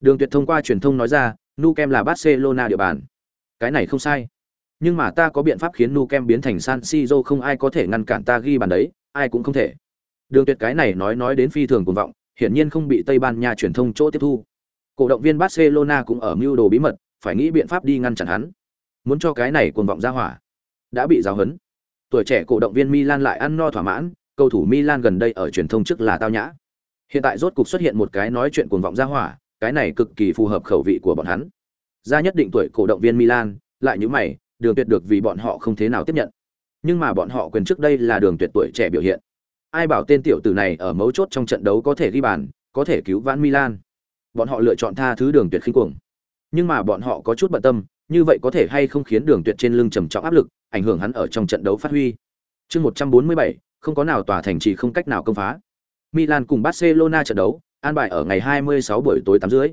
Đường Tuyệt thông qua truyền thông nói ra, Nou Camp là Barcelona địa bàn. Cái này không sai. Nhưng mà ta có biện pháp khiến Nou Camp biến thành San Siro không ai có thể ngăn cản ta ghi bàn đấy, ai cũng không thể. Đường Tuyệt cái này nói nói đến phi thường cuồng vọng, hiển nhiên không bị Tây Ban Nha truyền thông chỗ tiếp thu. Cổ động viên Barcelona cũng ở mưu đồ bí mật, phải nghĩ biện pháp đi ngăn chặn hắn. Muốn cho cái này cuồng vọng ra hỏa, đã bị giáo hấn. Tuổi trẻ cổ động viên Milan lại ăn no thỏa mãn, cầu thủ Milan gần đây ở truyền thông trước là tao nhã. Hiện tại rốt cục xuất hiện một cái nói chuyện cuồng vọng ra hỏa, cái này cực kỳ phù hợp khẩu vị của bọn hắn. Ra nhất định tuổi cổ động viên Milan, lại như mày, đường tuyệt được vì bọn họ không thế nào tiếp nhận. Nhưng mà bọn họ quyền trước đây là đường tuyệt tuổi trẻ biểu hiện. Ai bảo tên tiểu tử này ở mấu chốt trong trận đấu có thể ghi bàn, có thể cứu vãn Milan. Bọn họ lựa chọn tha thứ đường tuyệt khinh cuồng. Nhưng mà bọn họ có chút bận tâm, như vậy có thể hay không khiến đường tuyệt trên lưng trầm trọng áp lực, ảnh hưởng hắn ở trong trận đấu phát huy. Chương 147, không có nào tòa thành trì không cách nào công phá. Milan cùng Barcelona trận đấu, an bài ở ngày 26 buổi tối 8 rưỡi.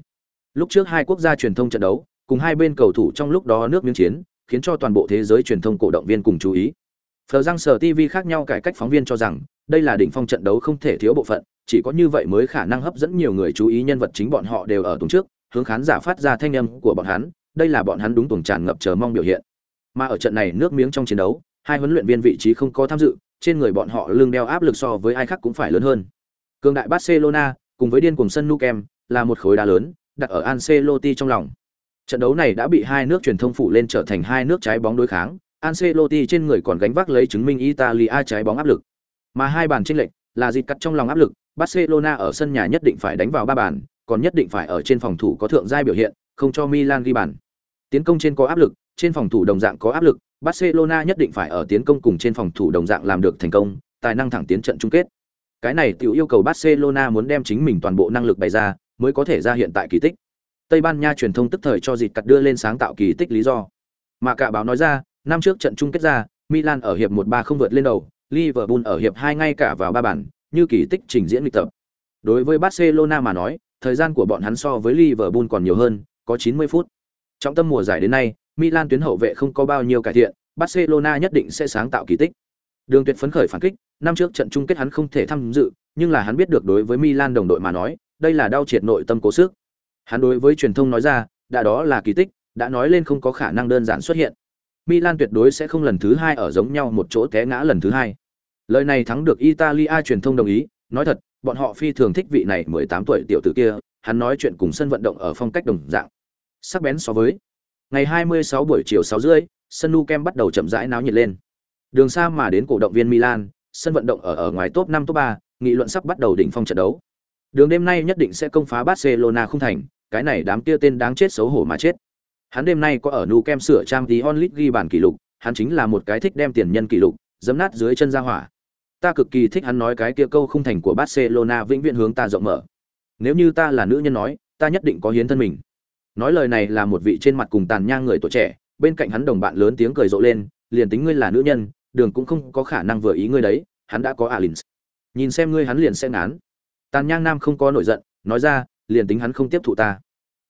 Lúc trước hai quốc gia truyền thông trận đấu, cùng hai bên cầu thủ trong lúc đó nước miếng chiến, khiến cho toàn bộ thế giới truyền thông cổ động viên cùng chú ý. Phờ răng sở TV khác nhau cải cách phóng viên cho rằng, đây là đỉnh phong trận đấu không thể thiếu bộ phận, chỉ có như vậy mới khả năng hấp dẫn nhiều người chú ý nhân vật chính bọn họ đều ở tuần trước, hướng khán giả phát ra thanh âm của bọn hắn, đây là bọn hắn đúng tuần tràn ngập chờ mong biểu hiện. Mà ở trận này nước miếng trong chiến đấu, hai huấn luyện viên vị trí không có tham dự, trên người bọn họ lưng đeo áp lực so với ai khác cũng phải lớn hơn. Cường đại Barcelona, cùng với điên cuồng sân Nou Camp, là một khối đá lớn, đặt ở Ancelotti trong lòng. Trận đấu này đã bị hai nước truyền thông phụ lên trở thành hai nước trái bóng đối kháng, Ancelotti trên người còn gánh vác lấy chứng minh Italia trái bóng áp lực. Mà hai bàn chênh lệch là dịt cắt trong lòng áp lực, Barcelona ở sân nhà nhất định phải đánh vào ba bàn, còn nhất định phải ở trên phòng thủ có thượng giai biểu hiện, không cho Milan ghi bàn. Tiến công trên có áp lực, trên phòng thủ đồng dạng có áp lực, Barcelona nhất định phải ở tiến công cùng trên phòng thủ đồng dạng làm được thành công, tài năng thẳng tiến trận chung kết. Cái này tiểu yêu cầu Barcelona muốn đem chính mình toàn bộ năng lực bày ra, mới có thể ra hiện tại kỳ tích. Tây Ban Nha truyền thông tức thời cho dịt cặt đưa lên sáng tạo kỳ tích lý do. Mà cả báo nói ra, năm trước trận chung kết ra, Milan ở hiệp 1-3 không vượt lên đầu, Liverpool ở hiệp 2 ngay cả vào ba bàn, như kỳ tích trình diễn lịch tập. Đối với Barcelona mà nói, thời gian của bọn hắn so với Liverpool còn nhiều hơn, có 90 phút. Trong tâm mùa giải đến nay, Milan tuyến hậu vệ không có bao nhiêu cải thiện, Barcelona nhất định sẽ sáng tạo kỳ tích. Đường Tuyệt phấn khởi phản kích, năm trước trận chung kết hắn không thể tham dự, nhưng là hắn biết được đối với Milan đồng đội mà nói, đây là đau triệt nội tâm cố sức. Hắn đối với truyền thông nói ra, đã đó là kỳ tích, đã nói lên không có khả năng đơn giản xuất hiện. Milan tuyệt đối sẽ không lần thứ hai ở giống nhau một chỗ té ngã lần thứ hai. Lời này thắng được Italia truyền thông đồng ý, nói thật, bọn họ phi thường thích vị này 18 tuổi tiểu tử kia, hắn nói chuyện cùng sân vận động ở phong cách đồng dạng. Sắc bén so với. Ngày 26 buổi chiều 6 rưỡi, sân Nukem bắt đầu chậm rãi náo nhiệt lên. Đường xa mà đến cổ động viên Milan, sân vận động ở ở ngoài top 5 top 3, nghị luận sắp bắt đầu đỉnh phong trận đấu. Đường đêm nay nhất định sẽ công phá Barcelona không thành, cái này đám kia tên đáng chết xấu hổ mà chết. Hắn đêm nay có ở nu kem sửa trang tí onlit ghi bàn kỷ lục, hắn chính là một cái thích đem tiền nhân kỷ lục, giẫm nát dưới chân ra hỏa. Ta cực kỳ thích hắn nói cái kia câu không thành của Barcelona vĩnh viễn hướng ta rộng mở. Nếu như ta là nữ nhân nói, ta nhất định có hiến thân mình. Nói lời này là một vị trên mặt cùng tàn nhang người tuổi trẻ, bên cạnh hắn đồng bạn lớn tiếng cười rộ lên, liền tính ngươi là nữ nhân, đường cũng không có khả năng vừa ý ngươi đấy, hắn đã có à Alins. Nhìn xem ngươi hắn liền sẽ ngán. Tàn nhang nam không có nổi giận, nói ra, liền tính hắn không tiếp thụ ta,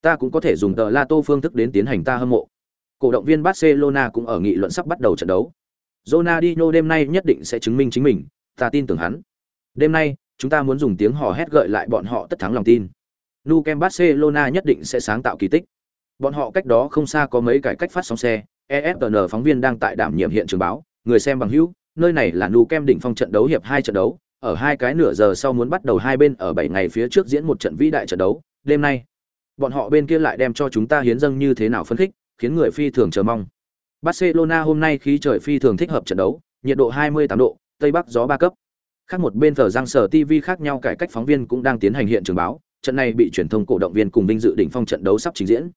ta cũng có thể dùng tờ La Tô phương thức đến tiến hành ta hâm mộ. Cổ động viên Barcelona cũng ở nghị luận sắp bắt đầu trận đấu. Ronaldinho đêm nay nhất định sẽ chứng minh chính mình, ta tin tưởng hắn. Đêm nay, chúng ta muốn dùng tiếng hò hét gợi lại bọn họ tất thắng lòng tin. nu kem Barcelona nhất định sẽ sáng tạo kỳ tích. Bọn họ cách đó không xa có mấy cải cách phát sóng xe, EFN phóng viên đang tại đảm nhiệm hiện trường báo, người xem bằng hữu, nơi này là Nu Kem đỉnh phong trận đấu hiệp hai trận đấu, ở hai cái nửa giờ sau muốn bắt đầu hai bên ở bảy ngày phía trước diễn một trận vĩ đại trận đấu, đêm nay, bọn họ bên kia lại đem cho chúng ta hiến dâng như thế nào phân khích, khiến người phi thường chờ mong. Barcelona hôm nay khí trời phi thường thích hợp trận đấu, nhiệt độ 28 độ, tây bắc gió ba cấp. Khác một bên thờ giang sở TV khác nhau cải cách phóng viên cũng đang tiến hành hiện trường báo, trận này bị truyền thông cổ động viên cùng vinh dự đỉnh phong trận đấu sắp trình diễn.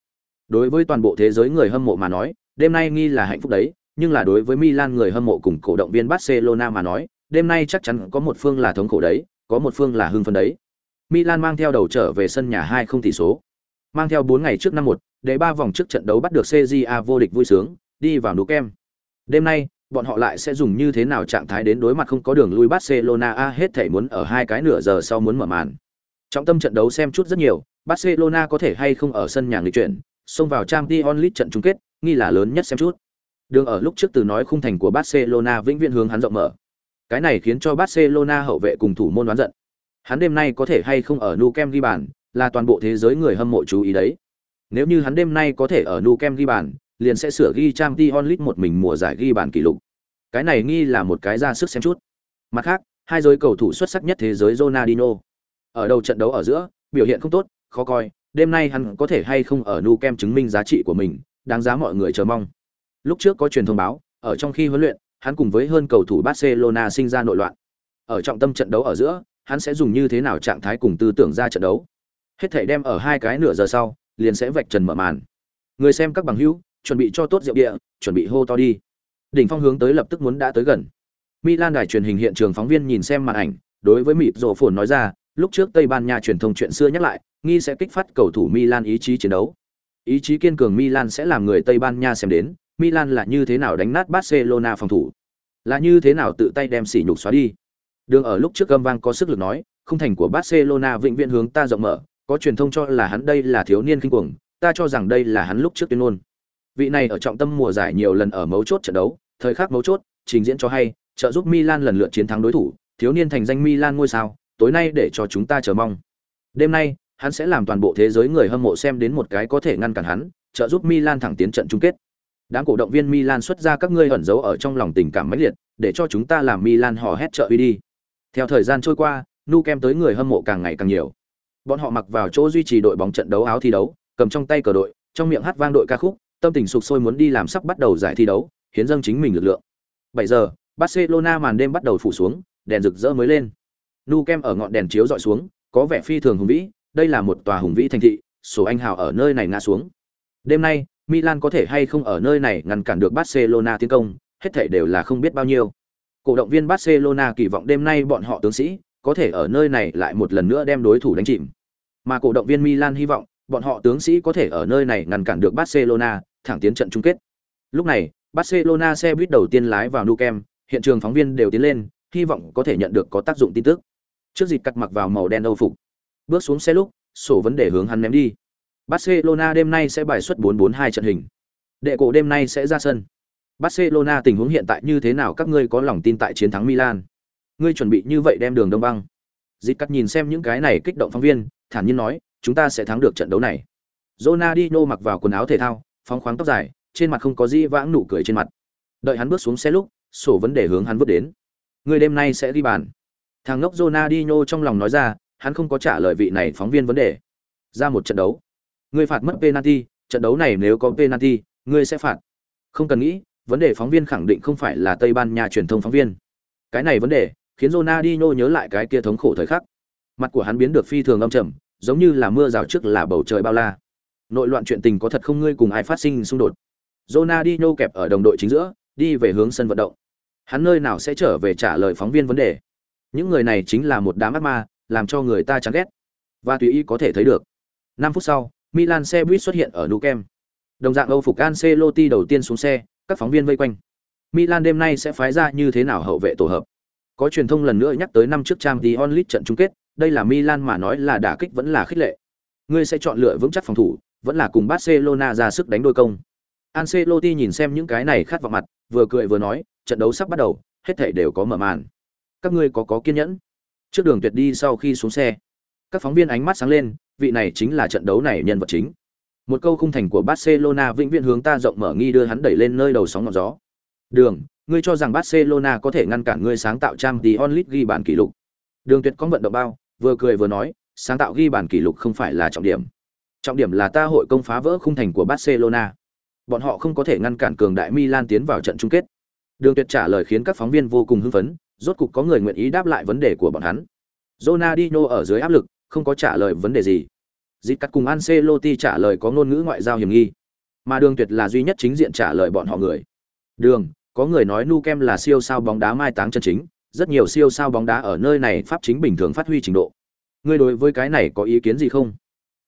Đối với toàn bộ thế giới người hâm mộ mà nói, đêm nay nghi là hạnh phúc đấy, nhưng là đối với Milan người hâm mộ cùng cổ động viên Barcelona mà nói, đêm nay chắc chắn có một phương là thống khổ đấy, có một phương là hưng phấn đấy. Milan mang theo đầu trở về sân nhà hai không tỷ số. Mang theo 4 ngày trước năm 1, để ba vòng trước trận đấu bắt được CJA vô địch vui sướng, đi vào nụ kem. Đêm nay, bọn họ lại sẽ dùng như thế nào trạng thái đến đối mặt không có đường lui Barcelona a hết thể muốn ở hai cái nửa giờ sau muốn mở màn. Trọng tâm trận đấu xem chút rất nhiều, Barcelona có thể hay không ở sân nhà nghịch chuyển, xông vào Champions League trận chung kết, nghi là lớn nhất xem chút. Đường ở lúc trước từ nói khung thành của Barcelona vĩnh viễn hướng hắn rộng mở. Cái này khiến cho Barcelona hậu vệ cùng thủ môn đoán giận. Hắn đêm nay có thể hay không ở Nou Camp ghi bàn, là toàn bộ thế giới người hâm mộ chú ý đấy. Nếu như hắn đêm nay có thể ở Nou Camp ghi bàn, liền sẽ sửa ghi Champions League một mình mùa giải ghi bàn kỷ lục. Cái này nghi là một cái ra sức xem chút. Mặt khác, hai giới cầu thủ xuất sắc nhất thế giới Ronaldinho. Ở đầu trận đấu ở giữa, biểu hiện không tốt, khó coi, đêm nay hắn có thể hay không ở Nou Camp chứng minh giá trị của mình, đáng giá mọi người chờ mong. Lúc trước có truyền thông báo, ở trong khi huấn luyện, hắn cùng với hơn cầu thủ Barcelona sinh ra nội loạn. Ở trọng tâm trận đấu ở giữa, hắn sẽ dùng như thế nào trạng thái cùng tư tưởng ra trận đấu. Hết thảy đem ở hai cái nửa giờ sau, liền sẽ vạch trần mở màn. Người xem các bằng hữu, chuẩn bị cho tốt rượu địa, chuẩn bị hô to đi. Đỉnh phong hướng tới lập tức muốn đã tới gần. Milan đài truyền hình hiện trường phóng viên nhìn xem màn ảnh, đối với mịp rồ phồn nói ra, lúc trước Tây Ban Nha truyền thông chuyện xưa nhắc lại, nghi sẽ kích phát cầu thủ Milan ý chí chiến đấu. Ý chí kiên cường Milan sẽ làm người Tây Ban Nha xem đến, Milan là như thế nào đánh nát Barcelona phòng thủ, là như thế nào tự tay đem sỉ nhục xóa đi. Đường ở lúc trước gầm vang có sức lực nói, không thành của Barcelona vĩnh viễn hướng ta rộng mở, có truyền thông cho là hắn đây là thiếu niên kinh cuồng, ta cho rằng đây là hắn lúc trước tuyên ngôn. Vị này ở trọng tâm mùa giải nhiều lần ở mấu chốt trận đấu, thời khắc mấu chốt, trình diễn cho hay, trợ giúp Milan lần lượt chiến thắng đối thủ, thiếu niên thành danh Milan ngôi sao, tối nay để cho chúng ta chờ mong. Đêm nay, hắn sẽ làm toàn bộ thế giới người hâm mộ xem đến một cái có thể ngăn cản hắn, trợ giúp Milan thẳng tiến trận chung kết. Đám cổ động viên Milan xuất ra các ngươi ẩn giấu ở trong lòng tình cảm mãnh liệt, để cho chúng ta làm Milan hò hét trợ uy đi. Theo thời gian trôi qua, Nu Kem tới người hâm mộ càng ngày càng nhiều. Bọn họ mặc vào chỗ duy trì đội bóng trận đấu áo thi đấu, cầm trong tay cờ đội, trong miệng hát vang đội ca khúc, tâm tình sục sôi muốn đi làm sắp bắt đầu giải thi đấu, hiến dâng chính mình lực lượng. 7 giờ, Barcelona màn đêm bắt đầu phủ xuống, đèn rực rỡ mới lên. Nu Kem ở ngọn đèn chiếu dọi xuống, có vẻ phi thường hùng vĩ, đây là một tòa hùng vĩ thành thị, số anh hào ở nơi này ngã xuống. Đêm nay, Milan có thể hay không ở nơi này ngăn cản được Barcelona tiến công, hết thảy đều là không biết bao nhiêu. Cổ động viên Barcelona kỳ vọng đêm nay bọn họ tướng sĩ có thể ở nơi này lại một lần nữa đem đối thủ đánh chìm. Mà cổ động viên Milan hy vọng bọn họ tướng sĩ có thể ở nơi này ngăn cản được Barcelona, thẳng tiến trận chung kết. Lúc này, Barcelona xe buýt đầu tiên lái vào Nou Camp, hiện trường phóng viên đều tiến lên, hy vọng có thể nhận được có tác dụng tin tức. Trước dịp cắt mặc vào màu đen Âu phục, bước xuống xe lúc, sổ vấn đề hướng hắn ném đi. Barcelona đêm nay sẽ bài xuất 4-4-2 trận hình. Đệ cổ đêm nay sẽ ra sân. Barcelona tình huống hiện tại như thế nào các ngươi có lòng tin tại chiến thắng Milan? Ngươi chuẩn bị như vậy đem đường đông băng. Dịch cắt nhìn xem những cái này kích động phóng viên, thản nhiên nói, chúng ta sẽ thắng được trận đấu này. Ronaldinho mặc vào quần áo thể thao, phóng khoáng tóc dài, trên mặt không có gì vãng nụ cười trên mặt. Đợi hắn bước xuống xe lúc, sổ vấn đề hướng hắn vứt đến. Ngươi đêm nay sẽ ghi bàn. Thằng ngốc Ronaldinho trong lòng nói ra, hắn không có trả lời vị này phóng viên vấn đề. Ra một trận đấu, ngươi phạt mất penalty, trận đấu này nếu có penalty, ngươi sẽ phạt. Không cần nghĩ, vấn đề phóng viên khẳng định không phải là Tây Ban Nha truyền thông phóng viên. Cái này vấn đề khiến Ronaldinho nhớ lại cái kia thống khổ thời khắc. Mặt của hắn biến được phi thường âm trầm, giống như là mưa rào trước là bầu trời bao la. Nội loạn chuyện tình có thật không ngươi cùng ai phát sinh xung đột. Ronaldinho kẹp ở đồng đội chính giữa, đi về hướng sân vận động. Hắn nơi nào sẽ trở về trả lời phóng viên vấn đề. Những người này chính là một đám ác ma, làm cho người ta chán ghét. Và tùy ý có thể thấy được. 5 phút sau, Milan xe buýt xuất hiện ở Nou Camp. Đồng dạng Âu phục Ancelotti đầu tiên xuống xe, các phóng viên vây quanh. Milan đêm nay sẽ phái ra như thế nào hậu vệ tổ hợp? Có truyền thông lần nữa nhắc tới năm trước Champions League trận chung kết, đây là Milan mà nói là đả kích vẫn là khích lệ. Ngươi sẽ chọn lựa vững chắc phòng thủ, vẫn là cùng Barcelona ra sức đánh đôi công. Ancelotti nhìn xem những cái này khát vào mặt, vừa cười vừa nói, trận đấu sắp bắt đầu, hết thảy đều có mở màn. Các ngươi có có kiên nhẫn. Trước đường tuyệt đi sau khi xuống xe, các phóng viên ánh mắt sáng lên, vị này chính là trận đấu này nhân vật chính. Một câu khung thành của Barcelona vĩnh viễn hướng ta rộng mở nghi đưa hắn đẩy lên nơi đầu sóng ngọn gió. Đường, ngươi cho rằng Barcelona có thể ngăn cản ngươi sáng tạo Champions League ghi bàn kỷ lục. Đường Tuyệt có vận động bao, vừa cười vừa nói, sáng tạo ghi bàn kỷ lục không phải là trọng điểm. Trọng điểm là ta hội công phá vỡ khung thành của Barcelona. Bọn họ không có thể ngăn cản cường đại Milan tiến vào trận chung kết. Đường Tuyệt trả lời khiến các phóng viên vô cùng hưng phấn, rốt cục có người nguyện ý đáp lại vấn đề của bọn hắn. Ronaldinho ở dưới áp lực, không có trả lời vấn đề gì. Dịt cắt cùng Ancelotti trả lời có ngôn ngữ ngoại giao hiểm nghi, mà Đường Tuyệt là duy nhất chính diện trả lời bọn họ người. Đường, có người nói Nu Kem là siêu sao bóng đá mai táng chân chính, rất nhiều siêu sao bóng đá ở nơi này pháp chính bình thường phát huy trình độ. Ngươi đối với cái này có ý kiến gì không?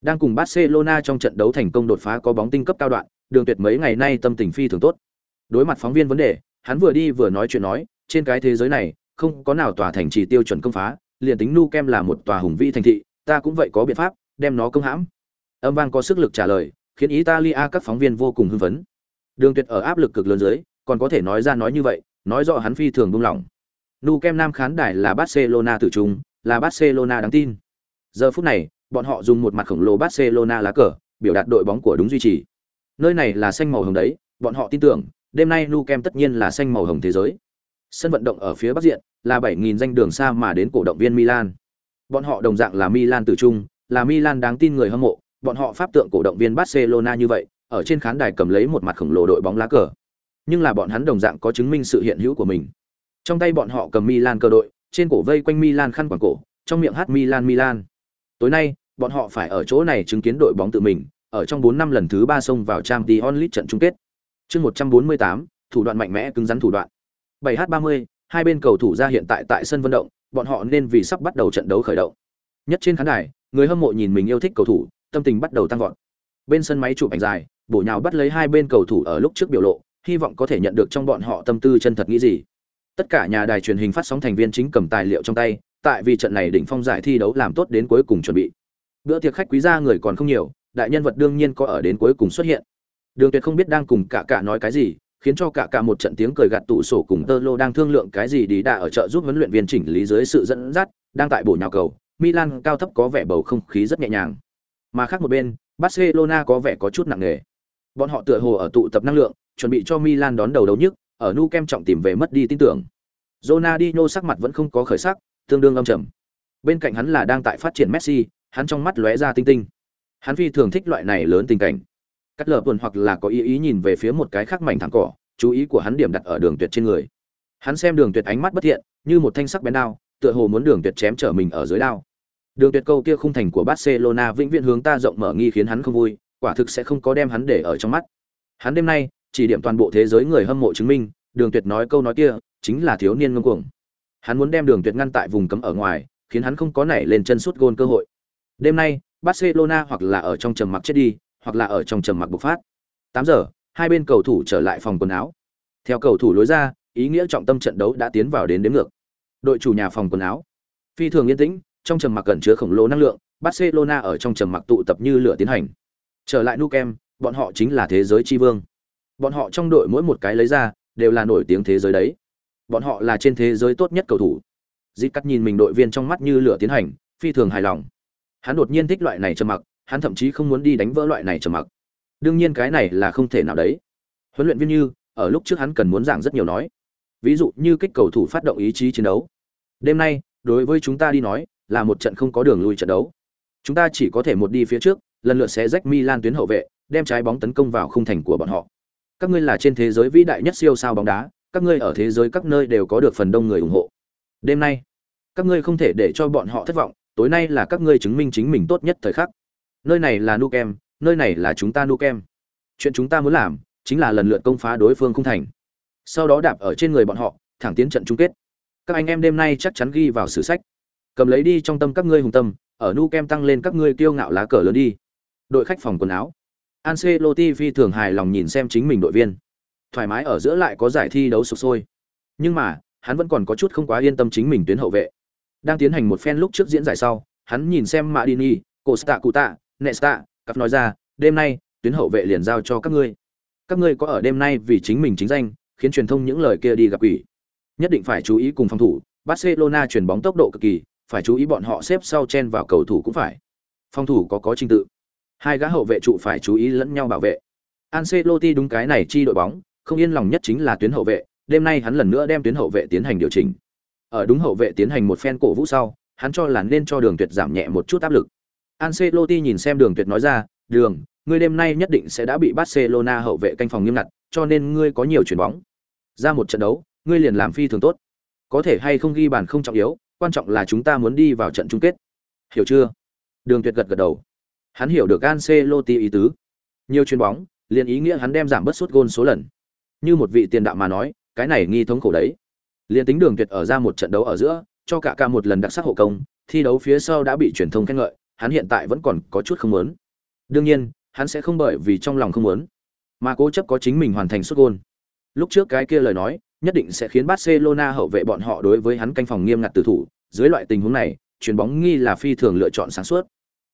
Đang cùng Barcelona trong trận đấu thành công đột phá có bóng tinh cấp cao đoạn, Đường Tuyệt mấy ngày nay tâm tình phi thường tốt. Đối mặt phóng viên vấn đề, hắn vừa đi vừa nói chuyện nói, trên cái thế giới này, không có nào tòa thành trì tiêu chuẩn công phá, liền tính Nu Kem là một tòa hùng vĩ thành thị, ta cũng vậy có biện pháp, đem nó công hãm âm vang có sức lực trả lời khiến italia các phóng viên vô cùng hưng phấn đường tuyệt ở áp lực cực lớn dưới còn có thể nói ra nói như vậy nói rõ hắn phi thường buông lỏng nu kem nam khán đài là barcelona tử trung là barcelona đáng tin giờ phút này bọn họ dùng một mặt khổng lồ Barcelona lá cờ, biểu đạt đội bóng của đúng duy trì. Nơi này là xanh màu hồng đấy, bọn họ tin tưởng, đêm nay Nu Kem tất nhiên là xanh màu hồng thế giới. Sân vận động ở phía bắc diện là 7000 danh đường xa mà đến cổ động viên Milan. Bọn họ đồng dạng là Milan tử trung, là Milan đáng tin người hâm mộ, bọn họ pháp tượng cổ động viên Barcelona như vậy, ở trên khán đài cầm lấy một mặt khổng lồ đội bóng lá cờ. Nhưng là bọn hắn đồng dạng có chứng minh sự hiện hữu của mình. Trong tay bọn họ cầm Milan cờ đội, trên cổ vây quanh Milan khăn quàng cổ, trong miệng hát Milan Milan. Tối nay, bọn họ phải ở chỗ này chứng kiến đội bóng tự mình, ở trong 4 năm lần thứ 3 xông vào Champions League trận chung kết. Chương 148, thủ đoạn mạnh mẽ cứng rắn thủ đoạn. 7h30, hai bên cầu thủ ra hiện tại tại sân vận động, bọn họ nên vì sắp bắt đầu trận đấu khởi động. Nhất trên khán đài, người hâm mộ nhìn mình yêu thích cầu thủ, tâm tình bắt đầu tăng vọt. Bên sân máy chụp ảnh dài, bổ nhào bắt lấy hai bên cầu thủ ở lúc trước biểu lộ, hy vọng có thể nhận được trong bọn họ tâm tư chân thật nghĩ gì. Tất cả nhà đài truyền hình phát sóng thành viên chính cầm tài liệu trong tay, tại vì trận này đỉnh phong giải thi đấu làm tốt đến cuối cùng chuẩn bị. Bữa tiệc khách quý gia người còn không nhiều, đại nhân vật đương nhiên có ở đến cuối cùng xuất hiện. Đường Tuyệt không biết đang cùng cả cả nói cái gì, khiến cho cả cả một trận tiếng cười gạt tụ sổ cùng Tơ Lô đang thương lượng cái gì đi đã ở chợ giúp huấn luyện viên chỉnh lý dưới sự dẫn dắt, đang tại bổ nhào cầu, Milan cao thấp có vẻ bầu không khí rất nhẹ nhàng. Mà khác một bên, Barcelona có vẻ có chút nặng nề. Bọn họ tựa hồ ở tụ tập năng lượng, chuẩn bị cho Milan đón đầu đấu nhất, ở Nu Kem trọng tìm về mất đi tin tưởng. Ronaldinho sắc mặt vẫn không có khởi sắc, tương đương âm trầm. Bên cạnh hắn là đang tại phát triển Messi, hắn trong mắt lóe ra tinh tinh. Hắn phi thường thích loại này lớn tình cảnh. Cắt lờ tuần hoặc là có ý ý nhìn về phía một cái khác mảnh thẳng cỏ, chú ý của hắn điểm đặt ở Đường Tuyệt trên người. Hắn xem Đường Tuyệt ánh mắt bất thiện, như một thanh sắc bén đao, tựa hồ muốn Đường Tuyệt chém trở mình ở dưới đao. Đường Tuyệt câu kia khung thành của Barcelona vĩnh viễn hướng ta rộng mở nghi khiến hắn không vui, quả thực sẽ không có đem hắn để ở trong mắt. Hắn đêm nay, chỉ điểm toàn bộ thế giới người hâm mộ chứng minh, Đường Tuyệt nói câu nói kia, chính là thiếu niên ngông cuồng. Hắn muốn đem Đường Tuyệt ngăn tại vùng cấm ở ngoài, khiến hắn không có nảy lên chân sút gôn cơ hội. Đêm nay, Barcelona hoặc là ở trong trầm mặc chết đi, hoặc là ở trong trầm mặc bộc phát. 8 giờ, hai bên cầu thủ trở lại phòng quần áo. Theo cầu thủ lối ra, ý nghĩa trọng tâm trận đấu đã tiến vào đến đếm ngược. Đội chủ nhà phòng quần áo. Phi thường yên tĩnh, trong trầm mặc cẩn chứa khổng lồ năng lượng, Barcelona ở trong trầm mặc tụ tập như lửa tiến hành. Trở lại Nou Camp, bọn họ chính là thế giới chi vương. Bọn họ trong đội mỗi một cái lấy ra đều là nổi tiếng thế giới đấy. Bọn họ là trên thế giới tốt nhất cầu thủ. Dịch cắt nhìn mình đội viên trong mắt như lửa tiến hành, phi thường hài lòng. Hắn đột nhiên thích loại này trầm mặc, hắn thậm chí không muốn đi đánh vỡ loại này trầm mặc. Đương nhiên cái này là không thể nào đấy. Huấn luyện viên như, ở lúc trước hắn cần muốn giảng rất nhiều nói. Ví dụ như kích cầu thủ phát động ý chí chiến đấu. Đêm nay, đối với chúng ta đi nói, là một trận không có đường lui trận đấu. Chúng ta chỉ có thể một đi phía trước, lần lượt sẽ rách Milan tuyến hậu vệ, đem trái bóng tấn công vào khung thành của bọn họ. Các ngươi là trên thế giới vĩ đại nhất siêu sao bóng đá, các ngươi ở thế giới các nơi đều có được phần đông người ủng hộ. Đêm nay, các ngươi không thể để cho bọn họ thất vọng, tối nay là các ngươi chứng minh chính mình tốt nhất thời khắc. Nơi này là Nu Kem, nơi này là chúng ta Nu Kem. Chuyện chúng ta muốn làm chính là lần lượt công phá đối phương không thành. Sau đó đạp ở trên người bọn họ, thẳng tiến trận chung kết. Các anh em đêm nay chắc chắn ghi vào sử sách. Cầm lấy đi trong tâm các ngươi hùng tâm, ở Nu Kem tăng lên các ngươi kiêu ngạo lá cờ lớn đi. Đội khách phòng quần áo. Ancelotti phi thường hài lòng nhìn xem chính mình đội viên. Thoải mái ở giữa lại có giải thi đấu sục sôi. Nhưng mà, hắn vẫn còn có chút không quá yên tâm chính mình tuyến hậu vệ. Đang tiến hành một phen lúc trước diễn giải sau, hắn nhìn xem Madini, Costa Cuta, Nesta, cặp nói ra, đêm nay, tuyến hậu vệ liền giao cho các ngươi. Các ngươi có ở đêm nay vì chính mình chính danh, khiến truyền thông những lời kia đi gặp quỷ. Nhất định phải chú ý cùng phòng thủ, Barcelona chuyển bóng tốc độ cực kỳ, phải chú ý bọn họ xếp sau chen vào cầu thủ cũng phải. Phòng thủ có có trình tự. Hai gã hậu vệ trụ phải chú ý lẫn nhau bảo vệ. Ancelotti đúng cái này chi đội bóng, không yên lòng nhất chính là tuyến hậu vệ, đêm nay hắn lần nữa đem tuyến hậu vệ tiến hành điều chỉnh. Ở đúng hậu vệ tiến hành một phen cổ vũ sau, hắn cho là nên cho Đường Tuyệt giảm nhẹ một chút áp lực. Ancelotti nhìn xem Đường Tuyệt nói ra, "Đường, ngươi đêm nay nhất định sẽ đã bị Barcelona hậu vệ canh phòng nghiêm ngặt, cho nên ngươi có nhiều chuyển bóng. Ra một trận đấu, ngươi liền làm phi thường tốt. Có thể hay không ghi bàn không trọng yếu, quan trọng là chúng ta muốn đi vào trận chung kết." Hiểu chưa? Đường Tuyệt gật gật đầu. Hắn hiểu được Ancelotti ý tứ. Nhiều chuyền bóng, liền ý nghĩa hắn đem giảm bớt suất gôn số lần. Như một vị tiền đạo mà nói, cái này nghi thống khổ đấy. Liên tính Đường Tuyệt ở ra một trận đấu ở giữa, cho cả cả một lần đặc sắc hộ công, thi đấu phía sau đã bị truyền thông khen ngợi, hắn hiện tại vẫn còn có chút không muốn. Đương nhiên, hắn sẽ không bởi vì trong lòng không muốn, mà cố chấp có chính mình hoàn thành suất gôn. Lúc trước cái kia lời nói, nhất định sẽ khiến Barcelona hậu vệ bọn họ đối với hắn canh phòng nghiêm ngặt tử thủ, dưới loại tình huống này, chuyền bóng nghi là phi thường lựa chọn sáng suốt.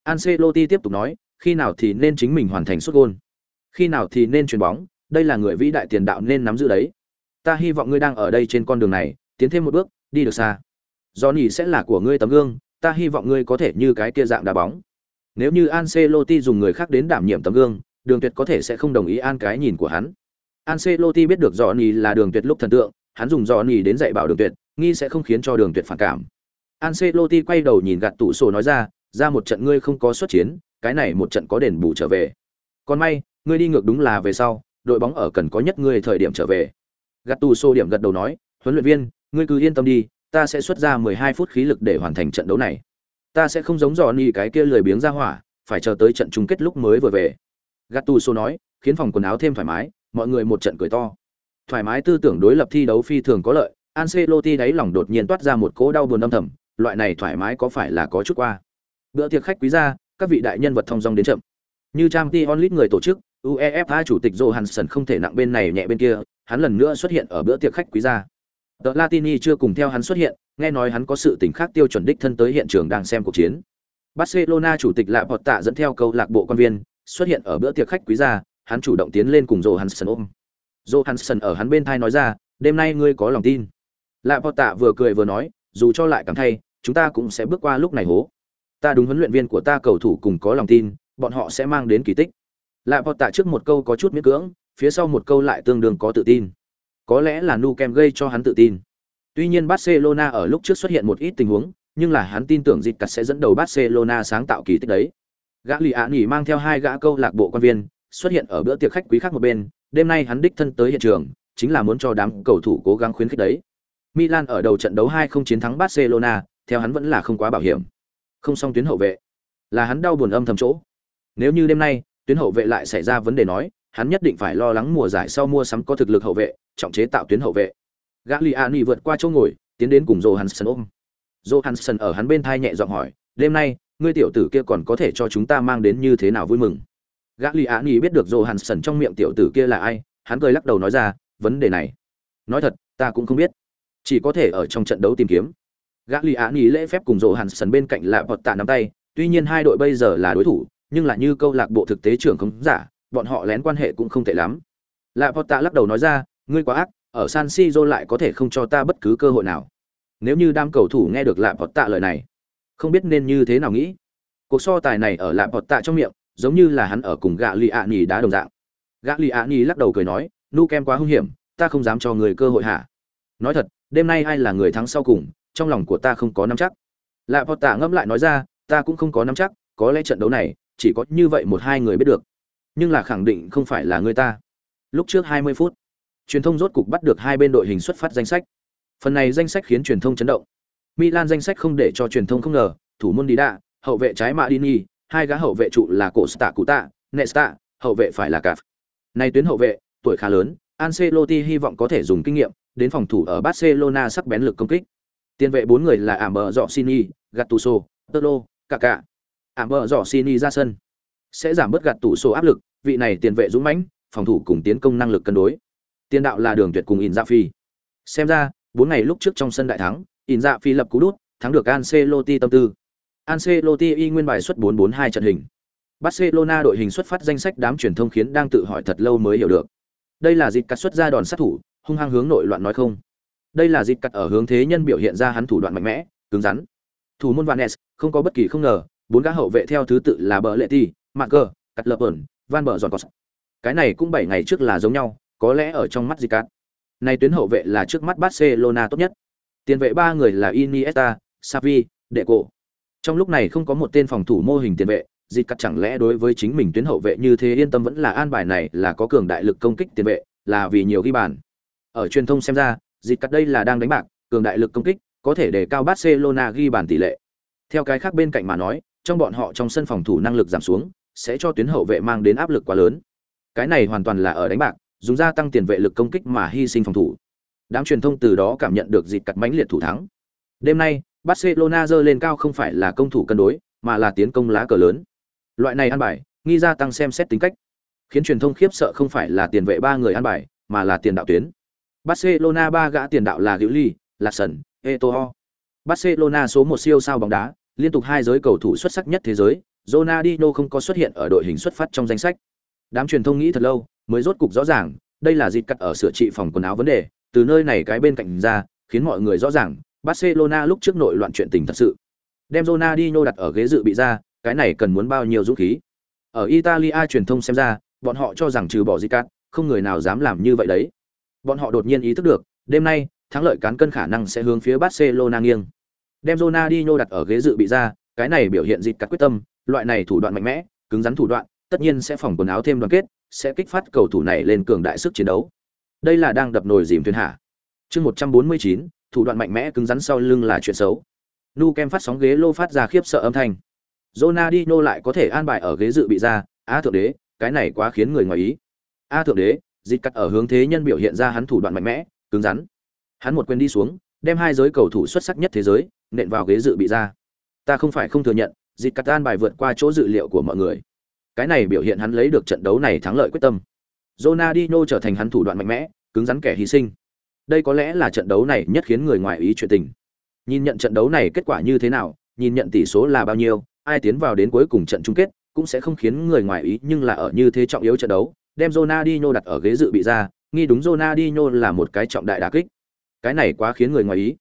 Ancelotti tiếp tục nói, khi nào thì nên chính mình hoàn thành suất gôn, khi nào thì nên chuyền bóng, đây là người vĩ đại tiền đạo nên nắm giữ đấy. Ta hy vọng ngươi đang ở đây trên con đường này, tiến thêm một bước, đi được xa. Johnny sẽ là của ngươi tấm gương, ta hy vọng ngươi có thể như cái kia dạng đá bóng. Nếu như Ancelotti dùng người khác đến đảm nhiệm tấm gương, Đường Tuyệt có thể sẽ không đồng ý an cái nhìn của hắn. Ancelotti biết được Johnny là Đường Tuyệt lúc thần tượng, hắn dùng Johnny đến dạy bảo Đường Tuyệt, nghi sẽ không khiến cho Đường Tuyệt phản cảm. Ancelotti quay đầu nhìn gạt tủ sổ nói ra, ra một trận ngươi không có xuất chiến, cái này một trận có đền bù trở về. Còn may, ngươi đi ngược đúng là về sau, đội bóng ở cần có nhất ngươi thời điểm trở về. Gạt tủ sổ điểm gật đầu nói, huấn luyện viên, ngươi cứ yên tâm đi, ta sẽ xuất ra 12 phút khí lực để hoàn thành trận đấu này. Ta sẽ không giống Johnny cái kia lười biếng ra hỏa, phải chờ tới trận chung kết lúc mới vừa về. Gattuso nói, khiến phòng quần áo thêm thoải mái, mọi người một trận cười to. Thoải mái tư tưởng đối lập thi đấu phi thường có lợi, Ancelotti đáy lòng đột nhiên toát ra một cỗ đau buồn âm thầm, loại này thoải mái có phải là có chút qua. Bữa tiệc khách quý gia, các vị đại nhân vật thông dong đến chậm. Như Champions League người tổ chức, UEFA chủ tịch Johansson không thể nặng bên này nhẹ bên kia, hắn lần nữa xuất hiện ở bữa tiệc khách quý gia. The Latini chưa cùng theo hắn xuất hiện, nghe nói hắn có sự tình khác tiêu chuẩn đích thân tới hiện trường đang xem cuộc chiến. Barcelona chủ tịch Lạ Bọt Tạ dẫn theo câu lạc bộ quan viên, xuất hiện ở bữa tiệc khách quý gia, hắn chủ động tiến lên cùng Johansson ôm. Johansson ở hắn bên thai nói ra, đêm nay ngươi có lòng tin. Lạ Bọt Tạ vừa cười vừa nói, dù cho lại cảm thay, chúng ta cũng sẽ bước qua lúc này hố. Ta đúng huấn luyện viên của ta cầu thủ cùng có lòng tin, bọn họ sẽ mang đến kỳ tích. Lạ Bọt Tạ trước một câu có chút miễn cưỡng, phía sau một câu lại tương đương có tự tin. Có lẽ là Nu Kem gây cho hắn tự tin. Tuy nhiên Barcelona ở lúc trước xuất hiện một ít tình huống, nhưng là hắn tin tưởng dịch cắt sẽ dẫn đầu Barcelona sáng tạo kỳ tích đấy. Gã lì ạ nghỉ mang theo hai gã câu lạc bộ quan viên xuất hiện ở bữa tiệc khách quý khác một bên, đêm nay hắn đích thân tới hiện trường, chính là muốn cho đám cầu thủ cố gắng khuyến khích đấy. Milan ở đầu trận đấu 2 không chiến thắng Barcelona, theo hắn vẫn là không quá bảo hiểm. Không xong tuyến hậu vệ, là hắn đau buồn âm thầm chỗ. Nếu như đêm nay, tuyến hậu vệ lại xảy ra vấn đề nói, hắn nhất định phải lo lắng mùa giải sau mua sắm có thực lực hậu vệ, trọng chế tạo tuyến hậu vệ. Gagliani vượt qua chỗ ngồi, tiến đến cùng Johansson ôm. Johansson ở hắn bên thai nhẹ giọng hỏi, "Đêm nay, ngươi tiểu tử kia còn có thể cho chúng ta mang đến như thế nào vui mừng?" Gagliani biết được Johansson trong miệng tiểu tử kia là ai, hắn cười lắc đầu nói ra, "Vấn đề này, nói thật, ta cũng không biết, chỉ có thể ở trong trận đấu tìm kiếm." Gagliani lễ phép cùng Johansson bên cạnh lạ bọt tạ nắm tay, tuy nhiên hai đội bây giờ là đối thủ, nhưng là như câu lạc bộ thực tế trưởng không giả, bọn họ lén quan hệ cũng không tệ lắm. Lạ vọt tạ lắc đầu nói ra, "Ngươi quá ác, ở San Siro lại có thể không cho ta bất cứ cơ hội nào." Nếu như đám cầu thủ nghe được Lạp bọt tạ lời này, không biết nên như thế nào nghĩ. Cuộc so tài này ở Lạp bọt tạ trong miệng, giống như là hắn ở cùng gạ lì ạ nhì đá đồng dạng. Gạ lì ạ nhì lắc đầu cười nói nu kem quá hung hiểm ta không dám cho người cơ hội hả? Nói thật đêm nay ai là người thắng sau cùng trong lòng của ta không có nắm chắc. Lạ bọt tạ ngâm lại nói ra ta cũng không có nắm chắc có lẽ trận đấu này chỉ có như vậy một hai người biết được. Nhưng là khẳng định không phải là người ta. Lúc trước 20 phút truyền thông rốt cục bắt được hai bên đội hình xuất phát danh sách phần này danh sách khiến truyền thông chấn động milan danh sách không để cho truyền thông không ngờ thủ môn Dida, hậu vệ trái Madini, hai gã hậu vệ trụ là Costa Cuta, Nesta, hậu vệ phải là Caf. Nay tuyến hậu vệ, tuổi khá lớn, Ancelotti hy vọng có thể dùng kinh nghiệm đến phòng thủ ở Barcelona sắc bén lực công kích. Tiền vệ bốn người là Amber Rossini, Gattuso, Tolo, Kaká. Amber Rossini ra sân sẽ giảm bớt Gattuso áp lực, vị này tiền vệ dũng mãnh, phòng thủ cùng tiến công năng lực cân đối. Tiền đạo là đường tuyệt cùng Inzaghi. Dạ Xem ra, bốn ngày lúc trước trong sân đại thắng, Inzaghi dạ lập cú đút, thắng được Ancelotti tâm tư. Ancelotti y nguyên bài xuất 442 trận hình. Barcelona đội hình xuất phát danh sách đám truyền thông khiến đang tự hỏi thật lâu mới hiểu được. Đây là dịp cắt xuất ra đòn sát thủ, hung hăng hướng nội loạn nói không. Đây là dịp cắt ở hướng thế nhân biểu hiện ra hắn thủ đoạn mạnh mẽ, cứng rắn. Thủ môn Vanes, không có bất kỳ không ngờ, bốn gã hậu vệ theo thứ tự là Bờ Lệ Ti, cơ Cắt Lập ẩn, Van Bờ Giòn Cái này cũng 7 ngày trước là giống nhau, có lẽ ở trong mắt Zicat. Này tuyến hậu vệ là trước mắt Barcelona tốt nhất. Tiền vệ ba người là Iniesta, Xavi, Deco. Trong lúc này không có một tên phòng thủ mô hình tiền vệ, dịch chẳng lẽ đối với chính mình tuyến hậu vệ như thế yên tâm vẫn là an bài này là có cường đại lực công kích tiền vệ, là vì nhiều ghi bàn. Ở truyền thông xem ra, dịch đây là đang đánh bạc, cường đại lực công kích, có thể để cao Barcelona ghi bàn tỷ lệ. Theo cái khác bên cạnh mà nói, trong bọn họ trong sân phòng thủ năng lực giảm xuống, sẽ cho tuyến hậu vệ mang đến áp lực quá lớn. Cái này hoàn toàn là ở đánh bạc, dùng gia tăng tiền vệ lực công kích mà hy sinh phòng thủ. Đám truyền thông từ đó cảm nhận được dịp cắt mãnh liệt thủ thắng. Đêm nay, Barcelona dơ lên cao không phải là công thủ cân đối, mà là tiến công lá cờ lớn. Loại này ăn bài, nghi gia tăng xem xét tính cách, khiến truyền thông khiếp sợ không phải là tiền vệ ba người ăn bài, mà là tiền đạo tuyến. Barcelona ba gã tiền đạo là Diuli, Lasson, Eto'o. Barcelona số một siêu sao bóng đá, liên tục hai giới cầu thủ xuất sắc nhất thế giới, Ronaldinho không có xuất hiện ở đội hình xuất phát trong danh sách. Đám truyền thông nghĩ thật lâu, mới rốt cục rõ ràng, đây là dịp cắt ở sửa trị phòng quần áo vấn đề, từ nơi này cái bên cạnh ra, khiến mọi người rõ ràng, Barcelona lúc trước nội loạn chuyện tình thật sự. Đem Ronaldinho đặt ở ghế dự bị ra, cái này cần muốn bao nhiêu dũng khí. Ở Italia truyền thông xem ra, bọn họ cho rằng trừ bỏ Zicat, không người nào dám làm như vậy đấy. Bọn họ đột nhiên ý thức được, đêm nay, thắng lợi cán cân khả năng sẽ hướng phía Barcelona nghiêng. Đem Ronaldinho đặt ở ghế dự bị ra, cái này biểu hiện dịp cắt quyết tâm, loại này thủ đoạn mạnh mẽ, cứng rắn thủ đoạn, tất nhiên sẽ phòng quần áo thêm đoàn kết, sẽ kích phát cầu thủ này lên cường đại sức chiến đấu. Đây là đang đập nồi dìm thuyền hạ. Chương 149, thủ đoạn mạnh mẽ cứng rắn sau lưng là chuyện xấu. Nu Kem phát sóng ghế lô phát ra khiếp sợ âm thanh. Ronaldinho lại có thể an bài ở ghế dự bị ra, á thượng đế, cái này quá khiến người ngoài ý. A thượng đế, dịch cắt ở hướng thế nhân biểu hiện ra hắn thủ đoạn mạnh mẽ, cứng rắn. Hắn một quyền đi xuống, đem hai giới cầu thủ xuất sắc nhất thế giới nện vào ghế dự bị ra. Ta không phải không thừa nhận, dịch cắt an bài vượt qua chỗ dự liệu của mọi người. Cái này biểu hiện hắn lấy được trận đấu này thắng lợi quyết tâm. Ronaldinho trở thành hắn thủ đoạn mạnh mẽ, cứng rắn kẻ hy sinh. Đây có lẽ là trận đấu này nhất khiến người ngoài ý chuyện tình. Nhìn nhận trận đấu này kết quả như thế nào, nhìn nhận tỷ số là bao nhiêu, ai tiến vào đến cuối cùng trận chung kết, cũng sẽ không khiến người ngoài ý, nhưng là ở như thế trọng yếu trận đấu, đem Ronaldinho đặt ở ghế dự bị ra, nghi đúng Ronaldinho là một cái trọng đại đả kích. Cái này quá khiến người ngoài ý.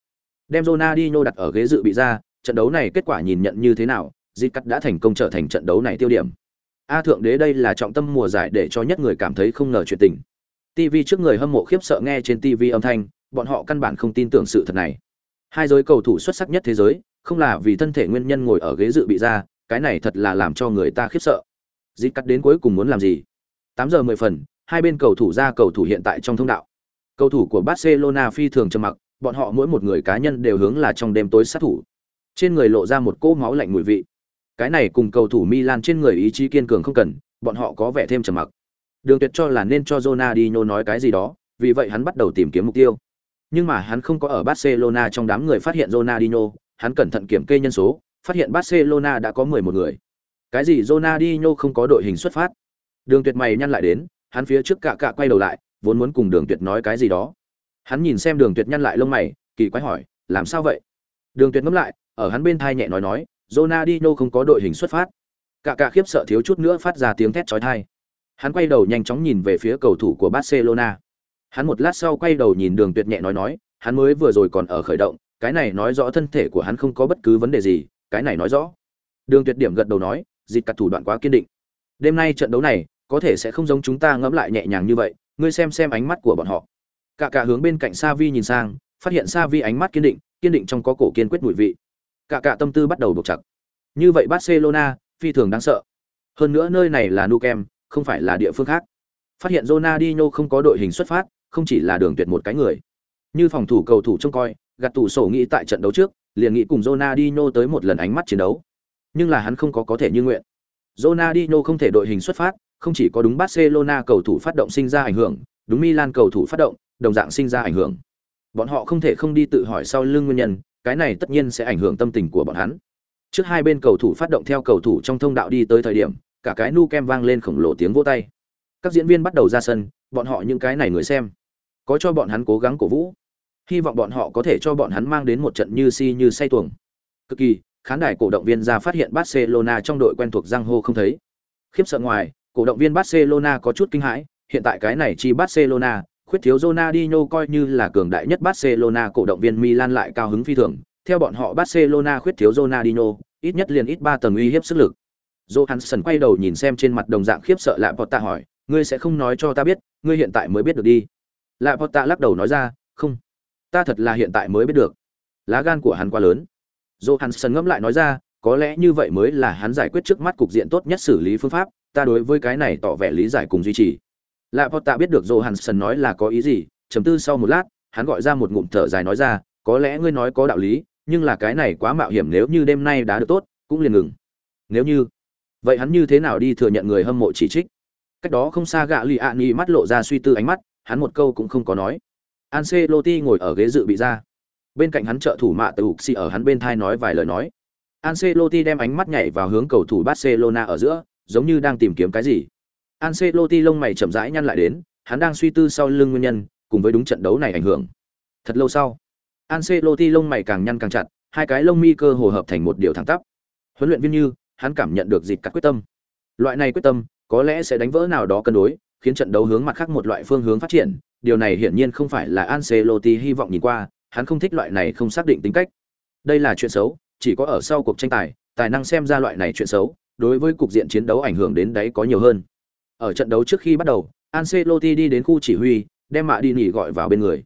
Đem Ronaldinho đặt ở ghế dự bị ra, trận đấu này kết quả nhìn nhận như thế nào, Dịch Cắt đã thành công trở thành trận đấu này tiêu điểm. A thượng đế đây là trọng tâm mùa giải để cho nhất người cảm thấy không ngờ chuyện tình. TV trước người hâm mộ khiếp sợ nghe trên TV âm thanh, bọn họ căn bản không tin tưởng sự thật này. Hai giới cầu thủ xuất sắc nhất thế giới, không là vì thân thể nguyên nhân ngồi ở ghế dự bị ra, cái này thật là làm cho người ta khiếp sợ. dít cắt đến cuối cùng muốn làm gì? 8 giờ 10 phần, hai bên cầu thủ ra cầu thủ hiện tại trong thông đạo. Cầu thủ của Barcelona phi thường trầm mặc, bọn họ mỗi một người cá nhân đều hướng là trong đêm tối sát thủ. Trên người lộ ra một cỗ máu lạnh mùi vị. Cái này cùng cầu thủ Milan trên người ý chí kiên cường không cần, bọn họ có vẻ thêm trầm mặc. Đường Tuyệt cho là nên cho Ronaldinho nói cái gì đó, vì vậy hắn bắt đầu tìm kiếm mục tiêu. Nhưng mà hắn không có ở Barcelona trong đám người phát hiện Ronaldinho, hắn cẩn thận kiểm kê nhân số, phát hiện Barcelona đã có 11 người. Cái gì Ronaldinho không có đội hình xuất phát? Đường Tuyệt mày nhăn lại đến, hắn phía trước cạ cạ quay đầu lại, vốn muốn cùng Đường Tuyệt nói cái gì đó. Hắn nhìn xem Đường Tuyệt nhăn lại lông mày, kỳ quái hỏi, làm sao vậy? Đường Tuyệt ngẫm lại, ở hắn bên thai nhẹ nói nói, Ronaldinho không có đội hình xuất phát. Cả cạ khiếp sợ thiếu chút nữa phát ra tiếng thét chói tai. Hắn quay đầu nhanh chóng nhìn về phía cầu thủ của Barcelona. Hắn một lát sau quay đầu nhìn Đường Tuyệt nhẹ nói nói, hắn mới vừa rồi còn ở khởi động, cái này nói rõ thân thể của hắn không có bất cứ vấn đề gì, cái này nói rõ. Đường Tuyệt điểm gật đầu nói, dịch cắt thủ đoạn quá kiên định. Đêm nay trận đấu này, có thể sẽ không giống chúng ta ngẫm lại nhẹ nhàng như vậy, ngươi xem xem ánh mắt của bọn họ. Cả cả hướng bên cạnh Savi nhìn sang, phát hiện Savi ánh mắt kiên định, kiên định trong có cổ kiên quyết mùi vị. Cả cả tâm tư bắt đầu buộc chặt. Như vậy Barcelona, phi thường đáng sợ. Hơn nữa nơi này là Nou Camp, không phải là địa phương khác. Phát hiện Ronaldinho không có đội hình xuất phát, không chỉ là đường tuyệt một cái người. Như phòng thủ cầu thủ trông coi, gạt tủ sổ nghĩ tại trận đấu trước, liền nghĩ cùng Ronaldinho tới một lần ánh mắt chiến đấu. Nhưng là hắn không có có thể như nguyện. Ronaldinho không thể đội hình xuất phát, không chỉ có đúng Barcelona cầu thủ phát động sinh ra ảnh hưởng, đúng Milan cầu thủ phát động, đồng dạng sinh ra ảnh hưởng. Bọn họ không thể không đi tự hỏi sau lưng nguyên nhân, cái này tất nhiên sẽ ảnh hưởng tâm tình của bọn hắn. Trước hai bên cầu thủ phát động theo cầu thủ trong thông đạo đi tới thời điểm, cả cái nu kem vang lên khổng lồ tiếng vỗ tay. Các diễn viên bắt đầu ra sân, bọn họ những cái này người xem, có cho bọn hắn cố gắng cổ vũ, hy vọng bọn họ có thể cho bọn hắn mang đến một trận như si như say tuồng. Cực kỳ, khán đài cổ động viên ra phát hiện Barcelona trong đội quen thuộc giang hô không thấy. Khiếp sợ ngoài, cổ động viên Barcelona có chút kinh hãi, hiện tại cái này chi Barcelona, khuyết thiếu Ronaldinho coi như là cường đại nhất Barcelona cổ động viên Milan lại cao hứng phi thường, theo bọn họ Barcelona khuyết thiếu Ronaldinho, ít nhất liền ít 3 tầng uy hiếp sức lực. Johansson quay đầu nhìn xem trên mặt đồng dạng khiếp sợ lạ Porta hỏi, ngươi sẽ không nói cho ta biết, ngươi hiện tại mới biết được đi. Lạ Porta lắc đầu nói ra, không, ta thật là hiện tại mới biết được. Lá gan của hắn quá lớn. Johansson ngẫm lại nói ra, có lẽ như vậy mới là hắn giải quyết trước mắt cục diện tốt nhất xử lý phương pháp, ta đối với cái này tỏ vẻ lý giải cùng duy trì. Lạ Porta biết được Johansson nói là có ý gì, trầm tư sau một lát, hắn gọi ra một ngụm thở dài nói ra, có lẽ ngươi nói có đạo lý, nhưng là cái này quá mạo hiểm nếu như đêm nay đã được tốt, cũng liền ngừng. Nếu như, vậy hắn như thế nào đi thừa nhận người hâm mộ chỉ trích? Cách đó không xa gạ Lì Ani mắt lộ ra suy tư ánh mắt, hắn một câu cũng không có nói. Ancelotti ngồi ở ghế dự bị ra. Bên cạnh hắn trợ thủ mạ tử xì ở hắn bên thai nói vài lời nói. Ancelotti đem ánh mắt nhảy vào hướng cầu thủ Barcelona ở giữa, giống như đang tìm kiếm cái gì. Ancelotti lông mày chậm rãi nhăn lại đến, hắn đang suy tư sau lưng nguyên nhân, cùng với đúng trận đấu này ảnh hưởng. Thật lâu sau, Ancelotti lông mày càng nhăn càng chặt, hai cái lông mi cơ hồ hợp thành một điều thẳng tắp. Huấn luyện viên như, hắn cảm nhận được dịp cắt quyết tâm. Loại này quyết tâm, có lẽ sẽ đánh vỡ nào đó cân đối, khiến trận đấu hướng mặt khác một loại phương hướng phát triển, điều này hiển nhiên không phải là Ancelotti hy vọng nhìn qua, hắn không thích loại này không xác định tính cách. Đây là chuyện xấu, chỉ có ở sau cuộc tranh tài, tài năng xem ra loại này chuyện xấu, đối với cục diện chiến đấu ảnh hưởng đến đấy có nhiều hơn. Ở trận đấu trước khi bắt đầu, Ancelotti đi đến khu chỉ huy, đem Mạ Đi Nỉ gọi vào bên người.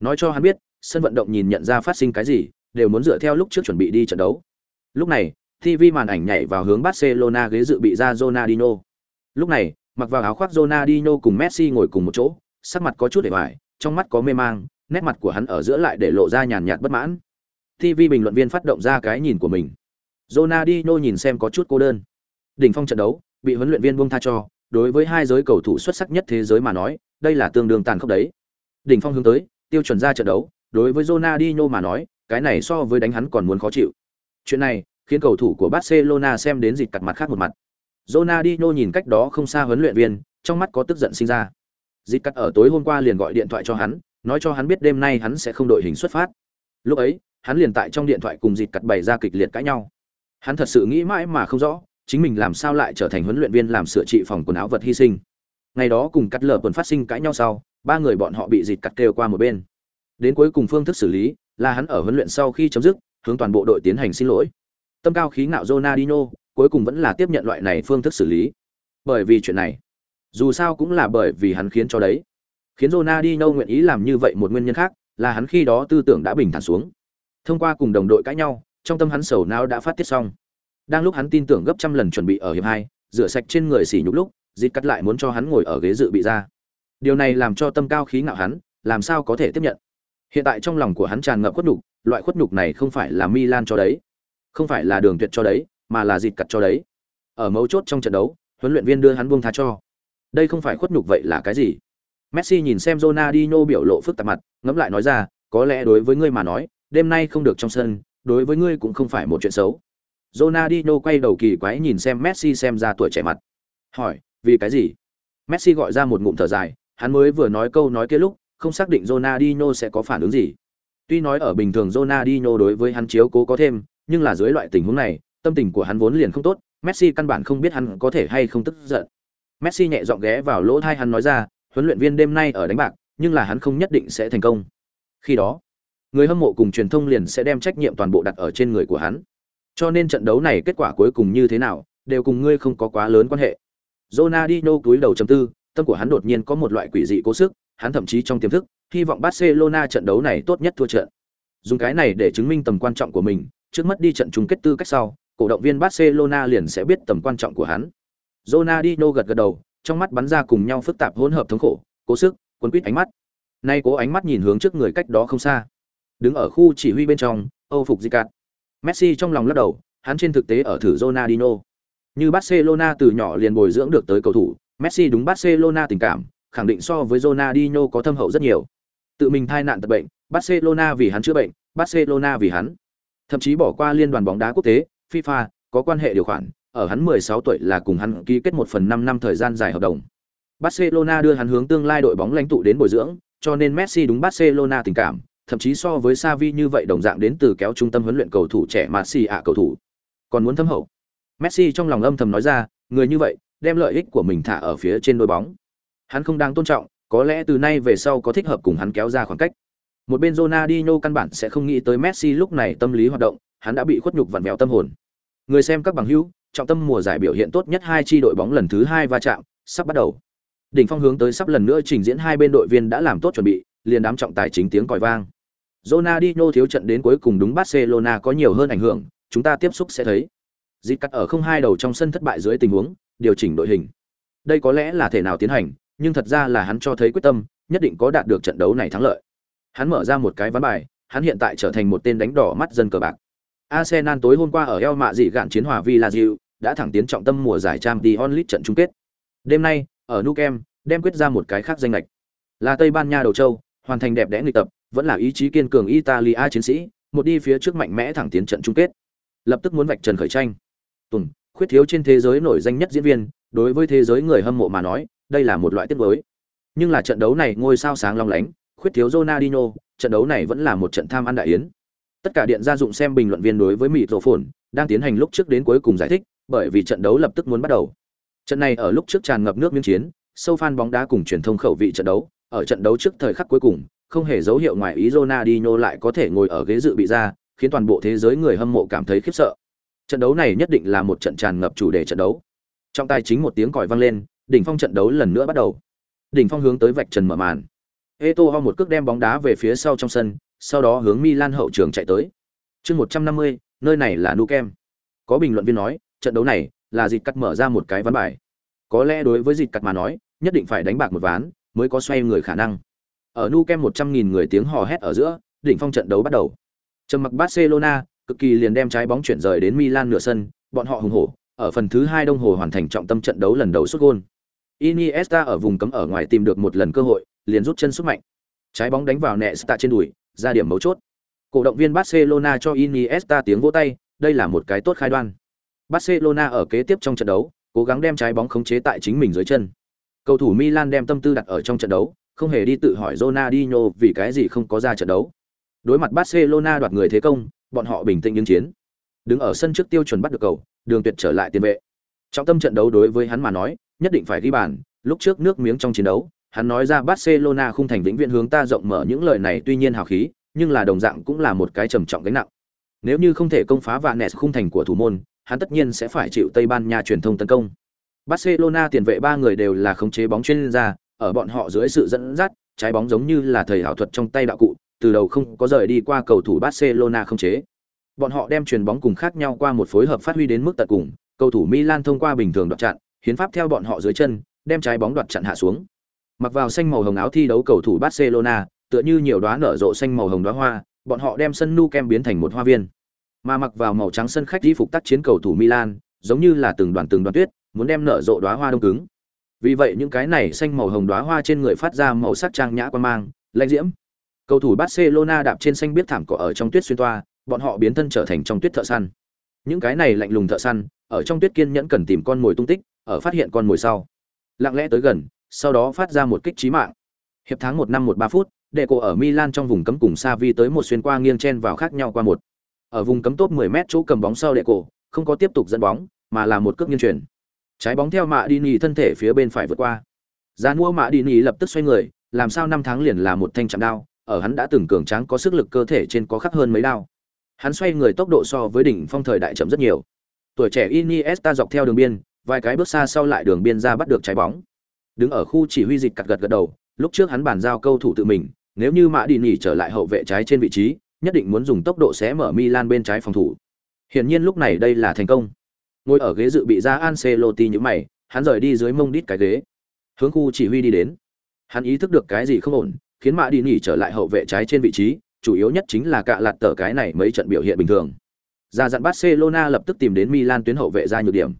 Nói cho hắn biết, sân vận động nhìn nhận ra phát sinh cái gì, đều muốn dựa theo lúc trước chuẩn bị đi trận đấu. Lúc này, TV màn ảnh nhảy vào hướng Barcelona ghế dự bị ra Ronaldinho. Lúc này, mặc vào áo khoác Ronaldinho cùng Messi ngồi cùng một chỗ, sắc mặt có chút để hoài, trong mắt có mê mang, nét mặt của hắn ở giữa lại để lộ ra nhàn nhạt bất mãn. TV bình luận viên phát động ra cái nhìn của mình. Ronaldinho nhìn xem có chút cô đơn. Đỉnh phong trận đấu, bị huấn luyện viên buông tha cho, đối với hai giới cầu thủ xuất sắc nhất thế giới mà nói, đây là tương đương tàn khốc đấy. Đỉnh phong hướng tới, tiêu chuẩn ra trận đấu, đối với Ronaldinho mà nói, cái này so với đánh hắn còn muốn khó chịu. Chuyện này khiến cầu thủ của Barcelona xem đến dịch cặt mặt khác một mặt. Ronaldinho nhìn cách đó không xa huấn luyện viên, trong mắt có tức giận sinh ra. Dịch cắt ở tối hôm qua liền gọi điện thoại cho hắn, nói cho hắn biết đêm nay hắn sẽ không đội hình xuất phát. Lúc ấy, hắn liền tại trong điện thoại cùng dịch cắt bày ra kịch liệt cãi nhau. Hắn thật sự nghĩ mãi mà không rõ, chính mình làm sao lại trở thành huấn luyện viên làm sửa trị phòng quần áo vật hy sinh. Ngày đó cùng cắt lở quần phát sinh cãi nhau sau, ba người bọn họ bị dịt cắt kêu qua một bên. Đến cuối cùng phương thức xử lý là hắn ở huấn luyện sau khi chấm dứt, hướng toàn bộ đội tiến hành xin lỗi. Tâm cao khí ngạo Ronaldinho, cuối cùng vẫn là tiếp nhận loại này phương thức xử lý. Bởi vì chuyện này, dù sao cũng là bởi vì hắn khiến cho đấy. Khiến Ronaldinho nguyện ý làm như vậy một nguyên nhân khác, là hắn khi đó tư tưởng đã bình thản xuống. Thông qua cùng đồng đội cãi nhau, trong tâm hắn sầu não đã phát tiết xong. Đang lúc hắn tin tưởng gấp trăm lần chuẩn bị ở hiệp hai, rửa sạch trên người xỉ nhục lúc, Dịt cắt lại muốn cho hắn ngồi ở ghế dự bị ra. Điều này làm cho tâm cao khí ngạo hắn, làm sao có thể tiếp nhận. Hiện tại trong lòng của hắn tràn ngập khuất nhục, loại khuất nhục này không phải là Milan cho đấy, không phải là Đường Tuyệt cho đấy, mà là Dịt cắt cho đấy. Ở mấu chốt trong trận đấu, huấn luyện viên đưa hắn buông tha cho. Đây không phải khuất nhục vậy là cái gì? Messi nhìn xem Ronaldinho biểu lộ phức tạp mặt, ngẫm lại nói ra, có lẽ đối với ngươi mà nói, đêm nay không được trong sân, đối với ngươi cũng không phải một chuyện xấu. Ronaldinho quay đầu kỳ quái nhìn xem Messi xem ra tuổi trẻ mặt. Hỏi, vì cái gì? Messi gọi ra một ngụm thở dài, hắn mới vừa nói câu nói kia lúc, không xác định Ronaldinho sẽ có phản ứng gì. Tuy nói ở bình thường Ronaldinho đối với hắn chiếu cố có thêm, nhưng là dưới loại tình huống này, tâm tình của hắn vốn liền không tốt, Messi căn bản không biết hắn có thể hay không tức giận. Messi nhẹ giọng ghé vào lỗ tai hắn nói ra, huấn luyện viên đêm nay ở đánh bạc, nhưng là hắn không nhất định sẽ thành công. Khi đó, người hâm mộ cùng truyền thông liền sẽ đem trách nhiệm toàn bộ đặt ở trên người của hắn. Cho nên trận đấu này kết quả cuối cùng như thế nào, đều cùng ngươi không có quá lớn quan hệ. Ronaldinho cúi đầu trầm tư, tâm của hắn đột nhiên có một loại quỷ dị cố sức, hắn thậm chí trong tiềm thức, hy vọng Barcelona trận đấu này tốt nhất thua trận. Dùng cái này để chứng minh tầm quan trọng của mình, trước mất đi trận chung kết tư cách sau, cổ động viên Barcelona liền sẽ biết tầm quan trọng của hắn. Ronaldinho gật gật đầu, trong mắt bắn ra cùng nhau phức tạp hỗn hợp thống khổ, cố sức, cuốn quýt ánh mắt. Nay cố ánh mắt nhìn hướng trước người cách đó không xa. Đứng ở khu chỉ huy bên trong, Âu phục Zicat. Messi trong lòng lắc đầu, hắn trên thực tế ở thử Ronaldinho. Như Barcelona từ nhỏ liền bồi dưỡng được tới cầu thủ, Messi đúng Barcelona tình cảm, khẳng định so với Ronaldinho có thâm hậu rất nhiều. Tự mình thai nạn tật bệnh, Barcelona vì hắn chữa bệnh, Barcelona vì hắn. Thậm chí bỏ qua liên đoàn bóng đá quốc tế, FIFA, có quan hệ điều khoản, ở hắn 16 tuổi là cùng hắn ký kết một phần 5 năm thời gian dài hợp đồng. Barcelona đưa hắn hướng tương lai đội bóng lãnh tụ đến bồi dưỡng, cho nên Messi đúng Barcelona tình cảm, thậm chí so với Xavi như vậy đồng dạng đến từ kéo trung tâm huấn luyện cầu thủ trẻ Messi ạ cầu thủ. Còn muốn thâm hậu. Messi trong lòng âm thầm nói ra, người như vậy, đem lợi ích của mình thả ở phía trên đôi bóng. Hắn không đang tôn trọng, có lẽ từ nay về sau có thích hợp cùng hắn kéo ra khoảng cách. Một bên Ronaldinho căn bản sẽ không nghĩ tới Messi lúc này tâm lý hoạt động, hắn đã bị khuất nhục vặn vẹo tâm hồn. Người xem các bằng hữu, trọng tâm mùa giải biểu hiện tốt nhất hai chi đội bóng lần thứ hai va chạm, sắp bắt đầu. Đỉnh phong hướng tới sắp lần nữa trình diễn hai bên đội viên đã làm tốt chuẩn bị, liền đám trọng tài chính tiếng còi vang. Ronaldinho thiếu trận đến cuối cùng đúng Barcelona có nhiều hơn ảnh hưởng, chúng ta tiếp xúc sẽ thấy. Dịp cắt ở không hai đầu trong sân thất bại dưới tình huống, điều chỉnh đội hình. Đây có lẽ là thể nào tiến hành, nhưng thật ra là hắn cho thấy quyết tâm, nhất định có đạt được trận đấu này thắng lợi. Hắn mở ra một cái ván bài, hắn hiện tại trở thành một tên đánh đỏ mắt dân cờ bạc. Arsenal tối hôm qua ở El Mạ dị gạn chiến hòa Villarreal, đã thẳng tiến trọng tâm mùa giải Champions League trận chung kết. Đêm nay, ở Nou Camp, đem quyết ra một cái khác danh lệch. Là Tây Ban Nha đầu châu, hoàn thành đẹp đẽ nghịch tập, vẫn là ý chí kiên cường Italia chiến sĩ, một đi phía trước mạnh mẽ thẳng tiến trận chung kết. Lập tức muốn vạch trần khởi tranh. Tùng, khuyết thiếu trên thế giới nổi danh nhất diễn viên, đối với thế giới người hâm mộ mà nói, đây là một loại tiếc nuối. Nhưng là trận đấu này ngôi sao sáng long lánh, khuyết thiếu Ronaldinho, trận đấu này vẫn là một trận tham ăn đại yến. Tất cả điện gia dụng xem bình luận viên đối với mỹ tổ phồn đang tiến hành lúc trước đến cuối cùng giải thích, bởi vì trận đấu lập tức muốn bắt đầu. Trận này ở lúc trước tràn ngập nước miếng chiến, sâu fan bóng đá cùng truyền thông khẩu vị trận đấu, ở trận đấu trước thời khắc cuối cùng, không hề dấu hiệu ngoài ý Ronaldinho lại có thể ngồi ở ghế dự bị ra, khiến toàn bộ thế giới người hâm mộ cảm thấy khiếp sợ. Trận đấu này nhất định là một trận tràn ngập chủ đề trận đấu. Trong tài chính một tiếng còi vang lên, đỉnh phong trận đấu lần nữa bắt đầu. Đỉnh phong hướng tới vạch trần mở màn. Eto'o một cước đem bóng đá về phía sau trong sân, sau đó hướng Milan hậu trường chạy tới. Chương 150, nơi này là Nou Camp. Có bình luận viên nói, trận đấu này là dịch cắt mở ra một cái ván bài. Có lẽ đối với dịch cắt mà nói, nhất định phải đánh bạc một ván mới có xoay người khả năng. Ở nu kem 100.000 người tiếng hò hét ở giữa, đỉnh phong trận đấu bắt đầu. Trầm mặc Barcelona, cực kỳ liền đem trái bóng chuyển rời đến Milan nửa sân, bọn họ hùng hổ, ở phần thứ hai đồng hồ hoàn thành trọng tâm trận đấu lần đầu sút gol. Iniesta ở vùng cấm ở ngoài tìm được một lần cơ hội, liền rút chân sút mạnh. Trái bóng đánh vào Nesta trên đùi, ra điểm mấu chốt. Cổ động viên Barcelona cho Iniesta tiếng vỗ tay, đây là một cái tốt khai đoan. Barcelona ở kế tiếp trong trận đấu, cố gắng đem trái bóng khống chế tại chính mình dưới chân. Cầu thủ Milan đem tâm tư đặt ở trong trận đấu, không hề đi tự hỏi Ronaldinho vì cái gì không có ra trận đấu. Đối mặt Barcelona đoạt người thế công, bọn họ bình tĩnh ứng chiến. Đứng ở sân trước tiêu chuẩn bắt được cầu, Đường Tuyệt trở lại tiền vệ. Trong tâm trận đấu đối với hắn mà nói, nhất định phải ghi bàn, lúc trước nước miếng trong chiến đấu, hắn nói ra Barcelona không thành vĩnh viễn hướng ta rộng mở những lời này tuy nhiên hào khí, nhưng là đồng dạng cũng là một cái trầm trọng gánh nặng. Nếu như không thể công phá vạn nẹt khung thành của thủ môn, hắn tất nhiên sẽ phải chịu Tây Ban Nha truyền thông tấn công. Barcelona tiền vệ ba người đều là khống chế bóng chuyên gia, ở bọn họ dưới sự dẫn dắt, trái bóng giống như là thầy ảo thuật trong tay đạo cụ, từ đầu không có rời đi qua cầu thủ Barcelona không chế. Bọn họ đem truyền bóng cùng khác nhau qua một phối hợp phát huy đến mức tận cùng, cầu thủ Milan thông qua bình thường đoạt chặn, hiến pháp theo bọn họ dưới chân, đem trái bóng đoạt chặn hạ xuống. Mặc vào xanh màu hồng áo thi đấu cầu thủ Barcelona, tựa như nhiều đóa nở rộ xanh màu hồng đóa hoa, bọn họ đem sân nu kem biến thành một hoa viên. Mà mặc vào màu trắng sân khách y phục tác chiến cầu thủ Milan, giống như là từng đoàn từng đoàn tuyết, muốn đem nở rộ đóa hoa đông cứng. Vì vậy những cái này xanh màu hồng đóa hoa trên người phát ra màu sắc trang nhã quan mang, lãnh diễm. Cầu thủ Barcelona đạp trên xanh biết thảm cỏ ở trong tuyết xuyên toa, bọn họ biến thân trở thành trong tuyết thợ săn. Những cái này lạnh lùng thợ săn, ở trong tuyết kiên nhẫn cần tìm con mồi tung tích, ở phát hiện con mồi sau, lặng lẽ tới gần, sau đó phát ra một kích trí mạng. Hiệp tháng một năm 13 phút, đệ cổ ở Milan trong vùng cấm cùng sa vi tới một xuyên qua nghiêng chen vào khác nhau qua một. Ở vùng cấm top 10m chỗ cầm bóng sau đệ cổ, không có tiếp tục dẫn bóng, mà là một cước nghiêng chuyển. Trái bóng theo Mạ Dini thân thể phía bên phải vượt qua. Gian mua Mạ Dini lập tức xoay người, làm sao năm tháng liền là một thanh chạm đao, ở hắn đã từng cường tráng có sức lực cơ thể trên có khắc hơn mấy đao. Hắn xoay người tốc độ so với đỉnh phong thời đại chậm rất nhiều. Tuổi trẻ Iniesta dọc theo đường biên, vài cái bước xa sau lại đường biên ra bắt được trái bóng. Đứng ở khu chỉ huy dịch cật gật gật đầu, lúc trước hắn bàn giao câu thủ tự mình, nếu như Mã Đi Nhỉ trở lại hậu vệ trái trên vị trí, nhất định muốn dùng tốc độ xé mở Milan bên trái phòng thủ. Hiển nhiên lúc này đây là thành công. Ngồi ở ghế dự bị ra Ancelotti như mày, hắn rời đi dưới mông đít cái ghế, hướng khu chỉ huy đi đến. Hắn ý thức được cái gì không ổn, khiến Mã Đi Nhỉ trở lại hậu vệ trái trên vị trí, chủ yếu nhất chính là cạ lạt tờ cái này mấy trận biểu hiện bình thường. Ra dặn Barcelona lập tức tìm đến Milan tuyến hậu vệ ra nhược điểm.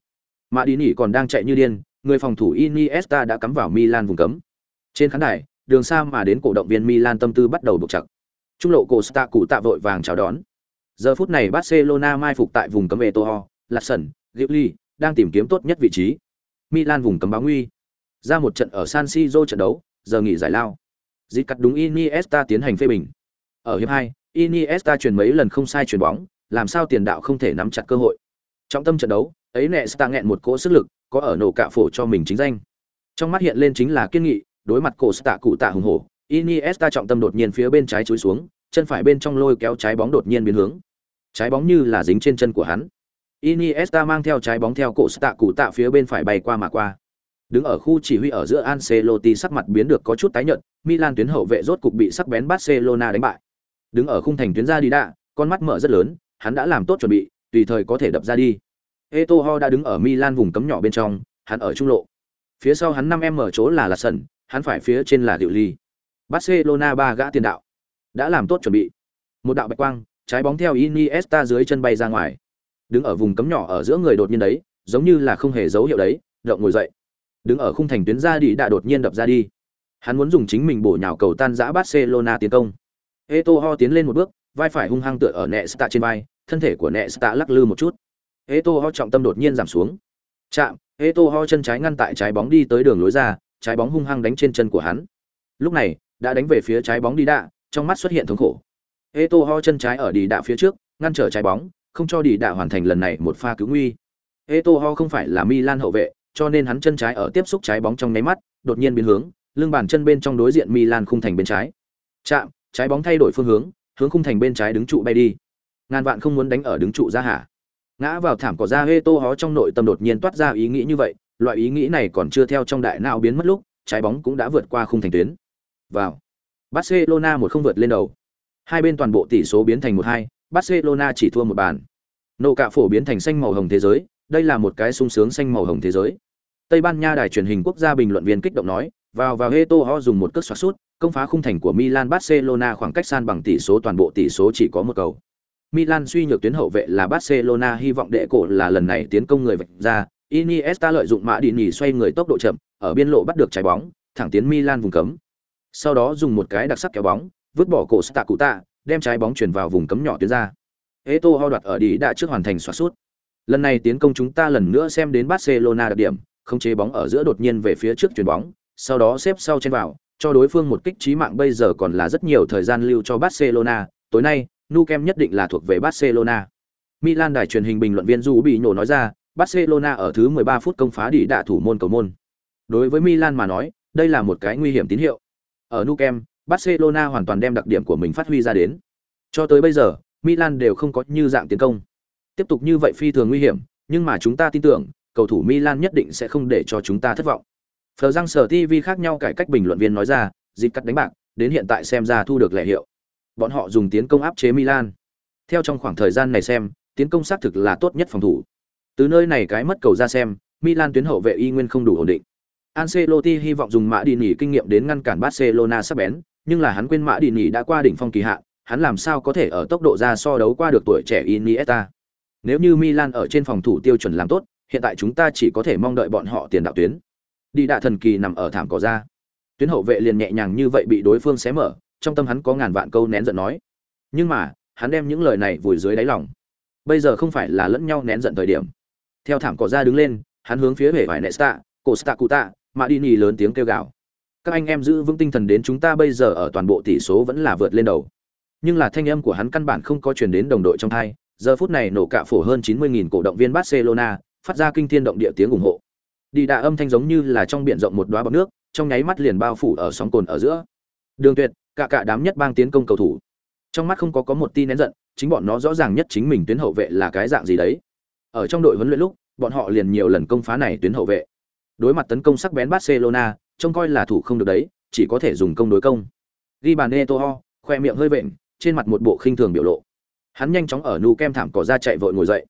Mã Đi Nhỉ còn đang chạy như điên, người phòng thủ Iniesta đã cắm vào Milan vùng cấm. Trên khán đài, đường xa mà đến cổ động viên Milan tâm tư bắt đầu buộc chặt. Trung lộ Costa cụ tạ vội vàng chào đón. Giờ phút này Barcelona mai phục tại vùng cấm Eto'o, Latson, Gigli đang tìm kiếm tốt nhất vị trí. Milan vùng cấm báo nguy. Ra một trận ở San Siro trận đấu, giờ nghỉ giải lao. Dịch cắt đúng Iniesta tiến hành phê bình. Ở hiệp 2, Iniesta chuyển mấy lần không sai chuyển bóng, làm sao tiền đạo không thể nắm chặt cơ hội. Trong tâm trận đấu, ấy nẹ Sta nghẹn một cỗ sức lực, có ở nổ cạ phổ cho mình chính danh. Trong mắt hiện lên chính là kiên nghị, đối mặt cổ Sta cụ tạ hùng hổ, Iniesta trọng tâm đột nhiên phía bên trái chúi xuống, chân phải bên trong lôi kéo trái bóng đột nhiên biến hướng. Trái bóng như là dính trên chân của hắn. Iniesta mang theo trái bóng theo cổ tạ cụ tạ phía bên phải bay qua mà qua. Đứng ở khu chỉ huy ở giữa Ancelotti sắc mặt biến được có chút tái nhợt, Milan tuyến hậu vệ rốt cục bị sắc bén Barcelona đánh bại. Đứng ở khung thành tuyến ra đi đã, con mắt mở rất lớn, hắn đã làm tốt chuẩn bị, tùy thời có thể đập ra đi. Eto'o đã đứng ở Milan vùng cấm nhỏ bên trong, hắn ở trung lộ. Phía sau hắn 5 em mở chỗ là là sân, hắn phải phía trên là Diệu Ly. Barcelona ba gã tiền đạo đã làm tốt chuẩn bị. Một đạo bạch quang, trái bóng theo Iniesta dưới chân bay ra ngoài. Đứng ở vùng cấm nhỏ ở giữa người đột nhiên đấy, giống như là không hề dấu hiệu đấy, động ngồi dậy. Đứng ở khung thành tuyến ra đi đã đột nhiên đập ra đi. Hắn muốn dùng chính mình bổ nhào cầu tan dã Barcelona tiến công. Eto'o tiến lên một bước, vai phải hung hăng tựa ở Nesta trên vai, thân thể của Nesta lắc lư một chút. Eto'o trọng tâm đột nhiên giảm xuống. Chạm, Eto'o chân trái ngăn tại trái bóng đi tới đường lối ra, trái bóng hung hăng đánh trên chân của hắn. Lúc này, đã đánh về phía trái bóng đi đạ, trong mắt xuất hiện thống khổ. Eto'o chân trái ở đi đạ phía trước, ngăn trở trái bóng, không cho đi đạ hoàn thành lần này một pha cứu nguy. Eto'o không phải là Milan hậu vệ, cho nên hắn chân trái ở tiếp xúc trái bóng trong nháy mắt, đột nhiên biến hướng, lưng bàn chân bên trong đối diện Milan khung thành bên trái. Chạm, trái bóng thay đổi phương hướng, hướng khung thành bên trái đứng trụ bay đi. Ngàn vạn không muốn đánh ở đứng trụ ra hả? ngã vào thảm cỏ ra Etoho trong nội tâm đột nhiên toát ra ý nghĩ như vậy loại ý nghĩ này còn chưa theo trong đại não biến mất lúc trái bóng cũng đã vượt qua khung thành tuyến vào barcelona một không vượt lên đầu hai bên toàn bộ tỷ số biến thành một hai barcelona chỉ thua một bàn. Nô cạ phổ biến thành xanh màu hồng thế giới đây là một cái sung sướng xanh màu hồng thế giới. Tây ban nha đài truyền hình quốc gia bình luận viên kích động nói vào vào hê ho dùng một cước xoát sút công phá khung thành của milan barcelona khoảng cách san bằng tỷ số toàn bộ tỷ số chỉ có một cầu. Milan suy nhược tuyến hậu vệ là Barcelona hy vọng đệ cổ là lần này tiến công người vạch ra, Iniesta lợi dụng mã đi nhỉ xoay người tốc độ chậm, ở biên lộ bắt được trái bóng, thẳng tiến Milan vùng cấm. Sau đó dùng một cái đặc sắc kéo bóng, vứt bỏ cổ Stacuta, đem trái bóng chuyển vào vùng cấm nhỏ tuyến ra. Eto ho đoạt ở đi đã trước hoàn thành xoạc sút. Lần này tiến công chúng ta lần nữa xem đến Barcelona đặc điểm, không chế bóng ở giữa đột nhiên về phía trước chuyển bóng, sau đó xếp sau trên vào, cho đối phương một kích trí mạng bây giờ còn là rất nhiều thời gian lưu cho Barcelona. Tối nay, Nu Kem nhất định là thuộc về Barcelona. Milan đài truyền hình bình luận viên Du bị nhổ nói ra, Barcelona ở thứ 13 phút công phá đi đạ thủ môn cầu môn. Đối với Milan mà nói, đây là một cái nguy hiểm tín hiệu. Ở Nou Camp, Barcelona hoàn toàn đem đặc điểm của mình phát huy ra đến. Cho tới bây giờ, Milan đều không có như dạng tiến công. Tiếp tục như vậy phi thường nguy hiểm, nhưng mà chúng ta tin tưởng, cầu thủ Milan nhất định sẽ không để cho chúng ta thất vọng. Phờ răng sở TV khác nhau cải cách bình luận viên nói ra, dịp cắt đánh bạc, đến hiện tại xem ra thu được lệ hiệu. Bọn họ dùng tiến công áp chế Milan. Theo trong khoảng thời gian này xem, tiến công xác thực là tốt nhất phòng thủ. Từ nơi này cái mất cầu ra xem, Milan tuyến hậu vệ y nguyên không đủ ổn định. Ancelotti hy vọng dùng mã đi nghỉ kinh nghiệm đến ngăn cản Barcelona sắp bén, nhưng là hắn quên mã đi nghỉ đã qua đỉnh phong kỳ hạn, hắn làm sao có thể ở tốc độ ra so đấu qua được tuổi trẻ Iniesta. Nếu như Milan ở trên phòng thủ tiêu chuẩn làm tốt, hiện tại chúng ta chỉ có thể mong đợi bọn họ tiền đạo tuyến. Đi đạ thần kỳ nằm ở thảm cỏ ra. Tuyến hậu vệ liền nhẹ nhàng như vậy bị đối phương xé mở, trong tâm hắn có ngàn vạn câu nén giận nói. Nhưng mà, hắn đem những lời này vùi dưới đáy lòng. Bây giờ không phải là lẫn nhau nén giận thời điểm. Theo thảm cỏ ra đứng lên, hắn hướng phía về vải Nesta, Costa Cuta, mà đi nhì lớn tiếng kêu gào các anh em giữ vững tinh thần đến chúng ta bây giờ ở toàn bộ tỷ số vẫn là vượt lên đầu. Nhưng là thanh âm của hắn căn bản không có truyền đến đồng đội trong thai giờ phút này nổ cạ phổ hơn 90.000 cổ động viên barcelona phát ra kinh thiên động địa tiếng ủng hộ. Đi đà âm thanh giống như là trong biển rộng một đóa bọt nước trong nháy mắt liền bao phủ ở sóng cồn ở giữa. Đường tuyệt cả cả đám nhất bang tiến công cầu thủ. Trong mắt không có có một tin nén giận chính bọn nó rõ ràng nhất chính mình tuyến hậu vệ là cái dạng gì đấy. Ở trong đội huấn luyện lúc bọn họ liền nhiều lần công phá này tuyến hậu vệ. Đối mặt tấn công sắc bén Barcelona, trông coi là thủ không được đấy, chỉ có thể dùng công đối công. Ghi bàn Eto'o, khoe miệng hơi vện, trên mặt một bộ khinh thường biểu lộ. Hắn nhanh chóng ở nu kem thảm cỏ ra chạy vội ngồi dậy.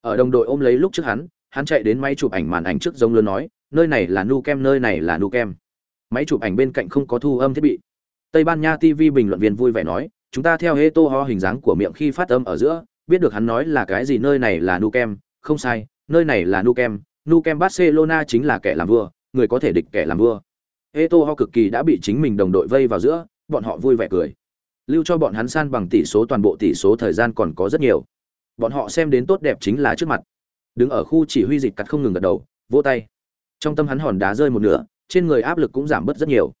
Ở đồng đội ôm lấy lúc trước hắn, hắn chạy đến máy chụp ảnh màn ảnh trước giống lớn nói, nơi này là nu kem, nơi này là nu kem. Máy chụp ảnh bên cạnh không có thu âm thiết bị. Tây Ban Nha TV bình luận viên vui vẻ nói, chúng ta theo Eto'o hình dáng của miệng khi phát âm ở giữa, biết được hắn nói là cái gì nơi này là nu kem, không sai, nơi này là nu kem, nu kem barcelona chính là kẻ làm vua người có thể địch kẻ làm vua Eto'o cực kỳ đã bị chính mình đồng đội vây vào giữa bọn họ vui vẻ cười. Lưu cho bọn hắn san bằng tỷ số toàn bộ tỷ số thời gian còn có rất nhiều. Bọn họ xem đến tốt đẹp chính là trước mặt. Đứng ở khu chỉ huy dịch cắt không ngừng gật đầu vỗ tay. Trong tâm hắn hòn đá rơi một nửa trên người áp lực cũng giảm bớt rất nhiều.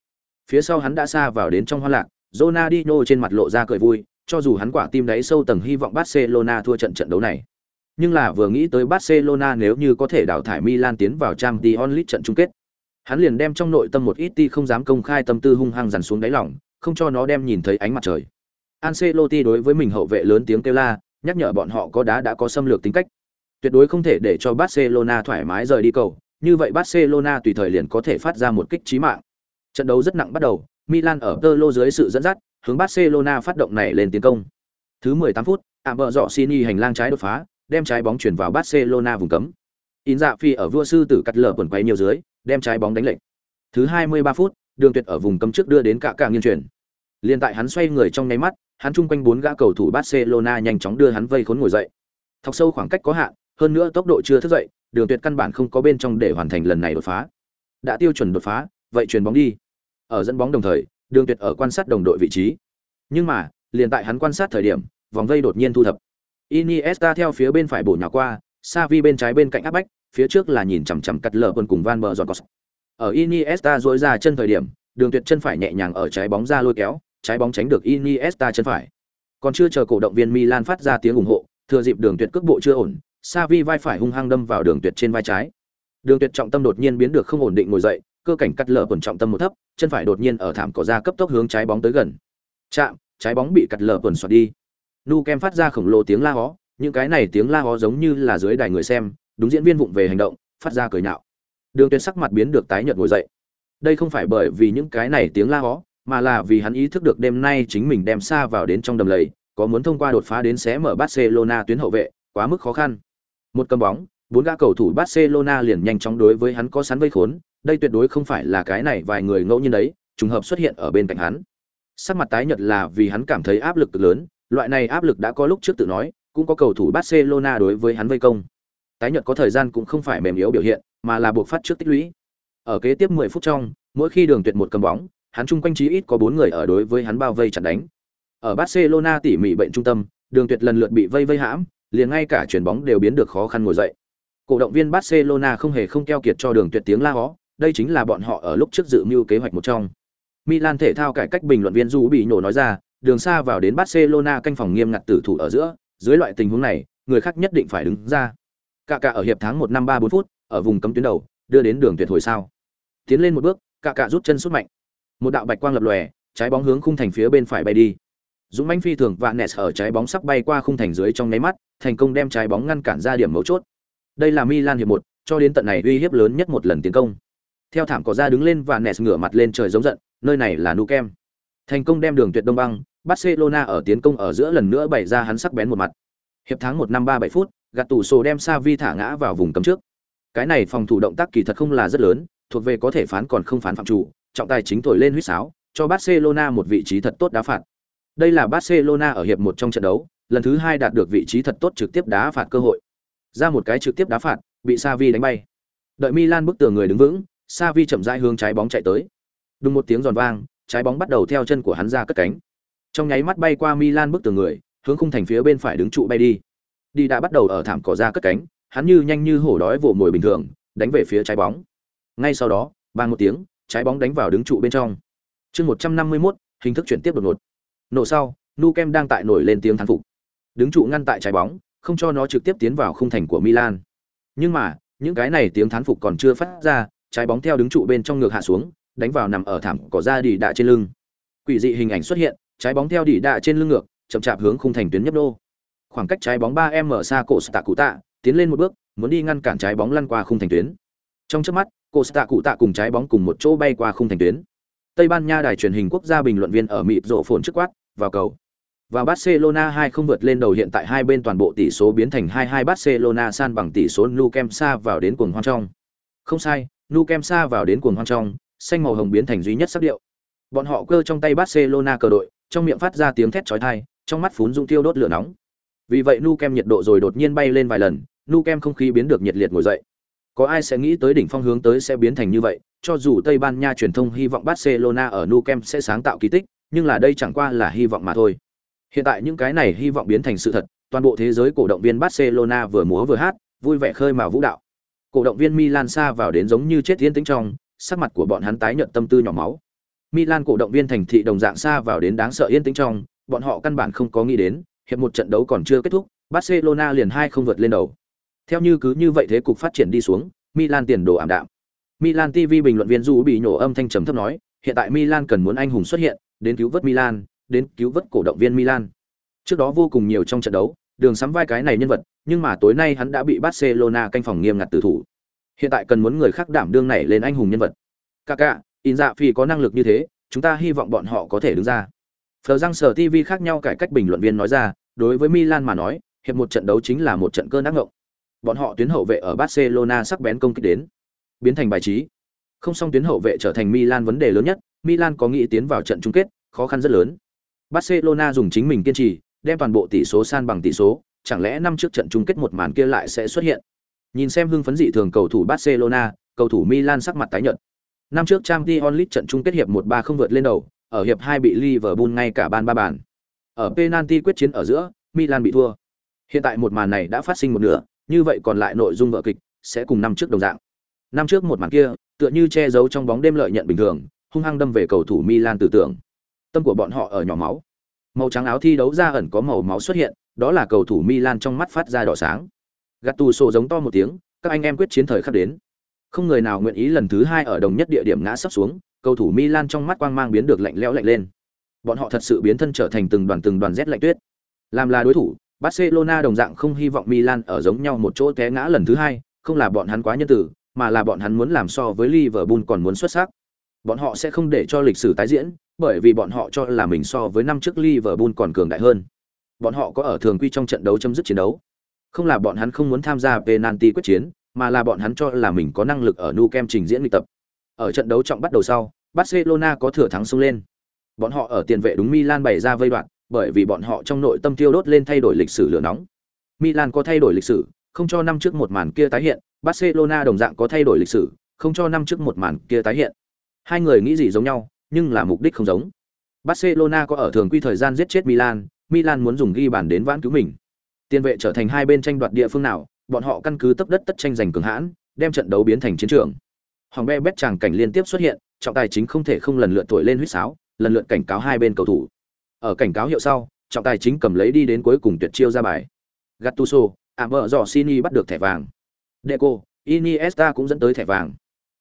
Phía sau hắn đã xa vào đến trong hoa lạc Ronaldinho trên mặt lộ ra cười vui cho dù hắn quả tim đáy sâu tầng hy vọng Barcelona thua trận trận đấu này. Nhưng là vừa nghĩ tới Barcelona nếu như có thể đào thải Milan tiến vào Champions League trận chung kết, hắn liền đem trong nội tâm một ít ti không dám công khai tâm tư hung hăng dằn xuống đáy lòng, không cho nó đem nhìn thấy ánh mặt trời. Ancelotti đối với mình hậu vệ lớn tiếng kêu la, nhắc nhở bọn họ có đá đã có xâm lược tính cách. Tuyệt đối không thể để cho Barcelona thoải mái rời đi cầu, như vậy Barcelona tùy thời liền có thể phát ra một kích chí mạng. Trận đấu rất nặng bắt đầu, Milan ở tơ lô dưới sự dẫn dắt, hướng Barcelona phát động này lên tiến công. Thứ 18 phút, Abergosini hành lang trái đột phá, đem trái bóng chuyển vào Barcelona vùng cấm. In dạ phi ở vua sư tử cắt lở quần quay nhiều dưới, đem trái bóng đánh lệch. Thứ 23 phút, Đường Tuyệt ở vùng cấm trước đưa đến cả cả nghiên chuyển. Liên tại hắn xoay người trong nháy mắt, hắn chung quanh bốn gã cầu thủ Barcelona nhanh chóng đưa hắn vây khốn ngồi dậy. Thọc sâu khoảng cách có hạn, hơn nữa tốc độ chưa thức dậy, Đường Tuyệt căn bản không có bên trong để hoàn thành lần này đột phá. Đã tiêu chuẩn đột phá, vậy chuyền bóng đi. Ở dẫn bóng đồng thời, Đường Tuyệt ở quan sát đồng đội vị trí. Nhưng mà, liền tại hắn quan sát thời điểm, vòng vây đột nhiên thu thập. Iniesta theo phía bên phải bổ nhào qua, Xavi bên trái bên cạnh áp bách, phía trước là nhìn chằm chằm cắt lở quân cùng Van Bờ Giọt Ở Iniesta duỗi ra chân thời điểm, đường tuyệt chân phải nhẹ nhàng ở trái bóng ra lôi kéo, trái bóng tránh được Iniesta chân phải. Còn chưa chờ cổ động viên Milan phát ra tiếng ủng hộ, thừa dịp đường tuyệt cước bộ chưa ổn, Xavi vai phải hung hăng đâm vào đường tuyệt trên vai trái. Đường tuyệt trọng tâm đột nhiên biến được không ổn định ngồi dậy, cơ cảnh cắt lở quần trọng tâm một thấp, chân phải đột nhiên ở thảm cỏ ra cấp tốc hướng trái bóng tới gần. Chạm, trái bóng bị cắt lở quần xoạt đi nu kem phát ra khổng lồ tiếng la hó những cái này tiếng la hó giống như là dưới đài người xem đúng diễn viên vụng về hành động, phát ra cười nhạo. Đường tuyệt sắc mặt biến được tái nhợt ngồi dậy. Đây không phải bởi vì những cái này tiếng la hó, mà là vì hắn ý thức được đêm nay chính mình đem xa vào đến trong đầm lầy, có muốn thông qua đột phá đến xé mở barcelona tuyến hậu vệ, quá mức khó khăn. Một cầm bóng, bốn gã cầu thủ barcelona liền nhanh chóng đối với hắn có sắn vây khốn, đây tuyệt đối không phải là cái này vài người ngẫu nhiên đấy, trùng hợp xuất hiện ở bên cạnh hắn. Sắc mặt tái nhợt là vì hắn cảm thấy áp lực lớn, loại này áp lực đã có lúc trước tự nói, cũng có cầu thủ barcelona đối với hắn vây công tái nhợt có thời gian cũng không phải mềm yếu biểu hiện, mà là buộc phát trước tích lũy. Ở kế tiếp 10 phút trong, mỗi khi đường tuyệt một cầm bóng, hắn chung quanh chí ít có bốn người ở đối với hắn bao vây chặn đánh. Ở barcelona tỉ mỉ bệnh trung tâm, đường tuyệt lần lượt bị vây vây hãm, liền ngay cả chuyển bóng đều biến được khó khăn ngồi dậy. Cổ động viên barcelona không hề không keo kiệt cho đường tuyệt tiếng la hó, đây chính là bọn họ ở lúc trước dự mưu kế hoạch một trong. Milan thể thao cải cách bình luận viên du bị nổ nói ra, đường xa vào đến barcelona canh phòng nghiêm ngặt tử thủ ở giữa, dưới loại tình huống này, người khác nhất định phải đứng ra cả cạ ở hiệp tháng một năm ba bốn phút, ở vùng cấm tuyến đầu, đưa đến đường tuyệt hồi sao. Tiến lên một bước, cả cạ rút chân sút mạnh. Một đạo bạch quang lập lòe, trái bóng hướng khung thành phía bên phải bay đi. Dũng mãnh phi thường và nes ở trái bóng sắc bay qua khung thành dưới trong nháy mắt, thành công đem trái bóng ngăn cản ra điểm mấu chốt. Đây là milan hiệp một, cho đến tận này uy hiếp lớn nhất một lần tiến công. Theo thảm cỏ ra đứng lên và nes ngửa mặt lên trời giống giận, nơi này là nu kem. Thành công đem đường tuyệt đông băng, barcelona ở tiến công ở giữa lần nữa bày ra hắn sắc bén một mặt. Hiệp tháng một năm ba bảy phút gạt tủ sổ đem Sa Vi thả ngã vào vùng cấm trước. Cái này phòng thủ động tác kỳ thật không là rất lớn, thuộc về có thể phán còn không phán phạm chủ, trọng tài chính thổi lên huýt sáo, cho barcelona một vị trí thật tốt đá phạt. Đây là barcelona ở hiệp một trong trận đấu, lần thứ hai đạt được vị trí thật tốt trực tiếp đá phạt cơ hội. Ra một cái trực tiếp đá phạt, bị Sa Vi đánh bay. Đợi Milan bức tường người đứng vững, Sa Vi chậm rãi hướng trái bóng chạy tới. Đúng một tiếng giòn vang, trái bóng bắt đầu theo chân của hắn ra cất cánh. Trong nháy mắt bay qua Milan bức tường người, hướng khung thành phía bên phải đứng trụ bay đi đi đã bắt đầu ở thảm cỏ ra cất cánh, hắn như nhanh như hổ đói vồ mồi bình thường, đánh về phía trái bóng. Ngay sau đó bàn một tiếng, trái bóng đánh vào đứng trụ bên trong. Chương một trăm năm mươi mốt, hình thức chuyển tiếp đột ngột. Nổ sau, nu kem đang tại nổi lên tiếng thán phục. Đứng trụ ngăn tại trái bóng, không cho nó trực tiếp tiến vào khung thành của milan. Nhưng mà, những cái này tiếng thán phục còn chưa phát ra, trái bóng theo đứng trụ bên trong ngược hạ xuống, đánh vào nằm ở thảm cỏ ra đỉ đạ trên lưng. Quỷ dị hình ảnh xuất hiện, trái bóng theo đỉ đạ trên lưng ngược, chậm chạp hướng khung thành tuyến nhấp đô khoảng cách trái bóng 3 m xa cổ tạ cụ tạ tiến lên một bước muốn đi ngăn cản trái bóng lăn qua khung thành tuyến trong chớp mắt cổ tạ cụ tạ cùng trái bóng cùng một chỗ bay qua khung thành tuyến tây ban nha đài truyền hình quốc gia bình luận viên ở mịp rộ phồn trước quát vào cầu và Barcelona 2 không vượt lên đầu hiện tại hai bên toàn bộ tỷ số biến thành 2-2 Barcelona san bằng tỷ số Nu Sa vào đến cuồng hoang trong. Không sai, Nu Sa vào đến cuồng hoang trong, xanh màu hồng biến thành duy nhất sắc điệu. Bọn họ cơ trong tay Barcelona cờ đội, trong miệng phát ra tiếng thét chói tai, trong mắt phún dung tiêu đốt lửa nóng. Vì vậy Nu Kem nhiệt độ rồi đột nhiên bay lên vài lần, Nu Kem không khí biến được nhiệt liệt ngồi dậy. Có ai sẽ nghĩ tới đỉnh phong hướng tới sẽ biến thành như vậy, cho dù Tây Ban Nha truyền thông hy vọng Barcelona ở Nou Camp sẽ sáng tạo kỳ tích, nhưng là đây chẳng qua là hy vọng mà thôi. Hiện tại những cái này hy vọng biến thành sự thật, toàn bộ thế giới cổ động viên Barcelona vừa múa vừa hát, vui vẻ khơi mào vũ đạo. Cổ động viên Milan xa vào đến giống như chết thiên tĩnh trong, sắc mặt của bọn hắn tái nhợt tâm tư nhỏ máu. Milan cổ động viên thành thị đồng dạng xa vào đến đáng sợ yên tĩnh trong, bọn họ căn bản không có nghĩ đến, hiệp một trận đấu còn chưa kết thúc, Barcelona liền hai không vượt lên đầu. Theo như cứ như vậy thế cục phát triển đi xuống, Milan tiền đồ ảm đạm. Milan TV bình luận viên Du bị nhổ âm thanh trầm thấp nói, hiện tại Milan cần muốn anh hùng xuất hiện, đến cứu vớt Milan, đến cứu vớt cổ động viên Milan. Trước đó vô cùng nhiều trong trận đấu, đường sắm vai cái này nhân vật, nhưng mà tối nay hắn đã bị Barcelona canh phòng nghiêm ngặt tử thủ. Hiện tại cần muốn người khác đảm đương này lên anh hùng nhân vật. Kaká, Inzaghi có năng lực như thế, chúng ta hy vọng bọn họ có thể đứng ra. Phờ răng sở TV khác nhau cải cách bình luận viên nói ra, đối với Milan mà nói, hiệp một trận đấu chính là một trận cơn ác ngộng. Bọn họ tuyến hậu vệ ở Barcelona sắc bén công kích đến, biến thành bài trí. Không song tuyến hậu vệ trở thành Milan vấn đề lớn nhất, Milan có nghĩ tiến vào trận chung kết, khó khăn rất lớn. Barcelona dùng chính mình kiên trì, đem toàn bộ tỷ số san bằng tỷ số, chẳng lẽ năm trước trận chung kết một màn kia lại sẽ xuất hiện. Nhìn xem hưng phấn dị thường cầu thủ Barcelona, cầu thủ Milan sắc mặt tái nhợt. Năm trước Champions League trận chung kết hiệp 1-3 không vượt lên đầu, ở hiệp 2 bị Liverpool ngay cả ban ba bàn. Ở penalty quyết chiến ở giữa, Milan bị thua. Hiện tại một màn này đã phát sinh một nửa, như vậy còn lại nội dung vở kịch sẽ cùng năm trước đồng dạng. Năm trước một màn kia, tựa như che giấu trong bóng đêm lợi nhận bình thường, hung hăng đâm về cầu thủ Milan tử tưởng. Tâm của bọn họ ở nhỏ máu. Màu trắng áo thi đấu ra ẩn có màu máu xuất hiện, đó là cầu thủ Milan trong mắt phát ra đỏ sáng. Gattuso giống to một tiếng, các anh em quyết chiến thời khắc đến. Không người nào nguyện ý lần thứ hai ở đồng nhất địa điểm ngã sắp xuống, cầu thủ Milan trong mắt quang mang biến được lạnh lẽo lạnh lên. Bọn họ thật sự biến thân trở thành từng đoàn từng đoàn rét lạnh tuyết. Làm là đối thủ, Barcelona đồng dạng không hy vọng Milan ở giống nhau một chỗ té ngã lần thứ hai, không là bọn hắn quá nhân tử, mà là bọn hắn muốn làm so với Liverpool còn muốn xuất sắc. Bọn họ sẽ không để cho lịch sử tái diễn, bởi vì bọn họ cho là mình so với năm trước Liverpool còn cường đại hơn. Bọn họ có ở thường quy trong trận đấu chấm dứt chiến đấu. Không là bọn hắn không muốn tham gia penalty quyết chiến, mà là bọn hắn cho là mình có năng lực ở Nou Camp trình diễn luyện tập. Ở trận đấu trọng bắt đầu sau, Barcelona có thừa thắng xông lên. Bọn họ ở tiền vệ đúng Milan bày ra vây đoạn, bởi vì bọn họ trong nội tâm tiêu đốt lên thay đổi lịch sử lửa nóng. Milan có thay đổi lịch sử, không cho năm trước một màn kia tái hiện, Barcelona đồng dạng có thay đổi lịch sử, không cho năm trước một màn kia tái hiện. Hai người nghĩ gì giống nhau, nhưng là mục đích không giống. Barcelona có ở thường quy thời gian giết chết Milan, Milan muốn dùng ghi bàn đến vãn cứu mình. Tiền vệ trở thành hai bên tranh đoạt địa phương nào, bọn họ căn cứ tấp đất tất tranh giành cường hãn, đem trận đấu biến thành chiến trường. Hoàng be bét chàng cảnh liên tiếp xuất hiện, trọng tài chính không thể không lần lượt tuổi lên huýt sáo, lần lượt cảnh cáo hai bên cầu thủ. Ở cảnh cáo hiệu sau, trọng tài chính cầm lấy đi đến cuối cùng tuyệt chiêu ra bài. Gattuso, Amber Rossini bắt được thẻ vàng. Deco, Iniesta cũng dẫn tới thẻ vàng.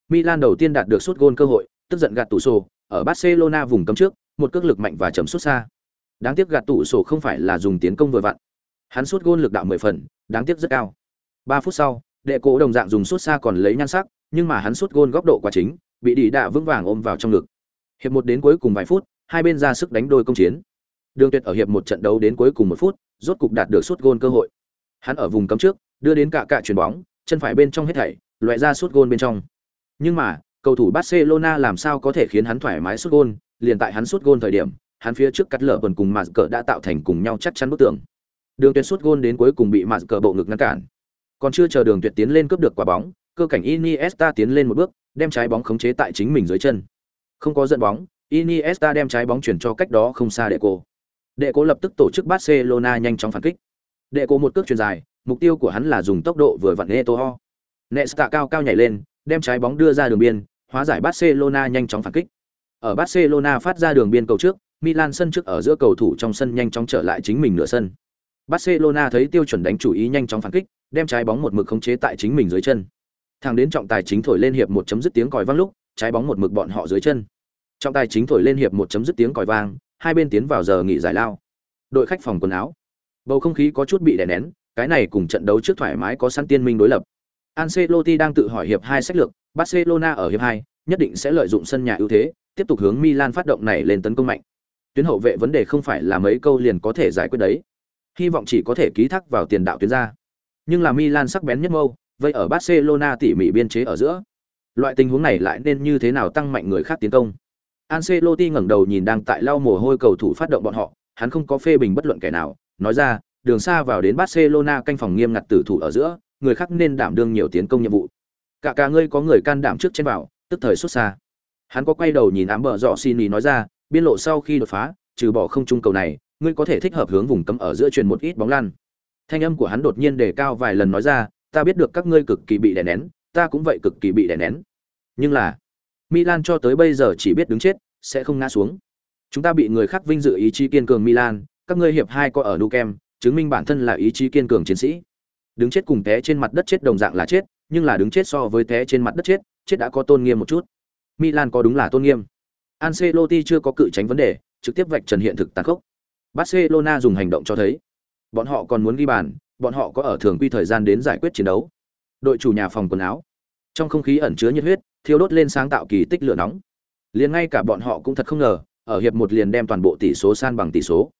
Milan đầu tiên đạt được sút gôn cơ hội, tức giận Gattuso ở Barcelona vùng cấm trước, một cước lực mạnh và chấm sút xa. Đáng tiếc Gattuso không phải là dùng tiến công vừa vặn. Hắn sút gôn lực đạo 10 phần, đáng tiếc rất cao. 3 phút sau, đệ cổ đồng dạng dùng sút xa còn lấy nhan sắc, nhưng mà hắn sút gôn góc độ quá chính, bị đi đạ vững vàng ôm vào trong ngực. Hiệp một đến cuối cùng vài phút, hai bên ra sức đánh đôi công chiến. Đường Tuyệt ở hiệp một trận đấu đến cuối cùng một phút, rốt cục đạt được sút gôn cơ hội. Hắn ở vùng cấm trước, đưa đến cả cả chuyền bóng, chân phải bên trong hết thảy, loại ra sút gôn bên trong. Nhưng mà, cầu thủ Barcelona làm sao có thể khiến hắn thoải mái sút gôn, liền tại hắn sút gôn thời điểm, hắn phía trước cắt lở quần cùng Mạt Cờ đã tạo thành cùng nhau chắc chắn bức tường. Đường Tuyệt sút gôn đến cuối cùng bị Mạt Cờ bộ ngực ngăn cản. Còn chưa chờ Đường Tuyệt tiến lên cướp được quả bóng, cơ cảnh Iniesta tiến lên một bước, đem trái bóng khống chế tại chính mình dưới chân. Không có dẫn bóng, Iniesta đem trái bóng chuyển cho cách đó không xa đệ cô. Đệ cô lập tức tổ chức Barcelona nhanh chóng phản kích. Đệ cô một cước chuyền dài, mục tiêu của hắn là dùng tốc độ vừa vặn Eto'o. Nesta cao cao nhảy lên, đem trái bóng đưa ra đường biên, hóa giải Barcelona nhanh chóng phản kích. Ở Barcelona phát ra đường biên cầu trước, Milan sân trước ở giữa cầu thủ trong sân nhanh chóng trở lại chính mình nửa sân. Barcelona thấy tiêu chuẩn đánh chủ ý nhanh chóng phản kích, đem trái bóng một mực khống chế tại chính mình dưới chân. Thằng đến trọng tài chính thổi lên hiệp một chấm dứt tiếng còi vang lúc, trái bóng một mực bọn họ dưới chân. Trọng tài chính thổi lên hiệp một chấm dứt tiếng còi vang, hai bên tiến vào giờ nghỉ giải lao. Đội khách phòng quần áo. Bầu không khí có chút bị đè nén, cái này cùng trận đấu trước thoải mái có sẵn tiên minh đối lập. Ancelotti đang tự hỏi hiệp hai sách lược, Barcelona ở hiệp hai nhất định sẽ lợi dụng sân nhà ưu thế, tiếp tục hướng Milan phát động này lên tấn công mạnh. Tuyến hậu vệ vấn đề không phải là mấy câu liền có thể giải quyết đấy. Hy vọng chỉ có thể ký thác vào tiền đạo tuyến ra. Nhưng là Milan sắc bén nhất mâu, vậy ở Barcelona tỉ mỉ biên chế ở giữa. Loại tình huống này lại nên như thế nào tăng mạnh người khác tiến công? Ancelotti ngẩng đầu nhìn đang tại lau mồ hôi cầu thủ phát động bọn họ, hắn không có phê bình bất luận kẻ nào, nói ra, đường xa vào đến Barcelona canh phòng nghiêm ngặt tử thủ ở giữa, người khác nên đảm đương nhiều tiến công nhiệm vụ. Cả cả ngươi có người can đảm trước trên vào, tức thời xuất xa. Hắn có quay đầu nhìn ám bờ rõ xin nói ra, biên lộ sau khi đột phá, trừ bỏ không trung cầu này, ngươi có thể thích hợp hướng vùng cấm ở giữa truyền một ít bóng lăn. Thanh âm của hắn đột nhiên đề cao vài lần nói ra, ta biết được các ngươi cực kỳ bị đè nén, ta cũng vậy cực kỳ bị đè nén. Nhưng là, Milan cho tới bây giờ chỉ biết đứng chết, sẽ không ngã xuống. Chúng ta bị người khác vinh dự ý chí kiên cường Milan, các ngươi hiệp hai có ở Nou Camp, chứng minh bản thân là ý chí kiên cường chiến sĩ. Đứng chết cùng té trên mặt đất chết đồng dạng là chết, nhưng là đứng chết so với té trên mặt đất chết, chết đã có tôn nghiêm một chút. Milan có đúng là tôn nghiêm. Ancelotti chưa có cự tránh vấn đề, trực tiếp vạch trần hiện thực tàn khốc. Barcelona dùng hành động cho thấy, bọn họ còn muốn ghi bàn, bọn họ có ở thường quy thời gian đến giải quyết chiến đấu. Đội chủ nhà phòng quần áo, trong không khí ẩn chứa nhiệt huyết, thiêu đốt lên sáng tạo kỳ tích lửa nóng. Liền ngay cả bọn họ cũng thật không ngờ, ở hiệp một liền đem toàn bộ tỷ số san bằng tỷ số.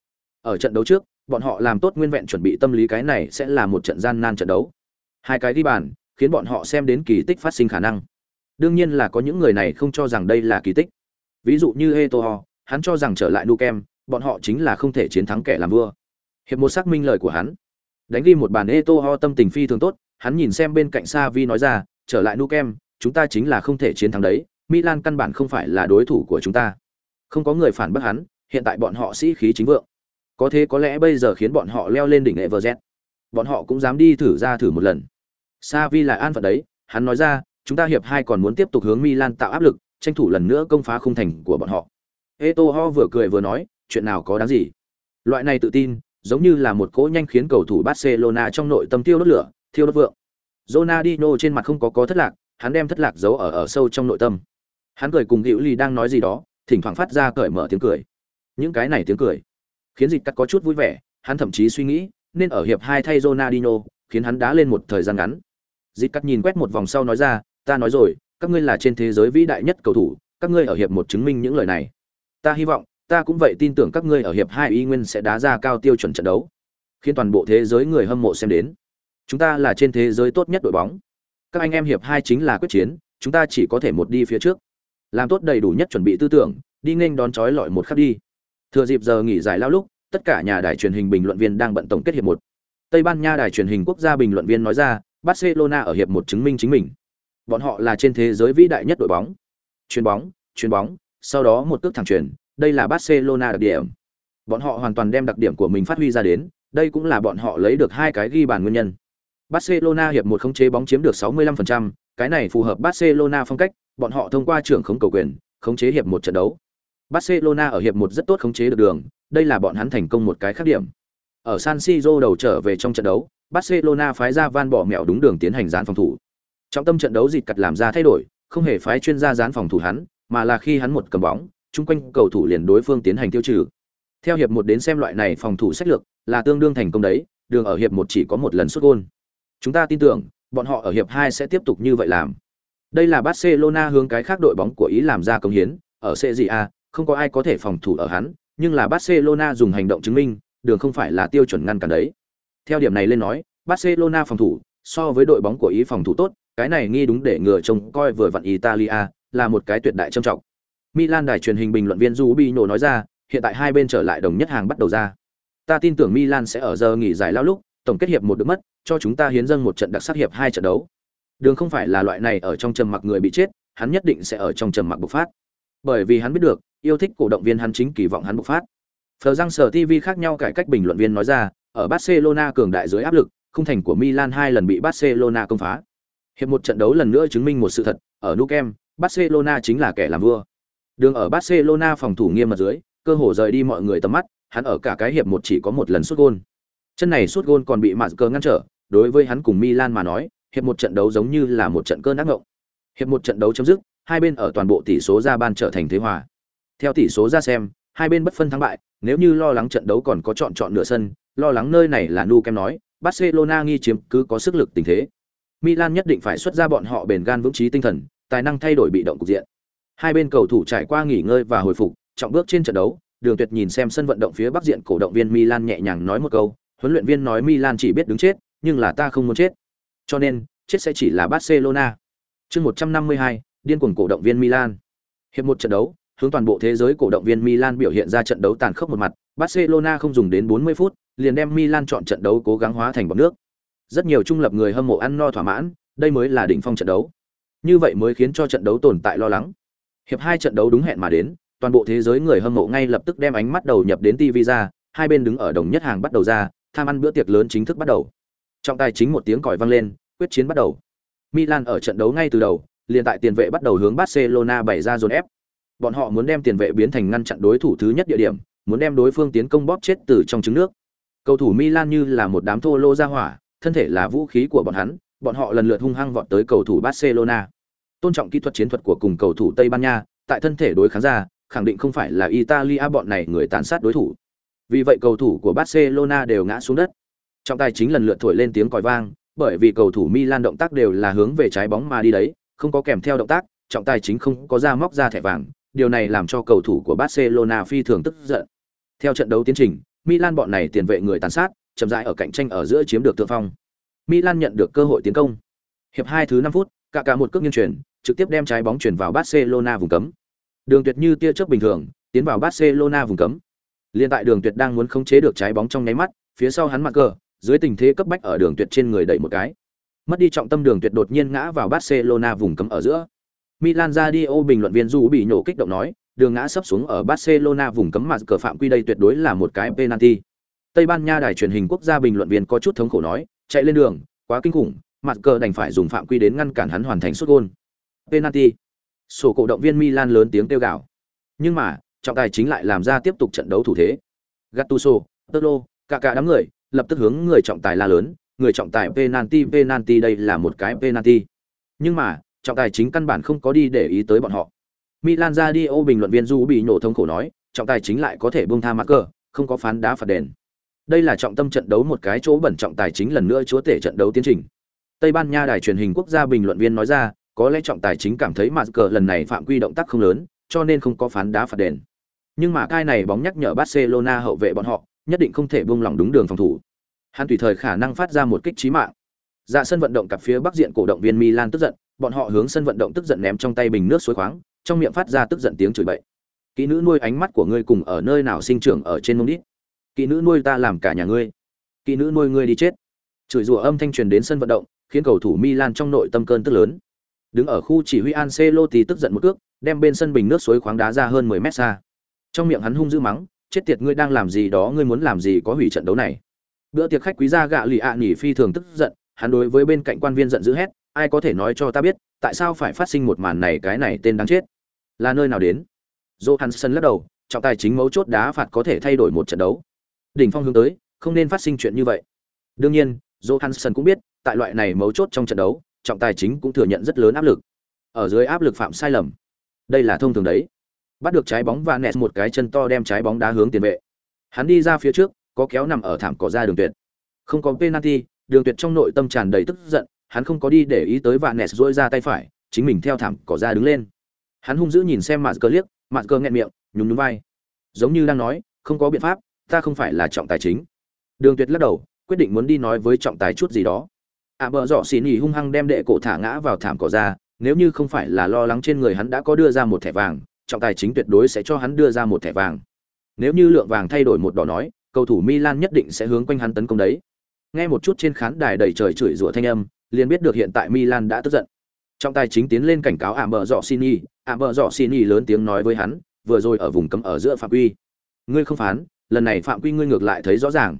Ở trận đấu trước, bọn họ làm tốt nguyên vẹn chuẩn bị tâm lý cái này sẽ là một trận gian nan trận đấu. Hai cái ghi bàn, khiến bọn họ xem đến kỳ tích phát sinh khả năng. Đương nhiên là có những người này không cho rằng đây là kỳ tích. Ví dụ như Eto'o, hắn cho rằng trở lại Nukem, bọn họ chính là không thể chiến thắng kẻ làm vua. Hiệp một xác minh lời của hắn. Đánh ghi một bàn Eto'o tâm tình phi thường tốt, hắn nhìn xem bên cạnh Sa Vi nói ra, trở lại Nukem, chúng ta chính là không thể chiến thắng đấy, Milan căn bản không phải là đối thủ của chúng ta. Không có người phản bác hắn, hiện tại bọn họ sĩ khí chính vượng. Có thế có lẽ bây giờ khiến bọn họ leo lên đỉnh Everest. Bọn họ cũng dám đi thử ra thử một lần. Sa Vi là an phận đấy, hắn nói ra, chúng ta hiệp hai còn muốn tiếp tục hướng Milan tạo áp lực, tranh thủ lần nữa công phá khung thành của bọn họ. Eto'o vừa cười vừa nói, chuyện nào có đáng gì? Loại này tự tin, giống như là một cỗ nhanh khiến cầu thủ Barcelona trong nội tâm tiêu đốt lửa, thiêu đốt vượng. Ronaldinho trên mặt không có có thất lạc, hắn đem thất lạc giấu ở ở sâu trong nội tâm. Hắn cười cùng Diệu Ly đang nói gì đó, thỉnh thoảng phát ra cởi mở tiếng cười. Những cái này tiếng cười, khiến dịch cắt có chút vui vẻ, hắn thậm chí suy nghĩ, nên ở hiệp hai thay Ronaldinho, khiến hắn đá lên một thời gian ngắn. Dịch cắt nhìn quét một vòng sau nói ra, ta nói rồi, các ngươi là trên thế giới vĩ đại nhất cầu thủ, các ngươi ở hiệp một chứng minh những lời này. Ta hy vọng, ta cũng vậy tin tưởng các ngươi ở hiệp hai y nguyên sẽ đá ra cao tiêu chuẩn trận đấu, khiến toàn bộ thế giới người hâm mộ xem đến. Chúng ta là trên thế giới tốt nhất đội bóng. Các anh em hiệp hai chính là quyết chiến, chúng ta chỉ có thể một đi phía trước. Làm tốt đầy đủ nhất chuẩn bị tư tưởng, đi nghênh đón chói lọi một khắc đi. Thừa dịp giờ nghỉ giải lao lúc, tất cả nhà đài truyền hình bình luận viên đang bận tổng kết hiệp một. Tây Ban Nha đài truyền hình quốc gia bình luận viên nói ra, Barcelona ở hiệp một chứng minh chính mình. Bọn họ là trên thế giới vĩ đại nhất đội bóng. Chuyền bóng, chuyền bóng, sau đó một cước thẳng chuyền, đây là Barcelona đặc điểm. Bọn họ hoàn toàn đem đặc điểm của mình phát huy ra đến, đây cũng là bọn họ lấy được hai cái ghi bàn nguyên nhân. Barcelona hiệp một khống chế bóng chiếm được 65%, cái này phù hợp Barcelona phong cách, bọn họ thông qua trưởng khống cầu quyền, khống chế hiệp một trận đấu. Barcelona ở hiệp một rất tốt khống chế được đường, đây là bọn hắn thành công một cái khác điểm. Ở San Siro đầu trở về trong trận đấu, Barcelona phái ra van bỏ mẹo đúng đường tiến hành gián phòng thủ. Trong tâm trận đấu dịch cật làm ra thay đổi, không hề phái chuyên gia gián phòng thủ hắn, mà là khi hắn một cầm bóng, chung quanh cầu thủ liền đối phương tiến hành tiêu trừ. Theo hiệp một đến xem loại này phòng thủ sách lược là tương đương thành công đấy, đường ở hiệp một chỉ có một lần sút gôn. Chúng ta tin tưởng, bọn họ ở hiệp hai sẽ tiếp tục như vậy làm. Đây là Barcelona hướng cái khác đội bóng của Ý làm ra công hiến, ở CJA, không có ai có thể phòng thủ ở hắn, nhưng là Barcelona dùng hành động chứng minh, đường không phải là tiêu chuẩn ngăn cản đấy. Theo điểm này lên nói, Barcelona phòng thủ so với đội bóng của Ý phòng thủ tốt, cái này nghi đúng để ngừa trông coi vừa vặn Italia, là một cái tuyệt đại trâm trọng. Milan đài truyền hình bình luận viên Rubinho nói ra, hiện tại hai bên trở lại đồng nhất hàng bắt đầu ra. Ta tin tưởng Milan sẽ ở giờ nghỉ giải lao lúc, tổng kết hiệp một được mất, cho chúng ta hiến dâng một trận đặc sắc hiệp hai trận đấu. Đường không phải là loại này ở trong trầm mặc người bị chết, hắn nhất định sẽ ở trong trầm mặc bộc phát. Bởi vì hắn biết được, yêu thích cổ động viên hắn chính kỳ vọng hắn bộc phát. Phờ răng sở TV khác nhau cải cách bình luận viên nói ra, ở Barcelona cường đại dưới áp lực, khung thành của Milan hai lần bị Barcelona công phá. Hiệp một trận đấu lần nữa chứng minh một sự thật, ở Nou Camp, Barcelona chính là kẻ làm vua. Đường ở Barcelona phòng thủ nghiêm mật dưới, cơ hồ rời đi mọi người tầm mắt, hắn ở cả cái hiệp một chỉ có một lần sút gôn. Chân này sút gôn còn bị Mạt ngăn trở, đối với hắn cùng Milan mà nói, hiệp một trận đấu giống như là một trận cơn ác ngộng. Hiệp một trận đấu chấm dứt, hai bên ở toàn bộ tỷ số ra ban trở thành thế hòa. Theo tỷ số ra xem, hai bên bất phân thắng bại, nếu như lo lắng trận đấu còn có chọn chọn nửa sân, lo lắng nơi này là Nu Kem nói, Barcelona nghi chiếm cứ có sức lực tình thế. Milan nhất định phải xuất ra bọn họ bền gan vững trí tinh thần, tài năng thay đổi bị động cục diện. Hai bên cầu thủ trải qua nghỉ ngơi và hồi phục, trọng bước trên trận đấu, Đường Tuyệt nhìn xem sân vận động phía bắc diện cổ động viên Milan nhẹ nhàng nói một câu, huấn luyện viên nói Milan chỉ biết đứng chết, nhưng là ta không muốn chết. Cho nên, chết sẽ chỉ là Barcelona. Chương 152, điên cuồng cổ động viên Milan. Hiệp một trận đấu, hướng toàn bộ thế giới cổ động viên Milan biểu hiện ra trận đấu tàn khốc một mặt, Barcelona không dùng đến 40 phút, liền đem Milan chọn trận đấu cố gắng hóa thành bọt nước. Rất nhiều trung lập người hâm mộ ăn no thỏa mãn, đây mới là đỉnh phong trận đấu. Như vậy mới khiến cho trận đấu tồn tại lo lắng. Hiệp hai trận đấu đúng hẹn mà đến, toàn bộ thế giới người hâm mộ ngay lập tức đem ánh mắt đầu nhập đến TV ra, hai bên đứng ở đồng nhất hàng bắt đầu ra, tham ăn bữa tiệc lớn chính thức bắt đầu. Trọng tài chính một tiếng còi vang lên, quyết chiến bắt đầu. Milan ở trận đấu ngay từ đầu, liền tại tiền vệ bắt đầu hướng Barcelona bày ra dồn ép. Bọn họ muốn đem tiền vệ biến thành ngăn chặn đối thủ thứ nhất địa điểm, muốn đem đối phương tiến công bóp chết từ trong trứng nước. Cầu thủ Milan như là một đám thô lô ra hỏa, thân thể là vũ khí của bọn hắn, bọn họ lần lượt hung hăng vọt tới cầu thủ Barcelona. Tôn trọng kỹ thuật chiến thuật của cùng cầu thủ Tây Ban Nha, tại thân thể đối kháng ra, khẳng định không phải là Italia bọn này người tàn sát đối thủ. Vì vậy cầu thủ của Barcelona đều ngã xuống đất. Trọng tài chính lần lượt thổi lên tiếng còi vang, bởi vì cầu thủ Milan động tác đều là hướng về trái bóng mà đi đấy, không có kèm theo động tác, trọng tài chính không có ra móc ra thẻ vàng, điều này làm cho cầu thủ của Barcelona phi thường tức giận. Theo trận đấu tiến trình, Milan bọn này tiền vệ người tàn sát, chậm rãi ở cạnh tranh ở giữa chiếm được thượng phong. Milan nhận được cơ hội tiến công. Hiệp 2 thứ 5 phút, cả cả một cước nghiêng chuyển, trực tiếp đem trái bóng chuyển vào Barcelona vùng cấm. Đường Tuyệt như tia chớp bình thường, tiến vào Barcelona vùng cấm. Liên tại Đường Tuyệt đang muốn khống chế được trái bóng trong nháy mắt, phía sau hắn mặt cờ, dưới tình thế cấp bách ở Đường Tuyệt trên người đẩy một cái. Mất đi trọng tâm Đường Tuyệt đột nhiên ngã vào Barcelona vùng cấm ở giữa. Milan Radio bình luận viên Du bị nổ kích động nói, đường ngã sấp xuống ở Barcelona vùng cấm mà cờ phạm quy đây tuyệt đối là một cái penalty. Tây Ban Nha đài truyền hình quốc gia bình luận viên có chút thống khổ nói, chạy lên đường, quá kinh khủng, mặt cờ đành phải dùng phạm quy đến ngăn cản hắn hoàn thành sút gol. Penalty. Sổ cổ động viên Milan lớn tiếng kêu gào. Nhưng mà, trọng tài chính lại làm ra tiếp tục trận đấu thủ thế. Gattuso, Tolo, cả cả đám người, lập tức hướng người trọng tài la lớn, người trọng tài penalty penalty đây là một cái penalty. Nhưng mà, trọng tài chính căn bản không có đi để ý tới bọn họ. Milan gia đi ô bình luận viên Du bị nổ thông khổ nói, trọng tài chính lại có thể buông tha mặt cờ, không có phán đá phạt đền. Đây là trọng tâm trận đấu một cái chỗ bẩn trọng tài chính lần nữa chúa tể trận đấu tiến trình. Tây Ban Nha đài truyền hình quốc gia bình luận viên nói ra, có lẽ trọng tài chính cảm thấy mà cờ lần này phạm quy động tác không lớn, cho nên không có phán đá phạt đền. Nhưng mà cái này bóng nhắc nhở Barcelona hậu vệ bọn họ, nhất định không thể buông lỏng đúng đường phòng thủ. Hắn tùy thời khả năng phát ra một kích chí mạng. Dạ sân vận động cặp phía bắc diện cổ động viên Milan tức giận, bọn họ hướng sân vận động tức giận ném trong tay bình nước suối khoáng, trong miệng phát ra tức giận tiếng chửi bậy. Kỹ nữ nuôi ánh mắt của ngươi cùng ở nơi nào sinh trưởng ở trên mông đít. Kỹ nữ nuôi ta làm cả nhà ngươi. Kỹ nữ nuôi ngươi đi chết. Chửi rủa âm thanh truyền đến sân vận động, khiến cầu thủ Milan trong nội tâm cơn tức lớn. Đứng ở khu chỉ huy Ancelotti tức giận một cước, đem bên sân bình nước suối khoáng đá ra hơn 10 mét xa. Trong miệng hắn hung dữ mắng, chết tiệt ngươi đang làm gì đó, ngươi muốn làm gì có hủy trận đấu này. Bữa tiệc khách quý gia gạ lì ạ nhỉ phi thường tức giận, hắn đối với bên cạnh quan viên giận dữ hét, ai có thể nói cho ta biết, tại sao phải phát sinh một màn này cái này tên đáng chết. Là nơi nào đến? Johansson lắc đầu, trọng tài chính mấu chốt đá phạt có thể thay đổi một trận đấu. Đỉnh phong hướng tới, không nên phát sinh chuyện như vậy. Đương nhiên, Johansson cũng biết, tại loại này mấu chốt trong trận đấu, trọng tài chính cũng thừa nhận rất lớn áp lực. Ở dưới áp lực phạm sai lầm. Đây là thông thường đấy. Bắt được trái bóng và nẹt một cái chân to đem trái bóng đá hướng tiền vệ. Hắn đi ra phía trước, có kéo nằm ở thảm cỏ ra đường tuyệt. Không có penalty, đường tuyệt trong nội tâm tràn đầy tức giận, hắn không có đi để ý tới vạn nẹt duỗi ra tay phải, chính mình theo thảm cỏ ra đứng lên. Hắn hung dữ nhìn xem Mạt Cơ liếc, Mạt Cơ nghẹn miệng, nhún nhún vai. Giống như đang nói, không có biện pháp, ta không phải là trọng tài chính. Đường Tuyệt lắc đầu, quyết định muốn đi nói với trọng tài chút gì đó. À bờ dọ xì nhỉ hung hăng đem đệ cổ thả ngã vào thảm cỏ ra, nếu như không phải là lo lắng trên người hắn đã có đưa ra một thẻ vàng, trọng tài chính tuyệt đối sẽ cho hắn đưa ra một thẻ vàng. Nếu như lượng vàng thay đổi một đỏ nói, cầu thủ Milan nhất định sẽ hướng quanh hắn tấn công đấy. Nghe một chút trên khán đài đầy trời chửi rủa thanh âm, liền biết được hiện tại Milan đã tức giận. Trọng tài chính tiến lên cảnh cáo ảm bờ dọ Sini, ảm bờ dọ Sini lớn tiếng nói với hắn, vừa rồi ở vùng cấm ở giữa phạm quy. Ngươi không phán, lần này phạm quy ngươi ngược lại thấy rõ ràng.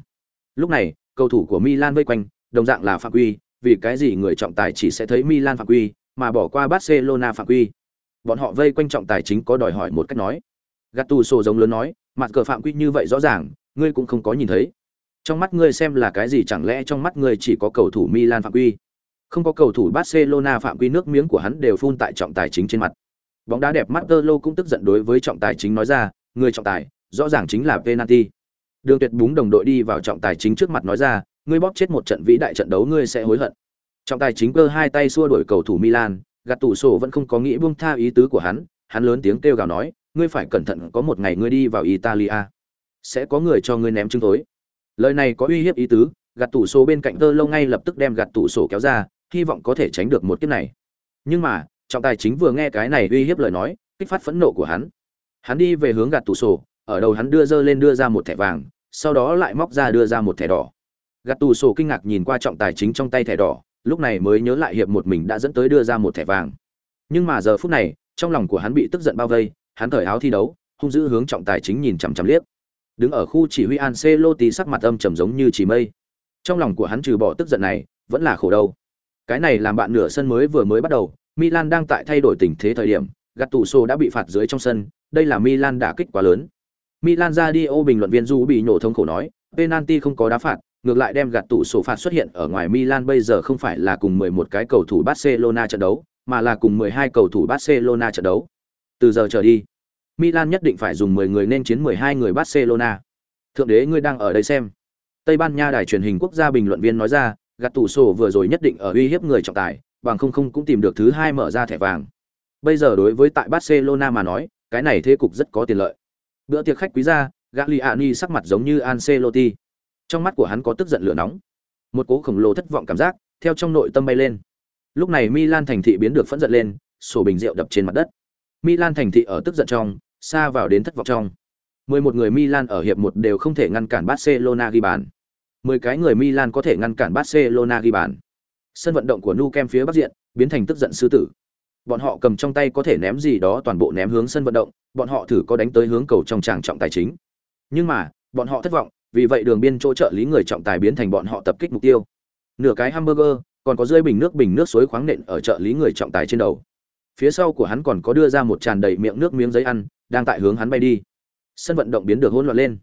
Lúc này, cầu thủ của Milan vây quanh, đồng dạng là phạm quy, vì cái gì người trọng tài chỉ sẽ thấy Milan phạm quy, mà bỏ qua Barcelona phạm quy. Bọn họ vây quanh trọng tài chính có đòi hỏi một cách nói. Gattuso giống lớn nói, mặt cờ phạm quy như vậy rõ ràng, ngươi cũng không có nhìn thấy. Trong mắt ngươi xem là cái gì chẳng lẽ trong mắt ngươi chỉ có cầu thủ Milan phạm quy? Không có cầu thủ Barcelona phạm quy nước miếng của hắn đều phun tại trọng tài chính trên mặt. Bóng đá đẹp Marcelo cũng tức giận đối với trọng tài chính nói ra, người trọng tài, rõ ràng chính là penalty. Đường Tuyệt búng đồng đội đi vào trọng tài chính trước mặt nói ra, ngươi bóp chết một trận vĩ đại trận đấu ngươi sẽ hối hận. Trọng tài chính cơ hai tay xua đuổi cầu thủ Milan, gạt tủ sổ vẫn không có nghĩ buông tha ý tứ của hắn, hắn lớn tiếng kêu gào nói, ngươi phải cẩn thận có một ngày ngươi đi vào Italia, sẽ có người cho ngươi ném trứng tối. Lời này có uy hiếp ý tứ, gạt tủ sổ bên cạnh tơ lâu ngay lập tức đem gạt tủ sổ kéo ra, hy vọng có thể tránh được một kiếp này. Nhưng mà, trọng tài chính vừa nghe cái này uy hiếp lời nói, kích phát phẫn nộ của hắn. Hắn đi về hướng gạt tủ sổ, ở đầu hắn đưa dơ lên đưa ra một thẻ vàng, sau đó lại móc ra đưa ra một thẻ đỏ. Gạt tù sổ kinh ngạc nhìn qua trọng tài chính trong tay thẻ đỏ, lúc này mới nhớ lại hiệp một mình đã dẫn tới đưa ra một thẻ vàng. Nhưng mà giờ phút này, trong lòng của hắn bị tức giận bao vây, hắn cởi áo thi đấu, hung dữ hướng trọng tài chính nhìn chằm chằm liếc. Đứng ở khu chỉ huy Ancelotti sắc mặt âm trầm giống như chỉ mây. Trong lòng của hắn trừ bỏ tức giận này, vẫn là khổ đâu. Cái này làm bạn nửa sân mới vừa mới bắt đầu, Milan đang tại thay đổi tình thế thời điểm, gạt tù sổ đã bị phạt dưới trong sân, đây là Milan đả kích quá lớn. Milan Radio bình luận viên Du bị nhổ thông khổ nói, penalty không có đá phạt, ngược lại đem gạt tủ sổ phạt xuất hiện ở ngoài Milan bây giờ không phải là cùng 11 cái cầu thủ Barcelona trận đấu, mà là cùng 12 cầu thủ Barcelona trận đấu. Từ giờ trở đi, Milan nhất định phải dùng 10 người nên chiến 12 người Barcelona. Thượng đế ngươi đang ở đây xem. Tây Ban Nha đài truyền hình quốc gia bình luận viên nói ra, gạt tủ sổ vừa rồi nhất định ở uy hiếp người trọng tài, bằng không không cũng tìm được thứ hai mở ra thẻ vàng. Bây giờ đối với tại Barcelona mà nói, cái này thế cục rất có tiền lợi. Bữa tiệc khách quý gia, Gagliani sắc mặt giống như Ancelotti. Trong mắt của hắn có tức giận lửa nóng. Một cố khổng lồ thất vọng cảm giác theo trong nội tâm bay lên. Lúc này Milan thành thị biến được phẫn giận lên, sổ bình rượu đập trên mặt đất. Milan thành thị ở tức giận trong, xa vào đến thất vọng trong. 11 người Milan ở hiệp một đều không thể ngăn cản Barcelona ghi bàn. 10 cái người Milan có thể ngăn cản Barcelona ghi bàn. Sân vận động của nu kem phía bắc diện biến thành tức giận sư tử. Bọn họ cầm trong tay có thể ném gì đó toàn bộ ném hướng sân vận động, bọn họ thử có đánh tới hướng cầu trong tràng trọng tài chính. Nhưng mà, bọn họ thất vọng, vì vậy đường biên chỗ trợ lý người trọng tài biến thành bọn họ tập kích mục tiêu. Nửa cái hamburger, còn có rơi bình nước bình nước suối khoáng nện ở trợ lý người trọng tài trên đầu. Phía sau của hắn còn có đưa ra một tràn đầy miệng nước miếng giấy ăn, đang tại hướng hắn bay đi. Sân vận động biến được hỗn loạn lên.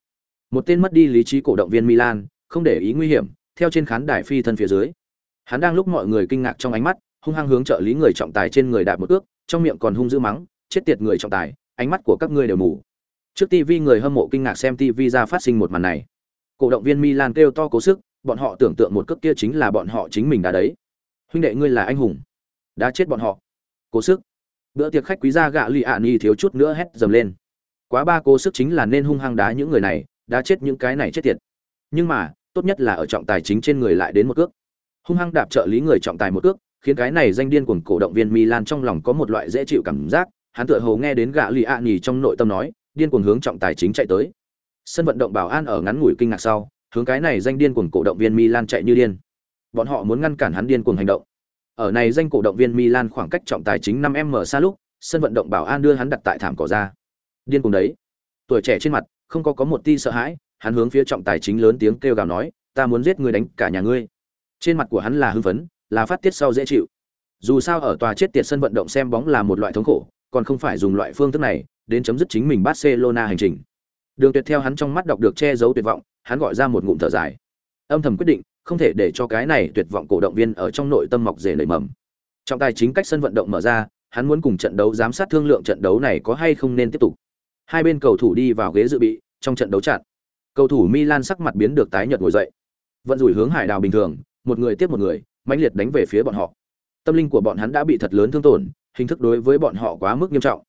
Một tên mất đi lý trí cổ động viên Milan, không để ý nguy hiểm, theo trên khán đài phi thân phía dưới. Hắn đang lúc mọi người kinh ngạc trong ánh mắt, hung hăng hướng trợ lý người trọng tài trên người đạp một ước, trong miệng còn hung dữ mắng, chết tiệt người trọng tài, ánh mắt của các ngươi đều mù. Trước TV người hâm mộ kinh ngạc xem TV ra phát sinh một màn này. Cổ động viên Milan kêu to cố sức, bọn họ tưởng tượng một cước kia chính là bọn họ chính mình đã đấy. Huynh đệ ngươi là anh hùng, đã chết bọn họ. Cố sức. Bữa tiệc khách quý gia gạ lì ạ ni thiếu chút nữa hét dầm lên. Quá ba cố sức chính là nên hung hăng đá những người này, đã chết những cái này chết tiệt. Nhưng mà, tốt nhất là ở trọng tài chính trên người lại đến một cước. Hung hăng đạp trợ lý người trọng tài một cước, khiến cái này danh điên cuồng cổ động viên Milan trong lòng có một loại dễ chịu cảm giác, hắn tựa hồ nghe đến gạ Lý Án nhì trong nội tâm nói, điên cuồng hướng trọng tài chính chạy tới. Sân vận động bảo an ở ngắn ngủi kinh ngạc sau, hướng cái này danh điên cuồng cổ động viên Milan chạy như điên. Bọn họ muốn ngăn cản hắn điên cuồng hành động. Ở này danh cổ động viên Milan khoảng cách trọng tài chính 5m xa lúc, sân vận động bảo an đưa hắn đặt tại thảm cỏ ra. Điên cuồng đấy. Tuổi trẻ trên mặt không có có một tia sợ hãi, hắn hướng phía trọng tài chính lớn tiếng kêu gào nói, ta muốn giết người đánh cả nhà ngươi. Trên mặt của hắn là hưng phấn, là phát tiết sau dễ chịu. Dù sao ở tòa chết tiệt sân vận động xem bóng là một loại thống khổ, còn không phải dùng loại phương thức này đến chấm dứt chính mình Barcelona hành trình. Đường Tuyệt theo hắn trong mắt đọc được che giấu tuyệt vọng, hắn gọi ra một ngụm thở dài. Âm thầm quyết định, không thể để cho cái này tuyệt vọng cổ động viên ở trong nội tâm mọc rễ nảy mầm. Trong tài chính cách sân vận động mở ra, hắn muốn cùng trận đấu giám sát thương lượng trận đấu này có hay không nên tiếp tục. Hai bên cầu thủ đi vào ghế dự bị, trong trận đấu chặn. Cầu thủ Milan sắc mặt biến được tái nhợt ngồi dậy. Vận rủi hướng Hải Đào bình thường, một người tiếp một người, mãnh liệt đánh về phía bọn họ. Tâm linh của bọn hắn đã bị thật lớn thương tổn, hình thức đối với bọn họ quá mức nghiêm trọng.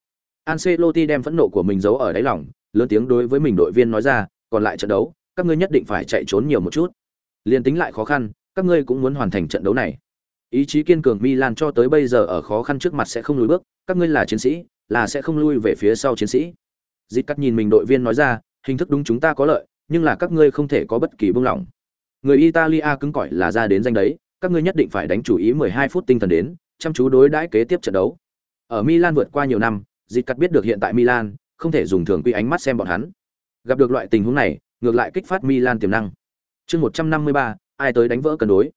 Ancelotti đem phẫn nộ của mình giấu ở đáy lòng, lớn tiếng đối với mình đội viên nói ra, còn lại trận đấu, các ngươi nhất định phải chạy trốn nhiều một chút. Liên tính lại khó khăn, các ngươi cũng muốn hoàn thành trận đấu này. Ý chí kiên cường Milan cho tới bây giờ ở khó khăn trước mặt sẽ không lùi bước, các ngươi là chiến sĩ, là sẽ không lui về phía sau chiến sĩ. dịp cắt nhìn mình đội viên nói ra, hình thức đúng chúng ta có lợi, nhưng là các ngươi không thể có bất kỳ buông lỏng. Người Italia cứng cỏi là ra đến danh đấy, các ngươi nhất định phải đánh chủ ý 12 phút tinh thần đến, chăm chú đối đãi kế tiếp trận đấu. Ở Milan vượt qua nhiều năm, dịp cắt biết được hiện tại Milan không thể dùng thường quy ánh mắt xem bọn hắn. Gặp được loại tình huống này, ngược lại kích phát Milan tiềm năng. Chương 153, ai tới đánh vỡ cân đối.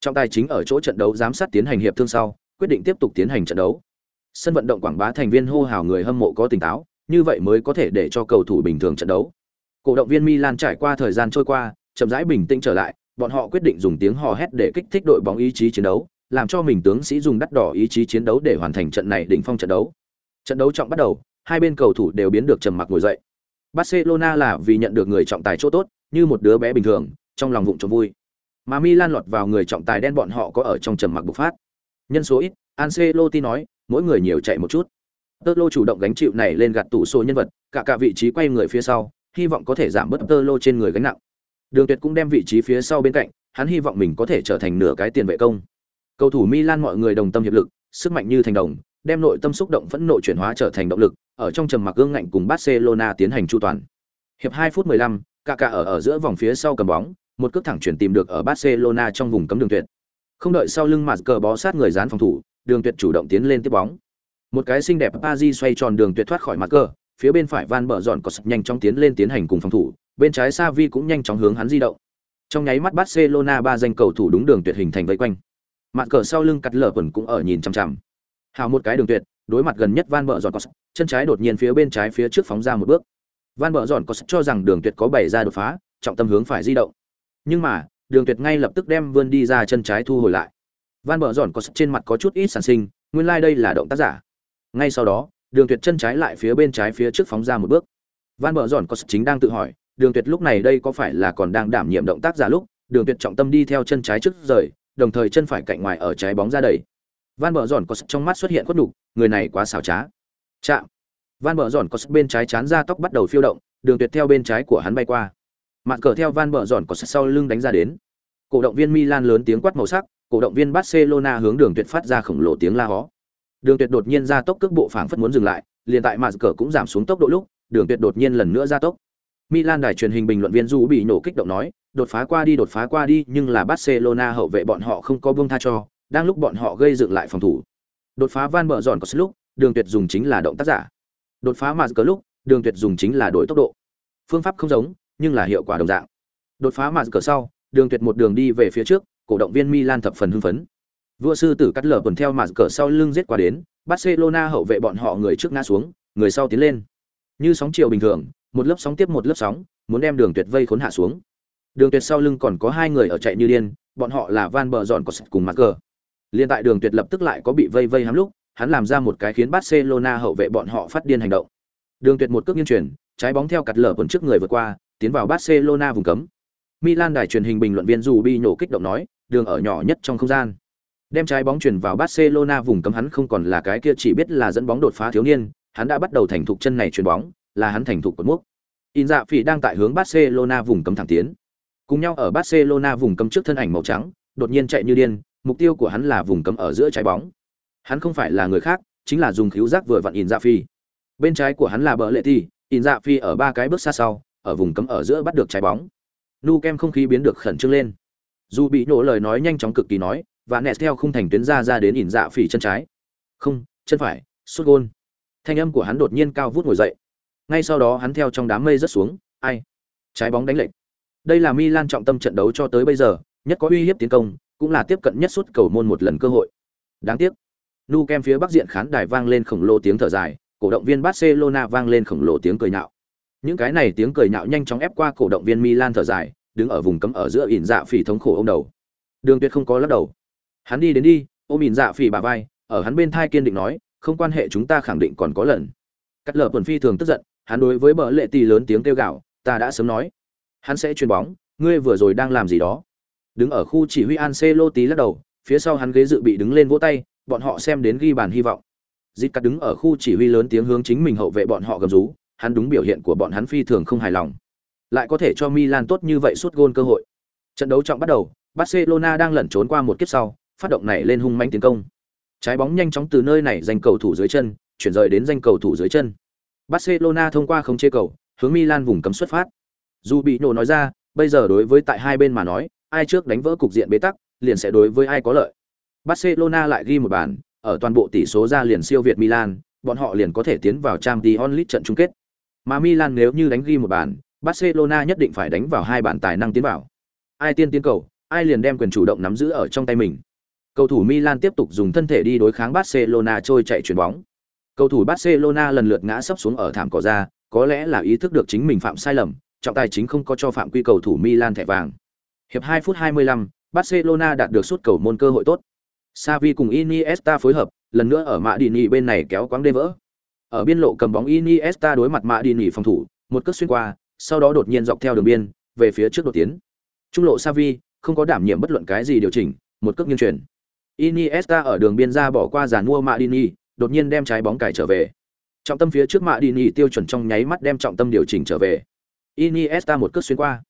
trọng tài chính ở chỗ trận đấu giám sát tiến hành hiệp thương sau, quyết định tiếp tục tiến hành trận đấu. Sân vận động quảng bá thành viên hô hào người hâm mộ có tỉnh táo, như vậy mới có thể để cho cầu thủ bình thường trận đấu. Cổ động viên Milan trải qua thời gian trôi qua, chậm rãi bình tĩnh trở lại, bọn họ quyết định dùng tiếng hò hét để kích thích đội bóng ý chí chiến đấu, làm cho mình tướng sĩ dùng đắt đỏ ý chí chiến đấu để hoàn thành trận này đỉnh phong trận đấu. Trận đấu trọng bắt đầu, hai bên cầu thủ đều biến được trầm mặc ngồi dậy. Barcelona là vì nhận được người trọng tài chỗ tốt, như một đứa bé bình thường, trong lòng vụng trộm vui. Mà Milan lọt vào người trọng tài đen bọn họ có ở trong trầm mặc bộc phát. Nhân số ít, Ancelotti nói, mỗi người nhiều chạy một chút. Totlo chủ động gánh chịu này lên gạt tủ số nhân vật, cả cả vị trí quay người phía sau, hy vọng có thể giảm bớt Totlo trên người gánh nặng. Đường Tuyệt cũng đem vị trí phía sau bên cạnh, hắn hy vọng mình có thể trở thành nửa cái tiền vệ công. Cầu thủ Milan mọi người đồng tâm hiệp lực, sức mạnh như thành đồng, đem nội tâm xúc động phẫn nộ chuyển hóa trở thành động lực, ở trong trầm mặc gương ngạnh cùng Barcelona tiến hành chu toàn. Hiệp 2 phút 15, Kaká ở ở giữa vòng phía sau cầm bóng, một cước thẳng chuyển tìm được ở Barcelona trong vùng cấm đường tuyệt. Không đợi sau lưng mà cờ bó sát người dán phòng thủ, đường tuyệt chủ động tiến lên tiếp bóng. Một cái xinh đẹp Paris xoay tròn đường tuyệt thoát khỏi mặt cờ, phía bên phải Van Bở dọn có sập nhanh chóng tiến lên tiến hành cùng phòng thủ, bên trái Xavi cũng nhanh chóng hướng hắn di động. Trong nháy mắt Barcelona ba danh cầu thủ đúng đường tuyệt hình thành vây quanh. Mặt cờ sau lưng cắt lở quần cũng ở nhìn chằm chằm. Hào một cái đường tuyệt, đối mặt gần nhất Van bờ Giòn có chân trái đột nhiên phía bên trái phía trước phóng ra một bước. Van bờ Giòn có cho rằng đường tuyệt có bày ra đột phá, trọng tâm hướng phải di động. Nhưng mà, đường tuyệt ngay lập tức đem vươn đi ra chân trái thu hồi lại. Van bờ Giòn có trên mặt có chút ít sản sinh, nguyên lai like đây là động tác giả. Ngay sau đó, đường tuyệt chân trái lại phía bên trái phía trước phóng ra một bước. Van bờ Giòn có chính đang tự hỏi, đường tuyệt lúc này đây có phải là còn đang đảm nhiệm động tác giả lúc đường tuyệt trọng tâm đi theo chân trái trước rời đồng thời chân phải cạnh ngoài ở trái bóng ra đẩy van bờ giòn có trong mắt xuất hiện khuất đục người này quá xảo trá. Chạm. Van bờ giòn có bên trái chán ra tóc bắt đầu phiêu động đường tuyệt theo bên trái của hắn bay qua. Mạn cờ theo van bờ giòn có sau lưng đánh ra đến. Cổ động viên milan lớn tiếng quát màu sắc cổ động viên barcelona hướng đường tuyệt phát ra khổng lồ tiếng la hó. Đường tuyệt đột nhiên ra tốc cước bộ phảng phất muốn dừng lại liền tại mạn cờ cũng giảm xuống tốc độ lúc đường tuyệt đột nhiên lần nữa ra tốc. Milan đài truyền hình bình luận viên Du bị nổ kích động nói, đột phá qua đi đột phá qua đi, nhưng là Barcelona hậu vệ bọn họ không có buông tha cho, đang lúc bọn họ gây dựng lại phòng thủ. Đột phá Van bờ giòn có lúc, Đường Tuyệt dùng chính là động tác giả. Đột phá mà cờ lúc, Đường Tuyệt dùng chính là đổi tốc độ. Phương pháp không giống, nhưng là hiệu quả đồng dạng. Đột phá mà cờ sau, Đường Tuyệt một đường đi về phía trước, cổ động viên Milan thập phần hưng phấn. Vua sư tử cắt lở quần theo mà cờ sau lưng giết qua đến, Barcelona hậu vệ bọn họ người trước ngã xuống, người sau tiến lên. Như sóng chiều bình thường, một lớp sóng tiếp một lớp sóng muốn đem đường tuyệt vây khốn hạ xuống đường tuyệt sau lưng còn có hai người ở chạy như điên bọn họ là van bờ dọn có sạch cùng mặt cờ liên tại đường tuyệt lập tức lại có bị vây vây hám lúc hắn làm ra một cái khiến barcelona hậu vệ bọn họ phát điên hành động đường tuyệt một cước nghiêng chuyển trái bóng theo cật lở quần trước người vượt qua tiến vào barcelona vùng cấm Milan đài truyền hình bình luận viên dù nhổ kích động nói, đường ở nhỏ nhất trong không gian. Đem trái bóng chuyển vào Barcelona vùng cấm hắn không còn là cái kia chỉ biết là dẫn bóng đột phá thiếu niên, hắn đã bắt đầu thành thục chân này chuyền bóng, là hắn thành thục cột mốc. In dạ phỉ đang tại hướng Barcelona vùng cấm thẳng tiến. Cùng nhau ở Barcelona vùng cấm trước thân ảnh màu trắng, đột nhiên chạy như điên, mục tiêu của hắn là vùng cấm ở giữa trái bóng. Hắn không phải là người khác, chính là dùng khiếu giác vừa vặn In dạ phi. Bên trái của hắn là bờ lệ thì, In dạ phi ở ba cái bước xa sau, ở vùng cấm ở giữa bắt được trái bóng. Nu kem không khí biến được khẩn trương lên. Dù bị nổ lời nói nhanh chóng cực kỳ nói, và nẹt theo không thành tuyến ra ra đến ỉn dạ phỉ chân trái không chân phải sút gôn thanh âm của hắn đột nhiên cao vút ngồi dậy ngay sau đó hắn theo trong đám mây rớt xuống ai trái bóng đánh lệch đây là milan trọng tâm trận đấu cho tới bây giờ nhất có uy hiếp tiến công cũng là tiếp cận nhất suất cầu môn một lần cơ hội. Đáng tiếc, nu kem phía bắc diện khán đài vang lên khổng lồ tiếng thở dài, cổ động viên barcelona vang lên khổng lồ tiếng cười nhạo. Những cái này tiếng cười nhạo nhanh chóng ép qua cổ động viên milan thở dài, đứng ở vùng cấm ở giữa ỉn dạ phỉ thống khổ ông đầu. Đường tuyệt không có lắc đầu. Hắn đi đến đi, ôm ỉn dạ phỉ bà vai, ở hắn bên thai kiên định nói, không quan hệ chúng ta khẳng định còn có lần. Cắt lở quần phi thường tức giận, hắn đối với bờ lệ tỷ lớn tiếng kêu gạo ta đã sớm nói, hắn sẽ chuyền bóng, ngươi vừa rồi đang làm gì đó đứng ở khu chỉ huy Ancelotti lắc đầu phía sau hắn ghế dự bị đứng lên vỗ tay bọn họ xem đến ghi bàn hy vọng dịp cắt đứng ở khu chỉ huy lớn tiếng hướng chính mình hậu vệ bọn họ gầm rú hắn đúng biểu hiện của bọn hắn phi thường không hài lòng lại có thể cho Milan tốt như vậy suốt gôn cơ hội trận đấu trọng bắt đầu Barcelona đang lẩn trốn qua một kiếp sau phát động này lên hung manh tiến công. Trái bóng nhanh chóng từ nơi này giành cầu thủ dưới chân, chuyển rời đến danh cầu thủ dưới chân. Barcelona thông qua không chế cầu, hướng Milan vùng cấm xuất phát. Dù bị nổ nói ra, bây giờ đối với tại hai bên mà nói, ai trước đánh vỡ cục diện bế tắc, liền sẽ đối với ai có lợi. Barcelona lại ghi một bàn, ở toàn bộ tỷ số ra liền siêu việt Milan, bọn họ liền có thể tiến vào Champions League trận chung kết. Mà Milan nếu như đánh ghi một bàn, Barcelona nhất định phải đánh vào hai bàn tài năng tiến vào. Ai tiên tiến cầu, ai liền đem quyền chủ động nắm giữ ở trong tay mình. Cầu thủ Milan tiếp tục dùng thân thể đi đối kháng Barcelona trôi chạy chuyển bóng. Cầu thủ Barcelona lần lượt ngã sấp xuống ở thảm cỏ ra, có lẽ là ý thức được chính mình phạm sai lầm, trọng tài chính không có cho phạm quy cầu thủ Milan thẻ vàng. Hiệp 2 phút 25, Barcelona đạt được suốt cầu môn cơ hội tốt. Xavi cùng Iniesta phối hợp, lần nữa ở Madini bên này kéo quãng đê vỡ. Ở biên lộ cầm bóng Iniesta đối mặt Madini phòng thủ, một cước xuyên qua, sau đó đột nhiên dọc theo đường biên, về phía trước đột tiến. Trung lộ Xavi không có đảm nhiệm bất luận cái gì điều chỉnh, một cước nghiêng chuyển. Iniesta ở đường biên ra bỏ qua giàn mua Madini, đột nhiên đem trái bóng cải trở về. Trọng tâm phía trước Madini tiêu chuẩn trong nháy mắt đem trọng tâm điều chỉnh trở về. Iniesta một cước xuyên qua.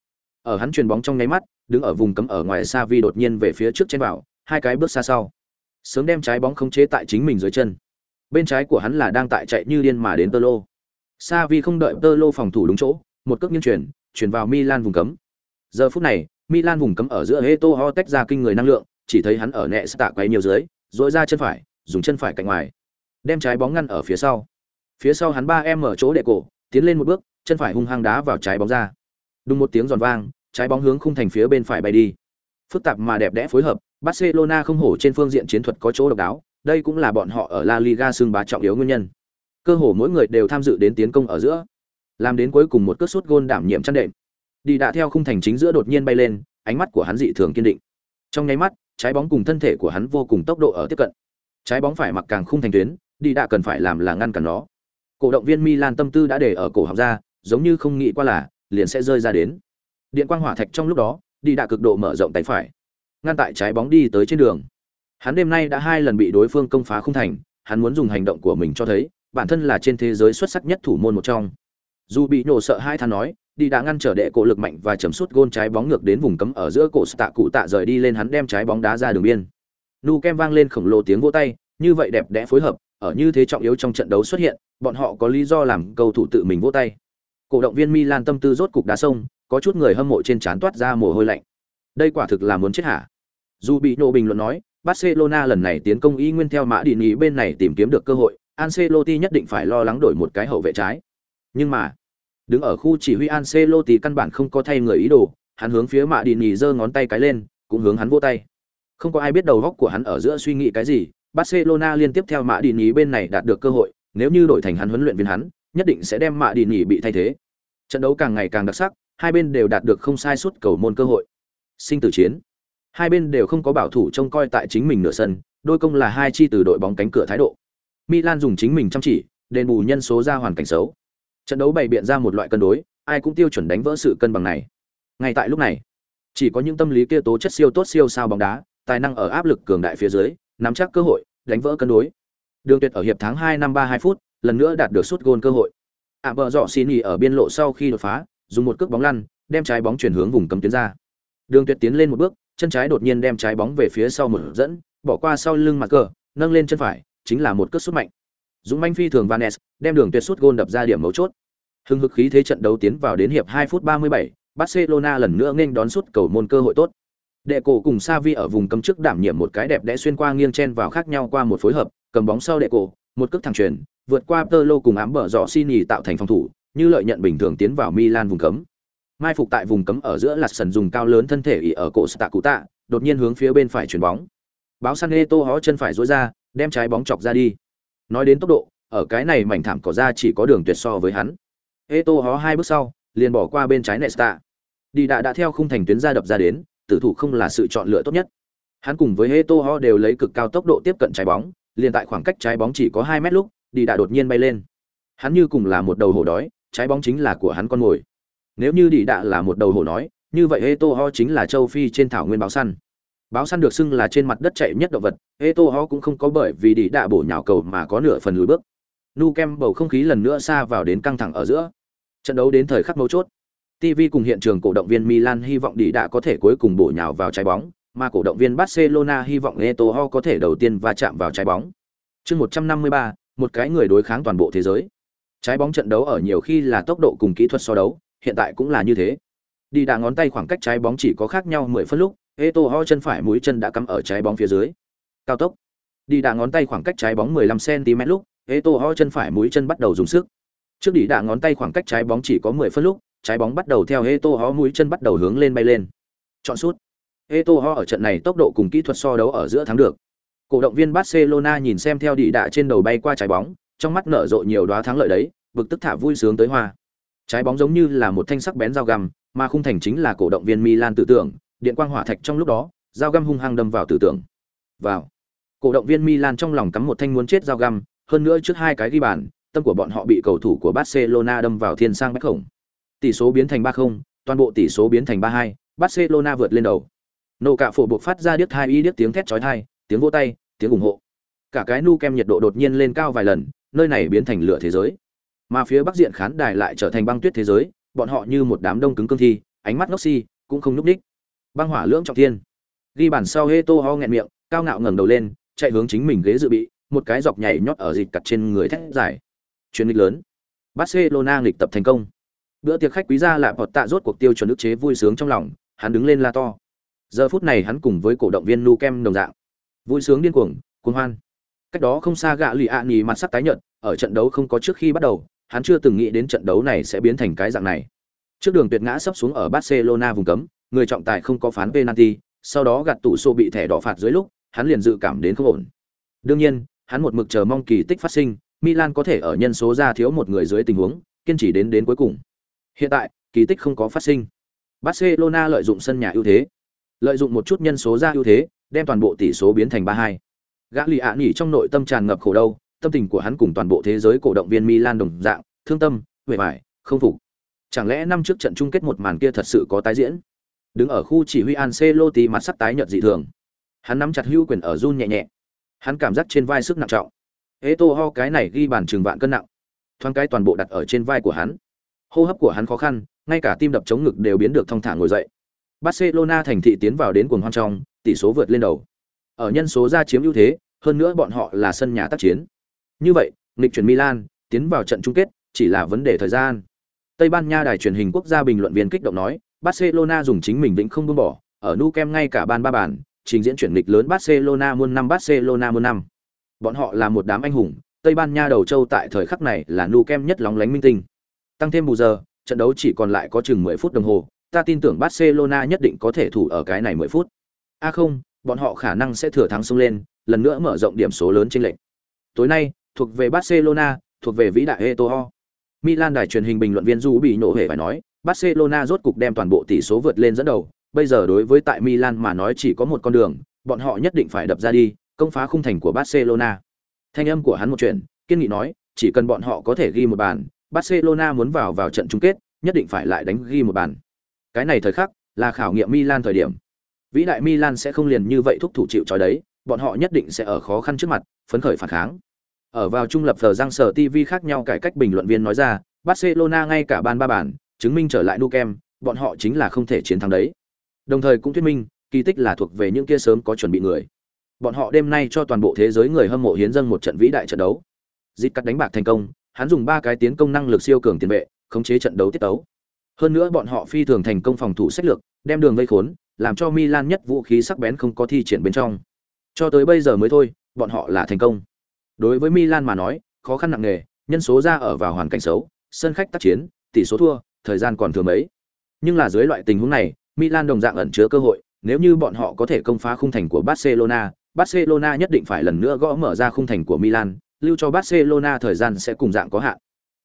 Ở hắn chuyền bóng trong nháy mắt, đứng ở vùng cấm ở ngoài Xavi đột nhiên về phía trước trên vào, hai cái bước xa sau. Sớm đem trái bóng khống chế tại chính mình dưới chân. Bên trái của hắn là đang tại chạy như điên mà đến Tolo. Xavi không đợi Tolo phòng thủ đúng chỗ, một cước nghiêng chuyển, chuyển vào Milan vùng cấm. Giờ phút này, Milan vùng cấm ở giữa Eto'o tách ra kinh người năng lượng, chỉ thấy hắn ở nẹ tạ quay nhiều dưới, dội ra chân phải, dùng chân phải cạnh ngoài, đem trái bóng ngăn ở phía sau. Phía sau hắn ba em mở chỗ đệ cổ, tiến lên một bước, chân phải hung hăng đá vào trái bóng ra. Đùng một tiếng giòn vang, trái bóng hướng khung thành phía bên phải bay đi. Phức tạp mà đẹp đẽ phối hợp, Barcelona không hổ trên phương diện chiến thuật có chỗ độc đáo, đây cũng là bọn họ ở La Liga xương bá trọng yếu nguyên nhân. Cơ hồ mỗi người đều tham dự đến tiến công ở giữa. Làm đến cuối cùng một cước sút gôn đảm nhiệm chăn đệm. Đi đã theo khung thành chính giữa đột nhiên bay lên, ánh mắt của hắn dị thường kiên định. Trong nháy mắt, trái bóng cùng thân thể của hắn vô cùng tốc độ ở tiếp cận. Trái bóng phải mặc càng khung thành tuyến, đi đã cần phải làm là ngăn cản nó. Cổ động viên Milan tâm tư đã để ở cổ họng ra, giống như không nghĩ qua là liền sẽ rơi ra đến. Điện quang hỏa thạch trong lúc đó, đi đạ cực độ mở rộng tay phải, ngăn tại trái bóng đi tới trên đường. Hắn đêm nay đã hai lần bị đối phương công phá không thành, hắn muốn dùng hành động của mình cho thấy, bản thân là trên thế giới xuất sắc nhất thủ môn một trong. Dù bị nổ sợ hai thằng nói, đi đã ngăn trở đệ cổ lực mạnh và chấm sút gôn trái bóng ngược đến vùng cấm ở giữa cổ tạ cụ tạ rời đi lên hắn đem trái bóng đá ra đường biên nu kem vang lên khổng lồ tiếng vỗ tay như vậy đẹp đẽ phối hợp ở như thế trọng yếu trong trận đấu xuất hiện bọn họ có lý do làm cầu thủ tự mình vỗ tay cổ động viên milan tâm tư rốt cục đá sông có chút người hâm mộ trên trán toát ra mồ hôi lạnh đây quả thực là muốn chết hả dù bị nổ bình luận nói barcelona lần này tiến công y nguyên theo mã đi ý bên này tìm kiếm được cơ hội Ancelotti nhất định phải lo lắng đổi một cái hậu vệ trái nhưng mà Đứng ở khu chỉ huy Ancelotti căn bản không có thay người ý đồ, hắn hướng phía mã Đi ý giơ ngón tay cái lên, cũng hướng hắn vỗ tay. Không có ai biết đầu góc của hắn ở giữa suy nghĩ cái gì, Barcelona liên tiếp theo mã Đi ý bên này đạt được cơ hội, nếu như đổi thành hắn huấn luyện viên hắn, nhất định sẽ đem Mạ Đi ý bị thay thế. Trận đấu càng ngày càng đặc sắc, hai bên đều đạt được không sai suất cầu môn cơ hội. Sinh tử chiến. Hai bên đều không có bảo thủ trông coi tại chính mình nửa sân, đôi công là hai chi từ đội bóng cánh cửa thái độ. Milan dùng chính mình chăm chỉ, đền bù nhân số ra hoàn cảnh xấu trận đấu bày biện ra một loại cân đối ai cũng tiêu chuẩn đánh vỡ sự cân bằng này ngay tại lúc này Chỉ có những tâm lý kia tố chất siêu tốt siêu sao bóng đá, tài năng ở áp lực cường đại phía dưới, nắm chắc cơ hội, đánh vỡ cân đối. Đường Tuyệt ở hiệp tháng 2 năm 32 phút, lần nữa đạt được sút gôn cơ hội. ạ bờ dọ xin nghỉ ở biên lộ sau khi đột phá, dùng một cước bóng lăn, đem trái bóng chuyển hướng vùng cấm tuyến ra. Đường Tuyệt tiến lên một bước, chân trái đột nhiên đem trái bóng về phía sau một dẫn, bỏ qua sau lưng mặt cờ, nâng lên chân phải, chính là một cước sút mạnh. Dũng manh phi thường Vanes, đem đường tuyệt sút gôn đập ra điểm mấu chốt. Hưng hực khí thế trận đấu tiến vào đến hiệp 2 phút 37, Barcelona lần nữa nên đón sút cầu môn cơ hội tốt. Đệ cổ cùng Savi ở vùng cấm trước đảm nhiệm một cái đẹp đẽ xuyên qua nghiêng chen vào khác nhau qua một phối hợp, cầm bóng sau đệ cổ, một cước thẳng truyền, vượt qua Tolo cùng ám bờ rõ Sini tạo thành phòng thủ, như lợi nhận bình thường tiến vào Milan vùng cấm. Mai phục tại vùng cấm ở giữa là sần dùng cao lớn thân thể ỉ ở cổ tạ đột nhiên hướng phía bên phải chuyển bóng. Báo Saneto hó chân phải duỗi ra, đem trái bóng chọc ra đi. Nói đến tốc độ, ở cái này mảnh thảm cỏ ra chỉ có đường tuyệt so với hắn. Eto hó hai bước sau, liền bỏ qua bên trái Nesta. Đi đã đã theo khung thành tuyến ra đập ra đến, tử thủ không là sự chọn lựa tốt nhất. Hắn cùng với Eto hó đều lấy cực cao tốc độ tiếp cận trái bóng, liền tại khoảng cách trái bóng chỉ có 2 mét lúc, đi đã đột nhiên bay lên. Hắn như cùng là một đầu hổ đói, trái bóng chính là của hắn con mồi. Nếu như đi Đạ là một đầu hổ nói, như vậy Eto ho chính là châu Phi trên thảo nguyên báo săn. Báo săn được xưng là trên mặt đất chạy nhất động vật, Eto ho cũng không có bởi vì đi Đạ bổ nhào cầu mà có nửa phần lùi bước. Nu Kem bầu không khí lần nữa xa vào đến căng thẳng ở giữa. Trận đấu đến thời khắc mấu chốt. TV cùng hiện trường cổ động viên Milan hy vọng đi Đạ có thể cuối cùng bổ nhào vào trái bóng, mà cổ động viên Barcelona hy vọng Eto'o có thể đầu tiên va chạm vào trái bóng. Chương 153, một cái người đối kháng toàn bộ thế giới. Trái bóng trận đấu ở nhiều khi là tốc độ cùng kỹ thuật so đấu, hiện tại cũng là như thế. Đi đà ngón tay khoảng cách trái bóng chỉ có khác nhau 10 phân lúc, Eto'o chân phải mũi chân đã cắm ở trái bóng phía dưới. Cao tốc. Đi đà ngón tay khoảng cách trái bóng 15 cm lúc, Eto'o chân phải mũi chân bắt đầu dùng sức. Trước đi đà ngón tay khoảng cách trái bóng chỉ có 10 phân lúc, trái bóng bắt đầu theo Eto'o mũi chân bắt đầu hướng lên bay lên. Chọn sút. Eto'o ở trận này tốc độ cùng kỹ thuật so đấu ở giữa thắng được. Cổ động viên Barcelona nhìn xem theo đi đà trên đầu bay qua trái bóng, trong mắt nở rộ nhiều đóa thắng lợi đấy, bực tức thả vui sướng tới hoa. Trái bóng giống như là một thanh sắc bén dao găm, mà khung thành chính là cổ động viên Milan tự tưởng, điện quang hỏa thạch trong lúc đó, dao găm hung hăng đâm vào tử tưởng. Vào. Cổ động viên Milan trong lòng cắm một thanh muốn chết dao găm, hơn nữa trước hai cái ghi bàn, tâm của bọn họ bị cầu thủ của Barcelona đâm vào thiên sang bách khổng. Tỷ số biến thành 3-0, toàn bộ tỷ số biến thành 3-2, Barcelona vượt lên đầu. Nô cạ phổ buộc phát ra điếc hai y điếc tiếng thét chói tai, tiếng vỗ tay, tiếng ủng hộ. Cả cái nu kem nhiệt độ đột nhiên lên cao vài lần, nơi này biến thành lửa thế giới. Mà phía bắc diện khán đài lại trở thành băng tuyết thế giới, bọn họ như một đám đông cứng cương thi, ánh mắt ngốc si, cũng không nhúc nhích. Băng hỏa lưỡng trọng thiên. Ghi bản sau Heto ho nghẹn miệng, cao ngạo ngẩng đầu lên, chạy hướng chính mình ghế dự bị, một cái dọc nhảy nhót ở dịt cặt trên người thét giải. Chuyến nghịch lớn. Barcelona nghịch tập thành công. Bữa tiệc khách quý gia lạ bọt tạ rốt cuộc tiêu chuẩn ức chế vui sướng trong lòng, hắn đứng lên la to. Giờ phút này hắn cùng với cổ động viên Nukem đồng dạng, vui sướng điên cuồng, cuồng hoan. Cách đó không xa gạ lì ạ nhì mặt sắc tái nhợt, ở trận đấu không có trước khi bắt đầu, hắn chưa từng nghĩ đến trận đấu này sẽ biến thành cái dạng này. Trước đường tuyệt ngã sắp xuống ở Barcelona vùng cấm, người trọng tài không có phán penalty, sau đó gạt tủ xô bị thẻ đỏ phạt dưới lúc, hắn liền dự cảm đến không ổn. Đương nhiên, hắn một mực chờ mong kỳ tích phát sinh, Milan có thể ở nhân số ra thiếu một người dưới tình huống, kiên trì đến đến cuối cùng. Hiện tại, kỳ tích không có phát sinh. Barcelona lợi dụng sân nhà ưu thế, lợi dụng một chút nhân số ra ưu thế, đem toàn bộ tỷ số biến thành 3-2. Gã lì ạ nhỉ trong nội tâm tràn ngập khổ đau, tâm tình của hắn cùng toàn bộ thế giới cổ động viên Milan đồng dạng, thương tâm, huệ vải, không phục. Chẳng lẽ năm trước trận chung kết một màn kia thật sự có tái diễn? Đứng ở khu chỉ huy Ancelotti mặt sắc tái nhợt dị thường. Hắn nắm chặt hữu quyền ở run nhẹ nhẹ. Hắn cảm giác trên vai sức nặng trọng. Eto'o cái này ghi bàn trường vạn cân nặng. Thoáng cái toàn bộ đặt ở trên vai của hắn. Hô hấp của hắn khó khăn, ngay cả tim đập chống ngực đều biến được thông thả ngồi dậy. Barcelona thành thị tiến vào đến cuồng hoan trong, tỷ số vượt lên đầu. Ở nhân số ra chiếm ưu thế, hơn nữa bọn họ là sân nhà tác chiến. Như vậy, nghịch chuyển Milan tiến vào trận chung kết chỉ là vấn đề thời gian. Tây Ban Nha đài truyền hình quốc gia bình luận viên kích động nói, Barcelona dùng chính mình vĩnh không buông bỏ, ở Nou Camp ngay cả ban ba bàn, trình diễn chuyển nghịch lớn Barcelona muôn năm Barcelona muôn năm. Bọn họ là một đám anh hùng, Tây Ban Nha đầu châu tại thời khắc này là Nou Camp nhất lóng lánh minh tinh. Tăng thêm bù giờ, trận đấu chỉ còn lại có chừng 10 phút đồng hồ, ta tin tưởng Barcelona nhất định có thể thủ ở cái này 10 phút. A không, bọn họ khả năng sẽ thừa thắng xông lên, lần nữa mở rộng điểm số lớn trên lệnh. Tối nay, thuộc về Barcelona, thuộc về vĩ đại Eto'o. Milan đài truyền hình bình luận viên Du bị nổ hề phải nói, Barcelona rốt cục đem toàn bộ tỷ số vượt lên dẫn đầu, bây giờ đối với tại Milan mà nói chỉ có một con đường, bọn họ nhất định phải đập ra đi, công phá khung thành của Barcelona. Thanh âm của hắn một chuyện, kiên nghị nói, chỉ cần bọn họ có thể ghi một bàn, Barcelona muốn vào vào trận chung kết, nhất định phải lại đánh ghi một bàn. Cái này thời khắc, là khảo nghiệm Milan thời điểm. Vĩ đại Milan sẽ không liền như vậy thúc thủ chịu trói đấy, bọn họ nhất định sẽ ở khó khăn trước mặt, phấn khởi phản kháng. Ở vào trung lập tờ giang sở TV khác nhau cải cách bình luận viên nói ra, Barcelona ngay cả ban ba bản, chứng minh trở lại Nou Camp, bọn họ chính là không thể chiến thắng đấy. Đồng thời cũng thuyết minh, kỳ tích là thuộc về những kia sớm có chuẩn bị người. Bọn họ đêm nay cho toàn bộ thế giới người hâm mộ hiến dâng một trận vĩ đại trận đấu. Dịch cắt đánh bạc thành công, hắn dùng ba cái tiến công năng lực siêu cường tiền vệ, khống chế trận đấu tiết tấu. Hơn nữa bọn họ phi thường thành công phòng thủ sách lược, đem đường vây khốn, làm cho Milan nhất vũ khí sắc bén không có thi triển bên trong. Cho tới bây giờ mới thôi, bọn họ là thành công. Đối với Milan mà nói, khó khăn nặng nề, nhân số ra ở vào hoàn cảnh xấu, sân khách tác chiến, tỷ số thua, thời gian còn thừa mấy. Nhưng là dưới loại tình huống này, Milan đồng dạng ẩn chứa cơ hội, nếu như bọn họ có thể công phá khung thành của Barcelona, Barcelona nhất định phải lần nữa gõ mở ra khung thành của Milan, lưu cho Barcelona thời gian sẽ cùng dạng có hạn.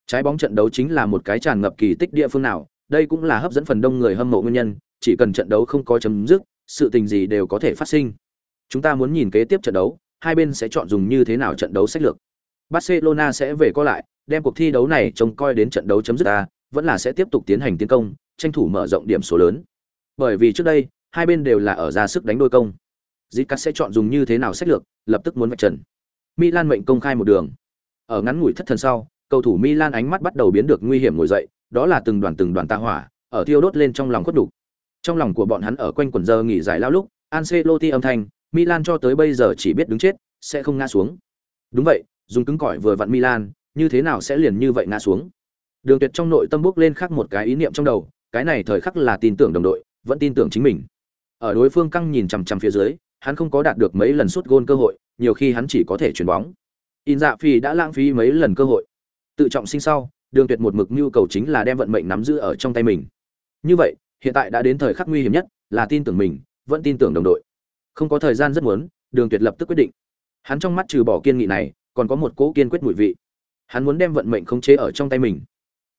Trái bóng trận đấu chính là một cái tràn ngập kỳ tích địa phương nào, đây cũng là hấp dẫn phần đông người hâm mộ nguyên nhân, chỉ cần trận đấu không có chấm dứt, sự tình gì đều có thể phát sinh. Chúng ta muốn nhìn kế tiếp trận đấu, hai bên sẽ chọn dùng như thế nào trận đấu sách lược. Barcelona sẽ về co lại, đem cuộc thi đấu này trông coi đến trận đấu chấm dứt ta, vẫn là sẽ tiếp tục tiến hành tiến công, tranh thủ mở rộng điểm số lớn. Bởi vì trước đây, hai bên đều là ở ra sức đánh đôi công. Zicat sẽ chọn dùng như thế nào sách lược, lập tức muốn vạch trần. Milan mệnh công khai một đường. Ở ngắn ngủi thất thần sau, cầu thủ Milan ánh mắt bắt đầu biến được nguy hiểm ngồi dậy, đó là từng đoàn từng đoàn tà hỏa, ở thiêu đốt lên trong lòng khuất đục Trong lòng của bọn hắn ở quanh quần giờ nghỉ giải lao lúc, Ancelotti âm thanh, Milan cho tới bây giờ chỉ biết đứng chết, sẽ không ngã xuống. Đúng vậy, dùng cứng cỏi vừa vặn Milan, như thế nào sẽ liền như vậy ngã xuống. Đường Tuyệt trong nội tâm bước lên khác một cái ý niệm trong đầu, cái này thời khắc là tin tưởng đồng đội, vẫn tin tưởng chính mình. Ở đối phương căng nhìn chằm chằm phía dưới, hắn không có đạt được mấy lần sút gôn cơ hội, nhiều khi hắn chỉ có thể chuyển bóng. In Dạ Phi đã lãng phí mấy lần cơ hội. Tự trọng sinh sau, Đường Tuyệt một mực nhu cầu chính là đem vận mệnh nắm giữ ở trong tay mình. Như vậy, hiện tại đã đến thời khắc nguy hiểm nhất, là tin tưởng mình, vẫn tin tưởng đồng đội. Không có thời gian rất muốn, Đường Tuyệt lập tức quyết định. Hắn trong mắt trừ bỏ kiên nghị này, còn có một cố kiên quyết mùi vị. Hắn muốn đem vận mệnh khống chế ở trong tay mình.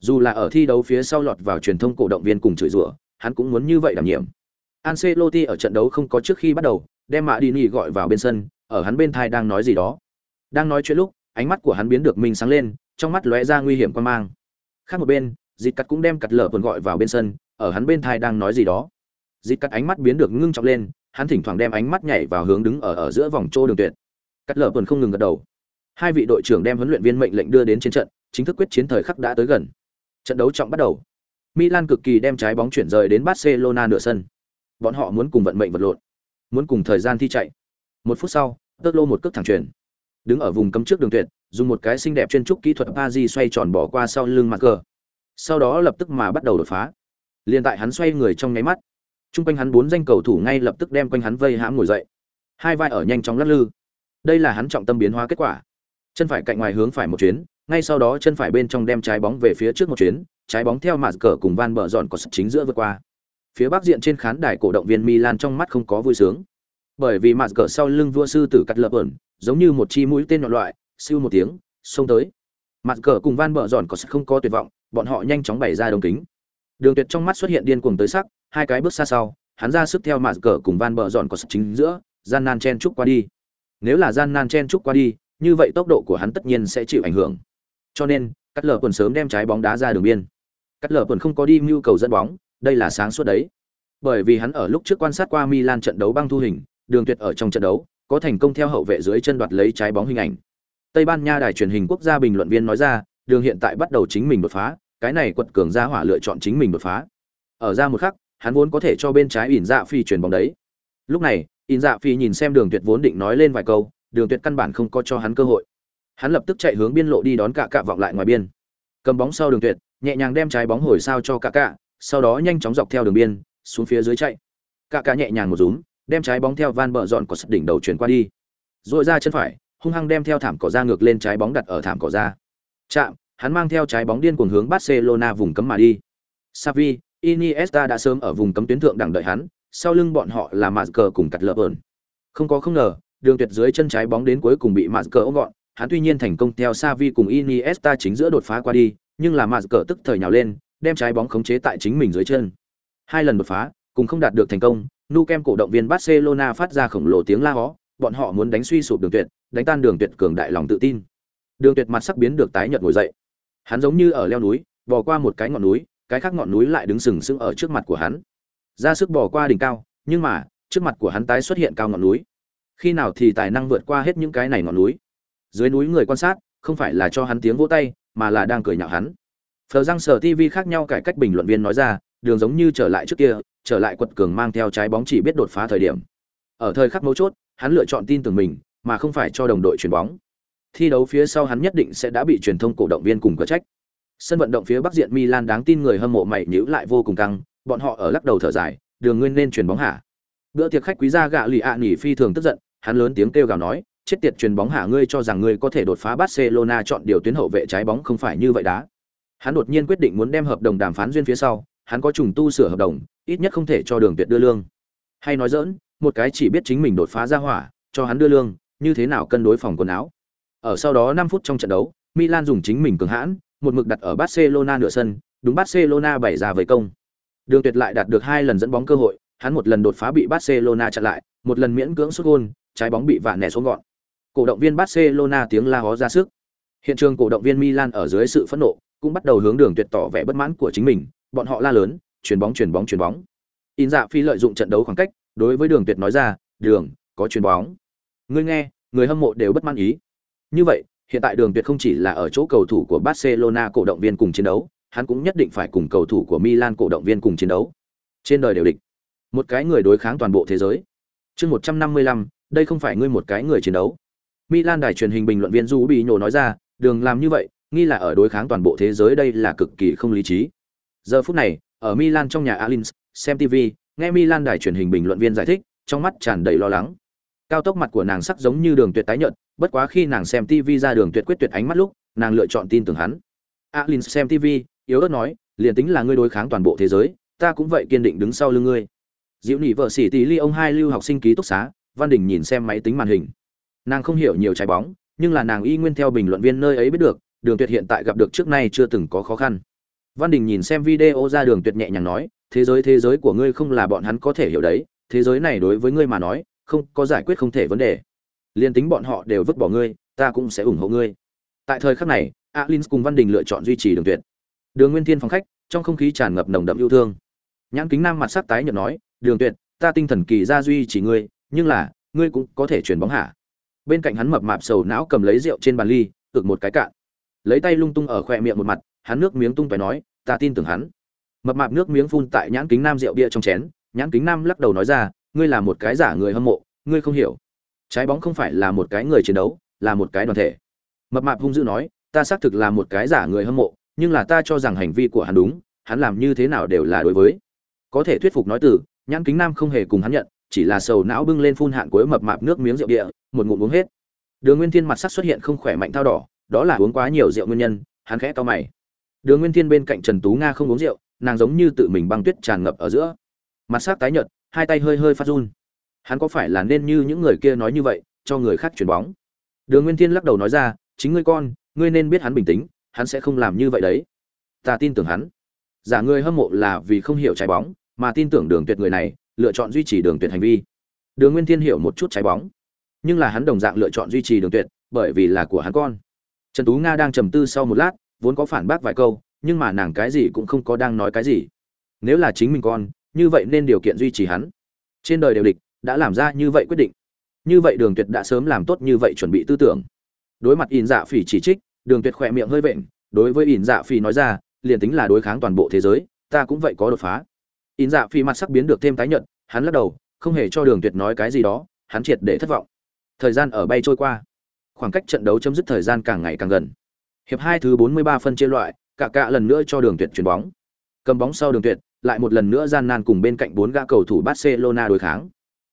Dù là ở thi đấu phía sau lọt vào truyền thông cổ động viên cùng chửi rủa, hắn cũng muốn như vậy đảm nhiệm. Ancelotti ở trận đấu không có trước khi bắt đầu, đem Mã Dini gọi vào bên sân, ở hắn bên thai đang nói gì đó. Đang nói chuyện lúc, ánh mắt của hắn biến được minh sáng lên, trong mắt lóe ra nguy hiểm quan mang. Khác một bên, Dịch Cắt cũng đem cắt lở tuần gọi vào bên sân, ở hắn bên thai đang nói gì đó. Dịch Cắt ánh mắt biến được ngưng trọng lên, hắn thỉnh thoảng đem ánh mắt nhảy vào hướng đứng ở ở giữa vòng trô đường tuyệt. Cắt lở tuần không ngừng gật đầu. Hai vị đội trưởng đem huấn luyện viên mệnh lệnh đưa đến chiến trận, chính thức quyết chiến thời khắc đã tới gần. Trận đấu trọng bắt đầu. Milan cực kỳ đem trái bóng chuyển rời đến Barcelona nửa sân. Bọn họ muốn cùng vận mệnh vật lộn, muốn cùng thời gian thi chạy. Một phút sau, tơ lô một cước thẳng chuyển. Đứng ở vùng cấm trước đường tuyệt, dùng một cái xinh đẹp chuyên trúc kỹ thuật Pazi xoay tròn bỏ qua sau lưng mặt cờ. Sau đó lập tức mà bắt đầu đột phá. Liên tại hắn xoay người trong nháy mắt, trung quanh hắn bốn danh cầu thủ ngay lập tức đem quanh hắn vây hãm ngồi dậy. Hai vai ở nhanh chóng lắc lư. Đây là hắn trọng tâm biến hóa kết quả. Chân phải cạnh ngoài hướng phải một chuyến, ngay sau đó chân phải bên trong đem trái bóng về phía trước một chuyến, trái bóng theo mạt cờ cùng van bờ dọn có chính giữa vượt qua. Phía bắc diện trên khán đài cổ động viên Milan trong mắt không có vui sướng bởi vì mặt cờ sau lưng vua sư tử cắt lập ẩn, giống như một chi mũi tên nhọn loại, siêu một tiếng, xông tới. Mặt cờ cùng van bờ giòn có sắc không có tuyệt vọng, bọn họ nhanh chóng bày ra đồng kính. Đường tuyệt trong mắt xuất hiện điên cuồng tới sắc, hai cái bước xa sau, hắn ra sức theo mặt cờ cùng van bờ giòn có sắc chính giữa, gian nan chen trúc qua đi. Nếu là gian nan chen trúc qua đi, như vậy tốc độ của hắn tất nhiên sẽ chịu ảnh hưởng. Cho nên, cắt lờ quần sớm đem trái bóng đá ra đường biên. Cắt lờ quần không có đi mưu cầu dẫn bóng, đây là sáng suốt đấy. Bởi vì hắn ở lúc trước quan sát qua Milan trận đấu băng thu hình đường tuyệt ở trong trận đấu, có thành công theo hậu vệ dưới chân đoạt lấy trái bóng hình ảnh. Tây ban nha đài truyền hình quốc gia bình luận viên nói ra, đường hiện tại bắt đầu chính mình đột phá, cái này quật cường ra hỏa lựa chọn chính mình đột phá. Ở ra một khắc, hắn vốn có thể cho bên trái ỉn dạ phi chuyển bóng đấy. Lúc này, ỉn dạ phi nhìn xem đường tuyệt vốn định nói lên vài câu, đường tuyệt căn bản không có cho hắn cơ hội. Hắn lập tức chạy hướng biên lộ đi đón cả cạ vọng lại ngoài biên. Cầm bóng sau đường tuyệt, nhẹ nhàng đem trái bóng hồi sao cho cả cạ, sau đó nhanh chóng dọc theo đường biên, xuống phía dưới chạy. Cả cạ nhẹ nhàng một rúm đem trái bóng theo van bờ dọn có sập đỉnh đầu chuyển qua đi. Rồi ra chân phải, hung hăng đem theo thảm cỏ ra ngược lên trái bóng đặt ở thảm cỏ ra. Chạm, hắn mang theo trái bóng điên cuồng hướng barcelona vùng cấm mà đi. Savi iniesta đã sớm ở vùng cấm tuyến thượng đẳng đợi hắn, sau lưng bọn họ là mạt cờ cùng cắt lợp ơn. Không có không ngờ, đường tuyệt dưới chân trái bóng đến cuối cùng bị mạt cờ ôm gọn, hắn tuy nhiên thành công theo savi cùng iniesta chính giữa đột phá qua đi, nhưng là mạt cờ tức thời nhào lên, đem trái bóng khống chế tại chính mình dưới chân. Hai lần đột phá, cùng không đạt được thành công nu kem cổ động viên barcelona phát ra khổng lồ tiếng la hó, bọn họ muốn đánh suy sụp đường tuyệt, đánh tan đường tuyệt cường đại lòng tự tin. Đường tuyệt mặt sắc biến được tái nhợt ngồi dậy. Hắn giống như ở leo núi, bò qua một cái ngọn núi, cái khác ngọn núi lại đứng sừng sững ở trước mặt của hắn. Ra sức bò qua đỉnh cao, nhưng mà, trước mặt của hắn tái xuất hiện cao ngọn núi. Khi nào thì tài năng vượt qua hết những cái này ngọn núi? Dưới núi người quan sát, không phải là cho hắn tiếng vỗ tay, mà là đang cười nhạo hắn. Phờ răng sở tv khác nhau cải cách bình luận viên nói ra đường giống như trở lại trước kia, trở lại quật cường mang theo trái bóng chỉ biết đột phá thời điểm. Ở thời khắc mấu chốt, hắn lựa chọn tin tưởng mình, mà không phải cho đồng đội chuyền bóng. Thi đấu phía sau hắn nhất định sẽ đã bị truyền thông cổ động viên cùng có trách. Sân vận động phía bắc diện milan đáng tin người hâm mộ mày nhíu lại vô cùng căng, bọn họ ở lắc đầu thở dài, đường nguyên nên chuyền bóng hả? Bữa tiệc khách quý gia gạ lì ạ à nỉ phi thường tức giận, hắn lớn tiếng kêu gào nói, chết tiệt chuyền bóng hả ngươi cho rằng ngươi có thể đột phá barcelona chọn điều tuyến hậu vệ trái bóng không phải như vậy đá hắn đột nhiên quyết định muốn đem hợp đồng đàm phán duyên phía sau hắn có trùng tu sửa hợp đồng ít nhất không thể cho đường tuyệt đưa lương. Hay nói giỡn, một cái chỉ biết chính mình đột phá ra hỏa cho hắn đưa lương như thế nào cân đối phòng quần áo? Ở sau đó 5 phút trong trận đấu milan dùng chính mình cường hãn một mực đặt ở barcelona nửa sân đúng barcelona bày ra với công. Đường tuyệt lại đạt được hai lần dẫn bóng cơ hội hắn một lần đột phá bị barcelona chặn lại một lần miễn cưỡng sút gôn trái bóng bị vạn nẻ xuống gọn. Cổ động viên barcelona tiếng la hó ra sức. Hiện trường cổ động viên milan ở dưới sự phẫn nộ cũng bắt đầu hướng đường tuyệt tỏ vẻ bất mãn của chính mình bọn họ la lớn, chuyền bóng chuyền bóng chuyền bóng. In dạ phi lợi dụng trận đấu khoảng cách, đối với đường tuyệt nói ra, đường, có chuyền bóng. Ngươi nghe, người hâm mộ đều bất mãn ý. Như vậy, hiện tại đường tuyệt không chỉ là ở chỗ cầu thủ của barcelona cổ động viên cùng chiến đấu, hắn cũng nhất định phải cùng cầu thủ của milan cổ động viên cùng chiến đấu. Trên đời đều địch. Một cái người đối kháng toàn bộ thế giới. Chương một trăm năm mươi lăm, đây không phải ngươi một cái người chiến đấu. Milan đài truyền hình bình luận viên du bị nhổ nói ra, đường làm như vậy, nghi là ở đối kháng toàn bộ thế giới đây là cực kỳ không lý trí giờ phút này, ở milan trong nhà alins, xem tv nghe milan đài truyền hình bình luận viên giải thích, trong mắt tràn đầy lo lắng. Cao tốc mặt của nàng sắc giống như đường tuyệt tái nhợt, bất quá khi nàng xem tv ra đường tuyệt quyết tuyệt ánh mắt lúc, nàng lựa chọn tin tưởng hắn. Alins xem tv yếu ớt nói, liền tính là ngươi đối kháng toàn bộ thế giới, ta cũng vậy kiên định đứng sau lưng ngươi. Diệu nỉ vợ sĩ tỷ ly ông hai lưu học sinh ký túc xá, văn đình nhìn xem máy tính màn hình. Nàng không hiểu nhiều trái bóng, nhưng là nàng y nguyên theo bình luận viên nơi ấy biết được, đường tuyệt hiện tại gặp được trước nay chưa từng có khó khăn văn đình nhìn xem video ra đường tuyệt nhẹ nhàng nói, thế giới thế giới của ngươi không là bọn hắn có thể hiểu đấy, thế giới này đối với ngươi mà nói, không có giải quyết không thể vấn đề. Liên tính bọn họ đều vứt bỏ ngươi, ta cũng sẽ ủng hộ ngươi. Tại thời khắc này, Alins cùng văn đình lựa chọn duy trì đường tuyệt. Đường nguyên thiên phòng khách, trong không khí tràn ngập nồng đậm yêu thương. Nhãn kính nam mặt sắc tái nhợt nói, đường tuyệt, ta tinh thần kỳ ra duy chỉ ngươi, nhưng là, ngươi cũng có thể chuyển bóng hả bên cạnh hắn mập mạp sầu não cầm lấy rượu trên bàn ly, ực một cái cạn. Lấy tay lung tung ở khoe miệng một mặt hắn nước miếng tung phải nói, ta tin tưởng hắn. Mập mạp nước miếng phun tại nhãn kính nam rượu bia trong chén, nhãn kính nam lắc đầu nói ra, ngươi là một cái giả người hâm mộ, ngươi không hiểu. Trái bóng không phải là một cái người chiến đấu, là một cái đoàn thể. Mập mạp hung dữ nói, ta xác thực là một cái giả người hâm mộ, nhưng là ta cho rằng hành vi của hắn đúng, hắn làm như thế nào đều là đối với. Có thể thuyết phục nói từ, nhãn kính nam không hề cùng hắn nhận, chỉ là sầu não bưng lên phun hạn cuối mập mạp nước miếng rượu địa một ngụm uống hết. Đường nguyên thiên mặt sắc xuất hiện không khỏe mạnh thao đỏ, đó là uống quá nhiều rượu nguyên nhân, hắn khẽ to mày đường nguyên thiên bên cạnh trần tú nga không uống rượu, nàng giống như tự mình băng tuyết tràn ngập ở giữa. Mặt sắc tái nhợt, hai tay hơi hơi phát run. Hắn có phải là nên như những người kia nói như vậy, cho người khác chuyển bóng? Đường nguyên thiên lắc đầu nói ra, chính ngươi con, ngươi nên biết hắn bình tĩnh, hắn sẽ không làm như vậy đấy. Ta tin tưởng hắn. Giả người hâm mộ là vì không hiểu trái bóng, mà tin tưởng đường tuyệt người này, lựa chọn duy trì đường tuyệt hành vi. Đường nguyên thiên hiểu một chút trái bóng. Nhưng là hắn đồng dạng lựa chọn duy trì đường tuyệt, bởi vì là của hắn con. Trần tú nga đang trầm tư sau một lát vốn có phản bác vài câu, nhưng mà nàng cái gì cũng không có đang nói cái gì. Nếu là chính mình con, như vậy nên điều kiện duy trì hắn. Trên đời đều địch, đã làm ra như vậy quyết định. Như vậy đường tuyệt đã sớm làm tốt như vậy chuẩn bị tư tưởng. Đối mặt in dạ phỉ chỉ trích, đường tuyệt khỏe miệng hơi vện, đối với in dạ phỉ nói ra, liền tính là đối kháng toàn bộ thế giới, ta cũng vậy có đột phá. In dạ phỉ mặt sắc biến được thêm tái nhợt, hắn lắc đầu, không hề cho đường tuyệt nói cái gì đó, hắn triệt để thất vọng. Thời gian ở bay trôi qua. Khoảng cách trận đấu chấm dứt thời gian càng ngày càng gần hiệp hai thứ 43 phân chia loại, cả cả lần nữa cho đường tuyệt chuyển bóng. Cầm bóng sau đường tuyệt, lại một lần nữa gian nan cùng bên cạnh bốn gã cầu thủ barcelona đối kháng.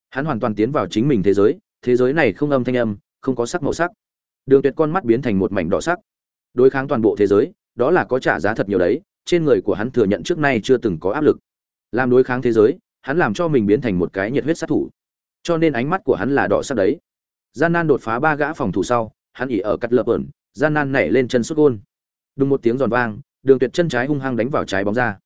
Hắn hoàn toàn tiến vào chính mình thế giới thế giới này không âm thanh âm, không có sắc màu sắc. Đường tuyệt con mắt biến thành một mảnh đỏ sắc. Đối kháng toàn bộ thế giới, đó là có trả giá thật nhiều đấy, trên người của hắn thừa nhận trước nay chưa từng có áp lực. Làm đối kháng thế giới, hắn làm cho mình biến thành một cái nhiệt huyết sát thủ. Cho nên ánh mắt của hắn là đỏ sắc đấy. Gian nan đột phá ba gã phòng thủ sau, hắn ỉ ở cắt lập ẩn gian nan nảy lên chân sút gôn. Đúng một tiếng giòn vang đường tuyệt chân trái hung hăng đánh vào trái bóng ra.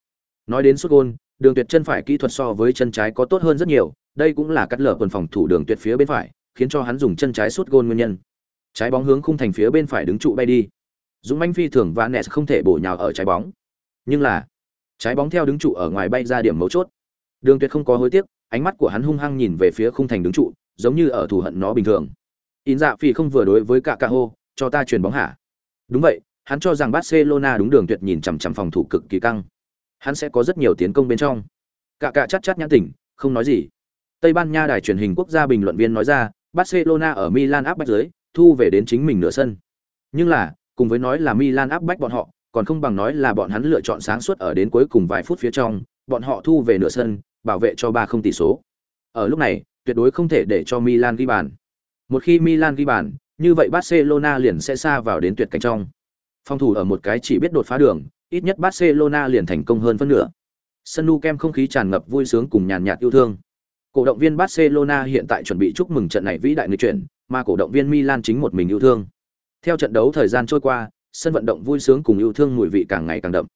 Nói đến sút gôn đường tuyệt chân phải kỹ thuật so với chân trái có tốt hơn rất nhiều đây cũng là cắt lở quần phòng thủ đường tuyệt phía bên phải khiến cho hắn dùng chân trái sút gôn nguyên nhân. Trái bóng hướng khung thành phía bên phải đứng trụ bay đi. Dũng manh phi thường và nẹt không thể bổ nhào ở trái bóng. Nhưng là trái bóng theo đứng trụ ở ngoài bay ra điểm mấu chốt. Đường Tuyệt không có hối tiếc, ánh mắt của hắn hung hăng nhìn về phía khung thành đứng trụ, giống như ở thù hận nó bình thường. In dạ phi không vừa đối với cả ca hô, cho ta truyền bóng hả? Đúng vậy, hắn cho rằng Barcelona đúng đường tuyệt nhìn chằm chằm phòng thủ cực kỳ căng. Hắn sẽ có rất nhiều tiến công bên trong. Cả cả chắc chắc nhãn tỉnh, không nói gì. Tây Ban Nha đài truyền hình quốc gia bình luận viên nói ra, Barcelona ở Milan áp bách dưới, thu về đến chính mình nửa sân. Nhưng là, cùng với nói là Milan áp bách bọn họ, còn không bằng nói là bọn hắn lựa chọn sáng suốt ở đến cuối cùng vài phút phía trong, bọn họ thu về nửa sân, bảo vệ cho ba không tỷ số. Ở lúc này, tuyệt đối không thể để cho Milan ghi bàn. Một khi Milan ghi bàn, như vậy Barcelona liền sẽ xa vào đến tuyệt cảnh trong. Phòng thủ ở một cái chỉ biết đột phá đường, ít nhất Barcelona liền thành công hơn phân nửa. Sân Nou Camp không khí tràn ngập vui sướng cùng nhàn nhạt yêu thương. Cổ động viên Barcelona hiện tại chuẩn bị chúc mừng trận này vĩ đại người chuyển, mà cổ động viên Milan chính một mình yêu thương. Theo trận đấu thời gian trôi qua, sân vận động vui sướng cùng yêu thương mùi vị càng ngày càng đậm.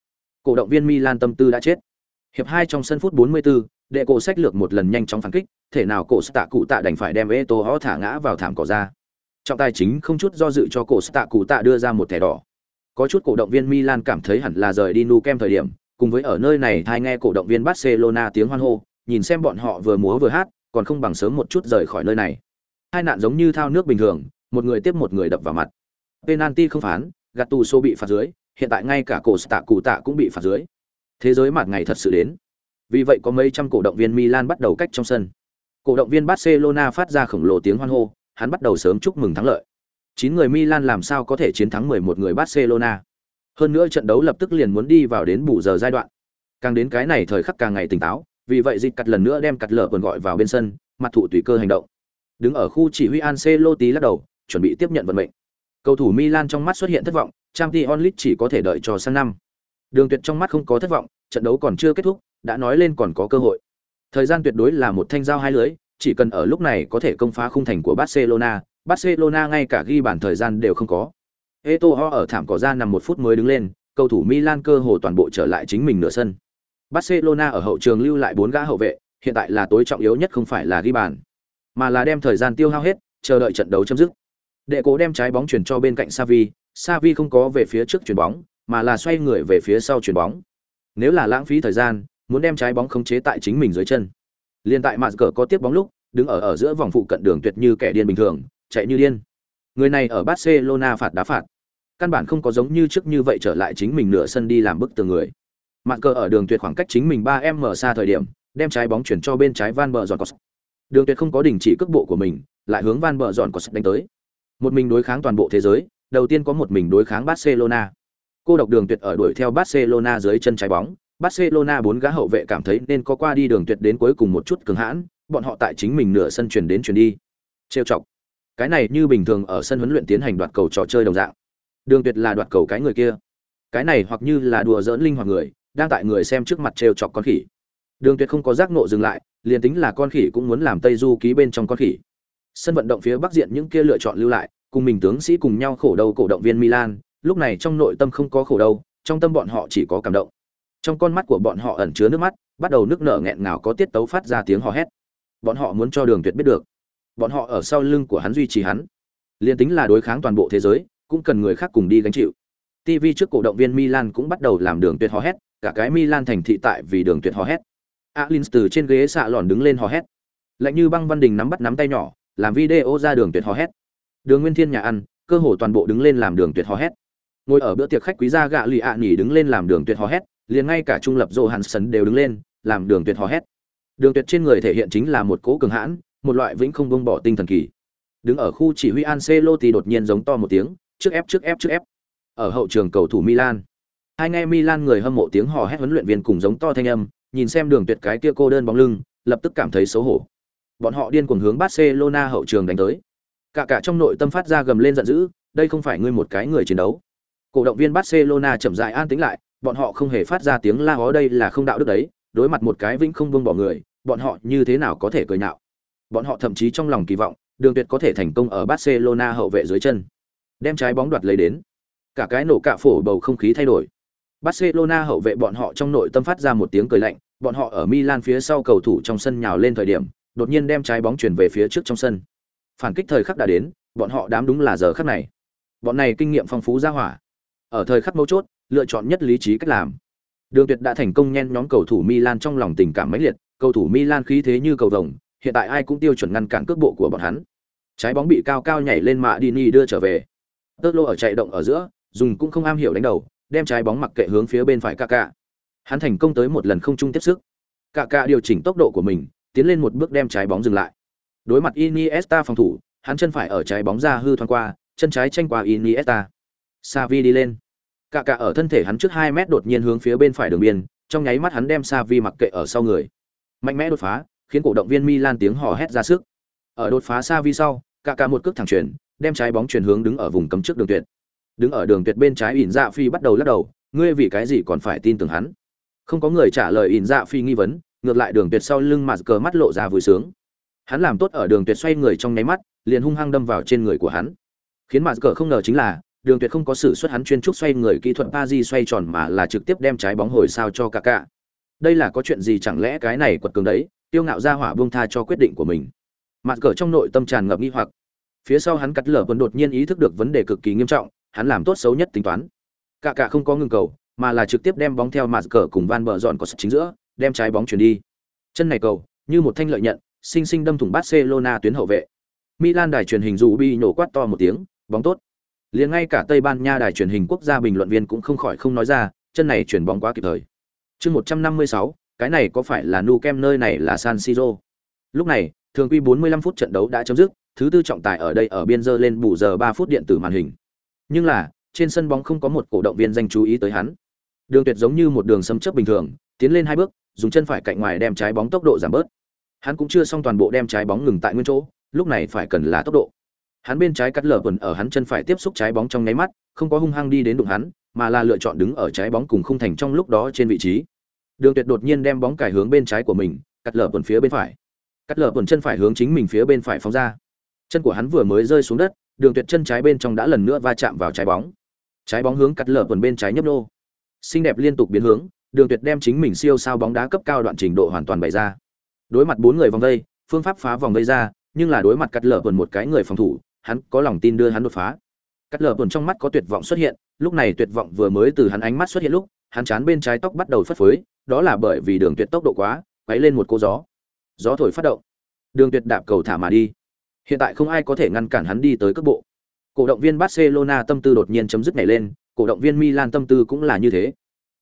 Cổ động viên Milan tâm tư đã chết. Hiệp 2 trong sân phút 44, đệ cổ sách lược một lần nhanh chóng phản kích, thể nào cổ tạ cụ tạ đành phải đem Eto'o thả ngã vào thảm cỏ ra. Trọng tài chính không chút do dự cho cổ tạ cụ tạ đưa ra một thẻ đỏ. Có chút cổ động viên Milan cảm thấy hẳn là rời đi nu kem thời điểm, cùng với ở nơi này thay nghe cổ động viên Barcelona tiếng hoan hô, nhìn xem bọn họ vừa múa vừa hát, còn không bằng sớm một chút rời khỏi nơi này. Hai nạn giống như thao nước bình thường, một người tiếp một người đập vào mặt. Penalty không phán, Gattuso bị phạt dưới, hiện tại ngay cả cổ tạ cụ tạ cũng bị phạt dưới. Thế giới mặt ngày thật sự đến. Vì vậy có mấy trăm cổ động viên Milan bắt đầu cách trong sân. Cổ động viên Barcelona phát ra khổng lồ tiếng hoan hô, hắn bắt đầu sớm chúc mừng thắng lợi. Chín người Milan làm sao có thể chiến thắng 11 người Barcelona. Hơn nữa trận đấu lập tức liền muốn đi vào đến bù giờ giai đoạn. Càng đến cái này thời khắc càng ngày tỉnh táo, vì vậy dịch cắt lần nữa đem cắt lở quần gọi vào bên sân, mặt thụ tùy cơ hành động. Đứng ở khu chỉ huy Ancelotti lắc đầu, chuẩn bị tiếp nhận vận mệnh. Cầu thủ Milan trong mắt xuất hiện thất vọng, Champions League chỉ có thể đợi cho sang năm. Đường Tuyệt trong mắt không có thất vọng, trận đấu còn chưa kết thúc, đã nói lên còn có cơ hội. Thời gian tuyệt đối là một thanh dao hai lưỡi, chỉ cần ở lúc này có thể công phá khung thành của Barcelona, Barcelona ngay cả ghi bàn thời gian đều không có. Eto'o ở thảm cỏ ra nằm một phút mới đứng lên, cầu thủ Milan cơ hồ toàn bộ trở lại chính mình nửa sân. Barcelona ở hậu trường lưu lại bốn gã hậu vệ, hiện tại là tối trọng yếu nhất không phải là ghi bàn, mà là đem thời gian tiêu hao hết, chờ đợi trận đấu chấm dứt. Đệ cố đem trái bóng chuyển cho bên cạnh Savi, Savi không có về phía trước chuyển bóng, mà là xoay người về phía sau chuyển bóng. Nếu là lãng phí thời gian, muốn đem trái bóng khống chế tại chính mình dưới chân. Liên tại mạn cờ có tiếp bóng lúc, đứng ở ở giữa vòng phụ cận đường tuyệt như kẻ điên bình thường, chạy như điên. Người này ở Barcelona phạt đá phạt, căn bản không có giống như trước như vậy trở lại chính mình nửa sân đi làm bức tường người. Mạn cờ ở đường tuyệt khoảng cách chính mình 3m xa thời điểm, đem trái bóng chuyển cho bên trái Van Bờ Giòn Đường tuyệt không có đình chỉ cước bộ của mình, lại hướng Van Bờ Giòn đánh tới. Một mình đối kháng toàn bộ thế giới, đầu tiên có một mình đối kháng Barcelona. Cô độc đường tuyệt ở đuổi theo Barcelona dưới chân trái bóng, Barcelona bốn gã hậu vệ cảm thấy nên có qua đi đường tuyệt đến cuối cùng một chút cứng hãn, bọn họ tại chính mình nửa sân chuyển đến chuyển đi. Trêu chọc. Cái này như bình thường ở sân huấn luyện tiến hành đoạt cầu trò chơi đồng dạng. Đường tuyệt là đoạt cầu cái người kia. Cái này hoặc như là đùa giỡn linh hoạt người, đang tại người xem trước mặt trêu chọc con khỉ. Đường tuyệt không có giác ngộ dừng lại, liền tính là con khỉ cũng muốn làm Tây Du ký bên trong con khỉ. Sân vận động phía bắc diện những kia lựa chọn lưu lại, cùng mình tướng sĩ cùng nhau khổ đầu cổ động viên Milan, lúc này trong nội tâm không có khổ đâu, trong tâm bọn họ chỉ có cảm động. Trong con mắt của bọn họ ẩn chứa nước mắt, bắt đầu nước nở nghẹn ngào có tiết tấu phát ra tiếng hò hét. Bọn họ muốn cho Đường Tuyệt biết được, bọn họ ở sau lưng của hắn duy trì hắn. liền tính là đối kháng toàn bộ thế giới, cũng cần người khác cùng đi gánh chịu. TV trước cổ động viên Milan cũng bắt đầu làm Đường Tuyệt hò hét, cả cái Milan thành thị tại vì Đường Tuyệt hò hét. Alins từ trên ghế xạ lòn đứng lên hò hét. Lạnh như băng Văn Đình nắm bắt nắm tay nhỏ, làm video ra Đường Tuyệt hò hét. Đường Nguyên Thiên nhà ăn, cơ hồ toàn bộ đứng lên làm Đường Tuyệt hò hét. Ngồi ở bữa tiệc khách quý gia gạ lì ạ nhỉ đứng lên làm Đường Tuyệt hò hét, liền ngay cả trung lập Johansson đều đứng lên, làm Đường Tuyệt hò hét. Đường Tuyệt trên người thể hiện chính là một cỗ cường hãn, một loại vĩnh không buông bỏ tinh thần kỳ. Đứng ở khu chỉ huy Ancelotti đột nhiên giống to một tiếng, trước ép trước ép trước ép. Ở hậu trường cầu thủ Milan, hai nghe Milan người hâm mộ tiếng hò hét huấn luyện viên cùng giống to thanh âm, nhìn xem Đường Tuyệt cái kia cô đơn bóng lưng, lập tức cảm thấy xấu hổ. Bọn họ điên cuồng hướng Barcelona hậu trường đánh tới. Cả cả trong nội tâm phát ra gầm lên giận dữ, đây không phải ngươi một cái người chiến đấu. Cổ động viên Barcelona chậm rãi an tĩnh lại, bọn họ không hề phát ra tiếng la ó đây là không đạo đức đấy, đối mặt một cái vĩnh không buông bỏ người, bọn họ như thế nào có thể cười nhạo. Bọn họ thậm chí trong lòng kỳ vọng, Đường Tuyệt có thể thành công ở Barcelona hậu vệ dưới chân, đem trái bóng đoạt lấy đến. Cả cái nổ cạ phổ bầu không khí thay đổi. Barcelona hậu vệ bọn họ trong nội tâm phát ra một tiếng cười lạnh, bọn họ ở Milan phía sau cầu thủ trong sân nhào lên thời điểm, đột nhiên đem trái bóng chuyển về phía trước trong sân. Phản kích thời khắc đã đến, bọn họ đám đúng là giờ khắc này. Bọn này kinh nghiệm phong phú ra hỏa. Ở thời khắc mấu chốt, lựa chọn nhất lý trí cách làm. Đường Tuyệt đã thành công nhen nhóm cầu thủ Milan trong lòng tình cảm mãnh liệt, Cầu thủ Milan khí thế như cầu vồng, hiện tại ai cũng tiêu chuẩn ngăn cản cước bộ của bọn hắn. Trái bóng bị cao cao nhảy lên mạ Dini đưa trở về. Tơ lô ở chạy động ở giữa, dùng cũng không am hiểu đánh đầu, đem trái bóng mặc kệ hướng phía bên phải Kaká. Hắn thành công tới một lần không chung tiếp sức. Kaká điều chỉnh tốc độ của mình, tiến lên một bước đem trái bóng dừng lại. Đối mặt Iniesta phòng thủ, hắn chân phải ở trái bóng ra hư thoáng qua, chân trái tranh qua Iniesta. xavi đi lên. Kaká ở thân thể hắn trước 2 mét đột nhiên hướng phía bên phải đường biên, trong nháy mắt hắn đem Savi mặc kệ ở sau người. Mạnh mẽ đột phá, khiến cổ động viên Milan tiếng hò hét ra sức. Ở đột phá Savi sau, Kaká một cước thẳng chuyển, đem trái bóng chuyển hướng đứng ở vùng cấm trước đường tuyệt. Đứng ở đường tuyệt bên trái ỉn dạ phi bắt đầu lắc đầu, ngươi vì cái gì còn phải tin tưởng hắn? Không có người trả lời ỉn dạ phi nghi vấn, ngược lại đường tuyệt sau lưng mà cờ mắt lộ ra vui sướng. Hắn làm tốt ở đường tuyệt xoay người trong nháy mắt, liền hung hăng đâm vào trên người của hắn. Khiến mà cờ không ngờ chính là, đường tuyệt không có sự xuất hắn chuyên trúc xoay người kỹ thuật Pazi di xoay tròn mà là trực tiếp đem trái bóng hồi sao cho cả cả. Đây là có chuyện gì chẳng lẽ cái này quật cường đấy, tiêu ngạo ra hỏa buông tha cho quyết định của mình. Mặt cờ trong nội tâm tràn ngập nghi hoặc, phía sau hắn cắt lở vẫn đột nhiên ý thức được vấn đề cực kỳ nghiêm trọng hắn làm tốt xấu nhất tính toán. Cả cả không có ngừng cầu mà là trực tiếp đem bóng theo mặt cờ cùng van bờ dọn có chính giữa đem trái bóng chuyển đi. Chân này cầu như một thanh lợi nhận sinh sinh đâm thủng barcelona tuyến hậu vệ. Milan đài truyền hình dù bi nổ quát to một tiếng bóng tốt liền ngay cả tây ban nha đài truyền hình quốc gia bình luận viên cũng không khỏi không nói ra chân này chuyển bóng quá kịp thời chương một trăm năm mươi sáu cái này có phải là nu kem nơi này là san siro lúc này thường quy 45 phút trận đấu đã chấm dứt thứ tư trọng tài ở đây ở biên dơ lên bù giờ 3 phút điện tử màn hình. Nhưng là, trên sân bóng không có một cổ động viên danh chú ý tới hắn. Đường Tuyệt giống như một đường sấm chớp bình thường, tiến lên hai bước, dùng chân phải cạnh ngoài đem trái bóng tốc độ giảm bớt. Hắn cũng chưa xong toàn bộ đem trái bóng ngừng tại nguyên chỗ, lúc này phải cần là tốc độ. Hắn bên trái cắt lở quần ở hắn chân phải tiếp xúc trái bóng trong nháy mắt, không có hung hăng đi đến đụng hắn, mà là lựa chọn đứng ở trái bóng cùng khung thành trong lúc đó trên vị trí. Đường Tuyệt đột nhiên đem bóng cải hướng bên trái của mình, cắt lở quần phía bên phải. Cắt lở quần chân phải hướng chính mình phía bên phải phóng ra chân của hắn vừa mới rơi xuống đất đường tuyệt chân trái bên trong đã lần nữa va chạm vào trái bóng trái bóng hướng cắt lở quần bên trái nhấp nô xinh đẹp liên tục biến hướng đường tuyệt đem chính mình siêu sao bóng đá cấp cao đoạn trình độ hoàn toàn bày ra đối mặt bốn người vòng vây phương pháp phá vòng vây ra nhưng là đối mặt cắt lở quần một cái người phòng thủ hắn có lòng tin đưa hắn đột phá cắt lở buồn trong mắt có tuyệt vọng xuất hiện lúc này tuyệt vọng vừa mới từ hắn ánh mắt xuất hiện lúc hắn chán bên trái tóc bắt đầu phất phới đó là bởi vì đường tuyệt tốc độ quá quấy lên một cô gió gió thổi phát động đường tuyệt đạp cầu thả mà đi Hiện tại không ai có thể ngăn cản hắn đi tới cước bộ. Cổ động viên Barcelona tâm tư đột nhiên chấm dứt nhảy lên, cổ động viên Milan tâm tư cũng là như thế.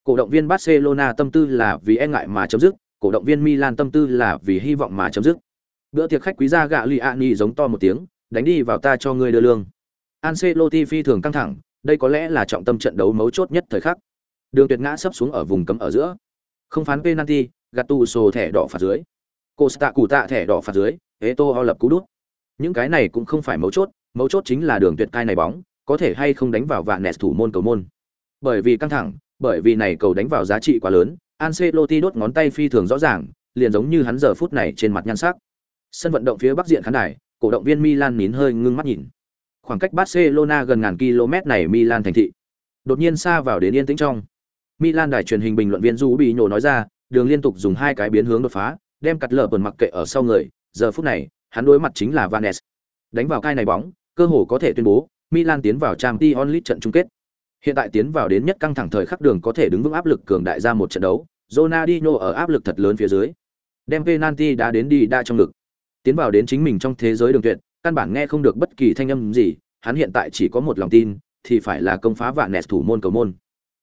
Cổ động viên Barcelona tâm tư là vì e ngại mà chấm dứt, cổ động viên Milan tâm tư là vì hy vọng mà chấm dứt. Bữa tiệc khách quý gia gạ Liani giống to một tiếng, đánh đi vào ta cho ngươi đưa lương. Ancelotti phi thường căng thẳng, đây có lẽ là trọng tâm trận đấu mấu chốt nhất thời khắc. Đường Tuyệt ngã sấp xuống ở vùng cấm ở giữa. Không phán penalty, Gattuso thẻ đỏ phạt dưới. Costa củ tạ thẻ đỏ phạt dưới, Eto'o lập cú đút những cái này cũng không phải mấu chốt mấu chốt chính là đường tuyệt cai này bóng có thể hay không đánh vào vạn nẹt thủ môn cầu môn bởi vì căng thẳng bởi vì này cầu đánh vào giá trị quá lớn Ancelotti đốt ngón tay phi thường rõ ràng liền giống như hắn giờ phút này trên mặt nhan sắc sân vận động phía bắc diện khán đài cổ động viên Milan nín hơi ngưng mắt nhìn khoảng cách Barcelona gần ngàn km này Milan thành thị đột nhiên xa vào đến yên tĩnh trong Milan đài truyền hình bình luận viên Du bị nhổ nói ra đường liên tục dùng hai cái biến hướng đột phá đem cắt lở bẩn mặc kệ ở sau người giờ phút này hắn đối mặt chính là Vanes. Đánh vào cai này bóng, cơ hồ có thể tuyên bố Milan tiến vào Champions League trận chung kết. Hiện tại tiến vào đến nhất căng thẳng thời khắc đường có thể đứng vững áp lực cường đại ra một trận đấu, Ronaldinho ở áp lực thật lớn phía dưới. Đem penalty đã đến đi đa trong lực. Tiến vào đến chính mình trong thế giới đường tuyệt, căn bản nghe không được bất kỳ thanh âm gì, hắn hiện tại chỉ có một lòng tin, thì phải là công phá vạn Vanes thủ môn cầu môn.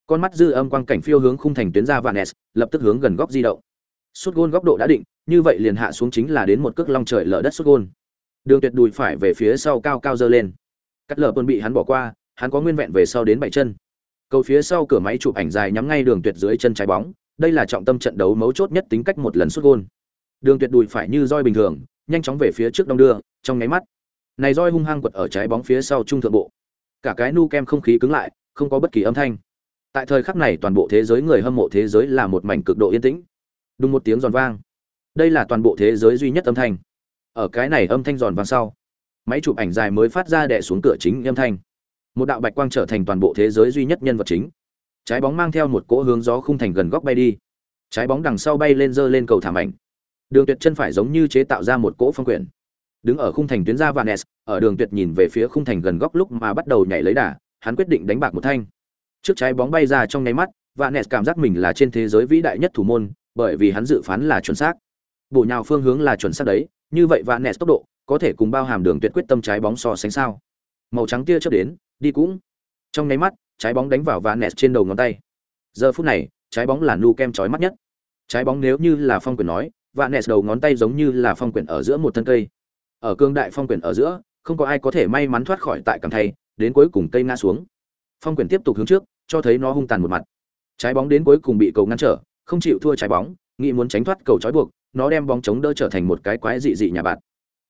Con mắt dư âm quang cảnh phiêu hướng khung thành tuyến ra vạn Vanes, lập tức hướng gần góc di động. Sút gôn góc độ đã định, như vậy liền hạ xuống chính là đến một cước long trời lở đất sút gôn. Đường Tuyệt đùi phải về phía sau cao cao dơ lên. Cắt lở quân bị hắn bỏ qua, hắn có nguyên vẹn về sau đến bảy chân. Cầu phía sau cửa máy chụp ảnh dài nhắm ngay Đường Tuyệt dưới chân trái bóng, đây là trọng tâm trận đấu mấu chốt nhất tính cách một lần sút gôn. Đường Tuyệt đùi phải như roi bình thường, nhanh chóng về phía trước đông đưa, trong nháy mắt. Này roi hung hăng quật ở trái bóng phía sau trung thượng bộ. Cả cái nu kem không khí cứng lại, không có bất kỳ âm thanh. Tại thời khắc này toàn bộ thế giới người hâm mộ thế giới là một mảnh cực độ yên tĩnh. Đúng một tiếng giòn vang đây là toàn bộ thế giới duy nhất âm thanh ở cái này âm thanh giòn vang sau máy chụp ảnh dài mới phát ra đè xuống cửa chính âm thanh một đạo bạch quang trở thành toàn bộ thế giới duy nhất nhân vật chính trái bóng mang theo một cỗ hướng gió khung thành gần góc bay đi trái bóng đằng sau bay lên dơ lên cầu thảm ảnh đường tuyệt chân phải giống như chế tạo ra một cỗ phong quyển đứng ở khung thành tuyến ra vanes ở đường tuyệt nhìn về phía khung thành gần góc lúc mà bắt đầu nhảy lấy đà hắn quyết định đánh bạc một thanh trước trái bóng bay ra trong nháy mắt vanes cảm giác mình là trên thế giới vĩ đại nhất thủ môn bởi vì hắn dự phán là chuẩn xác Bổ nhào phương hướng là chuẩn xác đấy, như vậy Vanes tốc độ có thể cùng bao hàm đường tuyệt quyết tâm trái bóng so sánh sao? Màu trắng tia chớp đến, đi cũng. Trong nháy mắt, trái bóng đánh vào Vanes trên đầu ngón tay. Giờ phút này, trái bóng là nu kem chói mắt nhất. Trái bóng nếu như là phong quyền nói, và nẹt đầu ngón tay giống như là phong quyển ở giữa một thân cây. Ở cương đại phong quyển ở giữa, không có ai có thể may mắn thoát khỏi tại cảm thay, đến cuối cùng cây ngã xuống. Phong quyển tiếp tục hướng trước, cho thấy nó hung tàn một mặt. Trái bóng đến cuối cùng bị cầu ngăn trở, không chịu thua trái bóng, nghĩ muốn tránh thoát cầu trói buộc, nó đem bóng chống đỡ trở thành một cái quái dị dị nhà bạn.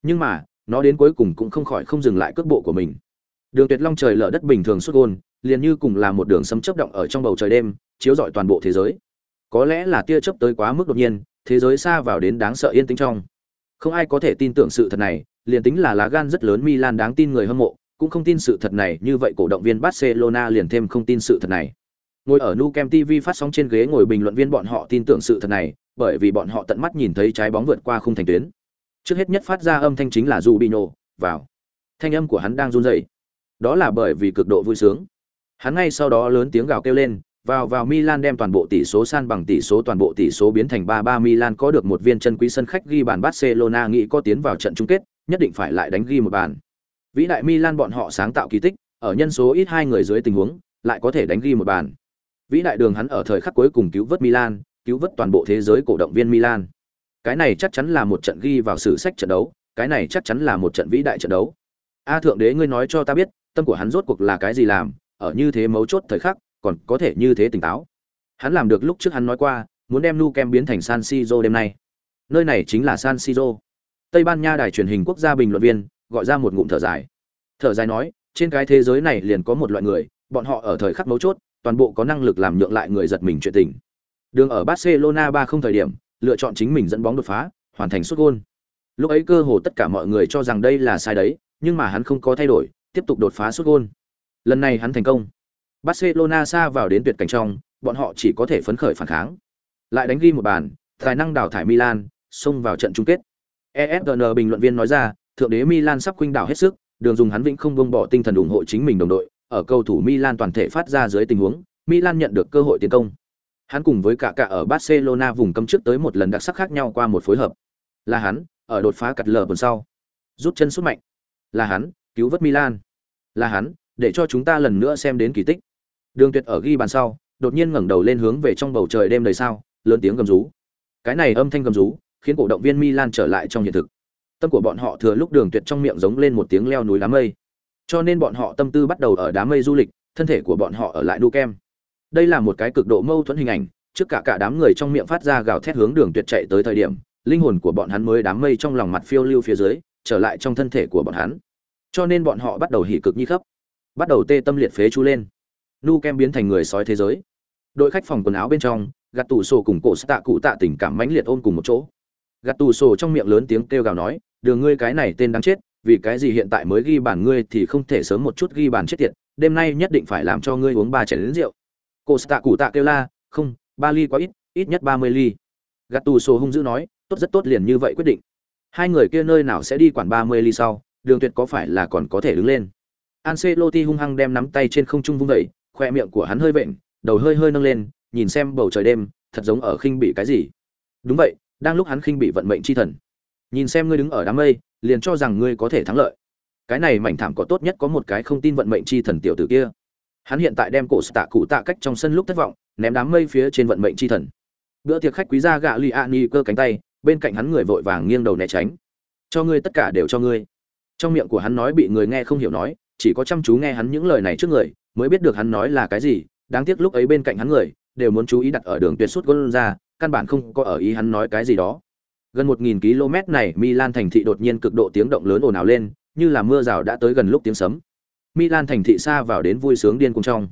Nhưng mà, nó đến cuối cùng cũng không khỏi không dừng lại cước bộ của mình. Đường Tuyệt Long trời lở đất bình thường xuất gôn, liền như cùng là một đường sấm chớp động ở trong bầu trời đêm, chiếu rọi toàn bộ thế giới. Có lẽ là tia chớp tới quá mức đột nhiên, thế giới xa vào đến đáng sợ yên tĩnh trong. Không ai có thể tin tưởng sự thật này, liền tính là lá gan rất lớn Milan đáng tin người hâm mộ, cũng không tin sự thật này, như vậy cổ động viên Barcelona liền thêm không tin sự thật này. Ngồi ở Nu TV phát sóng trên ghế ngồi bình luận viên bọn họ tin tưởng sự thật này, bởi vì bọn họ tận mắt nhìn thấy trái bóng vượt qua khung thành tuyến. Trước hết nhất phát ra âm thanh chính là Rubinho, vào. Thanh âm của hắn đang run rẩy. Đó là bởi vì cực độ vui sướng. Hắn ngay sau đó lớn tiếng gào kêu lên, vào vào Milan đem toàn bộ tỷ số san bằng tỷ số toàn bộ tỷ số biến thành 3-3 Milan có được một viên chân quý sân khách ghi bàn Barcelona nghĩ có tiến vào trận chung kết, nhất định phải lại đánh ghi một bàn. Vĩ đại Milan bọn họ sáng tạo kỳ tích, ở nhân số ít hai người dưới tình huống, lại có thể đánh ghi một bàn. Vĩ đại đường hắn ở thời khắc cuối cùng cứu vớt Milan, cứu vớt toàn bộ thế giới cổ động viên Milan. Cái này chắc chắn là một trận ghi vào sử sách trận đấu, cái này chắc chắn là một trận vĩ đại trận đấu. A thượng đế ngươi nói cho ta biết, tâm của hắn rốt cuộc là cái gì làm, ở như thế mấu chốt thời khắc, còn có thể như thế tỉnh táo. Hắn làm được lúc trước hắn nói qua, muốn đem Nu Kem biến thành San Siro đêm nay. Nơi này chính là San Siro. Tây Ban Nha đài truyền hình quốc gia bình luận viên gọi ra một ngụm thở dài. Thở dài nói, trên cái thế giới này liền có một loại người, bọn họ ở thời khắc mấu chốt, toàn bộ có năng lực làm nhượng lại người giật mình chuyện tình. Đường ở Barcelona ba không thời điểm, lựa chọn chính mình dẫn bóng đột phá, hoàn thành sút gôn, Lúc ấy cơ hồ tất cả mọi người cho rằng đây là sai đấy, nhưng mà hắn không có thay đổi, tiếp tục đột phá sút gôn, Lần này hắn thành công. Barcelona xa vào đến tuyệt cảnh trong, bọn họ chỉ có thể phấn khởi phản kháng. Lại đánh ghi một bàn, tài năng đảo thải Milan, xông vào trận chung kết. ESPN bình luận viên nói ra, thượng đế Milan sắp khuynh đảo hết sức, đường dùng hắn vĩnh không buông bỏ tinh thần ủng hộ chính mình đồng đội, ở cầu thủ Milan toàn thể phát ra dưới tình huống, Milan nhận được cơ hội tiến công. Hắn cùng với cả cả ở Barcelona vùng cấm trước tới một lần đặc sắc khác nhau qua một phối hợp. Là hắn, ở đột phá cật lở phần sau, rút chân sút mạnh. Là hắn, cứu vớt Milan. Là hắn, để cho chúng ta lần nữa xem đến kỳ tích. Đường Tuyệt ở ghi bàn sau, đột nhiên ngẩng đầu lên hướng về trong bầu trời đêm đầy sao, lớn tiếng gầm rú. Cái này âm thanh gầm rú, khiến cổ động viên Milan trở lại trong hiện thực. Tâm của bọn họ thừa lúc Đường Tuyệt trong miệng giống lên một tiếng leo núi đám mây. Cho nên bọn họ tâm tư bắt đầu ở đám mây du lịch, thân thể của bọn họ ở lại Dukem. Đây là một cái cực độ mâu thuẫn hình ảnh, trước cả cả đám người trong miệng phát ra gào thét hướng Đường Tuyệt chạy tới thời điểm, linh hồn của bọn hắn mới đám mây trong lòng mặt phiêu lưu phía dưới, trở lại trong thân thể của bọn hắn. Cho nên bọn họ bắt đầu hỉ cực như khắp, bắt đầu tê tâm liệt phế chú lên. Nu kem biến thành người sói thế giới. Đội khách phòng quần áo bên trong, gạt tủ sổ cùng cổ tạ cụ tạ tình cảm mãnh liệt ôm cùng một chỗ. Gạt tủ sổ trong miệng lớn tiếng kêu gào nói đường ngươi cái này tên đáng chết vì cái gì hiện tại mới ghi bản ngươi thì không thể sớm một chút ghi bản chết tiệt đêm nay nhất định phải làm cho ngươi uống ba chén đến rượu cô tạ cụ tạ kêu la không ba ly quá ít ít nhất ba mươi ly. Gạt tù sổ hung dữ nói tốt rất tốt liền như vậy quyết định. Hai người kia nơi nào sẽ đi quản ba mươi ly sau đường tuyệt có phải là còn có thể đứng lên. Ancelotti hung hăng đem nắm tay trên không trung vung vẩy khoe miệng của hắn hơi vện, đầu hơi hơi nâng lên, nhìn xem bầu trời đêm, thật giống ở khinh bị cái gì. Đúng vậy, đang lúc hắn khinh bị vận mệnh chi thần. Nhìn xem ngươi đứng ở đám mây liền cho rằng ngươi có thể thắng lợi. Cái này mảnh thảm có tốt nhất có một cái không tin vận mệnh chi thần tiểu tử kia. Hắn hiện tại đem cổ tạ cụ tạ cách trong sân lúc thất vọng ném đám mây phía trên vận mệnh chi thần. Bữa tiệc khách quý gia gạ lụy a ni cơ cánh tay bên cạnh hắn người vội vàng nghiêng đầu né tránh. Cho ngươi tất cả đều cho ngươi. Trong miệng của hắn nói bị người nghe không hiểu nói chỉ có chăm chú nghe hắn những lời này trước người mới biết được hắn nói là cái gì đáng tiếc lúc ấy bên cạnh hắn người đều muốn chú ý đặt ở đường tuyệt suốt gôn ra căn bản không có ở ý hắn nói cái gì đó. Gần 1000 km này Milan thành thị đột nhiên cực độ tiếng động lớn ồn ào lên, như là mưa rào đã tới gần lúc tiếng sấm. Milan thành thị xa vào đến vui sướng điên cuồng trong.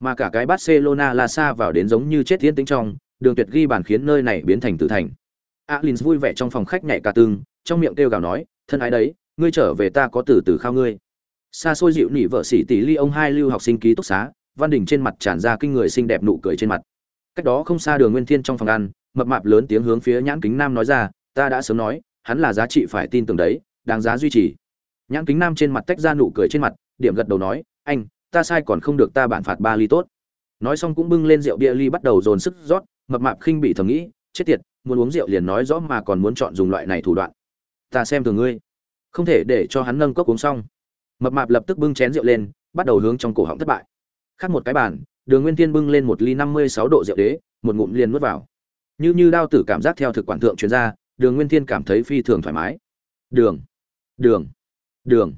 Mà cả cái Barcelona là xa vào đến giống như chết thiên tĩnh trong, đường tuyệt ghi bàn khiến nơi này biến thành tử thành. Alins vui vẻ trong phòng khách nhảy cả tương, trong miệng kêu gào nói, thân ái đấy, ngươi trở về ta có từ từ khao ngươi. Xa xôi dịu nỉ vợ sĩ tỷ ly ông hai lưu học sinh ký túc xá, Văn Đình trên mặt tràn ra kinh người xinh đẹp nụ cười trên mặt. Cách đó không xa đường nguyên thiên trong phòng ăn mập mạp lớn tiếng hướng phía nhãn kính nam nói ra ta đã sớm nói hắn là giá trị phải tin tưởng đấy đáng giá duy trì. Nhãn kính nam trên mặt tách ra nụ cười trên mặt điểm gật đầu nói anh ta sai còn không được ta bản phạt ba ly tốt. Nói xong cũng bưng lên rượu bia ly bắt đầu dồn sức rót mập mạp khinh bị thầm nghĩ chết tiệt muốn uống rượu liền nói rõ mà còn muốn chọn dùng loại này thủ đoạn. Ta xem thường ngươi. Không thể để cho hắn nâng cốc uống xong mập mạp lập tức bưng chén rượu lên, bắt đầu hướng trong cổ họng thất bại. Khác một cái bàn, đường nguyên thiên bưng lên một ly năm mươi sáu độ rượu đế, một ngụm liền nuốt vào. Như như đao tử cảm giác theo thực quản thượng chuyên gia đường nguyên thiên cảm thấy phi thường thoải mái. Đường đường đường.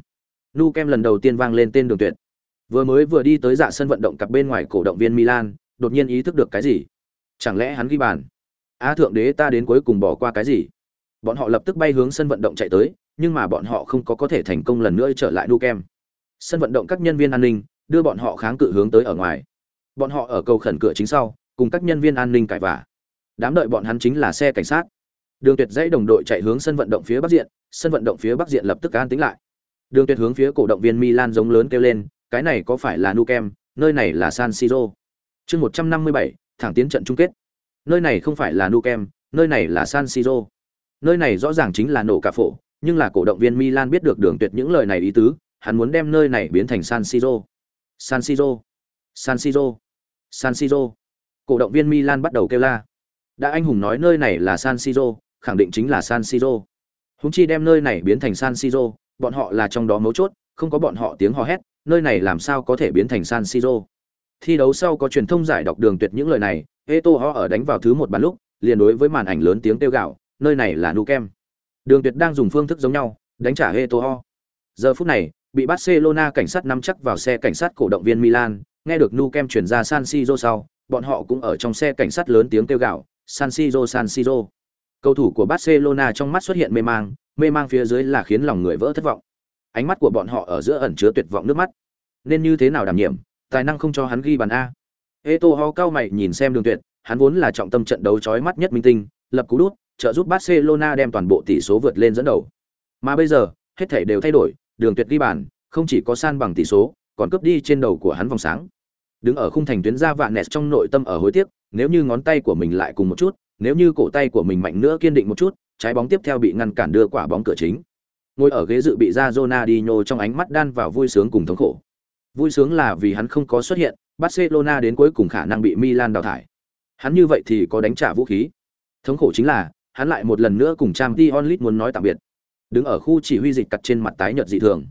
Nu kem lần đầu tiên vang lên tên đường tuyệt. Vừa mới vừa đi tới dạ sân vận động cặp bên ngoài cổ động viên milan, đột nhiên ý thức được cái gì? Chẳng lẽ hắn ghi bàn? A thượng đế ta đến cuối cùng bỏ qua cái gì? Bọn họ lập tức bay hướng sân vận động chạy tới nhưng mà bọn họ không có có thể thành công lần nữa trở lại nu kem. Sân vận động các nhân viên an ninh đưa bọn họ kháng cự hướng tới ở ngoài. Bọn họ ở cầu khẩn cửa chính sau, cùng các nhân viên an ninh cãi vả đám đợi bọn hắn chính là xe cảnh sát. Đường tuyệt dãy đồng đội chạy hướng sân vận động phía bắc diện, sân vận động phía bắc diện lập tức an tính lại. Đường tuyệt hướng phía cổ động viên milan giống lớn kêu lên, cái này có phải là nu kem? Nơi này là san siro. Chương một trăm năm mươi bảy, thẳng tiến trận chung kết. Nơi này không phải là nu kem, nơi này là san siro. Nơi này rõ ràng chính là nổ cả phổ nhưng là cổ động viên milan biết được đường tuyệt những lời này ý tứ, hắn muốn đem nơi này biến thành san siro. San siro. San siro. San siro. Cổ động viên milan bắt đầu kêu la. Đã anh hùng nói nơi này là san siro, khẳng định chính là san siro. Húng chi đem nơi này biến thành san siro, bọn họ là trong đó mấu chốt, không có bọn họ tiếng hò hét, nơi này làm sao có thể biến thành san siro? Thi đấu sau có truyền thông giải đọc đường tuyệt những lời này Eto ho ở đánh vào thứ một bàn lúc, liền đối với màn ảnh lớn tiếng kêu gạo, nơi này là Nukem. kem đường tuyệt đang dùng phương thức giống nhau, đánh trả Eto'o. ho giờ phút này, bị barcelona cảnh sát nắm chắc vào xe cảnh sát cổ động viên milan, nghe được nu kem chuyển ra san siro sau, bọn họ cũng ở trong xe cảnh sát lớn tiếng kêu gạo san siro san siro. Cầu thủ của barcelona trong mắt xuất hiện mê mang mê mang phía dưới là khiến lòng người vỡ thất vọng. Ánh mắt của bọn họ ở giữa ẩn chứa tuyệt vọng nước mắt. Nên như thế nào đảm nhiệm, tài năng không cho hắn ghi bàn a. Eto'o cao mày nhìn xem đường tuyệt, hắn vốn là trọng tâm trận đấu chói mắt nhất minh tinh, lập cú đút trợ giúp barcelona đem toàn bộ tỷ số vượt lên dẫn đầu. Mà bây giờ, hết thảy đều thay đổi, đường tuyệt ghi bàn, không chỉ có san bằng tỷ số, còn cướp đi trên đầu của hắn vòng sáng. Đứng ở khung thành tuyến ra vạn nẹt trong nội tâm ở hối tiếc, nếu như ngón tay của mình lại cùng một chút, nếu như cổ tay của mình mạnh nữa kiên định một chút, trái bóng tiếp theo bị ngăn cản đưa quả bóng cửa chính. Ngồi ở ghế dự bị ra Ronaldinho trong ánh mắt đan vào vui sướng cùng thống khổ. Vui sướng là vì hắn không có xuất hiện, Barcelona đến cuối cùng khả năng bị Milan đào thải. Hắn như vậy thì có đánh trả vũ khí. Thống khổ chính là hắn lại một lần nữa cùng Trang Tionlit muốn nói tạm biệt đứng ở khu chỉ huy dịch cắt trên mặt tái nhợt dị thường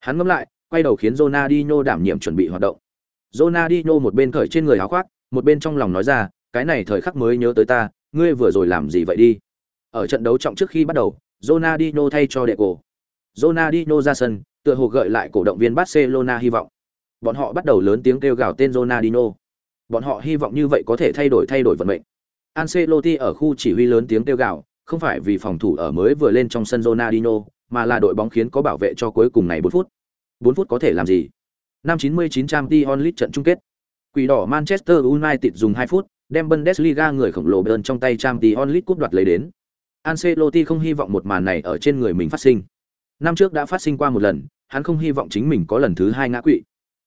hắn ngẫm lại quay đầu khiến Ronaldinho đảm nhiệm chuẩn bị hoạt động Ronaldinho một bên cởi trên người áo khoác một bên trong lòng nói ra cái này thời khắc mới nhớ tới ta ngươi vừa rồi làm gì vậy đi ở trận đấu trọng trước khi bắt đầu, Ronaldinho thay cho Deco. Ronaldinho ra sân, tựa hồ gợi lại cổ động viên Barcelona hy vọng. Bọn họ bắt đầu lớn tiếng kêu gào tên Ronaldinho. Bọn họ hy vọng như vậy có thể thay đổi thay đổi vận mệnh. Ancelotti ở khu chỉ huy lớn tiếng kêu gào, không phải vì phòng thủ ở mới vừa lên trong sân Ronaldinho, mà là đội bóng khiến có bảo vệ cho cuối cùng này 4 phút. 4 phút có thể làm gì? Năm 99 Champions League trận chung kết. Quỷ đỏ Manchester United dùng 2 phút, đem Bundesliga người khổng lồ Bayern trong tay Champions League cúp đoạt lấy đến. Ancelotti không hy vọng một màn này ở trên người mình phát sinh. Năm trước đã phát sinh qua một lần, hắn không hy vọng chính mình có lần thứ hai ngã quỵ.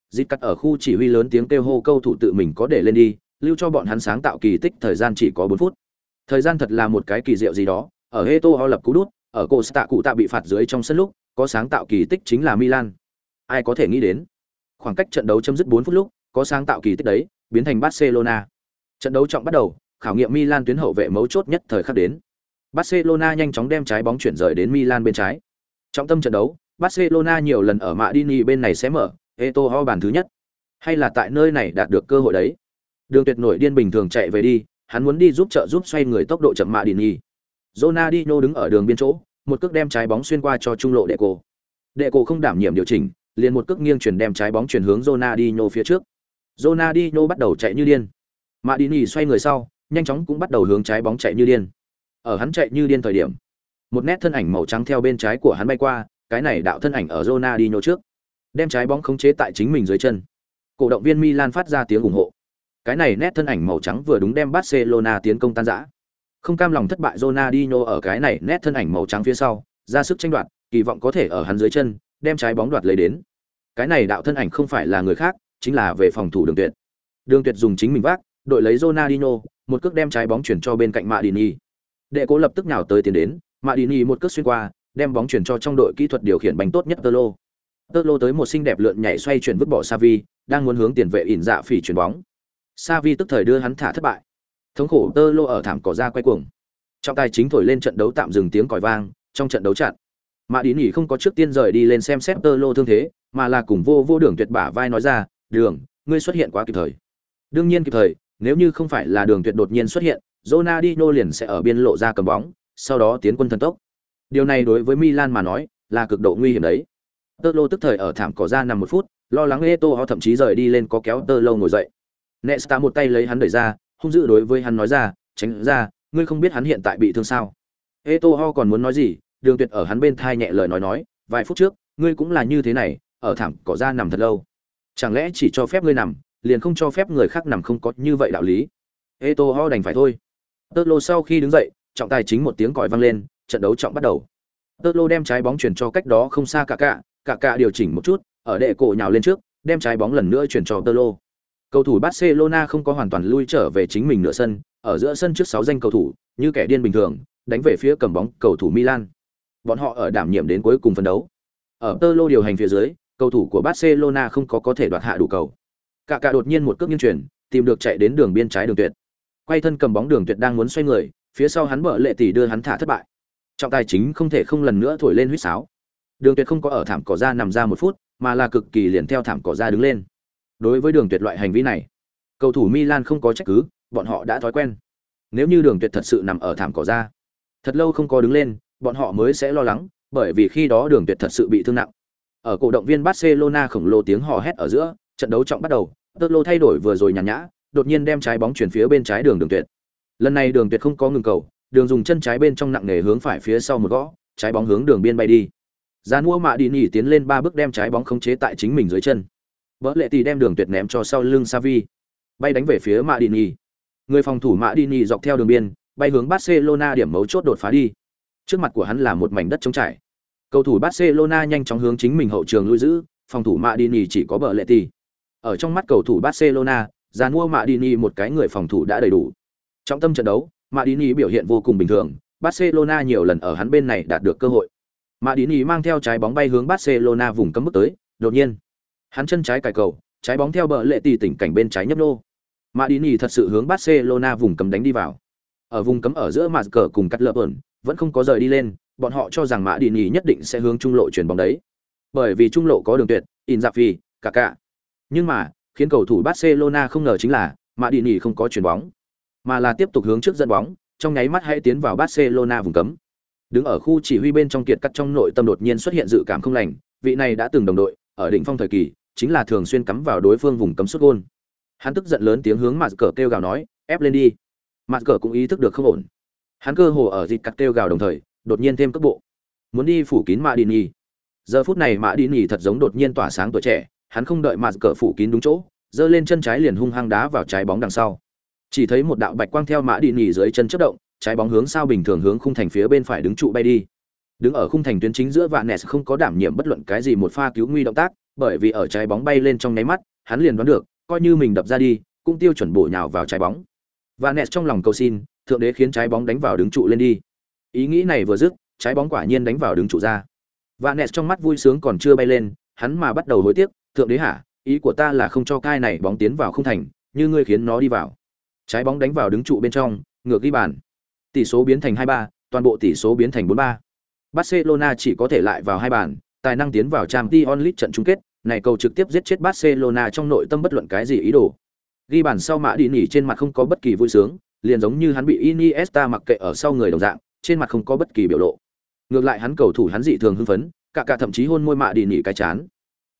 Dịch cắt ở khu chỉ huy lớn tiếng kêu hô câu thủ tự mình có để lên đi, lưu cho bọn hắn sáng tạo kỳ tích thời gian chỉ có 4 phút. Thời gian thật là một cái kỳ diệu gì đó, ở Heto ho lập cú đút, ở Costa cụ tạ bị phạt dưới trong sân lúc, có sáng tạo kỳ tích chính là Milan. Ai có thể nghĩ đến? Khoảng cách trận đấu chấm dứt 4 phút lúc, có sáng tạo kỳ tích đấy, biến thành Barcelona. Trận đấu trọng bắt đầu, khảo nghiệm Milan tuyến hậu vệ mấu chốt nhất thời khắc đến. Barcelona nhanh chóng đem trái bóng chuyển rời đến Milan bên trái. trọng tâm trận đấu, Barcelona nhiều lần ở Madini bên này sẽ mở, Eto'o bàn thứ nhất. Hay là tại nơi này đạt được cơ hội đấy. Đường Tuyệt nổi điên bình thường chạy về đi, hắn muốn đi giúp trợ giúp xoay người tốc độ chậm mạ điền Madini. Ronaldinho đứng ở đường biên chỗ, một cước đem trái bóng xuyên qua cho trung lộ đệ cổ. Đệ cổ không đảm nhiệm điều chỉnh, liền một cước nghiêng chuyển đem trái bóng chuyển hướng Ronaldinho phía trước. Ronaldinho bắt đầu chạy như điên. Mạ Madini xoay người sau, nhanh chóng cũng bắt đầu hướng trái bóng chạy như điên ở hắn chạy như điên thời điểm một nét thân ảnh màu trắng theo bên trái của hắn bay qua cái này đạo thân ảnh ở Ronaldinho trước đem trái bóng khống chế tại chính mình dưới chân cổ động viên Milan phát ra tiếng ủng hộ cái này nét thân ảnh màu trắng vừa đúng đem Barcelona tiến công tan rã. Không cam lòng thất bại Ronaldinho ở cái này nét thân ảnh màu trắng phía sau, ra sức tranh đoạt, kỳ vọng có thể ở hắn dưới chân, đem trái bóng đoạt lấy đến. Cái này đạo thân ảnh không phải là người khác, chính là về phòng thủ đường tuyệt. Đường tuyệt dùng chính mình vác, đội lấy Ronaldinho, một cước đem trái bóng chuyển cho bên cạnh Madini đệ cố lập tức nhào tới tiến đến Madini một cước xuyên qua, đem bóng chuyển cho trong đội kỹ thuật điều khiển bánh tốt nhất Tolo. Tolo tới một xinh đẹp lượn nhảy xoay chuyển vứt bỏ savi đang muốn hướng tiền vệ ỉn dạ phỉ chuyển bóng. Sa Vi tức thời đưa hắn thả thất bại thống khổ tơ lô ở thảm cỏ ra quay cuồng Trọng tài chính thổi lên trận đấu tạm dừng tiếng còi vang, trong trận đấu chặn. Mã Đi nỉ không có trước tiên rời đi lên xem xét Tơ Lô thương thế, mà là cùng vô vô đường tuyệt bả vai nói ra, "Đường, ngươi xuất hiện quá kịp thời." Đương nhiên kịp thời, nếu như không phải là đường tuyệt đột nhiên xuất hiện, Ronaldinho liền sẽ ở biên lộ ra cầm bóng, sau đó tiến quân thần tốc. Điều này đối với Milan mà nói, là cực độ nguy hiểm đấy. Tơ Lô tức thời ở thảm cỏ ra nằm một phút, lo lắng Eto họ thậm chí rời đi lên có kéo Tơ Lô ngồi dậy. Nesta một tay lấy hắn đẩy ra, hung dữ đối với hắn nói ra, "Tránh ra, ngươi không biết hắn hiện tại bị thương sao?" Etoho còn muốn nói gì, Đường Tuyệt ở hắn bên thai nhẹ lời nói nói, "Vài phút trước, ngươi cũng là như thế này, ở thảm cỏ ra nằm thật lâu. Chẳng lẽ chỉ cho phép ngươi nằm, liền không cho phép người khác nằm không có như vậy đạo lý?" Etoho đành phải thôi. Tơ Lô sau khi đứng dậy, trọng tài chính một tiếng còi vang lên, trận đấu trọng bắt đầu. Tơ Lô đem trái bóng chuyển cho cách đó không xa cả cả, cả cả điều chỉnh một chút, ở đệ cổ nhào lên trước, đem trái bóng lần nữa chuyển cho Tơ Lô. Cầu thủ Barcelona không có hoàn toàn lui trở về chính mình nửa sân, ở giữa sân trước 6 danh cầu thủ, như kẻ điên bình thường, đánh về phía cầm bóng cầu thủ Milan. Bọn họ ở đảm nhiệm đến cuối cùng phân đấu. Ở Tơ Lô điều hành phía dưới, cầu thủ của Barcelona không có có thể đoạt hạ đủ cầu. Cả cả đột nhiên một cước nghiêng chuyển, tìm được chạy đến đường biên trái đường tuyệt. Quay thân cầm bóng đường tuyệt đang muốn xoay người, phía sau hắn bợ lệ tỷ đưa hắn thả thất bại trọng tài chính không thể không lần nữa thổi lên huýt sáo đường tuyệt không có ở thảm cỏ ra nằm ra một phút mà là cực kỳ liền theo thảm cỏ ra đứng lên đối với đường tuyệt loại hành vi này. Cầu thủ milan không có trách cứ, bọn họ đã thói quen. Nếu như đường tuyệt thật sự nằm ở thảm cỏ ra thật lâu không có đứng lên, bọn họ mới sẽ lo lắng, bởi vì khi đó đường tuyệt thật sự bị thương nặng. Ở cổ động viên barcelona khổng lồ tiếng hò hét ở giữa, trận đấu trọng bắt đầu tơ lô thay đổi vừa rồi nhàn nhã, đột nhiên đem trái bóng chuyển phía bên trái đường đường tuyệt. Lần này đường tuyệt không có ngừng cầu, đường dùng chân trái bên trong nặng nề hướng phải phía sau một gõ, trái bóng hướng đường biên bay đi. Gian mua mạ đi nhỉ tiến lên ba bước đem trái bóng khống chế tại chính mình dưới chân. Bỡ lệ tỷ đem đường tuyệt ném cho sau lưng savi bay đánh về phía Madini. người phòng thủ Madini dọc theo đường biên bay hướng barcelona điểm mấu chốt đột phá đi trước mặt của hắn là một mảnh đất trống trải cầu thủ barcelona nhanh chóng hướng chính mình hậu trường lui giữ phòng thủ Madini chỉ có bờ lệ tỷ. ở trong mắt cầu thủ barcelona dàn mua Madini một cái người phòng thủ đã đầy đủ Trong tâm trận đấu, Madini biểu hiện vô cùng bình thường, Barcelona nhiều lần ở hắn bên này đạt được cơ hội. Madini mang theo trái bóng bay hướng Barcelona vùng cấm bước tới, đột nhiên, hắn chân trái cài cầu, trái bóng theo bờ lệ tỷ tỉnh cảnh bên trái nhấp nô. Madini thật sự hướng Barcelona vùng cấm đánh đi vào. Ở vùng cấm ở giữa mặt cờ cùng cắt lợp ẩn, vẫn không có rời đi lên, bọn họ cho rằng Madini nhất định sẽ hướng trung lộ chuyển bóng đấy. Bởi vì trung lộ có đường tuyệt, Inzaghi, Kaká. Nhưng mà, khiến cầu thủ Barcelona không ngờ chính là Madini không có chuyển bóng mà là tiếp tục hướng trước dẫn bóng, trong nháy mắt hãy tiến vào Barcelona vùng cấm. Đứng ở khu chỉ huy bên trong kiệt cắt trong nội tâm đột nhiên xuất hiện dự cảm không lành, vị này đã từng đồng đội, ở đỉnh phong thời kỳ, chính là thường xuyên cắm vào đối phương vùng cấm sút gôn. Hắn tức giận lớn tiếng hướng mặt Cờ kêu gào nói, ép lên đi. mặt Cờ cũng ý thức được không ổn. Hắn cơ hồ ở dịp cắt kêu gào đồng thời, đột nhiên thêm cước bộ, muốn đi phủ kín Mã Đi nhì. Giờ phút này Mã Đi nhì thật giống đột nhiên tỏa sáng tuổi trẻ, hắn không đợi mặt Cờ phủ kín đúng chỗ, giơ lên chân trái liền hung hăng đá vào trái bóng đằng sau chỉ thấy một đạo bạch quang theo mã đi nhì dưới chân chất động trái bóng hướng sao bình thường hướng khung thành phía bên phải đứng trụ bay đi đứng ở khung thành tuyến chính giữa vạn nes không có đảm nhiệm bất luận cái gì một pha cứu nguy động tác bởi vì ở trái bóng bay lên trong nháy mắt hắn liền đoán được coi như mình đập ra đi cũng tiêu chuẩn bổ nhào vào trái bóng. Và nẹt trong lòng cầu xin thượng đế khiến trái bóng đánh vào đứng trụ lên đi. Ý nghĩ này vừa dứt trái bóng quả nhiên đánh vào đứng trụ ra. Và nẹt trong mắt vui sướng còn chưa bay lên hắn mà bắt đầu hối tiếc thượng đế hả? Ý của ta là không cho cai này bóng tiến vào không thành như ngươi khiến nó đi vào. Trái bóng đánh vào đứng trụ bên trong, ngược ghi bàn. Tỷ số biến thành 2-3, toàn bộ tỷ số biến thành 4-3. Barcelona chỉ có thể lại vào hai bàn, tài năng tiến vào Champions League trận chung kết, này cầu trực tiếp giết chết Barcelona trong nội tâm bất luận cái gì ý đồ. Ghi bàn sau mã đi nhỉ trên mặt không có bất kỳ vui sướng, liền giống như hắn bị Iniesta mặc kệ ở sau người đồng dạng, trên mặt không có bất kỳ biểu lộ. Ngược lại hắn cầu thủ hắn dị thường hưng phấn, cả cả thậm chí hôn môi mã đi nhỉ cái chán.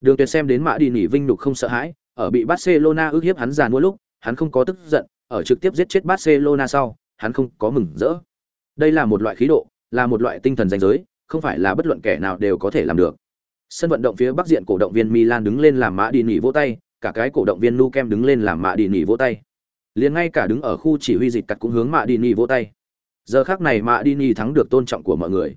Đường Tuyệt xem đến mã đi nhỉ vinh nhục không sợ hãi, ở bị Barcelona ức hiếp hắn giàn mua lúc, hắn không có tức giận, ở trực tiếp giết chết Barcelona sau, hắn không có mừng rỡ. Đây là một loại khí độ, là một loại tinh thần danh giới, không phải là bất luận kẻ nào đều có thể làm được. Sân vận động phía bắc diện cổ động viên Milan đứng lên làm mã đi nỉ vỗ tay, cả cái cổ động viên Lukem đứng lên làm mã đi nỉ vỗ tay. Liền ngay cả đứng ở khu chỉ huy dịch cắt cũng hướng mã đi nỉ vỗ tay. Giờ khắc này mã đi nỉ thắng được tôn trọng của mọi người.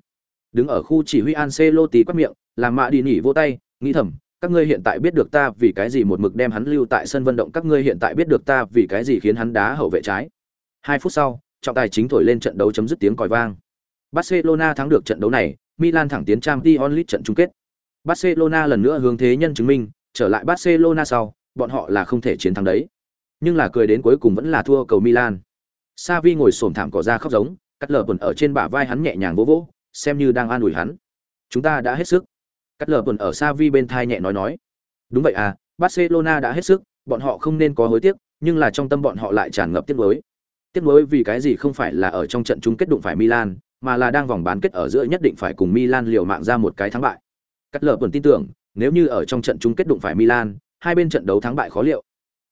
Đứng ở khu chỉ huy Ancelotti quát miệng, làm mã đi nỉ vỗ tay, nghĩ thầm, các ngươi hiện tại biết được ta vì cái gì một mực đem hắn lưu tại sân vận động các ngươi hiện tại biết được ta vì cái gì khiến hắn đá hậu vệ trái hai phút sau trọng tài chính thổi lên trận đấu chấm dứt tiếng còi vang barcelona thắng được trận đấu này, milan thẳng tiến Champions League trận chung kết. Barcelona lần nữa hướng thế nhân chứng minh, trở lại barcelona sau, bọn họ là không thể chiến thắng đấy. Nhưng là cười đến cuối cùng vẫn là thua cầu milan. Savi ngồi xổm thảm cỏ ra khóc giống, cắt lở buồn ở trên bả vai hắn nhẹ nhàng vỗ vỗ, xem như đang an ủi hắn. Chúng ta đã hết sức. Cắt lở buồn ở Xavi bên thai nhẹ nói nói. Đúng vậy à barcelona đã hết sức, bọn họ không nên có hối tiếc, nhưng là trong tâm bọn họ lại tràn ngập tiếc nuối. Tiếc nuối vì cái gì không phải là ở trong trận chung kết đụng phải milan mà là đang vòng bán kết ở giữa nhất định phải cùng milan liều mạng ra một cái thắng bại cắt lở buồn tin tưởng nếu như ở trong trận chung kết đụng phải milan hai bên trận đấu thắng bại khó liệu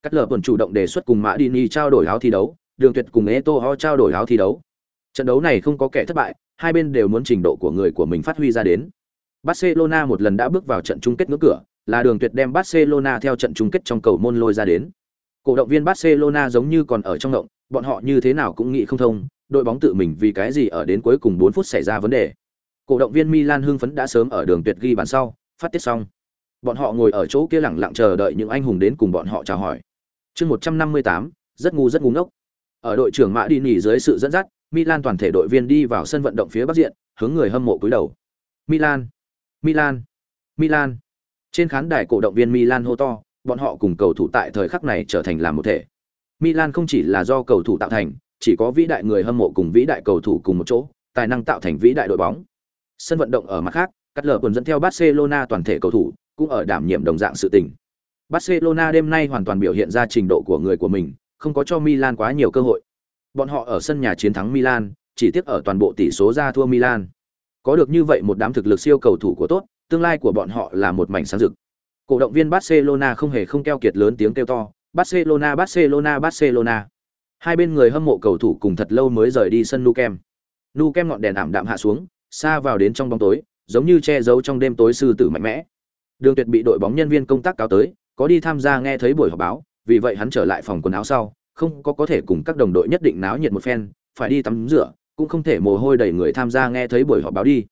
cắt lở buồn chủ động đề xuất cùng mã dini trao đổi áo thi đấu đường tuyệt cùng Eto'o trao đổi áo thi đấu. Trận đấu này không có kẻ thất bại, hai bên đều muốn trình độ của người của mình phát huy ra đến. Barcelona một lần đã bước vào trận chung kết ngưỡng cửa, là đường tuyệt đem Barcelona theo trận chung kết trong cầu môn lôi ra đến. Cổ động viên Barcelona giống như còn ở trong động, bọn họ như thế nào cũng nghĩ không thông, đội bóng tự mình vì cái gì ở đến cuối cùng 4 phút xảy ra vấn đề. Cổ động viên Milan hưng phấn đã sớm ở đường tuyệt ghi bàn sau, phát tiết xong. Bọn họ ngồi ở chỗ kia lặng lặng chờ đợi những anh hùng đến cùng bọn họ chào hỏi. Chương 158, rất ngu rất ngu ngốc. Ở đội trưởng Mã đi nghỉ dưới sự dẫn dắt, Milan toàn thể đội viên đi vào sân vận động phía bắc diện, hướng người hâm mộ cúi đầu. Milan, Milan, Milan. Trên khán đài cổ động viên Milan hô to, bọn họ cùng cầu thủ tại thời khắc này trở thành làm một thể. Milan không chỉ là do cầu thủ tạo thành, chỉ có vĩ đại người hâm mộ cùng vĩ đại cầu thủ cùng một chỗ, tài năng tạo thành vĩ đại đội bóng. Sân vận động ở mặt khác, cắt lở còn dẫn theo Barcelona toàn thể cầu thủ, cũng ở đảm nhiệm đồng dạng sự tình. Barcelona đêm nay hoàn toàn biểu hiện ra trình độ của người của mình, không có cho Milan quá nhiều cơ hội. Bọn họ ở sân nhà chiến thắng Milan, chỉ tiếc ở toàn bộ tỷ số ra thua Milan. Có được như vậy một đám thực lực siêu cầu thủ của tốt, tương lai của bọn họ là một mảnh sáng rực. Cổ động viên Barcelona không hề không keo kiệt lớn tiếng kêu to, Barcelona, Barcelona, Barcelona. Hai bên người hâm mộ cầu thủ cùng thật lâu mới rời đi sân Nou Camp. Nou Camp ngọn đèn ảm đạm hạ xuống, xa vào đến trong bóng tối, giống như che giấu trong đêm tối sư tử mạnh mẽ. Đường Tuyệt bị đội bóng nhân viên công tác cáo tới, có đi tham gia nghe thấy buổi họp báo, vì vậy hắn trở lại phòng quần áo sau, không có có thể cùng các đồng đội nhất định náo nhiệt một phen, phải đi tắm rửa, cũng không thể mồ hôi đầy người tham gia nghe thấy buổi họp báo đi.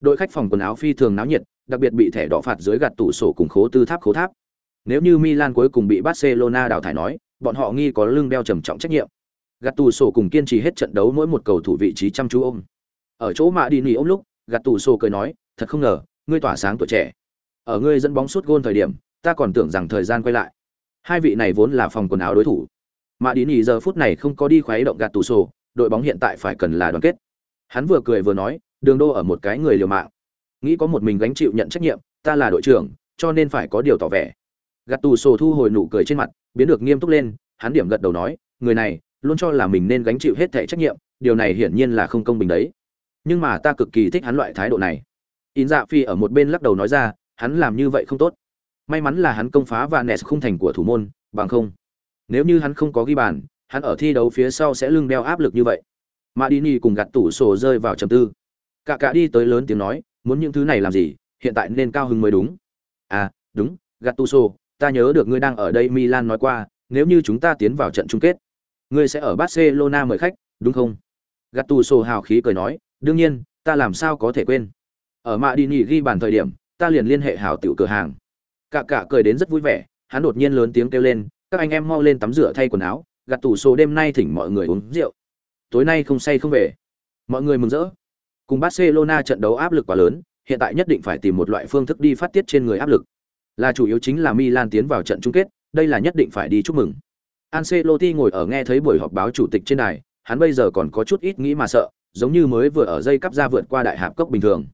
Đội khách phòng quần áo phi thường náo nhiệt, đặc biệt bị thẻ đỏ phạt dưới gạt tủ sổ cùng khố tư tháp khố tháp. Nếu như Milan cuối cùng bị Barcelona đào thải nói, bọn họ nghi có lưng đeo trầm trọng trách nhiệm. Gạt tù sổ cùng kiên trì hết trận đấu mỗi một cầu thủ vị trí chăm chú ôm. Ở chỗ mạ đi nỉ ôm lúc, gạt tù sổ cười nói, thật không ngờ, ngươi tỏa sáng tuổi trẻ. Ở ngươi dẫn bóng suốt gôn thời điểm, ta còn tưởng rằng thời gian quay lại hai vị này vốn là phòng quần áo đối thủ Mạ đi nỉ giờ phút này không có đi khoái động gạt tù sổ đội bóng hiện tại phải cần là đoàn kết hắn vừa cười vừa nói đường đô ở một cái người liều mạng nghĩ có một mình gánh chịu nhận trách nhiệm ta là đội trưởng cho nên phải có điều tỏ vẻ gạt tù sổ thu hồi nụ cười trên mặt biến được nghiêm túc lên, hắn điểm gật đầu nói, người này luôn cho là mình nên gánh chịu hết thẻ trách nhiệm, điều này hiển nhiên là không công bình đấy. Nhưng mà ta cực kỳ thích hắn loại thái độ này. In dạ phi ở một bên lắc đầu nói ra, hắn làm như vậy không tốt. May mắn là hắn công phá và nẹt khung thành của thủ môn, bằng không, nếu như hắn không có ghi bàn, hắn ở thi đấu phía sau sẽ lưng đeo áp lực như vậy. Madini cùng gạt tủ sổ rơi vào trầm tư. Cả cả đi tới lớn tiếng nói, muốn những thứ này làm gì? Hiện tại nên cao hứng mới đúng. À đúng, gạt tủ sổ ta nhớ được ngươi đang ở đây milan nói qua, nếu như chúng ta tiến vào trận chung kết, ngươi sẽ ở barcelona mời khách, đúng không? Gattuso hào khí cười nói, đương nhiên, ta làm sao có thể quên. Ở Madini ghi bàn thời điểm, ta liền liên hệ hảo tiểu cửa hàng. Cả cả cười đến rất vui vẻ, hắn đột nhiên lớn tiếng kêu lên, các anh em mau lên tắm rửa thay quần áo, Gattuso đêm nay thỉnh mọi người uống rượu. Tối nay không say không về. Mọi người mừng rỡ. Cùng barcelona trận đấu áp lực quá lớn, hiện tại nhất định phải tìm một loại phương thức đi phát tiết trên người áp lực là chủ yếu chính là milan tiến vào trận chung kết đây là nhất định phải đi chúc mừng Ancelotti ngồi ở nghe thấy buổi họp báo chủ tịch trên đài, hắn bây giờ còn có chút ít nghĩ mà sợ, giống như mới vừa ở dây cắp ra vượt qua đại hạp cốc bình thường.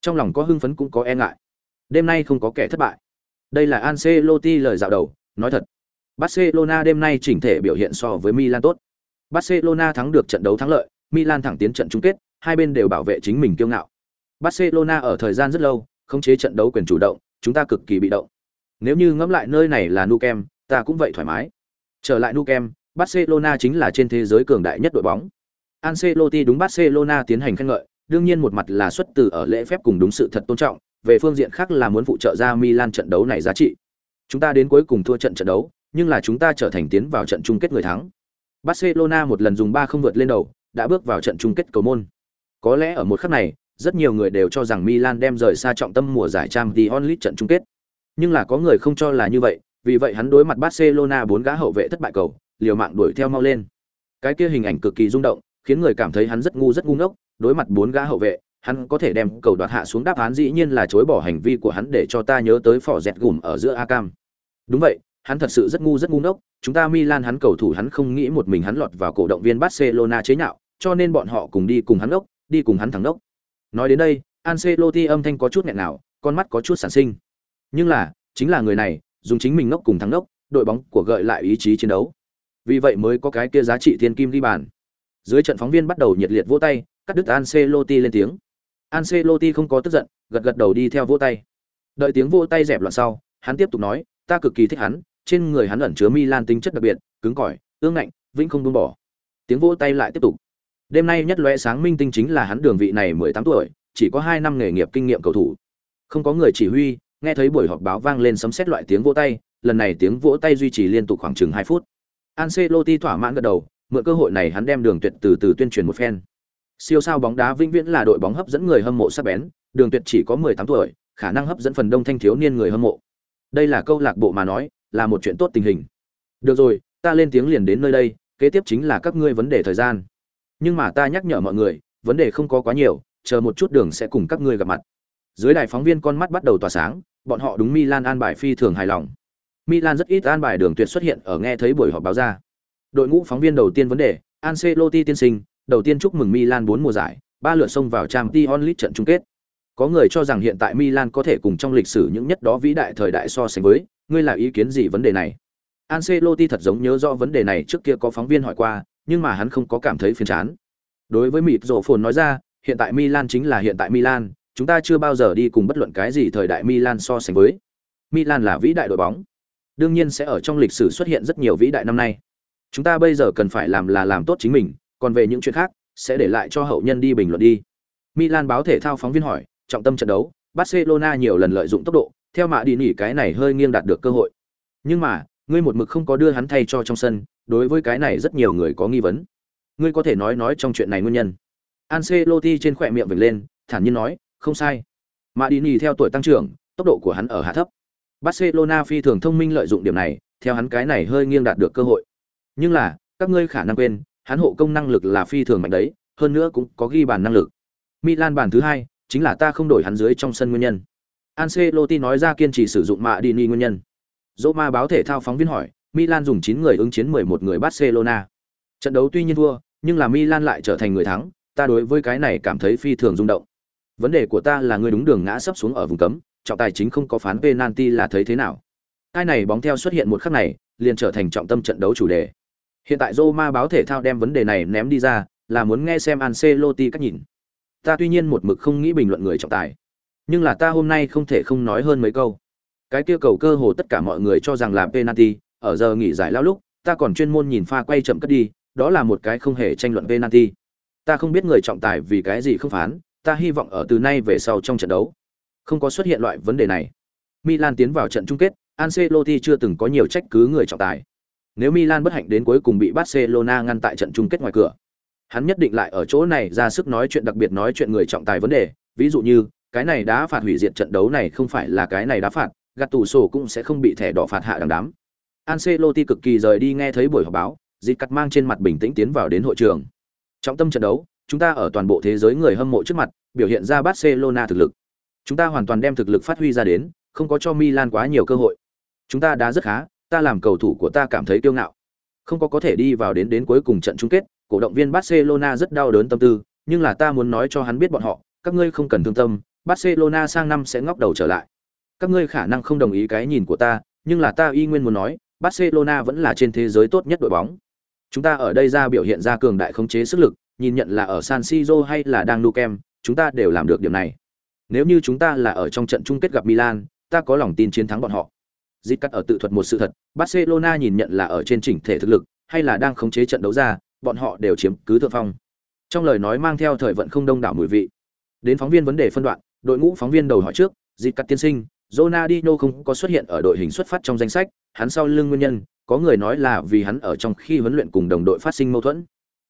Trong lòng có hưng phấn cũng có e ngại. Đêm nay không có kẻ thất bại. Đây là Ancelotti lời dạo đầu, nói thật. Barcelona đêm nay chỉnh thể biểu hiện so với Milan tốt. Barcelona thắng được trận đấu thắng lợi, Milan thẳng tiến trận chung kết, hai bên đều bảo vệ chính mình kiêu ngạo. Barcelona ở thời gian rất lâu, khống chế trận đấu quyền chủ động, chúng ta cực kỳ bị động. Nếu như ngẫm lại nơi này là Nou Camp, ta cũng vậy thoải mái. Trở lại Nou Camp, Barcelona chính là trên thế giới cường đại nhất đội bóng. Ancelotti đúng Barcelona tiến hành khen ngợi, đương nhiên một mặt là xuất từ ở lễ phép cùng đúng sự thật tôn trọng, về phương diện khác là muốn phụ trợ ra Milan trận đấu này giá trị. Chúng ta đến cuối cùng thua trận trận đấu, nhưng là chúng ta trở thành tiến vào trận chung kết người thắng. Barcelona một lần dùng 3 không vượt lên đầu, đã bước vào trận chung kết cầu môn. Có lẽ ở một khắc này, rất nhiều người đều cho rằng Milan đem rời xa trọng tâm mùa giải Champions League trận chung kết. Nhưng là có người không cho là như vậy, vì vậy hắn đối mặt Barcelona bốn gã hậu vệ thất bại cầu, liều mạng đuổi theo mau lên. Cái kia hình ảnh cực kỳ rung động, khiến người cảm thấy hắn rất ngu rất ngu ngốc, đối mặt bốn gã hậu vệ, hắn có thể đem cầu đoạt hạ xuống đáp án dĩ nhiên là chối bỏ hành vi của hắn để cho ta nhớ tới phỏ dẹt gùm ở giữa Akam. Đúng vậy, hắn thật sự rất ngu rất ngu ngốc, chúng ta Milan hắn cầu thủ hắn không nghĩ một mình hắn lọt vào cổ động viên Barcelona chế nhạo, cho nên bọn họ cùng đi cùng hắn đốc, đi cùng hắn thắng đốc. Nói đến đây, Ancelotti âm thanh có chút nghẹn nào, con mắt có chút sản sinh. Nhưng là, chính là người này, dùng chính mình ngốc cùng thắng ngốc, đội bóng của gợi lại ý chí chiến đấu. Vì vậy mới có cái kia giá trị thiên kim ghi bàn. Dưới trận phóng viên bắt đầu nhiệt liệt vỗ tay, cắt đứt Ancelotti lên tiếng. Ancelotti không có tức giận, gật gật đầu đi theo vỗ tay. Đợi tiếng vỗ tay dẹp loạn sau, hắn tiếp tục nói, ta cực kỳ thích hắn, trên người hắn ẩn chứa Milan tính chất đặc biệt, cứng cỏi, ương ngạnh, vĩnh không buông bỏ. Tiếng vỗ tay lại tiếp tục. Đêm nay nhất lóe sáng minh tinh chính là hắn đường vị này 18 tuổi, chỉ có 2 năm nghề nghiệp kinh nghiệm cầu thủ. Không có người chỉ huy, nghe thấy buổi họp báo vang lên sấm sét loại tiếng vỗ tay, lần này tiếng vỗ tay duy trì liên tục khoảng chừng 2 phút. Ancelotti thỏa mãn gật đầu, mượn cơ hội này hắn đem đường tuyệt từ từ tuyên truyền một phen. Siêu sao bóng đá vĩnh viễn là đội bóng hấp dẫn người hâm mộ sắc bén, đường tuyệt chỉ có 18 tuổi, khả năng hấp dẫn phần đông thanh thiếu niên người hâm mộ. Đây là câu lạc bộ mà nói, là một chuyện tốt tình hình. Được rồi, ta lên tiếng liền đến nơi đây, kế tiếp chính là các ngươi vấn đề thời gian. Nhưng mà ta nhắc nhở mọi người, vấn đề không có quá nhiều, chờ một chút đường sẽ cùng các ngươi gặp mặt. Dưới đài phóng viên con mắt bắt đầu tỏa sáng, bọn họ đúng Milan an bài phi thường hài lòng. Milan rất ít an bài đường tuyệt xuất hiện ở nghe thấy buổi họp báo ra. Đội ngũ phóng viên đầu tiên vấn đề, Ancelotti tiên sinh, đầu tiên chúc mừng Milan 4 mùa giải, ba lượt xông vào Champions League trận chung kết. Có người cho rằng hiện tại Milan có thể cùng trong lịch sử những nhất đó vĩ đại thời đại so sánh với, ngươi là ý kiến gì vấn đề này? Ancelotti thật giống nhớ rõ vấn đề này trước kia có phóng viên hỏi qua, nhưng mà hắn không có cảm thấy phiền chán. Đối với mịt rổ phồn nói ra, hiện tại Milan chính là hiện tại Milan, chúng ta chưa bao giờ đi cùng bất luận cái gì thời đại Milan so sánh với. Milan là vĩ đại đội bóng. Đương nhiên sẽ ở trong lịch sử xuất hiện rất nhiều vĩ đại năm nay. Chúng ta bây giờ cần phải làm là làm tốt chính mình, còn về những chuyện khác sẽ để lại cho hậu nhân đi bình luận đi. Milan báo thể thao phóng viên hỏi, trọng tâm trận đấu, Barcelona nhiều lần lợi dụng tốc độ, theo mạ đi nỉ cái này hơi nghiêng đạt được cơ hội. Nhưng mà, ngươi một mực không có đưa hắn thay cho trong sân, đối với cái này rất nhiều người có nghi vấn. Ngươi có thể nói nói trong chuyện này nguyên nhân. Ancelotti trên khỏe miệng vểnh lên, thản nhiên nói, không sai. Madini theo tuổi tăng trưởng, tốc độ của hắn ở hạ thấp. Barcelona phi thường thông minh lợi dụng điểm này, theo hắn cái này hơi nghiêng đạt được cơ hội. Nhưng là, các ngươi khả năng quên, hắn hộ công năng lực là phi thường mạnh đấy, hơn nữa cũng có ghi bàn năng lực. Milan bàn thứ hai, chính là ta không đổi hắn dưới trong sân nguyên nhân. Ancelotti nói ra kiên trì sử dụng mạ Dini nguyên nhân. Roma báo thể thao phóng viên hỏi, Milan dùng 9 người ứng chiến 11 người Barcelona. Trận đấu tuy nhiên thua, nhưng là Milan lại trở thành người thắng, ta đối với cái này cảm thấy phi thường rung động. Vấn đề của ta là người đúng đường ngã sắp xuống ở vùng cấm, trọng tài chính không có phán penalty là thấy thế nào? Cái này bóng theo xuất hiện một khắc này, liền trở thành trọng tâm trận đấu chủ đề. Hiện tại Roma báo thể thao đem vấn đề này ném đi ra, là muốn nghe xem Ancelotti cách nhìn. Ta tuy nhiên một mực không nghĩ bình luận người trọng tài, nhưng là ta hôm nay không thể không nói hơn mấy câu. Cái kia cầu cơ hồ tất cả mọi người cho rằng là penalty, ở giờ nghỉ giải lao lúc, ta còn chuyên môn nhìn pha quay chậm cất đi, đó là một cái không hề tranh luận penalty. Ta không biết người trọng tài vì cái gì không phán, ta hy vọng ở từ nay về sau trong trận đấu không có xuất hiện loại vấn đề này. Milan tiến vào trận chung kết, Ancelotti chưa từng có nhiều trách cứ người trọng tài. Nếu Milan bất hạnh đến cuối cùng bị Barcelona ngăn tại trận chung kết ngoài cửa, hắn nhất định lại ở chỗ này ra sức nói chuyện đặc biệt nói chuyện người trọng tài vấn đề, ví dụ như, cái này đá phạt hủy diệt trận đấu này không phải là cái này đá phạt, gạt tủ sổ cũng sẽ không bị thẻ đỏ phạt hạ đằng đám. Ancelotti cực kỳ rời đi nghe thấy buổi họp báo, dịch cắt mang trên mặt bình tĩnh tiến vào đến hội trường. Trọng tâm trận đấu, chúng ta ở toàn bộ thế giới người hâm mộ trước mặt, biểu hiện ra Barcelona thực lực. Chúng ta hoàn toàn đem thực lực phát huy ra đến, không có cho Milan quá nhiều cơ hội. Chúng ta đã rất khá, ta làm cầu thủ của ta cảm thấy kiêu ngạo. Không có có thể đi vào đến đến cuối cùng trận chung kết, cổ động viên Barcelona rất đau đớn tâm tư, nhưng là ta muốn nói cho hắn biết bọn họ, các ngươi không cần thương tâm, Barcelona sang năm sẽ ngóc đầu trở lại. Các ngươi khả năng không đồng ý cái nhìn của ta, nhưng là ta y nguyên muốn nói, Barcelona vẫn là trên thế giới tốt nhất đội bóng. Chúng ta ở đây ra biểu hiện ra cường đại khống chế sức lực, nhìn nhận là ở San Siro hay là đang Nou Camp, chúng ta đều làm được điểm này. Nếu như chúng ta là ở trong trận chung kết gặp Milan, ta có lòng tin chiến thắng bọn họ. Dịch cắt ở tự thuật một sự thật, Barcelona nhìn nhận là ở trên chỉnh thể thực lực, hay là đang khống chế trận đấu ra, bọn họ đều chiếm cứ thượng phong. Trong lời nói mang theo thời vận không đông đảo mùi vị. Đến phóng viên vấn đề phân đoạn, đội ngũ phóng viên đầu hỏi trước, dịch cắt tiên sinh, Ronaldinho không có xuất hiện ở đội hình xuất phát trong danh sách, hắn sau lưng nguyên nhân, có người nói là vì hắn ở trong khi huấn luyện cùng đồng đội phát sinh mâu thuẫn.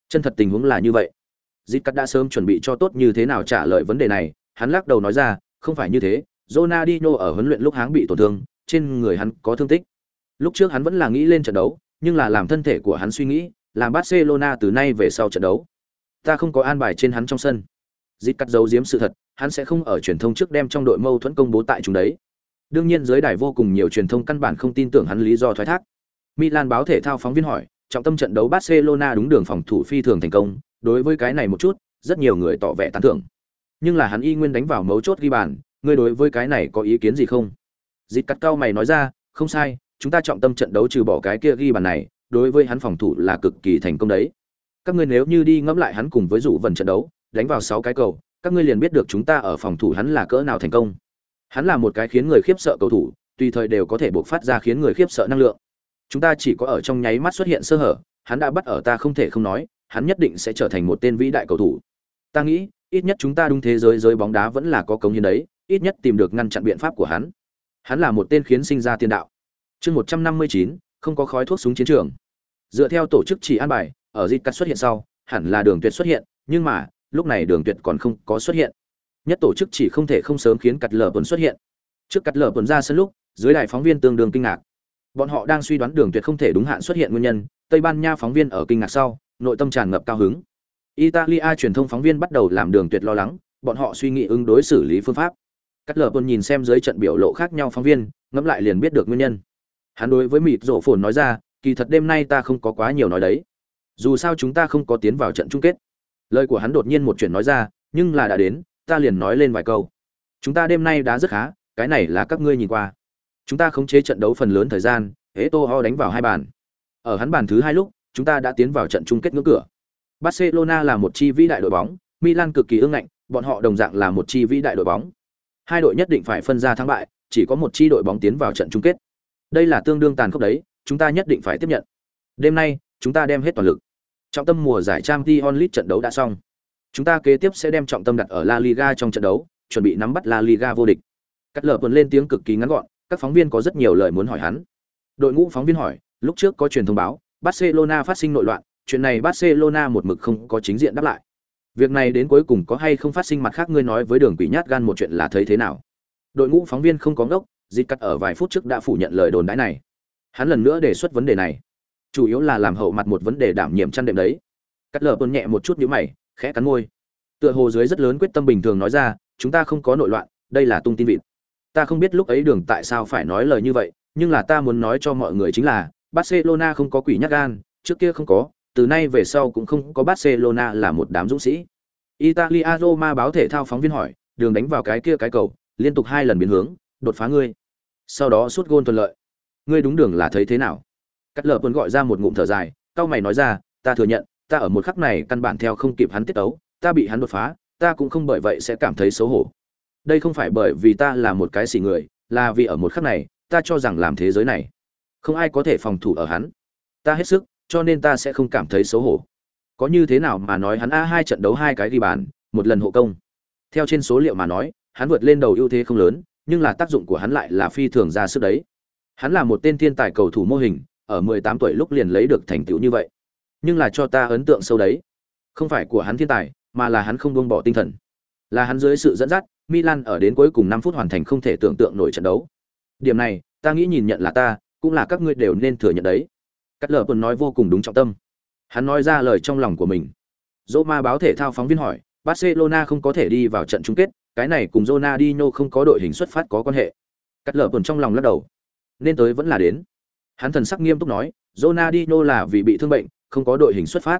Chân thật tình huống là như vậy. Zidane cắt đã sớm chuẩn bị cho tốt như thế nào trả lời vấn đề này, hắn lắc đầu nói ra, không phải như thế, Ronaldinho ở huấn luyện lúc háng bị tổn thương, trên người hắn có thương tích. Lúc trước hắn vẫn là nghĩ lên trận đấu, nhưng là làm thân thể của hắn suy nghĩ, làm Barcelona từ nay về sau trận đấu. Ta không có an bài trên hắn trong sân. Dịch cắt giấu giếm sự thật, hắn sẽ không ở truyền thông trước đem trong đội mâu thuẫn công bố tại chúng đấy. Đương nhiên giới đài vô cùng nhiều truyền thông căn bản không tin tưởng hắn lý do thoái thác. Milan báo thể thao phóng viên hỏi, trọng tâm trận đấu Barcelona đúng đường phòng thủ phi thường thành công, Đối với cái này một chút, rất nhiều người tỏ vẻ tán thưởng. Nhưng là hắn y nguyên đánh vào mấu chốt ghi bàn, ngươi đối với cái này có ý kiến gì không? Dịch cắt cao mày nói ra, không sai, chúng ta trọng tâm trận đấu trừ bỏ cái kia ghi bàn này, đối với hắn phòng thủ là cực kỳ thành công đấy. Các ngươi nếu như đi ngẫm lại hắn cùng với rủ vần trận đấu, đánh vào 6 cái cầu, các ngươi liền biết được chúng ta ở phòng thủ hắn là cỡ nào thành công. Hắn là một cái khiến người khiếp sợ cầu thủ, tùy thời đều có thể bộc phát ra khiến người khiếp sợ năng lượng. Chúng ta chỉ có ở trong nháy mắt xuất hiện sơ hở, hắn đã bắt ở ta không thể không nói, hắn nhất định sẽ trở thành một tên vĩ đại cầu thủ. Ta nghĩ, ít nhất chúng ta đúng thế giới giới bóng đá vẫn là có công hiến đấy, ít nhất tìm được ngăn chặn biện pháp của hắn. Hắn là một tên khiến sinh ra tiền đạo. Chương 159, không có khói thuốc súng chiến trường. Dựa theo tổ chức chỉ an bài, ở dịch cắt xuất hiện sau, hẳn là Đường Tuyệt xuất hiện, nhưng mà, lúc này Đường Tuyệt còn không có xuất hiện. Nhất tổ chức chỉ không thể không sớm khiến cắt lở tuần xuất hiện. Trước cắt lở tuần ra sân lúc, dưới đài phóng viên tương đương kinh ngạc. Bọn họ đang suy đoán Đường Tuyệt không thể đúng hạn xuất hiện nguyên nhân, Tây Ban Nha phóng viên ở kinh ngạc sau, nội tâm tràn ngập cao hứng. Italia truyền thông phóng viên bắt đầu làm Đường Tuyệt lo lắng, bọn họ suy nghĩ ứng đối xử lý phương pháp. Cắt lở tuần nhìn xem dưới trận biểu lộ khác nhau phóng viên, ngẫm lại liền biết được nguyên nhân. Hắn đối với mịt rổ phồn nói ra, kỳ thật đêm nay ta không có quá nhiều nói đấy. Dù sao chúng ta không có tiến vào trận chung kết. Lời của hắn đột nhiên một chuyện nói ra, nhưng là đã đến, ta liền nói lên vài câu. Chúng ta đêm nay đã rất khá, cái này là các ngươi nhìn qua. Chúng ta khống chế trận đấu phần lớn thời gian, Eto'o đánh vào hai bàn. Ở hắn bàn thứ hai lúc, chúng ta đã tiến vào trận chung kết ngưỡng cửa. Barcelona là một chi vĩ đại đội bóng, Milan cực kỳ ương ngạnh, bọn họ đồng dạng là một chi vĩ đại đội bóng. Hai đội nhất định phải phân ra thắng bại, chỉ có một chi đội bóng tiến vào trận chung kết. Đây là tương đương tàn khốc đấy, chúng ta nhất định phải tiếp nhận. Đêm nay, chúng ta đem hết toàn lực. Trọng tâm mùa giải Champions League trận đấu đã xong. Chúng ta kế tiếp sẽ đem trọng tâm đặt ở La Liga trong trận đấu, chuẩn bị nắm bắt La Liga vô địch. Cắt lở tuần lên tiếng cực kỳ ngắn gọn, các phóng viên có rất nhiều lời muốn hỏi hắn. Đội ngũ phóng viên hỏi, lúc trước có truyền thông báo, Barcelona phát sinh nội loạn, chuyện này Barcelona một mực không có chính diện đáp lại. Việc này đến cuối cùng có hay không phát sinh mặt khác ngươi nói với Đường Quỷ Nhát gan một chuyện là thấy thế nào? Đội ngũ phóng viên không có ngốc, Dịch Cắt ở vài phút trước đã phủ nhận lời đồn đãi này. Hắn lần nữa đề xuất vấn đề này, chủ yếu là làm hậu mặt một vấn đề đảm nhiệm chăn đệm đấy. Cắt lở tuần nhẹ một chút nhíu mày, khẽ cắn môi. Tựa hồ dưới rất lớn quyết tâm bình thường nói ra, chúng ta không có nội loạn, đây là tung tin vịt. Ta không biết lúc ấy Đường tại sao phải nói lời như vậy, nhưng là ta muốn nói cho mọi người chính là Barcelona không có quỷ nhát gan, trước kia không có, từ nay về sau cũng không có Barcelona là một đám dũng sĩ. Italia Roma báo thể thao phóng viên hỏi, đường đánh vào cái kia cái cầu, liên tục hai lần biến hướng, đột phá ngươi. Sau đó sút gôn thuận lợi. Ngươi đúng đường là thấy thế nào? Cắt lở Quân gọi ra một ngụm thở dài, cao mày nói ra, ta thừa nhận, ta ở một khắc này căn bản theo không kịp hắn tiết tấu, ta bị hắn đột phá, ta cũng không bởi vậy sẽ cảm thấy xấu hổ. Đây không phải bởi vì ta là một cái xỉ người, là vì ở một khắc này, ta cho rằng làm thế giới này, không ai có thể phòng thủ ở hắn. Ta hết sức, cho nên ta sẽ không cảm thấy xấu hổ. Có như thế nào mà nói hắn a hai trận đấu hai cái ghi bàn, một lần hộ công. Theo trên số liệu mà nói, hắn vượt lên đầu ưu thế không lớn, nhưng là tác dụng của hắn lại là phi thường ra sức đấy. Hắn là một tên thiên tài cầu thủ mô hình, ở 18 tuổi lúc liền lấy được thành tựu như vậy. Nhưng là cho ta ấn tượng sâu đấy. Không phải của hắn thiên tài, mà là hắn không buông bỏ tinh thần. Là hắn dưới sự dẫn dắt, Milan ở đến cuối cùng năm phút hoàn thành không thể tưởng tượng nổi trận đấu. Điểm này, ta nghĩ nhìn nhận là ta, cũng là các ngươi đều nên thừa nhận đấy. Cắt lờ quân nói vô cùng đúng trọng tâm. Hắn nói ra lời trong lòng của mình. Roma báo thể thao phóng viên hỏi, Barcelona không có thể đi vào trận chung kết, cái này cùng Ronaldinho không có đội hình xuất phát có quan hệ. Cắt lở tuần trong lòng lắc đầu. Nên tới vẫn là đến. Hắn thần sắc nghiêm túc nói, Ronaldinho là vì bị thương bệnh, không có đội hình xuất phát.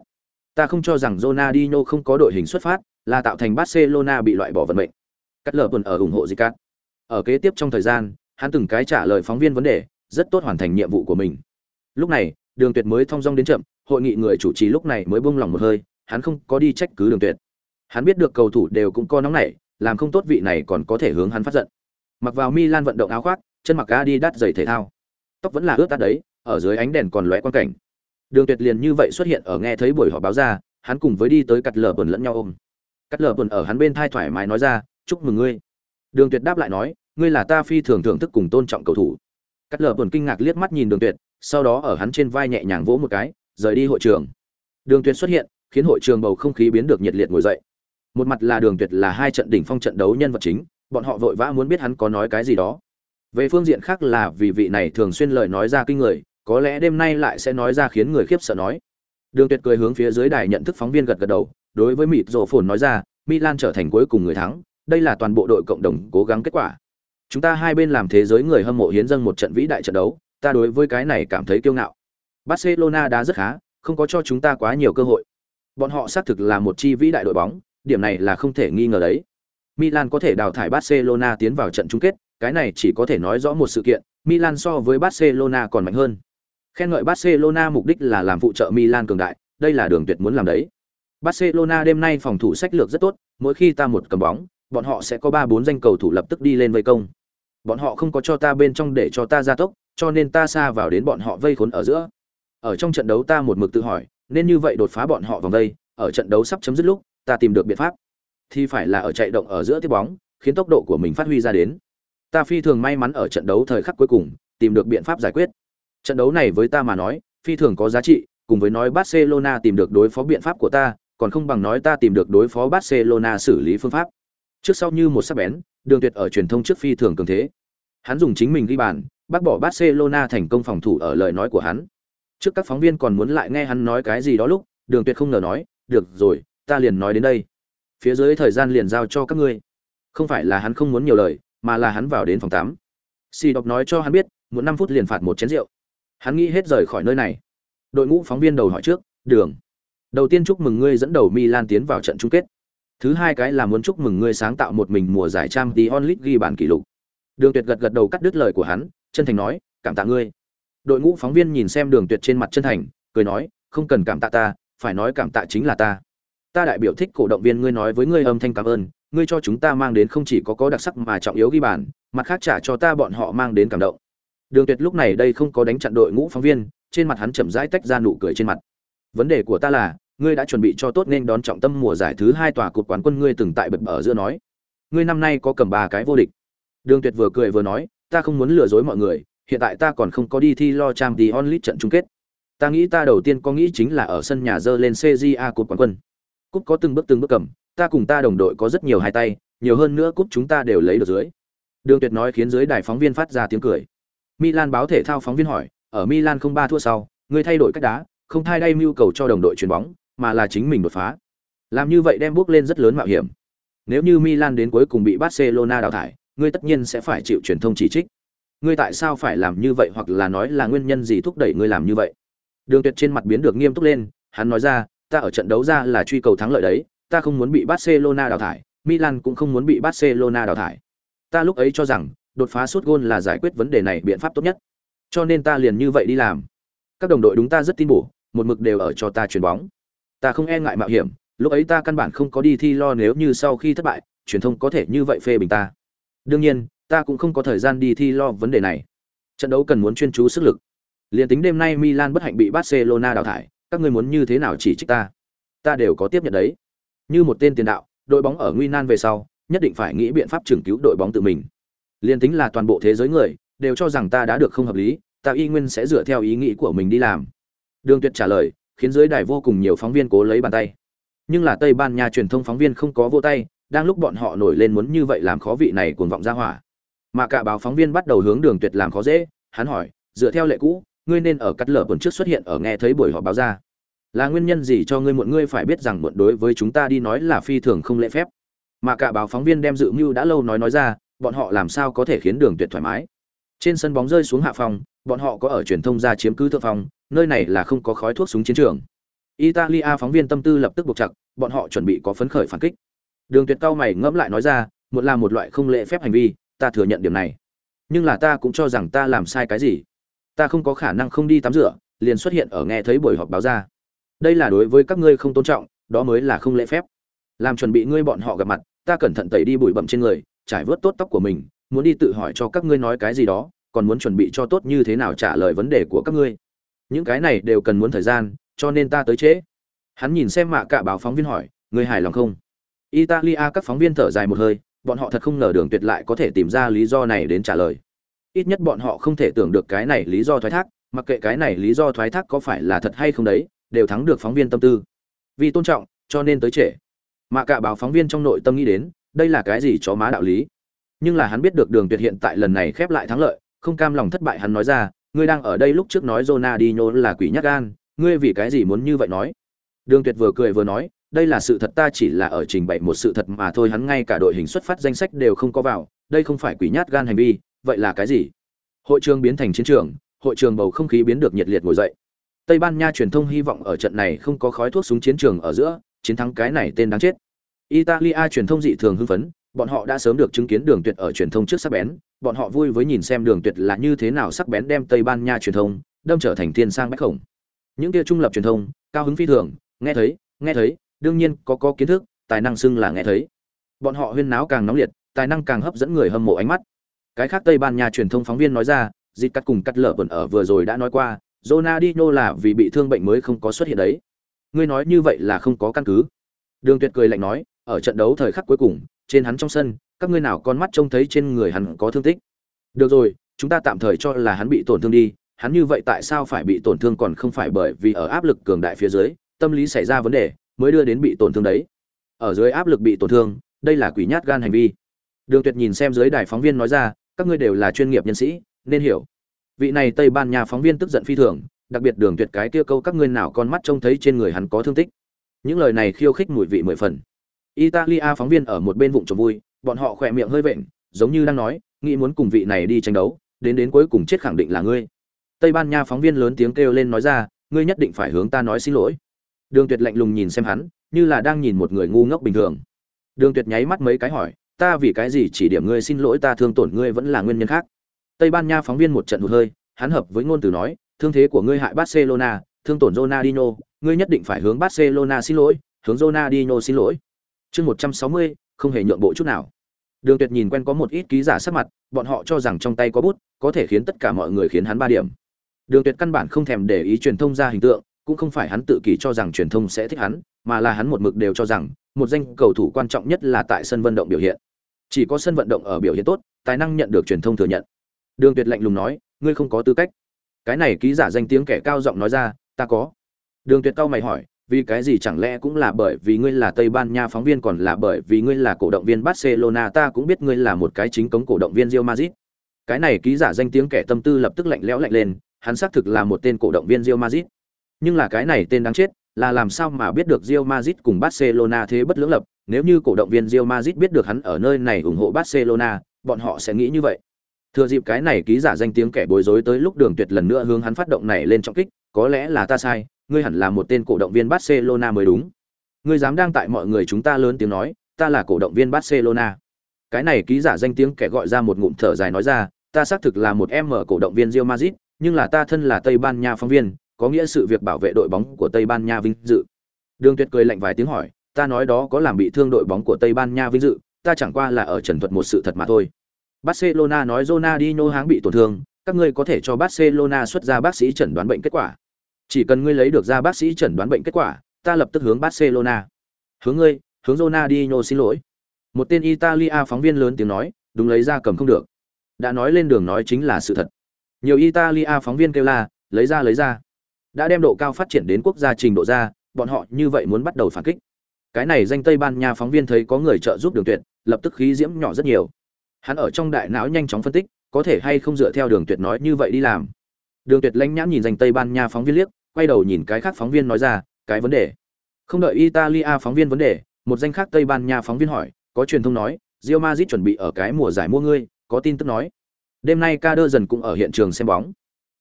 Ta không cho rằng Ronaldinho không có đội hình xuất phát, là tạo thành Barcelona bị loại bỏ vận mệnh. Cắt lở tuần ở ủng hộ Zicat. Ở kế tiếp trong thời gian, hắn từng cái trả lời phóng viên vấn đề, rất tốt hoàn thành nhiệm vụ của mình. Lúc này, Đường Tuyệt mới thong dong đến chậm, hội nghị người chủ trì lúc này mới buông lòng một hơi, hắn không có đi trách cứ Đường Tuyệt. Hắn biết được cầu thủ đều cũng có nóng nảy, làm không tốt vị này còn có thể hướng hắn phát giận. Mặc vào Milan vận động áo khoác, chân mặc Adidas giày thể thao. Tóc vẫn là ướt át đấy, ở dưới ánh đèn còn lóe quan cảnh. Đường Tuyệt liền như vậy xuất hiện ở nghe thấy buổi họp báo ra, hắn cùng với đi tới cắt lở bẩn lẫn nhau ôm. Cắt lở bẩn ở hắn bên thai thoải mái nói ra, "Chúc mừng ngươi." Đường Tuyệt đáp lại nói, "Ngươi là ta phi thường thưởng thức cùng tôn trọng cầu thủ." Cắt lở bẩn kinh ngạc liếc mắt nhìn Đường Tuyệt, sau đó ở hắn trên vai nhẹ nhàng vỗ một cái, rời đi hội trường. Đường Tuyệt xuất hiện, khiến hội trường bầu không khí biến được nhiệt liệt ngồi dậy. Một mặt là Đường Tuyệt là hai trận đỉnh phong trận đấu nhân vật chính, bọn họ vội vã muốn biết hắn có nói cái gì đó. Về phương diện khác là vì vị này thường xuyên lời nói ra kinh người, có lẽ đêm nay lại sẽ nói ra khiến người khiếp sợ nói. Đường Tuyệt cười hướng phía dưới đài nhận thức phóng viên gật gật đầu, đối với mịt rồ phồn nói ra, Milan trở thành cuối cùng người thắng, đây là toàn bộ đội cộng đồng cố gắng kết quả. Chúng ta hai bên làm thế giới người hâm mộ hiến dâng một trận vĩ đại trận đấu, ta đối với cái này cảm thấy kiêu ngạo. Barcelona đã rất khá, không có cho chúng ta quá nhiều cơ hội. Bọn họ xác thực là một chi vĩ đại đội bóng, điểm này là không thể nghi ngờ đấy. Milan có thể đào thải Barcelona tiến vào trận chung kết, cái này chỉ có thể nói rõ một sự kiện, Milan so với Barcelona còn mạnh hơn. Khen ngợi Barcelona mục đích là làm phụ trợ Milan cường đại, đây là đường tuyệt muốn làm đấy. Barcelona đêm nay phòng thủ sách lược rất tốt, mỗi khi ta một cầm bóng, bọn họ sẽ có 3 4 danh cầu thủ lập tức đi lên vây công. Bọn họ không có cho ta bên trong để cho ta ra tốc, cho nên ta xa vào đến bọn họ vây khốn ở giữa. Ở trong trận đấu ta một mực tự hỏi, nên như vậy đột phá bọn họ vòng vây, ở trận đấu sắp chấm dứt lúc, ta tìm được biện pháp. Thì phải là ở chạy động ở giữa tiếp bóng, khiến tốc độ của mình phát huy ra đến. Ta phi thường may mắn ở trận đấu thời khắc cuối cùng, tìm được biện pháp giải quyết. Trận đấu này với ta mà nói, phi thường có giá trị, cùng với nói Barcelona tìm được đối phó biện pháp của ta, còn không bằng nói ta tìm được đối phó Barcelona xử lý phương pháp. Trước sau như một sắc bén, Đường Tuyệt ở truyền thông trước phi thường cường thế. Hắn dùng chính mình ghi bàn, bác bỏ Barcelona thành công phòng thủ ở lời nói của hắn. Trước các phóng viên còn muốn lại nghe hắn nói cái gì đó lúc, Đường Tuyệt không ngờ nói, "Được rồi, ta liền nói đến đây. Phía dưới thời gian liền giao cho các ngươi." Không phải là hắn không muốn nhiều lời, mà là hắn vào đến phòng 8. Si đọc nói cho hắn biết, muốn 5 phút liền phạt một chén rượu. Hắn nghĩ hết rời khỏi nơi này. Đội ngũ phóng viên đầu hỏi trước, "Đường, đầu tiên chúc mừng ngươi dẫn đầu Milan tiến vào trận chung kết. Thứ hai cái là muốn chúc mừng ngươi sáng tạo một mình mùa giải Champions League ghi bàn kỷ lục." Đường Tuyệt gật gật đầu cắt đứt lời của hắn, chân thành nói, "Cảm tạ ngươi." Đội ngũ phóng viên nhìn xem Đường Tuyệt trên mặt chân thành, cười nói, "Không cần cảm tạ ta, phải nói cảm tạ chính là ta." Ta đại biểu thích cổ động viên ngươi nói với ngươi âm thanh cảm ơn, ngươi cho chúng ta mang đến không chỉ có có đặc sắc mà trọng yếu ghi bàn, mặt khác trả cho ta bọn họ mang đến cảm động. Đường Tuyệt lúc này đây không có đánh chặn đội ngũ phóng viên, trên mặt hắn chậm rãi tách ra nụ cười trên mặt. Vấn đề của ta là, ngươi đã chuẩn bị cho tốt nên đón trọng tâm mùa giải thứ hai tòa cột quán quân ngươi từng tại bật ở giữa nói. Ngươi năm nay có cầm ba cái vô địch. Đường Tuyệt vừa cười vừa nói, ta không muốn lừa dối mọi người, hiện tại ta còn không có đi thi lo trang tí onlit trận chung kết. Ta nghĩ ta đầu tiên có nghĩ chính là ở sân nhà dơ lên CJA cột quán quân. Cúp có từng bước từng bước cầm, ta cùng ta đồng đội có rất nhiều hai tay, nhiều hơn nữa cúp chúng ta đều lấy được dưới. Đường Tuyệt nói khiến dưới đài phóng viên phát ra tiếng cười. Milan báo thể thao phóng viên hỏi, ở Milan không ba thua sau, người thay đổi cách đá, không thay đây mưu cầu cho đồng đội chuyền bóng, mà là chính mình đột phá. Làm như vậy đem bước lên rất lớn mạo hiểm. Nếu như Milan đến cuối cùng bị Barcelona đào thải, ngươi tất nhiên sẽ phải chịu truyền thông chỉ trích. Ngươi tại sao phải làm như vậy hoặc là nói là nguyên nhân gì thúc đẩy ngươi làm như vậy? Đường Tuyệt trên mặt biến được nghiêm túc lên, hắn nói ra, ta ở trận đấu ra là truy cầu thắng lợi đấy, ta không muốn bị Barcelona đào thải, Milan cũng không muốn bị Barcelona đào thải. Ta lúc ấy cho rằng, đột phá suốt gôn là giải quyết vấn đề này biện pháp tốt nhất. Cho nên ta liền như vậy đi làm. Các đồng đội đúng ta rất tin bổ, một mực đều ở cho ta chuyền bóng. Ta không e ngại mạo hiểm, lúc ấy ta căn bản không có đi thi lo nếu như sau khi thất bại, truyền thông có thể như vậy phê bình ta. Đương nhiên, ta cũng không có thời gian đi thi lo vấn đề này. Trận đấu cần muốn chuyên chú sức lực. Liên tính đêm nay Milan bất hạnh bị Barcelona đào thải, các ngươi muốn như thế nào chỉ trích ta? Ta đều có tiếp nhận đấy. Như một tên tiền đạo, đội bóng ở nguy nan về sau, nhất định phải nghĩ biện pháp trưởng cứu đội bóng tự mình. Liên tính là toàn bộ thế giới người đều cho rằng ta đã được không hợp lý, ta y nguyên sẽ dựa theo ý nghĩ của mình đi làm. Đường Tuyệt trả lời, khiến dưới đài vô cùng nhiều phóng viên cố lấy bàn tay. Nhưng là Tây Ban Nha truyền thông phóng viên không có vô tay, đang lúc bọn họ nổi lên muốn như vậy làm khó vị này cuồng vọng ra hỏa. Mà cả báo phóng viên bắt đầu hướng Đường Tuyệt làm khó dễ, hắn hỏi, dựa theo lệ cũ, ngươi nên ở cắt lở tuần trước xuất hiện ở nghe thấy buổi họp báo ra là nguyên nhân gì cho ngươi muộn ngươi phải biết rằng muộn đối với chúng ta đi nói là phi thường không lễ phép mà cả báo phóng viên đem dự mưu đã lâu nói nói ra bọn họ làm sao có thể khiến đường tuyệt thoải mái? Trên sân bóng rơi xuống hạ phòng, bọn họ có ở truyền thông ra chiếm cứ thượng phòng, nơi này là không có khói thuốc súng chiến trường. Italia phóng viên tâm tư lập tức buộc chặt, bọn họ chuẩn bị có phấn khởi phản kích. Đường tuyệt cao mày ngẫm lại nói ra, một là một loại không lễ phép hành vi, ta thừa nhận điểm này. Nhưng là ta cũng cho rằng ta làm sai cái gì. Ta không có khả năng không đi tắm rửa, liền xuất hiện ở nghe thấy buổi họp báo ra. Đây là đối với các ngươi không tôn trọng, đó mới là không lễ phép. Làm chuẩn bị ngươi bọn họ gặp mặt, ta cẩn thận tẩy đi bụi bậm trên người trải vớt tốt tóc của mình, muốn đi tự hỏi cho các ngươi nói cái gì đó, còn muốn chuẩn bị cho tốt như thế nào trả lời vấn đề của các ngươi. Những cái này đều cần muốn thời gian, cho nên ta tới trễ. Hắn nhìn xem mạ cả báo phóng viên hỏi, ngươi hài lòng không? Italia các phóng viên thở dài một hơi, bọn họ thật không ngờ đường tuyệt lại có thể tìm ra lý do này đến trả lời. Ít nhất bọn họ không thể tưởng được cái này lý do thoái thác, mặc kệ cái này lý do thoái thác có phải là thật hay không đấy, đều thắng được phóng viên tâm tư. Vì tôn trọng, cho nên tới trễ. Mạ cả báo phóng viên trong nội tâm nghĩ đến đây là cái gì chó má đạo lý? Nhưng là hắn biết được đường tuyệt hiện tại lần này khép lại thắng lợi không cam lòng thất bại hắn nói ra ngươi đang ở đây lúc trước nói Ronaldinho là quỷ nhát gan ngươi vì cái gì muốn như vậy nói? Đường tuyệt vừa cười vừa nói đây là sự thật ta chỉ là ở trình bày một sự thật mà thôi hắn ngay cả đội hình xuất phát danh sách đều không có vào đây không phải quỷ nhát gan hành vi vậy là cái gì? Hội trường biến thành chiến trường hội trường bầu không khí biến được nhiệt liệt ngồi dậy. Tây Ban Nha truyền thông hy vọng ở trận này không có khói thuốc súng chiến trường ở giữa, chiến thắng cái này tên đáng chết. Italia truyền thông dị thường hưng phấn, bọn họ đã sớm được chứng kiến Đường Tuyệt ở truyền thông trước sắc bén, bọn họ vui với nhìn xem Đường Tuyệt là như thế nào sắc bén đem Tây Ban Nha truyền thông đâm trở thành thiên sang bách khổng. Những kia trung lập truyền thông, cao hứng phi thường, nghe thấy, nghe thấy, đương nhiên có có kiến thức, tài năng xưng là nghe thấy. Bọn họ huyên náo càng nóng liệt, tài năng càng hấp dẫn người hâm mộ ánh mắt. Cái khác Tây Ban Nha truyền thông phóng viên nói ra, dịch cắt cùng cắt lở vẫn ở vừa rồi đã nói qua, Ronaldinho là vì bị thương bệnh mới không có xuất hiện đấy. Ngươi nói như vậy là không có căn cứ. Đường Tuyệt cười lạnh nói, ở trận đấu thời khắc cuối cùng, trên hắn trong sân, các ngươi nào con mắt trông thấy trên người hắn có thương tích. Được rồi, chúng ta tạm thời cho là hắn bị tổn thương đi, hắn như vậy tại sao phải bị tổn thương còn không phải bởi vì ở áp lực cường đại phía dưới, tâm lý xảy ra vấn đề, mới đưa đến bị tổn thương đấy. Ở dưới áp lực bị tổn thương, đây là quỷ nhát gan hành vi. Đường Tuyệt nhìn xem dưới đài phóng viên nói ra, các ngươi đều là chuyên nghiệp nhân sĩ, nên hiểu. Vị này Tây Ban Nha phóng viên tức giận phi thường, đặc biệt Đường Tuyệt cái kia câu các ngươi nào con mắt trông thấy trên người hắn có thương tích. Những lời này khiêu khích mùi vị mười phần. Italia phóng viên ở một bên vụng trộm vui, bọn họ khỏe miệng hơi vện, giống như đang nói, nghĩ muốn cùng vị này đi tranh đấu, đến đến cuối cùng chết khẳng định là ngươi. Tây Ban Nha phóng viên lớn tiếng kêu lên nói ra, ngươi nhất định phải hướng ta nói xin lỗi. Đường Tuyệt lạnh lùng nhìn xem hắn, như là đang nhìn một người ngu ngốc bình thường. Đường Tuyệt nháy mắt mấy cái hỏi, ta vì cái gì chỉ điểm ngươi xin lỗi ta thương tổn ngươi vẫn là nguyên nhân khác. Tây Ban Nha phóng viên một trận hụt hơi, hắn hợp với ngôn từ nói, thương thế của ngươi hại Barcelona, thương tổn Ronaldinho, ngươi nhất định phải hướng Barcelona xin lỗi, hướng Ronaldinho xin lỗi. Chương 160, không hề nhượng bộ chút nào. Đường Tuyệt nhìn quen có một ít ký giả sắc mặt, bọn họ cho rằng trong tay có bút, có thể khiến tất cả mọi người khiến hắn ba điểm. Đường Tuyệt căn bản không thèm để ý truyền thông ra hình tượng, cũng không phải hắn tự kỷ cho rằng truyền thông sẽ thích hắn, mà là hắn một mực đều cho rằng, một danh cầu thủ quan trọng nhất là tại sân vận động biểu hiện. Chỉ có sân vận động ở biểu hiện tốt, tài năng nhận được truyền thông thừa nhận. Đường Tuyệt lạnh lùng nói, ngươi không có tư cách. Cái này ký giả danh tiếng kẻ cao giọng nói ra, ta có. Đường Tuyệt cao mày hỏi, vì cái gì chẳng lẽ cũng là bởi vì ngươi là Tây Ban Nha phóng viên còn là bởi vì ngươi là cổ động viên Barcelona ta cũng biết ngươi là một cái chính cống cổ động viên Real Madrid. Cái này ký giả danh tiếng kẻ tâm tư lập tức lạnh lẽo lạnh lên, hắn xác thực là một tên cổ động viên Real Madrid. Nhưng là cái này tên đáng chết, là làm sao mà biết được Real Madrid cùng Barcelona thế bất lưỡng lập, nếu như cổ động viên Real Madrid biết được hắn ở nơi này ủng hộ Barcelona, bọn họ sẽ nghĩ như vậy. Thừa dịp cái này ký giả danh tiếng kẻ bối rối tới lúc Đường Tuyệt lần nữa hướng hắn phát động này lên trọng kích, có lẽ là ta sai, ngươi hẳn là một tên cổ động viên Barcelona mới đúng. Ngươi dám đang tại mọi người chúng ta lớn tiếng nói, ta là cổ động viên Barcelona. Cái này ký giả danh tiếng kẻ gọi ra một ngụm thở dài nói ra, ta xác thực là một em mở cổ động viên Real Madrid, nhưng là ta thân là Tây Ban Nha phóng viên, có nghĩa sự việc bảo vệ đội bóng của Tây Ban Nha vinh dự. Đường Tuyệt cười lạnh vài tiếng hỏi, ta nói đó có làm bị thương đội bóng của Tây Ban Nha vinh dự, ta chẳng qua là ở trần thuật một sự thật mà thôi. Barcelona nói Ronaldinho háng bị tổn thương, các ngươi có thể cho Barcelona xuất ra bác sĩ chẩn đoán bệnh kết quả. Chỉ cần ngươi lấy được ra bác sĩ chẩn đoán bệnh kết quả, ta lập tức hướng Barcelona. Hướng ngươi, hướng Ronaldinho xin lỗi. Một tên Italia phóng viên lớn tiếng nói, đúng lấy ra cầm không được. Đã nói lên đường nói chính là sự thật. Nhiều Italia phóng viên kêu la, lấy ra lấy ra. Đã đem độ cao phát triển đến quốc gia trình độ ra, bọn họ như vậy muốn bắt đầu phản kích. Cái này danh Tây Ban Nha phóng viên thấy có người trợ giúp Đường Tuyệt, lập tức khí diễm nhỏ rất nhiều. Hắn ở trong đại não nhanh chóng phân tích, có thể hay không dựa theo Đường Tuyệt nói như vậy đi làm. Đường Tuyệt lãnh nhãn nhìn danh Tây Ban Nha phóng viên liếc, quay đầu nhìn cái khác phóng viên nói ra, cái vấn đề. Không đợi Italia phóng viên vấn đề, một danh khác Tây Ban Nha phóng viên hỏi, có truyền thông nói, Real Madrid chuẩn bị ở cái mùa giải mua ngươi, có tin tức nói. Đêm nay Kader dần cũng ở hiện trường xem bóng.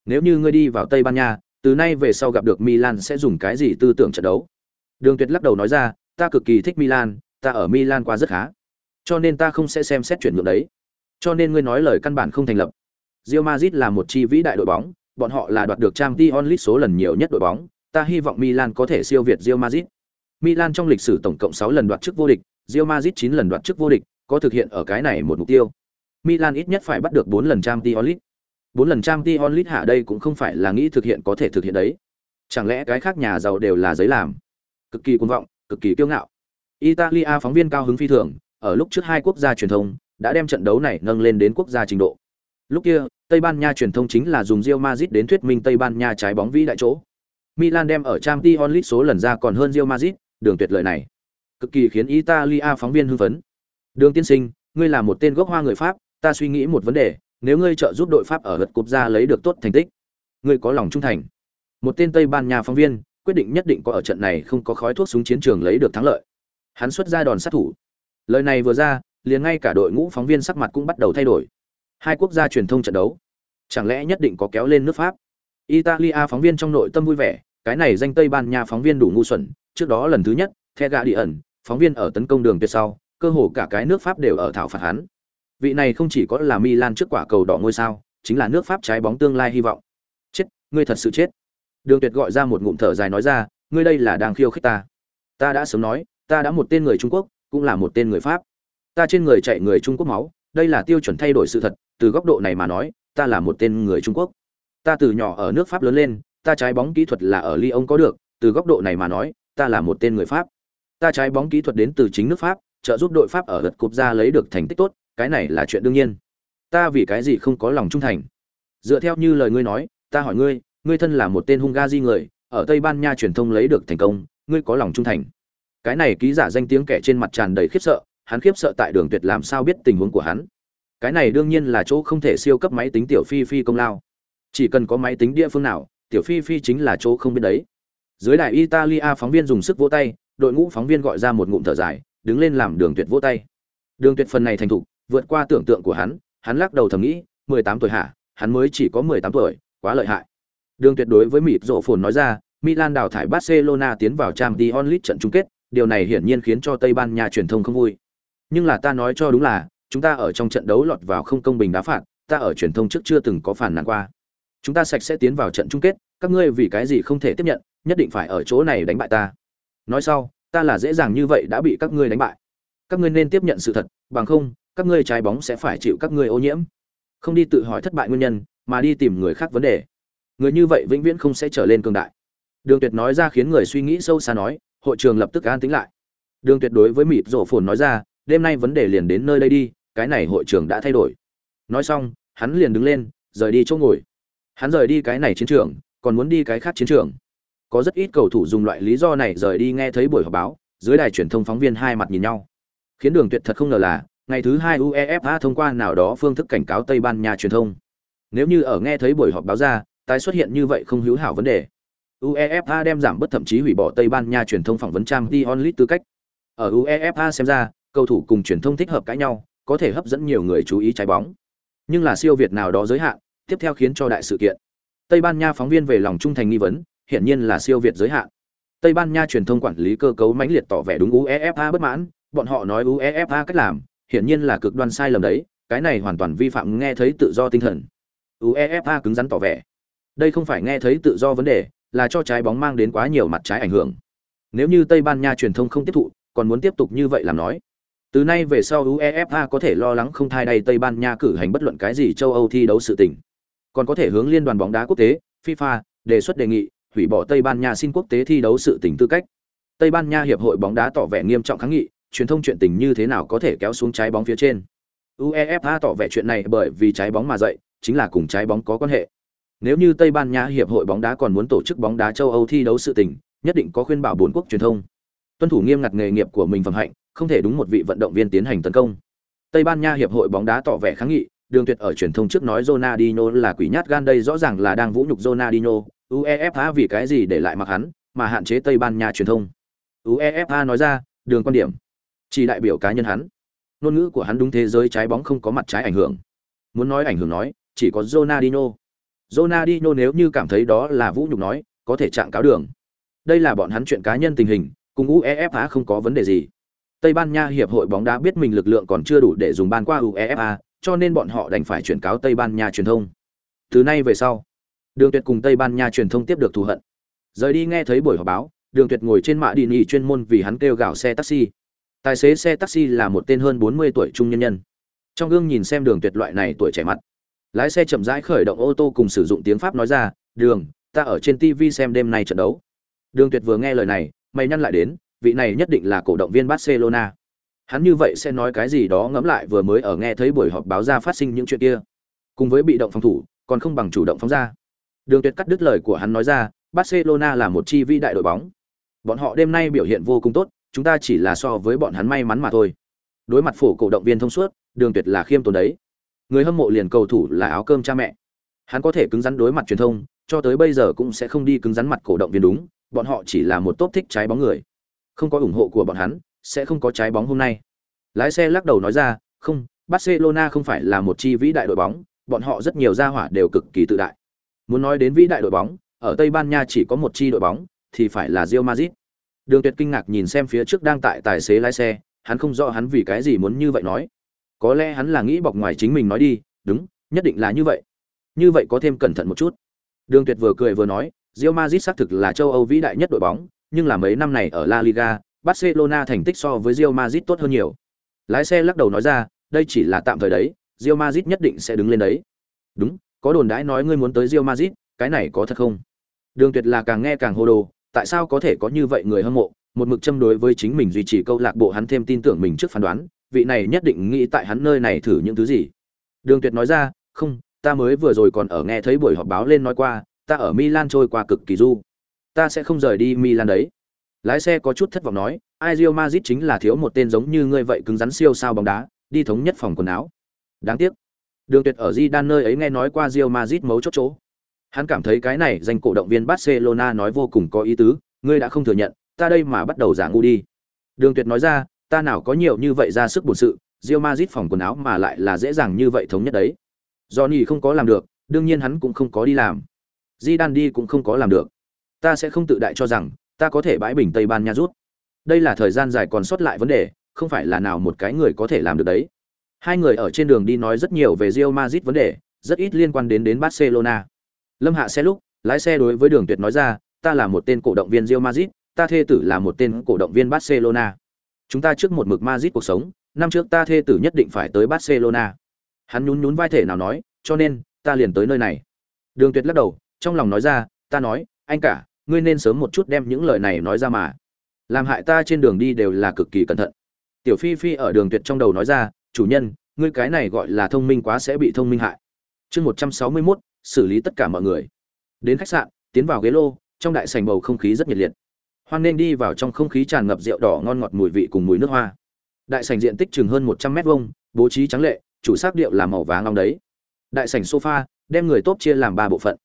Nếu như ngươi đi vào Tây Ban Nha, từ nay về sau gặp được Milan sẽ dùng cái gì tư tưởng trận đấu? Đường Tuyệt lắc đầu nói ra, ta cực kỳ thích Milan, ta ở Milan qua rất khá. Cho nên ta không sẽ xem xét chuyển nhượng đấy. Cho nên ngươi nói lời căn bản không thành lập. Real Madrid là một chi vĩ đại đội bóng, bọn họ là đoạt được Champions League số lần nhiều nhất đội bóng, ta hy vọng Milan có thể siêu việt Real Madrid. Milan trong lịch sử tổng cộng 6 lần đoạt chức vô địch, Real Madrid 9 lần đoạt chức vô địch, có thực hiện ở cái này một mục tiêu. Milan ít nhất phải bắt được 4 lần Champions League. 4 lần Champions League hạ đây cũng không phải là nghĩ thực hiện có thể thực hiện đấy. Chẳng lẽ cái khác nhà giàu đều là giấy làm? Cực kỳ cuồng vọng, cực kỳ kiêu ngạo. Italia phóng viên cao hứng phi thường, ở lúc trước hai quốc gia truyền thông đã đem trận đấu này nâng lên đến quốc gia trình độ. Lúc kia, Tây Ban Nha truyền thông chính là dùng Real Madrid đến thuyết minh Tây Ban Nha trái bóng vĩ đại chỗ. Milan đem ở Champions League số lần ra còn hơn Real Madrid, đường tuyệt lợi này, cực kỳ khiến Italia phóng viên hưng phấn. Đường tiên sinh, ngươi là một tên gốc hoa người Pháp, ta suy nghĩ một vấn đề, nếu ngươi trợ giúp đội Pháp ở lượt cúp ra lấy được tốt thành tích, ngươi có lòng trung thành. Một tên Tây Ban Nha phóng viên quyết định nhất định có ở trận này không có khói thuốc súng chiến trường lấy được thắng lợi. Hắn xuất ra đòn sát thủ. Lời này vừa ra, liền ngay cả đội ngũ phóng viên sắc mặt cũng bắt đầu thay đổi. Hai quốc gia truyền thông trận đấu, chẳng lẽ nhất định có kéo lên nước Pháp? Italia phóng viên trong nội tâm vui vẻ, cái này danh Tây Ban Nha phóng viên đủ ngu xuẩn, trước đó lần thứ nhất, The ẩn, phóng viên ở tấn công đường tuyệt sau, cơ hồ cả cái nước Pháp đều ở thảo phạt hắn. Vị này không chỉ có là Milan trước quả cầu đỏ ngôi sao, chính là nước Pháp trái bóng tương lai hy vọng. Chết, ngươi thật sự chết. Đường Tuyệt gọi ra một ngụm thở dài nói ra, ngươi đây là đang khiêu khích ta. Ta đã sớm nói, ta đã một tên người Trung Quốc, cũng là một tên người Pháp. Ta trên người chạy người Trung Quốc máu, đây là tiêu chuẩn thay đổi sự thật, từ góc độ này mà nói, ta là một tên người Trung Quốc. Ta từ nhỏ ở nước Pháp lớn lên, ta trái bóng kỹ thuật là ở Lyon có được, từ góc độ này mà nói, ta là một tên người Pháp. Ta trái bóng kỹ thuật đến từ chính nước Pháp, trợ giúp đội Pháp ở lượt cúp ra lấy được thành tích tốt, cái này là chuyện đương nhiên. Ta vì cái gì không có lòng trung thành? Dựa theo như lời ngươi nói, ta hỏi ngươi, ngươi thân là một tên Hungary người, ở Tây Ban Nha truyền thông lấy được thành công, ngươi có lòng trung thành? Cái này ký giả danh tiếng kẻ trên mặt tràn đầy khiếp sợ, hắn khiếp sợ tại Đường Tuyệt làm sao biết tình huống của hắn. Cái này đương nhiên là chỗ không thể siêu cấp máy tính tiểu phi phi công lao. Chỉ cần có máy tính địa phương nào, tiểu phi phi chính là chỗ không biết đấy. Dưới đài Italia phóng viên dùng sức vỗ tay, đội ngũ phóng viên gọi ra một ngụm thở dài, đứng lên làm Đường Tuyệt vỗ tay. Đường Tuyệt phần này thành thục, vượt qua tưởng tượng của hắn, hắn lắc đầu thầm nghĩ, 18 tuổi hả, hắn mới chỉ có 18 tuổi, quá lợi hại. Đường Tuyệt đối với mịt rộ phồn nói ra, Milan đào thải Barcelona tiến vào Champions League trận chung kết, điều này hiển nhiên khiến cho Tây Ban Nha truyền thông không vui. Nhưng là ta nói cho đúng là, chúng ta ở trong trận đấu lọt vào không công bình đá phạt, ta ở truyền thông trước chưa từng có phản nàn qua. Chúng ta sạch sẽ tiến vào trận chung kết, các ngươi vì cái gì không thể tiếp nhận, nhất định phải ở chỗ này đánh bại ta. Nói sau, ta là dễ dàng như vậy đã bị các ngươi đánh bại. Các ngươi nên tiếp nhận sự thật, bằng không, các ngươi trái bóng sẽ phải chịu các ngươi ô nhiễm. Không đi tự hỏi thất bại nguyên nhân, mà đi tìm người khác vấn đề. Người như vậy vĩnh viễn không sẽ trở lên cường đại. Đường Tuyệt nói ra khiến người suy nghĩ sâu xa nói, hội trường lập tức an tĩnh lại. Đường Tuyệt đối với mịt rổ phồn nói ra, đêm nay vấn đề liền đến nơi đây đi, cái này hội trường đã thay đổi. Nói xong, hắn liền đứng lên, rời đi chỗ ngồi. Hắn rời đi cái này chiến trường, còn muốn đi cái khác chiến trường. Có rất ít cầu thủ dùng loại lý do này rời đi nghe thấy buổi họp báo, dưới đài truyền thông phóng viên hai mặt nhìn nhau. Khiến Đường Tuyệt thật không ngờ là, ngày thứ hai UEFA thông qua nào đó phương thức cảnh cáo Tây Ban Nha truyền thông. Nếu như ở nghe thấy buổi họp báo ra, tái xuất hiện như vậy không hữu hảo vấn đề. UEFA đem giảm bất thậm chí hủy bỏ Tây Ban Nha truyền thông phỏng vấn trang t onlit tư cách. Ở UEFA xem ra, cầu thủ cùng truyền thông thích hợp cãi nhau, có thể hấp dẫn nhiều người chú ý trái bóng. Nhưng là siêu việt nào đó giới hạn, tiếp theo khiến cho đại sự kiện. Tây Ban Nha phóng viên về lòng trung thành nghi vấn, hiển nhiên là siêu việt giới hạn. Tây Ban Nha truyền thông quản lý cơ cấu mãnh liệt tỏ vẻ đúng UEFA bất mãn, bọn họ nói UEFA cách làm, hiển nhiên là cực đoan sai lầm đấy, cái này hoàn toàn vi phạm nghe thấy tự do tinh thần. UEFA cứng rắn tỏ vẻ. Đây không phải nghe thấy tự do vấn đề, là cho trái bóng mang đến quá nhiều mặt trái ảnh hưởng. Nếu như Tây Ban Nha truyền thông không tiếp thụ, còn muốn tiếp tục như vậy làm nói. Từ nay về sau UEFA có thể lo lắng không thay đầy Tây Ban Nha cử hành bất luận cái gì châu Âu thi đấu sự tình. Còn có thể hướng liên đoàn bóng đá quốc tế, FIFA, đề xuất đề nghị hủy bỏ Tây Ban Nha xin quốc tế thi đấu sự tình tư cách. Tây Ban Nha hiệp hội bóng đá tỏ vẻ nghiêm trọng kháng nghị, truyền thông chuyện tình như thế nào có thể kéo xuống trái bóng phía trên. UEFA tỏ vẻ chuyện này bởi vì trái bóng mà dậy, chính là cùng trái bóng có quan hệ. Nếu như Tây Ban Nha hiệp hội bóng đá còn muốn tổ chức bóng đá châu Âu thi đấu sự tình, nhất định có khuyên bảo bốn quốc truyền thông. Tuân thủ nghiêm ngặt nghề nghiệp của mình phẩm hạnh, không thể đúng một vị vận động viên tiến hành tấn công. Tây Ban Nha hiệp hội bóng đá tỏ vẻ kháng nghị, Đường Tuyệt ở truyền thông trước nói Ronaldinho là quỷ nhát gan đây rõ ràng là đang vũ nhục Ronaldinho, UEFA vì cái gì để lại mặc hắn, mà hạn chế Tây Ban Nha truyền thông. UEFA nói ra, đường quan điểm, chỉ đại biểu cá nhân hắn. Ngôn ngữ của hắn đúng thế giới trái bóng không có mặt trái ảnh hưởng. Muốn nói ảnh hưởng nói, chỉ có Ronaldinho. Ronaldinho nếu như cảm thấy đó là vũ nhục nói, có thể trạng cáo đường. Đây là bọn hắn chuyện cá nhân tình hình, cùng UEFA không có vấn đề gì. Tây Ban Nha hiệp hội bóng đá biết mình lực lượng còn chưa đủ để dùng ban qua UEFA, cho nên bọn họ đành phải chuyển cáo Tây Ban Nha truyền thông. Từ nay về sau, Đường Tuyệt cùng Tây Ban Nha truyền thông tiếp được thù hận. Rời đi nghe thấy buổi họp báo, Đường Tuyệt ngồi trên mã đi nghỉ chuyên môn vì hắn kêu gào xe taxi. Tài xế xe taxi là một tên hơn 40 tuổi trung nhân nhân. Trong gương nhìn xem Đường Tuyệt loại này tuổi trẻ mặt. Lái xe chậm rãi khởi động ô tô cùng sử dụng tiếng Pháp nói ra, "Đường, ta ở trên TV xem đêm nay trận đấu." Đường Tuyệt vừa nghe lời này, mày nhăn lại đến, vị này nhất định là cổ động viên Barcelona. Hắn như vậy sẽ nói cái gì đó ngẫm lại vừa mới ở nghe thấy buổi họp báo ra phát sinh những chuyện kia. Cùng với bị động phòng thủ, còn không bằng chủ động phóng ra. Đường Tuyệt cắt đứt lời của hắn nói ra, Barcelona là một chi vĩ đại đội bóng. Bọn họ đêm nay biểu hiện vô cùng tốt, chúng ta chỉ là so với bọn hắn may mắn mà thôi. Đối mặt phổ cổ động viên thông suốt, Đường Tuyệt là khiêm tốn đấy. Người hâm mộ liền cầu thủ là áo cơm cha mẹ. Hắn có thể cứng rắn đối mặt truyền thông, cho tới bây giờ cũng sẽ không đi cứng rắn mặt cổ động viên đúng, bọn họ chỉ là một tốt thích trái bóng người. Không có ủng hộ của bọn hắn, sẽ không có trái bóng hôm nay. Lái xe lắc đầu nói ra, không, Barcelona không phải là một chi vĩ đại đội bóng, bọn họ rất nhiều gia hỏa đều cực kỳ tự đại. Muốn nói đến vĩ đại đội bóng, ở Tây Ban Nha chỉ có một chi đội bóng, thì phải là Real Madrid. Đường Tuyệt kinh ngạc nhìn xem phía trước đang tại tài xế lái xe, hắn không rõ hắn vì cái gì muốn như vậy nói. Có lẽ hắn là nghĩ bọc ngoài chính mình nói đi, đúng, nhất định là như vậy. Như vậy có thêm cẩn thận một chút. Đường Tuyệt vừa cười vừa nói, Real Madrid xác thực là châu Âu vĩ đại nhất đội bóng, nhưng là mấy năm này ở La Liga, Barcelona thành tích so với Real Madrid tốt hơn nhiều. Lái xe lắc đầu nói ra, đây chỉ là tạm thời đấy, Real Madrid nhất định sẽ đứng lên đấy. Đúng, có đồn đãi nói ngươi muốn tới Real Madrid, cái này có thật không? Đường Tuyệt là càng nghe càng hồ đồ, tại sao có thể có như vậy người hâm mộ, một mực châm đối với chính mình duy trì câu lạc bộ hắn thêm tin tưởng mình trước phán đoán, vị này nhất định nghĩ tại hắn nơi này thử những thứ gì. Đường Tuyệt nói ra, không, ta mới vừa rồi còn ở nghe thấy buổi họp báo lên nói qua, ta ở Milan trôi qua cực kỳ du. Ta sẽ không rời đi Milan đấy. Lái xe có chút thất vọng nói, Real Madrid chính là thiếu một tên giống như ngươi vậy cứng rắn siêu sao bóng đá, đi thống nhất phòng quần áo. Đáng tiếc. Đường Tuyệt ở Zidane nơi ấy nghe nói qua Real Madrid mấu chốt chỗ. Hắn cảm thấy cái này danh cổ động viên Barcelona nói vô cùng có ý tứ, ngươi đã không thừa nhận, ta đây mà bắt đầu giả ngu đi. Đường Tuyệt nói ra, ta nào có nhiều như vậy ra sức buồn sự, Real Madrid phòng quần áo mà lại là dễ dàng như vậy thống nhất đấy. Johnny không có làm được, đương nhiên hắn cũng không có đi làm. Zidane đi cũng không có làm được. Ta sẽ không tự đại cho rằng ta có thể bãi bình Tây Ban Nha rút. Đây là thời gian dài còn sót lại vấn đề, không phải là nào một cái người có thể làm được đấy. Hai người ở trên đường đi nói rất nhiều về Real Madrid vấn đề, rất ít liên quan đến đến Barcelona. Lâm hạ xe lúc, lái xe đối với Đường Tuyệt nói ra, ta là một tên cổ động viên Real Madrid, ta thê tử là một tên cổ động viên Barcelona. Chúng ta trước một mực Madrid cuộc sống, năm trước ta thê tử nhất định phải tới Barcelona. Hắn nhún nhún vai thể nào nói, cho nên ta liền tới nơi này. Đường Tuyệt lắc đầu, trong lòng nói ra, ta nói, anh cả, ngươi nên sớm một chút đem những lời này nói ra mà. Làm hại ta trên đường đi đều là cực kỳ cẩn thận. Tiểu Phi Phi ở Đường Tuyệt trong đầu nói ra, chủ nhân, ngươi cái này gọi là thông minh quá sẽ bị thông minh hại. Chương 161, xử lý tất cả mọi người. Đến khách sạn, tiến vào ghế lô, trong đại sảnh bầu không khí rất nhiệt liệt. Hoan nên đi vào trong không khí tràn ngập rượu đỏ ngon ngọt mùi vị cùng mùi nước hoa. Đại sảnh diện tích chừng hơn 100 mét vuông, bố trí trắng lệ, chủ sắc điệu là màu vàng long đấy. Đại sảnh sofa, đem người tốt chia làm ba bộ phận.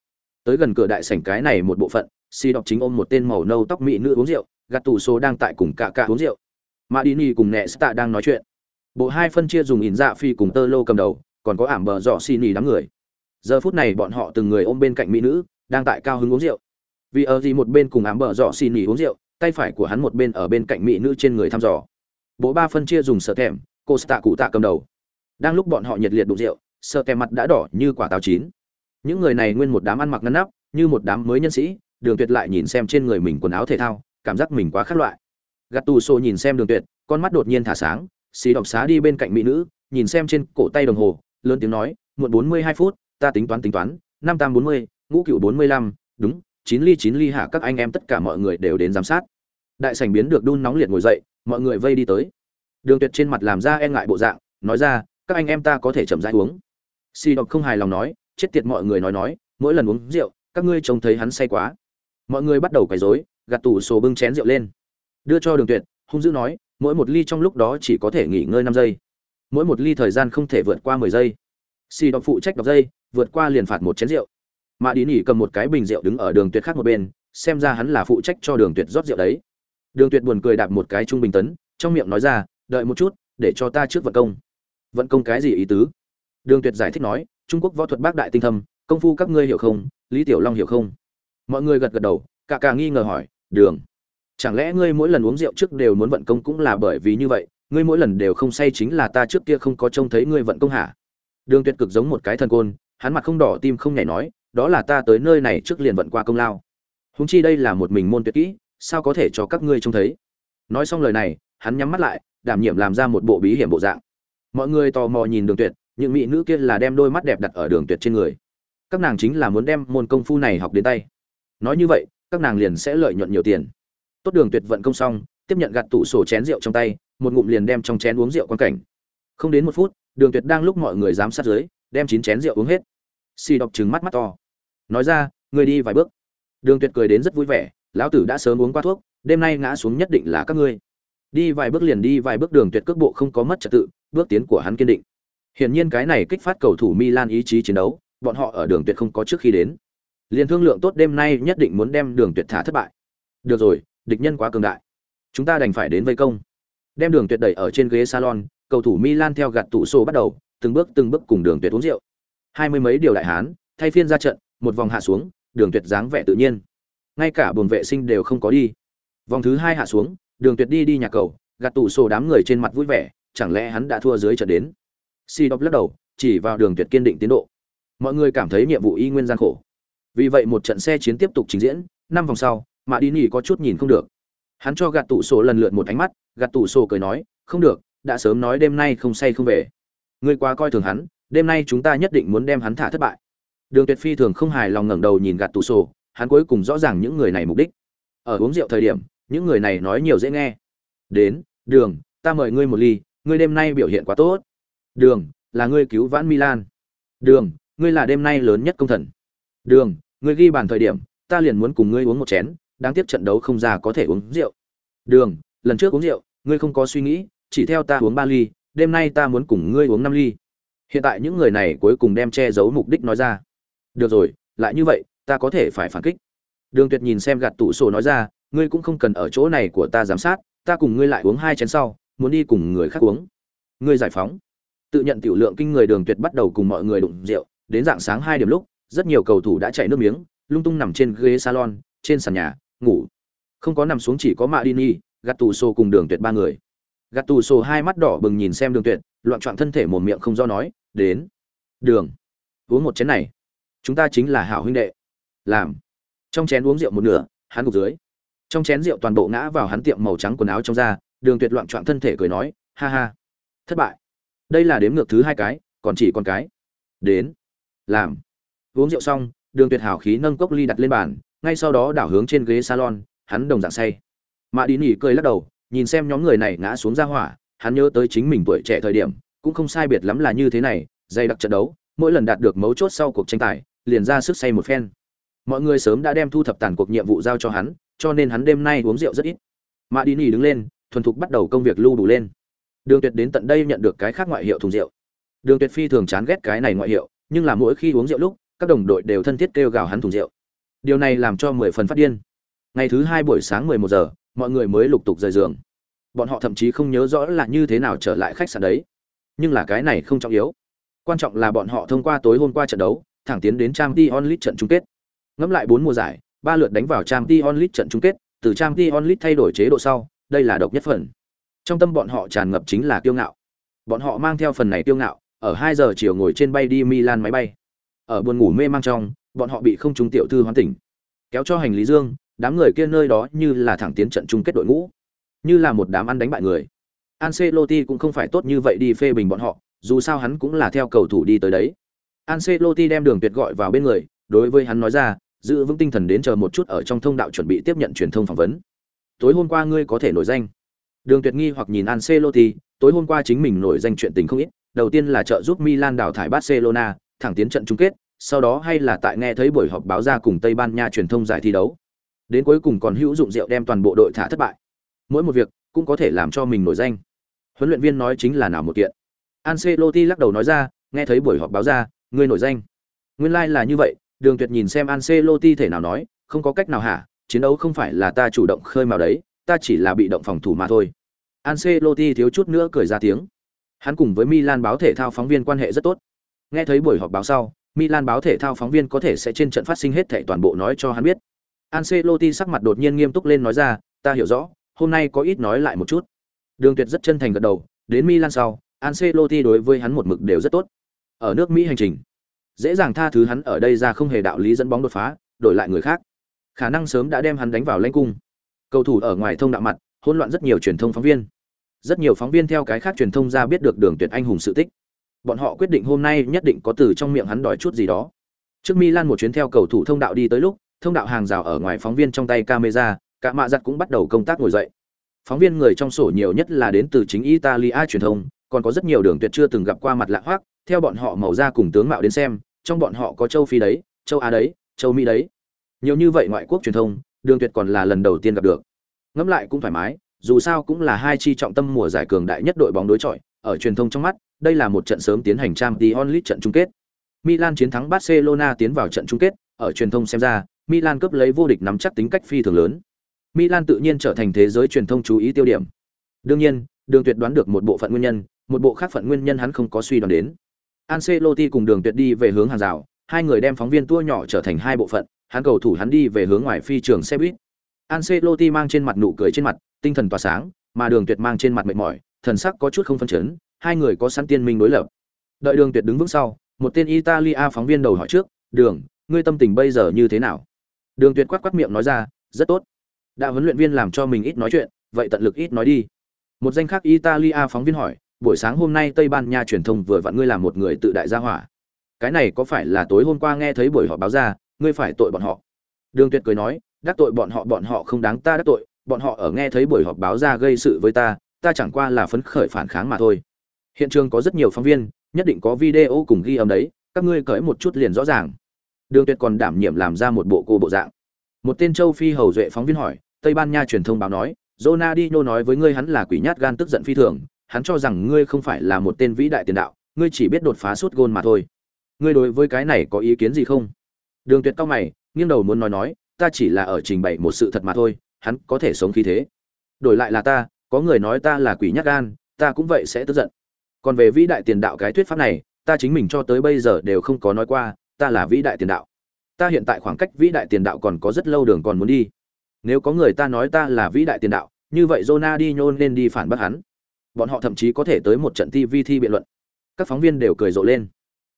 Tới gần cửa đại sảnh cái này một bộ phận, si đọc chính ôm một tên màu nâu tóc mỹ nữ uống rượu, gạt tủ số đang tại cùng cả cả uống rượu. Madini cùng nẹ stạ đang nói chuyện. Bộ hai phân chia dùng ỉn dạ phi cùng tơ lô cầm đầu, còn có ảm bờ dọ xin đám người. Giờ phút này bọn họ từng người ôm bên cạnh mỹ nữ, đang tại cao hứng uống rượu. Vì ở gì một bên cùng Ám bờ dọ xin uống rượu, tay phải của hắn một bên ở bên cạnh mỹ nữ trên người thăm dò. Bộ ba phân chia dùng sợ thèm, cô Tạ cụ tạ cầm đầu. Đang lúc bọn họ nhiệt liệt đụng rượu, sợ thèm mặt đã đỏ như quả táo chín. Những người này nguyên một đám ăn mặc ngăn nắp, như một đám mới nhân sĩ, Đường Tuyệt lại nhìn xem trên người mình quần áo thể thao, cảm giác mình quá khác loại. Gattuso nhìn xem Đường Tuyệt, con mắt đột nhiên thả sáng, xì đọc xá đi bên cạnh mỹ nữ nhìn xem trên cổ tay đồng hồ lớn tiếng nói muộn bốn mươi hai phút ta tính toán tính toán năm tam bốn mươi ngũ cựu bốn mươi lăm đúng chín ly chín ly hạ các anh em tất cả mọi người đều đến giám sát. Đại sảnh biến được đun nóng liệt ngồi dậy mọi người vây đi tới. Đường tuyệt trên mặt làm ra e ngại bộ dạng nói ra các anh em ta có thể chậm rãi uống. Xì đọc không hài lòng nói chết tiệt mọi người nói nói mỗi lần uống rượu các ngươi trông thấy hắn say quá mọi người bắt đầu quấy rối, gạt tủ sổ bưng chén rượu lên. Đưa cho đường tuyệt, hung dữ nói, mỗi một ly trong lúc đó chỉ có thể nghỉ ngơi năm giây. Mỗi một ly thời gian không thể vượt qua mười giây. Xì đọc phụ trách đọc giây, vượt qua liền phạt một chén rượu. Mà đi nỉ cầm một cái bình rượu đứng ở đường tuyệt khác một bên, xem ra hắn là phụ trách cho đường tuyệt rót rượu đấy. Đường tuyệt buồn cười đạp một cái trung bình tấn, trong miệng nói ra, đợi một chút, để cho ta trước vận công. Vận công cái gì ý tứ? Đường tuyệt giải thích nói, trung quốc võ thuật bác đại tinh thâm, công phu các ngươi hiểu không? Lý tiểu long hiểu không? Mọi người gật gật đầu, cả cả nghi ngờ hỏi, đường, chẳng lẽ ngươi mỗi lần uống rượu trước đều muốn vận công cũng là bởi vì như vậy? Ngươi mỗi lần đều không say chính là ta trước kia không có trông thấy ngươi vận công hả? Đường tuyệt cực giống một cái thần côn, hắn mặt không đỏ tim không nhảy nói, đó là ta tới nơi này trước liền vận qua công lao. Húng chi đây là một mình môn tuyệt kỹ, sao có thể cho các ngươi trông thấy? Nói xong lời này, hắn nhắm mắt lại, đảm nhiệm làm ra một bộ bí hiểm bộ dạng. Mọi người tò mò nhìn đường tuyệt, những mỹ nữ kia là đem đôi mắt đẹp đặt ở đường tuyệt trên người. Các nàng chính là muốn đem môn công phu này học đến tay nói như vậy, các nàng liền sẽ lợi nhuận nhiều tiền. Tốt đường tuyệt vận công xong, tiếp nhận gạt tủ sổ chén rượu trong tay, một ngụm liền đem trong chén uống rượu quan cảnh. Không đến một phút, đường tuyệt đang lúc mọi người giám sát dưới, đem chín chén rượu uống hết. Xì đọc trứng mắt mắt to. Nói ra người đi vài bước. Đường tuyệt cười đến rất vui vẻ, lão tử đã sớm uống qua thuốc, đêm nay ngã xuống nhất định là các ngươi. Đi vài bước liền đi vài bước đường tuyệt cước bộ không có mất trật tự, bước tiến của hắn kiên định. Hiển nhiên cái này kích phát cầu thủ milan ý chí chiến đấu, bọn họ ở đường tuyệt không có trước khi đến liền thương lượng tốt đêm nay nhất định muốn đem đường tuyệt thả thất bại được rồi địch nhân quá cường đại chúng ta đành phải đến vây công đem đường tuyệt đẩy ở trên ghế salon cầu thủ milan theo gạt tủ sổ bắt đầu từng bước từng bước cùng đường tuyệt uống rượu hai mươi mấy điều đại hán thay phiên ra trận một vòng hạ xuống, Đường Tuyệt dáng vẻ tự nhiên. Ngay cả buồng vệ sinh đều không có đi. Vòng thứ hai hạ xuống, Đường Tuyệt đi đi nhà cầu, gạt tủ sổ đám người trên mặt vui vẻ, chẳng lẽ hắn đã thua dưới trận đến. Si đọc lắc đầu, chỉ vào Đường Tuyệt kiên định tiến độ. Mọi người cảm thấy nhiệm vụ y nguyên gian khổ. Vì vậy một trận xe chiến tiếp tục trình diễn, năm vòng sau, Mã Đi Nhỉ có chút nhìn không được. Hắn cho gạt tủ sổ lần lượt một ánh mắt, gạt tủ sổ cười nói, "Không được, đã sớm nói đêm nay không say không về. Ngươi quá coi thường hắn, đêm nay chúng ta nhất định muốn đem hắn thả thất bại." Đường Tuyệt Phi thường không hài lòng ngẩng đầu nhìn gạt tủ sổ, hắn cuối cùng rõ ràng những người này mục đích. Ở uống rượu thời điểm, những người này nói nhiều dễ nghe. "Đến, Đường, ta mời ngươi một ly, ngươi đêm nay biểu hiện quá tốt." "Đường, là ngươi cứu vãn Milan." "Đường, ngươi là đêm nay lớn nhất công thần." "Đường, ngươi ghi bàn thời điểm, ta liền muốn cùng ngươi uống một chén, đáng tiếc trận đấu không ra có thể uống rượu." "Đường, lần trước uống rượu, ngươi không có suy nghĩ, chỉ theo ta uống ba ly, đêm nay ta muốn cùng ngươi uống năm ly." Hiện tại những người này cuối cùng đem che giấu mục đích nói ra được rồi lại như vậy ta có thể phải phản kích đường tuyệt nhìn xem gạt tủ sổ nói ra ngươi cũng không cần ở chỗ này của ta giám sát ta cùng ngươi lại uống hai chén sau muốn đi cùng người khác uống ngươi giải phóng tự nhận tiểu lượng kinh người đường tuyệt bắt đầu cùng mọi người đụng rượu đến dạng sáng hai điểm lúc rất nhiều cầu thủ đã chạy nước miếng, lung tung nằm trên ghế salon, trên sàn nhà, ngủ. Không có nằm xuống chỉ có mạ đi gạt cùng đường tuyệt ba người. Gạt hai mắt đỏ bừng nhìn xem đường tuyệt, loạn trọn thân thể mồm miệng không do nói, đến. Đường, uống một chén này. Chúng ta chính là hảo huynh đệ. Làm. Trong chén uống rượu một nửa, hắn gục dưới. Trong chén rượu toàn bộ ngã vào hắn tiệm màu trắng quần áo trong da, đường tuyệt loạn trọn thân thể cười nói, ha ha, thất bại. Đây là đếm ngược thứ hai cái, còn chỉ còn cái. Đến. Làm uống rượu xong, đường tuyệt hảo khí nâng cốc ly đặt lên bàn, ngay sau đó đảo hướng trên ghế salon, hắn đồng dạng say. Mạ đi nỉ cười lắc đầu, nhìn xem nhóm người này ngã xuống ra hỏa, hắn nhớ tới chính mình tuổi trẻ thời điểm, cũng không sai biệt lắm là như thế này, dày đặc trận đấu, mỗi lần đạt được mấu chốt sau cuộc tranh tài, liền ra sức say một phen. Mọi người sớm đã đem thu thập tàn cuộc nhiệm vụ giao cho hắn, cho nên hắn đêm nay uống rượu rất ít. Mạ đi nỉ đứng lên, thuần thục bắt đầu công việc lưu đủ lên. Đường tuyệt đến tận đây nhận được cái khác ngoại hiệu thùng rượu. Đường tuyệt phi thường chán ghét cái này ngoại hiệu, nhưng là mỗi khi uống rượu lúc các đồng đội đều thân thiết kêu gào hắn thùng rượu. Điều này làm cho mười phần phát điên. Ngày thứ hai buổi sáng mười một giờ, mọi người mới lục tục rời giường. Bọn họ thậm chí không nhớ rõ là như thế nào trở lại khách sạn đấy. Nhưng là cái này không trọng yếu. Quan trọng là bọn họ thông qua tối hôm qua trận đấu, thẳng tiến đến trang t onlit trận chung kết. Ngẫm lại bốn mùa giải, ba lượt đánh vào trang t onlit trận chung kết, từ trang t onlit thay đổi chế độ sau, đây là độc nhất phần. Trong tâm bọn họ tràn ngập chính là kiêu ngạo. Bọn họ mang theo phần này kiêu ngạo, ở hai giờ chiều ngồi trên bay đi milan máy bay ở buồn ngủ mê mang trong bọn họ bị không trung tiểu thư hoán tỉnh kéo cho hành lý dương đám người kia nơi đó như là thẳng tiến trận chung kết đội ngũ như là một đám ăn đánh bại người Ancelotti cũng không phải tốt như vậy đi phê bình bọn họ dù sao hắn cũng là theo cầu thủ đi tới đấy Ancelotti đem Đường Tuyệt gọi vào bên người, đối với hắn nói ra, giữ vững tinh thần đến chờ một chút ở trong thông đạo chuẩn bị tiếp nhận truyền thông phỏng vấn. Tối hôm qua ngươi có thể nổi danh. Đường Tuyệt nghi hoặc nhìn Ancelotti, tối hôm qua chính mình nổi danh chuyện tình không ít, đầu tiên là trợ giúp Milan đào thải Barcelona, thẳng tiến trận chung kết, sau đó hay là tại nghe thấy buổi họp báo ra cùng Tây Ban Nha truyền thông giải thi đấu. Đến cuối cùng còn hữu dụng rượu đem toàn bộ đội thả thất bại. Mỗi một việc cũng có thể làm cho mình nổi danh. Huấn luyện viên nói chính là nào một kiện. Ancelotti lắc đầu nói ra, nghe thấy buổi họp báo ra, ngươi nổi danh nguyên lai là như vậy đường tuyệt nhìn xem Ancelotti thể nào nói không có cách nào hả chiến đấu không phải là ta chủ động khơi mào đấy ta chỉ là bị động phòng thủ mà thôi Ancelotti thiếu chút nữa cười ra tiếng hắn cùng với Milan báo thể thao phóng viên quan hệ rất tốt nghe thấy buổi họp báo sau Milan báo thể thao phóng viên có thể sẽ trên trận phát sinh hết thảy toàn bộ nói cho hắn biết Ancelotti sắc mặt đột nhiên nghiêm túc lên nói ra ta hiểu rõ hôm nay có ít nói lại một chút đường tuyệt rất chân thành gật đầu đến Milan sau Ancelotti đối với hắn một mực đều rất tốt ở nước Mỹ hành trình, dễ dàng tha thứ hắn ở đây ra không hề đạo lý dẫn bóng đột phá, đổi lại người khác. Khả năng sớm đã đem hắn đánh vào lãnh cung. Cầu thủ ở ngoài thông đạo mặt, hỗn loạn rất nhiều truyền thông phóng viên. Rất nhiều phóng viên theo cái khác truyền thông ra biết được Đường Tuyệt anh hùng sự tích. Bọn họ quyết định hôm nay nhất định có từ trong miệng hắn đòi chút gì đó. Trước Milan một chuyến theo cầu thủ thông đạo đi tới lúc, thông đạo hàng rào ở ngoài phóng viên trong tay camera, cả mạ giặt cũng bắt đầu công tác ngồi dậy. Phóng viên người trong sổ nhiều nhất là đến từ chính Italia truyền thông, còn có rất nhiều đường tuyệt chưa từng gặp qua mặt lạ hoắc, theo bọn họ màu da cùng tướng mạo đến xem trong bọn họ có châu phi đấy châu á đấy châu mỹ đấy nhiều như vậy ngoại quốc truyền thông đường tuyệt còn là lần đầu tiên gặp được ngẫm lại cũng thoải mái dù sao cũng là hai chi trọng tâm mùa giải cường đại nhất đội bóng đối chọi ở truyền thông trong mắt đây là một trận sớm tiến hành trang tí onlit trận chung kết. Milan chiến thắng barcelona tiến vào trận chung kết ở truyền thông xem ra milan cướp lấy vô địch nắm chắc tính cách phi thường lớn. Milan tự nhiên trở thành thế giới truyền thông chú ý tiêu điểm. Đương nhiên đường tuyệt đoán được một bộ phận nguyên nhân một bộ khác phận nguyên nhân hắn không có suy đoán đến. Ancelotti cùng Đường Tuyệt đi về hướng hàng rào, hai người đem phóng viên tua nhỏ trở thành hai bộ phận, hắn cầu thủ hắn đi về hướng ngoài phi trường xe buýt. Ancelotti mang trên mặt nụ cười trên mặt, tinh thần tỏa sáng, mà Đường Tuyệt mang trên mặt mệt mỏi, thần sắc có chút không phân chấn, hai người có sẵn tiên minh đối lập. Đợi Đường Tuyệt đứng vững sau, một tên Italia phóng viên đầu hỏi trước, "Đường, ngươi tâm tình bây giờ như thế nào?" Đường Tuyệt quát quát miệng nói ra, "Rất tốt." Đã huấn luyện viên làm cho mình ít nói chuyện, vậy tận lực ít nói đi. Một danh khác Italia phóng viên hỏi, "Buổi sáng hôm nay Tây Ban Nha truyền thông vừa vặn ngươi làm một người tự đại gia hỏa. Cái này có phải là tối hôm qua nghe thấy buổi họp báo ra, ngươi phải tội bọn họ?" Đường Tuyệt cười nói, "Đắc tội bọn họ bọn họ không đáng ta đắc tội, bọn họ ở nghe thấy buổi họp báo ra gây sự với ta, ta chẳng qua là phấn khởi phản kháng mà thôi." Hiện trường có rất nhiều phóng viên, nhất định có video cùng ghi âm đấy, các ngươi cởi một chút liền rõ ràng. Đường Tuyệt còn đảm nhiệm làm ra một bộ cô bộ dạng. Một tên châu Phi hầu duệ phóng viên hỏi, Tây Ban Nha truyền thông báo nói, Ronaldinho nói với ngươi hắn là quỷ nhát gan tức giận phi thường, hắn cho rằng ngươi không phải là một tên vĩ đại tiền đạo, ngươi chỉ biết đột phá suốt gôn mà thôi. Ngươi đối với cái này có ý kiến gì không? Đường Tuyệt cao mày, nghiêng đầu muốn nói nói, ta chỉ là ở trình bày một sự thật mà thôi, hắn có thể sống khí thế. Đổi lại là ta, có người nói ta là quỷ nhát gan, ta cũng vậy sẽ tức giận. Còn về vĩ đại tiền đạo cái thuyết pháp này, ta chính mình cho tới bây giờ đều không có nói qua, ta là vĩ đại tiền đạo. Ta hiện tại khoảng cách vĩ đại tiền đạo còn có rất lâu đường còn muốn đi. Nếu có người ta nói ta là vĩ đại tiền đạo, như vậy Ronaldinho nên đi phản bác hắn. Bọn họ thậm chí có thể tới một trận TV thi biện luận. Các phóng viên đều cười rộ lên.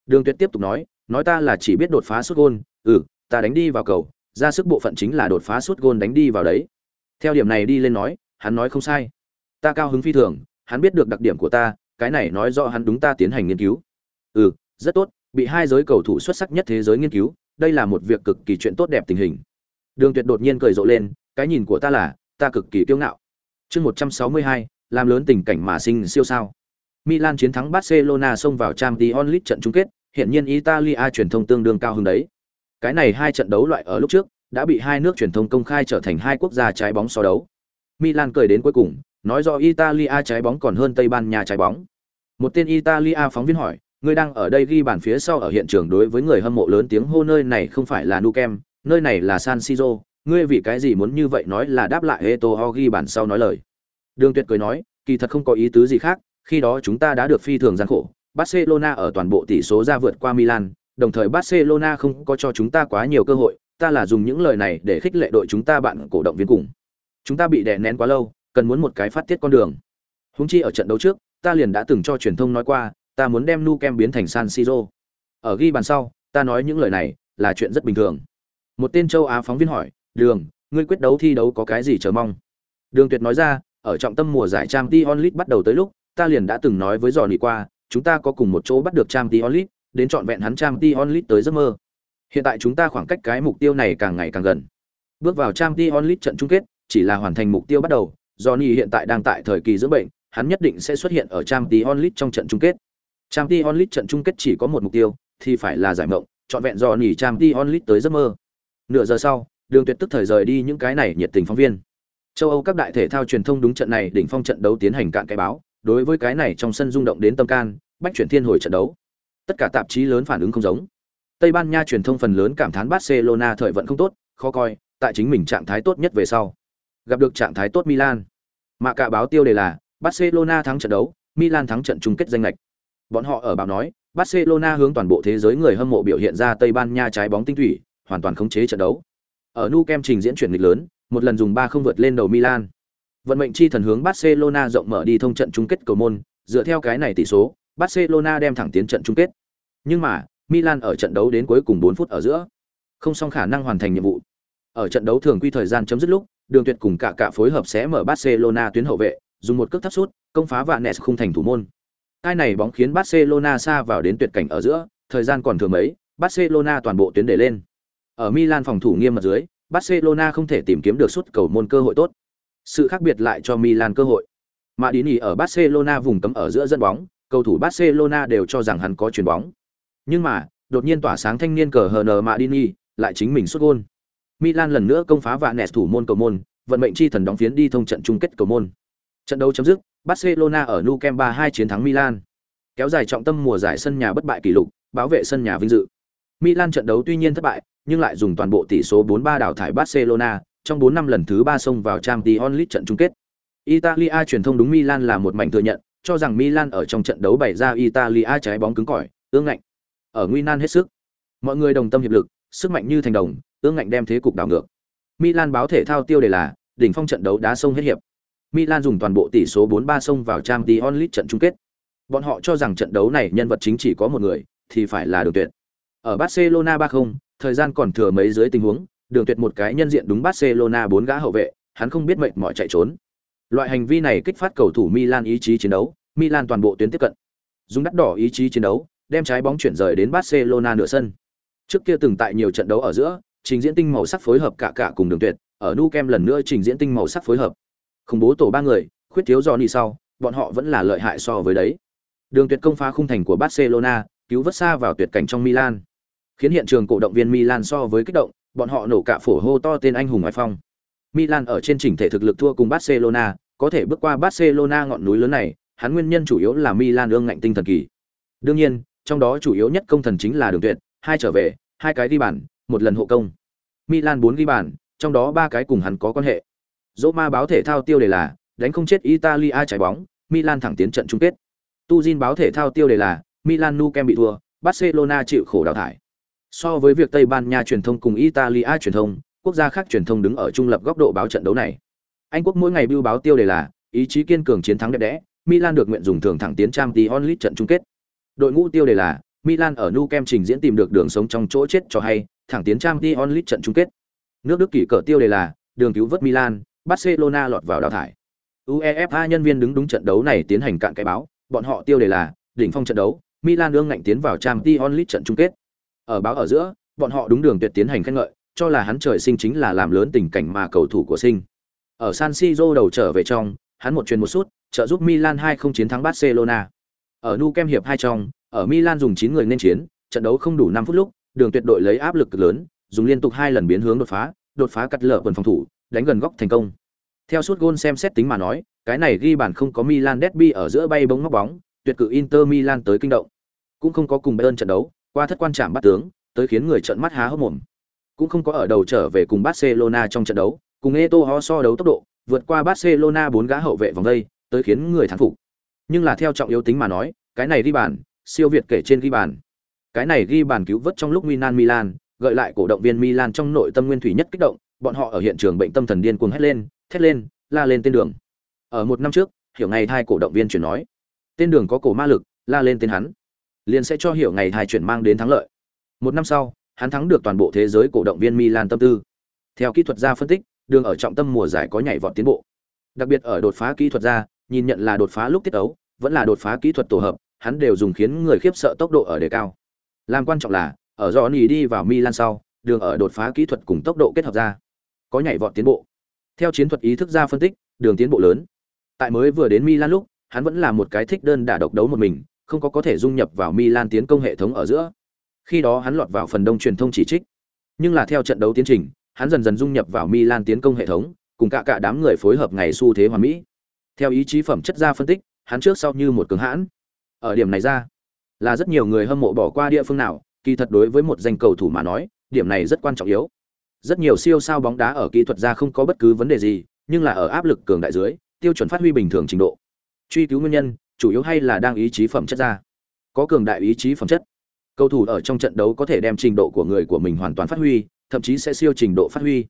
Đường Tuyệt tiếp tục nói, nói ta là chỉ biết đột phá sút gôn, ừ, ta đánh đi vào cầu, ra sức bộ phận chính là đột phá sút gôn đánh đi vào đấy. Theo điểm này đi lên nói, hắn nói không sai. Ta cao hứng phi thường, hắn biết được đặc điểm của ta, cái này nói rõ hắn đúng ta tiến hành nghiên cứu. Ừ, rất tốt, bị hai giới cầu thủ xuất sắc nhất thế giới nghiên cứu, đây là một việc cực kỳ chuyện tốt đẹp tình hình. Đường Tuyệt đột nhiên cười rộ lên, cái nhìn của ta là, ta cực kỳ kiêu ngạo. Chương 162, làm lớn tình cảnh mà sinh siêu sao. Milan chiến thắng Barcelona xông vào Champions League trận chung kết, hiện nhiên Italia truyền thông tương đương cao hơn đấy. Cái này hai trận đấu loại ở lúc trước đã bị hai nước truyền thông công khai trở thành hai quốc gia trái bóng so đấu. Milan cười đến cuối cùng, nói do Italia trái bóng còn hơn Tây Ban Nha trái bóng. Một tên Italia phóng viên hỏi, người đang ở đây ghi bàn phía sau ở hiện trường đối với người hâm mộ lớn tiếng hô nơi này không phải là Nou Camp, nơi này là San Siro, ngươi vì cái gì muốn như vậy nói là đáp lại Eto'o ghi bàn sau nói lời. Đường Tuyệt cười nói, kỳ thật không có ý tứ gì khác, khi đó chúng ta đã được phi thường gian khổ, Barcelona ở toàn bộ tỷ số ra vượt qua Milan, đồng thời Barcelona không có cho chúng ta quá nhiều cơ hội, ta là dùng những lời này để khích lệ đội chúng ta bạn cổ động viên cùng. Chúng ta bị đè nén quá lâu, cần muốn một cái phát tiết con đường. Huống chi ở trận đấu trước, ta liền đã từng cho truyền thông nói qua, ta muốn đem Nu Kem biến thành San Siro. Ở ghi bàn sau, ta nói những lời này là chuyện rất bình thường. Một tên châu Á phóng viên hỏi, "Đường, ngươi quyết đấu thi đấu có cái gì chờ mong?" Đường Tuyệt nói ra, ở trọng tâm mùa giải Champions League bắt đầu tới lúc, ta liền đã từng nói với Johnny qua, chúng ta có cùng một chỗ bắt được Champions League, đến trọn vẹn hắn Champions League tới giấc mơ. Hiện tại chúng ta khoảng cách cái mục tiêu này càng ngày càng gần. Bước vào Champions League trận chung kết, chỉ là hoàn thành mục tiêu bắt đầu, Johnny hiện tại đang tại thời kỳ dưỡng bệnh, hắn nhất định sẽ xuất hiện ở Champions League trong trận chung kết. Champions League trận chung kết chỉ có một mục tiêu, thì phải là giải mộng, chọn vẹn Johnny trang Champions League tới giấc mơ. Nửa giờ sau, Đường Tuyệt tức thời rời đi những cái này nhiệt tình phóng viên. Châu Âu các đại thể thao truyền thông đúng trận này đỉnh phong trận đấu tiến hành cạn cái báo, đối với cái này trong sân rung động đến tâm can, bách chuyển thiên hồi trận đấu. Tất cả tạp chí lớn phản ứng không giống. Tây Ban Nha truyền thông phần lớn cảm thán Barcelona thời vận không tốt, khó coi, tại chính mình trạng thái tốt nhất về sau. Gặp được trạng thái tốt Milan. Mà cả báo tiêu đề là Barcelona thắng trận đấu, Milan thắng trận chung kết danh lệch. Bọn họ ở báo nói, Barcelona hướng toàn bộ thế giới người hâm mộ biểu hiện ra Tây Ban Nha trái bóng tinh thủy, hoàn toàn khống chế trận đấu. Ở Nou Camp trình diễn chuyển lịch lớn, một lần dùng 3 không vượt lên đầu Milan. Vận mệnh chi thần hướng Barcelona rộng mở đi thông trận chung kết cầu môn, dựa theo cái này tỷ số, Barcelona đem thẳng tiến trận chung kết. Nhưng mà, Milan ở trận đấu đến cuối cùng 4 phút ở giữa, không xong khả năng hoàn thành nhiệm vụ. Ở trận đấu thường quy thời gian chấm dứt lúc, Đường Tuyệt cùng cả cả phối hợp sẽ mở Barcelona tuyến hậu vệ, dùng một cước thấp sút, công phá vạn nẹt khung thành thủ môn. Cái này bóng khiến Barcelona xa vào đến tuyệt cảnh ở giữa, thời gian còn thừa mấy, Barcelona toàn bộ tuyến để lên. Ở Milan phòng thủ nghiêm mật dưới, Barcelona không thể tìm kiếm được suất cầu môn cơ hội tốt. Sự khác biệt lại cho Milan cơ hội. Madini ở Barcelona vùng cấm ở giữa dẫn bóng, cầu thủ Barcelona đều cho rằng hắn có chuyền bóng. Nhưng mà, đột nhiên tỏa sáng thanh niên cờ HN Madini, lại chính mình sút gol. Milan lần nữa công phá và nẹt thủ môn cầu môn, vận mệnh chi thần đóng phiến đi thông trận chung kết cầu môn. Trận đấu chấm dứt, Barcelona ở Nou Camp 3-2 chiến thắng Milan. Kéo dài trọng tâm mùa giải sân nhà bất bại kỷ lục, bảo vệ sân nhà vinh dự. Milan trận đấu tuy nhiên thất bại, nhưng lại dùng toàn bộ tỷ số 4-3 đảo thải Barcelona, trong 4 năm lần thứ 3 xông vào Champions League trận chung kết. Italia truyền thông đúng Milan là một mảnh thừa nhận, cho rằng Milan ở trong trận đấu bày ra Italia trái bóng cứng cỏi, ương ngạnh. Ở nguy nan hết sức. Mọi người đồng tâm hiệp lực, sức mạnh như thành đồng, ương ngạnh đem thế cục đảo ngược. Milan báo thể thao tiêu đề là đỉnh phong trận đấu đá sông hết hiệp. Milan dùng toàn bộ tỷ số 4-3 sông vào Champions League trận chung kết. Bọn họ cho rằng trận đấu này nhân vật chính chỉ có một người, thì phải là Đường Tuyệt. Ở Barcelona 3-0, thời gian còn thừa mấy dưới tình huống, Đường Tuyệt một cái nhân diện đúng Barcelona bốn gã hậu vệ, hắn không biết mệnh mỏi chạy trốn. Loại hành vi này kích phát cầu thủ Milan ý chí chiến đấu, Milan toàn bộ tuyến tiếp cận. Dùng đắt đỏ ý chí chiến đấu, đem trái bóng chuyển rời đến Barcelona nửa sân. Trước kia từng tại nhiều trận đấu ở giữa, trình diễn tinh màu sắc phối hợp cả cả cùng Đường Tuyệt, ở Nu Kem lần nữa trình diễn tinh màu sắc phối hợp. Khủng bố tổ ba người, khuyết thiếu Johnny sau, bọn họ vẫn là lợi hại so với đấy. Đường Tuyệt công phá khung thành của Barcelona, cứu vớt xa vào tuyệt cảnh trong Milan. Khiến hiện trường cổ động viên Milan so với kích động, bọn họ nổ cả phổ hô to tên anh hùng ngoại phong. Milan ở trên chỉnh thể thực lực thua cùng Barcelona, có thể bước qua Barcelona ngọn núi lớn này, hắn nguyên nhân chủ yếu là Milan ương ngạnh tinh thần kỳ. Đương nhiên, trong đó chủ yếu nhất công thần chính là Đường Tuyệt, hai trở về, hai cái đi bàn, một lần hộ công. Milan 4 ghi bàn, trong đó ba cái cùng hắn có quan hệ. Roma báo thể thao tiêu đề là đánh không chết Italia trái bóng, Milan thẳng tiến trận chung kết. Tuzin báo thể thao tiêu đề là Milan nu kem bị thua, Barcelona chịu khổ đào thải. So với việc Tây Ban Nha truyền thông cùng Italia truyền thông, quốc gia khác truyền thông đứng ở trung lập góc độ báo trận đấu này. Anh quốc mỗi ngày bưu báo tiêu đề là ý chí kiên cường chiến thắng đẹp đẽ, Milan được nguyện dùng thường thẳng tiến Champions League trận chung kết. Đội ngũ tiêu đề là Milan ở Nou Kem trình diễn tìm được đường sống trong chỗ chết cho hay, thẳng tiến trang Champions League trận chung kết. Nước Đức kỳ cờ tiêu đề là đường cứu vớt Milan, Barcelona lọt vào đào thải. UEFA nhân viên đứng đúng trận đấu này tiến hành cạn cái báo, bọn họ tiêu đề là đỉnh phong trận đấu, Milan đương ngạnh tiến vào trang Champions League trận chung kết. Ở báo ở giữa, bọn họ đúng đường tuyệt tiến hành khen ngợi, cho là hắn trời sinh chính là làm lớn tình cảnh mà cầu thủ của sinh. Ở San Siro đầu trở về trong, hắn một truyền một sút, trợ giúp Milan 2-0 chiến thắng Barcelona. Ở Nou Camp hiệp hai trong, ở Milan dùng 9 người nên chiến, trận đấu không đủ 5 phút lúc, đường tuyệt đội lấy áp lực cực lớn, dùng liên tục hai lần biến hướng đột phá, đột phá cắt lở quần phòng thủ, đánh gần góc thành công. Theo suốt gôn xem xét tính mà nói, cái này ghi bàn không có Milan derby ở giữa bay bóng móc bóng, tuyệt cự Inter Milan tới kinh động. Cũng không có cùng Bayern trận đấu, qua thất quan trạm bắt tướng, tới khiến người trợn mắt há hốc mồm. Cũng không có ở đầu trở về cùng Barcelona trong trận đấu, cùng Eto'o so đấu tốc độ, vượt qua Barcelona bốn gã hậu vệ vòng đây, tới khiến người thắng phục. Nhưng là theo trọng yếu tính mà nói, cái này ghi bàn, siêu việt kể trên ghi bàn. Cái này ghi bàn cứu vớt trong lúc Milan Milan, gợi lại cổ động viên Milan trong nội tâm nguyên thủy nhất kích động, bọn họ ở hiện trường bệnh tâm thần điên cuồng hét lên, thét lên, la lên tên đường. Ở một năm trước, hiểu ngày thai cổ động viên chuyển nói, tên đường có cổ ma lực, la lên tên hắn, liền sẽ cho hiểu ngày thai chuyển mang đến thắng lợi. Một năm sau, hắn thắng được toàn bộ thế giới cổ động viên Milan tâm tư. Theo kỹ thuật gia phân tích, đường ở trọng tâm mùa giải có nhảy vọt tiến bộ. Đặc biệt ở đột phá kỹ thuật gia, nhìn nhận là đột phá lúc tiết ấu, vẫn là đột phá kỹ thuật tổ hợp, hắn đều dùng khiến người khiếp sợ tốc độ ở đề cao. Làm quan trọng là, ở Johnny đi vào Milan sau, đường ở đột phá kỹ thuật cùng tốc độ kết hợp ra, có nhảy vọt tiến bộ. Theo chiến thuật ý thức ra phân tích, đường tiến bộ lớn. Tại mới vừa đến Milan lúc, hắn vẫn là một cái thích đơn đả độc đấu một mình, không có có thể dung nhập vào Milan tiến công hệ thống ở giữa. Khi đó hắn lọt vào phần đông truyền thông chỉ trích. Nhưng là theo trận đấu tiến trình, hắn dần dần dung nhập vào Milan tiến công hệ thống, cùng cả cả đám người phối hợp ngày xu thế hoàn mỹ. Theo ý chí phẩm chất ra phân tích, hắn trước sau như một cường hãn. Ở điểm này ra, là rất nhiều người hâm mộ bỏ qua địa phương nào, kỳ thật đối với một danh cầu thủ mà nói, điểm này rất quan trọng yếu. Rất nhiều siêu sao bóng đá ở kỹ thuật ra không có bất cứ vấn đề gì, nhưng là ở áp lực cường đại dưới, tiêu chuẩn phát huy bình thường trình độ. Truy cứu nguyên nhân, chủ yếu hay là đang ý chí phẩm chất ra. Có cường đại ý chí phẩm chất, cầu thủ ở trong trận đấu có thể đem trình độ của người của mình hoàn toàn phát huy, thậm chí sẽ siêu trình độ phát huy.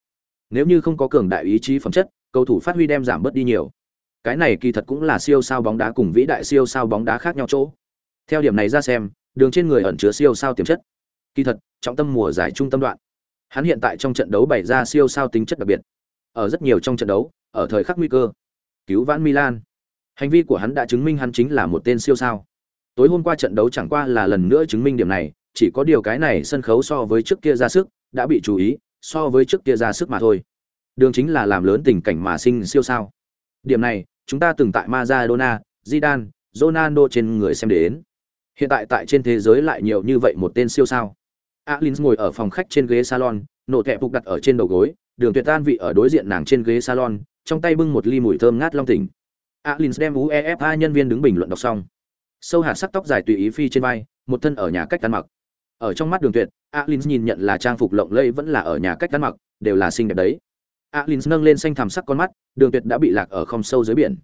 Nếu như không có cường đại ý chí phẩm chất, cầu thủ phát huy đem giảm bớt đi nhiều. Cái này kỳ thật cũng là siêu sao bóng đá cùng vĩ đại siêu sao bóng đá khác nhau chỗ. Theo điểm này ra xem, đường trên người ẩn chứa siêu sao tiềm chất. Kỳ thật, trọng tâm mùa giải trung tâm đoạn. Hắn hiện tại trong trận đấu bày ra siêu sao tính chất đặc biệt. Ở rất nhiều trong trận đấu, ở thời khắc nguy cơ, cứu vãn Milan. Hành vi của hắn đã chứng minh hắn chính là một tên siêu sao. Tối hôm qua trận đấu chẳng qua là lần nữa chứng minh điểm này, chỉ có điều cái này sân khấu so với trước kia ra sức, đã bị chú ý, so với trước kia ra sức mà thôi. Đường chính là làm lớn tình cảnh mà sinh siêu sao. Điểm này, chúng ta từng tại Maradona, Zidane, Ronaldo trên người xem đến. Hiện tại tại trên thế giới lại nhiều như vậy một tên siêu sao. Alin ngồi ở phòng khách trên ghế salon, nổ kẹp phục đặt ở trên đầu gối, Đường Tuyệt Tan vị ở đối diện nàng trên ghế salon, trong tay bưng một ly mùi thơm ngát long tỉnh. Alin đem UEFA nhân viên đứng bình luận đọc xong. Sâu hạt sắc tóc dài tùy ý phi trên vai, một thân ở nhà cách ăn mặc. Ở trong mắt Đường Tuyệt, Alin nhìn nhận là trang phục lộng lẫy vẫn là ở nhà cách ăn mặc, đều là xinh đẹp đấy. Alin nâng lên xanh thẳm sắc con mắt, Đường Tuyệt đã bị lạc ở không sâu dưới biển.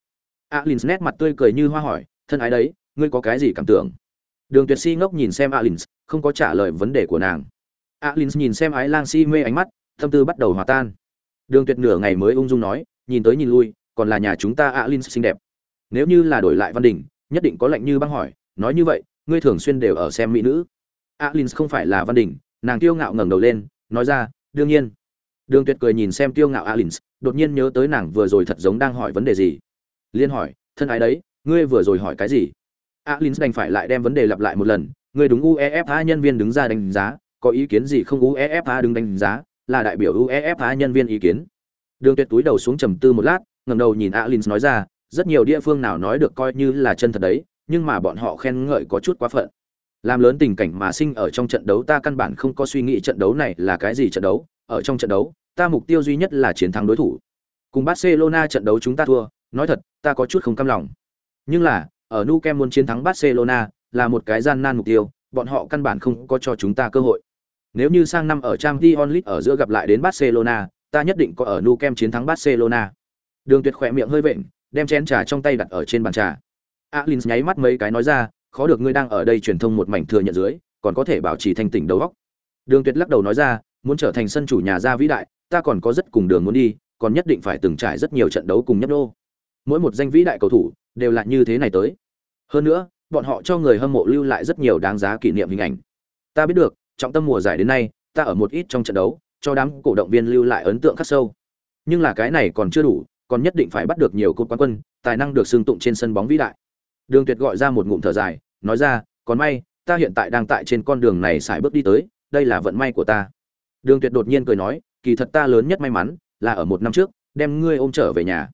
Alin nét mặt tươi cười như hoa hỏi, thân ái đấy, ngươi có cái gì cảm tưởng? Đường Tuyệt Si ngốc nhìn xem alins, không có trả lời vấn đề của nàng. alins nhìn xem ái lang si mê ánh mắt, tâm tư bắt đầu hòa tan. Đường tuyệt nửa ngày mới ung dung nói, nhìn tới nhìn lui, còn là nhà chúng ta alins xinh đẹp. Nếu như là đổi lại văn đình, nhất định có lệnh như băng hỏi, nói như vậy, ngươi thường xuyên đều ở xem mỹ nữ. Alins không phải là văn đình, nàng kiêu ngạo ngẩng đầu lên, nói ra, đương nhiên. Đường tuyệt cười nhìn xem kiêu ngạo alins, đột nhiên nhớ tới nàng vừa rồi thật giống đang hỏi vấn đề gì. Liên hỏi, thân ái đấy, ngươi vừa rồi hỏi cái gì? Alin đành phải lại đem vấn đề lặp lại một lần. Người đúng uefa nhân viên đứng ra đánh giá. Có ý kiến gì không? Uefa đứng đánh giá là đại biểu uefa nhân viên ý kiến. Đường tuyệt túi đầu xuống trầm tư một lát, ngẩng đầu nhìn alin nói ra, rất nhiều địa phương nào nói được coi như là chân thật đấy, nhưng mà bọn họ khen ngợi có chút quá phận. Làm lớn tình cảnh mà sinh ở trong trận đấu, ta căn bản không có suy nghĩ trận đấu này là cái gì trận đấu. Ở trong trận đấu, ta mục tiêu duy nhất là chiến thắng đối thủ. Cùng barcelona trận đấu chúng ta thua, nói thật, ta có chút không cam lòng. Nhưng là ở Nou Camp muốn chiến thắng barcelona là một cái gian nan mục tiêu, bọn họ căn bản không có cho chúng ta cơ hội. Nếu như sang năm ở Champions League ở giữa gặp lại đến barcelona, ta nhất định có ở Nou Camp chiến thắng barcelona. Đường tuyệt khỏe miệng hơi vện, đem chén trà trong tay đặt ở trên bàn trà. Alins nháy mắt mấy cái nói ra, khó được ngươi đang ở đây truyền thông một mảnh thừa nhận dưới, còn có thể bảo trì thanh tỉnh đầu óc. Đường tuyệt lắc đầu nói ra, muốn trở thành sân chủ nhà gia vĩ đại, ta còn có rất cùng đường muốn đi, còn nhất định phải từng trải rất nhiều trận đấu cùng nhấp đô mỗi một danh vĩ đại cầu thủ đều là như thế này tới. Hơn nữa bọn họ cho người hâm mộ lưu lại rất nhiều đáng giá kỷ niệm hình ảnh. Ta biết được trọng tâm mùa giải đến nay ta ở một ít trong trận đấu cho đám cổ động viên lưu lại ấn tượng khắc sâu. Nhưng là cái này còn chưa đủ còn nhất định phải bắt được nhiều cột quán quân tài năng được xưng tụng trên sân bóng vĩ đại. Đường tuyệt gọi ra một ngụm thở dài nói ra còn may ta hiện tại đang tại trên con đường này xài bước đi tới đây là vận may của ta. Đường tuyệt đột nhiên cười nói kỳ thật ta lớn nhất may mắn là ở một năm trước đem ngươi ôm trở về nhà.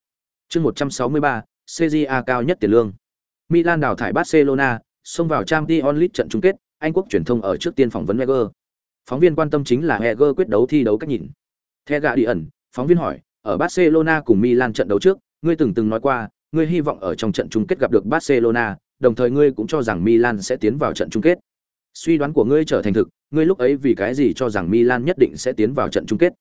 Chương 163, CJA cao nhất tiền lương Milan đào thải Barcelona xông vào Champions League trận chung kết Anh quốc truyền thông ở trước tiên phỏng vấn Wenger phóng viên quan tâm chính là Wenger quyết đấu thi đấu cách nhìn theo gạ đi ẩn phóng viên hỏi ở Barcelona cùng Milan trận đấu trước ngươi từng từng nói qua ngươi hy vọng ở trong trận chung kết gặp được Barcelona đồng thời ngươi cũng cho rằng Milan sẽ tiến vào trận chung kết. Suy đoán của ngươi trở thành thực, ngươi lúc ấy vì cái gì cho rằng Milan nhất định sẽ tiến vào trận chung kết?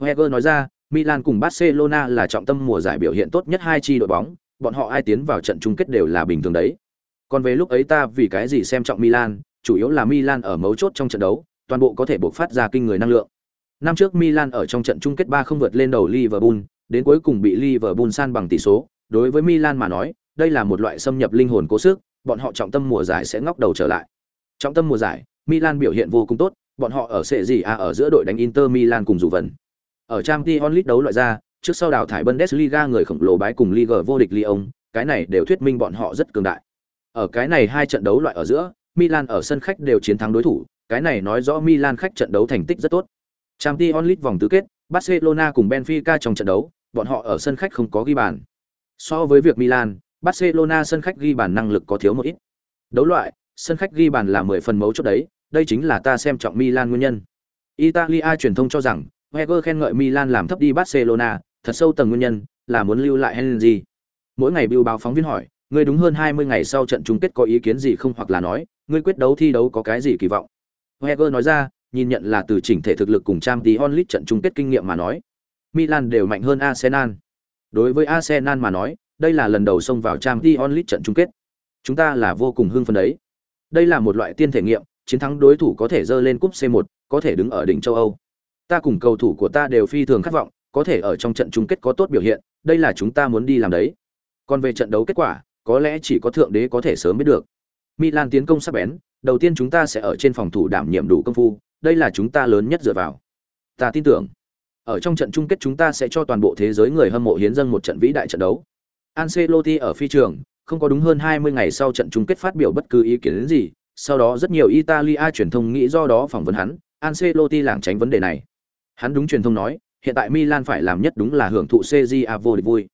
Wenger nói ra, Milan cùng Barcelona là trọng tâm mùa giải biểu hiện tốt nhất hai chi đội bóng, bọn họ ai tiến vào trận chung kết đều là bình thường đấy. Còn về lúc ấy ta vì cái gì xem trọng Milan, chủ yếu là Milan ở mấu chốt trong trận đấu, toàn bộ có thể bộc phát ra kinh người năng lượng. Năm trước Milan ở trong trận chung kết 3 không vượt lên đầu Liverpool, đến cuối cùng bị Liverpool san bằng tỷ số, đối với Milan mà nói, đây là một loại xâm nhập linh hồn cố sức, bọn họ trọng tâm mùa giải sẽ ngóc đầu trở lại. Trọng tâm mùa giải, Milan biểu hiện vô cùng tốt, bọn họ ở sẽ gì à ở giữa đội đánh Inter Milan cùng dù vận. Ở Champions League đấu loại ra, trước sau đào thải Bundesliga người khổng lồ bái cùng Liga vô địch Lyon, cái này đều thuyết minh bọn họ rất cường đại. Ở cái này hai trận đấu loại ở giữa, Milan ở sân khách đều chiến thắng đối thủ, cái này nói rõ Milan khách trận đấu thành tích rất tốt. Champions League vòng tứ kết, Barcelona cùng Benfica trong trận đấu, bọn họ ở sân khách không có ghi bàn. So với việc Milan, Barcelona sân khách ghi bàn năng lực có thiếu một ít. Đấu loại, sân khách ghi bàn là 10 phần mấu chốt đấy, đây chính là ta xem trọng Milan nguyên nhân. Italia truyền thông cho rằng, Wenger khen ngợi Milan làm thấp đi Barcelona, thật sâu tầng nguyên nhân là muốn lưu lại Henry. Mỗi ngày bưu báo phóng viên hỏi, ngươi đúng hơn 20 ngày sau trận chung kết có ý kiến gì không hoặc là nói, ngươi quyết đấu thi đấu có cái gì kỳ vọng. Wenger nói ra, nhìn nhận là từ chỉnh thể thực lực cùng Champions League trận chung kết kinh nghiệm mà nói, Milan đều mạnh hơn Arsenal. Đối với Arsenal mà nói, đây là lần đầu xông vào Champions League trận chung kết. Chúng ta là vô cùng hưng phấn đấy. Đây là một loại tiên thể nghiệm, chiến thắng đối thủ có thể dơ lên cúp C1, có thể đứng ở đỉnh châu Âu. Ta cùng cầu thủ của ta đều phi thường khát vọng, có thể ở trong trận chung kết có tốt biểu hiện, đây là chúng ta muốn đi làm đấy. Còn về trận đấu kết quả, có lẽ chỉ có thượng đế có thể sớm biết được. Milan tiến công sắc bén, đầu tiên chúng ta sẽ ở trên phòng thủ đảm nhiệm đủ công phu, đây là chúng ta lớn nhất dựa vào. Ta tin tưởng, ở trong trận chung kết chúng ta sẽ cho toàn bộ thế giới người hâm mộ hiến dâng một trận vĩ đại trận đấu. Ancelotti ở phi trường, không có đúng hơn 20 ngày sau trận chung kết phát biểu bất cứ ý kiến gì, sau đó rất nhiều Italia truyền thông nghĩ do đó phỏng vấn hắn, Ancelotti lảng tránh vấn đề này. Hắn đúng truyền thông nói, hiện tại Milan phải làm nhất đúng là hưởng thụ CJA vô địch vui.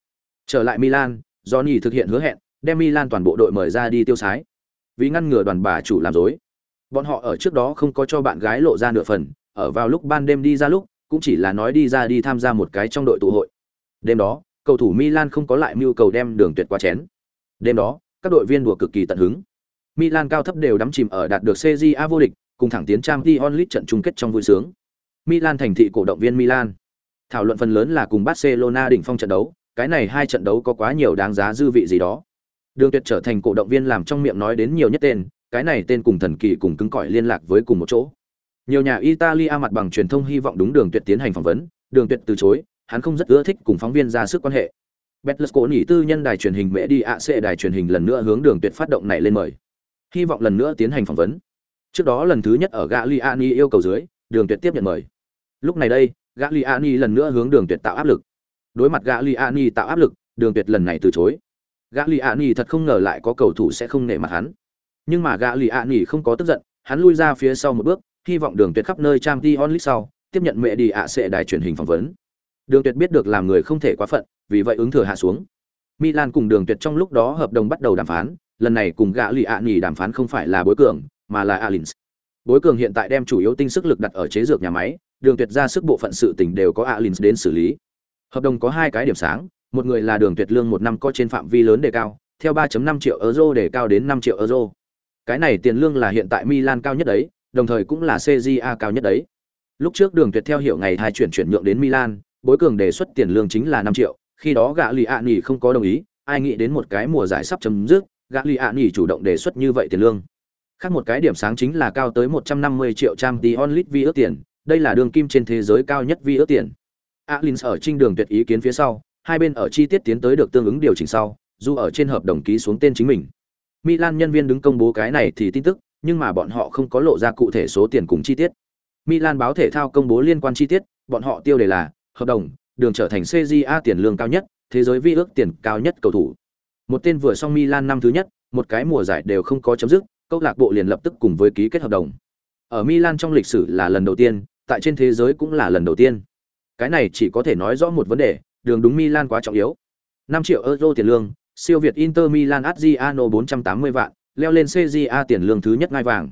Trở lại Milan, Johnny thực hiện hứa hẹn, đem Milan toàn bộ đội mời ra đi tiêu sái. Vì ngăn ngừa đoàn bà chủ làm dối, bọn họ ở trước đó không có cho bạn gái lộ ra nửa phần, ở vào lúc ban đêm đi ra lúc, cũng chỉ là nói đi ra đi tham gia một cái trong đội tụ hội. Đêm đó, cầu thủ Milan không có lại mưu cầu đem đường tuyệt qua chén. Đêm đó, các đội viên đùa cực kỳ tận hứng. Milan cao thấp đều đắm chìm ở đạt được CJA vô địch, cùng thẳng tiến Champions League trận chung kết trong vui sướng. Milan thành thị cổ động viên Milan. Thảo luận phần lớn là cùng Barcelona đỉnh phong trận đấu, cái này hai trận đấu có quá nhiều đáng giá dư vị gì đó. Đường Tuyệt trở thành cổ động viên làm trong miệng nói đến nhiều nhất tên, cái này tên cùng thần kỳ cùng cứng cỏi liên lạc với cùng một chỗ. Nhiều nhà Italia mặt bằng truyền thông hy vọng đúng Đường Tuyệt tiến hành phỏng vấn, Đường Tuyệt từ chối, hắn không rất ưa thích cùng phóng viên ra sức quan hệ. Betlesco tư nhân đài truyền hình mẹ đi ạ sẽ đài truyền hình lần nữa hướng Đường Tuyệt phát động này lên mời. Hy vọng lần nữa tiến hành phỏng vấn. Trước đó lần thứ nhất ở Gagliani yêu cầu dưới, Đường Tuyệt tiếp nhận mời. Lúc này đây, Gagliani lần nữa hướng Đường Tuyệt tạo áp lực. Đối mặt Gagliani tạo áp lực, Đường Tuyệt lần này từ chối. Gagliani thật không ngờ lại có cầu thủ sẽ không nể mặt hắn. Nhưng mà Gagliani không có tức giận, hắn lui ra phía sau một bước, hy vọng Đường Tuyệt khắp nơi trang Champions onlit sau, tiếp nhận mẹ đi ạ sẽ đài truyền hình phỏng vấn. Đường Tuyệt biết được làm người không thể quá phận, vì vậy ứng thừa hạ xuống. Milan cùng Đường Tuyệt trong lúc đó hợp đồng bắt đầu đàm phán, lần này cùng gã li ạ nhì đàm phán không phải là bối cường, mà là Alins. Bối cường hiện tại đem chủ yếu tinh sức lực đặt ở chế dược nhà máy, Đường Tuyệt ra sức bộ phận sự tình đều có Alins đến xử lý. Hợp đồng có hai cái điểm sáng, một người là Đường Tuyệt lương một năm có trên phạm vi lớn đề cao, theo 3.5 triệu euro để cao đến 5 triệu euro. Cái này tiền lương là hiện tại Milan cao nhất đấy, đồng thời cũng là CJA cao nhất đấy. Lúc trước Đường Tuyệt theo hiệu ngày hai chuyển chuyển nhượng đến Milan, bối cường đề xuất tiền lương chính là 5 triệu, khi đó gã lì ạ nghỉ không có đồng ý, ai nghĩ đến một cái mùa giải sắp chấm dứt, gã lì ạ nghỉ chủ động đề xuất như vậy tiền lương. Khác một cái điểm sáng chính là cao tới 150 triệu trang tí onlit vi ước tiền, đây là đường kim trên thế giới cao nhất vi ước tiền. Alins ở trinh đường tuyệt ý kiến phía sau, hai bên ở chi tiết tiến tới được tương ứng điều chỉnh sau, dù ở trên hợp đồng ký xuống tên chính mình. Milan nhân viên đứng công bố cái này thì tin tức, nhưng mà bọn họ không có lộ ra cụ thể số tiền cùng chi tiết. Milan báo thể thao công bố liên quan chi tiết, bọn họ tiêu đề là hợp đồng, đường trở thành CJA tiền lương cao nhất, thế giới vi ước tiền cao nhất cầu thủ. Một tên vừa xong Milan năm thứ nhất, một cái mùa giải đều không có chấm dứt, câu lạc bộ liền lập tức cùng với ký kết hợp đồng. Ở Milan trong lịch sử là lần đầu tiên, tại trên thế giới cũng là lần đầu tiên. Cái này chỉ có thể nói rõ một vấn đề, đường đúng Milan quá trọng yếu. 5 triệu euro tiền lương, siêu việt Inter Milan Adriano 480 vạn, leo lên CJA tiền lương thứ nhất ngai vàng.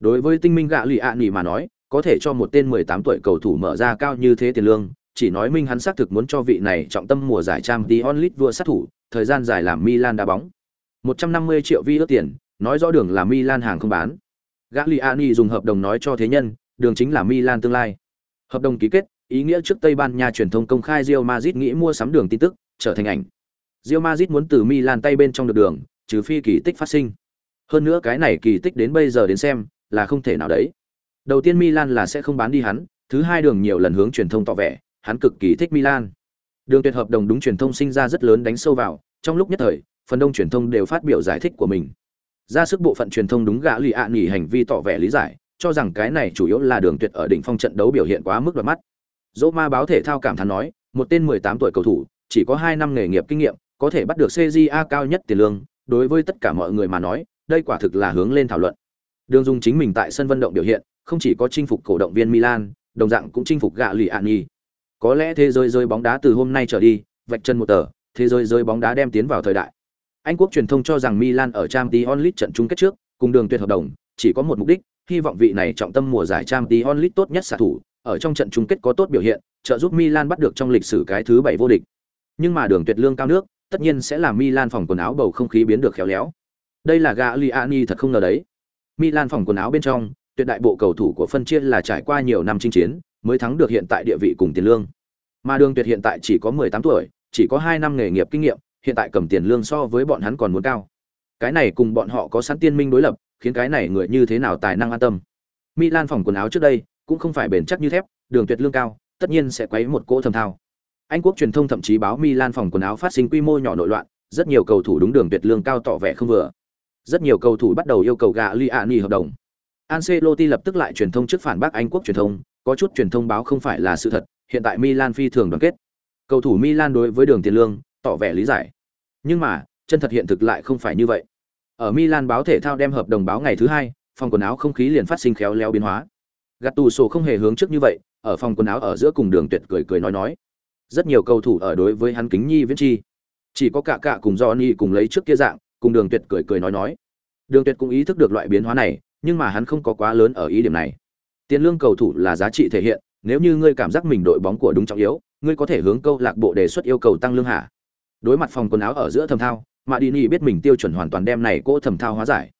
Đối với tinh minh gạ lì ạ nỉ mà nói, có thể cho một tên 18 tuổi cầu thủ mở ra cao như thế tiền lương, chỉ nói minh hắn xác thực muốn cho vị này trọng tâm mùa giải trang tí onlit vừa sát thủ, thời gian dài làm Milan đá bóng. 150 triệu vi ước tiền, nói rõ đường là Milan hàng không bán. Gagliani dùng hợp đồng nói cho thế nhân, đường chính là Milan tương lai. Hợp đồng ký kết, ý nghĩa trước Tây Ban Nha truyền thông công khai Real Madrid nghĩ mua sắm đường tin tức, trở thành ảnh. Real Madrid muốn từ Milan tay bên trong được đường, trừ phi kỳ tích phát sinh. Hơn nữa cái này kỳ tích đến bây giờ đến xem, là không thể nào đấy. Đầu tiên Milan là sẽ không bán đi hắn, thứ hai đường nhiều lần hướng truyền thông tỏ vẻ, hắn cực kỳ thích Milan. Đường tuyệt hợp đồng đúng truyền thông sinh ra rất lớn đánh sâu vào, trong lúc nhất thời, phần đông truyền thông đều phát biểu giải thích của mình. Ra sức bộ phận truyền thông đúng gã lì ạ nghỉ hành vi tỏ vẻ lý giải, cho rằng cái này chủ yếu là đường tuyệt ở đỉnh phong trận đấu biểu hiện quá mức đoạt mắt. Dỗ ma báo thể thao cảm thán nói, một tên 18 tuổi cầu thủ, chỉ có 2 năm nghề nghiệp kinh nghiệm, có thể bắt được CJA cao nhất tiền lương, đối với tất cả mọi người mà nói, đây quả thực là hướng lên thảo luận. Đường Dung chính mình tại sân vận động biểu hiện, không chỉ có chinh phục cổ động viên Milan, đồng dạng cũng chinh phục gã lì ạn nghỉ Có lẽ thế giới rơi bóng đá từ hôm nay trở đi, vạch chân một tờ, thế giới rơi bóng đá đem tiến vào thời đại. Anh quốc truyền thông cho rằng Milan ở Champions League trận chung kết trước, cùng đường tuyệt hợp đồng, chỉ có một mục đích, hy vọng vị này trọng tâm mùa giải Champions League tốt nhất xạ thủ, ở trong trận chung kết có tốt biểu hiện, trợ giúp Milan bắt được trong lịch sử cái thứ bảy vô địch. Nhưng mà đường tuyệt lương cao nước, tất nhiên sẽ làm Milan phòng quần áo bầu không khí biến được khéo léo. Đây là Gagliani thật không ngờ đấy. Milan phòng quần áo bên trong, tuyệt đại bộ cầu thủ của phân chia là trải qua nhiều năm chinh chiến, mới thắng được hiện tại địa vị cùng tiền lương. Mà Đường Tuyệt hiện tại chỉ có 18 tuổi, chỉ có 2 năm nghề nghiệp kinh nghiệm, hiện tại cầm tiền lương so với bọn hắn còn muốn cao. Cái này cùng bọn họ có sẵn tiên minh đối lập, khiến cái này người như thế nào tài năng an tâm. Milan phòng quần áo trước đây cũng không phải bền chắc như thép, Đường Tuyệt lương cao, tất nhiên sẽ quấy một cỗ thầm thao. Anh quốc truyền thông thậm chí báo Milan phòng quần áo phát sinh quy mô nhỏ nội loạn, rất nhiều cầu thủ đúng Đường Tuyệt lương cao tỏ vẻ không vừa. Rất nhiều cầu thủ bắt đầu yêu cầu gạ Liani hợp đồng. Ancelotti lập tức lại truyền thông trước phản bác Anh quốc truyền thông, có chút truyền thông báo không phải là sự thật, hiện tại Milan phi thường đoàn kết. Cầu thủ Milan đối với đường tiền lương tỏ vẻ lý giải. Nhưng mà, chân thật hiện thực lại không phải như vậy. Ở Milan báo thể thao đem hợp đồng báo ngày thứ hai, phòng quần áo không khí liền phát sinh khéo léo biến hóa. Gattuso không hề hướng trước như vậy, ở phòng quần áo ở giữa cùng đường tuyệt cười cười nói nói. Rất nhiều cầu thủ ở đối với hắn kính nhi viễn chi. Chỉ có cả cả cùng Johnny cùng lấy trước kia dạng, cùng đường tuyệt cười cười nói nói. Đường tuyệt cũng ý thức được loại biến hóa này, nhưng mà hắn không có quá lớn ở ý điểm này. Tiền lương cầu thủ là giá trị thể hiện, nếu như ngươi cảm giác mình đội bóng của đúng trọng yếu, ngươi có thể hướng câu lạc bộ đề xuất yêu cầu tăng lương hạ. Đối mặt phòng quần áo ở giữa thầm thao, mạ đi nỉ biết mình tiêu chuẩn hoàn toàn đem này cô thầm thao hóa giải.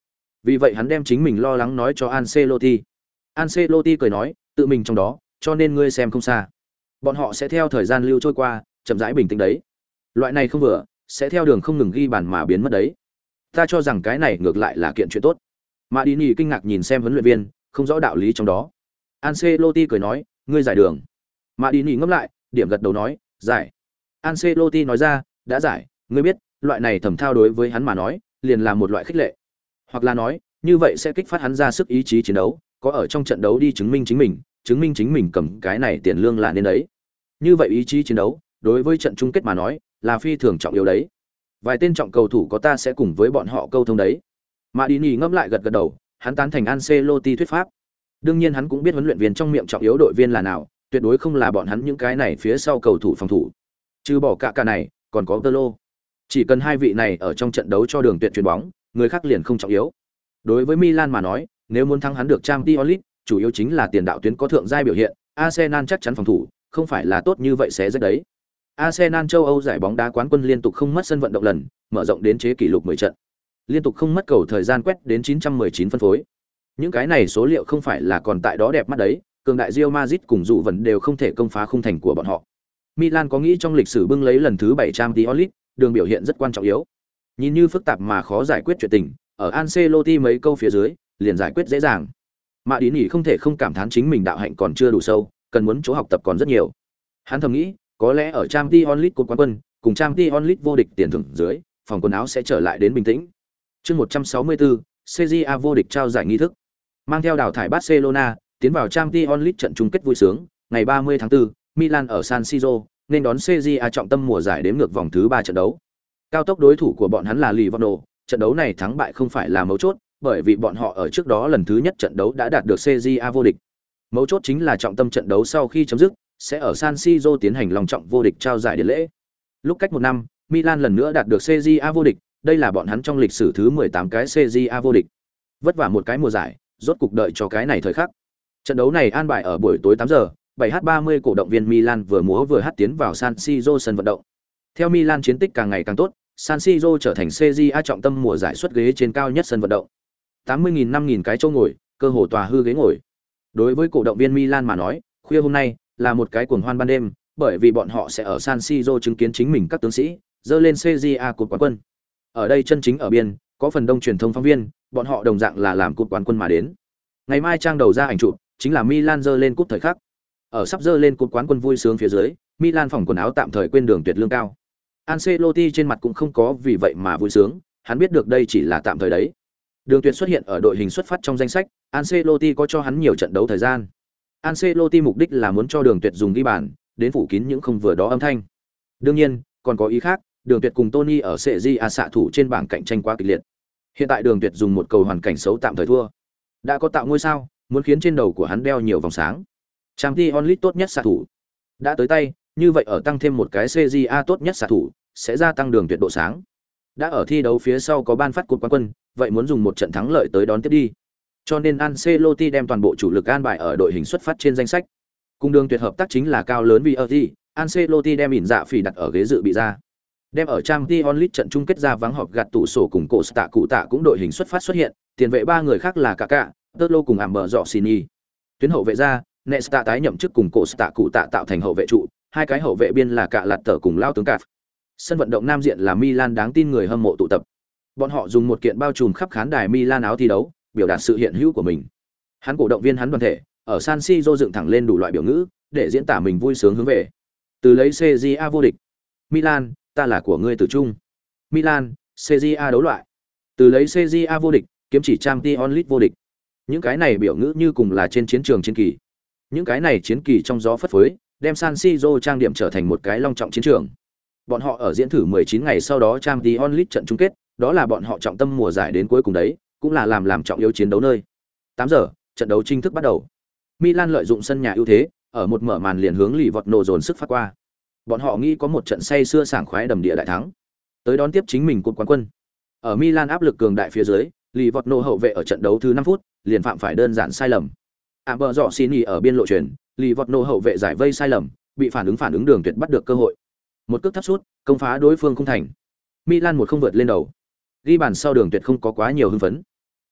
Vì vậy hắn đem chính mình lo lắng nói cho Ancelotti. Ancelotti cười nói, tự mình trong đó, cho nên ngươi xem không xa. Bọn họ sẽ theo thời gian lưu trôi qua, chậm rãi bình tĩnh đấy. Loại này không vừa, sẽ theo đường không ngừng ghi bàn mà biến mất đấy. Ta cho rằng cái này ngược lại là kiện chuyện tốt. mạ đi nỉ kinh ngạc nhìn xem huấn luyện viên, không rõ đạo lý trong đó. Ancelotti cười nói, ngươi giải đường. Mà đi nỉ ngẫm lại, điểm gật đầu nói, giải. Ancelotti nói ra, đã giải, ngươi biết, loại này thẩm thao đối với hắn mà nói, liền là một loại khích lệ. Hoặc là nói, như vậy sẽ kích phát hắn ra sức ý chí chiến đấu, có ở trong trận đấu đi chứng minh chính mình, chứng minh chính mình cầm cái này tiền lương là nên đấy. Như vậy ý chí chiến đấu, đối với trận chung kết mà nói, là phi thường trọng yếu đấy. Vài tên trọng cầu thủ có ta sẽ cùng với bọn họ câu thông đấy. Mà đi nghỉ ngẫm lại gật gật đầu, hắn tán thành Ancelotti thuyết pháp. Đương nhiên hắn cũng biết huấn luyện viên trong miệng trọng yếu đội viên là nào, tuyệt đối không là bọn hắn những cái này phía sau cầu thủ phòng thủ. Trừ bỏ cả cả này, còn có Tolo. Chỉ cần hai vị này ở trong trận đấu cho đường tuyệt chuyền bóng, người khác liền không trọng yếu. Đối với Milan mà nói, nếu muốn thắng hắn được Champions League, chủ yếu chính là tiền đạo tuyến có thượng giai biểu hiện, Arsenal chắc chắn phòng thủ, không phải là tốt như vậy sẽ rất đấy. Arsenal châu Âu giải bóng đá quán quân liên tục không mất sân vận động lần, mở rộng đến chế kỷ lục 10 trận. Liên tục không mất cầu thời gian quét đến 919 phân phối. Những cái này số liệu không phải là còn tại đó đẹp mắt đấy, cường đại Real Madrid cùng dụ vẫn đều không thể công phá khung thành của bọn họ. Milan có nghĩ trong lịch sử bưng lấy lần thứ 7 Champions League, đường biểu hiện rất quan trọng yếu. Nhìn như phức tạp mà khó giải quyết chuyện tình, ở Ancelotti mấy câu phía dưới, liền giải quyết dễ dàng. Mạ Đi Nghị không thể không cảm thán chính mình đạo hạnh còn chưa đủ sâu, cần muốn chỗ học tập còn rất nhiều. Hắn thầm nghĩ, có lẽ ở Champions League của quán quân, cùng Champions League vô địch tiền thưởng dưới, phòng quần áo sẽ trở lại đến bình tĩnh. Chương 164, CJA vô địch trao giải nghi thức. Mang theo đào thải Barcelona, tiến vào Champions League trận chung kết vui sướng, ngày 30 tháng 4, Milan ở San Siro, nên đón CJA trọng tâm mùa giải đếm ngược vòng thứ 3 trận đấu. Cao tốc đối thủ của bọn hắn là Livorno, trận đấu này thắng bại không phải là mấu chốt, bởi vì bọn họ ở trước đó lần thứ nhất trận đấu đã đạt được CJA vô địch. Mấu chốt chính là trọng tâm trận đấu sau khi chấm dứt, sẽ ở San Siro tiến hành lòng trọng vô địch trao giải điện lễ. Lúc cách một năm, Milan lần nữa đạt được CJA vô địch, đây là bọn hắn trong lịch sử thứ 18 cái CJA vô địch. Vất vả một cái mùa giải, rốt cục đợi cho cái này thời khắc. Trận đấu này an bài ở buổi tối 8 giờ, 7h30 cổ động viên Milan vừa múa vừa hát tiến vào San Siro sân vận động. Theo Milan chiến tích càng ngày càng tốt, San Siro trở thành CJA trọng tâm mùa giải xuất ghế trên cao nhất sân vận động. 80.000 5000 cái chỗ ngồi, cơ hồ tòa hư ghế ngồi. Đối với cổ động viên Milan mà nói, khuya hôm nay là một cái cuồng hoan ban đêm, bởi vì bọn họ sẽ ở San Siro chứng kiến chính mình các tướng sĩ dơ lên CJA cột quán quân. Ở đây chân chính ở biên, có phần đông truyền thông phóng viên, bọn họ đồng dạng là làm cột quán quân mà đến. Ngày mai trang đầu ra ảnh chụp, chính là Milan dơ lên cúp thời khắc. Ở sắp dơ lên cột quán quân vui sướng phía dưới, Milan phòng quần áo tạm thời quên đường tuyệt lương cao. Ancelotti trên mặt cũng không có vì vậy mà vui sướng, hắn biết được đây chỉ là tạm thời đấy. Đường Tuyệt xuất hiện ở đội hình xuất phát trong danh sách, Ancelotti có cho hắn nhiều trận đấu thời gian. Ancelotti mục đích là muốn cho Đường Tuyệt dùng ghi bàn, đến phủ kín những không vừa đó âm thanh. Đương nhiên, còn có ý khác, Đường Tuyệt cùng Tony ở CJA xạ thủ trên bảng cạnh tranh quá kịch liệt. Hiện tại Đường Tuyệt dùng một cầu hoàn cảnh xấu tạm thời thua. Đã có tạo ngôi sao, muốn khiến trên đầu của hắn đeo nhiều vòng sáng. Trang Ti Onlit tốt nhất xạ thủ. Đã tới tay, như vậy ở tăng thêm một cái CJA tốt nhất xạ thủ, sẽ gia tăng Đường Tuyệt độ sáng. Đã ở thi đấu phía sau có ban phát cuộc quán quân, vậy muốn dùng một trận thắng lợi tới đón tiếp đi. Cho nên Ancelotti đem toàn bộ chủ lực an bài ở đội hình xuất phát trên danh sách. Cùng đường tuyệt hợp tác chính là cao lớn vì ở gì, Ancelotti đem ỉn dạ phỉ đặt ở ghế dự bị ra. Đem ở Champions League trận chung kết ra vắng họp gạt tủ sổ cùng cổ tạ cụ tạ cũng đội hình xuất phát xuất hiện, tiền vệ ba người khác là Kaká, Tolo cùng Amber Rossini. Tuyến hậu vệ ra, Nesta tái nhậm chức cùng cổ tạ cụ tạ tạo thành hậu vệ trụ, hai cái hậu vệ biên là Cạ Lạt Tở cùng Lao tướng Cạp. Sân vận động nam diện là Milan đáng tin người hâm mộ tụ tập. Bọn họ dùng một kiện bao trùm khắp khán đài Milan áo thi đấu, biểu đạt sự hiện hữu của mình. Hắn cổ động viên hắn đoàn thể, ở San Siro dựng thẳng lên đủ loại biểu ngữ, để diễn tả mình vui sướng hướng về. Từ lấy CJA vô địch. Milan, ta là của ngươi từ trung. Milan, CJA đấu loại. Từ lấy CJA vô địch, kiếm chỉ Champions League vô địch. Những cái này biểu ngữ như cùng là trên chiến trường chiến kỳ. Những cái này chiến kỳ trong gió phất phới, đem San Siro trang điểm trở thành một cái long trọng chiến trường. Bọn họ ở diễn thử 19 ngày sau đó trang Champions League trận chung kết, đó là bọn họ trọng tâm mùa giải đến cuối cùng đấy, cũng là làm làm trọng yếu chiến đấu nơi. 8 giờ, trận đấu chính thức bắt đầu. Milan lợi dụng sân nhà ưu thế, ở một mở màn liền hướng lì vọt nổ dồn sức phát qua. Bọn họ nghĩ có một trận say xưa sảng khoái đầm địa đại thắng, tới đón tiếp chính mình cột quán quân. Ở Milan áp lực cường đại phía dưới, lì vọt nổ hậu vệ ở trận đấu thứ 5 phút, liền phạm phải đơn giản sai lầm. À bờ dọ xin nghỉ ở biên lộ truyền, lì vọt nổ hậu vệ giải vây sai lầm, bị phản ứng phản ứng đường tuyệt bắt được cơ hội. Một cước thấp sút, công phá đối phương không thành. Milan một không vượt lên đầu. Ghi bàn sau đường tuyệt không có quá nhiều hưng phấn.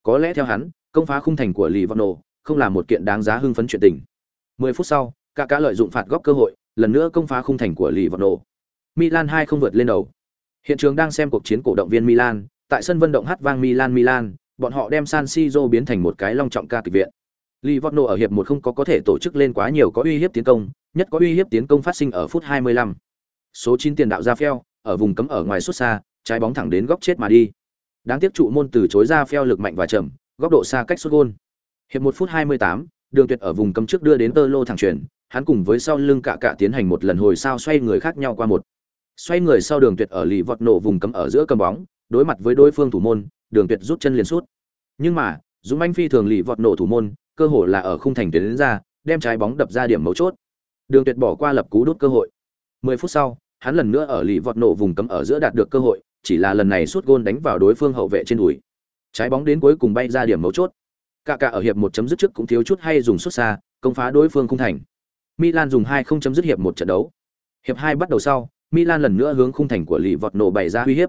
Có lẽ theo hắn công phá khung thành của lì vọt nô không là một kiện đáng giá hưng phấn chuyện tình. 10 phút sau cả cá lợi dụng phạt góc cơ hội lần nữa công phá khung thành của lì vọt nô. Milan hai không vượt lên đầu. Hiện trường đang xem cuộc chiến cổ động viên Milan tại sân vận động hát vang Milan Milan bọn họ đem San Siro biến thành một cái long trọng ca kịch viện. Livorno ở hiệp một không có có thể tổ chức lên quá nhiều có uy hiếp tiến công, nhất có uy hiếp tiến công phát sinh ở phút 25. Số 9 tiền đạo Rafael, ở vùng cấm ở ngoài xuất xa, trái bóng thẳng đến góc chết mà đi. Đáng tiếc trụ môn từ chối Rafael lực mạnh và chậm, góc độ xa cách sút gol. Hiệp 1 phút 28, Đường Tuyệt ở vùng cấm trước đưa đến tơ lô thẳng chuyển, hắn cùng với sau lưng cả cạ tiến hành một lần hồi sao xoay người khác nhau qua một. Xoay người sau Đường Tuyệt ở lì vọt nổ vùng cấm ở giữa cầm bóng, đối mặt với đối phương thủ môn, Đường Tuyệt rút chân liền sút. Nhưng mà, Dũng Anh phi thường lì vọt nổ thủ môn, cơ hội là ở khung thành tuyến đến ra, đem trái bóng đập ra điểm mấu chốt. Đường Tuyệt bỏ qua lập cú đút cơ hội. 10 phút sau, hắn lần nữa ở lì vọt nổ vùng cấm ở giữa đạt được cơ hội, chỉ là lần này sút gôn đánh vào đối phương hậu vệ trên đùi. Trái bóng đến cuối cùng bay ra điểm mấu chốt. Cả cả ở hiệp một chấm dứt trước cũng thiếu chút hay dùng sút xa, công phá đối phương khung thành. Milan dùng 2 không chấm dứt hiệp một trận đấu. Hiệp 2 bắt đầu sau, Milan lần nữa hướng khung thành của lì vọt nổ bày ra uy hiếp.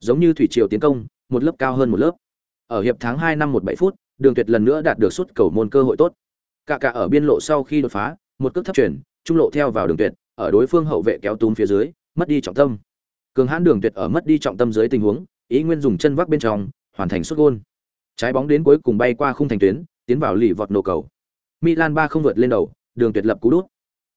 Giống như thủy triều tiến công, một lớp cao hơn một lớp. Ở hiệp tháng 2 năm 17 phút, Đường Tuyệt lần nữa đạt được suất cầu môn cơ hội tốt. Cả cả ở biên lộ sau khi đột phá, một cước thấp chuyển, trung lộ theo vào Đường Tuyệt, ở đối phương hậu vệ kéo túm phía dưới, mất đi trọng tâm. Cường hãn Đường Tuyệt ở mất đi trọng tâm dưới tình huống, ý nguyên dùng chân vác bên trong, hoàn thành sút gol. Trái bóng đến cuối cùng bay qua khung thành tuyến, tiến vào lì vọt nổ cầu. Milan 3 không vượt lên đầu, Đường Tuyệt lập cú đút.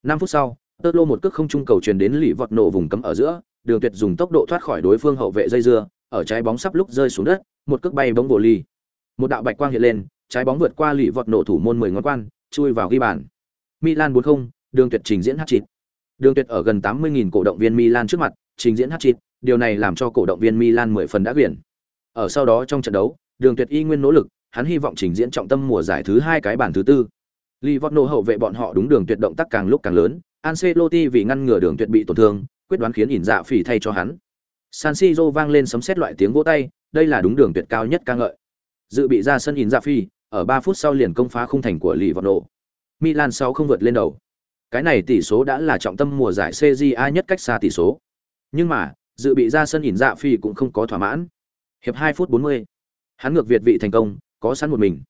5 phút sau, Tơ lô một cước không trung cầu truyền đến lì vọt nổ vùng cấm ở giữa, Đường Tuyệt dùng tốc độ thoát khỏi đối phương hậu vệ dây dưa, ở trái bóng sắp lúc rơi xuống đất, một cước bay bóng vô ly. Một đạo bạch quang hiện lên, trái bóng vượt qua lì vọt nổ thủ môn 10 ngón quan, chui vào ghi bàn. Milan 4-0, Đường Tuyệt trình diễn hat-trick. Đường Tuyệt ở gần 80.000 cổ động viên Milan trước mặt, trình diễn hat-trick, điều này làm cho cổ động viên Milan 10 phần đã quyển. Ở sau đó trong trận đấu, Đường Tuyệt y nguyên nỗ lực, hắn hy vọng trình diễn trọng tâm mùa giải thứ hai cái bản thứ tư. Livorno hậu vệ bọn họ đúng đường tuyệt động tác càng lúc càng lớn, Ancelotti vì ngăn ngừa đường tuyệt bị tổn thương, quyết đoán khiến ỉn dạ phỉ thay cho hắn. San Siro vang lên sấm sét loại tiếng vỗ tay, đây là đúng đường tuyệt cao nhất ca ngợi. Dự bị ra sân in dạ Phi ở 3 phút sau liền công phá khung thành của lì vọt nổ. Milan 6 không vượt lên đầu. Cái này tỷ số đã là trọng tâm mùa giải CJA nhất cách xa tỷ số. Nhưng mà, dự bị ra sân ỉn dạ Phi cũng không có thỏa mãn. Hiệp 2 phút 40. Hắn ngược Việt vị thành công, có sẵn một mình.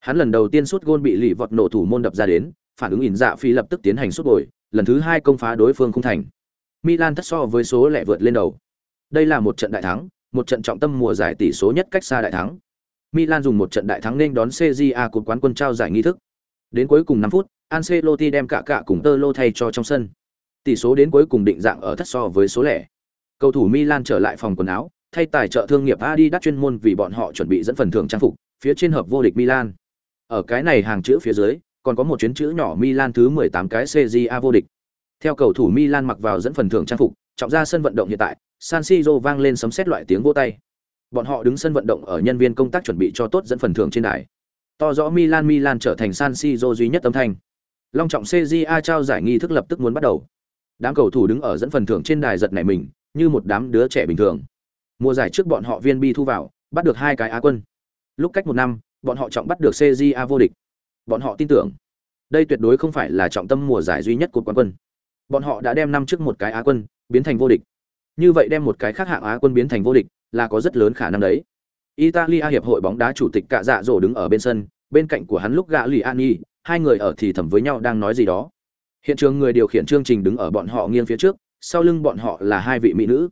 Hắn lần đầu tiên sút gôn bị lì vọt nổ thủ môn đập ra đến, phản ứng ỉn dạ phi lập tức tiến hành sút bồi, lần thứ hai công phá đối phương không thành. Milan thất so với số lẻ vượt lên đầu. Đây là một trận đại thắng, một trận trọng tâm mùa giải tỷ số nhất cách xa đại thắng. Milan dùng một trận đại thắng nên đón CJA cột quán quân trao giải nghi thức. Đến cuối cùng 5 phút, Ancelotti đem cả cả cùng Tơ Lô thay cho trong sân. Tỷ số đến cuối cùng định dạng ở thất so với số lẻ. Cầu thủ Milan trở lại phòng quần áo, thay tài trợ thương nghiệp Adidas chuyên môn vì bọn họ chuẩn bị dẫn phần thưởng trang phục, phía trên hợp vô địch Milan. Ở cái này hàng chữ phía dưới, còn có một chuyến chữ nhỏ Milan thứ 18 cái CJA vô địch. Theo cầu thủ Milan mặc vào dẫn phần thưởng trang phục, trọng ra sân vận động hiện tại, San Siro vang lên sấm sét loại tiếng vỗ tay. Bọn họ đứng sân vận động ở nhân viên công tác chuẩn bị cho tốt dẫn phần thưởng trên đài. To rõ Milan Milan trở thành San Siro duy nhất âm thanh. Long trọng CJA trao giải nghi thức lập tức muốn bắt đầu. Đám cầu thủ đứng ở dẫn phần thưởng trên đài giật nảy mình, như một đám đứa trẻ bình thường. Mùa giải trước bọn họ viên bi thu vào, bắt được hai cái á quân. Lúc cách một năm, bọn họ trọng bắt được CJA vô địch. Bọn họ tin tưởng, đây tuyệt đối không phải là trọng tâm mùa giải duy nhất của quán quân. Bọn họ đã đem năm trước một cái Á quân biến thành vô địch. Như vậy đem một cái khác hạng Á quân biến thành vô địch là có rất lớn khả năng đấy. Italia hiệp hội bóng đá chủ tịch Cạ Dạ Dỗ đứng ở bên sân, bên cạnh của hắn lúc gã Lì Ani, hai người ở thì thầm với nhau đang nói gì đó. Hiện trường người điều khiển chương trình đứng ở bọn họ nghiêng phía trước, sau lưng bọn họ là hai vị mỹ nữ.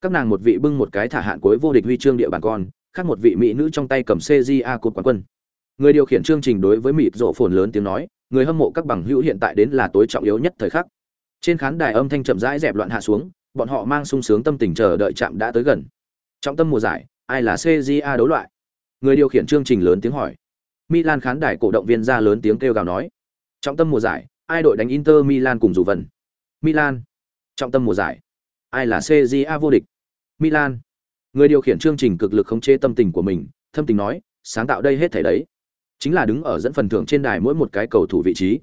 Các nàng một vị bưng một cái thả hạn cuối vô địch huy chương địa bàn con, khác một vị mỹ nữ trong tay cầm CJA cột quán quân. Người điều khiển chương trình đối với mịt rộ phồn lớn tiếng nói, người hâm mộ các bằng hữu hiện tại đến là tối trọng yếu nhất thời khắc. Trên khán đài âm thanh chậm rãi dẹp loạn hạ xuống, bọn họ mang sung sướng tâm tình chờ đợi chạm đã tới gần. Trọng tâm mùa giải, ai là CJA đấu loại? Người điều khiển chương trình lớn tiếng hỏi. Milan khán đài cổ động viên ra lớn tiếng kêu gào nói. Trọng tâm mùa giải, ai đội đánh Inter Milan cùng dù vần? Milan. Trọng tâm mùa giải, ai là CJA vô địch? Milan người điều khiển chương trình cực lực khống chế tâm tình của mình thâm tình nói sáng tạo đây hết thảy đấy chính là đứng ở dẫn phần thưởng trên đài mỗi một cái cầu thủ vị trí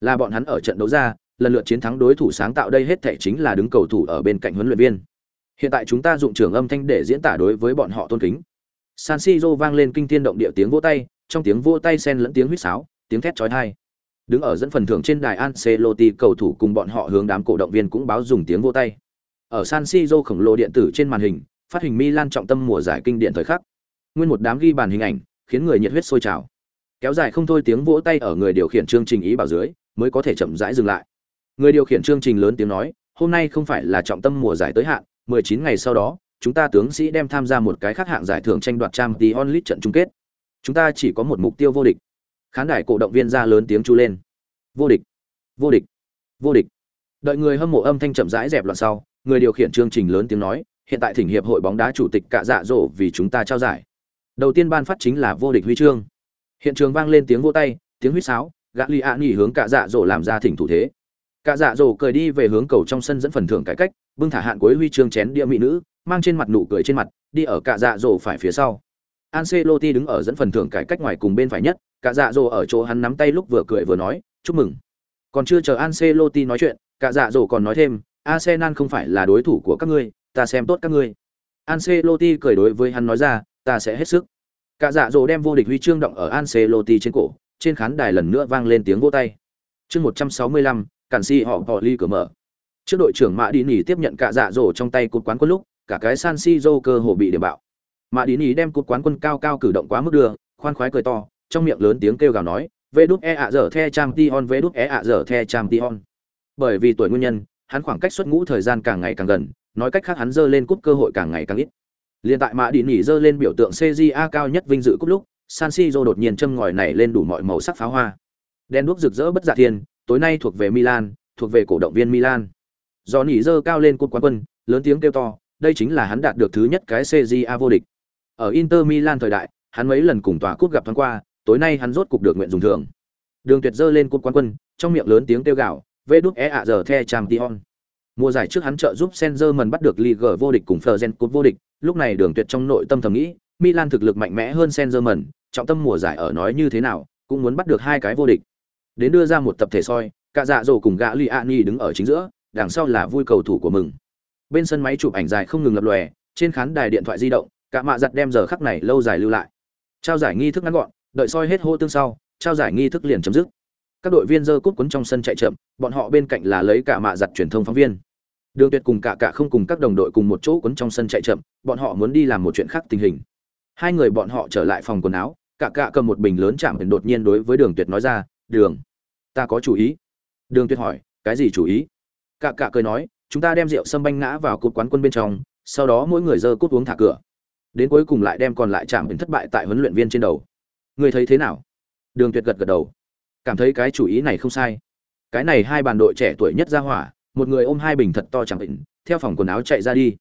là bọn hắn ở trận đấu ra lần lượt chiến thắng đối thủ sáng tạo đây hết thảy chính là đứng cầu thủ ở bên cạnh huấn luyện viên hiện tại chúng ta dụng trường âm thanh để diễn tả đối với bọn họ tôn kính san siro vang lên kinh thiên động địa tiếng vỗ tay trong tiếng vỗ tay xen lẫn tiếng huýt sáo tiếng thét chói tai đứng ở dẫn phần thưởng trên đài Ancelotti cầu thủ cùng bọn họ hướng đám cổ động viên cũng báo dùng tiếng vỗ tay ở San Siro khổng lồ điện tử trên màn hình phát hình Milan trọng tâm mùa giải kinh điển thời khắc. Nguyên một đám ghi bàn hình ảnh, khiến người nhiệt huyết sôi trào. Kéo dài không thôi tiếng vỗ tay ở người điều khiển chương trình ý bảo dưới, mới có thể chậm rãi dừng lại. Người điều khiển chương trình lớn tiếng nói, hôm nay không phải là trọng tâm mùa giải tới hạn, 19 ngày sau đó, chúng ta tướng sĩ đem tham gia một cái khác hạng giải thưởng tranh đoạt Champions League trận chung kết. Chúng ta chỉ có một mục tiêu vô địch. khán đài cổ động viên ra lớn tiếng chu lên. Vô địch. Vô địch. Vô địch. Đợi người hâm mộ âm thanh chậm rãi dẹp loạn sau người điều khiển chương trình lớn tiếng nói hiện tại thỉnh hiệp hội bóng đá chủ tịch cạ dạ dỗ vì chúng ta trao giải. Đầu tiên ban phát chính là vô địch huy chương. Hiện trường vang lên tiếng vỗ tay tiếng huýt sáo gã hướng cạ dạ dỗ làm ra thỉnh thủ thế. Cạ dạ dỗ cười đi về hướng cầu trong sân dẫn phần thưởng cải cách bưng thả hạn cuối huy chương chén đĩa mỹ nữ mang trên mặt nụ cười trên mặt đi ở cạ dạ dỗ phải phía sau Ancelotti đứng ở dẫn phần thưởng cải cách ngoài cùng bên phải nhất, cả dạ dỗ ở chỗ hắn nắm tay lúc vừa cười vừa nói, "Chúc mừng." Còn chưa chờ Ancelotti nói chuyện, cả dạ dỗ còn nói thêm, "Arsenal không phải là đối thủ của các ngươi, ta xem tốt các ngươi." Ancelotti cười đối với hắn nói ra, "Ta sẽ hết sức." Cả dạ dỗ đem vô địch huy chương động ở Ancelotti trên cổ, trên khán đài lần nữa vang lên tiếng vỗ tay. Chương 165, cản si họ họ ly cửa mở. Trước đội trưởng Mã Đi Nỉ tiếp nhận cả dạ dỗ trong tay cột quán quân lúc, cả cái San Siro cơ hồ bị điểm bạo. Mã đi nỉ đem cột quán quân cao cao cử động quá mức đưa khoan khoái cười to trong miệng lớn tiếng kêu gào nói vê đút e ạ dở the trang t on vê đút e ạ dở the trang t on bởi vì tuổi nguyên nhân hắn khoảng cách xuất ngũ thời gian càng ngày càng gần nói cách khác hắn dơ lên cúp cơ hội càng ngày càng ít. Liền tại mã đi nỉ dơ lên biểu tượng cja cao nhất vinh dự cúp lúc san siro đột nhiên châm ngòi này lên đủ mọi màu sắc pháo hoa. Đen đuốc rực rỡ bất dạ thiên tối nay thuộc về milan thuộc về cổ động viên milan do nỉ dơ cao lên cột quán quân lớn tiếng kêu to đây chính là hắn đạt được thứ nhất cái cja vô địch ở Inter Milan thời đại, hắn mấy lần cùng tòa cúp gặp thoáng qua, tối nay hắn rốt cục được nguyện dùng thường. Đường Tuyệt dơ lên cột quán quân, trong miệng lớn tiếng kêu gào, "Vê đúc e ạ giờ the champion." Mùa giải trước hắn trợ giúp senzer mần bắt được league vô địch cùng Fergen Cup vô địch, lúc này Đường Tuyệt trong nội tâm thầm nghĩ, Milan thực lực mạnh mẽ hơn senzer mần trọng tâm mùa giải ở nói như thế nào, cũng muốn bắt được hai cái vô địch. Đến đưa ra một tập thể soi, cả dạ dỗ cùng gã Liani đứng ở chính giữa, đằng sau là vui cầu thủ của mừng. Bên sân máy chụp ảnh dài không ngừng lập lòe, trên khán đài điện thoại di động, cả mạ giặt đem giờ khắc này lâu dài lưu lại. Trao giải nghi thức ngắn gọn đợi soi hết hô tương sau trao giải nghi thức liền chấm dứt. Các đội viên dơ cúp cuốn trong sân chạy chậm bọn họ bên cạnh là lấy cả mạ giặt truyền thông phóng viên. Đường tuyệt cùng cả cả không cùng các đồng đội cùng một chỗ cuốn trong sân chạy chậm bọn họ muốn đi làm một chuyện khác tình hình. Hai người bọn họ trở lại phòng quần áo cả cả cầm một bình lớn chạm đột nhiên đối với đường tuyệt nói ra đường ta có chủ ý. Đường tuyệt hỏi cái gì chủ ý? Cả cả cười nói, chúng ta đem rượu sâm banh ngã vào cột quán quân bên trong, sau đó mỗi người dơ cút uống thả cửa. Đến cuối cùng lại đem còn lại chạm đến thất bại tại huấn luyện viên trên đầu. Người thấy thế nào? Đường tuyệt gật gật đầu. Cảm thấy cái chủ ý này không sai. Cái này hai bàn đội trẻ tuổi nhất ra hỏa, một người ôm hai bình thật to chẳng định, theo phòng quần áo chạy ra đi.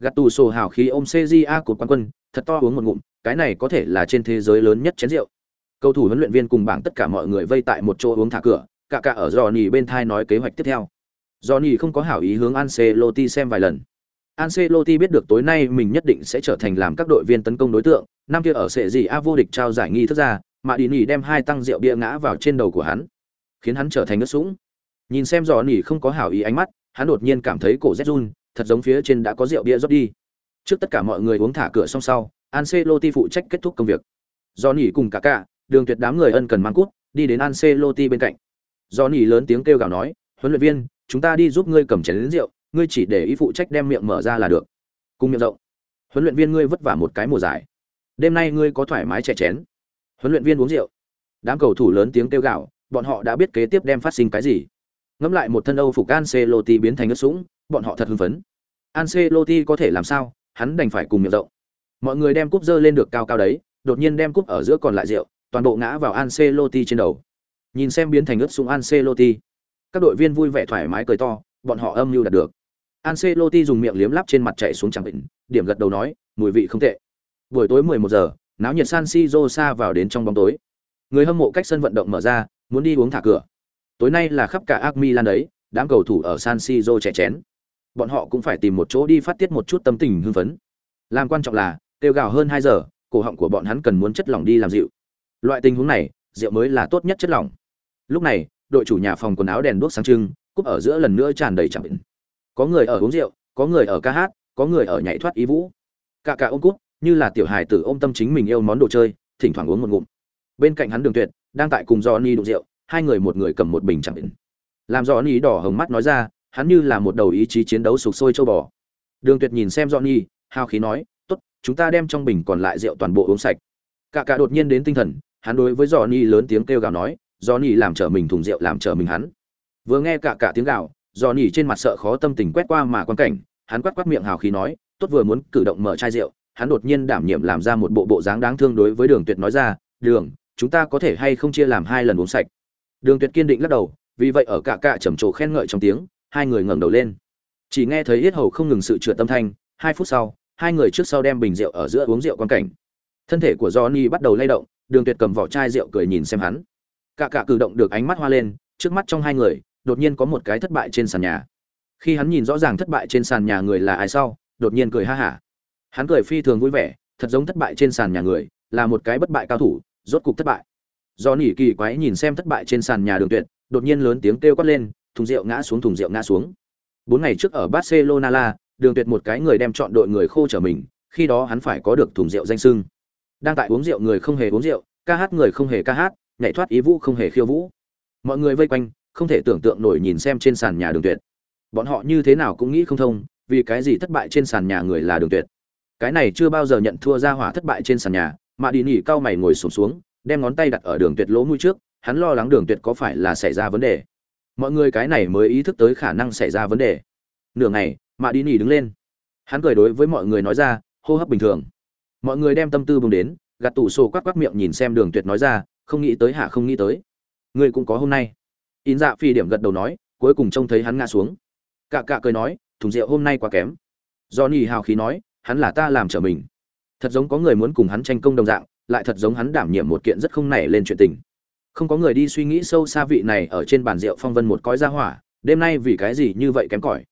Gạt tù sổ hào khí ôm cja của quán quân, thật to uống một ngụm, cái này có thể là trên thế giới lớn nhất chén rượu. Cầu thủ huấn luyện viên cùng bảng tất cả mọi người vây tại một chỗ uống thả cửa, cả cả ở Johnny bên thai nói kế hoạch tiếp theo. Johnny không có hảo ý hướng Ancelotti xem vài lần Ancelotti biết được tối nay mình nhất định sẽ trở thành làm các đội viên tấn công đối tượng, năm kia ở sệ gì A vô địch trao giải nghi thức ra, mà đi nỉ đem hai tăng rượu bia ngã vào trên đầu của hắn, khiến hắn trở thành ngất sũng. Nhìn xem Johnny nỉ không có hảo ý ánh mắt, hắn đột nhiên cảm thấy cổ rét run, thật giống phía trên đã có rượu bia rót đi. Trước tất cả mọi người uống thả cửa xong sau, Ancelotti phụ trách kết thúc công việc. Johnny nỉ cùng cả cả, đường tuyệt đám người ân cần mang cút, đi đến Ancelotti bên cạnh. Johnny nỉ lớn tiếng kêu gào nói, huấn luyện viên, chúng ta đi giúp ngươi cầm chén lớn rượu, ngươi chỉ để ý phụ trách đem miệng mở ra là được. Cùng miệng rộng. Huấn luyện viên ngươi vất vả một cái mùa giải. Đêm nay ngươi có thoải mái chè chén. Huấn luyện viên uống rượu. Đám cầu thủ lớn tiếng kêu gào bọn họ đã biết kế tiếp đem phát sinh cái gì. Ngẫm lại một thân âu phục Ancelotti biến thành ướt sũng bọn họ thật hưng phấn. Ancelotti có thể làm sao? Hắn đành phải cùng miệng rộng. Mọi người đem cúp dơ lên được cao cao đấy đột nhiên đem cúp ở giữa còn lại rượu toàn bộ ngã vào Ancelotti trên đầu. Nhìn xem biến thành ướt sũng Ancelotti các đội viên vui vẻ thoải mái cười to bọn họ âm mưu đạt được Ancelotti dùng miệng liếm lắp trên mặt chạy xuống chẳng bệnh, điểm gật đầu nói, mùi vị không tệ. Buổi tối 11 giờ, náo nhiệt San Siro xa vào đến trong bóng tối. Người hâm mộ cách sân vận động mở ra, muốn đi uống thả cửa. Tối nay là khắp cả AC Milan đấy, đám cầu thủ ở San Siro trẻ chén. Bọn họ cũng phải tìm một chỗ đi phát tiết một chút tâm tình hưng phấn. Làm quan trọng là, tiêu gào hơn 2 giờ, cổ họng của bọn hắn cần muốn chất lỏng đi làm dịu. Loại tình huống này, rượu mới là tốt nhất chất lỏng. Lúc này, đội chủ nhà phòng quần áo đèn đuốc sáng trưng, cúp ở giữa lần nữa tràn đầy chẳng bệnh có người ở uống rượu có người ở ca hát có người ở nhảy thoát ý vũ. Cả cả ôm cúp như là tiểu hài tử ôm tâm chính mình yêu món đồ chơi thỉnh thoảng uống một ngụm. Bên cạnh hắn đường tuyệt đang tại cùng do đụng rượu hai người một người cầm một bình chẳng định làm do đỏ hồng mắt nói ra hắn như là một đầu ý chí chiến đấu sục sôi châu bò. Đường tuyệt nhìn xem do hào khí nói tốt chúng ta đem trong bình còn lại rượu toàn bộ uống sạch. Cả cả đột nhiên đến tinh thần hắn đối với do lớn tiếng kêu gào nói do làm trở mình thùng rượu, làm trở mình hắn. Vừa nghe cả cả tiếng gào do trên mặt sợ khó tâm tình quét qua mà quan cảnh, hắn quát quát miệng hào khí nói, tốt vừa muốn cử động mở chai rượu. Hắn đột nhiên đảm nhiệm làm ra một bộ bộ dáng đáng thương đối với đường tuyệt nói ra, đường, chúng ta có thể hay không chia làm hai lần uống sạch? Đường tuyệt kiên định lắc đầu, vì vậy ở cả cả trầm trồ khen ngợi trong tiếng, hai người ngẩng đầu lên. Chỉ nghe thấy yết hầu không ngừng sự trượt tâm thanh, hai phút sau, hai người trước sau đem bình rượu ở giữa uống rượu quan cảnh. Thân thể của johnny bắt đầu lay động, đường tuyệt cầm vỏ chai rượu cười nhìn xem hắn cả cả cử động được ánh mắt hoa lên, trước mắt trong hai người, đột nhiên có một cái thất bại trên sàn nhà. Khi hắn nhìn rõ ràng thất bại trên sàn nhà người là ai sau, đột nhiên cười ha hả. Hắn cười phi thường vui vẻ, thật giống thất bại trên sàn nhà người, là một cái bất bại cao thủ, rốt cục thất bại. Do nỉ kỳ quái nhìn xem thất bại trên sàn nhà đường tuyệt, đột nhiên lớn tiếng kêu quát lên, thùng rượu ngã xuống, thùng rượu ngã xuống. Bốn ngày trước ở barcelona la đường tuyệt một cái người đem chọn đội người khô trở mình, khi đó hắn phải có được thùng rượu danh sưng. Đang tại uống rượu người không hề uống rượu, ca hát người không hề ca hát nhảy thoát ý vũ không hề khiêu vũ. Mọi người vây quanh không thể tưởng tượng nổi nhìn xem trên sàn nhà đường tuyệt. Bọn họ như thế nào cũng nghĩ không thông vì cái gì thất bại trên sàn nhà người là đường tuyệt. Cái này chưa bao giờ nhận thua ra hỏa thất bại trên sàn nhà mà đi nỉ cao mày ngồi sụp xuống, xuống đem ngón tay đặt ở đường tuyệt lỗ mũi trước hắn lo lắng đường tuyệt có phải là xảy ra vấn đề. Mọi người cái này mới ý thức tới khả năng xảy ra vấn đề. Nửa ngày mà đi nỉ đứng lên. Hắn cười đối với mọi người nói ra hô hấp bình thường. Mọi người đem tâm tư bùng đến gạt tủ sổ quắc quắc miệng nhìn xem đường tuyệt nói ra không nghĩ tới hạ không nghĩ tới. Ngươi cũng có hôm nay. In dạ phi điểm gật đầu nói, cuối cùng trông thấy hắn ngã xuống. Cạ cạ cười nói, thùng rượu hôm nay quá kém. Do nỉ hào khí nói, hắn là ta làm trở mình. Thật giống có người muốn cùng hắn tranh công đồng dạng, lại thật giống hắn đảm nhiệm một kiện rất không nảy lên chuyện tình. Không có người đi suy nghĩ sâu xa vị này ở trên bàn rượu phong vân một cõi ra hỏa, đêm nay vì cái gì như vậy kém cỏi.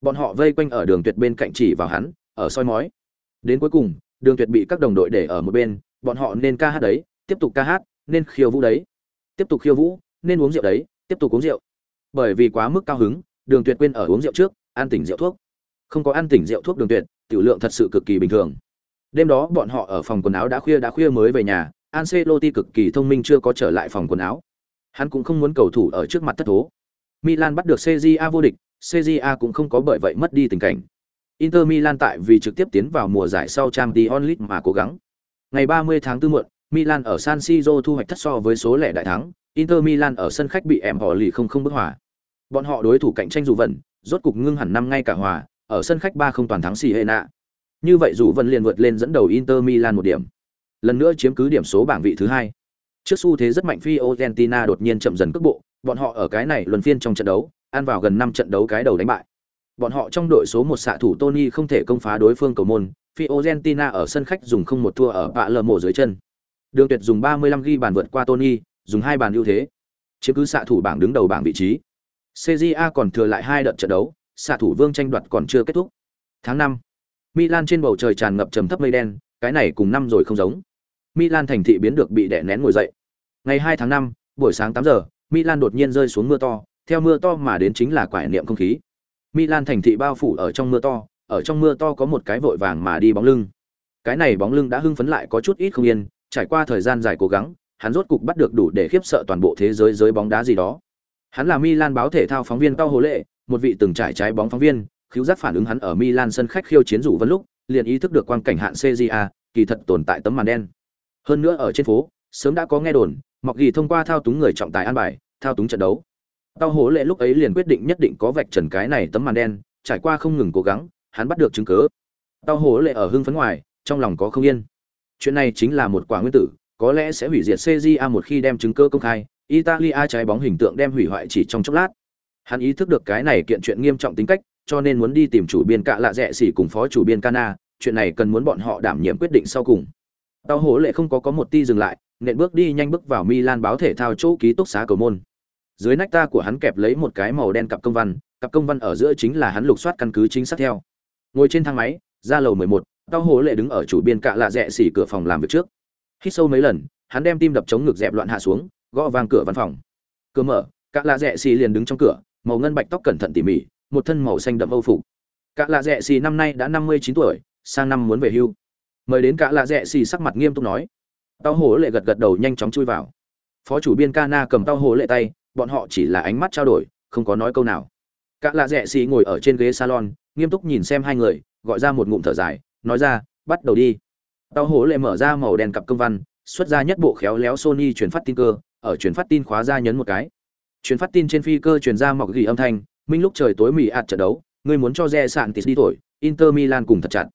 Bọn họ vây quanh ở đường tuyệt bên cạnh chỉ vào hắn, ở soi mói. Đến cuối cùng, đường tuyệt bị các đồng đội để ở một bên, bọn họ nên ca hát đấy, tiếp tục ca hát nên khiêu vũ đấy. Tiếp tục khiêu vũ, nên uống rượu đấy, tiếp tục uống rượu. Bởi vì quá mức cao hứng, đường tuyệt quên ở uống rượu trước, ăn tỉnh rượu thuốc. Không có ăn tỉnh rượu thuốc đường tuyệt, tiểu lượng thật sự cực kỳ bình thường. Đêm đó bọn họ ở phòng quần áo đã khuya đã khuya mới về nhà, Ancelotti cực kỳ thông minh chưa có trở lại phòng quần áo. Hắn cũng không muốn cầu thủ ở trước mặt thất thố. Milan bắt được CJA vô địch CJA cũng không có bởi vậy mất đi tình cảnh. Inter Milan tại vì trực tiếp tiến vào mùa giải sau Champions League mà cố gắng. Ngày 30 tháng 4 muộn Milan ở San Siro thu hoạch thất so với số lẻ đại thắng Inter Milan ở sân khách bị em họ lì không không bức hòa bọn họ đối thủ cạnh tranh dù vận rốt cục ngưng hẳn năm ngay cả hòa ở sân khách ba không toàn thắng Siena. Như vậy dù vận liền vượt lên dẫn đầu Inter Milan một điểm. Lần nữa chiếm cứ điểm số bảng vị thứ hai. Trước xu thế rất mạnh Fiorentina đột nhiên chậm dần cước bộ, bọn họ ở cái này luân phiên trong trận đấu, ăn vào gần 5 trận đấu cái đầu đánh bại. Bọn họ trong đội số 1 xạ thủ Tony không thể công phá đối phương cầu môn, Fiorentina ở sân khách dùng không một thua ở bạ lờ mổ dưới chân. Đường Tuyệt dùng 35 ghi bàn vượt qua Tony, dùng hai bàn ưu thế. Chiếm cứ xạ thủ bảng đứng đầu bảng vị trí. CJA còn thừa lại hai đợt trận đấu, xạ thủ vương tranh đoạt còn chưa kết thúc. Tháng 5, Milan trên bầu trời tràn ngập trầm thấp mây đen, cái này cùng năm rồi không giống. Milan thành thị biến được bị đè nén ngồi dậy. Ngày 2 tháng 5, buổi sáng 8 giờ, Milan đột nhiên rơi xuống mưa to, theo mưa to mà đến chính là quải niệm không khí. Milan thành thị bao phủ ở trong mưa to, ở trong mưa to có một cái vội vàng mà đi bóng lưng. Cái này bóng lưng đã hưng phấn lại có chút ít không yên, trải qua thời gian dài cố gắng, hắn rốt cục bắt được đủ để khiếp sợ toàn bộ thế giới giới bóng đá gì đó. Hắn là Milan báo thể thao phóng viên Cao Hồ Lệ, một vị từng trải trái bóng phóng viên, khiếu giác phản ứng hắn ở Milan sân khách khiêu chiến rủ vân lúc, liền ý thức được quang cảnh hạn CJA, kỳ thật tồn tại tấm màn đen. Hơn nữa ở trên phố, sớm đã có nghe đồn, Mọc gì thông qua thao túng người trọng tài an bài, thao túng trận đấu. Cao Hồ lệ lúc ấy liền quyết định nhất định có vạch trần cái này tấm màn đen, trải qua không ngừng cố gắng, hắn bắt được chứng cứ. Cao Hồ lệ ở hưng phấn ngoài, trong lòng có không yên. Chuyện này chính là một quả nguyên tử, có lẽ sẽ hủy diệt CJA một khi đem chứng cứ công khai, Italia trái bóng hình tượng đem hủy hoại chỉ trong chốc lát. Hắn ý thức được cái này kiện chuyện nghiêm trọng tính cách, cho nên muốn đi tìm chủ biên cạ lạ rẻ xỉ cùng phó chủ biên Cana, chuyện này cần muốn bọn họ đảm nhiệm quyết định sau cùng. Tao hổ lệ không có có một ti dừng lại, nện bước đi nhanh bước vào Milan báo thể thao chỗ ký túc xá cầu môn. Dưới nách ta của hắn kẹp lấy một cái màu đen cặp công văn, cặp công văn ở giữa chính là hắn lục soát căn cứ chính xác theo. Ngồi trên thang máy, ra lầu 11, Tao hổ lệ đứng ở chủ biên cạ lạ rẽ xỉ cửa phòng làm việc trước. Hít sâu mấy lần, hắn đem tim đập chống ngực dẹp loạn hạ xuống, gõ vang cửa văn phòng. Cửa mở, cạ lạ rẽ xỉ liền đứng trong cửa, màu ngân bạch tóc cẩn thận tỉ mỉ, một thân màu xanh đậm âu phục. Cạ lạ rẽ xỉ năm nay đã năm mươi chín tuổi sang năm muốn về hưu. Mời đến cạ lạ rẽ xỉ sắc mặt nghiêm túc nói. Tao hổ lệ gật gật đầu nhanh chóng chui vào. Phó chủ biên Cana cầm tao hổ lệ tay bọn họ chỉ là ánh mắt trao đổi không có nói câu nào. Cạ lạ rẽ xỉ ngồi ở trên ghế salon nghiêm túc nhìn xem hai người gọi ra một ngụm thở dài nói ra, bắt đầu đi. Tao hổ lệ mở ra màu đen cặp công văn, xuất ra nhất bộ khéo léo sony truyền phát tin cơ, ở truyền phát tin khóa ra nhấn một cái. Truyền phát tin trên phi cơ truyền ra mọc gỉ âm thanh, minh lúc trời tối mì ạt trận đấu người muốn cho re sạn tịt đi thổi, inter milan cùng thật chặt.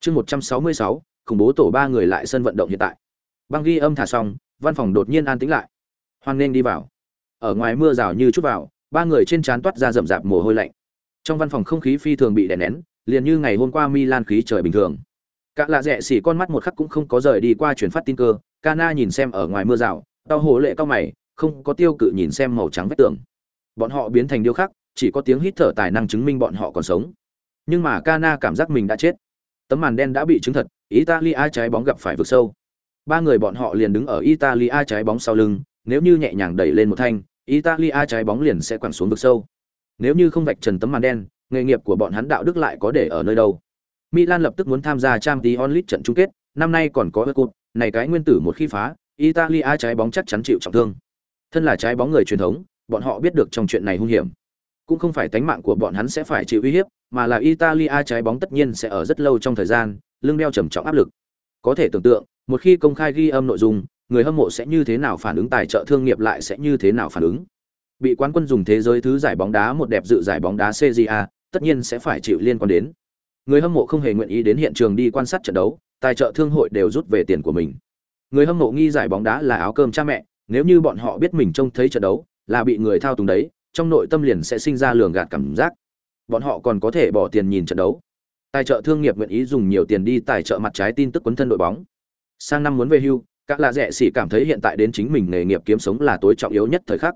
Chương một trăm sáu mươi sáu, khủng bố tổ ba người lại sân vận động hiện tại. Băng ghi âm thả xong, văn phòng đột nhiên an tĩnh lại. Hoan nghênh đi vào. Ở ngoài mưa rào như chút vào, ba người trên trán toát ra rậm rạp mồ hôi lạnh. Trong văn phòng không khí phi thường bị đè nén liền như ngày hôm qua milan khí trời bình thường. Cả lạ rẻ xỉ con mắt một khắc cũng không có rời đi qua chuyển phát tin cơ Cana nhìn xem ở ngoài mưa rào, đau hổ lệ cao mày, không có tiêu cự nhìn xem màu trắng vách tường. Bọn họ biến thành điêu khắc, chỉ có tiếng hít thở tài năng chứng minh bọn họ còn sống. Nhưng mà Cana cảm giác mình đã chết. Tấm màn đen đã bị chứng thật, italia trái bóng gặp phải vực sâu. Ba người bọn họ liền đứng ở italia trái bóng sau lưng, nếu như nhẹ nhàng đẩy lên một thanh, italia trái bóng liền sẽ quẳng xuống vực sâu. Nếu như không vạch trần tấm màn đen nghề nghiệp của bọn hắn đạo đức lại có để ở nơi đâu. Milan lập tức muốn tham gia Champions League trận chung kết năm nay còn có Cup, này cái nguyên tử một khi phá italia trái bóng chắc chắn chịu trọng thương. Thân là trái bóng người truyền thống bọn họ biết được trong chuyện này hung hiểm. Cũng không phải tánh mạng của bọn hắn sẽ phải chịu uy hiếp mà là italia trái bóng tất nhiên sẽ ở rất lâu trong thời gian lưng đeo trầm trọng áp lực. Có thể tưởng tượng một khi công khai ghi âm nội dung người hâm mộ sẽ như thế nào phản ứng tài trợ thương nghiệp lại sẽ như thế nào phản ứng. Bị quán quân dùng thế giới thứ giải bóng đá một đẹp dự giải bóng đá CJA, tất nhiên sẽ phải chịu liên quan đến. Người hâm mộ không hề nguyện ý đến hiện trường đi quan sát trận đấu, tài trợ thương hội đều rút về tiền của mình. Người hâm mộ nghi giải bóng đá là áo cơm cha mẹ, nếu như bọn họ biết mình trông thấy trận đấu là bị người thao túng đấy, trong nội tâm liền sẽ sinh ra lường gạt cảm giác. Bọn họ còn có thể bỏ tiền nhìn trận đấu. Tài trợ thương nghiệp nguyện ý dùng nhiều tiền đi tài trợ mặt trái tin tức quấn thân đội bóng. Sang năm muốn về hưu, các lạ rẻ sĩ cảm thấy hiện tại đến chính mình nghề nghiệp kiếm sống là tối trọng yếu nhất thời khắc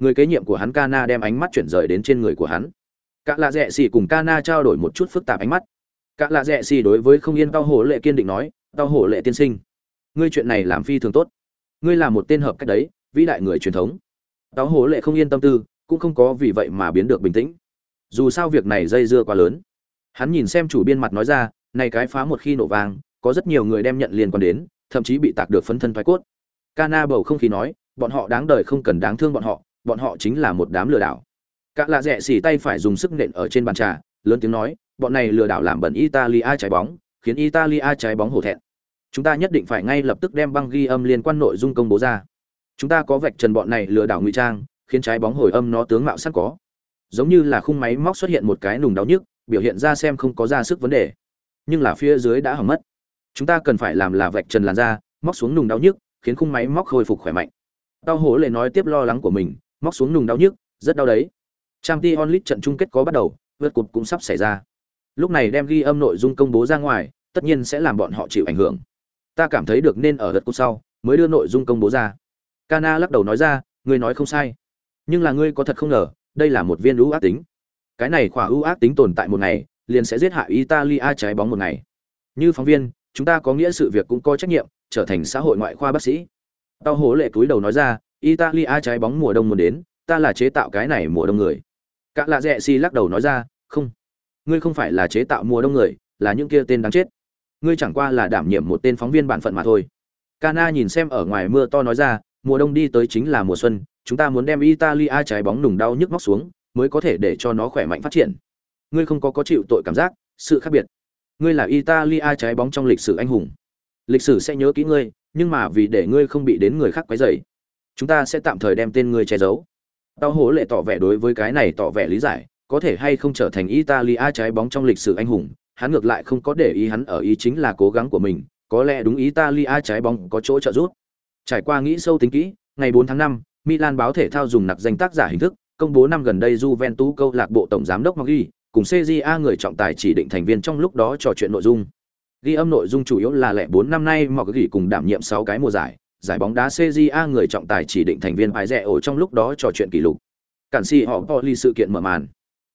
người kế nhiệm của hắn Kana đem ánh mắt chuyển rời đến trên người của hắn. Cả lạ rẻ xì cùng Kana trao đổi một chút phức tạp ánh mắt. Cả lạ rẻ xì đối với không yên tao hổ lệ kiên định nói, tao hổ lệ tiên sinh, ngươi chuyện này làm phi thường tốt. Ngươi là một tên hợp cách đấy, vĩ đại người truyền thống. Tao hổ lệ không yên tâm tư, cũng không có vì vậy mà biến được bình tĩnh. Dù sao việc này dây dưa quá lớn. Hắn nhìn xem chủ biên mặt nói ra, này cái phá một khi nổ vang, có rất nhiều người đem nhận liên quan đến, thậm chí bị tạc được phấn thân thoái cốt. Kana bầu không khí nói, bọn họ đáng đời không cần đáng thương bọn họ, bọn họ chính là một đám lừa đảo cả lạ rẻ xỉ tay phải dùng sức nện ở trên bàn trà lớn tiếng nói bọn này lừa đảo làm bẩn italia trái bóng khiến italia trái bóng hổ thẹn. Chúng ta nhất định phải ngay lập tức đem băng ghi âm liên quan nội dung công bố ra. Chúng ta có vạch trần bọn này lừa đảo ngụy trang khiến trái bóng hồi âm nó tướng mạo sẵn có. Giống như là khung máy móc xuất hiện một cái nùng đau nhức biểu hiện ra xem không có ra sức vấn đề. Nhưng là phía dưới đã hỏng mất. Chúng ta cần phải làm là vạch trần làn da móc xuống nùng đau nhức khiến khung máy móc hồi phục khỏe mạnh. Tao hổ lệ nói tiếp lo lắng của mình móc xuống nùng đau nhức, rất đau đấy. Trang Champions League trận chung kết có bắt đầu, vượt cột cũng sắp xảy ra. Lúc này đem ghi âm nội dung công bố ra ngoài, tất nhiên sẽ làm bọn họ chịu ảnh hưởng. Ta cảm thấy được nên ở đợt cột sau mới đưa nội dung công bố ra. Kana lắc đầu nói ra, ngươi nói không sai, nhưng là ngươi có thật không ngờ, đây là một viên ưu ác tính. Cái này khỏa ưu ác tính tồn tại một ngày, liền sẽ giết hại Italia trái bóng một ngày. Như phóng viên, chúng ta có nghĩa sự việc cũng có trách nhiệm, trở thành xã hội ngoại khoa bác sĩ. Tao hổ lệ túi đầu nói ra, Italia trái bóng mùa đông muốn đến, ta là chế tạo cái này mùa đông người. Cả lạ rẻ si lắc đầu nói ra, không, ngươi không phải là chế tạo mùa đông người, là những kia tên đáng chết. Ngươi chẳng qua là đảm nhiệm một tên phóng viên bản phận mà thôi. Cana nhìn xem ở ngoài mưa to nói ra, mùa đông đi tới chính là mùa xuân, chúng ta muốn đem Italia trái bóng nùng đau nhức móc xuống, mới có thể để cho nó khỏe mạnh phát triển. Ngươi không có có chịu tội cảm giác, sự khác biệt. Ngươi là Italia trái bóng trong lịch sử anh hùng. Lịch sử sẽ nhớ kỹ ngươi, nhưng mà vì để ngươi không bị đến người khác quấy rầy, chúng ta sẽ tạm thời đem tên ngươi che giấu tao hố lệ tỏ vẻ đối với cái này tỏ vẻ lý giải có thể hay không trở thành italia trái bóng trong lịch sử anh hùng hắn ngược lại không có để ý hắn ở ý chính là cố gắng của mình có lẽ đúng italia trái bóng có chỗ trợ giúp. Trải qua nghĩ sâu tính kỹ ngày 4 tháng 5, milan báo thể thao dùng nặc danh tác giả hình thức công bố năm gần đây juventus câu lạc bộ tổng giám đốc Maggi cùng CJA người trọng tài chỉ định thành viên trong lúc đó trò chuyện nội dung. Ghi âm nội dung chủ yếu là lẻ 4 năm nay Maggi cùng đảm nhiệm 6 cái mùa giải giải bóng đá CJA người trọng tài chỉ định thành viên bài rẻ ổ trong lúc đó trò chuyện kỷ lục. Cản si họ Poli sự kiện mở màn.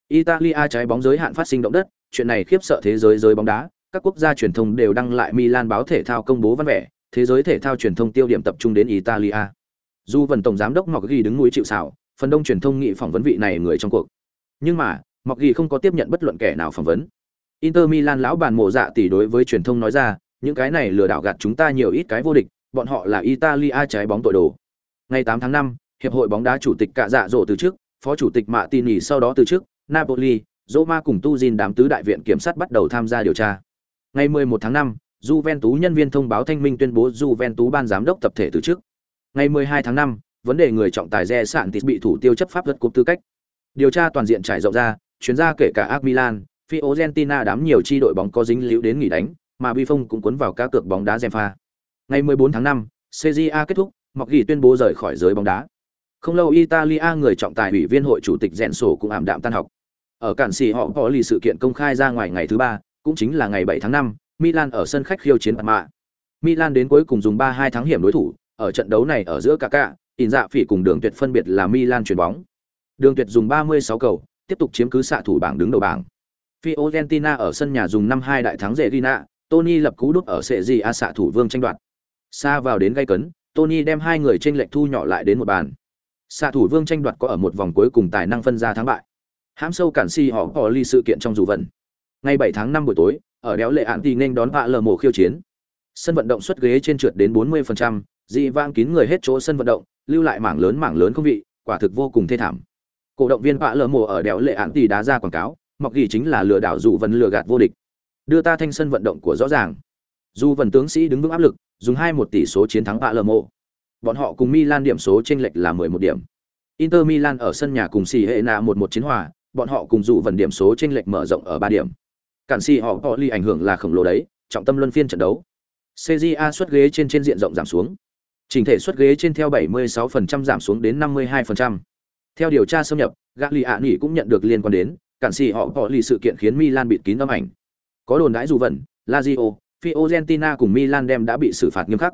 Italia trái bóng giới hạn phát sinh động đất, chuyện này khiếp sợ thế giới giới bóng đá, các quốc gia truyền thông đều đăng lại Milan báo thể thao công bố văn vẻ, thế giới thể thao truyền thông tiêu điểm tập trung đến Italia. Dù vần tổng giám đốc Mọc Ghi đứng núi chịu sào, phần đông truyền thông nghị phỏng vấn vị này người trong cuộc. Nhưng mà, Mọc Ghi không có tiếp nhận bất luận kẻ nào phỏng vấn. Inter Milan lão bàn mộ dạ tỷ đối với truyền thông nói ra, những cái này lừa đảo gạt chúng ta nhiều ít cái vô địch, bọn họ là Italia trái bóng tội đồ. Ngày 8 tháng 5, hiệp hội bóng đá chủ tịch Cạ Dạ Dỗ từ trước, phó chủ tịch Mạ Tin sau đó từ trước, Napoli, Roma cùng Tuzin đám tứ đại viện kiểm sát bắt đầu tham gia điều tra. Ngày 11 tháng 5, Juventus nhân viên thông báo thanh minh tuyên bố Juventus ban giám đốc tập thể từ trước. Ngày 12 tháng 5, vấn đề người trọng tài Re Sạn bị thủ tiêu chấp pháp luật cục tư cách. Điều tra toàn diện trải rộng ra, chuyên gia kể cả AC Milan, Fiorentina đám nhiều chi đội bóng có dính líu đến nghỉ đánh, mà Buffon cũng cuốn vào cá cược bóng đá Zenfa. Ngày 14 tháng 5, CJA kết thúc, Mọc Gỉ tuyên bố rời khỏi giới bóng đá. Không lâu Italia người trọng tài ủy viên hội chủ tịch Rèn sổ cũng ảm đạm tan học. Ở cản sĩ họ có lì sự kiện công khai ra ngoài ngày thứ ba, cũng chính là ngày 7 tháng 5, Milan ở sân khách khiêu chiến Parma. Milan đến cuối cùng dùng 3-2 thắng hiểm đối thủ, ở trận đấu này ở giữa Kaká, In dạ phỉ cùng Đường Tuyệt phân biệt là Milan chuyển bóng. Đường Tuyệt dùng 36 cầu, tiếp tục chiếm cứ xạ thủ bảng đứng đầu bảng. Fiorentina ở sân nhà dùng 5-2 đại thắng Regina, Tony lập cú đúp ở sệ gì a xạ thủ vương tranh đoạt. Xa vào đến gây cấn, Tony đem hai người trên lệch thu nhỏ lại đến một bàn. Xạ thủ vương tranh đoạt có ở một vòng cuối cùng tài năng phân ra thắng bại. Hãm sâu cản si họ bỏ ly sự kiện trong dù vận. Ngày 7 tháng 5 buổi tối, ở đéo lệ ạn thì nên đón vạ lờ mổ khiêu chiến. Sân vận động xuất ghế trên trượt đến 40%, dị vang kín người hết chỗ sân vận động, lưu lại mảng lớn mảng lớn không vị, quả thực vô cùng thê thảm. Cổ động viên vạ lờ mổ ở đéo lệ ạn thì đá ra quảng cáo, mọc ghi chính là lừa đảo dụ vận lừa gạt vô địch. Đưa ta thanh sân vận động của rõ ràng. Dù vần tướng sĩ đứng vững áp lực, dùng 2-1 tỷ số chiến thắng vạ lờ. Bọn họ cùng Milan điểm số chênh lệch là 11 điểm. Inter Milan ở sân nhà cùng xì hệ nạ 1-1 chiến hòa, bọn họ cùng Dù vần điểm số chênh lệch mở rộng ở 3 điểm. Cản xì họ họ ly ảnh hưởng là khổng lồ đấy, trọng tâm luân phiên trận đấu. CJA suất ghế trên trên diện rộng giảm xuống. Trình thể suất ghế trên theo 76% giảm xuống đến 52%. Theo điều tra xâm nhập, Gagliani cũng nhận được liên quan đến, cản xì họ họ ly sự kiện khiến Milan bịt kín âm ảnh. Có đồn đãi dù vần, Lazio, Fiorentina cùng Milan đem đã bị xử phạt nghiêm khắc.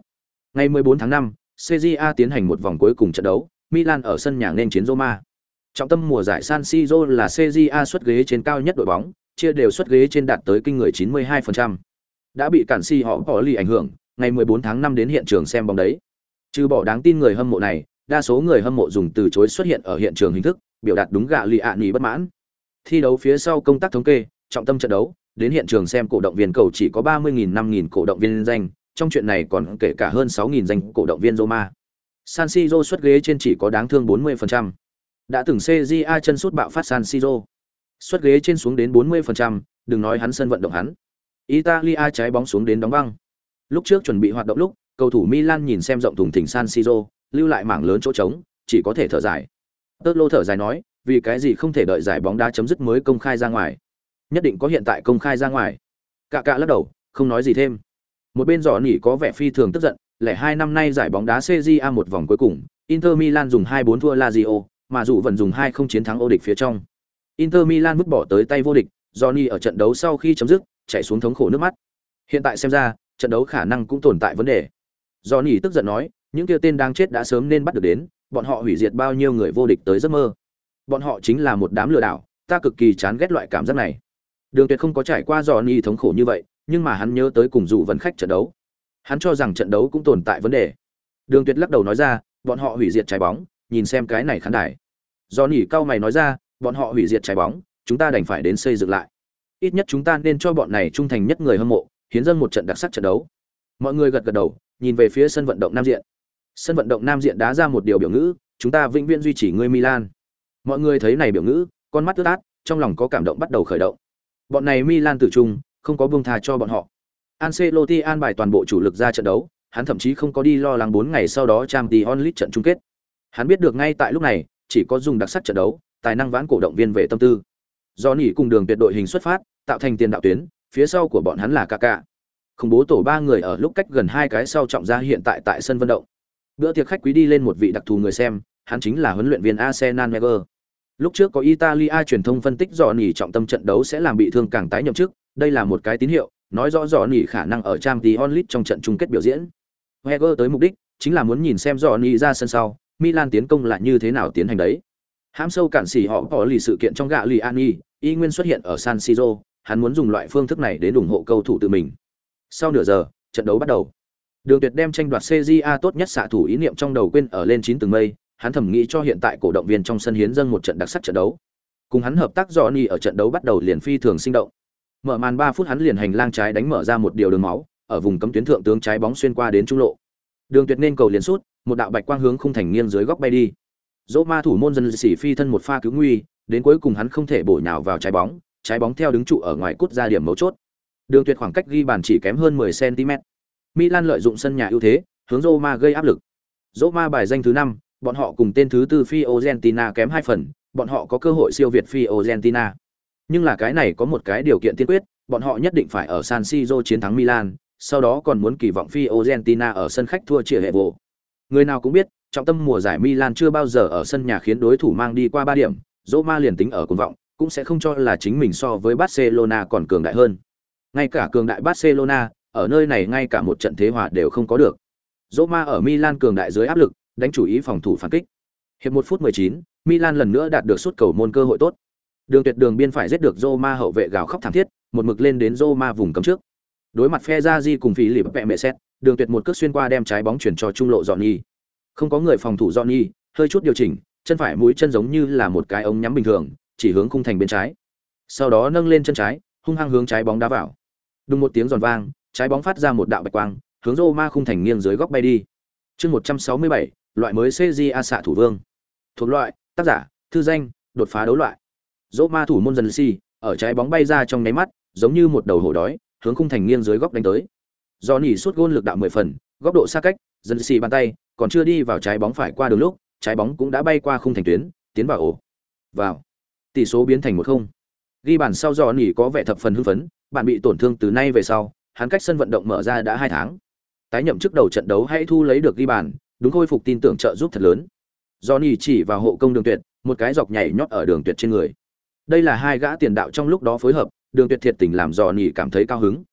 Ngày 14 tháng 5, CJA tiến hành một vòng cuối cùng trận đấu, Milan ở sân nhà nên chiến Roma. Trọng tâm mùa giải San Siro là CJA xuất ghế trên cao nhất đội bóng, chia đều suất ghế trên đạt tới kinh người 92%. Đã bị cản si họ bỏ lì ảnh hưởng, ngày 14 tháng 5 đến hiện trường xem bóng đấy. Trừ bỏ đáng tin người hâm mộ này, đa số người hâm mộ dùng từ chối xuất hiện ở hiện trường hình thức, biểu đạt đúng gạ lì ạ à bất mãn. Thi đấu phía sau công tác thống kê, trọng tâm trận đấu, đến hiện trường xem cổ động viên cầu chỉ có 30.000 5.000 cổ động viên danh, trong chuyện này còn kể cả hơn 6.000 danh cổ động viên Roma. San Siro xuất ghế trên chỉ có đáng thương 40%. Đã từng CJA chân sút bạo phát San Siro. Xuất ghế trên xuống đến 40%, đừng nói hắn sân vận động hắn. Italia trái bóng xuống đến đóng băng. Lúc trước chuẩn bị hoạt động lúc, cầu thủ Milan nhìn xem rộng thùng thình San Siro, lưu lại mảng lớn chỗ trống, chỉ có thể thở dài. Tớt lô thở dài nói, vì cái gì không thể đợi giải bóng đá chấm dứt mới công khai ra ngoài. Nhất định có hiện tại công khai ra ngoài. Cạ cạ lắc đầu, không nói gì thêm. Một bên giỏ nỉ có vẻ phi thường tức giận, lẻ hai năm nay giải bóng đá CJA một vòng cuối cùng, Inter Milan dùng 2-4 thua Lazio, mà dù vẫn dùng 2 không chiến thắng ô địch phía trong. Inter Milan vứt bỏ tới tay vô địch, Johnny ở trận đấu sau khi chấm dứt, chạy xuống thống khổ nước mắt. Hiện tại xem ra, trận đấu khả năng cũng tồn tại vấn đề. Johnny tức giận nói, những kia tên đang chết đã sớm nên bắt được đến, bọn họ hủy diệt bao nhiêu người vô địch tới giấc mơ. Bọn họ chính là một đám lừa đảo, ta cực kỳ chán ghét loại cảm giác này. Đường Tuyệt không có trải qua Johnny thống khổ như vậy, nhưng mà hắn nhớ tới cùng dụ vận khách trận đấu. Hắn cho rằng trận đấu cũng tồn tại vấn đề. Đường Tuyệt lắc đầu nói ra, bọn họ hủy diệt trái bóng, nhìn xem cái này khán đài. Johnny cao mày nói ra, bọn họ hủy diệt trái bóng, chúng ta đành phải đến xây dựng lại. Ít nhất chúng ta nên cho bọn này trung thành nhất người hâm mộ, hiến dân một trận đặc sắc trận đấu. Mọi người gật gật đầu, nhìn về phía sân vận động Nam Diện. Sân vận động Nam Diện đá ra một điều biểu ngữ, chúng ta vĩnh viễn duy trì người Milan. Mọi người thấy này biểu ngữ, con mắt ướt át, trong lòng có cảm động bắt đầu khởi động. Bọn này Milan tử trung, không có buông tha cho bọn họ. Ancelotti an bài toàn bộ chủ lực ra trận đấu, hắn thậm chí không có đi lo lắng 4 ngày sau đó Champions League trận chung kết. Hắn biết được ngay tại lúc này, chỉ có dùng đặc sắc trận đấu, tài năng vãn cổ động viên về tâm tư. Do nghỉ cùng đường tuyệt đội hình xuất phát, tạo thành tiền đạo tuyến, phía sau của bọn hắn là Kaká. Không bố tổ ba người ở lúc cách gần hai cái sau trọng ra hiện tại tại sân vận động. Bữa tiệc khách quý đi lên một vị đặc thù người xem, hắn chính là huấn luyện viên Arsenal Wenger. Lúc trước có Italia truyền thông phân tích rõ nỉ trọng tâm trận đấu sẽ làm bị thương càng tái nhậm chức, đây là một cái tín hiệu, nói rõ rõ nỉ khả năng ở Champions League trong trận chung kết biểu diễn. Wenger tới mục đích chính là muốn nhìn xem rõ nỉ ra sân sau, Milan tiến công là như thế nào tiến hành đấy. Hãm sâu cản xỉ họ có lì sự kiện trong gạ lì Ani, y nguyên xuất hiện ở San Siro, hắn muốn dùng loại phương thức này để ủng hộ cầu thủ tự mình. Sau nửa giờ, trận đấu bắt đầu. Đường Tuyệt đem tranh đoạt CJA tốt nhất xạ thủ ý niệm trong đầu quên ở lên chín tầng mây, hắn thầm nghĩ cho hiện tại cổ động viên trong sân hiến dâng một trận đặc sắc trận đấu. Cùng hắn hợp tác Johnny ở trận đấu bắt đầu liền phi thường sinh động. Mở màn 3 phút hắn liền hành lang trái đánh mở ra một điều đường máu, ở vùng cấm tuyến thượng tướng trái bóng xuyên qua đến trung lộ. Đường Tuyệt nên cầu liền sút, một đạo bạch quang hướng khung thành nghiêng dưới góc bay đi. Dỗ ma thủ môn dân sĩ phi thân một pha cứu nguy, đến cuối cùng hắn không thể bổ nhào vào trái bóng, trái bóng theo đứng trụ ở ngoài cút ra điểm mấu chốt. Đường Tuyệt khoảng cách ghi bàn chỉ kém hơn 10 cm. Milan lợi dụng sân nhà ưu thế, hướng Roma gây áp lực. Roma bài danh thứ 5, bọn họ cùng tên thứ tư Fiorentina kém hai phần, bọn họ có cơ hội siêu việt Fiorentina. Nhưng là cái này có một cái điều kiện tiên quyết, bọn họ nhất định phải ở San Siro chiến thắng Milan, sau đó còn muốn kỳ vọng Fiorentina ở sân khách thua chia hệ vụ. Người nào cũng biết, trọng tâm mùa giải Milan chưa bao giờ ở sân nhà khiến đối thủ mang đi qua ba điểm, Roma liền tính ở cuồng vọng, cũng sẽ không cho là chính mình so với Barcelona còn cường đại hơn. Ngay cả cường đại Barcelona, ở nơi này ngay cả một trận thế hòa đều không có được. Roma ở Milan cường đại dưới áp lực, đánh chủ ý phòng thủ phản kích. Hiệp 1 phút 19, Milan lần nữa đạt được suất cầu môn cơ hội tốt. Đường tuyệt đường biên phải giết được Roma hậu vệ gào khóc thảm thiết, một mực lên đến Roma vùng cấm trước. Đối mặt Fezazi cùng phí lì vẹ mẹ xét, đường tuyệt một cước xuyên qua đem trái bóng chuyển cho trung lộ Johnny. Không có người phòng thủ Johnny, hơi chút điều chỉnh, chân phải mũi chân giống như là một cái ống nhắm bình thường, chỉ hướng khung thành bên trái. Sau đó nâng lên chân trái, hung hăng hướng trái bóng đá vào. Đùng một tiếng giòn vang, trái bóng phát ra một đạo bạch quang, hướng Roma khung thành nghiêng dưới góc bay đi. Chương 167, loại mới CJA xạ thủ vương. Thuộc loại, tác giả, thư danh, đột phá đấu loại. Roma thủ môn dần si, ở trái bóng bay ra trong nháy mắt, giống như một đầu hổ đói, hướng khung thành nghiêng dưới góc đánh tới. Do nỉ suốt gôn lực đạo 10 phần, góc độ xa cách, dần si bàn tay, còn chưa đi vào trái bóng phải qua đường lúc, trái bóng cũng đã bay qua khung thành tuyến, tiến vào ổ. Vào. Tỷ số biến thành 1-0. Ghi bàn sau do nỉ có vẻ thập phần hưng phấn, bạn bị tổn thương từ nay về sau, hắn cách sân vận động mở ra đã 2 tháng. Tái nhậm trước đầu trận đấu hãy thu lấy được ghi bàn, đúng khôi phục tin tưởng trợ giúp thật lớn. Johnny chỉ vào hộ công đường tuyệt, một cái dọc nhảy nhót ở đường tuyệt trên người. Đây là hai gã tiền đạo trong lúc đó phối hợp, đường tuyệt thiệt tình làm Johnny cảm thấy cao hứng.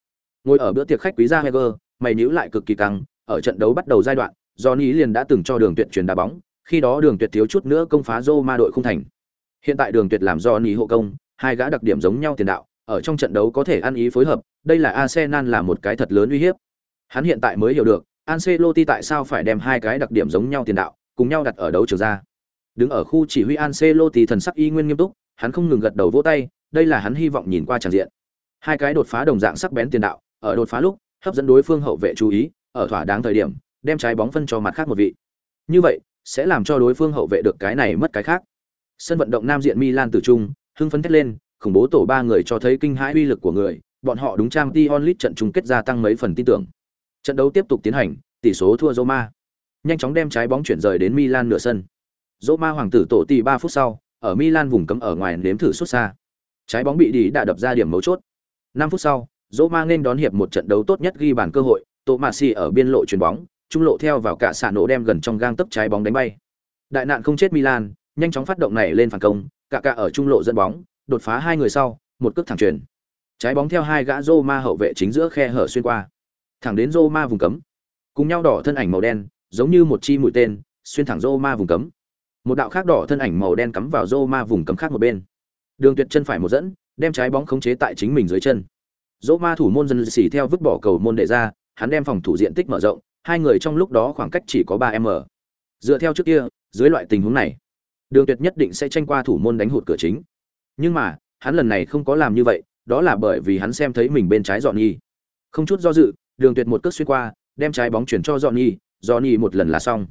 Ngồi ở bữa tiệc khách quý gia Heger, mày nhíu lại cực kỳ căng, ở trận đấu bắt đầu giai đoạn, Johnny liền đã từng cho đường tuyệt truyền đá bóng, khi đó đường tuyệt thiếu chút nữa công phá Roma đội không thành. Hiện tại đường tuyệt làm Johnny hộ công, hai gã đặc điểm giống nhau tiền đạo, ở trong trận đấu có thể ăn ý phối hợp, đây là Arsenal là một cái thật lớn uy hiếp. Hắn hiện tại mới hiểu được, Ancelotti tại sao phải đem hai cái đặc điểm giống nhau tiền đạo cùng nhau đặt ở đấu trường ra. Đứng ở khu chỉ huy Ancelotti thần sắc y nguyên nghiêm túc, hắn không ngừng gật đầu vỗ tay, đây là hắn hy vọng nhìn qua tràn diện. Hai cái đột phá đồng dạng sắc bén tiền đạo, ở đột phá lúc, hấp dẫn đối phương hậu vệ chú ý, ở thỏa đáng thời điểm, đem trái bóng phân cho mặt khác một vị. Như vậy, sẽ làm cho đối phương hậu vệ được cái này mất cái khác. Sân vận động Nam diện Milan từ trung, hưng phấn thét lên, khủng bố tổ ba người cho thấy kinh hãi uy lực của người, bọn họ đúng trang Dion Lit trận chung kết gia tăng mấy phần tin tưởng. Trận đấu tiếp tục tiến hành, tỷ số thua Roma. Nhanh chóng đem trái bóng chuyển rời đến Milan nửa sân. Roma hoàng tử tổ tỷ 3 phút sau, ở Milan vùng cấm ở ngoài nếm thử xuất xa. Trái bóng bị đi đã đập ra điểm mấu chốt. 5 phút sau, Roma nên đón hiệp một trận đấu tốt nhất ghi bàn cơ hội, Tomasi ở biên lộ chuyền bóng, trung lộ theo vào cả xạ nổ đem gần trong gang tấc trái bóng đánh bay. Đại nạn không chết Milan, nhanh chóng phát động này lên phản công, cả cả ở trung lộ dẫn bóng, đột phá hai người sau, một cước thẳng chuyền. Trái bóng theo hai gã Roma hậu vệ chính giữa khe hở xuyên qua, thẳng đến rô ma vùng cấm. Cùng nhau đỏ thân ảnh màu đen, giống như một chi mũi tên, xuyên thẳng rô ma vùng cấm. Một đạo khác đỏ thân ảnh màu đen cắm vào rô ma vùng cấm khác một bên. Đường Tuyệt chân phải một dẫn, đem trái bóng khống chế tại chính mình dưới chân. Rô ma thủ môn dần xỉ theo vứt bỏ cầu môn để ra, hắn đem phòng thủ diện tích mở rộng, hai người trong lúc đó khoảng cách chỉ có ba m. Dựa theo trước kia, dưới loại tình huống này, Đường Tuyệt nhất định sẽ tranh qua thủ môn đánh hụt cửa chính. Nhưng mà, hắn lần này không có làm như vậy, đó là bởi vì hắn xem thấy mình bên trái dọn nhi. Không chút do dự, Đường Tuyệt một cước xuyên qua, đem trái bóng chuyển cho Johnny, Johnny một lần là xong.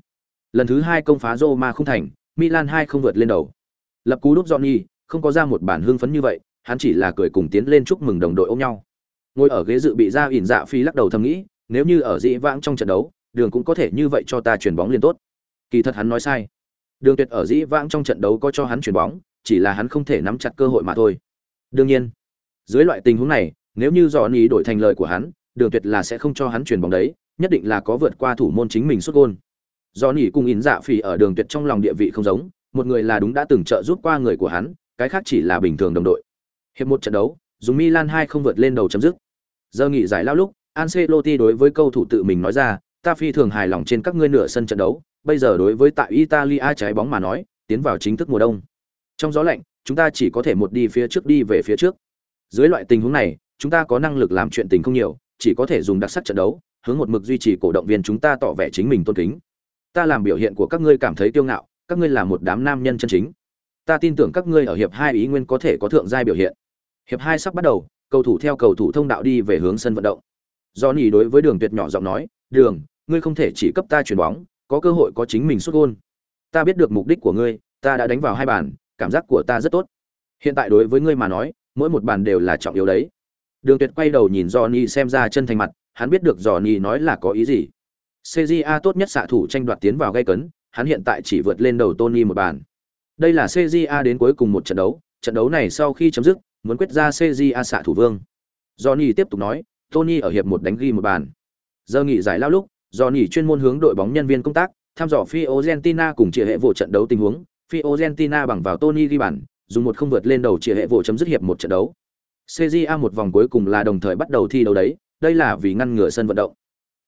Lần thứ hai công phá Roma không thành, Milan hai không vượt lên đầu. Lập cú đúp Johnny, không có ra một bản hưng phấn như vậy, hắn chỉ là cười cùng tiến lên chúc mừng đồng đội ôm nhau. Ngồi ở ghế dự bị ra ỉn dạ phi lắc đầu thầm nghĩ, nếu như ở dị vãng trong trận đấu, Đường cũng có thể như vậy cho ta chuyển bóng liên tốt. Kỳ thật hắn nói sai. Đường Tuyệt ở dĩ vãng trong trận đấu có cho hắn chuyển bóng, chỉ là hắn không thể nắm chặt cơ hội mà thôi. Đương nhiên, dưới loại tình huống này, nếu như Johnny đổi thành lời của hắn, Đường Tuyệt là sẽ không cho hắn chuyển bóng đấy, nhất định là có vượt qua thủ môn chính mình xuất gôn. Johnny cùng ỉn dạ phỉ ở Đường Tuyệt trong lòng địa vị không giống, một người là đúng đã từng trợ giúp qua người của hắn, cái khác chỉ là bình thường đồng đội. Hiệp một trận đấu, dùng Milan 2 không vượt lên đầu chấm dứt. Giờ nghỉ giải lao lúc, Ancelotti đối với cầu thủ tự mình nói ra, ta phi thường hài lòng trên các ngươi nửa sân trận đấu, bây giờ đối với tại Italia trái bóng mà nói, tiến vào chính thức mùa đông. Trong gió lạnh, chúng ta chỉ có thể một đi phía trước đi về phía trước. Dưới loại tình huống này, chúng ta có năng lực làm chuyện tình không nhiều, chỉ có thể dùng đặc sắc trận đấu, hướng một mực duy trì cổ động viên chúng ta tỏ vẻ chính mình tôn kính. Ta làm biểu hiện của các ngươi cảm thấy kiêu ngạo, các ngươi là một đám nam nhân chân chính. Ta tin tưởng các ngươi ở hiệp hai ý nguyên có thể có thượng giai biểu hiện. Hiệp hai sắp bắt đầu, cầu thủ theo cầu thủ thông đạo đi về hướng sân vận động. do nhì đối với Đường Tuyệt nhỏ giọng nói, "Đường, ngươi không thể chỉ cấp ta chuyền bóng, có cơ hội có chính mình xuất gôn Ta biết được mục đích của ngươi, ta đã đánh vào hai bàn, cảm giác của ta rất tốt. Hiện tại đối với ngươi mà nói, mỗi một bàn đều là trọng yếu đấy." Đường Tuyệt quay đầu nhìn Johnny xem ra chân thành mặt, hắn biết được Johnny nói là có ý gì. CJA tốt nhất xạ thủ tranh đoạt tiến vào gây cấn, hắn hiện tại chỉ vượt lên đầu Tony một bàn. Đây là CJA đến cuối cùng một trận đấu, trận đấu này sau khi chấm dứt, muốn quyết ra CJA xạ thủ vương. Johnny tiếp tục nói, Tony ở hiệp một đánh ghi một bàn. Giờ nghỉ giải lao lúc, Johnny chuyên môn hướng đội bóng nhân viên công tác, tham dò Fiorentina cùng chia hệ vụ trận đấu tình huống, Fiorentina bằng vào Tony ghi bàn, dùng một không vượt lên đầu chia hệ vụ chấm dứt hiệp một trận đấu. CJA một vòng cuối cùng là đồng thời bắt đầu thi đấu đấy, đây là vì ngăn ngừa sân vận động.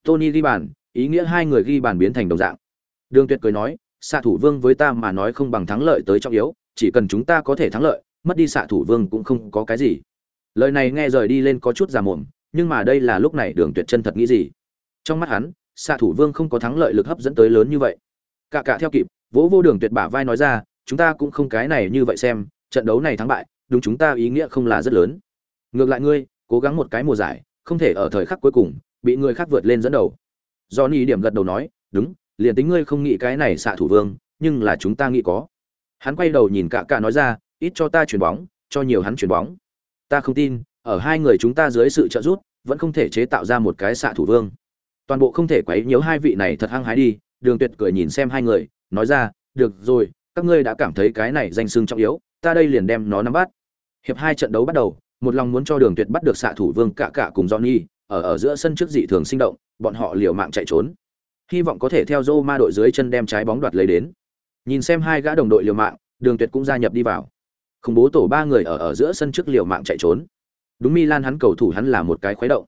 Tony ghi bàn, ý nghĩa hai người ghi bàn biến thành đồng dạng. Đường Tuyệt cười nói, xạ thủ vương với ta mà nói không bằng thắng lợi tới trọng yếu, chỉ cần chúng ta có thể thắng lợi, mất đi xạ thủ vương cũng không có cái gì. Lời này nghe rời đi lên có chút già mồm, nhưng mà đây là lúc này Đường Tuyệt chân thật nghĩ gì. Trong mắt hắn, xạ thủ vương không có thắng lợi lực hấp dẫn tới lớn như vậy. Cả cả theo kịp, vỗ vô Đường Tuyệt bả vai nói ra, chúng ta cũng không cái này như vậy xem, trận đấu này thắng bại, đúng chúng ta ý nghĩa không là rất lớn. Ngược lại ngươi, cố gắng một cái mùa giải, không thể ở thời khắc cuối cùng bị người khác vượt lên dẫn đầu. Johnny điểm gật đầu nói, đúng, liền tính ngươi không nghĩ cái này xạ thủ vương, nhưng là chúng ta nghĩ có. Hắn quay đầu nhìn cả cả nói ra, ít cho ta chuyển bóng, cho nhiều hắn chuyển bóng. Ta không tin, ở hai người chúng ta dưới sự trợ giúp, vẫn không thể chế tạo ra một cái xạ thủ vương. Toàn bộ không thể quấy nhiễu hai vị này thật hăng hái đi, Đường Tuyệt cười nhìn xem hai người, nói ra, được rồi, các ngươi đã cảm thấy cái này danh xưng trọng yếu, ta đây liền đem nó nắm bắt. Hiệp hai trận đấu bắt đầu, một lòng muốn cho Đường Tuyệt bắt được xạ thủ vương cả cả cùng Johnny, ở ở giữa sân trước dị thường sinh động, bọn họ liều mạng chạy trốn. Hy vọng có thể theo Roma đội dưới chân đem trái bóng đoạt lấy đến. Nhìn xem hai gã đồng đội liều mạng, Đường Tuyệt cũng gia nhập đi vào. Khủng bố tổ ba người ở ở giữa sân trước liều mạng chạy trốn. Đúng Milan hắn cầu thủ hắn là một cái khuấy động.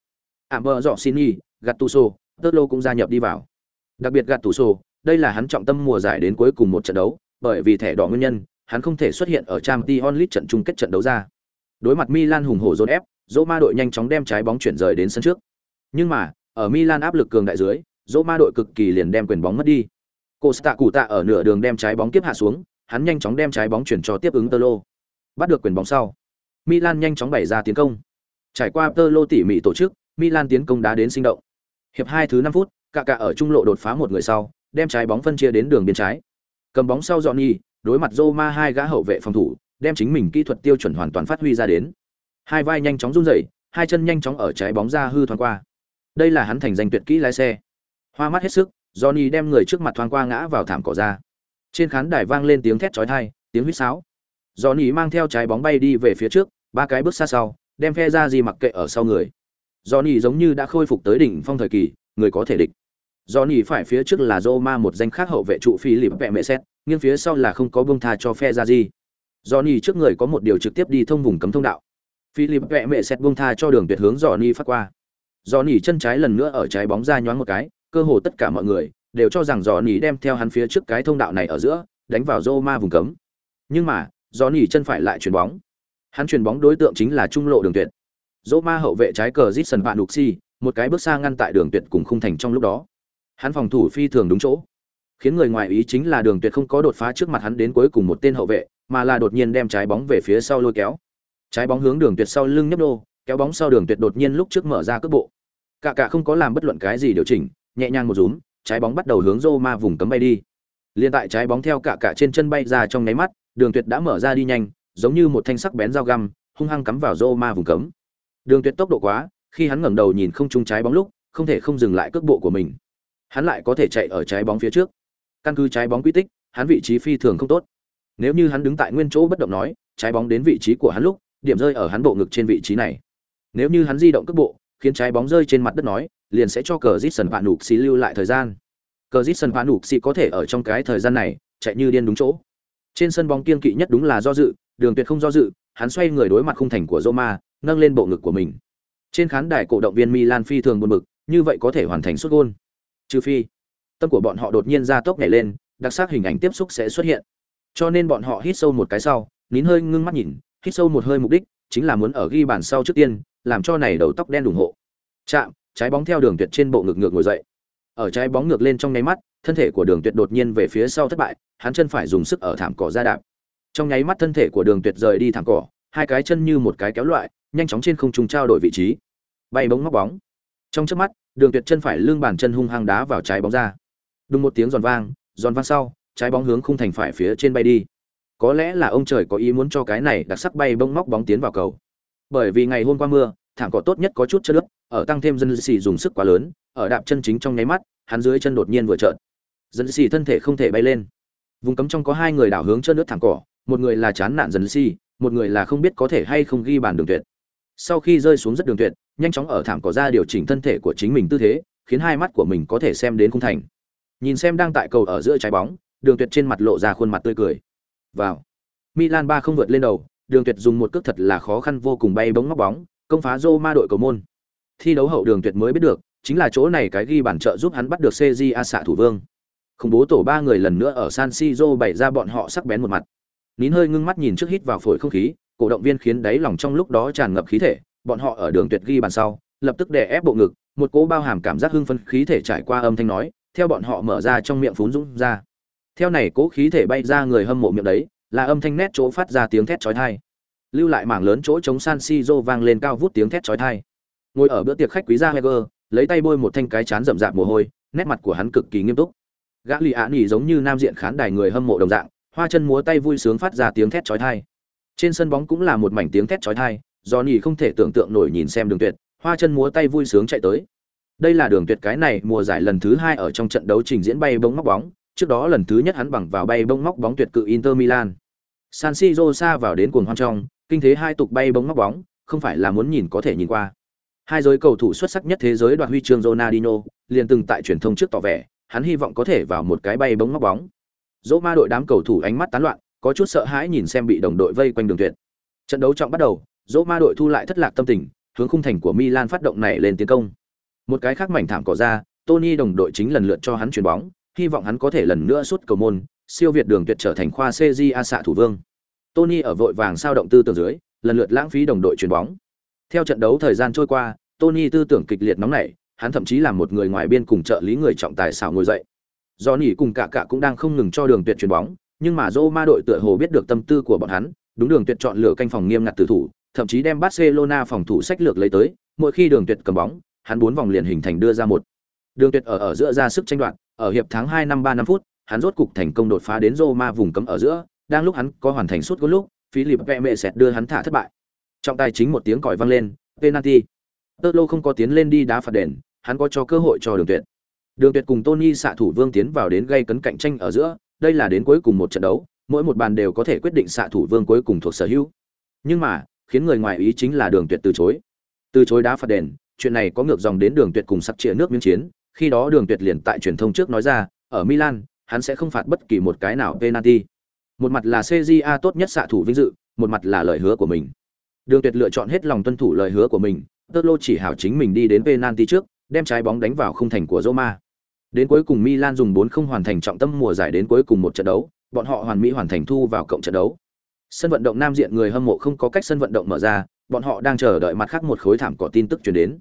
Amber Rossini, Gattuso, Totlo cũng gia nhập đi vào. Đặc biệt Gattuso, đây là hắn trọng tâm mùa giải đến cuối cùng một trận đấu, bởi vì thẻ đỏ nguyên nhân, hắn không thể xuất hiện ở Champions League trận chung kết trận đấu ra. Đối mặt Milan hùng hổ dồn ép, Roma đội nhanh chóng đem trái bóng chuyển rời đến sân trước. Nhưng mà, ở Milan áp lực cường đại dưới, Roma đội cực kỳ liền đem quyền bóng mất đi. Costa Cụ tạ ở nửa đường đem trái bóng tiếp hạ xuống, hắn nhanh chóng đem trái bóng chuyển cho tiếp ứng Tolo. Bắt được quyền bóng sau, Milan nhanh chóng bày ra tiến công. Trải qua Tolo tỉ mỉ tổ chức, Milan tiến công đá đến sinh động. Hiệp 2 thứ 5 phút, cả cả ở trung lộ đột phá một người sau, đem trái bóng phân chia đến đường biên trái. Cầm bóng sau Johnny, đối mặt Roma hai gã hậu vệ phòng thủ, đem chính mình kỹ thuật tiêu chuẩn hoàn toàn phát huy ra đến. Hai vai nhanh chóng run rẩy, hai chân nhanh chóng ở trái bóng ra hư thoáng qua. Đây là hắn thành danh tuyệt kỹ lái xe. Hoa mắt hết sức, Johnny đem người trước mặt thoáng qua ngã vào thảm cỏ ra. Trên khán đài vang lên tiếng thét chói tai, tiếng huýt sáo. Johnny mang theo trái bóng bay đi về phía trước, ba cái bước xa sau, đem phe ra gì mặc kệ ở sau người. Johnny giống như đã khôi phục tới đỉnh phong thời kỳ, người có thể địch. Johnny phải phía trước là Roma một danh khác hậu vệ trụ phi lịp vẹ mẹ xét, nghiêng phía sau là không có bông tha cho phe ra gì. Johnny trước người có một điều trực tiếp đi thông vùng cấm thông đạo. Philip vẽ mẹ xét buông tha cho đường tuyệt hướng Johnny phát qua. Johnny chân trái lần nữa ở trái bóng ra nhoáng một cái, cơ hồ tất cả mọi người đều cho rằng Johnny đem theo hắn phía trước cái thông đạo này ở giữa, đánh vào Roma vùng cấm. Nhưng mà, Johnny chân phải lại chuyền bóng. Hắn chuyền bóng đối tượng chính là trung lộ đường tuyệt. Roma hậu vệ trái cờ Jitson Vạn Duxi, một cái bước xa ngăn tại đường tuyệt cùng khung thành trong lúc đó. Hắn phòng thủ phi thường đúng chỗ. Khiến người ngoài ý chính là đường tuyệt không có đột phá trước mặt hắn đến cuối cùng một tên hậu vệ, mà là đột nhiên đem trái bóng về phía sau lôi kéo. Trái bóng hướng đường tuyệt sau lưng nhấp đô, kéo bóng sau đường tuyệt đột nhiên lúc trước mở ra cước bộ. Cả cả không có làm bất luận cái gì điều chỉnh, nhẹ nhàng một rúm, trái bóng bắt đầu hướng Roma vùng cấm bay đi. Liên tại trái bóng theo cả cả trên chân bay ra trong nháy mắt, đường tuyệt đã mở ra đi nhanh, giống như một thanh sắc bén dao găm, hung hăng cắm vào Roma vùng cấm. Đường tuyệt tốc độ quá, khi hắn ngẩng đầu nhìn không trung trái bóng lúc, không thể không dừng lại cước bộ của mình. Hắn lại có thể chạy ở trái bóng phía trước. Căn cứ trái bóng quy tích, hắn vị trí phi thường không tốt. Nếu như hắn đứng tại nguyên chỗ bất động nói, trái bóng đến vị trí của hắn lúc, điểm rơi ở hắn bộ ngực trên vị trí này. Nếu như hắn di động cước bộ, khiến trái bóng rơi trên mặt đất nói, liền sẽ cho cờ Jason Vạn Nục xì lưu lại thời gian. Cờ Jason Vạn Nục xì có thể ở trong cái thời gian này, chạy như điên đúng chỗ. Trên sân bóng kiên kỵ nhất đúng là do dự, Đường Tuyệt không do dự, hắn xoay người đối mặt khung thành của Roma, nâng lên bộ ngực của mình. Trên khán đài cổ động viên Milan phi thường buồn bực, như vậy có thể hoàn thành xuất gôn Trừ phi, tâm của bọn họ đột nhiên ra tốc nhảy lên, đặc sắc hình ảnh tiếp xúc sẽ xuất hiện. Cho nên bọn họ hít sâu một cái sau, nín hơi ngưng mắt nhìn, hít sâu một hơi mục đích chính là muốn ở ghi bàn sau trước tiên, làm cho này đầu tóc đen ủng hộ. Chạm, trái bóng theo đường tuyệt trên bộ ngực ngược ngồi dậy. Ở trái bóng ngược lên trong nháy mắt, thân thể của đường tuyệt đột nhiên về phía sau thất bại, hắn chân phải dùng sức ở thảm cỏ ra đạp. Trong nháy mắt thân thể của đường tuyệt rời đi thảm cỏ, hai cái chân như một cái kéo loại, nhanh chóng trên không trung trao đổi vị trí. Bay bóng móc bóng. Trong chớp mắt, đường tuyệt chân phải lưng bàn chân hung hăng đá vào trái bóng ra. Đùng một tiếng giòn vang, giòn vang sau, trái bóng hướng khung thành phải phía trên bay đi. Có lẽ là ông trời có ý muốn cho cái này đặc sắc bay bông móc bóng tiến vào cầu. Bởi vì ngày hôm qua mưa, thảm cỏ tốt nhất có chút chất nước, ở tăng thêm dân xì dùng sức quá lớn, ở đạp chân chính trong nháy mắt, hắn dưới chân đột nhiên vừa trợn. Dân xì thân thể không thể bay lên. Vùng cấm trong có hai người đảo hướng chân nước thảm cỏ, một người là chán nản dân xì, một người là không biết có thể hay không ghi bàn đường tuyệt. Sau khi rơi xuống rất đường tuyệt, nhanh chóng ở thảm cỏ ra điều chỉnh thân thể của chính mình tư thế, khiến hai mắt của mình có thể xem đến khung thành. Nhìn xem đang tại cầu ở giữa trái bóng, Đường Tuyệt trên mặt lộ ra khuôn mặt tươi cười. Vào. Milan ba không vượt lên đầu, Đường Tuyệt dùng một cước thật là khó khăn vô cùng bay bóng ngóc bóng, công phá Roma đội cầu môn. Thi đấu hậu Đường Tuyệt mới biết được, chính là chỗ này cái ghi bàn trợ giúp hắn bắt được CJ xạ thủ vương. Không bố tổ ba người lần nữa ở San Siro bày ra bọn họ sắc bén một mặt. Nín hơi ngưng mắt nhìn trước hít vào phổi không khí, cổ động viên khiến đáy lòng trong lúc đó tràn ngập khí thể, bọn họ ở đường tuyệt ghi bàn sau, lập tức đè ép bộ ngực, một cỗ bao hàm cảm giác hưng phấn khí thể trải qua âm thanh nói, theo bọn họ mở ra trong miệng phún dũng ra. Theo này cố khí thể bay ra người hâm mộ miệng đấy, là âm thanh nét chỗ phát ra tiếng thét chói tai. Lưu lại mảng lớn chỗ chống San Siro vang lên cao vút tiếng thét chói tai. Ngồi ở bữa tiệc khách quý gia Heger, lấy tay bôi một thanh cái chán rậm rạp mồ hôi, nét mặt của hắn cực kỳ nghiêm túc. Gã lì ạ nhỉ giống như nam diện khán đài người hâm mộ đồng dạng, hoa chân múa tay vui sướng phát ra tiếng thét chói tai. Trên sân bóng cũng là một mảnh tiếng thét chói tai, do nhỉ không thể tưởng tượng nổi nhìn xem Đường Tuyệt, hoa chân múa tay vui sướng chạy tới. Đây là Đường Tuyệt cái này mùa giải lần thứ hai ở trong trận đấu trình diễn bay bóng móc bóng, trước đó lần thứ nhất hắn bằng vào bay bóng móc bóng tuyệt cự Inter Milan. San Siro xa vào đến cuồng hoan trong, kinh thế hai tục bay bóng móc bóng, không phải là muốn nhìn có thể nhìn qua. Hai giới cầu thủ xuất sắc nhất thế giới đoạt huy chương Ronaldinho, liền từng tại truyền thông trước tỏ vẻ, hắn hy vọng có thể vào một cái bay bóng móc bóng. Dỗ ma đội đám cầu thủ ánh mắt tán loạn, có chút sợ hãi nhìn xem bị đồng đội vây quanh đường tuyệt. Trận đấu trọng bắt đầu, Dỗ ma đội thu lại thất lạc tâm tình, hướng khung thành của Milan phát động này lên tiến công. Một cái khác mảnh thảm cỏ ra, Tony đồng đội chính lần lượt cho hắn chuyền bóng, hy vọng hắn có thể lần nữa sút cầu môn, siêu việt đường tuyệt trở thành khoa CJA xạ thủ vương. Tony ở vội vàng sao động tư tưởng dưới, lần lượt lãng phí đồng đội chuyền bóng. Theo trận đấu thời gian trôi qua, Tony tư tưởng kịch liệt nóng nảy, hắn thậm chí làm một người ngoài biên cùng trợ lý người trọng tài xảo ngồi dậy. Do cùng cả cả cũng đang không ngừng cho đường tuyệt chuyền bóng, nhưng mà Roma đội tựa hồ biết được tâm tư của bọn hắn, đúng đường tuyệt chọn lựa canh phòng nghiêm ngặt tử thủ, thậm chí đem Barcelona phòng thủ sách lược lấy tới, mỗi khi đường tuyệt cầm bóng, hắn bốn vòng liền hình thành đưa ra một. Đường tuyệt ở ở giữa ra sức tranh đoạt, ở hiệp tháng 2 năm 3 năm phút, hắn rốt cục thành công đột phá đến Roma vùng cấm ở giữa, đang lúc hắn có hoàn thành suốt lúc, Philip sẹt đưa hắn thả thất bại. Trọng tài chính một tiếng còi vang lên, penalty. Tơ không có tiến lên đi đá phạt đền, hắn có cho cơ hội cho Đường Tuyệt. Đường Tuyệt cùng Tony xạ thủ Vương tiến vào đến gây cấn cạnh tranh ở giữa, đây là đến cuối cùng một trận đấu, mỗi một bàn đều có thể quyết định xạ thủ Vương cuối cùng thuộc sở hữu. Nhưng mà, khiến người ngoài ý chính là Đường Tuyệt từ chối. Từ chối đá phạt đền, chuyện này có ngược dòng đến Đường Tuyệt cùng sắp chia nước miếng chiến, khi đó Đường Tuyệt liền tại truyền thông trước nói ra, ở Milan, hắn sẽ không phạt bất kỳ một cái nào penalty. Một mặt là CJA tốt nhất xạ thủ vinh dự, một mặt là lời hứa của mình. Đường Tuyệt lựa chọn hết lòng tuân thủ lời hứa của mình, Tơ Lô chỉ hảo chính mình đi đến penalty trước, đem trái bóng đánh vào khung thành của Roma. Đến cuối cùng Milan dùng 4 không hoàn thành trọng tâm mùa giải đến cuối cùng một trận đấu, bọn họ hoàn mỹ hoàn thành thu vào cộng trận đấu. Sân vận động nam diện người hâm mộ không có cách sân vận động mở ra, bọn họ đang chờ đợi mặt khác một khối thảm cỏ tin tức truyền đến.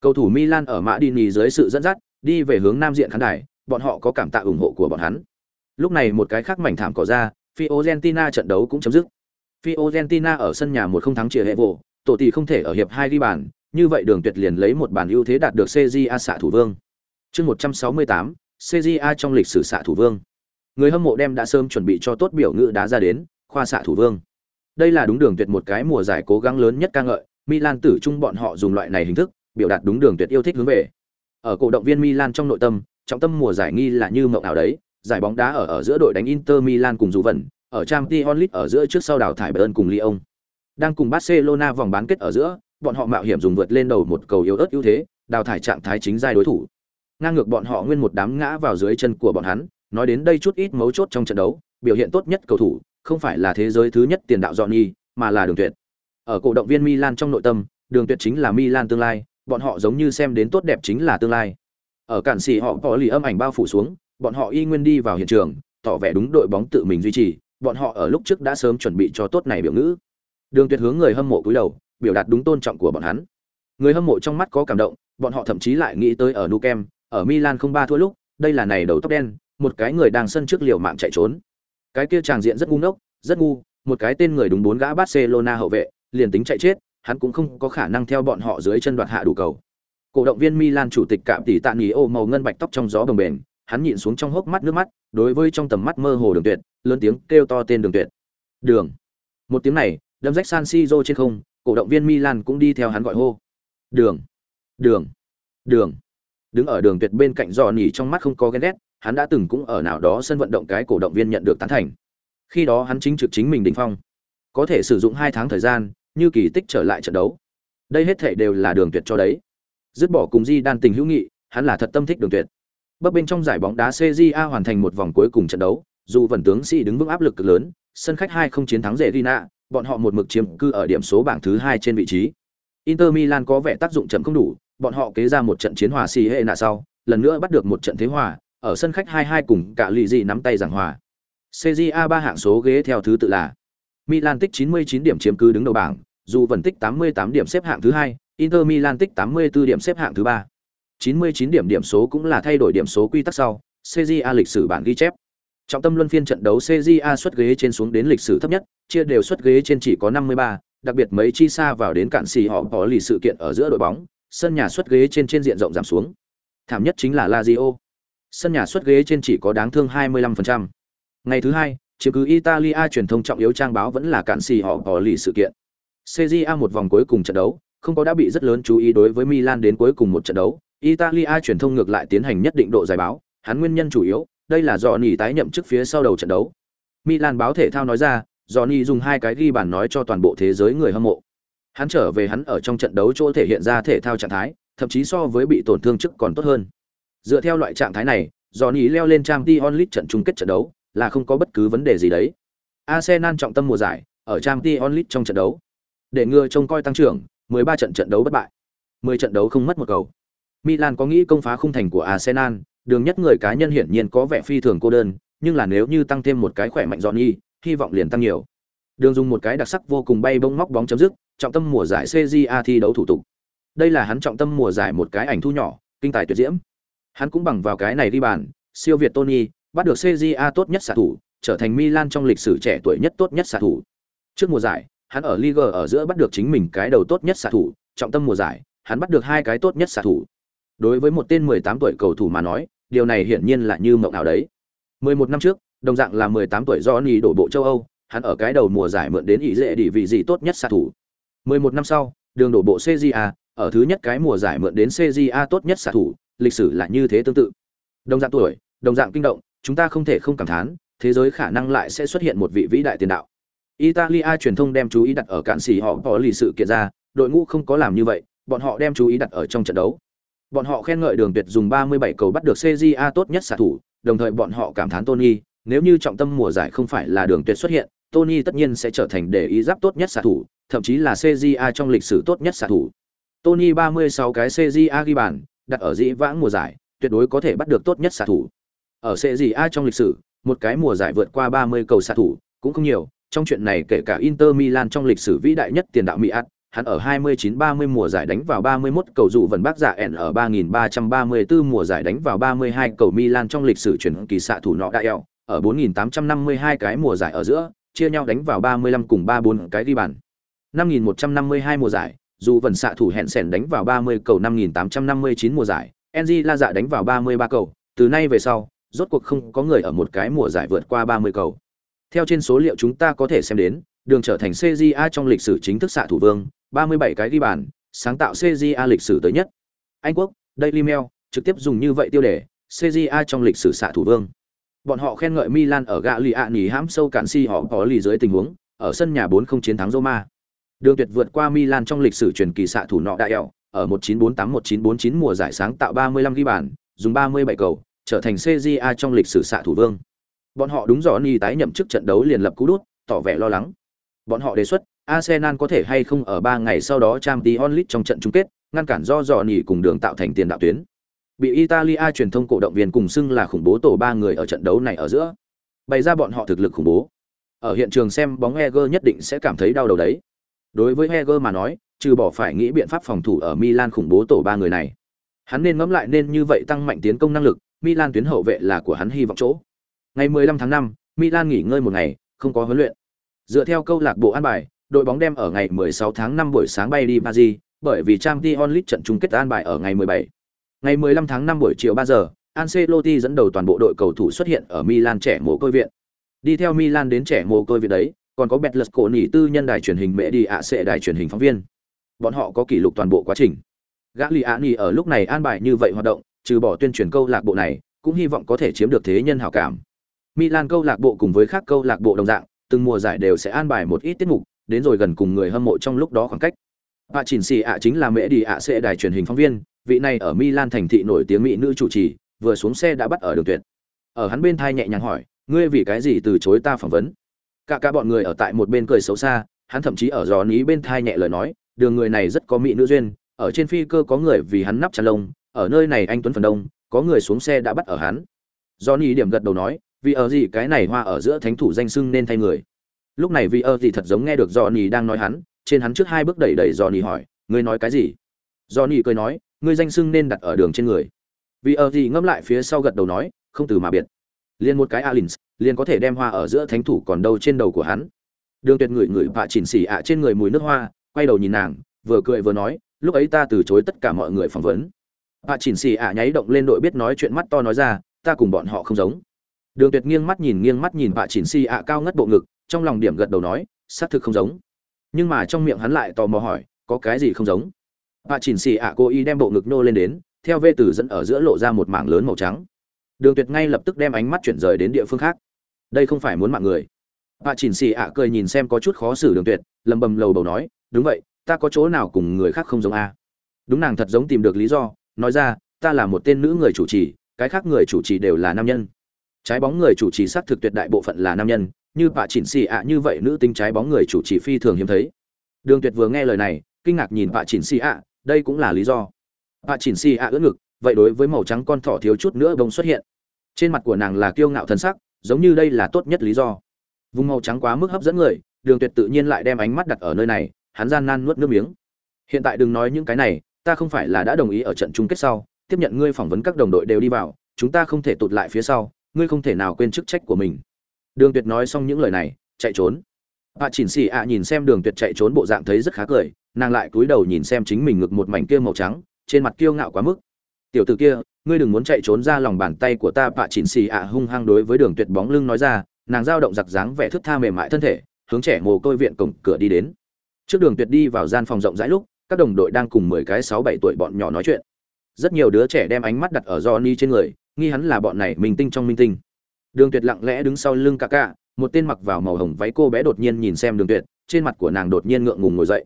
Cầu thủ Milan ở Mã Đi dưới sự dẫn dắt, đi về hướng nam diện khán đài, bọn họ có cảm tạ ủng hộ của bọn hắn. Lúc này một cái khác mảnh thảm cỏ ra, Fiorentina trận đấu cũng chấm dứt. Fiorentina ở sân nhà một không thắng chia hệ vụ, tổ tỷ không thể ở hiệp hai đi bàn, như vậy Đường Tuyệt liền lấy một bàn ưu thế đạt được CJA xạ thủ vương. Chương 168, CJA trong lịch sử xạ thủ vương. Người hâm mộ đem đã sớm chuẩn bị cho tốt biểu ngữ đá ra đến, khoa xạ thủ vương. Đây là đúng Đường Tuyệt một cái mùa giải cố gắng lớn nhất ca ngợi, Milan tử trung bọn họ dùng loại này hình thức, biểu đạt đúng Đường Tuyệt yêu thích hướng về. Ở cổ động viên Milan trong nội tâm, trọng tâm mùa giải nghi là như mộng ảo đấy, giải bóng đá ở ở giữa đội đánh Inter Milan cùng dù vẩn, ở Champions League ở giữa trước sau đào thải Bayern cùng Lyon. Đang cùng Barcelona vòng bán kết ở giữa, bọn họ mạo hiểm dùng vượt lên đầu một cầu yếu ớt ưu thế, đào thải trạng thái chính giai đối thủ. Ngang ngược bọn họ nguyên một đám ngã vào dưới chân của bọn hắn, nói đến đây chút ít mấu chốt trong trận đấu, biểu hiện tốt nhất cầu thủ, không phải là thế giới thứ nhất tiền đạo Johnny, mà là Đường Tuyệt. Ở cổ động viên Milan trong nội tâm, Đường Tuyệt chính là Milan tương lai, bọn họ giống như xem đến tốt đẹp chính là tương lai. Ở cản sĩ họ có lì âm ảnh bao phủ xuống, bọn họ y nguyên đi vào hiện trường, tỏ vẻ đúng đội bóng tự mình duy trì, bọn họ ở lúc trước đã sớm chuẩn bị cho tốt này biểu ngữ. Đường Tuyệt hướng người hâm mộ cúi đầu, biểu đạt đúng tôn trọng của bọn hắn. Người hâm mộ trong mắt có cảm động, bọn họ thậm chí lại nghĩ tới ở Nukem, ở Milan không ba thua lúc, đây là này đầu tóc đen, một cái người đang sân trước liều mạng chạy trốn. Cái kia tràng diện rất ngu ngốc, rất ngu, một cái tên người đúng bốn gã Barcelona hậu vệ, liền tính chạy chết, hắn cũng không có khả năng theo bọn họ dưới chân đoạt hạ đủ cầu. Cổ động viên Milan chủ tịch Cạm tỷ Tạ nghỉ ô màu ngân bạch tóc trong gió bồng bềnh, hắn nhìn xuống trong hốc mắt nước mắt, đối với trong tầm mắt mơ hồ Đường Tuyệt, lớn tiếng kêu to tên Đường Tuyệt. Đường. Một tiếng này, đâm rách San Siro trên không, cổ động viên Milan cũng đi theo hắn gọi hô. Đường, đường, đường. Đứng ở đường tuyệt bên cạnh giò nỉ trong mắt không có ghen ghét, hắn đã từng cũng ở nào đó sân vận động cái cổ động viên nhận được tán thành. Khi đó hắn chính trực chính mình đỉnh phong, có thể sử dụng hai tháng thời gian, như kỳ tích trở lại trận đấu. Đây hết thảy đều là đường tuyệt cho đấy. Dứt bỏ cùng Di đan tình hữu nghị, hắn là thật tâm thích đường tuyệt. Bấp bên trong giải bóng đá CJA hoàn thành một vòng cuối cùng trận đấu, dù vần tướng sĩ đứng vững áp lực cực lớn, sân khách 2 không chiến thắng dễ Gina, bọn họ một mực chiếm cư ở điểm số bảng thứ 2 trên vị trí. Inter Milan có vẻ tác dụng chậm không đủ, bọn họ kế ra một trận chiến hòa xì hệ nạ sau, lần nữa bắt được một trận thế hòa, ở sân khách 2-2 cùng cả lì gì nắm tay giảng hòa. CJA ba hạng số ghế theo thứ tự là Milan tích 99 điểm chiếm cứ đứng đầu bảng, dù vẫn tích 88 điểm xếp hạng thứ hai, Inter Milan tích 84 điểm xếp hạng thứ ba. 99 điểm điểm số cũng là thay đổi điểm số quy tắc sau, CJA lịch sử bản ghi chép. Trọng tâm luân phiên trận đấu CJA xuất ghế trên xuống đến lịch sử thấp nhất, chia đều xuất ghế trên chỉ có 53, đặc biệt mấy chi xa vào đến cạn xì họ có lì sự kiện ở giữa đội bóng, sân nhà xuất ghế trên trên diện rộng giảm xuống. Thảm nhất chính là Lazio. Sân nhà xuất ghế trên chỉ có đáng thương 25%. Ngày thứ hai, chiếm cứ Italia truyền thông trọng yếu trang báo vẫn là cạn xì họ có lì sự kiện. CJA một vòng cuối cùng trận đấu, không có đã bị rất lớn chú ý đối với Milan đến cuối cùng một trận đấu, Italia truyền thông ngược lại tiến hành nhất định độ giải báo, hắn nguyên nhân chủ yếu, đây là do nỉ tái nhậm chức phía sau đầu trận đấu. Milan báo thể thao nói ra, Johnny dùng hai cái ghi bàn nói cho toàn bộ thế giới người hâm mộ. Hắn trở về hắn ở trong trận đấu chỗ thể hiện ra thể thao trạng thái, thậm chí so với bị tổn thương trước còn tốt hơn. Dựa theo loại trạng thái này, Johnny leo lên Champions League trận chung kết trận đấu, là không có bất cứ vấn đề gì đấy. Arsenal trọng tâm mùa giải, ở Champions League trong trận đấu. Để ngừa trông coi tăng trưởng, 13 trận trận đấu bất bại. 10 trận đấu không mất một cầu. Milan có nghĩ công phá khung thành của Arsenal, đường nhất người cá nhân hiển nhiên có vẻ phi thường cô đơn, nhưng là nếu như tăng thêm một cái khỏe mạnh Johnny, hy vọng liền tăng nhiều. Đường dùng một cái đặc sắc vô cùng bay bông móc bóng chấm dứt, trọng tâm mùa giải CJA thi đấu thủ tục. Đây là hắn trọng tâm mùa giải một cái ảnh thu nhỏ, kinh tài tuyệt diễm. Hắn cũng bằng vào cái này đi bàn, siêu việt Tony, bắt được CJA tốt nhất xạ thủ, trở thành Milan trong lịch sử trẻ tuổi nhất tốt nhất xạ thủ. Trước mùa giải, hắn ở Liga ở giữa bắt được chính mình cái đầu tốt nhất xạ thủ, trọng tâm mùa giải, hắn bắt được hai cái tốt nhất xạ thủ. Đối với một tên 18 tuổi cầu thủ mà nói, điều này hiển nhiên là như mộng ảo đấy. 11 năm trước, đồng dạng là 18 tuổi Johnny đổ bộ châu Âu, hắn ở cái đầu mùa giải mượn đến ý dễ đi vị gì tốt nhất xạ thủ. 11 năm sau, đường đổ bộ CJA, ở thứ nhất cái mùa giải mượn đến CJA tốt nhất xạ thủ, lịch sử là như thế tương tự. Đồng dạng tuổi, đồng dạng kinh động, chúng ta không thể không cảm thán, thế giới khả năng lại sẽ xuất hiện một vị vĩ đại tiền đạo. Italia truyền thông đem chú ý đặt ở cạn xỉ họ có lì sự kiện ra, đội ngũ không có làm như vậy, bọn họ đem chú ý đặt ở trong trận đấu. Bọn họ khen ngợi Đường Tuyệt dùng 37 cầu bắt được CJA tốt nhất xạ thủ, đồng thời bọn họ cảm thán Tony, nếu như trọng tâm mùa giải không phải là Đường Tuyệt xuất hiện, Tony tất nhiên sẽ trở thành để ý giáp tốt nhất xạ thủ, thậm chí là CJA trong lịch sử tốt nhất xạ thủ. Tony 36 cái CJA ghi bàn, đặt ở dĩ vãng mùa giải, tuyệt đối có thể bắt được tốt nhất xạ thủ. Ở CJA trong lịch sử, một cái mùa giải vượt qua 30 cầu xạ thủ, cũng không nhiều, trong chuyện này kể cả Inter Milan trong lịch sử vĩ đại nhất tiền đạo Mỹ Át, hắn ở 29-30 mùa giải đánh vào 31 cầu dụ vần bác giả ẻn ở 3334 mùa giải đánh vào 32 cầu Milan trong lịch sử chuyển kỳ xạ thủ nọ đại eo, ở 4852 cái mùa giải ở giữa, chia nhau đánh vào 35 cùng 34 cái ghi bàn. 5152 mùa giải, dù vần xạ thủ hẹn sèn đánh vào 30 cầu 5859 mùa giải, Enzi La Dạ đánh vào 33 cầu, từ nay về sau, rốt cuộc không có người ở một cái mùa giải vượt qua 30 cầu. Theo trên số liệu chúng ta có thể xem đến, đường trở thành CJA trong lịch sử chính thức xạ thủ vương, 37 cái ghi bàn, sáng tạo CJA lịch sử tới nhất. Anh quốc, Daily Mail trực tiếp dùng như vậy tiêu đề, CJA trong lịch sử xạ thủ vương. Bọn họ khen ngợi Milan ở gạ lì ạ nhì hãm sâu cản si họ có lì dưới tình huống, ở sân nhà 4-0 chiến thắng Roma. Đường tuyệt vượt qua Milan trong lịch sử truyền kỳ xạ thủ nọ đại eo, ở 1948-1949 mùa giải sáng tạo 35 ghi bàn, dùng 37 cầu, trở thành CJA trong lịch sử xạ thủ vương. Bọn họ đúng rõ ni tái nhậm chức trận đấu liền lập cú đút, tỏ vẻ lo lắng. Bọn họ đề xuất, Arsenal có thể hay không ở 3 ngày sau đó Champions League trong trận chung kết, ngăn cản do dò nỉ cùng đường tạo thành tiền đạo tuyến. Bị Italia truyền thông cổ động viên cùng xưng là khủng bố tổ ba người ở trận đấu này ở giữa. Bày ra bọn họ thực lực khủng bố. Ở hiện trường xem bóng Heger nhất định sẽ cảm thấy đau đầu đấy. Đối với Heger mà nói, trừ bỏ phải nghĩ biện pháp phòng thủ ở Milan khủng bố tổ ba người này. Hắn nên ngẫm lại nên như vậy tăng mạnh tiến công năng lực, Milan tuyến hậu vệ là của hắn hy vọng chỗ. Ngày 15 tháng 5, Milan nghỉ ngơi một ngày, không có huấn luyện. Dựa theo câu lạc bộ an bài, đội bóng đem ở ngày 16 tháng 5 buổi sáng bay đi Paris, bởi vì Champions League trận chung kết an bài ở ngày 17. Ngày 15 tháng 5 buổi chiều 3 giờ, Ancelotti dẫn đầu toàn bộ đội cầu thủ xuất hiện ở Milan trẻ mồ côi viện. Đi theo Milan đến trẻ mồ côi viện đấy, còn có Betlus cổ nỉ tư nhân đài truyền hình mẹ đi ạ sẽ đài truyền hình phóng viên. Bọn họ có kỷ lục toàn bộ quá trình. Gagliani ở lúc này an bài như vậy hoạt động, trừ bỏ tuyên truyền câu lạc bộ này, cũng hy vọng có thể chiếm được thế nhân hảo cảm. Milan câu lạc bộ cùng với các câu lạc bộ đồng dạng, từng mùa giải đều sẽ an bài một ít tiết mục, đến rồi gần cùng người hâm mộ trong lúc đó khoảng cách. Bà Chỉnh Sĩ ạ chính là mẹ đi ạ sẽ đài truyền hình phóng viên, vị này ở Milan thành thị nổi tiếng mỹ nữ chủ trì, vừa xuống xe đã bắt ở đường tuyệt. Ở hắn bên thai nhẹ nhàng hỏi ngươi vì cái gì từ chối ta phỏng vấn? Cả cả bọn người ở tại một bên cười xấu xa hắn thậm chí ở gió ní bên thai nhẹ lời nói đường người này rất có mỹ nữ duyên ở trên phi cơ có người vì hắn nắp chăn lông ở nơi này anh tuấn phần đông có người xuống xe đã bắt ở hắn. Johnny điểm gật đầu nói vì ở gì cái này hoa ở giữa thánh thủ danh sưng nên thay người. Lúc này vì ở gì thật giống nghe được johnny đang nói hắn, trên hắn trước hai bước đẩy đẩy johnny hỏi, ngươi nói cái gì? Johnny cười nói, ngươi danh sưng nên đặt ở đường trên người. Vì ở gì ngâm lại phía sau gật đầu nói, không từ mà biệt. Liền một cái alins, liền có thể đem hoa ở giữa thánh thủ còn đâu trên đầu của hắn. Đường tuyệt ngửi ngửi vạ chỉnh xỉ ạ trên người mùi nước hoa, quay đầu nhìn nàng, vừa cười vừa nói, lúc ấy ta từ chối tất cả mọi người phỏng vấn. Vạ chỉnh xỉ ạ nháy động lên đội biết nói chuyện mắt to nói ra, ta cùng bọn họ không giống đường tuyệt nghiêng mắt nhìn nghiêng mắt nhìn vạ chỉnh Si ạ cao ngất bộ ngực, trong lòng điểm gật đầu nói, xác thực không giống. Nhưng mà trong miệng hắn lại tò mò hỏi, có cái gì không giống? Vạ chỉnh Si ạ cô y đem bộ ngực nô lên đến, theo vê tử dẫn ở giữa lộ ra một mảng lớn màu trắng. Đường tuyệt ngay lập tức đem ánh mắt chuyển rời đến địa phương khác. Đây không phải muốn mạng người. Vạ chỉnh Si ạ cười nhìn xem có chút khó xử đường tuyệt, lầm bầm lầu bầu nói, đúng vậy, ta có chỗ nào cùng người khác không giống a đúng nàng thật giống tìm được lý do, nói ra, ta là một tên nữ người chủ trì, cái khác người chủ trì đều là nam nhân trái bóng người chủ trì xác thực tuyệt đại bộ phận là nam nhân, như bà chỉnh xì ạ, như vậy nữ tính trái bóng người chủ trì phi thường hiếm thấy. Đường tuyệt vừa nghe lời này, kinh ngạc nhìn bà chỉnh xì ạ, đây cũng là lý do. Bà chỉnh xì ạ ưỡn ngực, vậy đối với màu trắng con thỏ thiếu chút nữa bông xuất hiện. Trên mặt của nàng là kiêu ngạo thân sắc, giống như đây là tốt nhất lý do. Vùng màu trắng quá mức hấp dẫn người, đường tuyệt tự nhiên lại đem ánh mắt đặt ở nơi này, hắn gian nan nuốt nước miếng. Hiện tại đừng nói những cái này, ta không phải là đã đồng ý ở trận chung kết sau, tiếp nhận ngươi phỏng vấn các đồng đội đều đi vào, chúng ta không thể tụt lại phía sau ngươi không thể nào quên chức trách của mình. Đường tuyệt nói xong những lời này, chạy trốn. Bà chỉnh xì ạ nhìn xem đường tuyệt chạy trốn bộ dạng thấy rất khá cười, nàng lại cúi đầu nhìn xem chính mình ngực một mảnh kia màu trắng, trên mặt kiêu ngạo quá mức. Tiểu tử kia, ngươi đừng muốn chạy trốn ra lòng bàn tay của ta Bà chỉnh xì ạ hung hăng đối với đường tuyệt bóng lưng nói ra, nàng dao động giặc dáng vẻ thức tha mềm mại thân thể, hướng trẻ mồ côi viện cổng cửa đi đến. Trước đường tuyệt đi vào gian phòng rộng rãi lúc, các đồng đội đang cùng mười cái sáu bảy tuổi bọn nhỏ nói chuyện. Rất nhiều đứa trẻ đem ánh mắt đặt ở Johnny trên người nghi hắn là bọn này minh tinh trong minh tinh. Đường tuyệt lặng lẽ đứng sau lưng cả cả một tên mặc vào màu hồng váy cô bé đột nhiên nhìn xem đường tuyệt, trên mặt của nàng đột nhiên ngượng ngùng ngồi dậy.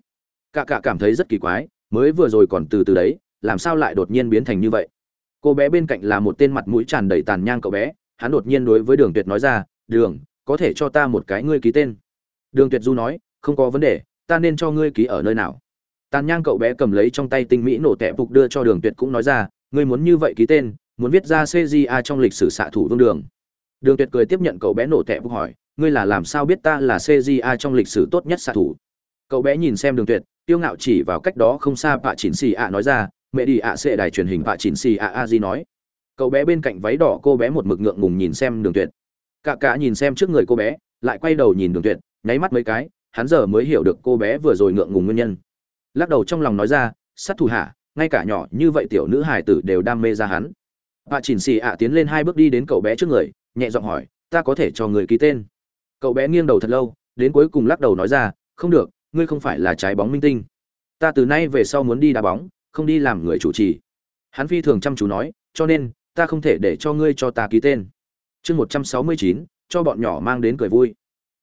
Cả cả cảm thấy rất kỳ quái, mới vừa rồi còn từ từ đấy, làm sao lại đột nhiên biến thành như vậy? Cô bé bên cạnh là một tên mặt mũi tràn đầy tàn nhang cậu bé, hắn đột nhiên đối với đường tuyệt nói ra, đường, có thể cho ta một cái ngươi ký tên. Đường tuyệt du nói, không có vấn đề, ta nên cho ngươi ký ở nơi nào? Tàn nhang cậu bé cầm lấy trong tay tinh mỹ nổ tẻ phục đưa cho đường tuyệt cũng nói ra, ngươi muốn như vậy ký tên muốn viết ra cja trong lịch sử xạ thủ vương đường. Đường tuyệt cười tiếp nhận cậu bé nổ tệ phục hỏi, ngươi là làm sao biết ta là cja trong lịch sử tốt nhất xạ thủ? Cậu bé nhìn xem đường tuyệt tiêu ngạo chỉ vào cách đó không xa Pạ chỉnh xì ạ nói ra, mẹ đi ạ, sẽ đài truyền hình Pạ chỉnh xì ạ a di nói. Cậu bé bên cạnh váy đỏ cô bé một mực ngượng ngùng nhìn xem đường tuyệt. Cả cả nhìn xem trước người cô bé, lại quay đầu nhìn đường tuyệt, nháy mắt mấy cái, hắn giờ mới hiểu được cô bé vừa rồi ngượng ngùng nguyên nhân. Lắc đầu trong lòng nói ra, sát thủ hạ ngay cả nhỏ như vậy tiểu nữ hài tử đều đam mê ra hắn bà chỉnh xì ạ tiến lên hai bước đi đến cậu bé trước người, nhẹ giọng hỏi, ta có thể cho người ký tên? Cậu bé nghiêng đầu thật lâu, đến cuối cùng lắc đầu nói ra, không được, ngươi không phải là trái bóng minh tinh. Ta từ nay về sau muốn đi đá bóng, không đi làm người chủ trì. Hắn phi thường chăm chú nói, cho nên, ta không thể để cho ngươi cho ta ký tên. Chương một trăm sáu mươi chín, cho bọn nhỏ mang đến cười vui.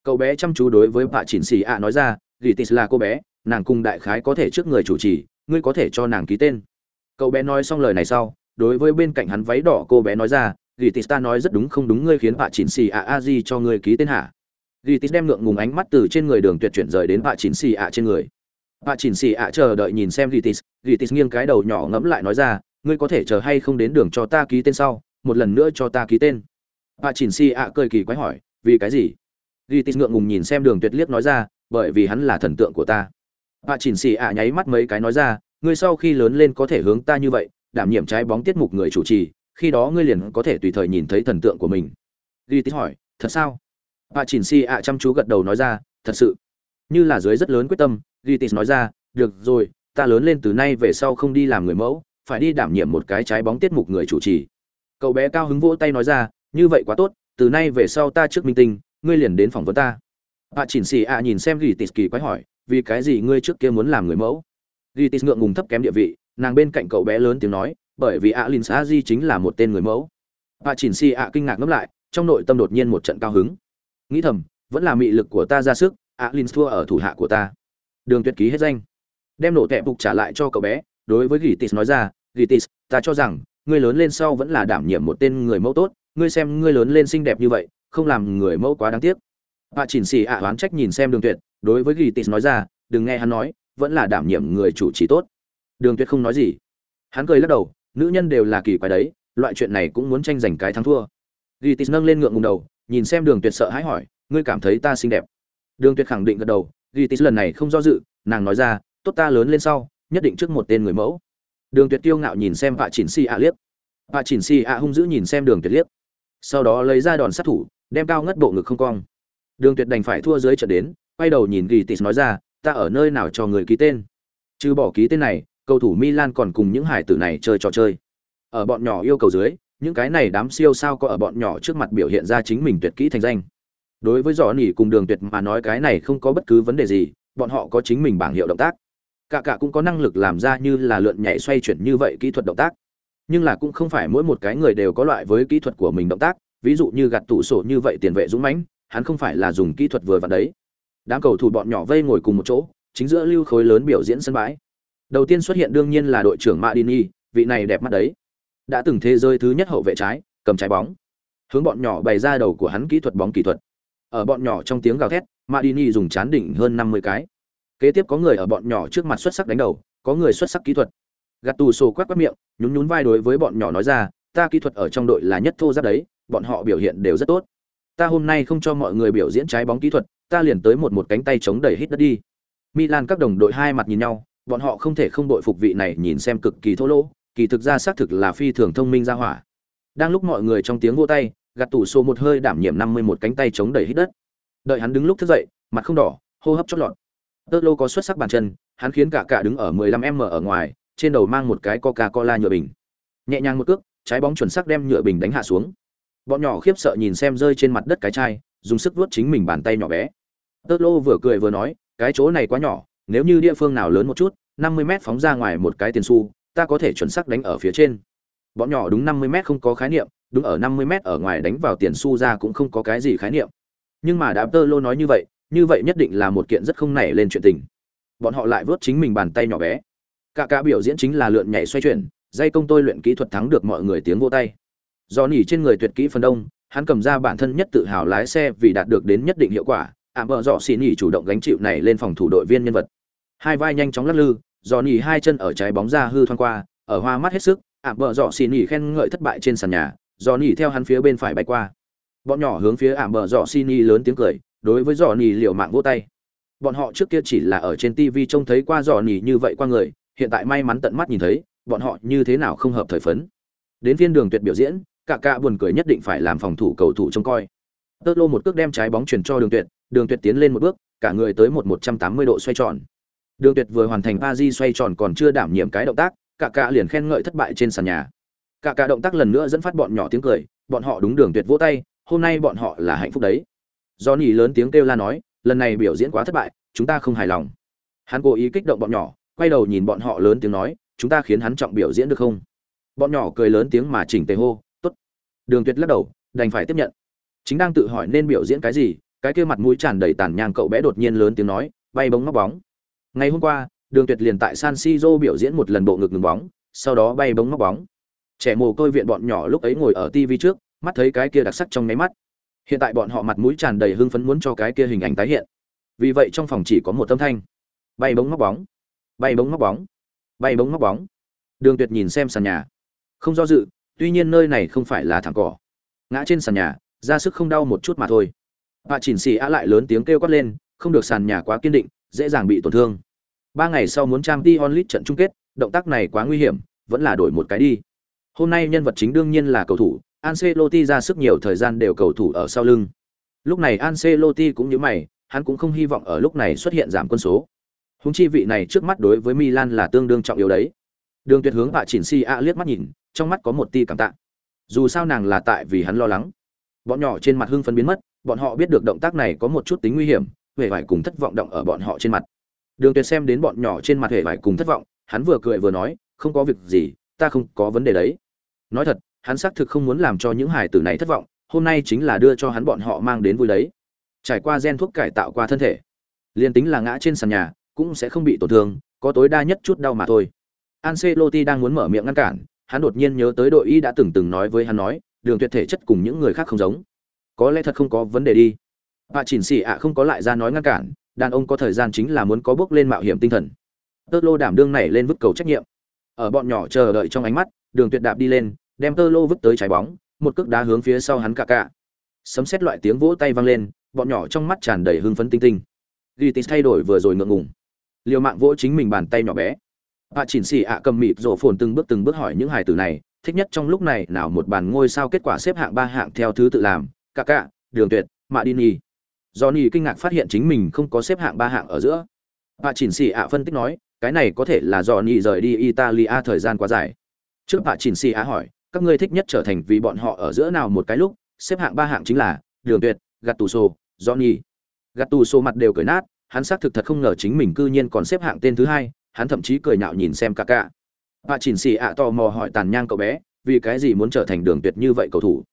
Cậu bé chăm chú đối với bà chỉnh xì ạ nói ra, gỉ tis là cô bé, nàng cùng đại khái có thể trước người chủ trì, ngươi có thể cho nàng ký tên. Cậu bé nói xong lời này sau đối với bên cạnh hắn váy đỏ cô bé nói ra gỉ ta nói rất đúng không đúng, ngươi khiến bà chỉnh xì ạ a di cho ngươi ký tên hả? Gỉ đem ngượng ngùng ánh mắt từ trên người đường tuyệt chuyển rời đến bà chỉnh xì ạ trên người. Bà chỉnh xì ạ chờ đợi nhìn xem gỉ tis nghiêng cái đầu nhỏ ngẫm lại nói ra, ngươi có thể chờ hay không đến đường cho ta ký tên sau, một lần nữa cho ta ký tên? Bà chỉnh xì ạ cười kỳ quái hỏi, vì cái gì? Ghi ngượng ngùng nhìn xem đường tuyệt liếc nói ra, bởi vì hắn là thần tượng của ta. Bà chỉnh xì ạ nháy mắt mấy cái nói ra, ngươi sau khi lớn lên có thể hướng ta như vậy đảm nhiệm trái bóng tiết mục người chủ trì, khi đó ngươi liền có thể tùy thời nhìn thấy thần tượng của mình. Ghi tít hỏi, thật sao? Bà chỉnh xì ạ chăm chú gật đầu nói ra, thật sự. Như là dưới rất lớn quyết tâm ghi tít nói ra, được rồi, ta lớn lên từ nay về sau không đi làm người mẫu, phải đi đảm nhiệm một cái trái bóng tiết mục người chủ trì. Cậu bé cao hứng vỗ tay nói ra, như vậy quá tốt, từ nay về sau ta trước minh tinh, ngươi liền đến phỏng vấn ta. Bà chỉnh xì ạ nhìn xem ghi tis kỳ quái hỏi, vì cái gì ngươi trước kia muốn làm người mẫu? Ghi tis ngượng ngùng thấp kém địa vị nàng bên cạnh cậu bé lớn tiếng nói bởi vì ạ lin sa di chính là một tên người mẫu. Bà chỉnh Si ạ kinh ngạc ngẫm lại trong nội tâm đột nhiên một trận cao hứng. Nghĩ thầm vẫn là mị lực của ta ra sức ạ lin thua ở thủ hạ của ta. Đường tuyệt ký hết danh. Đem nổ tẹp bục trả lại cho cậu bé đối với Gritis nói ra Gritis, ta cho rằng ngươi lớn lên sau vẫn là đảm nhiệm một tên người mẫu tốt ngươi xem ngươi lớn lên xinh đẹp như vậy không làm người mẫu quá đáng tiếc. Bà chỉnh xì ạ oán trách nhìn xem đường tuyệt đối với Gritis nói ra đừng nghe hắn nói vẫn là đảm nhiệm người chủ trì tốt đường tuyệt không nói gì. Hắn cười lắc đầu, nữ nhân đều là kỳ quái đấy, loại chuyện này cũng muốn tranh giành cái thắng thua. Ghi nâng lên ngượng ngùng đầu, nhìn xem đường tuyệt sợ hãi hỏi, ngươi cảm thấy ta xinh đẹp? Đường tuyệt khẳng định gật đầu ghi lần này không do dự, nàng nói ra, tốt ta lớn lên sau, nhất định trước một tên người mẫu. Đường tuyệt tiêu ngạo nhìn xem vạ chỉnh si a liếc. Vạ chỉnh si a hung dữ nhìn xem đường tuyệt liếc. Sau đó lấy ra đòn sát thủ, đem cao ngất bộ ngực không cong. Đường tuyệt đành phải thua dưới trận đến, quay đầu nhìn ghi nói ra, ta ở nơi nào cho người ký tên? Trừ bỏ ký tên này cầu thủ milan còn cùng những hải tử này chơi trò chơi. Ở bọn nhỏ yêu cầu dưới, những cái này đám siêu sao có ở bọn nhỏ trước mặt biểu hiện ra chính mình tuyệt kỹ thành danh. Đối với giỏ nỉ cùng đường tuyệt mà nói cái này không có bất cứ vấn đề gì, bọn họ có chính mình bảng hiệu động tác. Cả cả cũng có năng lực làm ra như là lượn nhảy xoay chuyển như vậy kỹ thuật động tác. Nhưng là cũng không phải mỗi một cái người đều có loại với kỹ thuật của mình động tác, ví dụ như gạt tủ sổ như vậy tiền vệ dũng mãnh, hắn không phải là dùng kỹ thuật vừa vặn đấy. Đám cầu thủ bọn nhỏ vây ngồi cùng một chỗ, chính giữa lưu khối lớn biểu diễn sân bãi đầu tiên xuất hiện đương nhiên là đội trưởng Madini, vị này đẹp mắt đấy. Đã từng thế giới thứ nhất hậu vệ trái cầm trái bóng. Hướng bọn nhỏ bày ra đầu của hắn kỹ thuật bóng kỹ thuật. Ở bọn nhỏ trong tiếng gào thét Madini dùng chán đỉnh hơn 50 cái. Kế tiếp có người ở bọn nhỏ trước mặt xuất sắc đánh đầu có người xuất sắc kỹ thuật. Gạt tù sổ quét quét miệng nhún nhún vai đối với bọn nhỏ nói ra ta kỹ thuật ở trong đội là nhất thô giáp đấy bọn họ biểu hiện đều rất tốt. Ta hôm nay không cho mọi người biểu diễn trái bóng kỹ thuật ta liền tới một một cánh tay chống đẩy hít đất đi. Milan các đồng đội hai mặt nhìn nhau bọn họ không thể không đội phục vị này nhìn xem cực kỳ thô lỗ, kỳ thực ra xác thực là phi thường thông minh ra hỏa. Đang lúc mọi người trong tiếng vô tay, gạt tủ xô một hơi đảm nhiệm năm mươi một cánh tay chống đẩy hít đất. Đợi hắn đứng lúc thức dậy, mặt không đỏ, hô hấp chót lọt. Tơ lô có xuất sắc bàn chân, hắn khiến cả cả đứng ở 15 m ở ngoài, trên đầu mang một cái coca cola nhựa bình. Nhẹ nhàng một cước, trái bóng chuẩn xác đem nhựa bình đánh hạ xuống. Bọn nhỏ khiếp sợ nhìn xem rơi trên mặt đất cái chai, dùng sức vuốt chính mình bàn tay nhỏ bé. Tơ lô vừa cười vừa nói, cái chỗ này quá nhỏ, nếu như địa phương nào lớn một chút 50 mét phóng ra ngoài một cái tiền xu, ta có thể chuẩn xác đánh ở phía trên. Bọn nhỏ đúng 50 mét không có khái niệm, đúng ở 50 mét ở ngoài đánh vào tiền xu ra cũng không có cái gì khái niệm. Nhưng mà đã tơ lô nói như vậy như vậy nhất định là một kiện rất không nảy lên chuyện tình. Bọn họ lại vớt chính mình bàn tay nhỏ bé. Cả cả biểu diễn chính là lượn nhảy xoay chuyển, dây công tôi luyện kỹ thuật thắng được mọi người tiếng vô tay. Do nỉ trên người tuyệt kỹ phần đông, hắn cầm ra bản thân nhất tự hào lái xe vì đạt được đến nhất định hiệu quả, ảm vợ dọ xì nỉ chủ động gánh chịu này lên phòng thủ đội viên nhân vật. Hai vai nhanh chóng lắc lư do nỉ hai chân ở trái bóng ra hư thoáng qua, ở hoa mắt hết sức ảm bờ dọ xì nỉ khen ngợi thất bại trên sàn nhà do nỉ theo hắn phía bên phải bay qua. Bọn nhỏ hướng phía ảm bờ dọ xì nỉ lớn tiếng cười, đối với dò nỉ liều mạng vỗ tay. Bọn họ trước kia chỉ là ở trên tv trông thấy qua dò nỉ như vậy qua người, hiện tại may mắn tận mắt nhìn thấy, bọn họ như thế nào không hợp thời phấn. Đến phiên đường tuyệt biểu diễn, cả cả buồn cười nhất định phải làm phòng thủ cầu thủ trông coi. Tơ lô một cước đem trái bóng chuyển cho đường tuyệt đường tuyệt tiến lên một bước, cả người tới một một trăm tám mươi độ xoay tròn đường tuyệt vừa hoàn thành pa di xoay tròn còn chưa đảm nhiệm cái động tác cả cả liền khen ngợi thất bại trên sàn nhà. Cả cả động tác lần nữa dẫn phát bọn nhỏ tiếng cười, bọn họ đúng đường tuyệt vỗ tay, hôm nay bọn họ là hạnh phúc đấy. Do nỉ lớn tiếng kêu la nói, lần này biểu diễn quá thất bại, chúng ta không hài lòng. Hắn cố ý kích động bọn nhỏ, quay đầu nhìn bọn họ lớn tiếng nói, chúng ta khiến hắn trọng biểu diễn được không? Bọn nhỏ cười lớn tiếng mà chỉnh tề hô, tốt. Đường tuyệt lắc đầu, đành phải tiếp nhận. Chính đang tự hỏi nên biểu diễn cái gì, cái kia mặt mũi tràn đầy tàn nhang cậu bé đột nhiên lớn tiếng nói, bay bóng móc bóng ngày hôm qua, đường tuyệt liền tại san siro biểu diễn một lần bộ ngực ngừng bóng, sau đó bay bóng móc bóng. Trẻ mồ côi viện bọn nhỏ lúc ấy ngồi ở tv trước, mắt thấy cái kia đặc sắc trong mấy mắt. Hiện tại bọn họ mặt mũi tràn đầy hưng phấn muốn cho cái kia hình ảnh tái hiện. Vì vậy trong phòng chỉ có một âm thanh. Bay bóng móc bóng. Bay bóng móc bóng. Bay bóng móc bóng. Đường tuyệt nhìn xem sàn nhà. Không do dự, tuy nhiên nơi này không phải là thẳng cỏ. Ngã trên sàn nhà, ra sức không đau một chút mà thôi. Bà chỉnh xì á lại lớn tiếng kêu quát lên, không được sàn nhà quá kiên định dễ dàng bị tổn thương ba ngày sau muốn trang t onlit trận chung kết động tác này quá nguy hiểm vẫn là đổi một cái đi hôm nay nhân vật chính đương nhiên là cầu thủ Ancelotti ra sức nhiều thời gian đều cầu thủ ở sau lưng. Lúc này Ancelotti cũng như mày, hắn cũng không hy vọng ở lúc này xuất hiện giảm quân số. Húng chi vị này trước mắt đối với Milan là tương đương trọng yếu đấy. Đường Tuyệt hướng Hạ Chỉnh Si A liếc mắt nhìn, trong mắt có một tia cảm tạ. Dù sao nàng là tại vì hắn lo lắng. Bọn nhỏ trên mặt hưng phấn biến mất, bọn họ biết được động tác này có một chút tính nguy hiểm, vẻ vải cùng thất vọng động ở bọn họ trên mặt. Đường Tuyệt xem đến bọn nhỏ trên mặt vẻ vải cùng thất vọng, hắn vừa cười vừa nói, không có việc gì, ta không có vấn đề đấy. Nói thật, hắn xác thực không muốn làm cho những hải tử này thất vọng, hôm nay chính là đưa cho hắn bọn họ mang đến vui đấy. Trải qua gen thuốc cải tạo qua thân thể, liên tính là ngã trên sàn nhà, cũng sẽ không bị tổn thương, có tối đa nhất chút đau mà thôi. Ancelotti đang muốn mở miệng ngăn cản, hắn đột nhiên nhớ tới đội y đã từng từng nói với hắn nói đường tuyệt thể chất cùng những người khác không giống có lẽ thật không có vấn đề đi bà chỉnh xì ạ không có lại ra nói ngăn cản, đàn ông có thời gian chính là muốn có bước lên mạo hiểm tinh thần. Tơ lô đảm đương này lên vứt cầu trách nhiệm. Ở bọn nhỏ chờ đợi trong ánh mắt, đường tuyệt đạp đi lên, đem tơ lô vứt tới trái bóng, một cước đá hướng phía sau hắn cả cả. Sấm xét loại tiếng vỗ tay vang lên, bọn nhỏ trong mắt tràn đầy hưng phấn tinh tinh. Ghi tít thay đổi vừa rồi ngượng ngùng. Liều mạng vỗ chính mình bàn tay nhỏ bé. Bà chỉnh xì ạ cầm mịt rổ phồn từng bước từng bước hỏi những hài tử này, thích nhất trong lúc này nào một bàn ngôi sao kết quả xếp hạng ba hạng theo thứ tự làm, cả cả, đường tuyệt mạ đi nhi johnny kinh ngạc phát hiện chính mình không có xếp hạng ba hạng ở giữa. Bà chỉnh Sĩ ạ phân tích nói, cái này có thể là johnny rời đi italia thời gian quá dài. Trước bà chỉnh Sĩ ạ hỏi, các ngươi thích nhất trở thành vì bọn họ ở giữa nào một cái lúc? Xếp hạng ba hạng chính là đường tuyệt gạt sô johnny. Gạt sô mặt đều cười nát, hắn xác thực thật không ngờ chính mình cư nhiên còn xếp hạng tên thứ hai, hắn thậm chí cười nhạo nhìn xem cả cả bà chỉnh Sĩ ạ tò mò hỏi tàn nhang cậu bé, vì cái gì muốn trở thành đường tuyệt như vậy cầu thủ?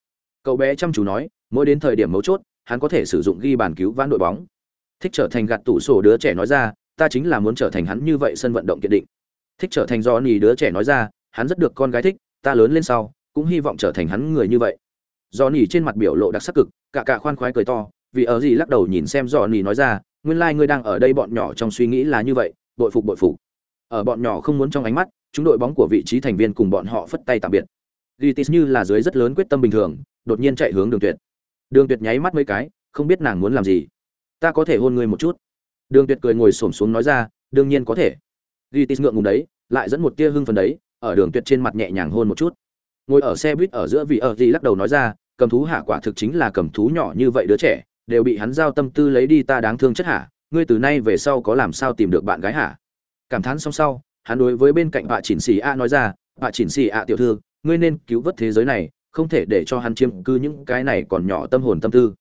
Cậu bé chăm chú nói, mỗi đến thời điểm mấu chốt hắn có thể sử dụng ghi bàn cứu vãn đội bóng. Thích trở thành gạt tủ sổ đứa trẻ nói ra, ta chính là muốn trở thành hắn như vậy sân vận động kiên định. Thích trở thành do đứa trẻ nói ra, hắn rất được con gái thích, ta lớn lên sau, cũng hy vọng trở thành hắn người như vậy. Do nỉ trên mặt biểu lộ đặc sắc cực, cả cả khoan khoái cười to, vì ở gì lắc đầu nhìn xem do nỉ nói ra, nguyên lai like ngươi đang ở đây bọn nhỏ trong suy nghĩ là như vậy, bội phục bội phục. Ở bọn nhỏ không muốn trong ánh mắt, chúng đội bóng của vị trí thành viên cùng bọn họ phất tay tạm biệt. Gitis như là dưới rất lớn quyết tâm bình thường, đột nhiên chạy hướng đường tuyệt đường tuyệt nháy mắt mấy cái, không biết nàng muốn làm gì. Ta có thể hôn ngươi một chút. Đường tuyệt cười ngồi xổm xuống nói ra, đương nhiên có thể. Gitis ngượng ngùng đấy, lại dẫn một tia hưng phấn đấy, ở đường tuyệt trên mặt nhẹ nhàng hôn một chút. Ngồi ở xe buýt ở giữa vị ở gì lắc đầu nói ra, cầm thú hạ quả thực chính là cầm thú nhỏ như vậy đứa trẻ, đều bị hắn giao tâm tư lấy đi ta đáng thương chất hả, ngươi từ nay về sau có làm sao tìm được bạn gái hả? Cảm thán xong sau, hắn đối với bên cạnh bà chỉnh Sĩ a nói ra bà chỉnh Sĩ a tiểu thư, ngươi nên cứu vớt thế giới này không thể để cho hắn chiếm cứ những cái này còn nhỏ tâm hồn tâm tư.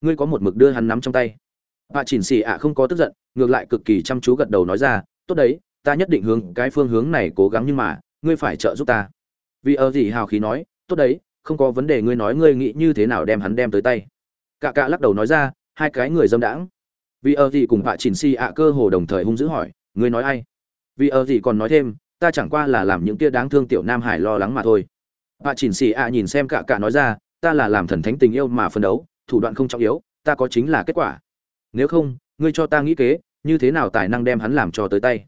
Ngươi có một mực đưa hắn nắm trong tay. Bà chỉnh xì ạ không có tức giận, ngược lại cực kỳ chăm chú gật đầu nói ra, tốt đấy, ta nhất định hướng cái phương hướng này cố gắng nhưng mà, ngươi phải trợ giúp ta. Vì ở gì hào khí nói, tốt đấy, không có vấn đề, ngươi nói ngươi nghĩ như thế nào đem hắn đem tới tay. Cạ cạ lắc đầu nói ra, hai cái người dâm đãng. Vì ở gì cùng bà chỉnh xì ạ cơ hồ đồng thời hung dữ hỏi, ngươi nói ai? Vì ở gì còn nói thêm, ta chẳng qua là làm những kia đáng thương tiểu nam hải lo lắng mà thôi bà chỉnh xì ạ nhìn xem cả cả nói ra, ta là làm thần thánh tình yêu mà phân đấu, thủ đoạn không trọng yếu, ta có chính là kết quả. Nếu không, ngươi cho ta nghĩ kế, như thế nào tài năng đem hắn làm cho tới tay?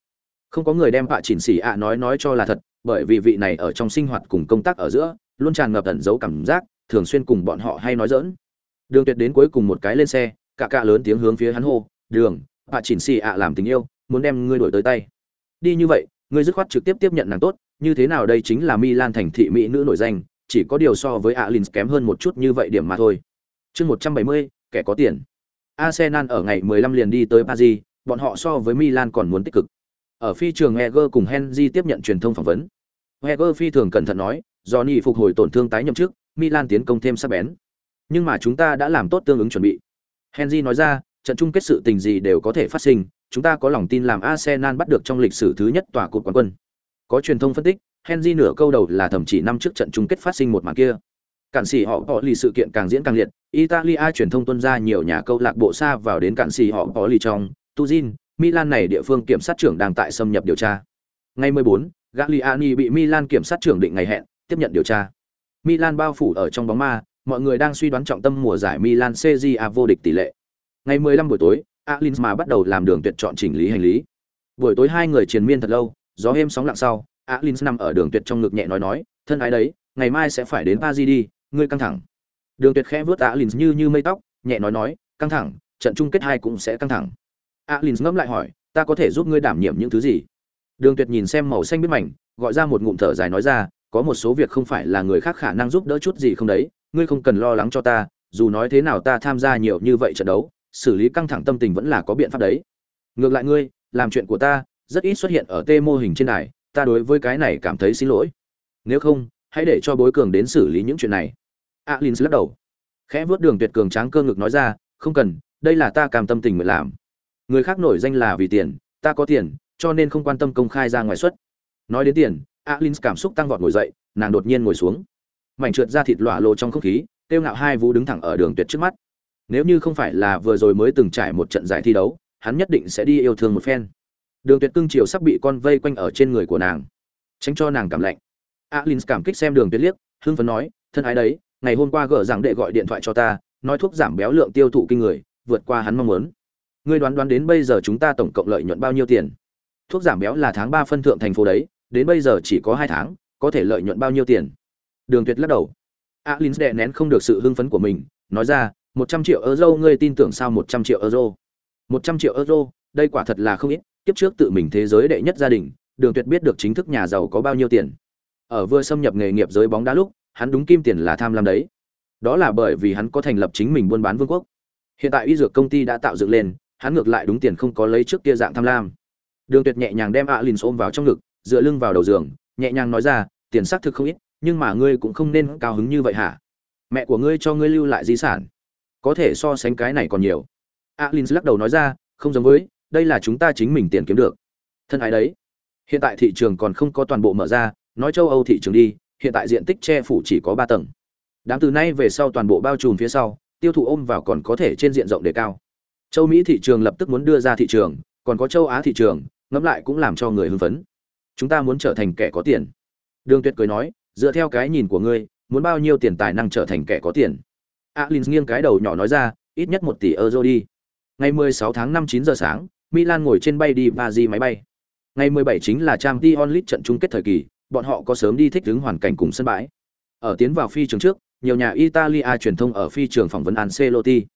Không có người đem bà chỉnh xì ạ nói nói cho là thật, bởi vì vị này ở trong sinh hoạt cùng công tác ở giữa, luôn tràn ngập ẩn giấu cảm giác, thường xuyên cùng bọn họ hay nói dỡn đường tuyệt đến cuối cùng một cái lên xe, cả cả lớn tiếng hướng phía hắn hô, đường bà chỉnh xì ạ làm tình yêu, muốn đem ngươi đổi tới tay. Đi như vậy, ngươi dứt khoát trực tiếp tiếp nhận nàng tốt như thế nào đây chính là milan thành thị mỹ nữ nổi danh chỉ có điều so với Alins kém hơn một chút như vậy điểm mà thôi chương một trăm bảy mươi kẻ có tiền arsenal ở ngày 15 liền đi tới paris bọn họ so với milan còn muốn tích cực ở phi trường Heger cùng Henry tiếp nhận truyền thông phỏng vấn. Heger phi thường cẩn thận nói, Johnny phục hồi tổn thương tái nhậm chức, Milan tiến công thêm sắc bén. Nhưng mà chúng ta đã làm tốt tương ứng chuẩn bị. Henry nói ra, trận chung kết sự tình gì đều có thể phát sinh, chúng ta có lòng tin làm Arsenal bắt được trong lịch sử thứ nhất tòa cột quán quân. Có truyền thông phân tích, Henry nửa câu đầu là thậm chí năm trước trận chung kết phát sinh một màn kia. Cản sĩ họ bỏ lì sự kiện càng diễn càng liệt, Italia truyền thông tuân ra nhiều nhà câu lạc bộ xa vào đến cản sĩ họ bỏ lì trong, Tuzin, Milan này địa phương kiểm sát trưởng đang tại xâm nhập điều tra. Ngày 14, Gagliani bị Milan kiểm sát trưởng định ngày hẹn, tiếp nhận điều tra. Milan bao phủ ở trong bóng ma, mọi người đang suy đoán trọng tâm mùa giải Milan CJA vô địch tỷ lệ. Ngày 15 buổi tối, Alins mà bắt đầu làm đường tuyệt chọn chỉnh lý hành lý. Buổi tối hai người triền miên thật lâu, gió êm sóng lặng sau, Alins nằm ở đường tuyệt trong ngực nhẹ nói nói, thân ái đấy, ngày mai sẽ phải đến Paris đi, ngươi căng thẳng. Đường tuyệt khẽ vuốt Alins như như mây tóc, nhẹ nói nói, căng thẳng, trận chung kết hai cũng sẽ căng thẳng. Alins ngẫm lại hỏi, ta có thể giúp ngươi đảm nhiệm những thứ gì? Đường Tuyệt nhìn xem màu xanh biết mảnh, gọi ra một ngụm thở dài nói ra, có một số việc không phải là người khác khả năng giúp đỡ chút gì không đấy, ngươi không cần lo lắng cho ta, dù nói thế nào ta tham gia nhiều như vậy trận đấu, xử lý căng thẳng tâm tình vẫn là có biện pháp đấy. Ngược lại ngươi, làm chuyện của ta, rất ít xuất hiện ở tê mô hình trên này, ta đối với cái này cảm thấy xin lỗi. Nếu không, hãy để cho bối cường đến xử lý những chuyện này. alin lắc đầu, khẽ vớt đường tuyệt cường tráng cơ ngực nói ra, không cần, đây là ta cam tâm tình nguyện làm. Người khác nổi danh là vì tiền ta có tiền cho nên không quan tâm công khai ra ngoài suất nói đến tiền alin cảm xúc tăng vọt ngồi dậy nàng đột nhiên ngồi xuống. Mảnh trượt ra thịt lọa lộ trong không khí tiêu ngạo hai vũ đứng thẳng ở đường tuyệt trước mắt. Nếu như không phải là vừa rồi mới từng trải một trận giải thi đấu hắn nhất định sẽ đi yêu thương một phen đường tuyệt cưng chiều sắp bị con vây quanh ở trên người của nàng. Tránh cho nàng cảm lạnh. Alin cảm kích xem đường tuyệt liếc, hưng phấn nói, thân ái đấy, ngày hôm qua gỡ rằng đệ gọi điện thoại cho ta, nói thuốc giảm béo lượng tiêu thụ kinh người, vượt qua hắn mong muốn. Ngươi đoán đoán đến bây giờ chúng ta tổng cộng lợi nhuận bao nhiêu tiền? Thuốc giảm béo là tháng ba phân thượng thành phố đấy, đến bây giờ chỉ có hai tháng, có thể lợi nhuận bao nhiêu tiền? Đường tuyệt lắc đầu. Alin đè nén không được sự hưng phấn của mình, nói ra, một trăm triệu euro, ngươi tin tưởng sao một trăm triệu euro? Một trăm triệu euro, đây quả thật là không ít kiếp trước tự mình thế giới đệ nhất gia đình, đường tuyệt biết được chính thức nhà giàu có bao nhiêu tiền. Ở vừa xâm nhập nghề nghiệp giới bóng đá lúc, hắn đúng kim tiền là tham lam đấy. Đó là bởi vì hắn có thành lập chính mình buôn bán vương quốc. Hiện tại y dược công ty đã tạo dựng lên, hắn ngược lại đúng tiền không có lấy trước kia dạng tham lam. Đường tuyệt nhẹ nhàng đem ạ lìn ôm vào trong ngực, dựa lưng vào đầu giường, nhẹ nhàng nói ra, tiền xác thực không ít, nhưng mà ngươi cũng không nên cao hứng như vậy hả? Mẹ của ngươi cho ngươi lưu lại di sản. Có thể so sánh cái này còn nhiều. Alin lắc đầu nói ra, không giống với đây là chúng ta chính mình tiền kiếm được. Thân ái đấy. Hiện tại thị trường còn không có toàn bộ mở ra, nói châu âu thị trường đi, hiện tại diện tích che phủ chỉ có ba tầng. Đám từ nay về sau toàn bộ bao trùm phía sau, tiêu thụ ôm vào còn có thể trên diện rộng đề cao. Châu mỹ thị trường lập tức muốn đưa ra thị trường, còn có châu á thị trường, ngẫm lại cũng làm cho người hưng phấn. Chúng ta muốn trở thành kẻ có tiền. Đường tuyệt cười nói, dựa theo cái nhìn của ngươi, muốn bao nhiêu tiền tài năng trở thành kẻ có tiền? Alin nghiêng cái đầu nhỏ nói ra, ít nhất một tỷ euro đi. Ngày 16 tháng 5 9 giờ sáng milan ngồi trên bay đi paris máy bay. Ngày 17 chính là trang t trận chung kết thời kỳ, bọn họ có sớm đi thích ứng hoàn cảnh cùng sân bãi. Ở tiến vào phi trường trước, nhiều nhà italia truyền thông ở phi trường phỏng vấn ancelotti.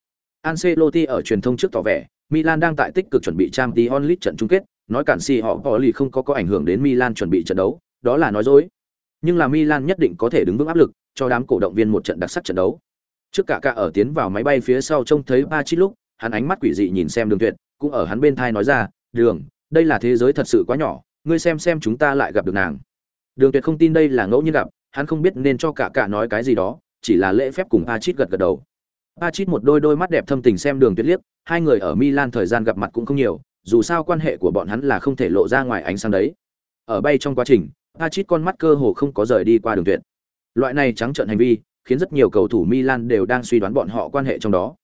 Ancelotti ở truyền thông trước tỏ vẻ, milan đang tại tích cực chuẩn bị trang t trận chung kết, nói cản si họ có lì không có có ảnh hưởng đến milan chuẩn bị trận đấu, đó là nói dối. Nhưng là milan nhất định có thể đứng vững áp lực, cho đám cổ động viên một trận đặc sắc trận đấu. Trước cả cả ở tiến vào máy bay phía sau trông thấy ba lúc, hắn ánh mắt quỷ dị nhìn xem đường tuyệt cũng ở hắn bên thai nói ra, đường, đây là thế giới thật sự quá nhỏ, ngươi xem xem chúng ta lại gặp được nàng. Đường tuyệt không tin đây là ngẫu nhiên gặp, hắn không biết nên cho cả cả nói cái gì đó, chỉ là lễ phép cùng a chít gật gật đầu. A chít một đôi đôi mắt đẹp thâm tình xem đường tuyệt liếc, hai người ở milan thời gian gặp mặt cũng không nhiều, dù sao quan hệ của bọn hắn là không thể lộ ra ngoài ánh sáng đấy. Ở bay trong quá trình a chít con mắt cơ hồ không có rời đi qua đường tuyệt. Loại này trắng trợn hành vi, khiến rất nhiều cầu thủ milan đều đang suy đoán bọn họ quan hệ trong đó.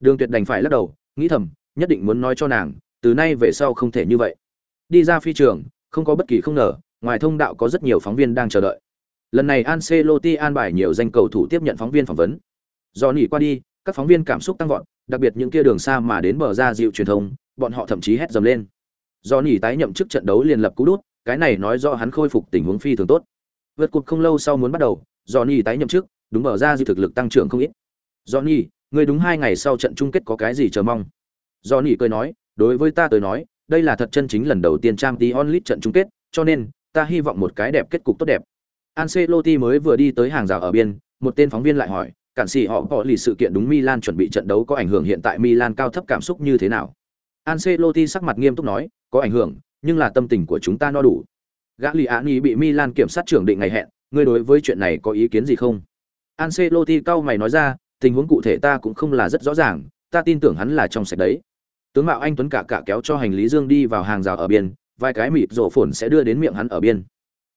Đường tuyệt đành phải lắc đầu, nghĩ thầm nhất định muốn nói cho nàng, từ nay về sau không thể như vậy. Đi ra phi trường, không có bất kỳ không ngờ, ngoài thông đạo có rất nhiều phóng viên đang chờ đợi. Lần này Ancelotti an bài nhiều danh cầu thủ tiếp nhận phóng viên phỏng vấn. Do nỉ qua đi, các phóng viên cảm xúc tăng vọt, đặc biệt những kia đường xa mà đến bờ ra dịu truyền thông, bọn họ thậm chí hét dầm lên. Do nỉ tái nhậm chức trận đấu liền lập cú đút, cái này nói do hắn khôi phục tình huống phi thường tốt. Vượt cuộc không lâu sau muốn bắt đầu, do nỉ tái nhậm chức, đúng bờ ra dịu thực lực tăng trưởng không ít. Do nỉ người đúng hai ngày sau trận chung kết có cái gì chờ mong? Do nỉ cười nói, đối với ta tới nói, đây là thật chân chính lần đầu tiên trang tí onlit trận chung kết, cho nên, ta hy vọng một cái đẹp kết cục tốt đẹp. Ancelotti mới vừa đi tới hàng rào ở biên, một tên phóng viên lại hỏi, cản sĩ họ có lì sự kiện đúng Milan chuẩn bị trận đấu có ảnh hưởng hiện tại Milan cao thấp cảm xúc như thế nào? Ancelotti sắc mặt nghiêm túc nói, có ảnh hưởng, nhưng là tâm tình của chúng ta no đủ. Gagliani bị Milan kiểm sát trưởng định ngày hẹn, ngươi đối với chuyện này có ý kiến gì không? Ancelotti cau mày nói ra, tình huống cụ thể ta cũng không là rất rõ ràng, ta tin tưởng hắn là trong sạch đấy tướng mạo anh tuấn cả cả kéo cho hành lý dương đi vào hàng rào ở biên, vài cái mịt rổ phồn sẽ đưa đến miệng hắn ở biên.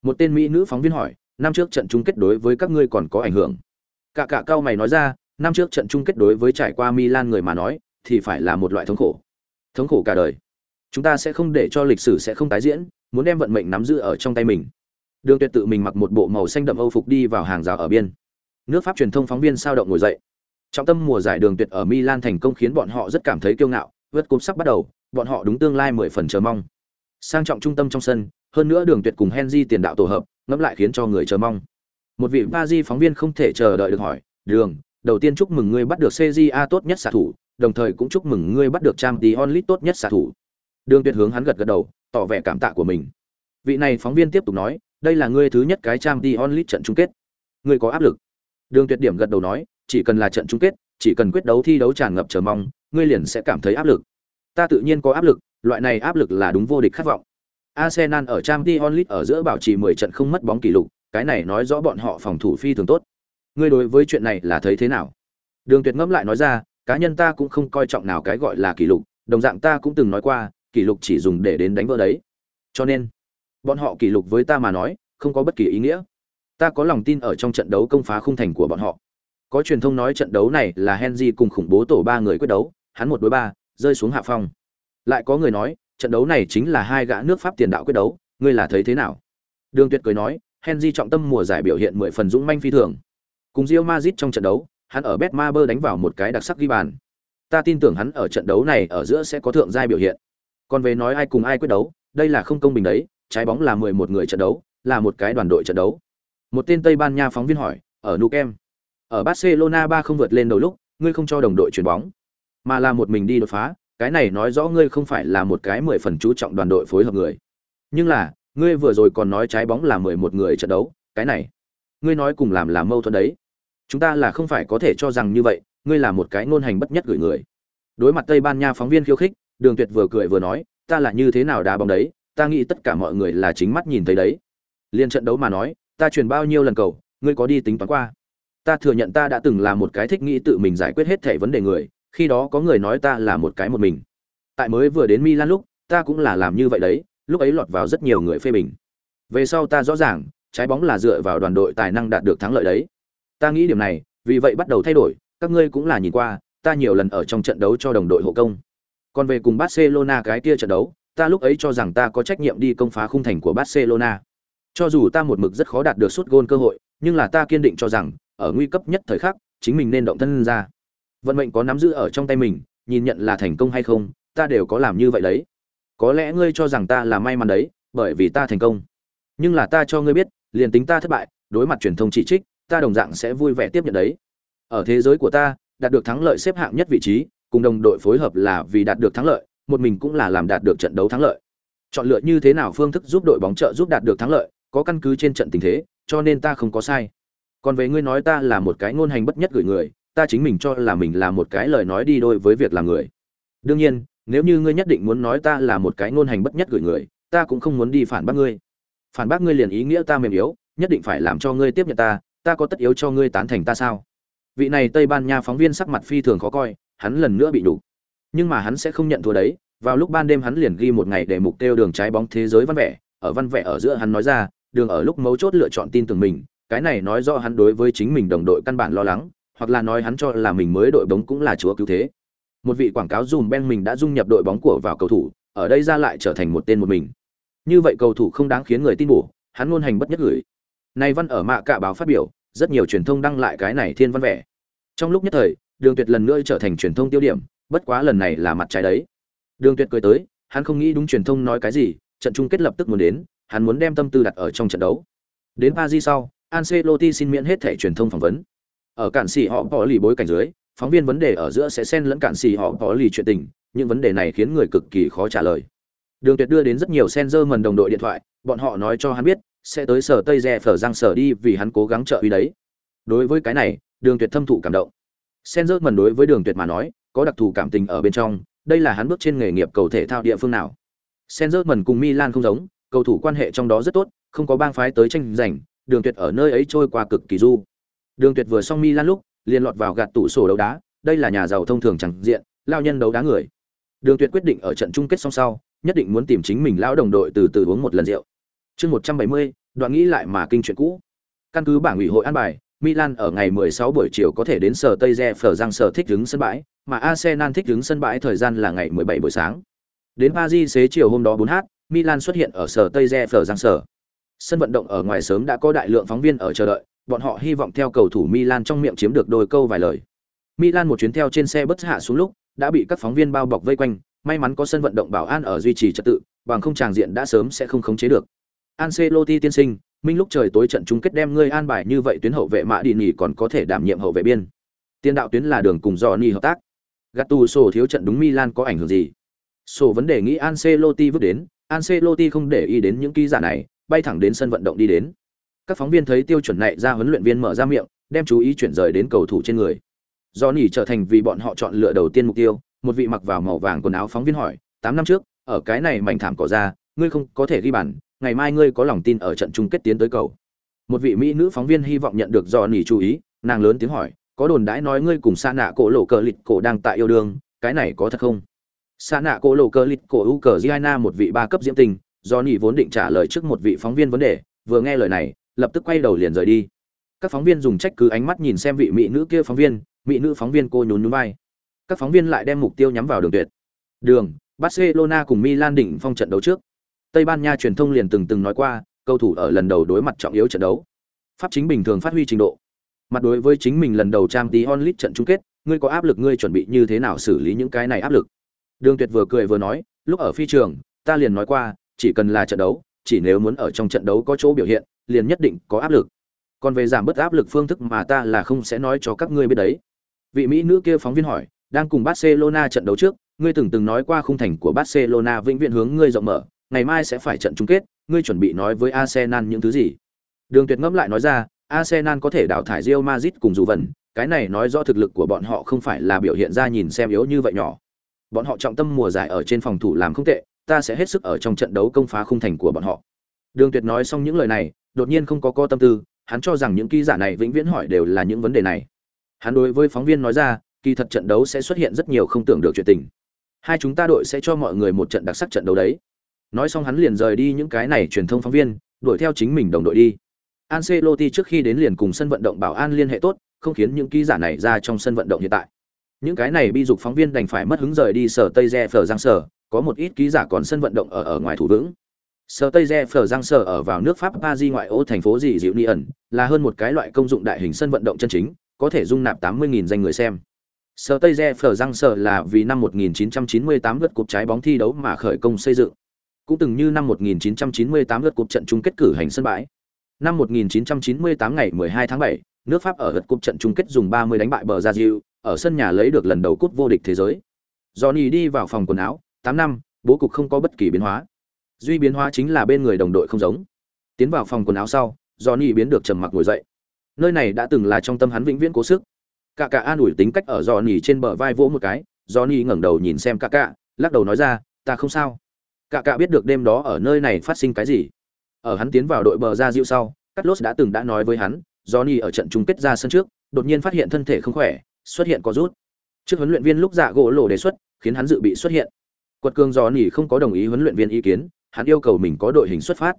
Một tên mỹ nữ phóng viên hỏi, năm trước trận chung kết đối với các ngươi còn có ảnh hưởng? Cả cả cao mày nói ra, năm trước trận chung kết đối với trải qua milan người mà nói, thì phải là một loại thống khổ. Thống khổ cả đời. Chúng ta sẽ không để cho lịch sử sẽ không tái diễn, muốn đem vận mệnh nắm giữ ở trong tay mình. Đường tuyệt tự mình mặc một bộ màu xanh đậm âu phục đi vào hàng rào ở biên. Nước pháp truyền thông phóng viên sao động ngồi dậy. Trọng tâm mùa giải đường tuyệt ở milan thành công khiến bọn họ rất cảm thấy kiêu ngạo vượt cúp sắp bắt đầu, bọn họ đúng tương lai mười phần chờ mong. Sang trọng trung tâm trong sân, hơn nữa đường tuyệt cùng henry tiền đạo tổ hợp, ngẫm lại khiến cho người chờ mong. Một vị ba di phóng viên không thể chờ đợi được hỏi, đường, đầu tiên chúc mừng ngươi bắt được cja tốt nhất xạ thủ, đồng thời cũng chúc mừng ngươi bắt được Champions League tốt nhất xạ thủ. Đường tuyệt hướng hắn gật gật đầu, tỏ vẻ cảm tạ của mình. Vị này phóng viên tiếp tục nói, đây là ngươi thứ nhất cái Champions League trận chung kết. Ngươi có áp lực. Đường tuyệt điểm gật đầu nói, chỉ cần là trận chung kết, chỉ cần quyết đấu thi đấu tràn ngập chờ mong ngươi liền sẽ cảm thấy áp lực ta tự nhiên có áp lực loại này áp lực là đúng vô địch khát vọng Arsenal ở Champions League ở giữa bảo trì 10 trận không mất bóng kỷ lục, cái này nói rõ bọn họ phòng thủ phi thường tốt. Ngươi đối với chuyện này là thấy thế nào? Đường Tuyệt ngẫm lại nói ra, cá nhân ta cũng không coi trọng nào cái gọi là kỷ lục, đồng dạng ta cũng từng nói qua, kỷ lục chỉ dùng để đến đánh vỡ đấy. Cho nên, bọn họ kỷ lục với ta mà nói, không có bất kỳ ý nghĩa. Ta có lòng tin ở trong trận đấu công phá khung thành của bọn họ. Có truyền thông nói trận đấu này là Henry cùng khủng bố tổ ba người quyết đấu, hắn một đối ba, rơi xuống hạ phong. Lại có người nói, trận đấu này chính là hai gã nước Pháp tiền đạo quyết đấu, ngươi là thấy thế nào? Đường Tuyệt cười nói, Henry trọng tâm mùa giải biểu hiện 10 phần dũng manh phi thường. Cùng rio mazit trong trận đấu, hắn ở Betmaber đánh vào một cái đặc sắc ghi bàn. Ta tin tưởng hắn ở trận đấu này ở giữa sẽ có thượng giai biểu hiện. Còn về nói ai cùng ai quyết đấu, đây là không công bình đấy, trái bóng là 11 người trận đấu, là một cái đoàn đội trận đấu. Một tên Tây Ban Nha phóng viên hỏi, ở Nukem, ở Barcelona ba không vượt lên đầu lúc, ngươi không cho đồng đội chuyển bóng, mà là một mình đi đột phá, cái này nói rõ ngươi không phải là một cái mười phần chú trọng đoàn đội phối hợp người. Nhưng là, ngươi vừa rồi còn nói trái bóng là 11 người trận đấu, cái này, ngươi nói cùng làm là mâu thuẫn đấy. Chúng ta là không phải có thể cho rằng như vậy, ngươi là một cái ngôn hành bất nhất gửi người. Đối mặt Tây Ban Nha phóng viên khiêu khích, Đường Tuyệt vừa cười vừa nói, ta là như thế nào đá bóng đấy, ta nghĩ tất cả mọi người là chính mắt nhìn thấy đấy. Liên trận đấu mà nói, ta truyền bao nhiêu lần cầu, ngươi có đi tính toán qua? Ta thừa nhận ta đã từng là một cái thích nghĩ tự mình giải quyết hết thảy vấn đề người, khi đó có người nói ta là một cái một mình. Tại mới vừa đến Milan lúc, ta cũng là làm như vậy đấy, lúc ấy lọt vào rất nhiều người phê bình. Về sau ta rõ ràng, trái bóng là dựa vào đoàn đội tài năng đạt được thắng lợi đấy. Ta nghĩ điểm này, vì vậy bắt đầu thay đổi, các ngươi cũng là nhìn qua, ta nhiều lần ở trong trận đấu cho đồng đội hộ công. Còn về cùng Barcelona cái kia trận đấu, ta lúc ấy cho rằng ta có trách nhiệm đi công phá khung thành của Barcelona. Cho dù ta một mực rất khó đạt được suất gôn cơ hội, nhưng là ta kiên định cho rằng, ở nguy cấp nhất thời khắc, chính mình nên động thân ra. Vận mệnh có nắm giữ ở trong tay mình, nhìn nhận là thành công hay không, ta đều có làm như vậy đấy. Có lẽ ngươi cho rằng ta là may mắn đấy, bởi vì ta thành công. Nhưng là ta cho ngươi biết, liền tính ta thất bại, đối mặt truyền thông chỉ trích, ta đồng dạng sẽ vui vẻ tiếp nhận đấy. Ở thế giới của ta, đạt được thắng lợi xếp hạng nhất vị trí, cùng đồng đội phối hợp là vì đạt được thắng lợi, một mình cũng là làm đạt được trận đấu thắng lợi. Chọn lựa như thế nào phương thức giúp đội bóng trợ giúp đạt được thắng lợi, có căn cứ trên trận tình thế, cho nên ta không có sai. Còn về ngươi nói ta là một cái ngôn hành bất nhất gửi người, ta chính mình cho là mình là một cái lời nói đi đôi với việc làm người. Đương nhiên, nếu như ngươi nhất định muốn nói ta là một cái ngôn hành bất nhất gửi người, ta cũng không muốn đi phản bác ngươi. Phản bác ngươi liền ý nghĩa ta mềm yếu, nhất định phải làm cho ngươi tiếp nhận ta, ta có tất yếu cho ngươi tán thành ta sao? Vị này Tây Ban Nha phóng viên sắc mặt phi thường khó coi, hắn lần nữa bị đủ. Nhưng mà hắn sẽ không nhận thua đấy, vào lúc ban đêm hắn liền ghi một ngày để mục tiêu đường trái bóng thế giới văn vẻ, ở văn vẻ ở giữa hắn nói ra, đường ở lúc mấu chốt lựa chọn tin tưởng mình, cái này nói rõ hắn đối với chính mình đồng đội căn bản lo lắng, hoặc là nói hắn cho là mình mới đội bóng cũng là chúa cứu thế. Một vị quảng cáo dùm Ben mình đã dung nhập đội bóng của vào cầu thủ, ở đây ra lại trở thành một tên một mình. Như vậy cầu thủ không đáng khiến người tin bổ, hắn luôn hành bất nhất gửi. Nay văn ở mạ cả báo phát biểu, rất nhiều truyền thông đăng lại cái này thiên văn vẻ. Trong lúc nhất thời, Đường Tuyệt lần nữa trở thành truyền thông tiêu điểm, bất quá lần này là mặt trái đấy. Đường Tuyệt cười tới, hắn không nghĩ đúng truyền thông nói cái gì, trận chung kết lập tức muốn đến, hắn muốn đem tâm tư đặt ở trong trận đấu. Đến Paris sau, Ancelotti xin miễn hết thẻ truyền thông phỏng vấn. Ở cản sĩ họ bỏ lì bối cảnh dưới, phóng viên vấn đề ở giữa sẽ xen lẫn cản sĩ họ bỏ lì chuyện tình, những vấn đề này khiến người cực kỳ khó trả lời. Đường Tuyệt đưa đến rất nhiều Senzer mần đồng đội điện thoại, bọn họ nói cho hắn biết, sẽ tới sở Tây Rè phở răng sở đi vì hắn cố gắng trợ uy đấy. Đối với cái này, Đường Tuyệt thâm thụ cảm động. Senzer mần đối với Đường Tuyệt mà nói, có đặc thù cảm tình ở bên trong, đây là hắn bước trên nghề nghiệp cầu thể thao địa phương nào. Senzer mần cùng Milan không giống, cầu thủ quan hệ trong đó rất tốt, không có bang phái tới tranh giành, Đường Tuyệt ở nơi ấy trôi qua cực kỳ du. Đường Tuyệt vừa xong Milan lúc, liền lọt vào gạt tủ sổ đấu đá, đây là nhà giàu thông thường chẳng diện, lao nhân đấu đá người. Đường Tuyệt quyết định ở trận chung kết song sau, nhất định muốn tìm chính mình lão đồng đội từ từ uống một lần rượu. Chương 170, đoạn nghĩ lại mà kinh chuyện cũ. Căn cứ bảng ủy hội an bài, Milan ở ngày 16 buổi chiều có thể đến sở Tây Re phở răng sở thích đứng sân bãi, mà Arsenal thích đứng sân bãi thời gian là ngày 17 buổi sáng. Đến Paris xế chiều hôm đó 4h, Milan xuất hiện ở sở Tây Re phở răng sở. Sân vận động ở ngoài sớm đã có đại lượng phóng viên ở chờ đợi, bọn họ hy vọng theo cầu thủ Milan trong miệng chiếm được đôi câu vài lời. Milan một chuyến theo trên xe bất hạ xuống lúc, đã bị các phóng viên bao bọc vây quanh, may mắn có sân vận động bảo an ở duy trì trật tự, bằng không tràng diện đã sớm sẽ không khống chế được. Ancelotti tiên sinh, minh lúc trời tối trận chung kết đem ngươi an bài như vậy tuyến hậu vệ mã đi nhỉ còn có thể đảm nhiệm hậu vệ biên. Tiên đạo tuyến là đường cùng Johnny hợp tác. Gattuso thiếu trận đúng Milan có ảnh hưởng gì? Sổ vấn đề nghĩ Ancelotti vứt đến, Ancelotti không để ý đến những ký giả này, bay thẳng đến sân vận động đi đến. Các phóng viên thấy tiêu chuẩn này ra huấn luyện viên mở ra miệng, đem chú ý chuyển rời đến cầu thủ trên người. Johnny trở thành vì bọn họ chọn lựa đầu tiên mục tiêu, một vị mặc vào màu vàng quần áo phóng viên hỏi, tám năm trước, ở cái này mảnh thảm cỏ ra, ngươi không có thể ghi bàn, ngày mai ngươi có lòng tin ở trận chung kết tiến tới cầu. Một vị mỹ nữ phóng viên hy vọng nhận được Johnny chú ý, nàng lớn tiếng hỏi, có đồn đãi nói ngươi cùng Sa nạ cổ lộ cờ lịch cổ đang tại yêu đương, cái này có thật không? Sa nạ cổ lộ cờ lịch cổ u cờ Giana một vị ba cấp diễm tình, Johnny vốn định trả lời trước một vị phóng viên vấn đề, vừa nghe lời này, lập tức quay đầu liền rời đi. Các phóng viên dùng trách cứ ánh mắt nhìn xem vị mỹ nữ kia phóng viên, mỹ nữ phóng viên cô nhún nhún vai. Các phóng viên lại đem mục tiêu nhắm vào đường tuyệt. Đường, Barcelona cùng Milan đỉnh phong trận đấu trước. Tây Ban Nha truyền thông liền từng từng nói qua, cầu thủ ở lần đầu đối mặt trọng yếu trận đấu. Pháp chính bình thường phát huy trình độ. Mặt đối với chính mình lần đầu trang tí onlit trận chung kết, ngươi có áp lực ngươi chuẩn bị như thế nào xử lý những cái này áp lực. Đường Tuyệt vừa cười vừa nói, lúc ở phi trường, ta liền nói qua, chỉ cần là trận đấu, chỉ nếu muốn ở trong trận đấu có chỗ biểu hiện, liền nhất định có áp lực. Còn về giảm bớt áp lực phương thức mà ta là không sẽ nói cho các ngươi biết đấy. Vị mỹ nữ kia phóng viên hỏi, đang cùng Barcelona trận đấu trước, ngươi từng từng nói qua khung thành của Barcelona vĩnh viễn hướng ngươi rộng mở, ngày mai sẽ phải trận chung kết, ngươi chuẩn bị nói với Arsenal những thứ gì? Đường Tuyệt ngẫm lại nói ra, Arsenal có thể đào thải Real Madrid cùng dù vần, cái này nói rõ thực lực của bọn họ không phải là biểu hiện ra nhìn xem yếu như vậy nhỏ. Bọn họ trọng tâm mùa giải ở trên phòng thủ làm không tệ, ta sẽ hết sức ở trong trận đấu công phá khung thành của bọn họ. Đường Tuyệt nói xong những lời này, đột nhiên không có co tâm tư, hắn cho rằng những ký giả này vĩnh viễn hỏi đều là những vấn đề này. Hắn đối với phóng viên nói ra, kỳ thật trận đấu sẽ xuất hiện rất nhiều không tưởng được chuyện tình. Hai chúng ta đội sẽ cho mọi người một trận đặc sắc trận đấu đấy. Nói xong hắn liền rời đi những cái này truyền thông phóng viên, đuổi theo chính mình đồng đội đi. Ancelotti trước khi đến liền cùng sân vận động bảo an liên hệ tốt, không khiến những ký giả này ra trong sân vận động hiện tại. Những cái này bi dục phóng viên đành phải mất hứng rời đi sở Tây Re Phở Giang sở, có một ít ký giả còn sân vận động ở ở ngoài thủ vững. Sở Tây Je Phở Giang sở ở vào nước Pháp Paris ngoại ô thành phố gì dịu ni ẩn, là hơn một cái loại công dụng đại hình sân vận động chân chính, có thể dung nạp 80.000 danh người xem. Sở Tây Je Phở Giang sở là vì năm 1998 lượt cúp trái bóng thi đấu mà khởi công xây dựng. Cũng từng như năm 1998 lượt cúp trận chung kết cử hành sân bãi. Năm 1998 ngày 12 tháng 7, nước Pháp ở lượt cúp trận chung kết dùng 30 đánh bại bờ Brazil, ở sân nhà lấy được lần đầu cúp vô địch thế giới. Johnny đi vào phòng quần áo, 8 năm, bố cục không có bất kỳ biến hóa. Duy biến hóa chính là bên người đồng đội không giống. Tiến vào phòng quần áo sau, Johnny biến được trầm mặc ngồi dậy. Nơi này đã từng là trong tâm hắn vĩnh viễn cố sức. Cả cả an ủi tính cách ở Johnny trên bờ vai vỗ một cái, Johnny ngẩng đầu nhìn xem cả cả, lắc đầu nói ra, ta không sao. Cả cả biết được đêm đó ở nơi này phát sinh cái gì. Ở hắn tiến vào đội bờ ra dịu sau, Carlos đã từng đã nói với hắn, Johnny ở trận chung kết ra sân trước, đột nhiên phát hiện thân thể không khỏe, xuất hiện có rút. Trước huấn luyện viên lúc dạ gỗ lộ đề xuất, khiến hắn dự bị xuất hiện. Quật cường Johnny không có đồng ý huấn luyện viên ý kiến, hắn yêu cầu mình có đội hình xuất phát.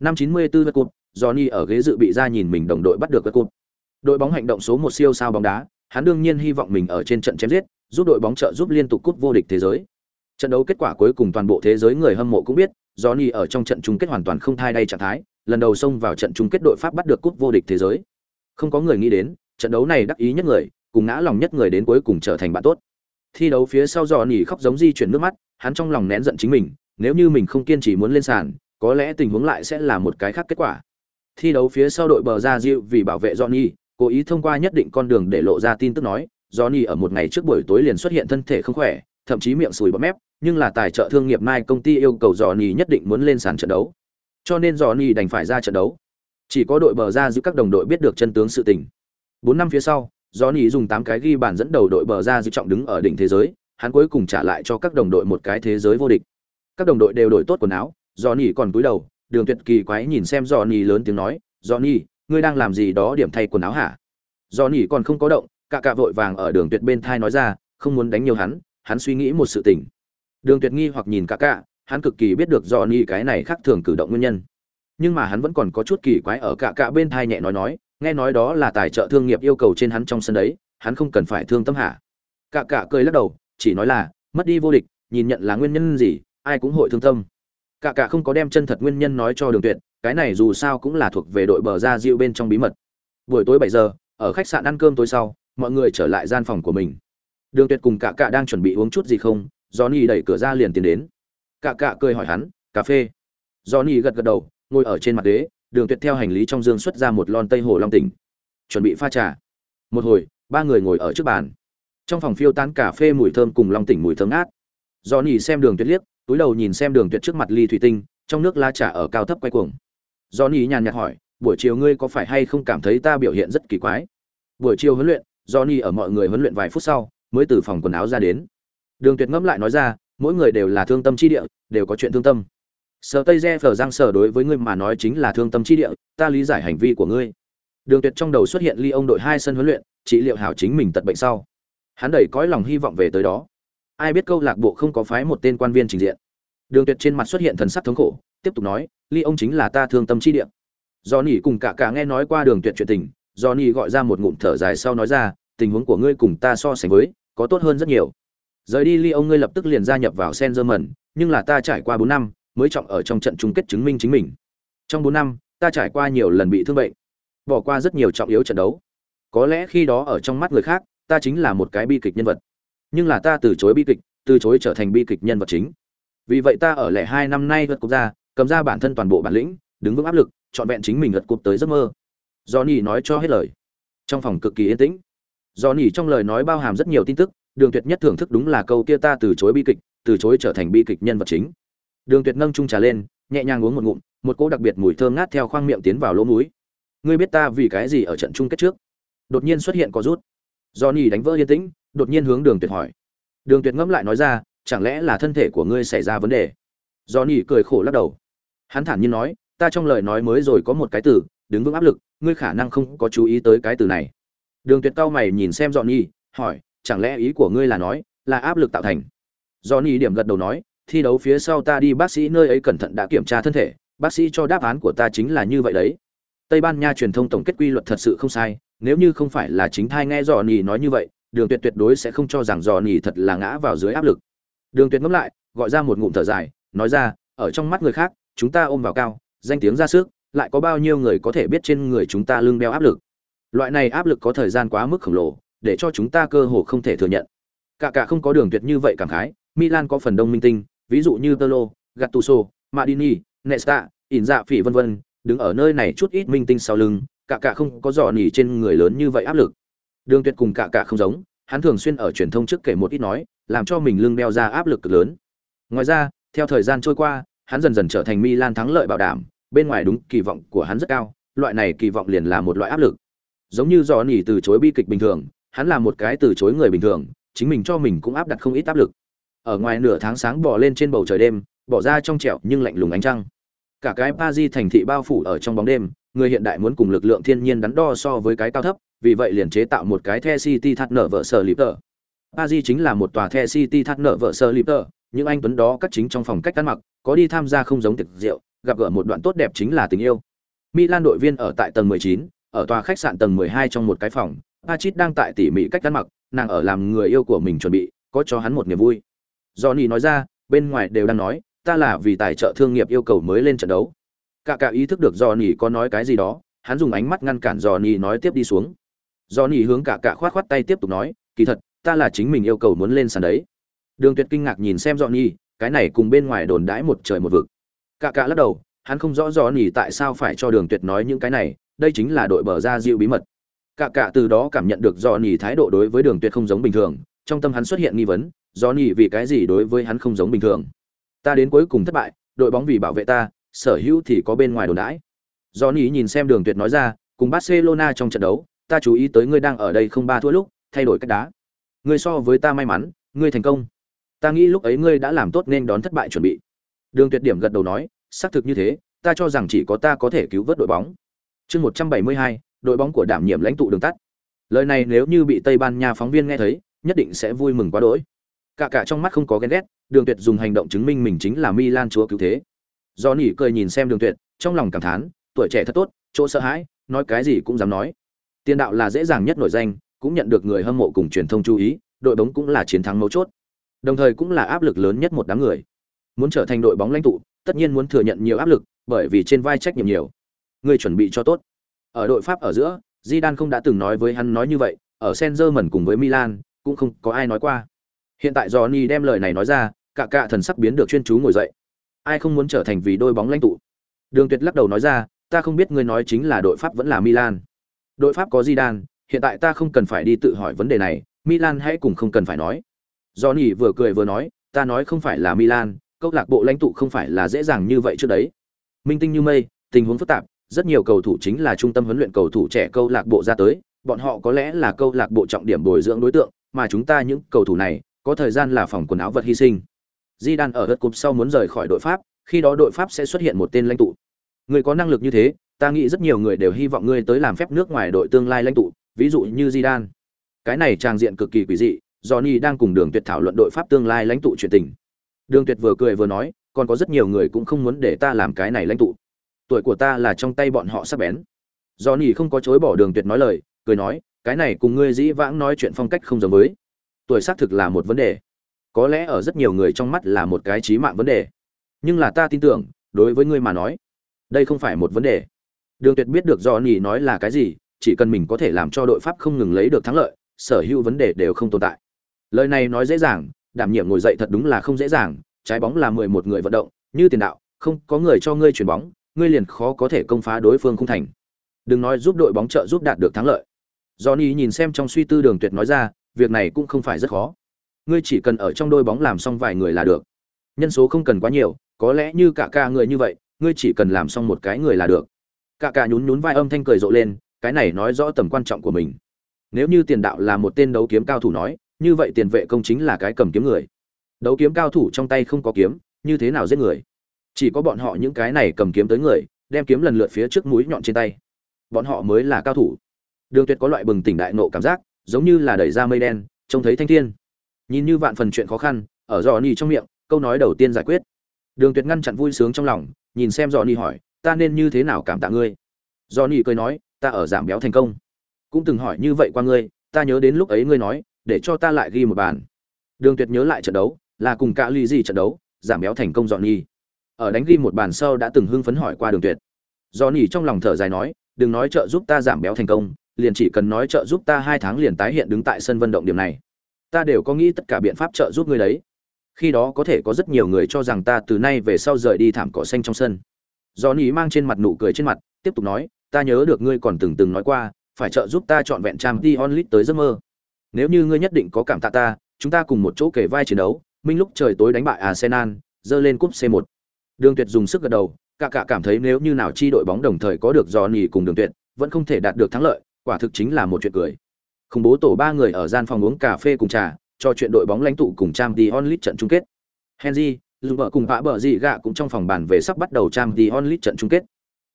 Năm 94 vật cột, Johnny ở ghế dự bị ra nhìn mình đồng đội bắt được vật cột. Đội bóng hành động số một siêu sao bóng đá, hắn đương nhiên hy vọng mình ở trên trận chém giết, giúp đội bóng trợ giúp liên tục cúp vô địch thế giới. Trận đấu kết quả cuối cùng toàn bộ thế giới người hâm mộ cũng biết, Johnny ở trong trận chung kết hoàn toàn không thay đây trạng thái, lần đầu xông vào trận chung kết đội Pháp bắt được cúp vô địch thế giới. Không có người nghĩ đến, trận đấu này đắc ý nhất người, cùng ngã lòng nhất người đến cuối cùng trở thành bạn tốt. Thi đấu phía sau Johnny khóc giống di chuyển nước mắt, hắn trong lòng nén giận chính mình, nếu như mình không kiên trì muốn lên sàn, có lẽ tình huống lại sẽ là một cái khác kết quả. Thi đấu phía sau đội bờ ra Diệu vì bảo vệ Johnny, cố ý thông qua nhất định con đường để lộ ra tin tức nói, Johnny ở một ngày trước buổi tối liền xuất hiện thân thể không khỏe, thậm chí miệng sùi bọt mép, nhưng là tài trợ thương nghiệp Mai công ty yêu cầu Johnny nhất định muốn lên sàn trận đấu. Cho nên Johnny đành phải ra trận đấu. Chỉ có đội bờ ra giữ các đồng đội biết được chân tướng sự tình. 4 năm phía sau, Johnny dùng 8 cái ghi bàn dẫn đầu đội bờ ra giữ trọng đứng ở đỉnh thế giới, hắn cuối cùng trả lại cho các đồng đội một cái thế giới vô địch. Các đồng đội đều đổi tốt quần áo, Johnny còn cúi đầu, Đường Tuyệt kỳ quái nhìn xem Johnny lớn tiếng nói, "Johnny, ngươi đang làm gì đó điểm thay quần áo hả?" Johnny còn không có động, cả cả vội vàng ở Đường Tuyệt bên thai nói ra, không muốn đánh nhiều hắn, hắn suy nghĩ một sự tình. Đường Tuyệt nghi hoặc nhìn cả cả, hắn cực kỳ biết được Johnny cái này khác thường cử động nguyên nhân. Nhưng mà hắn vẫn còn có chút kỳ quái ở cả cả bên thai nhẹ nói nói, nghe nói đó là tài trợ thương nghiệp yêu cầu trên hắn trong sân đấy, hắn không cần phải thương tâm hả? Cả cả cười lắc đầu, chỉ nói là, mất đi vô địch, nhìn nhận là nguyên nhân gì, ai cũng hội thương tâm. Cả cả không có đem chân thật nguyên nhân nói cho Đường Tuyệt, cái này dù sao cũng là thuộc về đội bờ ra diệu bên trong bí mật. Buổi tối 7 giờ, ở khách sạn ăn cơm tối sau, mọi người trở lại gian phòng của mình. Đường Tuyệt cùng cả cả đang chuẩn bị uống chút gì không, Johnny đẩy cửa ra liền tiến đến. Cả cả cười hỏi hắn, "Cà phê?" Johnny gật gật đầu, ngồi ở trên mặt ghế, Đường Tuyệt theo hành lý trong dương xuất ra một lon Tây Hồ Long tỉnh, chuẩn bị pha trà. Một hồi, ba người ngồi ở trước bàn. Trong phòng phiêu tán cà phê mùi thơm cùng long tỉnh mùi thơm ngát. nỉ xem Đường Tuyệt liếc, túi đầu nhìn xem Đường Tuyệt trước mặt ly thủy tinh, trong nước la trà ở cao thấp quay cuồng. do nỉ nhàn nhạt hỏi, "Buổi chiều ngươi có phải hay không cảm thấy ta biểu hiện rất kỳ quái?" Buổi chiều huấn luyện, do nỉ ở mọi người huấn luyện vài phút sau, mới từ phòng quần áo ra đến. Đường Tuyệt ngẫm lại nói ra, mỗi người đều là thương tâm chi địa, đều có chuyện thương tâm. Sở Tây re Phở Giang sở đối với ngươi mà nói chính là thương tâm chi địa, ta lý giải hành vi của ngươi. Đường Tuyệt trong đầu xuất hiện ly ông đội hai sân huấn luyện, trị liệu hảo chính mình tật bệnh sau. Hắn đầy cõi lòng hy vọng về tới đó. Ai biết câu lạc bộ không có phái một tên quan viên trình diện. Đường Tuyệt trên mặt xuất hiện thần sắc thống khổ, tiếp tục nói, ly ông chính là ta thương tâm chi địa. nỉ cùng cả cả nghe nói qua Đường Tuyệt chuyện tình, do nỉ gọi ra một ngụm thở dài sau nói ra, tình huống của ngươi cùng ta so sánh với, có tốt hơn rất nhiều. Rời đi Lyon ngươi lập tức liền gia nhập vào sen dơ mẩn nhưng là ta trải qua bốn năm, mới trọng ở trong trận chung kết chứng minh chính mình. Trong bốn năm, ta trải qua nhiều lần bị thương bệnh, bỏ qua rất nhiều trọng yếu trận đấu. Có lẽ khi đó ở trong mắt người khác, ta chính là một cái bi kịch nhân vật. Nhưng là ta từ chối bi kịch, từ chối trở thành bi kịch nhân vật chính. Vì vậy ta ở lẻ hai năm nay vượt cục ra, cầm ra bản thân toàn bộ bản lĩnh, đứng vững áp lực, chọn vẹn chính mình vượt cục tới giấc mơ. Johnny nói cho hết lời. Trong phòng cực kỳ yên tĩnh. Johnny trong lời nói bao hàm rất nhiều tin tức, Đường Tuyệt nhất thưởng thức đúng là câu kia ta từ chối bi kịch, từ chối trở thành bi kịch nhân vật chính. Đường Tuyệt nâng trung trà lên, nhẹ nhàng uống một ngụm, một cỗ đặc biệt mùi thơm ngát theo khoang miệng tiến vào lỗ mũi. Ngươi biết ta vì cái gì ở trận chung kết trước? Đột nhiên xuất hiện có rút. Johnny đánh vỡ yên tĩnh, đột nhiên hướng Đường Tuyệt hỏi. Đường Tuyệt ngẫm lại nói ra, chẳng lẽ là thân thể của ngươi xảy ra vấn đề? Johnny cười khổ lắc đầu. Hắn thản nhiên nói, ta trong lời nói mới rồi có một cái từ, đứng vững áp lực, ngươi khả năng không có chú ý tới cái từ này. Đường Tuyệt cao mày nhìn xem Johnny, hỏi, chẳng lẽ ý của ngươi là nói, là áp lực tạo thành? Johnny điểm gật đầu nói, thi đấu phía sau ta đi bác sĩ nơi ấy cẩn thận đã kiểm tra thân thể, bác sĩ cho đáp án của ta chính là như vậy đấy. Tây Ban Nha truyền thông tổng kết quy luật thật sự không sai, nếu như không phải là chính thai nghe dò nhì nói như vậy, Đường Tuyệt tuyệt đối sẽ không cho rằng dò nhì thật là ngã vào dưới áp lực. Đường Tuyệt ngẫm lại, gọi ra một ngụm thở dài, nói ra, ở trong mắt người khác, chúng ta ôm vào cao, danh tiếng ra sức, lại có bao nhiêu người có thể biết trên người chúng ta lưng đeo áp lực. Loại này áp lực có thời gian quá mức khổng lồ, để cho chúng ta cơ hồ không thể thừa nhận. Cả cả không có đường tuyệt như vậy cảm khái, Milan có phần đông minh tinh, ví dụ như Tolo, Gattuso, Madini, Nesta, Inza phỉ vân vân, đứng ở nơi này chút ít minh tinh sau lưng, cả cả không có dò nỉ trên người lớn như vậy áp lực. Đường Tuyệt cùng cả cả không giống, hắn thường xuyên ở truyền thông trước kể một ít nói, làm cho mình lưng đeo ra áp lực cực lớn. Ngoài ra, theo thời gian trôi qua, hắn dần dần trở thành Milan thắng lợi bảo đảm, bên ngoài đúng kỳ vọng của hắn rất cao, loại này kỳ vọng liền là một loại áp lực. Giống như dò nỉ từ chối bi kịch bình thường, hắn là một cái từ chối người bình thường, chính mình cho mình cũng áp đặt không ít áp lực. Ở ngoài nửa tháng sáng bò lên trên bầu trời đêm, bỏ ra trong trẻo nhưng lạnh lùng ánh trăng. Cả cái di thành thị bao phủ ở trong bóng đêm, người hiện đại muốn cùng lực lượng thiên nhiên đắn đo so với cái cao thấp, vì vậy liền chế tạo một cái The City thắt nở vợ sở Lipter. Paris chính là một tòa The City thắt nở vợ sở Lipter, những anh tuấn đó cắt chính trong phòng cách ăn mặc, có đi tham gia không giống tiệc rượu, gặp gỡ một đoạn tốt đẹp chính là tình yêu. Milan đội viên ở tại tầng 19, ở tòa khách sạn tầng 12 trong một cái phòng, Pachit đang tại tỉ mỉ cách ăn mặc, nàng ở làm người yêu của mình chuẩn bị, có cho hắn một niềm vui. Johnny nói ra, bên ngoài đều đang nói, ta là vì tài trợ thương nghiệp yêu cầu mới lên trận đấu. Cả cả ý thức được Johnny có nói cái gì đó, hắn dùng ánh mắt ngăn cản Johnny nói tiếp đi xuống. Johnny hướng cả cả khoát khoát tay tiếp tục nói, kỳ thật, ta là chính mình yêu cầu muốn lên sàn đấy. Đường Tuyệt kinh ngạc nhìn xem Johnny, cái này cùng bên ngoài đồn đãi một trời một vực. Cả cả lắc đầu, hắn không rõ Johnny tại sao phải cho Đường Tuyệt nói những cái này, đây chính là đội bờ ra dịu bí mật. Cả cả từ đó cảm nhận được Johnny thái độ đối với Đường Tuyệt không giống bình thường, trong tâm hắn xuất hiện nghi vấn, Johnny vì cái gì đối với hắn không giống bình thường. Ta đến cuối cùng thất bại, đội bóng vì bảo vệ ta, sở hữu thì có bên ngoài đồn đãi. Johnny nhìn xem Đường Tuyệt nói ra, cùng Barcelona trong trận đấu, ta chú ý tới ngươi đang ở đây không ba thua lúc, thay đổi cách đá. Ngươi so với ta may mắn, ngươi thành công. Ta nghĩ lúc ấy ngươi đã làm tốt nên đón thất bại chuẩn bị. Đường Tuyệt điểm gật đầu nói, xác thực như thế, ta cho rằng chỉ có ta có thể cứu vớt đội bóng. Chương 172, đội bóng của đảm nhiệm lãnh tụ đường tắt. Lời này nếu như bị Tây Ban Nha phóng viên nghe thấy, nhất định sẽ vui mừng quá đỗi. Cả cả trong mắt không có ghen ghét, Đường Tuyệt dùng hành động chứng minh mình chính là Milan chúa cứu thế do nỉ cười nhìn xem Đường Tuyệt, trong lòng cảm thán, tuổi trẻ thật tốt, chỗ sợ hãi, nói cái gì cũng dám nói. Tiền đạo là dễ dàng nhất nổi danh, cũng nhận được người hâm mộ cùng truyền thông chú ý, đội bóng cũng là chiến thắng mấu chốt. Đồng thời cũng là áp lực lớn nhất một đám người. Muốn trở thành đội bóng lãnh tụ, tất nhiên muốn thừa nhận nhiều áp lực, bởi vì trên vai trách nhiệm nhiều. Người chuẩn bị cho tốt. Ở đội Pháp ở giữa, Zidane không đã từng nói với hắn nói như vậy, ở Saint-Germain cùng với Milan, cũng không có ai nói qua. Hiện tại Johnny đem lời này nói ra, cả cả thần sắc biến được chuyên chú ngồi dậy. Ai không muốn trở thành vì đôi bóng lãnh tụ? Đường Tuyệt lắc đầu nói ra, ta không biết ngươi nói chính là đội Pháp vẫn là Milan. Đội Pháp có Zidane, hiện tại ta không cần phải đi tự hỏi vấn đề này, Milan hãy cùng không cần phải nói. Johnny vừa cười vừa nói, ta nói không phải là Milan, câu lạc bộ lãnh tụ không phải là dễ dàng như vậy trước đấy. Minh tinh như mây, tình huống phức tạp, rất nhiều cầu thủ chính là trung tâm huấn luyện cầu thủ trẻ câu lạc bộ ra tới, bọn họ có lẽ là câu lạc bộ trọng điểm bồi dưỡng đối tượng, mà chúng ta những cầu thủ này, có thời gian là phòng quần áo vật hy sinh. Zidane ở đất cúp sau muốn rời khỏi đội Pháp, khi đó đội Pháp sẽ xuất hiện một tên lãnh tụ. Người có năng lực như thế, ta nghĩ rất nhiều người đều hy vọng ngươi tới làm phép nước ngoài đội tương lai lãnh tụ, ví dụ như Zidane. Cái này trang diện cực kỳ quỷ dị, Johnny đang cùng Đường Tuyệt thảo luận đội Pháp tương lai lãnh tụ chuyện tình. Đường Tuyệt vừa cười vừa nói, còn có rất nhiều người cũng không muốn để ta làm cái này lãnh tụ. Tuổi của ta là trong tay bọn họ sắp bén. Johnny không có chối bỏ Đường Tuyệt nói lời, cười nói, cái này cùng ngươi dĩ vãng nói chuyện phong cách không giống với. Tuổi xác thực là một vấn đề. Có lẽ ở rất nhiều người trong mắt là một cái chí mạng vấn đề. Nhưng là ta tin tưởng, đối với ngươi mà nói, Đây không phải một vấn đề. Đường Tuyệt biết được Johnny nói là cái gì, chỉ cần mình có thể làm cho đội Pháp không ngừng lấy được thắng lợi, sở hữu vấn đề đều không tồn tại. Lời này nói dễ dàng, đảm nhiệm ngồi dậy thật đúng là không dễ dàng, trái bóng là 11 người vận động, như tiền đạo, không có người cho ngươi chuyển bóng, ngươi liền khó có thể công phá đối phương không thành. Đừng nói giúp đội bóng trợ giúp đạt được thắng lợi. Johnny nhìn xem trong suy tư Đường Tuyệt nói ra, việc này cũng không phải rất khó. Ngươi chỉ cần ở trong đôi bóng làm xong vài người là được. Nhân số không cần quá nhiều, có lẽ như cả ca người như vậy, ngươi chỉ cần làm xong một cái người là được. Cả cả nhún nhún vai âm thanh cười rộ lên, cái này nói rõ tầm quan trọng của mình. Nếu như tiền đạo là một tên đấu kiếm cao thủ nói, như vậy tiền vệ công chính là cái cầm kiếm người. Đấu kiếm cao thủ trong tay không có kiếm, như thế nào giết người? Chỉ có bọn họ những cái này cầm kiếm tới người, đem kiếm lần lượt phía trước mũi nhọn trên tay. Bọn họ mới là cao thủ. Đường Tuyệt có loại bừng tỉnh đại nộ cảm giác, giống như là đẩy ra mây đen, trông thấy thanh thiên. Nhìn như vạn phần chuyện khó khăn, ở dò ni trong miệng, câu nói đầu tiên giải quyết. Đường Tuyệt ngăn chặn vui sướng trong lòng, nhìn xem dò ni hỏi, ta nên như thế nào cảm tạ ngươi? Dò ni cười nói, ta ở giảm béo thành công. Cũng từng hỏi như vậy qua ngươi, ta nhớ đến lúc ấy ngươi nói, để cho ta lại ghi một bàn. Đường Tuyệt nhớ lại trận đấu, là cùng cả ly gì trận đấu, giảm béo thành công Johnny. Ở đánh ghi một bàn sau đã từng hưng phấn hỏi qua Đường Tuyệt. Johnny trong lòng thở dài nói, đừng nói trợ giúp ta giảm béo thành công, liền chỉ cần nói trợ giúp ta hai tháng liền tái hiện đứng tại sân vận động điểm này. Ta đều có nghĩ tất cả biện pháp trợ giúp ngươi đấy. Khi đó có thể có rất nhiều người cho rằng ta từ nay về sau rời đi thảm cỏ xanh trong sân. Johnny mang trên mặt nụ cười trên mặt, tiếp tục nói, ta nhớ được ngươi còn từng từng nói qua, phải trợ giúp ta chọn vẹn trang đi onlit tới giấc mơ. Nếu như ngươi nhất định có cảm tạ ta, chúng ta cùng một chỗ kể vai chiến đấu, minh lúc trời tối đánh bại Arsenal, dơ lên cúp C1. Đường Tuyệt dùng sức gật đầu, cả cả cảm thấy nếu như nào chi đội bóng đồng thời có được Johnny cùng Đường Tuyệt, vẫn không thể đạt được thắng lợi, quả thực chính là một chuyện cười. Khủng bố tổ ba người ở gian phòng uống cà phê cùng trà, cho chuyện đội bóng lãnh tụ cùng Trang Dion trận chung kết. Henry, dùng vợ cùng vã bờ dị gạ cũng trong phòng bàn về sắp bắt đầu Trang Dion trận chung kết.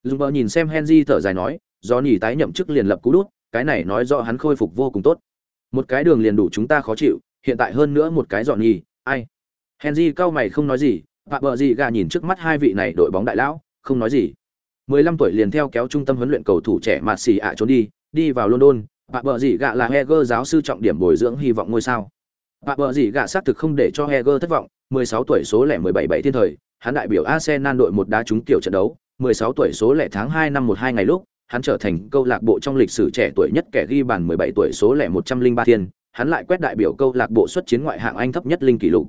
Dùng vợ nhìn xem Henry thở dài nói, do nhỉ tái nhậm chức liền lập cú đút, cái này nói rõ hắn khôi phục vô cùng tốt. Một cái đường liền đủ chúng ta khó chịu, hiện tại hơn nữa một cái dọn nhỉ, ai? Henry cao mày không nói gì, vạ bờ dị gạ nhìn trước mắt hai vị này đội bóng đại lão, không nói gì. 15 tuổi liền theo kéo trung tâm huấn luyện cầu thủ trẻ mà xì ạ trốn đi, đi vào London, vạ bờ gì gạ là Heger giáo sư trọng điểm bồi dưỡng hy vọng ngôi sao. Vạ bờ gì gạ xác thực không để cho Heger thất vọng, 16 tuổi số lẻ 17 bảy thiên thời, hắn đại biểu Arsenal đội một đá trúng kiểu trận đấu, 16 tuổi số lẻ tháng 2 năm 12 ngày lúc, hắn trở thành câu lạc bộ trong lịch sử trẻ tuổi nhất kẻ ghi bàn 17 tuổi số lẻ 103 thiên, hắn lại quét đại biểu câu lạc bộ xuất chiến ngoại hạng Anh thấp nhất linh kỷ lục.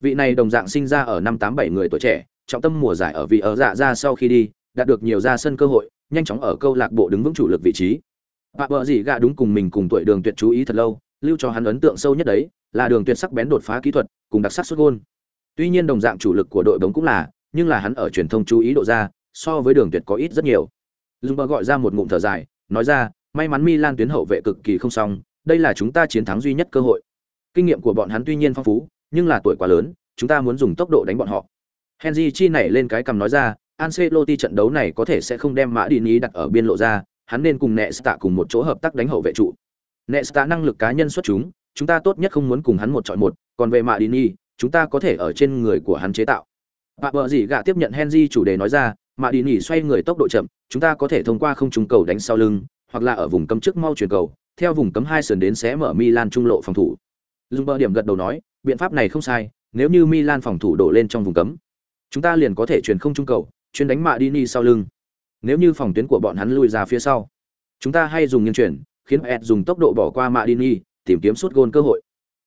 Vị này đồng dạng sinh ra ở năm 87 người tuổi trẻ, trọng tâm mùa giải ở vì ở dạ ra sau khi đi, đạt được nhiều ra sân cơ hội, nhanh chóng ở câu lạc bộ đứng vững chủ lực vị trí. Bà vợ gì gạ đúng cùng mình cùng tuổi đường tuyệt chú ý thật lâu, lưu cho hắn ấn tượng sâu nhất đấy, là đường tuyệt sắc bén đột phá kỹ thuật, cùng đặc sắc xuất gôn. Tuy nhiên đồng dạng chủ lực của đội bóng cũng là, nhưng là hắn ở truyền thông chú ý độ ra, so với đường tuyệt có ít rất nhiều. Zumba gọi ra một ngụm thở dài, nói ra, may mắn Milan tuyến hậu vệ cực kỳ không xong, đây là chúng ta chiến thắng duy nhất cơ hội. Kinh nghiệm của bọn hắn tuy nhiên phong phú, nhưng là tuổi quá lớn, chúng ta muốn dùng tốc độ đánh bọn họ. Henry chi nảy lên cái cầm nói ra, Ancelotti trận đấu này có thể sẽ không đem Mã Đi đặt ở biên lộ ra, hắn nên cùng Nesta cùng một chỗ hợp tác đánh hậu vệ trụ. Nesta năng lực cá nhân xuất chúng, chúng ta tốt nhất không muốn cùng hắn một chọi một, còn về Madini, chúng ta có thể ở trên người của hắn chế tạo. Bạ bợ gì gạ tiếp nhận Henry chủ đề nói ra, Madini xoay người tốc độ chậm, chúng ta có thể thông qua không trùng cầu đánh sau lưng, hoặc là ở vùng cấm trước mau chuyển cầu, theo vùng cấm hai sườn đến xé mở Milan trung lộ phòng thủ. Lumber điểm gật đầu nói, biện pháp này không sai, nếu như Milan phòng thủ đổ lên trong vùng cấm, chúng ta liền có thể chuyển không trung cầu, chuyến đánh Madini sau lưng. Nếu như phòng tuyến của bọn hắn lui ra phía sau, chúng ta hay dùng nghiên chuyển, khiến Ed dùng tốc độ bỏ qua mạ Dini, tìm kiếm suốt gôn cơ hội.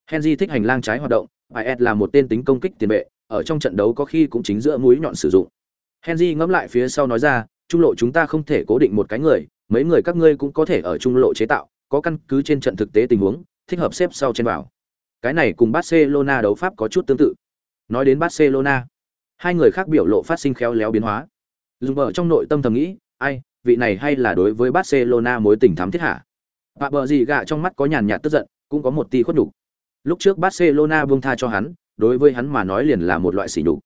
Henry thích hành lang trái hoạt động, Ed là một tên tính công kích tiền vệ, ở trong trận đấu có khi cũng chính giữa mũi nhọn sử dụng. Henry ngẫm lại phía sau nói ra, trung lộ chúng ta không thể cố định một cái người, mấy người các ngươi cũng có thể ở trung lộ chế tạo, có căn cứ trên trận thực tế tình huống, thích hợp xếp sau trên vào. Cái này cùng Barcelona đấu pháp có chút tương tự. Nói đến Barcelona, hai người khác biểu lộ phát sinh khéo léo biến hóa dùng bờ trong nội tâm thầm nghĩ ai vị này hay là đối với barcelona mối tình thắm thiết hạ và bờ gì gạ trong mắt có nhàn nhạt tức giận cũng có một tia khuất nhục. Lúc trước barcelona buông tha cho hắn đối với hắn mà nói liền là một loại sỉ nhục.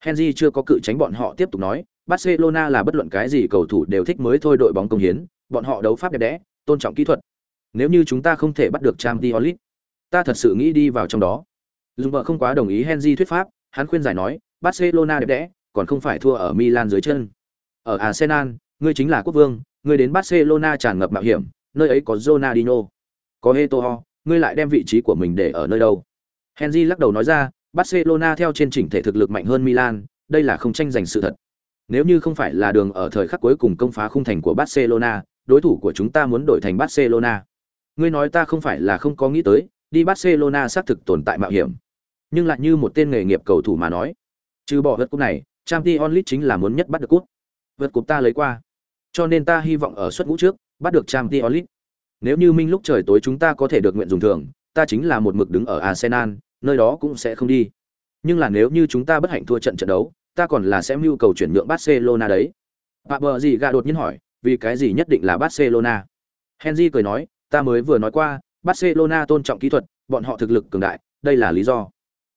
Henry chưa có cự tránh bọn họ tiếp tục nói barcelona là bất luận cái gì cầu thủ đều thích mới thôi đội bóng công hiến bọn họ đấu pháp đẹp đẽ tôn trọng kỹ thuật. Nếu như chúng ta không thể bắt được Champions League, ta thật sự nghĩ đi vào trong đó. Dùng vợ không quá đồng ý henry thuyết pháp hắn khuyên giải nói Barcelona đẹp đẽ, còn không phải thua ở Milan dưới chân. Ở Arsenal, ngươi chính là quốc vương, ngươi đến Barcelona tràn ngập mạo hiểm, nơi ấy có Ronaldinho, có Eto'o, ngươi lại đem vị trí của mình để ở nơi đâu? Henry lắc đầu nói ra, Barcelona theo trên chỉnh thể thực lực mạnh hơn Milan, đây là không tranh giành sự thật. Nếu như không phải là đường ở thời khắc cuối cùng công phá khung thành của Barcelona, đối thủ của chúng ta muốn đổi thành Barcelona. Ngươi nói ta không phải là không có nghĩ tới, đi Barcelona xác thực tồn tại mạo hiểm. Nhưng lại như một tên nghề nghiệp cầu thủ mà nói, trừ bỏ vật cúp này, Champions League chính là muốn nhất bắt được cúp vượt cúp ta lấy qua, cho nên ta hy vọng ở suất ngũ trước bắt được Champions League. Nếu như minh lúc trời tối chúng ta có thể được nguyện dùng thường, ta chính là một mực đứng ở Arsenal, nơi đó cũng sẽ không đi. Nhưng là nếu như chúng ta bất hạnh thua trận trận đấu, ta còn là sẽ mưu cầu chuyển nhượng Barcelona đấy. Bà bờ gì gà đột nhiên hỏi, vì cái gì nhất định là Barcelona? Henry cười nói, ta mới vừa nói qua, Barcelona tôn trọng kỹ thuật, bọn họ thực lực cường đại, đây là lý do.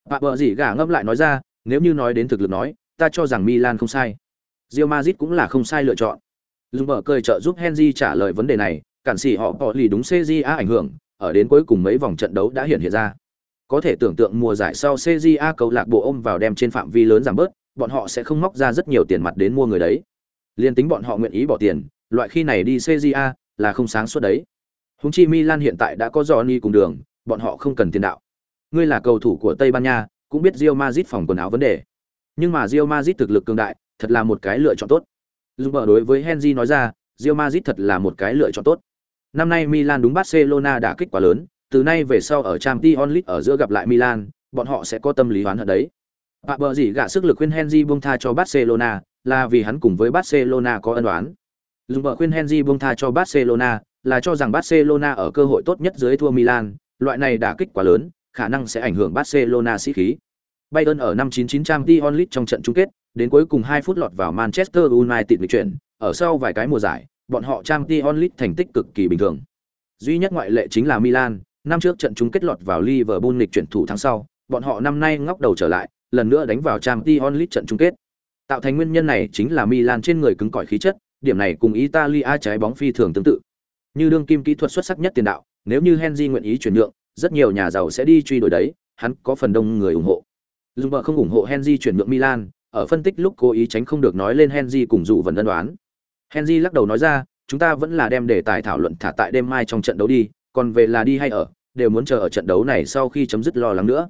Bà bờ gì gà ngâm lại nói ra, nếu như nói đến thực lực nói, ta cho rằng Milan không sai. Real Madrid cũng là không sai lựa chọn. Dùng mở cười trợ giúp Henry trả lời vấn đề này, cản sĩ họ bỏ lì đúng CJA ảnh hưởng, ở đến cuối cùng mấy vòng trận đấu đã hiện hiện ra. Có thể tưởng tượng mùa giải sau CJA câu lạc bộ ôm vào đem trên phạm vi lớn giảm bớt, bọn họ sẽ không móc ra rất nhiều tiền mặt đến mua người đấy. Liên tính bọn họ nguyện ý bỏ tiền, loại khi này đi CJA là không sáng suốt đấy. Húng chi Milan hiện tại đã có Johnny cùng đường, bọn họ không cần tiền đạo. Ngươi là cầu thủ của Tây Ban Nha, cũng biết Real Madrid phòng quần áo vấn đề. Nhưng mà Real Madrid thực lực cường đại, thật là một cái lựa chọn tốt. Zumba đối với Henry nói ra, Real Madrid thật là một cái lựa chọn tốt. Năm nay Milan đúng Barcelona đã kích quá lớn, từ nay về sau ở Champions League ở giữa gặp lại Milan, bọn họ sẽ có tâm lý hoán hận đấy. Bạ bờ gì gạ sức lực khuyên Henry buông tha cho Barcelona, là vì hắn cùng với Barcelona có ân oán. Dùng bờ khuyên Henry buông tha cho Barcelona, là cho rằng Barcelona ở cơ hội tốt nhất dưới thua Milan, loại này đã kích quá lớn, khả năng sẽ ảnh hưởng Barcelona sĩ khí. Bayern ở năm 99 Champions League trong trận chung kết, đến cuối cùng 2 phút lọt vào Manchester United lịch chuyển, ở sau vài cái mùa giải, bọn họ Champions League thành tích cực kỳ bình thường. Duy nhất ngoại lệ chính là Milan, năm trước trận chung kết lọt vào Liverpool lịch chuyển thủ tháng sau, bọn họ năm nay ngóc đầu trở lại, lần nữa đánh vào Champions League trận chung kết. Tạo thành nguyên nhân này chính là Milan trên người cứng cỏi khí chất, điểm này cùng Italia trái bóng phi thường tương tự. Như đương kim kỹ thuật xuất sắc nhất tiền đạo, nếu như Henry nguyện ý chuyển nhượng, rất nhiều nhà giàu sẽ đi truy đuổi đấy, hắn có phần đông người ủng hộ. Lumber không ủng hộ Henry chuyển nhượng Milan, ở phân tích lúc cố ý tránh không được nói lên Henry cùng dụ vẫn đơn đoán. Henry lắc đầu nói ra, chúng ta vẫn là đem đề tài thảo luận thả tại đêm mai trong trận đấu đi, còn về là đi hay ở, đều muốn chờ ở trận đấu này sau khi chấm dứt lo lắng nữa.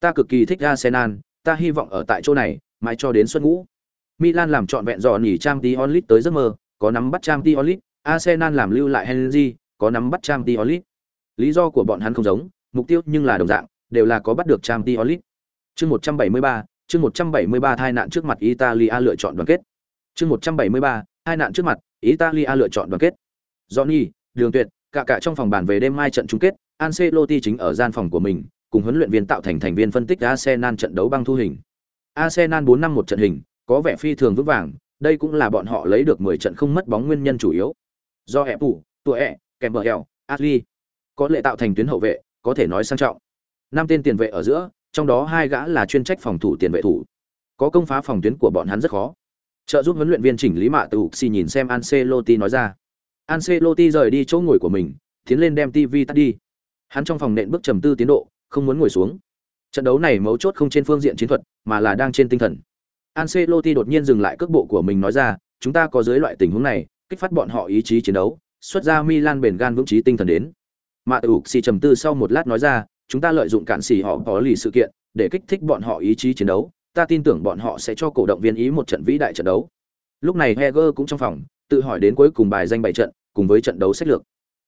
Ta cực kỳ thích Arsenal, ta hy vọng ở tại chỗ này, mãi cho đến xuân ngũ. Milan làm trọn vẹn dò trang Champions League tới giấc mơ, có nắm bắt Champions League, Arsenal làm lưu lại Henry, có nắm bắt Champions League. Lý do của bọn hắn không giống, mục tiêu nhưng là đồng dạng, đều là có bắt được Champions League. Chương 173, chương 173 tai nạn trước mặt Italia lựa chọn đoàn kết. Chương 173, hai nạn trước mặt, Italia lựa chọn đoàn kết. Johnny, Đường Tuyệt, cả cả trong phòng bàn về đêm mai trận chung kết, Ancelotti chính ở gian phòng của mình, cùng huấn luyện viên tạo thành thành viên phân tích Arsenal trận đấu băng thu hình. Arsenal 4 năm một trận hình, có vẻ phi thường vững vàng, đây cũng là bọn họ lấy được 10 trận không mất bóng nguyên nhân chủ yếu. Do ép phủ, tuổi ẹ, kèm bờ hẻo, Ashley, có lệ tạo thành tuyến hậu vệ, có thể nói sang trọng. Năm tên tiền vệ ở giữa, trong đó hai gã là chuyên trách phòng thủ tiền vệ thủ. Có công phá phòng tuyến của bọn hắn rất khó. Trợ giúp huấn luyện viên chỉnh lý mạ từ xì nhìn xem Ancelotti nói ra. Ancelotti rời đi chỗ ngồi của mình, tiến lên đem TV tắt đi. Hắn trong phòng nện bước trầm tư tiến độ, không muốn ngồi xuống. Trận đấu này mấu chốt không trên phương diện chiến thuật, mà là đang trên tinh thần. Ancelotti đột nhiên dừng lại cước bộ của mình nói ra, chúng ta có dưới loại tình huống này, kích phát bọn họ ý chí chiến đấu, xuất ra Milan bền gan vững chí tinh thần đến. Mạ Tử Xì trầm tư sau một lát nói ra, chúng ta lợi dụng cản xỉ họ có lì sự kiện, để kích thích bọn họ ý chí chiến đấu, ta tin tưởng bọn họ sẽ cho cổ động viên ý một trận vĩ đại trận đấu. Lúc này Heger cũng trong phòng, tự hỏi đến cuối cùng bài danh bảy trận, cùng với trận đấu sách lược.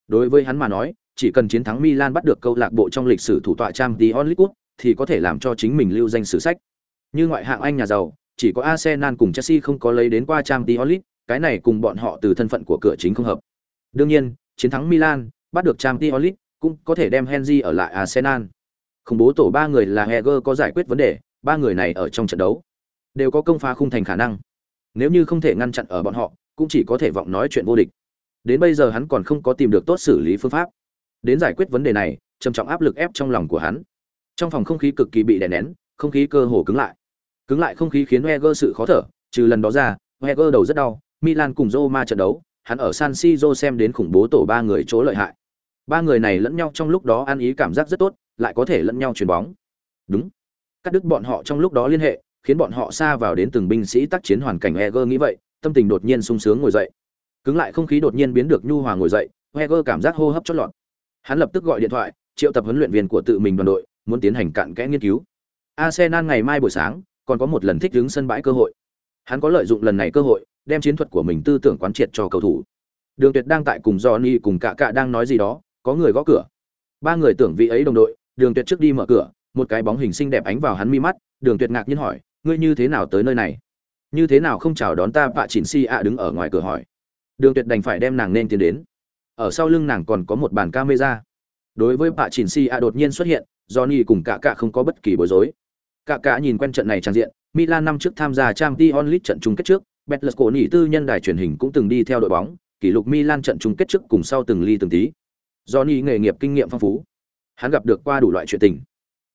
Đối với hắn mà nói, chỉ cần chiến thắng Milan bắt được câu lạc bộ trong lịch sử thủ tọa trang Champions League thì có thể làm cho chính mình lưu danh sử sách. Như ngoại hạng Anh nhà giàu, chỉ có Arsenal cùng Chelsea không có lấy đến qua trang Champions League, cái này cùng bọn họ từ thân phận của cửa chính không hợp. Đương nhiên, chiến thắng Milan, bắt được trang Champions League, cũng có thể đem Henry ở lại Arsenal. Khủng bố tổ ba người là Heger có giải quyết vấn đề, ba người này ở trong trận đấu đều có công phá khung thành khả năng. Nếu như không thể ngăn chặn ở bọn họ, cũng chỉ có thể vọng nói chuyện vô địch. Đến bây giờ hắn còn không có tìm được tốt xử lý phương pháp. Đến giải quyết vấn đề này, trầm trọng áp lực ép trong lòng của hắn. Trong phòng không khí cực kỳ bị đè nén, không khí cơ hồ cứng lại. Cứng lại không khí khiến Wenger sự khó thở, trừ lần đó ra, Wenger đầu rất đau, Milan cùng Roma trận đấu, hắn ở San Siro xem đến khủng bố tổ ba người chỗ lợi hại. Ba người này lẫn nhau trong lúc đó ăn ý cảm giác rất tốt, lại có thể lẫn nhau chuyền bóng. Đúng. Cắt đứt bọn họ trong lúc đó liên hệ, khiến bọn họ xa vào đến từng binh sĩ tác chiến hoàn cảnh Eger nghĩ vậy, tâm tình đột nhiên sung sướng ngồi dậy. Cứng lại không khí đột nhiên biến được nhu hòa ngồi dậy, Eger cảm giác hô hấp chót lọt. Hắn lập tức gọi điện thoại, triệu tập huấn luyện viên của tự mình đoàn đội, muốn tiến hành cặn kẽ nghiên cứu. Arsenal ngày mai buổi sáng còn có một lần thích đứng sân bãi cơ hội. Hắn có lợi dụng lần này cơ hội, đem chiến thuật của mình tư tưởng quán triệt cho cầu thủ. Đường Tuyệt đang tại cùng Johnny cùng cả cả đang nói gì đó, có người gõ cửa. Ba người tưởng vị ấy đồng đội, Đường Tuyệt trước đi mở cửa, một cái bóng hình xinh đẹp ánh vào hắn mi mắt, Đường Tuyệt ngạc nhiên hỏi, ngươi như thế nào tới nơi này? Như thế nào không chào đón ta? Vạ Chỉnh Si ạ đứng ở ngoài cửa hỏi. Đường Tuyệt đành phải đem nàng nên tiến đến. Ở sau lưng nàng còn có một bàn camera. Đối với Vạ Chỉnh Si ạ đột nhiên xuất hiện, Johnny cùng cả cả không có bất kỳ bối rối. Cả cả nhìn quen trận này trang diện, Milan năm trước tham gia Champions League trận chung kết trước, Betlesconi tư nhân đài truyền hình cũng từng đi theo đội bóng, kỷ lục Milan trận chung kết trước cùng sau từng ly từng tí. Johnny nghề nghiệp kinh nghiệm phong phú, hắn gặp được qua đủ loại chuyện tình.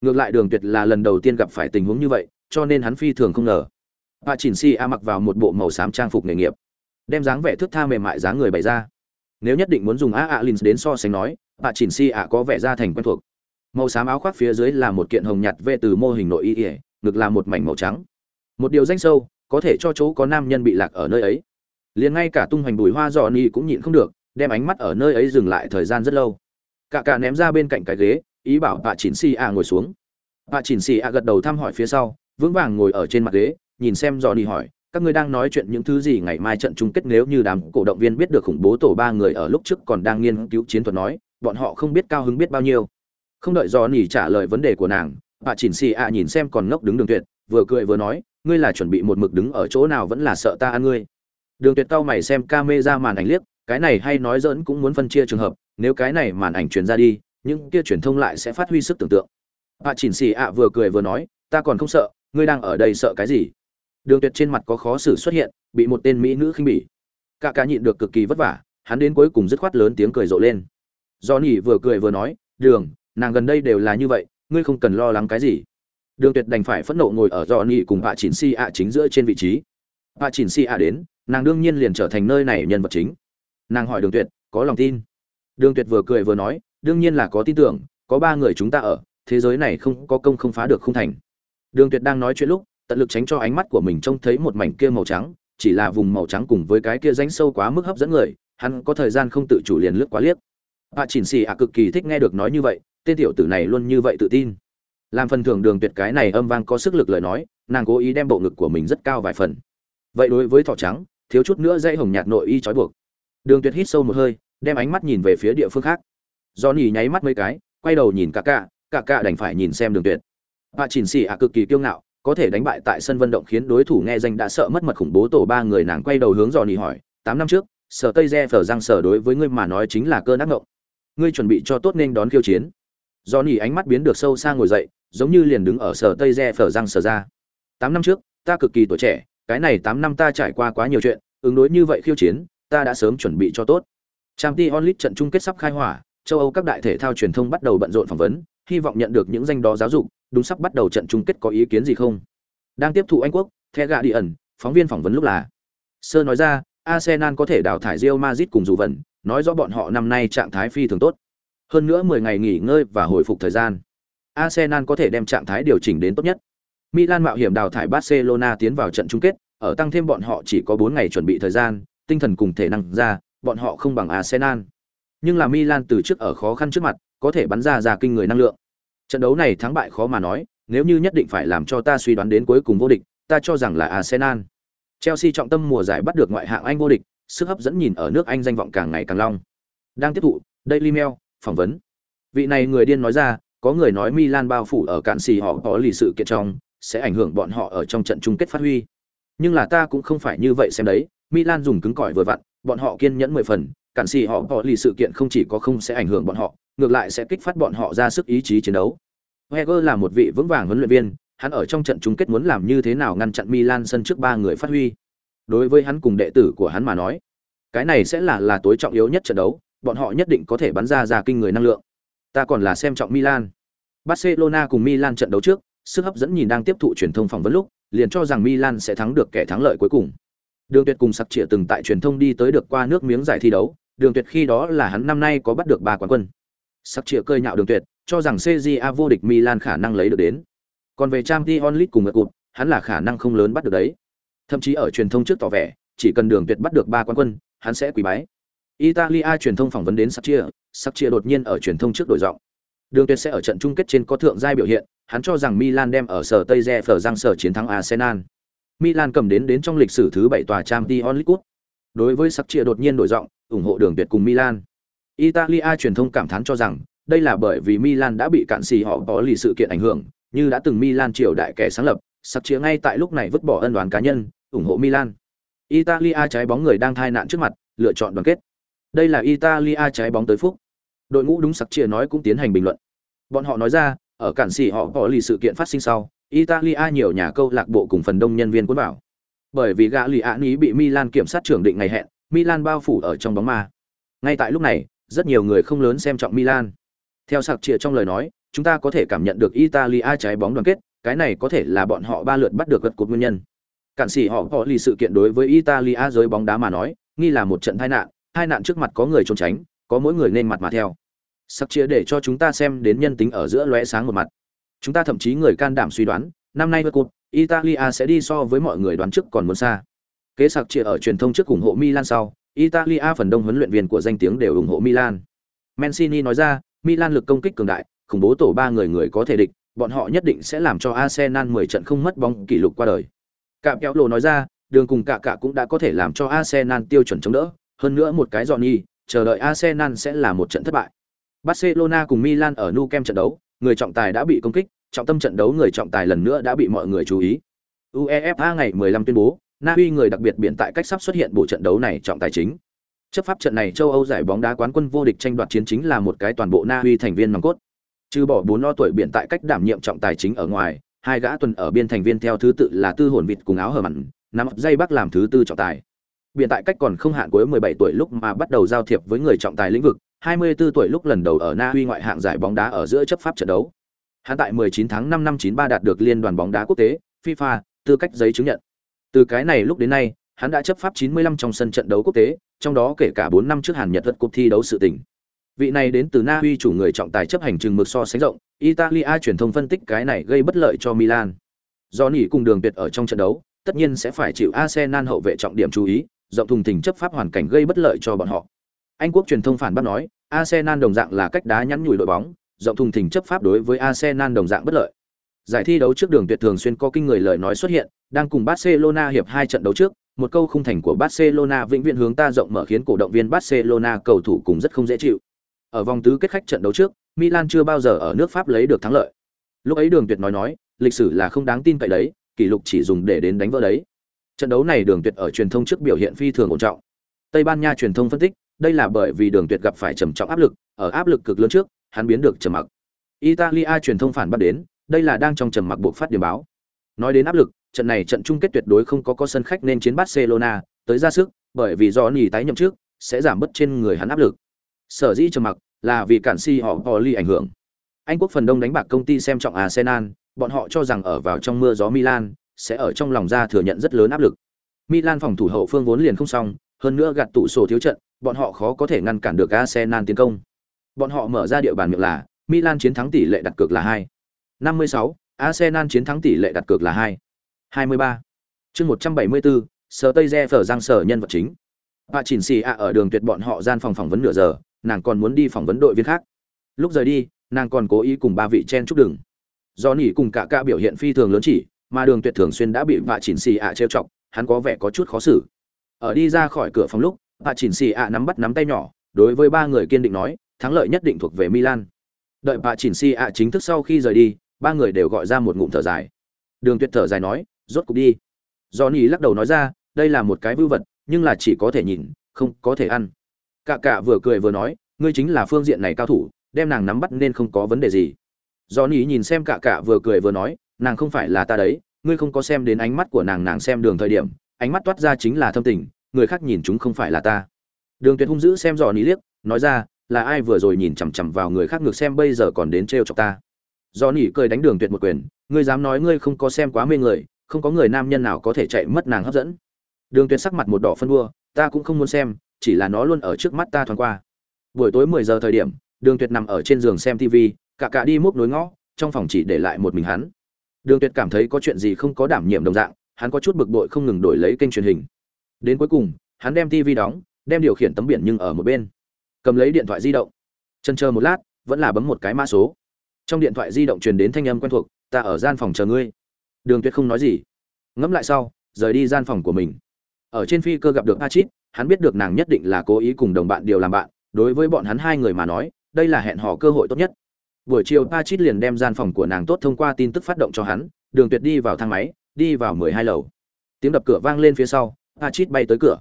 Ngược lại Đường Tuyệt là lần đầu tiên gặp phải tình huống như vậy, cho nên hắn phi thường không ngờ. Bà Chỉnh Si A mặc vào một bộ màu xám trang phục nghề nghiệp, đem dáng vẻ thước tha mềm mại dáng người bày ra. Nếu nhất định muốn dùng A A Lin đến so sánh nói, bà Chỉnh Si A có vẻ ra thành quen thuộc. Màu xám áo khoác phía dưới là một kiện hồng nhạt vệ từ mô hình nội y, ngực là một mảnh màu trắng. Một điều danh sâu, có thể cho chỗ có nam nhân bị lạc ở nơi ấy liền ngay cả tung hoành bùi hoa dò cũng nhịn không được đem ánh mắt ở nơi ấy dừng lại thời gian rất lâu. Cả cả ném ra bên cạnh cái ghế, ý bảo bà chỉnh xì a ngồi xuống. Bà chỉnh xì a gật đầu thăm hỏi phía sau, vững vàng ngồi ở trên mặt ghế, nhìn xem dò Nỉ hỏi, các ngươi đang nói chuyện những thứ gì ngày mai trận chung kết nếu như đám cổ động viên biết được khủng bố tổ ba người ở lúc trước còn đang nghiên cứu chiến thuật nói, bọn họ không biết cao hứng biết bao nhiêu? Không đợi dò Nỉ trả lời vấn đề của nàng bà chỉnh xì a nhìn xem còn ngốc đứng đường tuyệt, vừa cười vừa nói, ngươi là chuẩn bị một mực đứng ở chỗ nào vẫn là sợ ta ăn ngươi? Đường tuyệt tao mày xem ca mê ra màn ảnh liếc cái này hay nói dỡn cũng muốn phân chia trường hợp, nếu cái này màn ảnh truyền ra đi, những kia truyền thông lại sẽ phát huy sức tưởng tượng. Bà chỉnh xì ạ vừa cười vừa nói, ta còn không sợ, ngươi đang ở đây sợ cái gì? Đường tuyệt trên mặt có khó xử xuất hiện, bị một tên mỹ nữ khinh bỉ. Cả cả nhịn được cực kỳ vất vả, hắn đến cuối cùng dứt khoát lớn tiếng cười rộ lên. Do nhỉ vừa cười vừa nói, đường, nàng gần đây đều là như vậy, ngươi không cần lo lắng cái gì. Đường tuyệt đành phải phẫn nộ ngồi ở do nhỉ cùng bà chỉnh xì ạ chính giữa trên vị trí. Bà chỉnh xì ạ đến, nàng đương nhiên liền trở thành nơi này nhân vật chính nàng hỏi đường tuyệt, có lòng tin. Đường tuyệt vừa cười vừa nói, đương nhiên là có tin tưởng, có ba người chúng ta ở, thế giới này không có công không phá được không thành. Đường tuyệt đang nói chuyện lúc, tận lực tránh cho ánh mắt của mình trông thấy một mảnh kia màu trắng, chỉ là vùng màu trắng cùng với cái kia rãnh sâu quá mức hấp dẫn người, hắn có thời gian không tự chủ liền lướt quá liếc. Bà chỉnh xì ạ cực kỳ thích nghe được nói như vậy, tên tiểu tử này luôn như vậy tự tin. Làm phần thưởng đường tuyệt cái này âm vang có sức lực lời nói, nàng cố ý đem bộ ngực của mình rất cao vài phần. Vậy đối với thỏ trắng, thiếu chút nữa dây hồng nhạt nội y trói buộc đường tuyệt hít sâu một hơi đem ánh mắt nhìn về phía địa phương khác. Johnny nháy mắt mấy cái quay đầu nhìn cả cả cả cả đành phải nhìn xem đường tuyệt. Bà chỉnh Sĩ ạ cực kỳ kiêu ngạo có thể đánh bại tại sân vận động khiến đối thủ nghe danh đã sợ mất mật khủng bố tổ ba người nàng quay đầu hướng Johnny hỏi tám năm trước sở tây Je phở răng sở đối với ngươi mà nói chính là cơn ác ngộng. Ngươi chuẩn bị cho tốt nên đón khiêu chiến. Johnny ánh mắt biến được sâu xa ngồi dậy giống như liền đứng ở sở tây Je phở răng sở ra. Tám năm trước ta cực kỳ tuổi trẻ cái này tám năm ta trải qua quá nhiều chuyện, ứng đối như vậy khiêu chiến, ta đã sớm chuẩn bị cho tốt. Champions League trận chung kết sắp khai hỏa, châu Âu các đại thể thao truyền thông bắt đầu bận rộn phỏng vấn, hy vọng nhận được những danh đó giáo dục, đúng sắp bắt đầu trận chung kết có ý kiến gì không? Đang tiếp thụ Anh quốc, The Guardian, phóng viên phỏng vấn lúc là Sơ nói ra, Arsenal có thể đào thải Real Madrid cùng dù vận, nói rõ bọn họ năm nay trạng thái phi thường tốt. Hơn nữa 10 ngày nghỉ ngơi và hồi phục thời gian. Arsenal có thể đem trạng thái điều chỉnh đến tốt nhất. Milan mạo hiểm đào thải Barcelona tiến vào trận chung kết, ở tăng thêm bọn họ chỉ có 4 ngày chuẩn bị thời gian, tinh thần cùng thể năng ra, bọn họ không bằng Arsenal. Nhưng là Milan từ trước ở khó khăn trước mặt, có thể bắn ra ra kinh người năng lượng. Trận đấu này thắng bại khó mà nói, nếu như nhất định phải làm cho ta suy đoán đến cuối cùng vô địch, ta cho rằng là Arsenal. Chelsea trọng tâm mùa giải bắt được ngoại hạng Anh vô địch, sức hấp dẫn nhìn ở nước Anh danh vọng càng ngày càng long. Đang tiếp thụ, Daily Mail, phỏng vấn. Vị này người điên nói ra, có người nói Milan bao phủ ở cạn xì họ có lì sự kiện trong, sẽ ảnh hưởng bọn họ ở trong trận chung kết phát huy. Nhưng là ta cũng không phải như vậy xem đấy, Milan dùng cứng cỏi vừa vặn, bọn họ kiên nhẫn mười phần, cản sĩ họ bỏ lì sự kiện không chỉ có không sẽ ảnh hưởng bọn họ, ngược lại sẽ kích phát bọn họ ra sức ý chí chiến đấu. Wenger là một vị vững vàng huấn luyện viên, hắn ở trong trận chung kết muốn làm như thế nào ngăn chặn Milan sân trước ba người phát huy. Đối với hắn cùng đệ tử của hắn mà nói, cái này sẽ là là tối trọng yếu nhất trận đấu, bọn họ nhất định có thể bắn ra ra kinh người năng lượng. Ta còn là xem trọng Milan. Barcelona cùng Milan trận đấu trước, sức hấp dẫn nhìn đang tiếp thụ truyền thông phỏng vấn lúc, liền cho rằng Milan sẽ thắng được kẻ thắng lợi cuối cùng. Đường Tuyệt cùng Sắc Trịa từng tại truyền thông đi tới được qua nước miếng giải thi đấu, Đường Tuyệt khi đó là hắn năm nay có bắt được 3 quán quân. Sắc Trịa cười nhạo Đường Tuyệt, cho rằng CJA vô địch Milan khả năng lấy được đến. Còn về Champions League cùng ngược cụt, hắn là khả năng không lớn bắt được đấy. Thậm chí ở truyền thông trước tỏ vẻ, chỉ cần Đường Tuyệt bắt được 3 quán quân, hắn sẽ quỳ bái. Italia truyền thông phỏng vấn đến Sắc Trịa, Sắc Trịa đột nhiên ở truyền thông trước đổi giọng. Đường Tuyệt sẽ ở trận chung kết trên có thượng giai biểu hiện, hắn cho rằng Milan đem ở sở Tây Re phở giang sở chiến thắng Arsenal. Milan cầm đến đến trong lịch sử thứ 7 tòa Champions League Cup. Đối với sắc chia đột nhiên đổi giọng, ủng hộ đường tuyệt cùng Milan. Italia truyền thông cảm thán cho rằng, đây là bởi vì Milan đã bị cạn xì họ có lì sự kiện ảnh hưởng, như đã từng Milan triều đại kẻ sáng lập, sắc chia ngay tại lúc này vứt bỏ ân oán cá nhân, ủng hộ Milan. Italia trái bóng người đang thai nạn trước mặt, lựa chọn đoàn kết. Đây là Italia trái bóng tới phúc. Đội ngũ đúng sắc chia nói cũng tiến hành bình luận. Bọn họ nói ra, ở cản xì họ có lì sự kiện phát sinh sau, Italia nhiều nhà câu lạc bộ cùng phần đông nhân viên cuốn vào. Bởi vì gã lì án ý bị Milan kiểm sát trưởng định ngày hẹn, Milan bao phủ ở trong bóng ma. Ngay tại lúc này, rất nhiều người không lớn xem trọng Milan. Theo sạc trịa trong lời nói, chúng ta có thể cảm nhận được Italia trái bóng đoàn kết, cái này có thể là bọn họ ba lượt bắt được gật cột nguyên nhân. Cản sĩ họ có lì sự kiện đối với Italia giới bóng đá mà nói, nghi là một trận tai nạn, tai nạn trước mặt có người trốn tránh, có mỗi người nên mặt mà theo. Sắc chia để cho chúng ta xem đến nhân tính ở giữa lóe sáng một mặt. Chúng ta thậm chí người can đảm suy đoán, năm nay cột Italia sẽ đi so với mọi người đoán trước còn muốn xa. Kế sạc chia ở truyền thông trước ủng hộ Milan sau, Italia phần đông huấn luyện viên của danh tiếng đều ủng hộ Milan. Mancini nói ra, Milan lực công kích cường đại, khủng bố tổ ba người người có thể địch, bọn họ nhất định sẽ làm cho Arsenal 10 trận không mất bóng kỷ lục qua đời. Cạm kéo lộ nói ra, đường cùng cả cả cũng đã có thể làm cho Arsenal tiêu chuẩn chống đỡ, hơn nữa một cái Johnny, chờ đợi Arsenal sẽ là một trận thất bại. Barcelona cùng Milan ở Nou Camp trận đấu, người trọng tài đã bị công kích, trọng tâm trận đấu người trọng tài lần nữa đã bị mọi người chú ý. UEFA ngày 15 tuyên bố, Na Uy người đặc biệt biển tại cách sắp xuất hiện bộ trận đấu này trọng tài chính. Chấp pháp trận này châu Âu giải bóng đá quán quân vô địch tranh đoạt chiến chính là một cái toàn bộ Na Uy thành viên nòng cốt. Trừ bỏ bốn lo tuổi biển tại cách đảm nhiệm trọng tài chính ở ngoài, hai gã tuần ở biên thành viên theo thứ tự là Tư Hồn Vịt cùng áo hở mặn, nắm dây bắc làm thứ tư trọng tài. Biển tại cách còn không hạn cuối 17 tuổi lúc mà bắt đầu giao thiệp với người trọng tài lĩnh vực, 24 tuổi lúc lần đầu ở Na Uy ngoại hạng giải bóng đá ở giữa chấp pháp trận đấu. Hắn tại 19 tháng 5 năm 93 đạt được liên đoàn bóng đá quốc tế FIFA tư cách giấy chứng nhận. Từ cái này lúc đến nay, hắn đã chấp pháp 95 trong sân trận đấu quốc tế, trong đó kể cả 4 năm trước Hàn Nhật vật cuộc thi đấu sự tình. Vị này đến từ Na Uy chủ người trọng tài chấp hành trừng mực so sánh rộng, Italia truyền thông phân tích cái này gây bất lợi cho Milan. Do nỉ cùng đường tuyệt ở trong trận đấu, tất nhiên sẽ phải chịu Arsenal hậu vệ trọng điểm chú ý, rộng thùng thình chấp pháp hoàn cảnh gây bất lợi cho bọn họ. Anh quốc truyền thông phản bác nói, Arsenal đồng dạng là cách đá nhắn nhủi đội bóng, rộng thùng thình chấp pháp đối với Arsenal đồng dạng bất lợi. Giải thi đấu trước đường tuyệt thường xuyên có kinh người lời nói xuất hiện, đang cùng Barcelona hiệp hai trận đấu trước, một câu khung thành của Barcelona vĩnh viễn hướng ta rộng mở khiến cổ động viên Barcelona cầu thủ cùng rất không dễ chịu. Ở vòng tứ kết khách trận đấu trước, Milan chưa bao giờ ở nước Pháp lấy được thắng lợi. Lúc ấy Đường Tuyệt nói nói, lịch sử là không đáng tin cậy đấy, kỷ lục chỉ dùng để đến đánh vỡ đấy. Trận đấu này Đường Tuyệt ở truyền thông trước biểu hiện phi thường ổn trọng. Tây Ban Nha truyền thông phân tích, đây là bởi vì Đường Tuyệt gặp phải trầm trọng áp lực, ở áp lực cực lớn trước, hắn biến được trầm mặc. Italia truyền thông phản bác đến, đây là đang trong trầm mặc buộc phát điểm báo. Nói đến áp lực, trận này trận chung kết tuyệt đối không có có sân khách nên chiến Barcelona, tới ra sức, bởi vì do nhì tái nhậm trước, sẽ giảm bớt trên người hắn áp lực. Sở dĩ trầm mặc là vì cản si họ Poli ảnh hưởng. Anh quốc phần đông đánh bạc công ty xem trọng Arsenal, bọn họ cho rằng ở vào trong mưa gió Milan sẽ ở trong lòng ra thừa nhận rất lớn áp lực. Milan phòng thủ hậu phương vốn liền không xong, hơn nữa gạt tụ sổ thiếu trận, bọn họ khó có thể ngăn cản được Arsenal tiến công. Bọn họ mở ra địa bàn miệng là Milan chiến thắng tỷ lệ đặt cược là 2. 56, Arsenal chiến thắng tỷ lệ đặt cược là 2. 23. Chương 174, Sở Tây Re phở giang sở nhân vật chính. Bà Chỉnh Xì ạ ở đường tuyệt bọn họ gian phòng phỏng vấn nửa giờ, nàng còn muốn đi phỏng vấn đội viên khác. Lúc rời đi, nàng còn cố ý cùng ba vị chen chúc đừng. Do nỉ cùng cả ca biểu hiện phi thường lớn chỉ, mà đường tuyệt thường xuyên đã bị bà Chỉnh Xì ạ trêu chọc, hắn có vẻ có chút khó xử. Ở đi ra khỏi cửa phòng lúc, bà Chỉnh Xì ạ nắm bắt nắm tay nhỏ, đối với ba người kiên định nói, thắng lợi nhất định thuộc về Milan. Đợi bà Chỉnh Si ạ chính thức sau khi rời đi, ba người đều gọi ra một ngụm thở dài. Đường Tuyệt thở dài nói, rốt cục đi. Johnny lắc đầu nói ra, đây là một cái vưu vật, nhưng là chỉ có thể nhìn, không có thể ăn. Cả cả vừa cười vừa nói, ngươi chính là phương diện này cao thủ, đem nàng nắm bắt nên không có vấn đề gì. Johnny nhìn xem cả cả vừa cười vừa nói, nàng không phải là ta đấy, ngươi không có xem đến ánh mắt của nàng nàng xem đường thời điểm, ánh mắt toát ra chính là thâm tình, người khác nhìn chúng không phải là ta. Đường Tuyệt hung dữ xem Johnny liếc, nói ra, là ai vừa rồi nhìn chằm chằm vào người khác ngược xem bây giờ còn đến trêu chọc ta. do nỉ cười đánh Đường Tuyệt một quyền, ngươi dám nói ngươi không có xem quá mê người, không có người nam nhân nào có thể chạy mất nàng hấp dẫn. Đường tuyệt sắc mặt một đỏ phân đua ta cũng không muốn xem chỉ là nó luôn ở trước mắt ta thoáng qua. Buổi tối mười giờ thời điểm đường tuyệt nằm ở trên giường xem tv cả cả đi múc nối ngõ trong phòng chỉ để lại một mình hắn. Đường tuyệt cảm thấy có chuyện gì không có đảm nhiệm đồng dạng hắn có chút bực bội không ngừng đổi lấy kênh truyền hình. Đến cuối cùng hắn đem tv đóng đem điều khiển tấm biển nhưng ở một bên cầm lấy điện thoại di động. Chân chờ một lát, vẫn là bấm một cái mã số. Trong điện thoại di động truyền đến thanh âm quen thuộc, ta ở gian phòng chờ ngươi. Đường tuyệt không nói gì. Ngẫm lại sau, rời đi gian phòng của mình. Ở trên phi cơ gặp được a chít hắn biết được nàng nhất định là cố ý cùng đồng bạn điều làm bạn, đối với bọn hắn hai người mà nói, đây là hẹn hò cơ hội tốt nhất. Buổi chiều a chít liền đem gian phòng của nàng tốt thông qua tin tức phát động cho hắn, đường tuyệt đi vào thang máy, đi vào mười hai lầu. Tiếng đập cửa vang lên phía sau a chít bay tới cửa,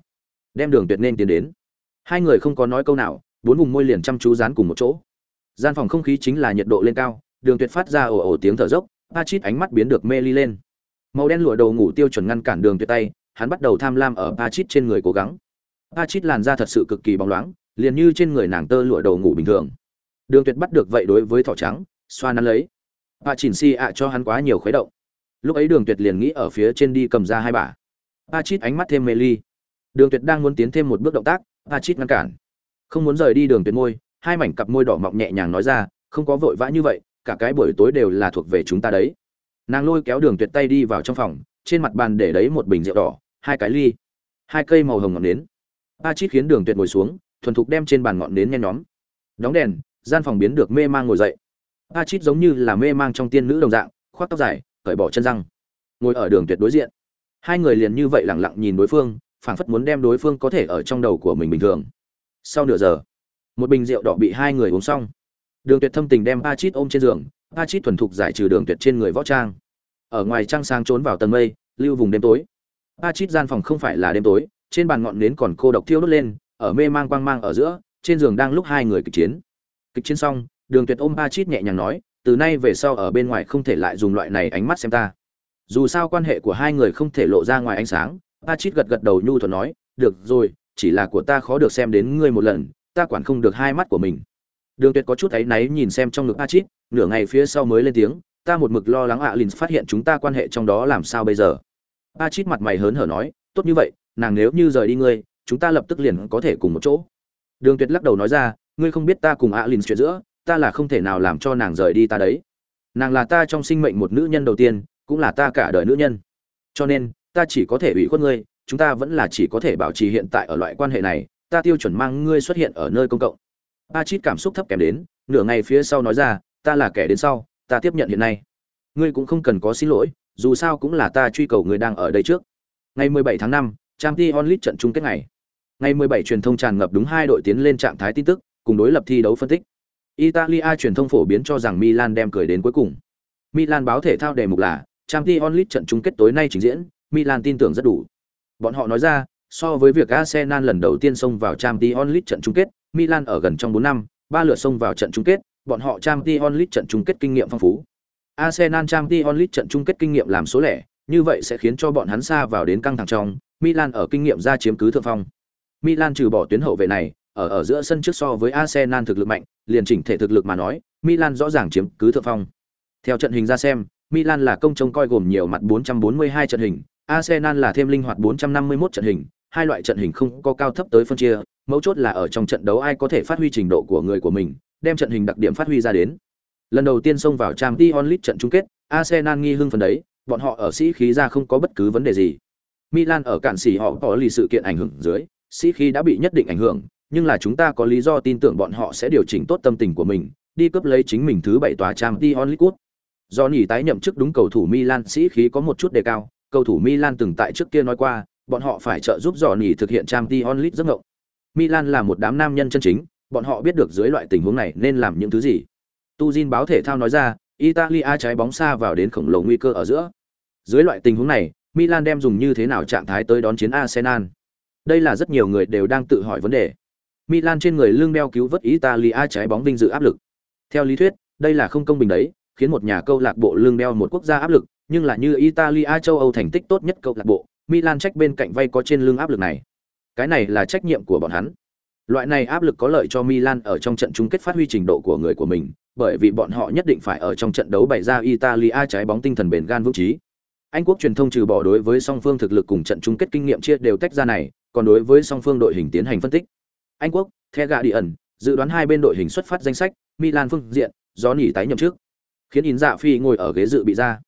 đem đường tuyệt nên tiến đến. Hai người không có nói câu nào bốn vùng môi liền chăm chú dán cùng một chỗ. Gian phòng không khí chính là nhiệt độ lên cao, đường tuyệt phát ra ồ ồ tiếng thở dốc Pachit ánh mắt biến được mê ly lên. Màu đen lụa đầu ngủ tiêu chuẩn ngăn cản đường tuyệt tay, hắn bắt đầu tham lam ở Pachit trên người cố gắng. Pachit làn da thật sự cực kỳ bóng loáng, liền như trên người nàng tơ lụa đầu ngủ bình thường. Đường tuyệt bắt được vậy đối với thỏ trắng, xoa nắn lấy. A chỉnh si ạ cho hắn quá nhiều khuấy động. Lúc ấy đường tuyệt liền nghĩ ở phía trên đi cầm ra hai bà a chít ánh mắt thêm mê ly. Đường tuyệt đang muốn tiến thêm một bước động tác a chít ngăn cản không muốn rời đi đường tuyệt môi, hai mảnh cặp môi đỏ mọng nhẹ nhàng nói ra, không có vội vã như vậy, cả cái buổi tối đều là thuộc về chúng ta đấy. Nàng lôi kéo đường tuyệt tay đi vào trong phòng, trên mặt bàn để đấy một bình rượu đỏ, hai cái ly, hai cây màu hồng ngọn nến. Ba chít khiến đường tuyệt ngồi xuống, thuần thục đem trên bàn ngọn nến nhen nhóm. Đóng đèn, gian phòng biến được mê mang ngồi dậy. A chít giống như là mê mang trong tiên nữ đồng dạng, khoác tóc dài, cởi bỏ chân răng, ngồi ở đường tuyệt đối diện. Hai người liền như vậy lẳng lặng nhìn đối phương, phảng phất muốn đem đối phương có thể ở trong đầu của mình bình thường sau nửa giờ, một bình rượu đỏ bị hai người uống xong. Đường tuyệt thâm tình đem a chít ôm trên giường a chít thuần thục giải trừ đường tuyệt trên người võ trang. Ở ngoài trăng sáng trốn vào tầng mây, lưu vùng đêm tối. A chít gian phòng không phải là đêm tối, trên bàn ngọn nến còn cô độc thiêu đốt lên, ở mê mang quang mang ở giữa, trên giường đang lúc hai người kịch chiến. Kịch chiến xong, đường tuyệt ôm A chít nhẹ nhàng nói, từ nay về sau ở bên ngoài không thể lại dùng loại này ánh mắt xem ta. Dù sao quan hệ của hai người không thể lộ ra ngoài ánh sáng A chít gật gật đầu nhu thuận nói, được rồi chỉ là của ta khó được xem đến ngươi một lần, ta quản không được hai mắt của mình. Đường tuyệt có chút áy náy nhìn xem trong ngực a chít nửa ngày phía sau mới lên tiếng, ta một mực lo lắng ạ à lìn phát hiện chúng ta quan hệ trong đó làm sao bây giờ. A chít mặt mày hớn hở nói, tốt như vậy, nàng nếu như rời đi ngươi, chúng ta lập tức liền có thể cùng một chỗ. Đường tuyệt lắc đầu nói ra, ngươi không biết ta cùng alin chuyện giữa, ta là không thể nào làm cho nàng rời đi ta đấy. Nàng là ta trong sinh mệnh một nữ nhân đầu tiên, cũng là ta cả đời nữ nhân. Cho nên, ta chỉ có thể ủy khuất ngươi chúng ta vẫn là chỉ có thể bảo trì hiện tại ở loại quan hệ này ta tiêu chuẩn mang ngươi xuất hiện ở nơi công cộng a chít cảm xúc thấp kém đến nửa ngày phía sau nói ra ta là kẻ đến sau ta tiếp nhận hiện nay ngươi cũng không cần có xin lỗi dù sao cũng là ta truy cầu người đang ở đây trước ngày 17 tháng 5, trang t onlit trận chung kết ngày ngày 17 truyền thông tràn ngập đúng hai đội tiến lên trạng thái tin tức cùng đối lập thi đấu phân tích. Italia truyền thông phổ biến cho rằng Milan đem cười đến cuối cùng. Milan báo thể thao đề mục là Champions onlit trận chung kết tối nay trình diễn, Milan tin tưởng rất đủ. Bọn họ nói ra, so với việc Arsenal lần đầu tiên xông vào Champions League trận chung kết, Milan ở gần trong 4 năm, ba lượt xông vào trận chung kết, bọn họ Champions League trận chung kết kinh nghiệm phong phú. Arsenal Champions League trận chung kết kinh nghiệm làm số lẻ, như vậy sẽ khiến cho bọn hắn xa vào đến căng thẳng trong, Milan ở kinh nghiệm ra chiếm cứ thượng phong. Milan trừ bỏ tuyến hậu vệ này, ở ở giữa sân trước so với Arsenal thực lực mạnh, liền chỉnh thể thực lực mà nói, Milan rõ ràng chiếm cứ thượng phong. Theo trận hình ra xem, Milan là công trông coi gồm nhiều mặt 442 trận hình, Arsenal là thêm linh hoạt 451 trận hình, hai loại trận hình không có cao thấp tới phân chia, mấu chốt là ở trong trận đấu ai có thể phát huy trình độ của người của mình, đem trận hình đặc điểm phát huy ra đến. Lần đầu tiên xông vào Champions League trận chung kết, Arsenal nghi hưng phần đấy, bọn họ ở sĩ khí ra không có bất cứ vấn đề gì. Milan ở cản sĩ họ có lì sự kiện ảnh hưởng dưới, sĩ khí đã bị nhất định ảnh hưởng, nhưng là chúng ta có lý do tin tưởng bọn họ sẽ điều chỉnh tốt tâm tình của mình, đi cướp lấy chính mình thứ bảy tòa Champions League. Do nhỉ tái nhậm chức đúng cầu thủ Milan sĩ khí có một chút đề cao, cầu thủ Milan từng tại trước kia nói qua, bọn họ phải trợ giúp Dò nhỉ thực hiện trang Champions League giấc ngộng. Milan là một đám nam nhân chân chính, bọn họ biết được dưới loại tình huống này nên làm những thứ gì. Tuzin báo thể thao nói ra, Italia trái bóng xa vào đến khổng lồ nguy cơ ở giữa. Dưới loại tình huống này, Milan đem dùng như thế nào trạng thái tới đón chiến Arsenal? Đây là rất nhiều người đều đang tự hỏi vấn đề. Milan trên người lương đeo cứu vớt Italia trái bóng vinh dự áp lực. Theo lý thuyết, đây là không công bình đấy, khiến một nhà câu lạc bộ lương đeo một quốc gia áp lực, nhưng là như Italia châu Âu thành tích tốt nhất câu lạc bộ, Milan trách bên cạnh vay có trên lưng áp lực này. Cái này là trách nhiệm của bọn hắn. Loại này áp lực có lợi cho Milan ở trong trận chung kết phát huy trình độ của người của mình, bởi vì bọn họ nhất định phải ở trong trận đấu bày ra Italia trái bóng tinh thần bền gan vững chí. Anh quốc truyền thông trừ bỏ đối với song phương thực lực cùng trận chung kết kinh nghiệm chia đều tách ra này, còn đối với song phương đội hình tiến hành phân tích. Anh quốc, The Guardian, dự đoán hai bên đội hình xuất phát danh sách, Milan phương diện, do nỉ tái nhậm trước. Khiến In Dạ Phi ngồi ở ghế dự bị ra.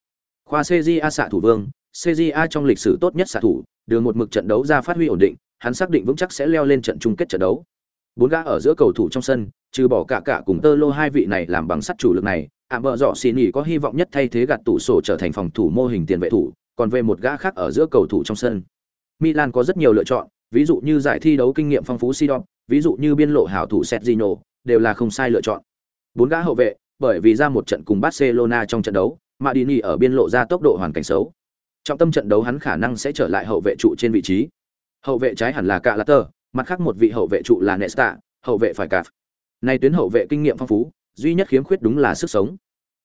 Khoa CJA xạ thủ vương, CJA trong lịch sử tốt nhất xạ thủ, đường một mực trận đấu ra phát huy ổn định, hắn xác định vững chắc sẽ leo lên trận chung kết trận đấu. Bốn gã ở giữa cầu thủ trong sân, trừ bỏ cả cả cùng Tơ Lô hai vị này làm bằng sắt chủ lực này, ạ bờ dọ xì nhỉ có hy vọng nhất thay thế gạt tủ sổ trở thành phòng thủ mô hình tiền vệ thủ, còn về một gã khác ở giữa cầu thủ trong sân. Milan có rất nhiều lựa chọn, ví dụ như giải thi đấu kinh nghiệm phong phú Sidon, ví dụ như biên lộ hảo thủ Sergio, đều là không sai lựa chọn. Bốn gã hậu vệ, bởi vì ra một trận cùng Barcelona trong trận đấu, Madini ở biên lộ ra tốc độ hoàn cảnh xấu. Trong tâm trận đấu hắn khả năng sẽ trở lại hậu vệ trụ trên vị trí. Hậu vệ trái hẳn là Calater, mặt khác một vị hậu vệ trụ là Nesta, hậu vệ phải cạp. Nay tuyến hậu vệ kinh nghiệm phong phú, duy nhất khiếm khuyết đúng là sức sống.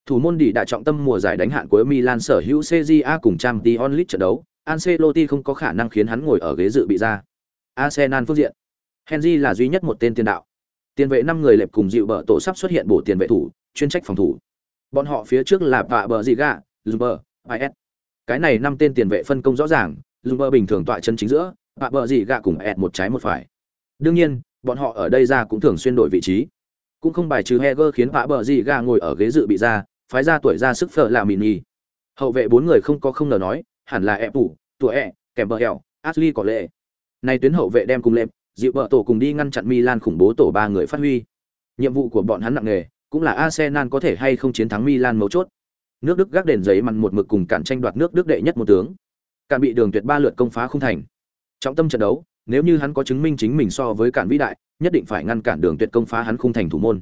Thủ môn đi đã trọng tâm mùa giải đánh hạn cuối Milan sở hữu CJA cùng trang t onlit trận đấu, Ancelotti không có khả năng khiến hắn ngồi ở ghế dự bị ra. Arsenal phương diện, Henry là duy nhất một tên tiền đạo. Tiền vệ năm người lệp cùng dịu bờ tổ sắp xuất hiện bổ tiền vệ thủ, chuyên trách phòng thủ. Bọn họ phía trước là Bạ Bờ dì gạ, lumber, IS. Cái này năm tên tiền vệ phân công rõ ràng, lumber bình thường tọa chân chính giữa, Bạ Bờ Ziga cùng ed một trái một phải. Đương nhiên, bọn họ ở đây ra cũng thường xuyên đổi vị trí. Cũng không bài trừ Heger khiến Bạ Bờ Ziga ngồi ở ghế dự bị ra, phái ra tuổi ra sức phở là mini. Hậu vệ bốn người không có không ngờ nói, hẳn là ép ủ tuổi e, kèm bờ hẹo Ashley có lệ. nay tuyến hậu vệ đem cùng lệm, dịu vợ tổ cùng đi ngăn chặn Milan khủng bố tổ ba người phát huy. Nhiệm vụ của bọn hắn nặng nề, cũng là Arsenal có thể hay không chiến thắng Milan mấu chốt. Nước Đức gác đền giấy mặn một mực cùng cản tranh đoạt nước Đức đệ nhất một tướng. Cản bị đường tuyệt ba lượt công phá không thành. Trọng tâm trận đấu, nếu như hắn có chứng minh chính mình so với cản vĩ đại, nhất định phải ngăn cản đường tuyệt công phá hắn không thành thủ môn.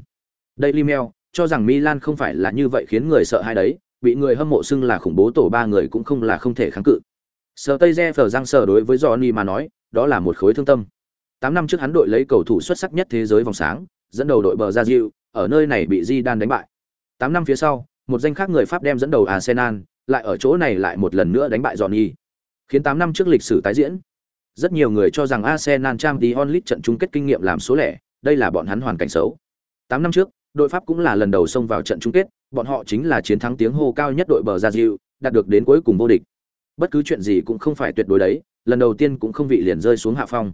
Daily Mail cho rằng Milan không phải là như vậy khiến người sợ hai đấy, bị người hâm mộ xưng là khủng bố tổ ba người cũng không là không thể kháng cự. Sở Tây Je phở răng sở đối với Johnny mà nói, đó là một khối thương tâm. Tám năm trước hắn đội lấy cầu thủ xuất sắc nhất thế giới vòng sáng, dẫn đầu đội bờ ra Diu, ở nơi này bị Di Đan đánh bại. Tám năm phía sau, một danh khác người Pháp đem dẫn đầu Arsenal, lại ở chỗ này lại một lần nữa đánh bại Johnny. Khiến tám năm trước lịch sử tái diễn. Rất nhiều người cho rằng Arsenal Champions League trận chung kết kinh nghiệm làm số lẻ, đây là bọn hắn hoàn cảnh xấu. Tám năm trước, đội Pháp cũng là lần đầu xông vào trận chung kết, bọn họ chính là chiến thắng tiếng hô cao nhất đội bờ ra dịu, đạt được đến cuối cùng vô địch. Bất cứ chuyện gì cũng không phải tuyệt đối đấy, lần đầu tiên cũng không vị liền rơi xuống hạ phong.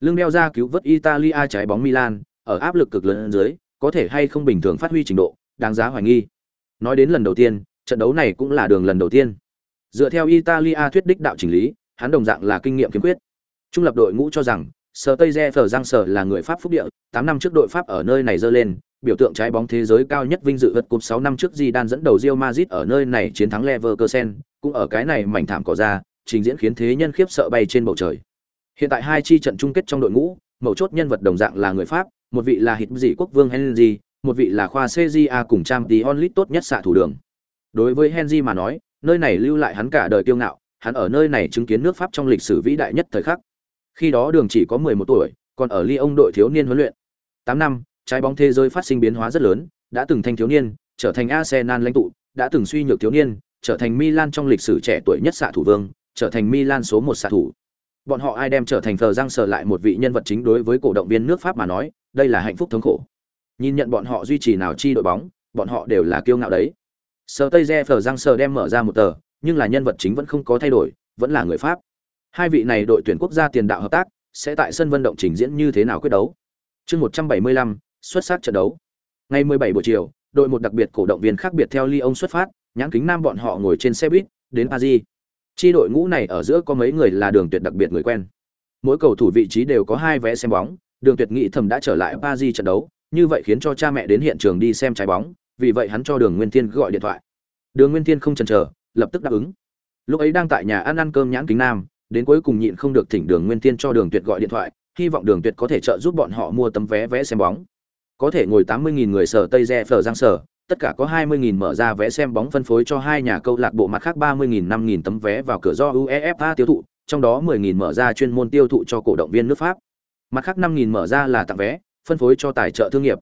Lương đeo ra cứu vớt Italia trái bóng Milan, ở áp lực cực lớn dưới, có thể hay không bình thường phát huy trình độ, đáng giá hoài nghi. Nói đến lần đầu tiên, trận đấu này cũng là đường lần đầu tiên. Dựa theo Italia thuyết đích đạo chỉnh lý, hắn đồng dạng là kinh nghiệm kiếm quyết. Trung lập đội ngũ cho rằng, Sở Tây Je Phở Giang Sở là người Pháp phúc địa, 8 năm trước đội Pháp ở nơi này dơ lên, biểu tượng trái bóng thế giới cao nhất vinh dự vật cúp 6 năm trước Zidane dẫn đầu Real Madrid ở nơi này chiến thắng Leverkusen, cũng ở cái này mảnh thảm cỏ ra, trình diễn khiến thế nhân khiếp sợ bay trên bầu trời. Hiện tại hai chi trận chung kết trong đội ngũ, mấu chốt nhân vật đồng dạng là người Pháp, một vị là hít dị quốc vương Henry, một vị là khoa CJA cùng trang tí onlit tốt nhất xạ thủ đường. Đối với Henry mà nói, nơi này lưu lại hắn cả đời kiêu ngạo, hắn ở nơi này chứng kiến nước Pháp trong lịch sử vĩ đại nhất thời khắc. Khi đó đường chỉ có 11 tuổi, còn ở Lyon đội thiếu niên huấn luyện. 8 năm, trái bóng thế giới phát sinh biến hóa rất lớn, đã từng thanh thiếu niên, trở thành Arsenal lãnh tụ, đã từng suy nhược thiếu niên, trở thành Milan trong lịch sử trẻ tuổi nhất xạ thủ vương, trở thành Milan số 1 xạ thủ. Bọn họ ai đem trở thành thờ Giang sở lại một vị nhân vật chính đối với cổ động viên nước Pháp mà nói, đây là hạnh phúc thống khổ. Nhìn nhận bọn họ duy trì nào chi đội bóng, bọn họ đều là kiêu ngạo đấy. sờ Tây Je Phờ Giang sờ đem mở ra một tờ, nhưng là nhân vật chính vẫn không có thay đổi, vẫn là người Pháp. Hai vị này đội tuyển quốc gia tiền đạo hợp tác, sẽ tại sân vận động trình diễn như thế nào quyết đấu. Chương 175, xuất sắc trận đấu. Ngày 17 buổi chiều, đội một đặc biệt cổ động viên khác biệt theo Lyon xuất phát, nhãn kính nam bọn họ ngồi trên xe buýt đến Paris. Chi đội ngũ này ở giữa có mấy người là đường tuyệt đặc biệt người quen. Mỗi cầu thủ vị trí đều có hai vé xem bóng, Đường Tuyệt nghĩ thầm đã trở lại Paris trận đấu, như vậy khiến cho cha mẹ đến hiện trường đi xem trái bóng, vì vậy hắn cho Đường Nguyên Thiên gọi điện thoại. Đường Nguyên Thiên không chần chờ, lập tức đáp ứng. Lúc ấy đang tại nhà ăn ăn cơm nhãn kính nam, đến cuối cùng nhịn không được thỉnh Đường Nguyên Thiên cho Đường Tuyệt gọi điện thoại, hy vọng Đường Tuyệt có thể trợ giúp bọn họ mua tấm vé vé xem bóng. Có thể ngồi 80.000 người sở Tây Re Phở Giang sở, tất cả có 20.000 mở ra vé xem bóng phân phối cho hai nhà câu lạc bộ mặt khác 30.000 5.000 tấm vé vào cửa do UEFA tiêu thụ, trong đó 10.000 mở ra chuyên môn tiêu thụ cho cổ động viên nước Pháp. Mặt khác 5.000 mở ra là tặng vé, phân phối cho tài trợ thương nghiệp.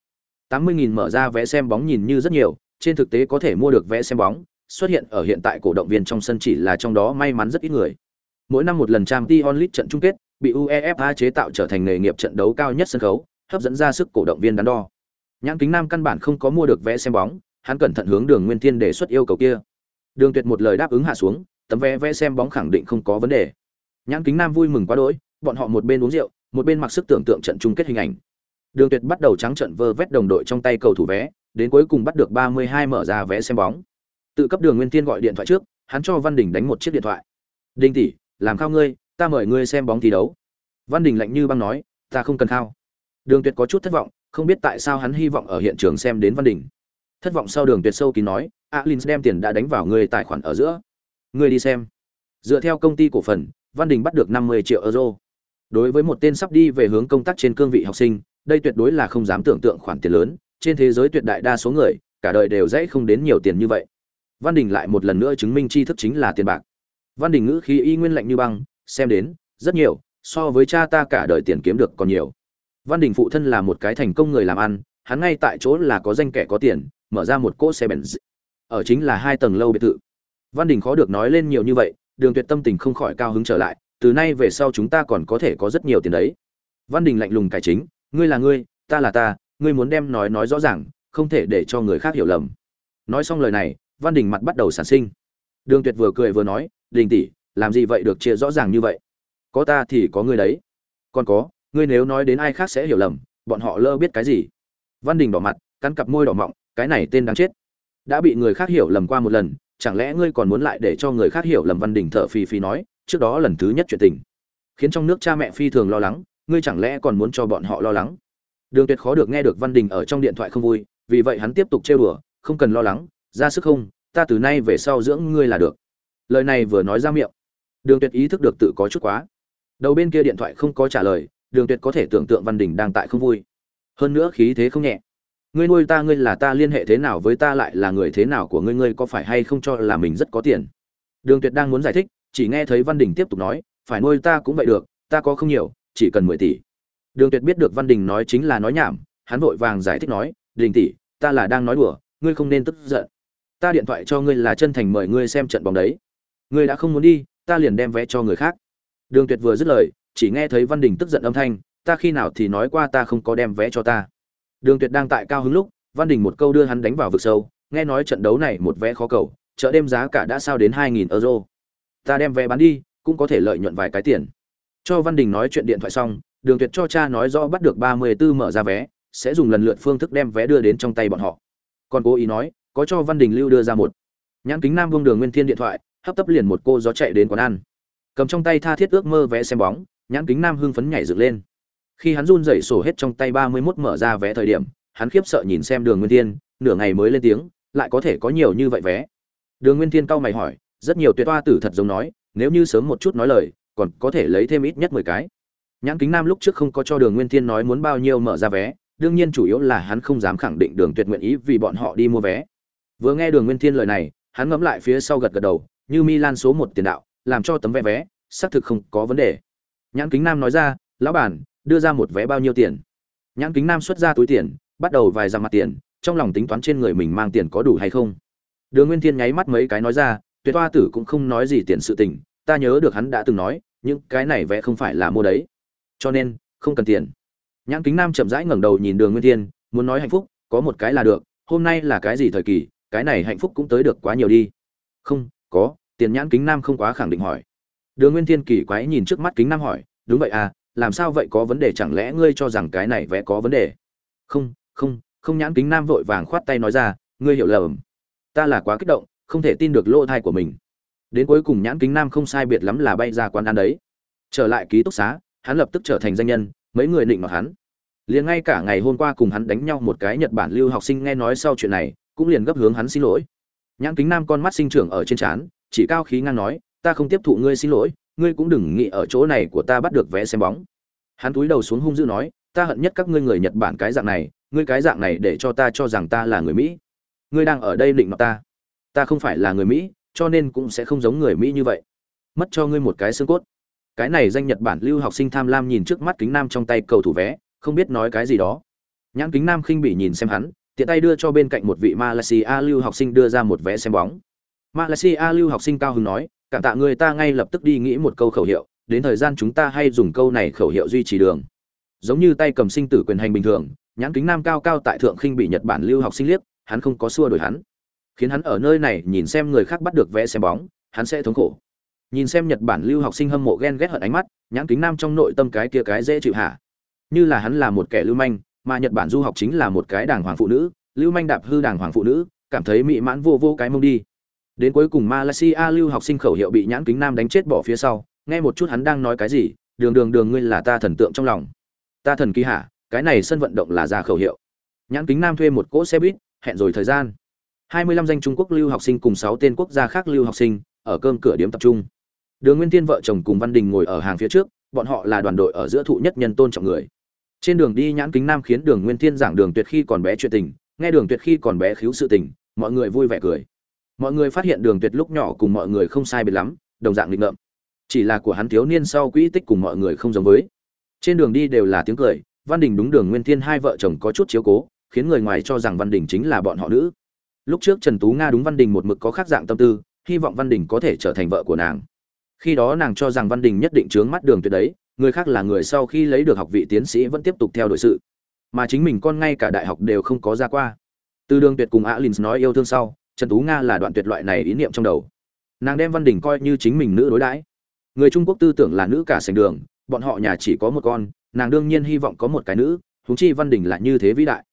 80.000 mở ra vé xem bóng nhìn như rất nhiều, trên thực tế có thể mua được vé xem bóng, xuất hiện ở hiện tại cổ động viên trong sân chỉ là trong đó may mắn rất ít người. Mỗi năm một lần trang t onlit trận chung kết, bị UEFA chế tạo trở thành nghề nghiệp trận đấu cao nhất sân khấu, hấp dẫn ra sức cổ động viên đắn đo. Nhãn Kính Nam căn bản không có mua được vé xem bóng, hắn cẩn thận hướng Đường Nguyên Thiên đề xuất yêu cầu kia. Đường Tuyệt một lời đáp ứng hạ xuống, tấm vé vé xem bóng khẳng định không có vấn đề. Nhãn Kính Nam vui mừng quá đỗi, bọn họ một bên uống rượu, một bên mặc sức tưởng tượng trận chung kết hình ảnh. Đường Tuyệt bắt đầu trắng trận vơ vét đồng đội trong tay cầu thủ vé, đến cuối cùng bắt được 32 mở ra vé xem bóng. Tự cấp Đường Nguyên Tiên gọi điện thoại trước, hắn cho Văn Đình đánh một chiếc điện thoại. "Đinh tỷ, làm khao ngươi, ta mời ngươi xem bóng thi đấu." Văn Đình lạnh như băng nói, "Ta không cần khao." Đường Tuyệt có chút thất vọng, không biết tại sao hắn hy vọng ở hiện trường xem đến Văn Đình. Thất vọng sau Đường Tuyệt sâu kín nói, "Alins đem tiền đã đánh vào ngươi tài khoản ở giữa. Ngươi đi xem." Dựa theo công ty cổ phần, Văn Đình bắt được 50 triệu euro. Đối với một tên sắp đi về hướng công tác trên cương vị học sinh, đây tuyệt đối là không dám tưởng tượng khoản tiền lớn, trên thế giới tuyệt đại đa số người, cả đời đều dễ không đến nhiều tiền như vậy. Văn Đình lại một lần nữa chứng minh tri thức chính là tiền bạc. Văn Đình ngữ khí y nguyên lạnh như băng, xem đến, rất nhiều, so với cha ta cả đời tiền kiếm được còn nhiều. Văn Đình phụ thân là một cái thành công người làm ăn, hắn ngay tại chỗ là có danh kẻ có tiền, mở ra một cỗ xe bèn Ở chính là hai tầng lâu biệt thự. Văn Đình khó được nói lên nhiều như vậy, Đường Tuyệt tâm tình không khỏi cao hứng trở lại, từ nay về sau chúng ta còn có thể có rất nhiều tiền đấy. Văn Đình lạnh lùng cải chính, ngươi là ngươi, ta là ta, ngươi muốn đem nói nói rõ ràng, không thể để cho người khác hiểu lầm. Nói xong lời này, Văn Đình mặt bắt đầu sản sinh. Đường Tuyệt vừa cười vừa nói, "Đình tỷ, làm gì vậy được chia rõ ràng như vậy? Có ta thì có ngươi đấy. Còn có, ngươi nếu nói đến ai khác sẽ hiểu lầm, bọn họ lơ biết cái gì?" Văn Đình đỏ mặt, cắn cặp môi đỏ mọng, cái này tên đáng chết. Đã bị người khác hiểu lầm qua một lần, chẳng lẽ ngươi còn muốn lại để cho người khác hiểu lầm Văn Đình thở phì phì nói, trước đó lần thứ nhất chuyện tình, khiến trong nước cha mẹ phi thường lo lắng, ngươi chẳng lẽ còn muốn cho bọn họ lo lắng? Đường Tuyệt khó được nghe được Văn Đình ở trong điện thoại không vui, vì vậy hắn tiếp tục trêu đùa, không cần lo lắng, ra sức không, ta từ nay về sau dưỡng ngươi là được. Lời này vừa nói ra miệng, Đường Tuyệt ý thức được tự có chút quá. Đầu bên kia điện thoại không có trả lời, Đường Tuyệt có thể tưởng tượng Văn Đình đang tại không vui. Hơn nữa khí thế không nhẹ. Ngươi nuôi ta ngươi là ta liên hệ thế nào với ta lại là người thế nào của ngươi ngươi có phải hay không cho là mình rất có tiền. Đường Tuyệt đang muốn giải thích, chỉ nghe thấy Văn Đình tiếp tục nói, phải nuôi ta cũng vậy được, ta có không nhiều, chỉ cần mười tỷ. Đường Tuyệt biết được Văn Đình nói chính là nói nhảm, hắn vội vàng giải thích nói, "Đình tỷ, ta là đang nói đùa, ngươi không nên tức giận. Ta điện thoại cho ngươi là chân thành mời ngươi xem trận bóng đấy. Ngươi đã không muốn đi, ta liền đem vé cho người khác." Đường Tuyệt vừa dứt lời, chỉ nghe thấy Văn Đình tức giận âm thanh, "Ta khi nào thì nói qua ta không có đem vé cho ta?" Đường Tuyệt đang tại cao hứng lúc, Văn Đình một câu đưa hắn đánh vào vực sâu, nghe nói trận đấu này một vé khó cầu, chợ đêm giá cả đã sao đến 2000 euro. Ta đem vé bán đi, cũng có thể lợi nhuận vài cái tiền. Cho Văn Đình nói chuyện điện thoại xong, Đường Tuyệt cho cha nói rõ bắt được 34 mở ra vé, sẽ dùng lần lượt phương thức đem vé đưa đến trong tay bọn họ. Còn cố ý nói, có cho Văn Đình lưu đưa ra một. Nhãn kính Nam Vương Đường Nguyên Thiên điện thoại, hấp tấp liền một cô gió chạy đến quán ăn. Cầm trong tay tha thiết ước mơ vé xem bóng, Nhãn kính Nam hưng phấn nhảy dựng lên. Khi hắn run rẩy sổ hết trong tay 31 mở ra vé thời điểm, hắn khiếp sợ nhìn xem Đường Nguyên Thiên, nửa ngày mới lên tiếng, lại có thể có nhiều như vậy vé. Đường Nguyên Thiên cau mày hỏi, rất nhiều tuyệt toa tử thật giống nói, nếu như sớm một chút nói lời, còn có thể lấy thêm ít nhất 10 cái. Nhãn Kính Nam lúc trước không có cho Đường Nguyên Thiên nói muốn bao nhiêu mở ra vé, đương nhiên chủ yếu là hắn không dám khẳng định Đường Tuyệt nguyện ý vì bọn họ đi mua vé. Vừa nghe Đường Nguyên Thiên lời này, hắn ngẫm lại phía sau gật gật đầu, như Milan số một tiền đạo, làm cho tấm vé vé, xác thực không có vấn đề. Nhãn Kính Nam nói ra, "Lão bản, đưa ra một vé bao nhiêu tiền?" Nhãn Kính Nam xuất ra túi tiền, bắt đầu vài dặm mặt tiền, trong lòng tính toán trên người mình mang tiền có đủ hay không. Đường Nguyên Thiên nháy mắt mấy cái nói ra, Tuyệt Toa tử cũng không nói gì tiền sự tình, ta nhớ được hắn đã từng nói, những cái này vẽ không phải là mua đấy. Cho nên không cần tiền. Nhãn kính nam chậm rãi ngẩng đầu nhìn đường nguyên thiên muốn nói hạnh phúc có một cái là được hôm nay là cái gì thời kỳ cái này hạnh phúc cũng tới được quá nhiều đi. Không có tiền nhãn kính nam không quá khẳng định hỏi. Đường nguyên thiên kỳ quái nhìn trước mắt kính nam hỏi đúng vậy à làm sao vậy có vấn đề chẳng lẽ ngươi cho rằng cái này vẽ có vấn đề? Không không không nhãn kính nam vội vàng khoát tay nói ra ngươi hiểu lầm. Ta là quá kích động không thể tin được lỗ thai của mình. Đến cuối cùng nhãn kính nam không sai biệt lắm là bay ra quán ăn đấy. Trở lại ký túc xá, hắn lập tức trở thành danh nhân, mấy người định mặc hắn. Liền ngay cả ngày hôm qua cùng hắn đánh nhau một cái nhật bản lưu học sinh nghe nói sau chuyện này, cũng liền gấp hướng hắn xin lỗi. Nhãn kính nam con mắt sinh trưởng ở trên trán, chỉ cao khí ngang nói, ta không tiếp thụ ngươi xin lỗi, ngươi cũng đừng nghĩ ở chỗ này của ta bắt được vé xem bóng. Hắn túi đầu xuống hung dữ nói, ta hận nhất các ngươi người nhật bản cái dạng này, ngươi cái dạng này để cho ta cho rằng ta là người mỹ. Ngươi đang ở đây định mặc ta ta không phải là người mỹ, cho nên cũng sẽ không giống người mỹ như vậy. Mất cho ngươi một cái xương cốt. Cái này danh nhật bản lưu học sinh tham lam nhìn trước mắt kính nam trong tay cầu thủ vé, không biết nói cái gì đó. Nhãn kính nam khinh bị nhìn xem hắn, tiện tay đưa cho bên cạnh một vị malaysia lưu học sinh đưa ra một vé xem bóng. Malaysia lưu học sinh cao hứng nói, cảm tạ người ta ngay lập tức đi nghĩ một câu khẩu hiệu, đến thời gian chúng ta hay dùng câu này khẩu hiệu duy trì đường. Giống như tay cầm sinh tử quyền hành bình thường, nhãn kính nam cao cao tại thượng khinh bị nhật bản lưu học sinh liếc, hắn không có xua đổi hắn khiến hắn ở nơi này nhìn xem người khác bắt được vẽ xem bóng, hắn sẽ thống khổ. Nhìn xem nhật bản lưu học sinh hâm mộ ghen ghét hận ánh mắt, nhãn kính nam trong nội tâm cái kia cái dễ chịu hả? Như là hắn là một kẻ lưu manh, mà nhật bản du học chính là một cái đàng hoàng phụ nữ, lưu manh đạp hư đàng hoàng phụ nữ, cảm thấy mỹ mãn vô vô cái mông đi. Đến cuối cùng malaysia lưu học sinh khẩu hiệu bị nhãn kính nam đánh chết bỏ phía sau, nghe một chút hắn đang nói cái gì, đường đường đường, ngươi là ta thần tượng trong lòng. Ta thần kỳ hả? Cái này sân vận động là ra khẩu hiệu. Nhãn kính nam thuê một cỗ xe buýt, hẹn rồi thời gian. 25 danh Trung Quốc lưu học sinh cùng 6 tên quốc gia khác lưu học sinh ở cơm cửa điểm tập trung. Đường Nguyên Tiên vợ chồng cùng Văn Đình ngồi ở hàng phía trước, bọn họ là đoàn đội ở giữa thụ nhất nhân tôn trọng người. Trên đường đi nhãn kính nam khiến Đường Nguyên Tiên giảng Đường Tuyệt khi còn bé chuyện tình, nghe Đường Tuyệt khi còn bé khiếu sự tình, mọi người vui vẻ cười. Mọi người phát hiện Đường Tuyệt lúc nhỏ cùng mọi người không sai biệt lắm, đồng dạng lịch ngợm. Chỉ là của hắn thiếu niên sau quỹ tích cùng mọi người không giống với. Trên đường đi đều là tiếng cười, Văn Đình đúng Đường Nguyên Tiên hai vợ chồng có chút chiếu cố, khiến người ngoài cho rằng Văn Đình chính là bọn họ nữ. Lúc trước Trần Tú Nga đúng Văn Đình một mực có khác dạng tâm tư, hy vọng Văn Đình có thể trở thành vợ của nàng. Khi đó nàng cho rằng văn đình nhất định chướng mắt đường tuyệt đấy người khác là người sau khi lấy được học vị tiến sĩ vẫn tiếp tục theo đuổi sự. Mà chính mình con ngay cả đại học đều không có ra qua. Từ đường tuyệt cùng alin nói yêu thương sau trần tú nga là đoạn tuyệt loại này ý niệm trong đầu. Nàng đem văn đình coi như chính mình nữ đối đãi. Người trung quốc tư tưởng là nữ cả sành đường bọn họ nhà chỉ có một con nàng đương nhiên hy vọng có một cái nữ húng chi văn đình là như thế vĩ đại.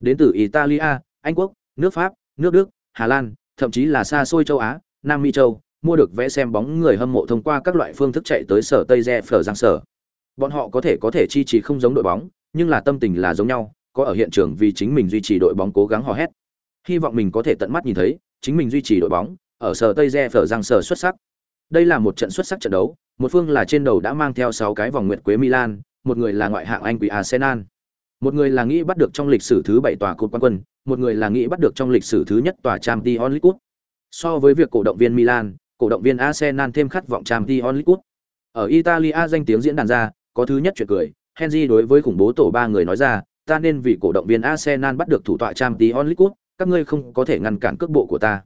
Đến từ italia anh quốc nước pháp nước đức hà lan thậm chí là xa xôi châu á nam mỹ châu mua được vẽ xem bóng người hâm mộ thông qua các loại phương thức chạy tới sở Tây Re Phở Giang sở. Bọn họ có thể có thể chi trì không giống đội bóng, nhưng là tâm tình là giống nhau, có ở hiện trường vì chính mình duy trì đội bóng cố gắng hò hét. Hy vọng mình có thể tận mắt nhìn thấy, chính mình duy trì đội bóng, ở sở Tây Re Phở Giang sở xuất sắc. Đây là một trận xuất sắc trận đấu, một phương là trên đầu đã mang theo 6 cái vòng nguyệt quế Milan, một người là ngoại hạng Anh quý Arsenal. Một người là nghĩ bắt được trong lịch sử thứ bảy tòa cột quân, một người là nghĩ bắt được trong lịch sử thứ nhất tòa Champions League. So với việc cổ động viên Milan, cổ động viên Arsenal thêm khát vọng Champions League. Ở Italia danh tiếng diễn đàn ra, có thứ nhất chuyện cười, Henry đối với khủng bố tổ ba người nói ra, ta nên vì cổ động viên Arsenal bắt được thủ tọa Champions League, các ngươi không có thể ngăn cản cước bộ của ta.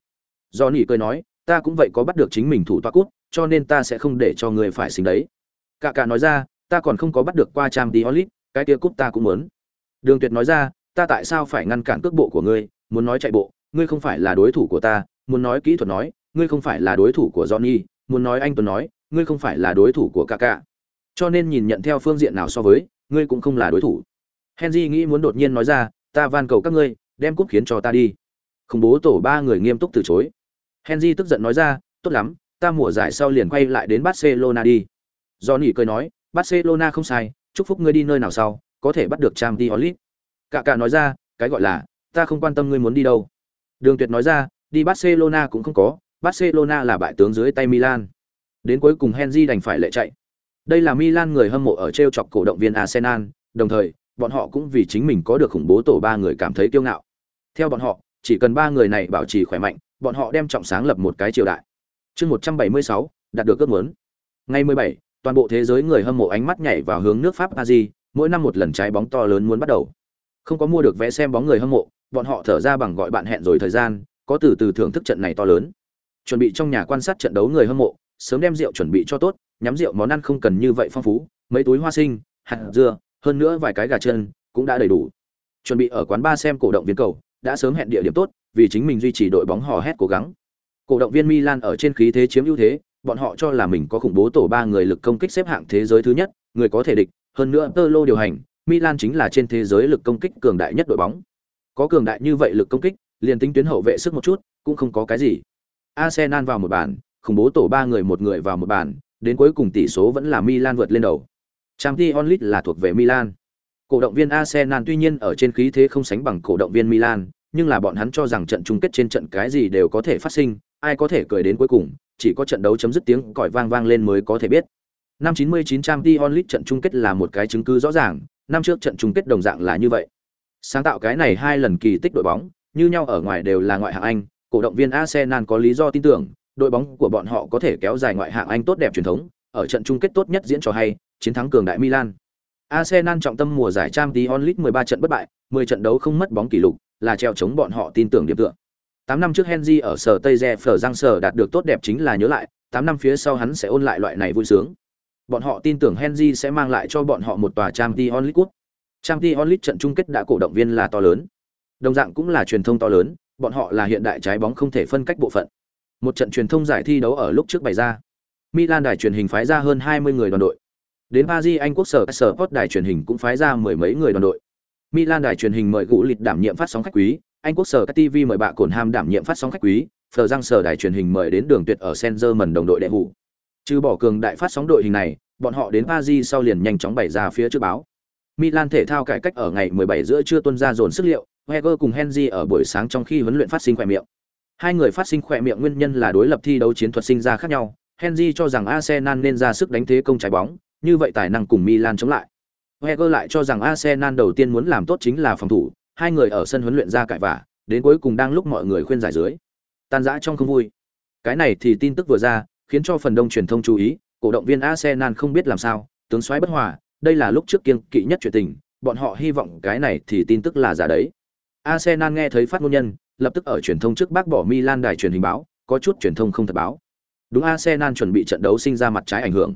do nỉ cười nói, ta cũng vậy có bắt được chính mình thủ tọa cút, cho nên ta sẽ không để cho người phải xính đấy. Cả cả nói ra, ta còn không có bắt được qua trang t onlit cái kia cúp ta cũng muốn. Đường Tuyệt nói ra, ta tại sao phải ngăn cản cước bộ của ngươi, muốn nói chạy bộ, ngươi không phải là đối thủ của ta, muốn nói kỹ thuật nói, ngươi không phải là đối thủ của Johnny, muốn nói anh Tuấn nói, ngươi không phải là đối thủ của Kaka. Cho nên nhìn nhận theo phương diện nào so với, ngươi cũng không là đối thủ. Henry nghĩ muốn đột nhiên nói ra, ta van cầu các ngươi, đem cúp khiến cho ta đi. Không bố tổ ba người nghiêm túc từ chối. Henry tức giận nói ra, tốt lắm, ta mùa giải sau liền quay lại đến Barcelona đi. Johnny cười nói, Barcelona không sai, chúc phúc ngươi đi nơi nào sau, có thể bắt được Champions League. Cả nói ra, cái gọi là, ta không quan tâm ngươi muốn đi đâu. Đường Tuyệt nói ra, đi Barcelona cũng không có, Barcelona là bại tướng dưới tay Milan. Đến cuối cùng Henry đành phải lệ chạy. Đây là Milan người hâm mộ ở treo chọc cổ động viên Arsenal, đồng thời, bọn họ cũng vì chính mình có được khủng bố tổ ba người cảm thấy kiêu ngạo. Theo bọn họ, chỉ cần ba người này bảo trì khỏe mạnh, bọn họ đem trọng sáng lập một cái triều đại. Chương 176, đạt được ước muốn. Ngày 17, toàn bộ thế giới người hâm mộ ánh mắt nhảy vào hướng nước Pháp Paris, mỗi năm một lần trái bóng to lớn muốn bắt đầu. Không có mua được vé xem bóng người hâm mộ, bọn họ thở ra bằng gọi bạn hẹn rồi thời gian, có từ từ thưởng thức trận này to lớn. Chuẩn bị trong nhà quan sát trận đấu người hâm mộ sớm đem rượu chuẩn bị cho tốt nhắm rượu món ăn không cần như vậy phong phú mấy túi hoa sinh hạt dưa hơn nữa vài cái gà chân cũng đã đầy đủ. Chuẩn bị ở quán ba xem cổ động viên cầu đã sớm hẹn địa điểm tốt vì chính mình duy trì đội bóng hò hét cố gắng. Cổ động viên milan ở trên khí thế chiếm ưu thế bọn họ cho là mình có khủng bố tổ ba người lực công kích xếp hạng thế giới thứ nhất người có thể địch hơn nữa tơ lô điều hành milan chính là trên thế giới lực công kích cường đại nhất đội bóng có cường đại như vậy lực công kích liền tính tuyến hậu vệ sức một chút cũng không có cái gì Arsenal vào một bàn, khủng bố tổ ba người một người vào một bàn, đến cuối cùng tỷ số vẫn là Milan vượt lên đầu. Champions League là thuộc về Milan. Cổ động viên Arsenal tuy nhiên ở trên khí thế không sánh bằng cổ động viên Milan, nhưng là bọn hắn cho rằng trận chung kết trên trận cái gì đều có thể phát sinh, ai có thể cười đến cuối cùng, chỉ có trận đấu chấm dứt tiếng còi vang vang lên mới có thể biết. Năm 99 Champions League trận chung kết là một cái chứng cứ rõ ràng, năm trước trận chung kết đồng dạng là như vậy. Sáng tạo cái này hai lần kỳ tích đội bóng, như nhau ở ngoài đều là ngoại hạng Anh, cổ động viên Arsenal có lý do tin tưởng, đội bóng của bọn họ có thể kéo dài ngoại hạng Anh tốt đẹp truyền thống, ở trận chung kết tốt nhất diễn trò hay, chiến thắng cường đại Milan. Arsenal trọng tâm mùa giải Champions League 13 trận bất bại, 10 trận đấu không mất bóng kỷ lục, là treo chống bọn họ tin tưởng điểm tựa. 8 năm trước Henry ở sở Tây Rê, Phở Giang sở đạt được tốt đẹp chính là nhớ lại, 8 năm phía sau hắn sẽ ôn lại loại này vui sướng. Bọn họ tin tưởng Henry sẽ mang lại cho bọn họ một tòa Champions League. Champions League trận chung kết đã cổ động viên là to lớn. Đồng dạng cũng là truyền thông to lớn, bọn họ là hiện đại trái bóng không thể phân cách bộ phận. Một trận truyền thông giải thi đấu ở lúc trước bày ra. Milan đài truyền hình phái ra hơn 20 người đoàn đội. Đến Paris Anh quốc sở Sport đài truyền hình cũng phái ra mười mấy người đoàn đội. Milan đài truyền hình mời Gũ Lịch đảm nhiệm phát sóng khách quý, Anh quốc sở TV mời bạ Cổn Ham đảm nhiệm phát sóng khách quý, Phờ Giang sở đài truyền hình mời đến Đường Tuyệt ở Sengerman đồng đội đệ hủ. Trừ bỏ cường đại phát sóng đội hình này, bọn họ đến Paris sau liền nhanh chóng bày ra phía trước báo. Milan thể thao cải cách ở ngày 17 giữa trưa tuân ra dồn sức liệu, Heger cùng Henry ở buổi sáng trong khi huấn luyện phát sinh khỏe miệng. Hai người phát sinh khỏe miệng nguyên nhân là đối lập thi đấu chiến thuật sinh ra khác nhau, Henry cho rằng Arsenal nên ra sức đánh thế công trái bóng, như vậy tài năng cùng Milan chống lại. Wenger lại cho rằng Arsenal đầu tiên muốn làm tốt chính là phòng thủ, hai người ở sân huấn luyện ra cãi vả, đến cuối cùng đang lúc mọi người khuyên giải dưới. Tan rã trong không vui. Cái này thì tin tức vừa ra, khiến cho phần đông truyền thông chú ý, cổ động viên Arsenal không biết làm sao, tướng soái bất hòa, đây là lúc trước kiêng kỵ nhất chuyện tình, bọn họ hy vọng cái này thì tin tức là giả đấy. Arsenal nghe thấy phát ngôn nhân, lập tức ở truyền thông trước bác bỏ Milan đài truyền hình báo, có chút truyền thông không thật báo. Đúng Arsenal chuẩn bị trận đấu sinh ra mặt trái ảnh hưởng.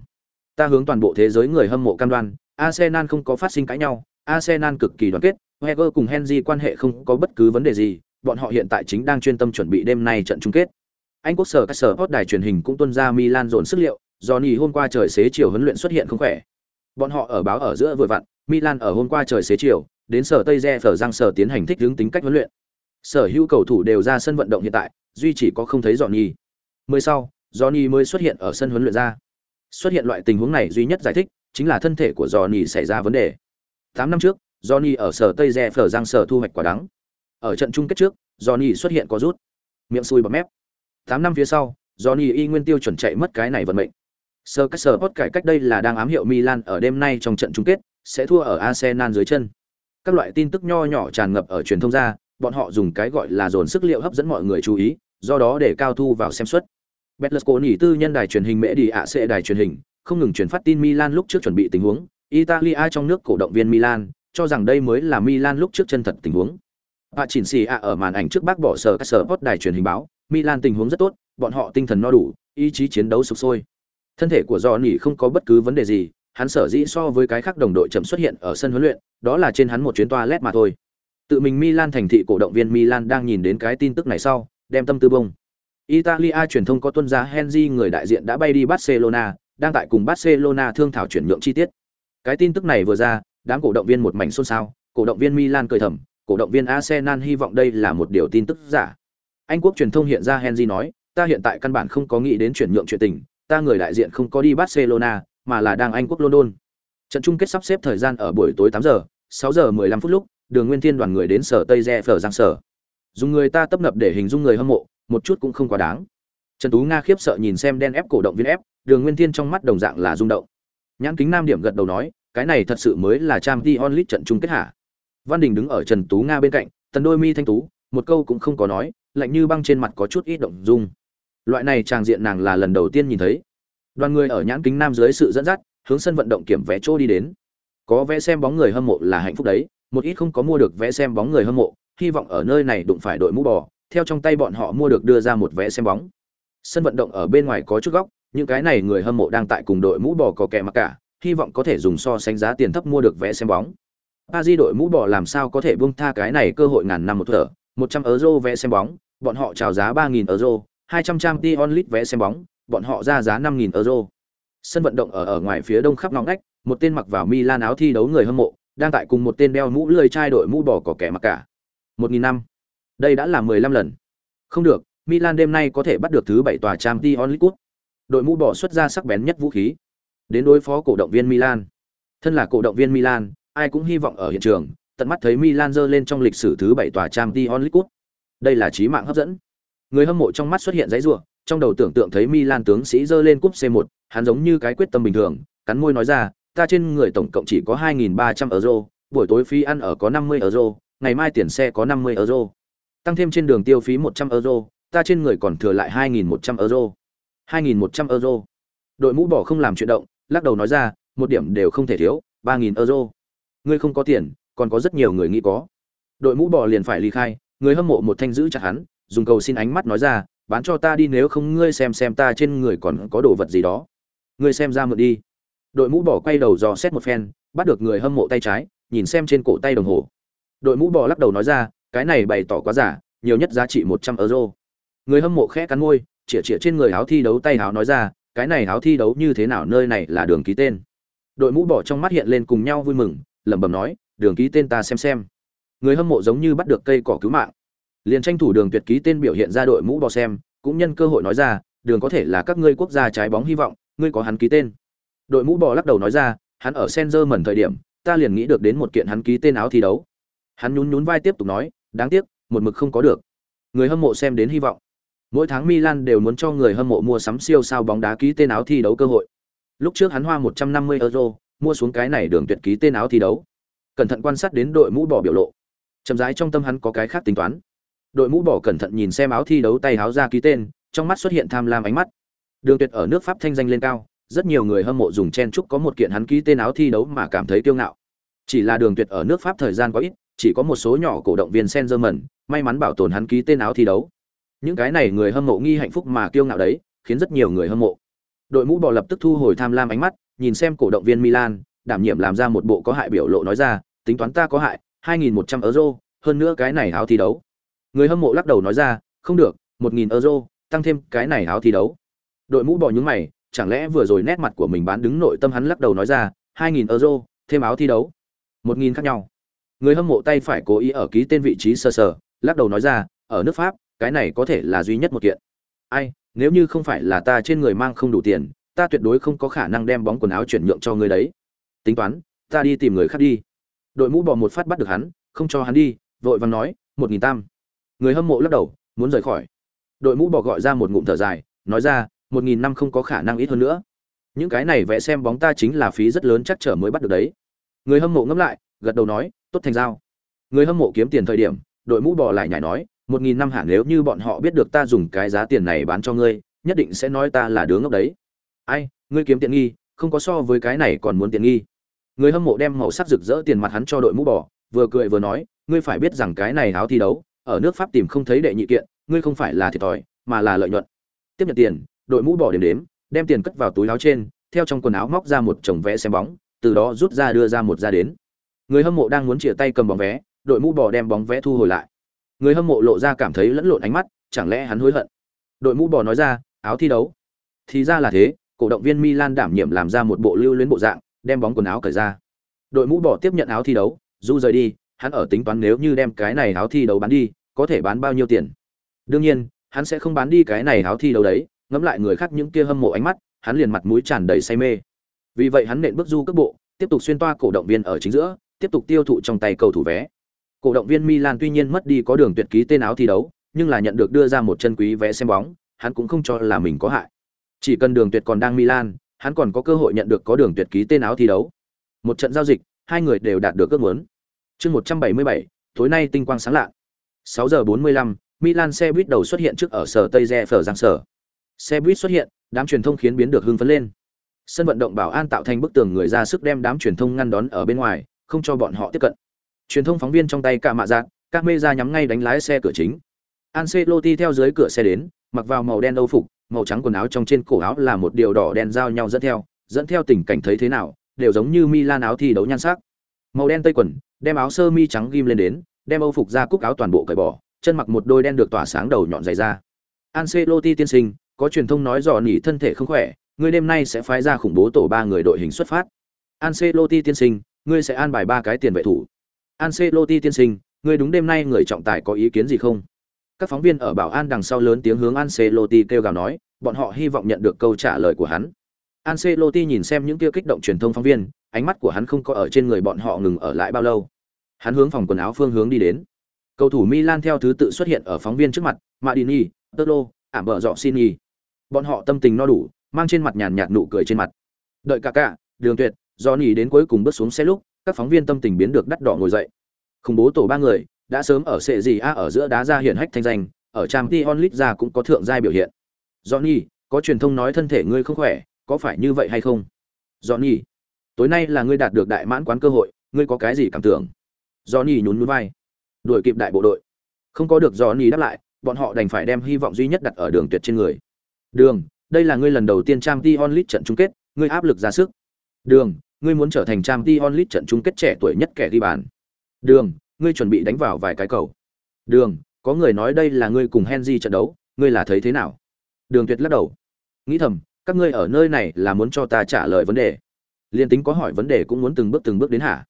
Ta hướng toàn bộ thế giới người hâm mộ cam đoan, Arsenal không có phát sinh cãi nhau, Arsenal cực kỳ đoàn kết, Wenger cùng Henry quan hệ không có bất cứ vấn đề gì, bọn họ hiện tại chính đang chuyên tâm chuẩn bị đêm nay trận chung kết. Anh quốc sở các sở hot đài truyền hình cũng tuân ra Milan dồn sức liệu, Johnny hôm qua trời xế chiều huấn luyện xuất hiện không khỏe. Bọn họ ở báo ở giữa vừa vặn, Milan ở hôm qua trời xế chiều, đến sở Tây Re phở Giang sở tiến hành thích hướng tính cách huấn luyện. Sở hữu cầu thủ đều ra sân vận động hiện tại, duy chỉ có không thấy Johnny. Mới sau, Johnny mới xuất hiện ở sân huấn luyện ra. Xuất hiện loại tình huống này duy nhất giải thích chính là thân thể của Johnny xảy ra vấn đề. 8 năm trước, Johnny ở sở Tây Re phở Giang sở thu hoạch quả đắng. Ở trận chung kết trước, Johnny xuất hiện có rút, miệng xui bọt mép. 8 năm phía sau, Johnny y nguyên tiêu chuẩn chạy mất cái này vận mệnh. Sơ cách sở hot cải cách đây là đang ám hiệu Milan ở đêm nay trong trận chung kết sẽ thua ở Arsenal dưới chân. Các loại tin tức nho nhỏ tràn ngập ở truyền thông ra, bọn họ dùng cái gọi là dồn sức liệu hấp dẫn mọi người chú ý, do đó để cao thu vào xem suất. Berlusconi tư nhân đài truyền hình mễ đi ạ sẽ đài truyền hình, không ngừng truyền phát tin Milan lúc trước chuẩn bị tình huống, Italia trong nước cổ động viên Milan cho rằng đây mới là Milan lúc trước chân thật tình huống. Bà chỉnh xì ạ ở màn ảnh trước bác bỏ sở các sở post đài truyền hình báo, Milan tình huống rất tốt, bọn họ tinh thần no đủ, ý chí chiến đấu sục sôi. Thân thể của Johnny không có bất cứ vấn đề gì, hắn sở dĩ so với cái khác đồng đội chậm xuất hiện ở sân huấn luyện, đó là trên hắn một chuyến toilet mà thôi. Tự mình Milan thành thị cổ động viên Milan đang nhìn đến cái tin tức này sau, đem tâm tư bông. Italia truyền thông có tuân giá Henry người đại diện đã bay đi Barcelona, đang tại cùng Barcelona thương thảo chuyển nhượng chi tiết. Cái tin tức này vừa ra, đám cổ động viên một mảnh xôn xao, cổ động viên Milan cười thầm, cổ động viên Arsenal hy vọng đây là một điều tin tức giả. Anh quốc truyền thông hiện ra Henry nói, ta hiện tại căn bản không có nghĩ đến chuyển nhượng chuyện tình, ta người đại diện không có đi Barcelona, mà là đang Anh quốc London. Trận chung kết sắp xếp thời gian ở buổi tối 8 giờ, 6 giờ 15 phút lúc, Đường Nguyên Thiên đoàn người đến sở Tây Re phở Giang sở. Dùng người ta tấp nập để hình dung người hâm mộ, một chút cũng không quá đáng. Trần Tú Nga khiếp sợ nhìn xem đen ép cổ động viên ép, Đường Nguyên Thiên trong mắt đồng dạng là rung động. Nhãn Kính Nam điểm gật đầu nói, cái này thật sự mới là Champions League trận chung kết hả? Văn Đình đứng ở Trần Tú Nga bên cạnh, tần đôi mi thanh tú, một câu cũng không có nói, lạnh như băng trên mặt có chút ít động dung. Loại này trang diện nàng là lần đầu tiên nhìn thấy. Đoàn người ở nhãn kính nam dưới sự dẫn dắt, hướng sân vận động kiểm vé chỗ đi đến. Có vé xem bóng người hâm mộ là hạnh phúc đấy, một ít không có mua được vé xem bóng người hâm mộ, hy vọng ở nơi này đụng phải đội mũ bò, theo trong tay bọn họ mua được đưa ra một vé xem bóng. Sân vận động ở bên ngoài có chút góc, những cái này người hâm mộ đang tại cùng đội mũ bò có kẻ mặc cả, hy vọng có thể dùng so sánh giá tiền thấp mua được vé xem bóng. Paris đội mũ bò làm sao có thể buông tha cái này cơ hội ngàn năm một thở, 100 euro vé xem bóng, bọn họ chào giá 3000 euro, 200 Champions League vé xem bóng, bọn họ ra giá 5000 euro. Sân vận động ở ở ngoài phía đông khắp ngõ ngách, một tên mặc vào Milan áo thi đấu người hâm mộ, đang tại cùng một tên đeo mũ lười trai đội mũ bỏ có kẻ mặc cả. 1000 năm. Đây đã là 15 lần. Không được, Milan đêm nay có thể bắt được thứ 7 tòa Champions League. Đội mũ bỏ xuất ra sắc bén nhất vũ khí, đến đối phó cổ động viên Milan. Thân là cổ động viên Milan, ai cũng hy vọng ở hiện trường, tận mắt thấy Milan dơ lên trong lịch sử thứ 7 tòa Champions League. Đây là chí mạng hấp dẫn. Người hâm mộ trong mắt xuất hiện dãy rủa, trong đầu tưởng tượng thấy Milan tướng sĩ dơ lên cúp C1, hắn giống như cái quyết tâm bình thường, cắn môi nói ra, ta trên người tổng cộng chỉ có 2300 euro, buổi tối phí ăn ở có 50 euro, ngày mai tiền xe có 50 euro. Tăng thêm trên đường tiêu phí 100 euro, ta trên người còn thừa lại 2100 euro. 2100 euro. Đội mũ bỏ không làm chuyện động, lắc đầu nói ra, một điểm đều không thể thiếu, 3000 euro. Ngươi không có tiền, còn có rất nhiều người nghĩ có. Đội mũ bò liền phải ly khai, người hâm mộ một thanh giữ chặt hắn, dùng cầu xin ánh mắt nói ra, bán cho ta đi nếu không ngươi xem xem ta trên người còn có đồ vật gì đó. Ngươi xem ra mượn đi. Đội mũ bỏ quay đầu dò xét một phen bắt được người hâm mộ tay trái nhìn xem trên cổ tay đồng hồ. Đội mũ bỏ lắc đầu nói ra cái này bày tỏ quá giả nhiều nhất giá trị một trăm euro. Người hâm mộ khẽ cắn môi chĩa chĩa trên người áo thi đấu tay áo nói ra cái này áo thi đấu như thế nào nơi này là đường ký tên. Đội mũ bỏ trong mắt hiện lên cùng nhau vui mừng lẩm bẩm nói đường ký tên ta xem xem. Người hâm mộ giống như bắt được cây cỏ cứu mạng. Liền tranh thủ đường tuyệt ký tên biểu hiện ra đội mũ bò xem, cũng nhân cơ hội nói ra, đường có thể là các ngươi quốc gia trái bóng hy vọng, ngươi có hắn ký tên. Đội mũ bò lắc đầu nói ra, hắn ở Senzer mẩn thời điểm, ta liền nghĩ được đến một kiện hắn ký tên áo thi đấu. Hắn nhún nhún vai tiếp tục nói, đáng tiếc, một mực không có được. Người hâm mộ xem đến hy vọng. Mỗi tháng Milan đều muốn cho người hâm mộ mua sắm siêu sao bóng đá ký tên áo thi đấu cơ hội. Lúc trước hắn hoa 150 euro, mua xuống cái này đường tuyệt ký tên áo thi đấu. Cẩn thận quan sát đến đội mũ bỏ biểu lộ. Chậm rãi trong tâm hắn có cái khác tính toán. Đội mũ bỏ cẩn thận nhìn xem áo thi đấu tay áo ra ký tên, trong mắt xuất hiện tham lam ánh mắt. Đường Tuyệt ở nước Pháp thanh danh lên cao, rất nhiều người hâm mộ dùng chen chúc có một kiện hắn ký tên áo thi đấu mà cảm thấy kiêu ngạo. Chỉ là Đường Tuyệt ở nước Pháp thời gian quá ít, chỉ có một số nhỏ cổ động viên sen dơ mẩn may mắn bảo tồn hắn ký tên áo thi đấu. Những cái này người hâm mộ nghi hạnh phúc mà kiêu ngạo đấy, khiến rất nhiều người hâm mộ. Đội mũ bò lập tức thu hồi tham lam ánh mắt, nhìn xem cổ động viên Milan, đảm nhiệm làm ra một bộ có hại biểu lộ nói ra, tính toán ta có hại, 2100 euro, hơn nữa cái này áo thi đấu. Người hâm mộ lắc đầu nói ra, không được, 1000 euro, tăng thêm cái này áo thi đấu. Đội mũ bò nhướng mày, chẳng lẽ vừa rồi nét mặt của mình bán đứng nội tâm hắn lắc đầu nói ra, 2000 euro, thêm áo thi đấu. 1000 khác nhau. Người hâm mộ tay phải cố ý ở ký tên vị trí sơ sờ, lắc đầu nói ra, ở nước Pháp, cái này có thể là duy nhất một kiện. Ai, nếu như không phải là ta trên người mang không đủ tiền, ta tuyệt đối không có khả năng đem bóng quần áo chuyển nhượng cho người đấy. Tính toán, ta đi tìm người khác đi. Đội mũ bò một phát bắt được hắn, không cho hắn đi, vội vàng nói, một nghìn tam. Người hâm mộ lắc đầu, muốn rời khỏi. Đội mũ bò gọi ra một ngụm thở dài, nói ra, một nghìn năm không có khả năng ít hơn nữa. Những cái này vẽ xem bóng ta chính là phí rất lớn chắc trở mới bắt được đấy. Người hâm mộ ngẫm lại, gật đầu nói, tốt thành giao. Người hâm mộ kiếm tiền thời điểm, đội mũ bò lại nhảy nói, một nghìn năm hẳn nếu như bọn họ biết được ta dùng cái giá tiền này bán cho ngươi nhất định sẽ nói ta là đứa ngốc đấy ai ngươi kiếm tiện nghi không có so với cái này còn muốn tiện nghi người hâm mộ đem màu sắc rực rỡ tiền mặt hắn cho đội mũ bò, vừa cười vừa nói, ngươi phải biết rằng cái này áo thi đấu, ở nước pháp tìm không thấy đệ nhị kiện, ngươi không phải là thiệt thòi, mà là lợi nhuận. Tiếp nhận tiền, đội mũ bò đếm đếm, đem tiền cất vào túi áo trên, theo trong quần áo móc ra một chồng vé xem bóng, từ đó rút ra đưa ra một ra đến. Người hâm mộ đang muốn chĩa tay cầm bóng vé, đội mũ bò đem bóng vé thu hồi lại. Người hâm mộ lộ ra cảm thấy lẫn lộn ánh mắt, chẳng lẽ hắn hối hận? Đội mũ bò nói ra, áo thi đấu. Thì ra là thế, cổ động viên milan đảm nhiệm làm ra một bộ lưu luyến bộ dạng đem bóng quần áo cởi ra. Đội mũ bỏ tiếp nhận áo thi đấu du rời đi hắn ở tính toán nếu như đem cái này áo thi đấu bán đi có thể bán bao nhiêu tiền. Đương nhiên hắn sẽ không bán đi cái này áo thi đấu đấy ngẫm lại người khác những kia hâm mộ ánh mắt hắn liền mặt mũi tràn đầy say mê. Vì vậy hắn nện bước du cước bộ tiếp tục xuyên toa cổ động viên ở chính giữa tiếp tục tiêu thụ trong tay cầu thủ vé. Cổ động viên Milan tuy nhiên mất đi có đường tuyệt ký tên áo thi đấu, nhưng là nhận được đưa ra một chân quý vé xem bóng, hắn cũng không cho là mình có hại. Chỉ cần đường tuyệt còn đang Milan, hắn còn có cơ hội nhận được có đường tuyệt ký tên áo thi đấu. Một trận giao dịch, hai người đều đạt được ước muốn. Chương 177, tối nay tinh quang sáng lạ. 6 giờ 45, Milan xe buýt đầu xuất hiện trước ở sở Tây rẽ phở giang sở. Xe buýt xuất hiện, đám truyền thông khiến biến được hưng phấn lên. Sân vận động bảo an tạo thành bức tường người ra sức đem đám truyền thông ngăn đón ở bên ngoài, không cho bọn họ tiếp cận truyền thông phóng viên trong tay cả mạ dạng các mê ra nhắm ngay đánh lái xe cửa chính Ancelotti theo dưới cửa xe đến mặc vào màu đen âu phục màu trắng quần áo trong trên cổ áo là một điều đỏ đen giao nhau dẫn theo dẫn theo tình cảnh thấy thế nào đều giống như Milan áo thi đấu nhan sắc. Màu đen tây quần đem áo sơ mi trắng ghim lên đến đem âu phục ra cúc áo toàn bộ cởi bỏ chân mặc một đôi đen được tỏa sáng đầu nhọn dày ra Ancelotti tiên sinh có truyền thông nói dò nỉ thân thể không khỏe ngươi đêm nay sẽ phái ra khủng bố tổ ba người đội hình xuất phát. Ancelotti tiên sinh ngươi sẽ an bài ba cái tiền vệ thủ. Ancelotti tiên sinh, người đúng đêm nay người trọng tài có ý kiến gì không? Các phóng viên ở bảo an đằng sau lớn tiếng hướng Ancelotti kêu gào nói, bọn họ hy vọng nhận được câu trả lời của hắn. Ancelotti nhìn xem những kia kích động truyền thông phóng viên, ánh mắt của hắn không có ở trên người bọn họ ngừng ở lại bao lâu. Hắn hướng phòng quần áo phương hướng đi đến. Cầu thủ Milan theo thứ tự xuất hiện ở phóng viên trước mặt, Madini, Tolo, ảm bờ dọ Sini. Bọn họ tâm tình no đủ, mang trên mặt nhàn nhạt nụ cười trên mặt. Đợi cả cả, Đường Tuyệt, Johnny đến cuối cùng bước xuống xe lúc, các phóng viên tâm tình biến được đắt đỏ ngồi dậy khủng bố tổ ba người đã sớm ở sệ gì a ở giữa đá ra hiển hách thanh danh ở trang t onlit ra cũng có thượng giai biểu hiện. Johnny có truyền thông nói thân thể ngươi không khỏe có phải như vậy hay không? Johnny tối nay là ngươi đạt được đại mãn quán cơ hội ngươi có cái gì cảm tưởng? Johnny nhún nhún vai. Đuổi kịp đại bộ đội. Không có được johnny đáp lại bọn họ đành phải đem hy vọng duy nhất đặt ở đường tuyệt trên người. Đường đây là ngươi lần đầu tiên trang t onlit trận chung kết ngươi áp lực ra sức. Đường ngươi muốn trở thành trang Dion Lit trận chung kết trẻ tuổi nhất kẻ ghi bàn. Đường, ngươi chuẩn bị đánh vào vài cái cầu. Đường, có người nói đây là ngươi cùng Henry trận đấu, ngươi là thấy thế nào? Đường Tuyệt lắc đầu. Nghĩ thầm, các ngươi ở nơi này là muốn cho ta trả lời vấn đề. Liên tính có hỏi vấn đề cũng muốn từng bước từng bước đến hả?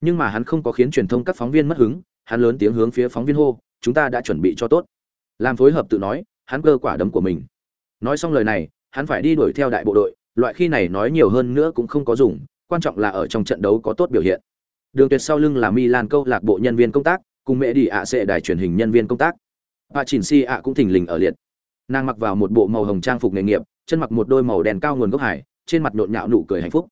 Nhưng mà hắn không có khiến truyền thông các phóng viên mất hứng, hắn lớn tiếng hướng phía phóng viên hô, chúng ta đã chuẩn bị cho tốt. Làm phối hợp tự nói, hắn cơ quả đấm của mình. Nói xong lời này, hắn phải đi đuổi theo đại bộ đội, loại khi này nói nhiều hơn nữa cũng không có dùng, quan trọng là ở trong trận đấu có tốt biểu hiện. Đường Tuyệt sau lưng là Milan câu lạc bộ nhân viên công tác, cùng mẹ đi ạ sẽ đài truyền hình nhân viên công tác. bà Chỉnh Si ạ cũng thỉnh lình ở liệt. nàng mặc vào một bộ màu hồng trang phục nghề nghiệp chân mặc một đôi màu đen cao nguồn gốc hải trên mặt nhộn nhạo nụ cười hạnh phúc.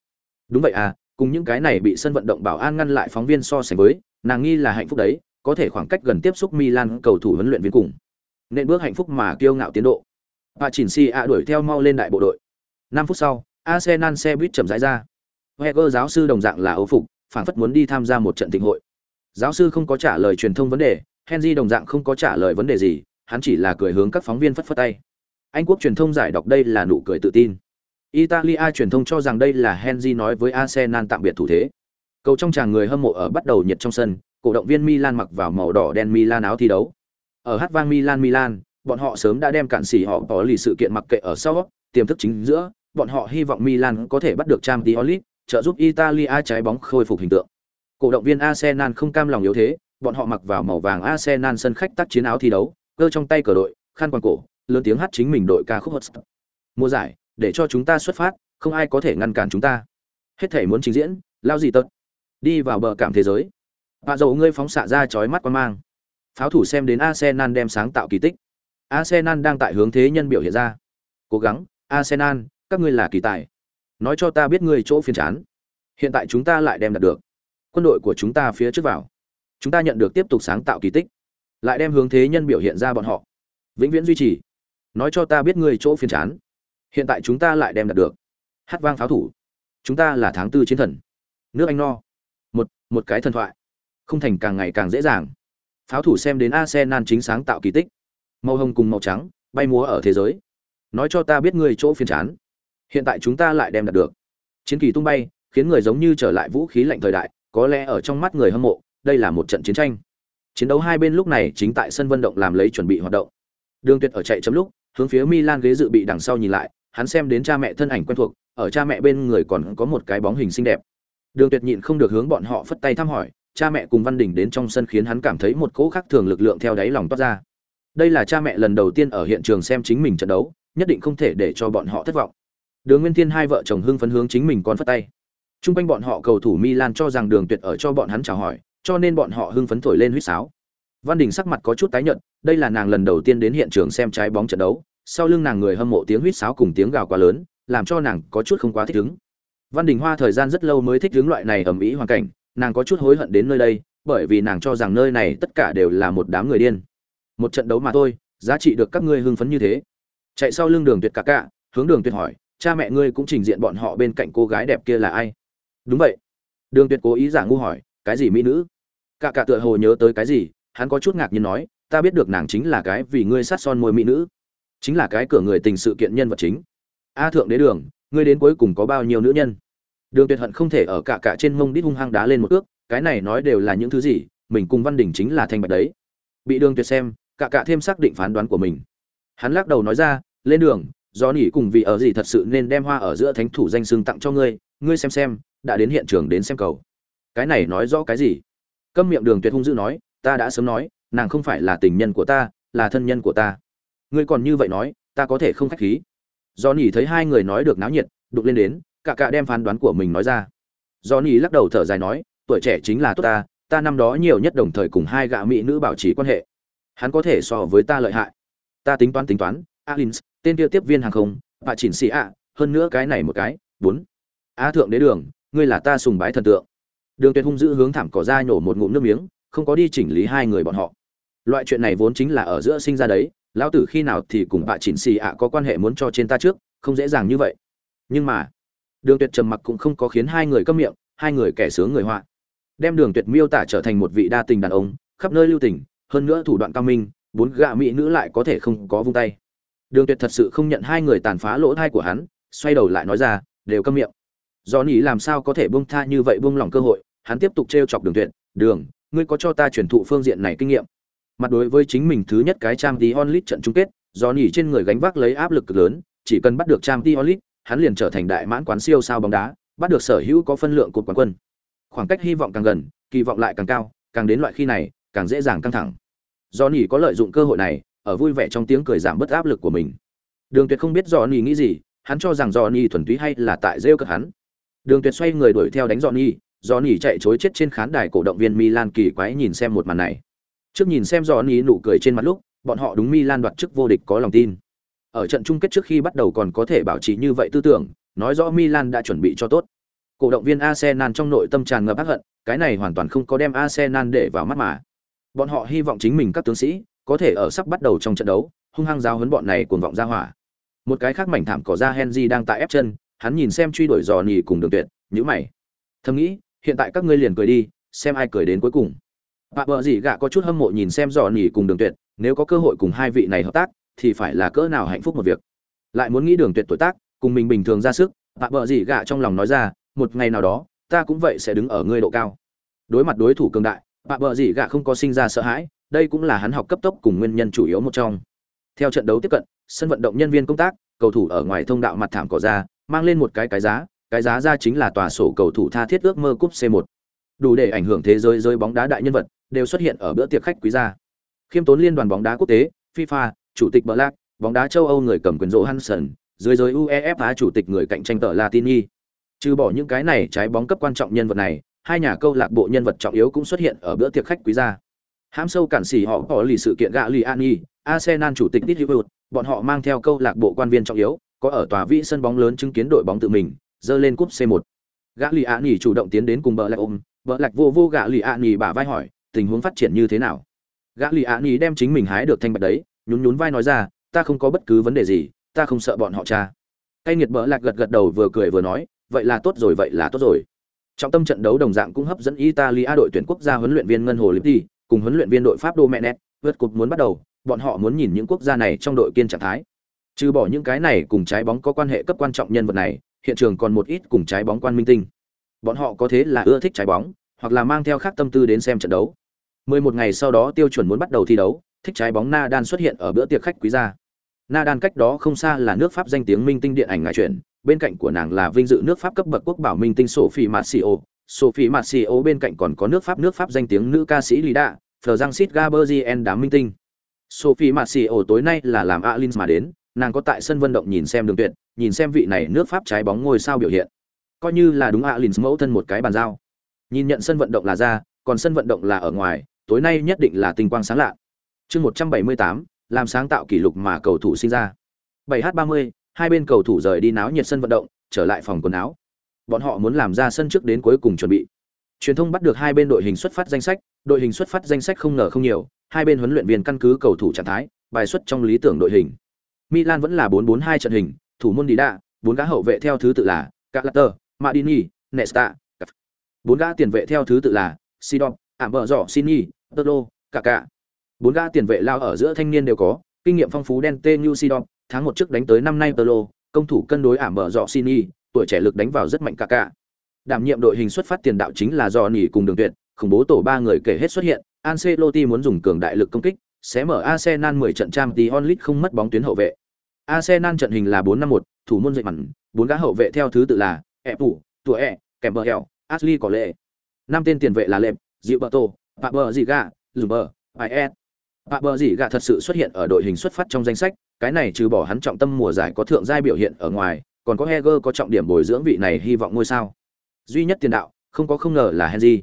Đúng vậy à cùng những cái này bị sân vận động bảo an ngăn lại phóng viên so sánh với nàng nghi là hạnh phúc đấy có thể khoảng cách gần tiếp xúc milan cầu thủ huấn luyện viên cùng. Nên bước hạnh phúc mà kiêu ngạo tiến độ. Bà chỉnh si a đuổi theo mau lên đại bộ đội. Năm phút sau arsenal xe buýt chậm rãi ra. Heger giáo sư đồng dạng là ấu phục phảng phất muốn đi tham gia một trận thịnh hội. Giáo sư không có trả lời truyền thông vấn đề henry đồng dạng không có trả lời vấn đề gì hắn chỉ là cười hướng các phóng viên phất phất tay. Anh quốc truyền thông giải đọc đây là nụ cười tự tin. Italia truyền thông cho rằng đây là henry nói với arsenal tạm biệt thủ thế. Cầu trong tràng người hâm mộ ở bắt đầu nhiệt trong sân cổ động viên milan mặc vào màu đỏ đen milan áo thi đấu. Ở hát vang milan milan bọn họ sớm đã đem cản xỉ họ có lì sự kiện mặc kệ ở sau tiềm thức chính giữa bọn họ hy vọng milan có thể bắt được Champions League, trợ giúp italia trái bóng khôi phục hình tượng. Cổ động viên arsenal không cam lòng yếu thế, bọn họ mặc vào màu vàng arsenal sân khách tác chiến áo thi đấu, cơ trong tay cờ đội, khăn quàng cổ, lớn tiếng hát chính mình đội ca khúc Hotspur. mùa giải, để cho chúng ta xuất phát, không ai có thể ngăn cản chúng ta. Hết thể muốn trình diễn, lao gì tật. Đi vào bờ cảm thế giới. Bà dầu ngươi phóng xạ ra chói mắt quan mang. Pháo thủ xem đến arsenal đem sáng tạo kỳ tích. Arsenal đang tại hướng thế nhân biểu hiện ra. Cố gắng, arsenal, các ngươi là kỳ tài nói cho ta biết ngươi chỗ phiền chán. Hiện tại chúng ta lại đem đạt được. Quân đội của chúng ta phía trước vào. Chúng ta nhận được tiếp tục sáng tạo kỳ tích. Lại đem hướng thế nhân biểu hiện ra bọn họ. Vĩnh viễn duy trì. Nói cho ta biết ngươi chỗ phiền chán. Hiện tại chúng ta lại đem đạt được. Hát vang pháo thủ. Chúng ta là tháng tư chiến thần. Nước anh no. Một một cái thần thoại. Không thành càng ngày càng dễ dàng. Pháo thủ xem đến arsenal chính sáng tạo kỳ tích. Màu hồng cùng màu trắng, bay múa ở thế giới. Nói cho ta biết ngươi chỗ phiền chán hiện tại chúng ta lại đem đạt được. Chiến kỳ tung bay, khiến người giống như trở lại vũ khí lạnh thời đại, có lẽ ở trong mắt người hâm mộ, đây là một trận chiến tranh. Chiến đấu hai bên lúc này chính tại sân vận động làm lấy chuẩn bị hoạt động. Đường tuyệt ở chạy chấm lúc, hướng phía milan ghế dự bị đằng sau nhìn lại, hắn xem đến cha mẹ thân ảnh quen thuộc, ở cha mẹ bên người còn có một cái bóng hình xinh đẹp. Đường tuyệt nhịn không được hướng bọn họ phất tay thăm hỏi, cha mẹ cùng văn đình đến trong sân khiến hắn cảm thấy một cỗ khác thường lực lượng theo đáy lòng toát ra. Đây là cha mẹ lần đầu tiên ở hiện trường xem chính mình trận đấu, nhất định không thể để cho bọn họ thất vọng đường nguyên thiên hai vợ chồng hưng phấn hướng chính mình con phất tay. Trung quanh bọn họ cầu thủ milan cho rằng đường tuyệt ở cho bọn hắn chào hỏi, cho nên bọn họ hưng phấn thổi lên huýt sáo. Văn đình sắc mặt có chút tái nhợt, đây là nàng lần đầu tiên đến hiện trường xem trái bóng trận đấu, sau lưng nàng người hâm mộ tiếng huýt sáo cùng tiếng gào quá lớn, làm cho nàng có chút không quá thích ứng. Văn đình hoa thời gian rất lâu mới thích ứng loại này ầm ĩ hoàn cảnh, nàng có chút hối hận đến nơi đây, bởi vì nàng cho rằng nơi này tất cả đều là một đám người điên. Một trận đấu mà thôi, giá trị được các ngươi hưng phấn như thế. Chạy sau lưng đường tuyệt cả cả hướng đường tuyệt hỏi cha mẹ ngươi cũng trình diện bọn họ bên cạnh cô gái đẹp kia là ai? Đúng vậy. Đường tuyệt cố ý giả ngu hỏi, cái gì mỹ nữ? Cả cả tựa hồ nhớ tới cái gì, hắn có chút ngạc nhiên nói, ta biết được nàng chính là cái vì ngươi sát son môi mỹ nữ. Chính là cái cửa người tình sự kiện nhân vật chính. A thượng đế đường, ngươi đến cuối cùng có bao nhiêu nữ nhân? Đường tuyệt hận không thể ở cả cả trên mông đít hung hăng đá lên một ước cái này nói đều là những thứ gì, mình cùng văn đỉnh chính là thanh bạch đấy. Bị đường tuyệt xem, cả cả thêm xác định phán đoán của mình. Hắn lắc đầu nói ra, lên đường do nỉ cùng vì ở gì thật sự nên đem hoa ở giữa thánh thủ danh xưng tặng cho ngươi ngươi xem xem, đã đến hiện trường đến xem cầu. Cái này nói rõ cái gì? Câm miệng đường tuyệt hung dữ nói, ta đã sớm nói, nàng không phải là tình nhân của ta, là thân nhân của ta. Ngươi còn như vậy nói, ta có thể không khách khí. Do nỉ thấy hai người nói được náo nhiệt, đụng lên đến, cả cả đem phán đoán của mình nói ra. Do nỉ lắc đầu thở dài nói, tuổi trẻ chính là tốt ta ta năm đó nhiều nhất đồng thời cùng hai gạ mỹ nữ bảo trì quan hệ. Hắn có thể so với ta lợi hại. Ta tính toán tính toán alins tên kia tiếp viên hàng không, và chỉnh xì ạ, hơn nữa cái này một cái, bốn. Á thượng đế đường, ngươi là ta sùng bái thần tượng. Đường tuyệt hung dữ hướng thảm cỏ ra nhổ một ngụm nước miếng, không có đi chỉnh lý hai người bọn họ. Loại chuyện này vốn chính là ở giữa sinh ra đấy, lão tử khi nào thì cùng bà chỉnh xì ạ có quan hệ muốn cho trên ta trước, không dễ dàng như vậy. Nhưng mà, đường tuyệt trầm mặc cũng không có khiến hai người câm miệng, hai người kẻ sướng người họa. Đem đường tuyệt miêu tả trở thành một vị đa tình đàn ông, khắp nơi lưu tình, hơn nữa thủ đoạn cao minh, bốn gạ mỹ nữ lại có thể không có vung tay đường tuyệt thật sự không nhận hai người tàn phá lỗ thai của hắn, xoay đầu lại nói ra, đều câm miệng. Do nỉ làm sao có thể buông tha như vậy buông lỏng cơ hội, hắn tiếp tục trêu chọc đường tuyệt, đường, ngươi có cho ta truyền thụ phương diện này kinh nghiệm? Mặt đối với chính mình thứ nhất cái trang tí onlit trận chung kết, do nỉ trên người gánh vác lấy áp lực cực lớn, chỉ cần bắt được trang tí onlit, hắn liền trở thành đại mãn quán siêu sao bóng đá, bắt được sở hữu có phân lượng cột quán quân. Khoảng cách hy vọng càng gần, kỳ vọng lại càng cao, càng đến loại khi này, càng dễ dàng căng thẳng. Do nỉ có lợi dụng cơ hội này ở vui vẻ trong tiếng cười giảm bớt áp lực của mình đường tuyệt không biết do nỉ nghĩ gì hắn cho rằng do nỉ thuần túy hay là tại rêu cợt hắn đường tuyệt xoay người đuổi theo đánh do nỉ do nỉ chạy chối chết trên khán đài cổ động viên milan kỳ quái nhìn xem một màn này trước nhìn xem do nỉ nụ cười trên mặt lúc bọn họ đúng milan đoạt chức vô địch có lòng tin Ở trận chung kết trước khi bắt đầu còn có thể bảo trì như vậy tư tưởng, nói rõ Milan đã chuẩn bị cho tốt. Cổ động viên Arsenal trong nội tâm tràn ngập ác hận, cái này hoàn toàn không có đem Arsenal để vào mắt mà. Bọn họ hy vọng chính mình các tướng sĩ có thể ở sắp bắt đầu trong trận đấu, hung hăng giao hấn bọn này cuồng vọng ra hỏa. Một cái khác mảnh thảm cỏ ra Henry đang tại ép chân, hắn nhìn xem truy đuổi dò nỉ cùng đường tuyệt, nhữ mày. Thầm nghĩ, hiện tại các ngươi liền cười đi, xem ai cười đến cuối cùng. Bạ bợ gì gạ có chút hâm mộ nhìn xem dò nỉ cùng đường tuyệt, nếu có cơ hội cùng hai vị này hợp tác, thì phải là cỡ nào hạnh phúc một việc. Lại muốn nghĩ đường tuyệt tuổi tác, cùng mình bình thường ra sức, bạ bợ gì gạ trong lòng nói ra, một ngày nào đó, ta cũng vậy sẽ đứng ở ngươi độ cao. Đối mặt đối thủ cường đại, bạ bợ gì gạ không có sinh ra sợ hãi, đây cũng là hắn học cấp tốc cùng nguyên nhân chủ yếu một trong. Theo trận đấu tiếp cận, sân vận động nhân viên công tác, cầu thủ ở ngoài thông đạo mặt thảm cỏ ra, mang lên một cái cái giá, cái giá ra chính là tòa sổ cầu thủ tha thiết ước mơ cúp C1. Đủ để ảnh hưởng thế giới rơi bóng đá đại nhân vật, đều xuất hiện ở bữa tiệc khách quý gia. Khiêm tốn liên đoàn bóng đá quốc tế, FIFA, chủ tịch Black, bóng đá châu Âu người cầm quyền Johansson, Hansen, dưới giới UEFA chủ tịch người cạnh tranh tờ Latini. Trừ bỏ những cái này trái bóng cấp quan trọng nhân vật này, hai nhà câu lạc bộ nhân vật trọng yếu cũng xuất hiện ở bữa tiệc khách quý gia. Hãm sâu cản xỉ họ bỏ lì sự kiện gạ Liani, Arsenal chủ tịch Dick bọn họ mang theo câu lạc bộ quan viên trọng yếu, có ở tòa vĩ sân bóng lớn chứng kiến đội bóng tự mình dơ lên cúp C1. Gã lì an Nhỉ chủ động tiến đến cùng bờ lạch ôm, bờ lạch vô vô gã lì an Nhỉ bả vai hỏi, tình huống phát triển như thế nào? Gã lì an Nhỉ đem chính mình hái được thanh bạch đấy, nhún nhún vai nói ra, ta không có bất cứ vấn đề gì, ta không sợ bọn họ cha. Cây nghiệt bờ lạch gật gật đầu vừa cười vừa nói, vậy là tốt rồi vậy là tốt rồi. Trọng tâm trận đấu đồng dạng cũng hấp dẫn Italia đội tuyển quốc gia huấn luyện viên Ngân Hồ Lippi, cùng huấn luyện viên đội Pháp Domenech, vượt cột muốn bắt đầu, bọn họ muốn nhìn những quốc gia này trong đội kiên trạng thái. Trừ bỏ những cái này cùng trái bóng có quan hệ cấp quan trọng nhân vật này, hiện trường còn một ít cùng trái bóng quan minh tinh. Bọn họ có thế là ưa thích trái bóng, hoặc là mang theo khác tâm tư đến xem trận đấu. 11 ngày sau đó tiêu chuẩn muốn bắt đầu thi đấu, thích trái bóng Nadal xuất hiện ở bữa tiệc khách quý gia. Nadal cách đó không xa là nước Pháp danh tiếng minh tinh điện ảnh ngài chuyển, bên cạnh của nàng là vinh dự nước Pháp cấp bậc quốc bảo minh tinh Sophie Marcio. Sophie Marcio bên cạnh còn có nước Pháp nước Pháp danh tiếng nữ ca sĩ Lida, Francis Gaberzien đám minh tinh. Sophie Marcio tối nay là làm Alins mà đến, nàng có tại sân vận động nhìn xem đường tuyệt nhìn xem vị này nước pháp trái bóng ngôi sao biểu hiện. Coi như là đúng Alins mẫu thân một cái bàn giao. Nhìn nhận sân vận động là ra còn sân vận động là ở ngoài tối nay nhất định là tinh quang sáng lạ. Chương một trăm bảy mươi tám làm sáng tạo kỷ lục mà cầu thủ sinh ra. 7 h 30 hai bên cầu thủ rời đi náo nhiệt sân vận động trở lại phòng quần áo bọn họ muốn làm ra sân trước đến cuối cùng chuẩn bị truyền thông bắt được hai bên đội hình xuất phát danh sách đội hình xuất phát danh sách không ngờ không nhiều hai bên huấn luyện viên căn cứ cầu thủ trạng thái bài xuất trong lý tưởng đội hình Milan vẫn là 4-4-2 trận hình, thủ môn Dida, bốn gã hậu vệ theo thứ tự là Carter, Madini, Nesta. Bốn gã tiền vệ theo thứ tự là Sidon, Amberzo, Sini, Tolo, Kaká. Bốn gã tiền vệ lao ở giữa thanh niên đều có, kinh nghiệm phong phú Dente New Sidon, tháng một trước đánh tới năm nay Tolo, công thủ cân đối Amberzo Sini, tuổi trẻ lực đánh vào rất mạnh cả cả. Đảm nhiệm đội hình xuất phát tiền đạo chính là do Johnny cùng Đường Tuyệt, khủng bố tổ ba người kể hết xuất hiện, Ancelotti muốn dùng cường đại lực công kích, sẽ mở Arsenal 10 trận Champions League không mất bóng tuyến hậu vệ. Arsenal trận hình là 4-5-1, thủ môn dậy mặn, bốn gã hậu vệ theo thứ tự là Epu, Tùa E, Ashley Cole. lệ. Năm tên tiền vệ là Lệm, Gilberto, Paper Ziga, Zuber, IS. Paper Gà thật sự xuất hiện ở đội hình xuất phát trong danh sách, cái này trừ bỏ hắn trọng tâm mùa giải có thượng giai biểu hiện ở ngoài, còn có Heger có trọng điểm bồi dưỡng vị này hy vọng ngôi sao. Duy nhất tiền đạo, không có không ngờ là Henry.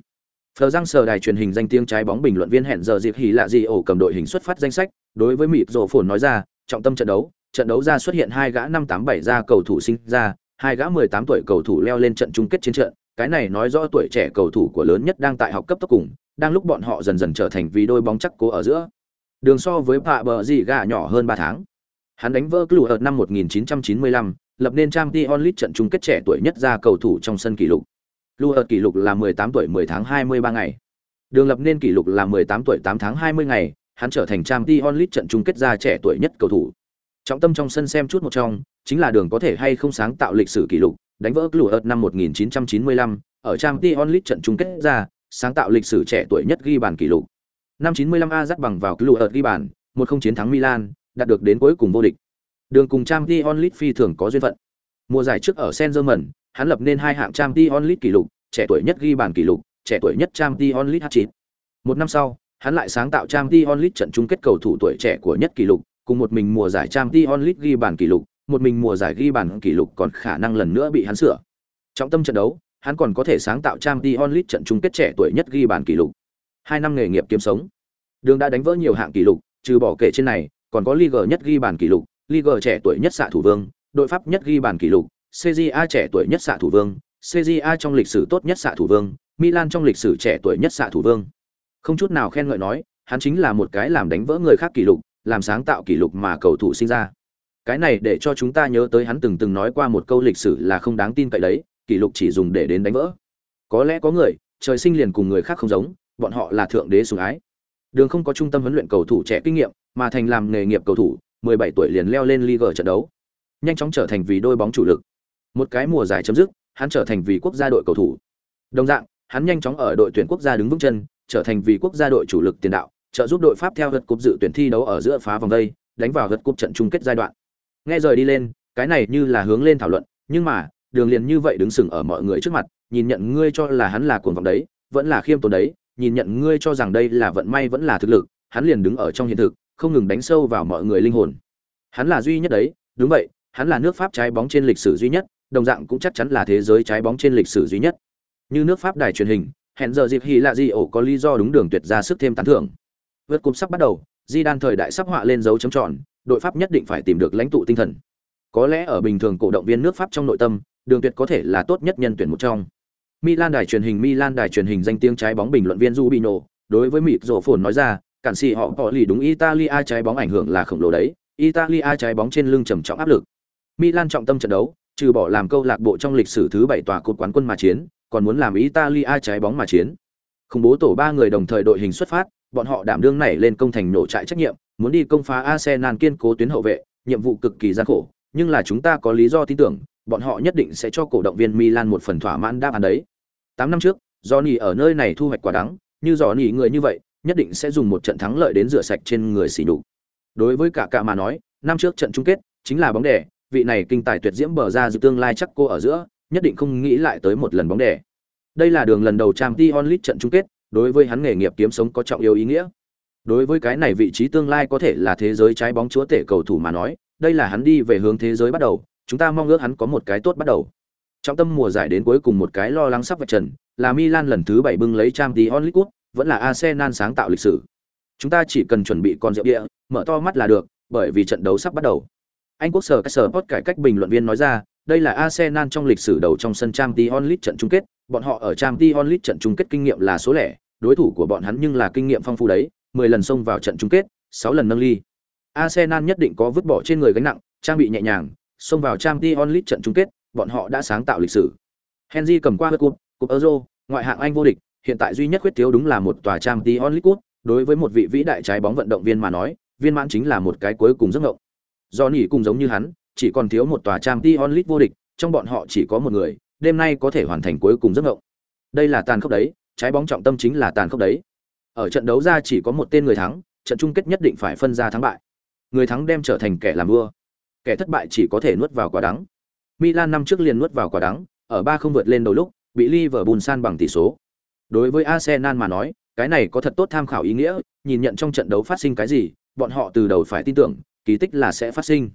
Phờ răng sờ đài truyền hình danh tiếng trái bóng bình luận viên hẹn giờ dịp hỉ lạ gì ổ cầm đội hình xuất phát danh sách, đối với mịt rổ phồn nói ra, trọng tâm trận đấu, trận đấu ra xuất hiện hai gã năm tám bảy ra cầu thủ sinh ra, hai gã mười tám tuổi cầu thủ leo lên trận chung kết chiến trận, cái này nói rõ tuổi trẻ cầu thủ của lớn nhất đang tại học cấp tốc cùng, đang lúc bọn họ dần dần trở thành vì đôi bóng chắc cố ở giữa. Đường so với Pạ Bờ gì gà nhỏ hơn ba tháng. Hắn đánh vỡ clue ở năm 1995, lập nên Champions League trận chung kết trẻ tuổi nhất ra cầu thủ trong sân kỷ lục. Lưu kỷ lục là 18 tuổi 10 tháng 23 ngày. Đường lập nên kỷ lục là 18 tuổi 8 tháng 20 ngày, hắn trở thành Champions League trận chung kết ra trẻ tuổi nhất cầu thủ. Trọng tâm trong sân xem chút một trong, chính là đường có thể hay không sáng tạo lịch sử kỷ lục, đánh vỡ Clue năm 1995, ở Champions League trận chung kết ra, sáng tạo lịch sử trẻ tuổi nhất ghi bàn kỷ lục. Năm 95 A dắt bằng vào Clue ghi bàn, một không chiến thắng Milan, đạt được đến cuối cùng vô địch. Đường cùng Champions Onlit phi thường có duyên phận. Mùa giải trước ở Senzerman, hắn lập nên hai hạng Champions Onlit kỷ lục, trẻ tuổi nhất ghi bàn kỷ lục, trẻ tuổi nhất Champions Onlit hat-trick. Một năm sau, hắn lại sáng tạo Champions Onlit trận chung kết cầu thủ tuổi trẻ của nhất kỷ lục, cùng một mình mùa giải Champions Onlit ghi bàn kỷ lục, một mình mùa giải ghi bàn kỷ lục còn khả năng lần nữa bị hắn sửa. Trong tâm trận đấu, hắn còn có thể sáng tạo Champions Onlit trận chung kết trẻ tuổi nhất ghi bàn kỷ lục. Hai năm nghề nghiệp kiếm sống. Đường đã đánh vỡ nhiều hạng kỷ lục, trừ bỏ kể trên này, còn có Liga nhất ghi bàn kỷ lục, Liga trẻ tuổi nhất xạ thủ vương, đội Pháp nhất ghi bàn kỷ lục, CJA trẻ tuổi nhất xạ thủ vương, CJA trong lịch sử tốt nhất xạ thủ vương, Milan trong lịch sử trẻ tuổi nhất xạ thủ vương. Không chút nào khen ngợi nói, hắn chính là một cái làm đánh vỡ người khác kỷ lục, làm sáng tạo kỷ lục mà cầu thủ sinh ra. Cái này để cho chúng ta nhớ tới hắn từng từng nói qua một câu lịch sử là không đáng tin cậy đấy, kỷ lục chỉ dùng để đến đánh vỡ. Có lẽ có người, trời sinh liền cùng người khác không giống, bọn họ là thượng đế sủng ái. Đường không có trung tâm huấn luyện cầu thủ trẻ kinh nghiệm, mà thành làm nghề nghiệp cầu thủ, 17 tuổi liền leo lên Liga trận đấu. Nhanh chóng trở thành vì đôi bóng chủ lực. Một cái mùa giải chấm dứt, hắn trở thành vì quốc gia đội cầu thủ. Đồng dạng, hắn nhanh chóng ở đội tuyển quốc gia đứng vững chân, trở thành vì quốc gia đội chủ lực tiền đạo, trợ giúp đội Pháp theo vượt cúp dự tuyển thi đấu ở giữa phá vòng đây, đánh vào vượt cúp trận chung kết giai đoạn. Nghe rời đi lên, cái này như là hướng lên thảo luận, nhưng mà, Đường liền như vậy đứng sừng ở mọi người trước mặt, nhìn nhận ngươi cho là hắn là cuồng vọng đấy, vẫn là khiêm tốn đấy, nhìn nhận ngươi cho rằng đây là vận may vẫn là thực lực, hắn liền đứng ở trong hiện thực, không ngừng đánh sâu vào mọi người linh hồn. Hắn là duy nhất đấy, đúng vậy, hắn là nước Pháp trái bóng trên lịch sử duy nhất, đồng dạng cũng chắc chắn là thế giới trái bóng trên lịch sử duy nhất. Như nước Pháp đài truyền hình, hẹn giờ dịp hy lạ gì ổ có lý do đúng đường tuyệt ra sức thêm tán thưởng. Vượt cúp sắp bắt đầu, Di Đan thời đại sắp họa lên dấu chấm tròn, đội Pháp nhất định phải tìm được lãnh tụ tinh thần. Có lẽ ở bình thường cổ động viên nước Pháp trong nội tâm, đường tuyệt có thể là tốt nhất nhân tuyển một trong. Milan đài truyền hình Milan đài truyền hình danh tiếng trái bóng bình luận viên Rubino, đối với mịt rổ phồn nói ra, cản sĩ họ bỏ lì đúng Italia trái bóng ảnh hưởng là khổng lồ đấy, Italia trái bóng trên lưng trầm trọng áp lực. Milan trọng tâm trận đấu, trừ bỏ làm câu lạc bộ trong lịch sử thứ bảy tòa cột quán quân mà chiến, còn muốn làm Italia trái bóng mà chiến. Không bố tổ ba người đồng thời đội hình xuất phát, bọn họ đảm đương nảy lên công thành nổ trại trách nhiệm, muốn đi công phá Arsenal kiên cố tuyến hậu vệ, nhiệm vụ cực kỳ gian khổ, nhưng là chúng ta có lý do tin tưởng, bọn họ nhất định sẽ cho cổ động viên Milan một phần thỏa mãn đáp án đấy. 8 năm trước, Johnny ở nơi này thu hoạch quả đắng, như Johnny người như vậy, nhất định sẽ dùng một trận thắng lợi đến rửa sạch trên người xỉ nhục. Đối với cả cả mà nói, năm trước trận chung kết chính là bóng đè, vị này kinh tài tuyệt diễm bờ ra dự tương lai chắc cô ở giữa, nhất định không nghĩ lại tới một lần bóng đè. Đây là đường lần đầu Champions League trận chung kết, đối với hắn nghề nghiệp kiếm sống có trọng yếu ý nghĩa. Đối với cái này vị trí tương lai có thể là thế giới trái bóng chúa tể cầu thủ mà nói, đây là hắn đi về hướng thế giới bắt đầu, chúng ta mong ước hắn có một cái tốt bắt đầu. Trong tâm mùa giải đến cuối cùng một cái lo lắng sắp vạch trần, là Milan lần thứ 7 bưng lấy Champions League, vẫn là Arsenal sáng tạo lịch sử. Chúng ta chỉ cần chuẩn bị con rượu địa, mở to mắt là được, bởi vì trận đấu sắp bắt đầu. Anh quốc sở các sở post cải cách bình luận viên nói ra, đây là Arsenal trong lịch sử đầu trong sân Champions League trận chung kết, bọn họ ở Champions League trận chung kết kinh nghiệm là số lẻ, đối thủ của bọn hắn nhưng là kinh nghiệm phong phú đấy, 10 lần xông vào trận chung kết, 6 lần nâng ly. Arsenal nhất định có vứt bỏ trên người gánh nặng, trang bị nhẹ nhàng, xông vào Champions League trận chung kết, bọn họ đã sáng tạo lịch sử. Henry cầm qua cúp, cúp Euro, ngoại hạng Anh vô địch, hiện tại duy nhất khuyết thiếu đúng là một tòa Champions League cúp, đối với một vị vĩ đại trái bóng vận động viên mà nói, viên mãn chính là một cái cuối cùng giấc mộng. Do nhỉ cùng giống như hắn, chỉ còn thiếu một tòa trang tí League vô địch, trong bọn họ chỉ có một người, đêm nay có thể hoàn thành cuối cùng giấc mộng. Đây là tàn khốc đấy, trái bóng trọng tâm chính là tàn khốc đấy. Ở trận đấu ra chỉ có một tên người thắng, trận chung kết nhất định phải phân ra thắng bại. Người thắng đem trở thành kẻ làm vua, kẻ thất bại chỉ có thể nuốt vào quả đắng. Milan năm trước liền nuốt vào quả đắng, ở ba không vượt lên đầu lúc, bị Liverpool san bằng tỷ số. Đối với Arsenal mà nói, cái này có thật tốt tham khảo ý nghĩa, nhìn nhận trong trận đấu phát sinh cái gì, bọn họ từ đầu phải tin tưởng, kỳ tích là sẽ phát sinh.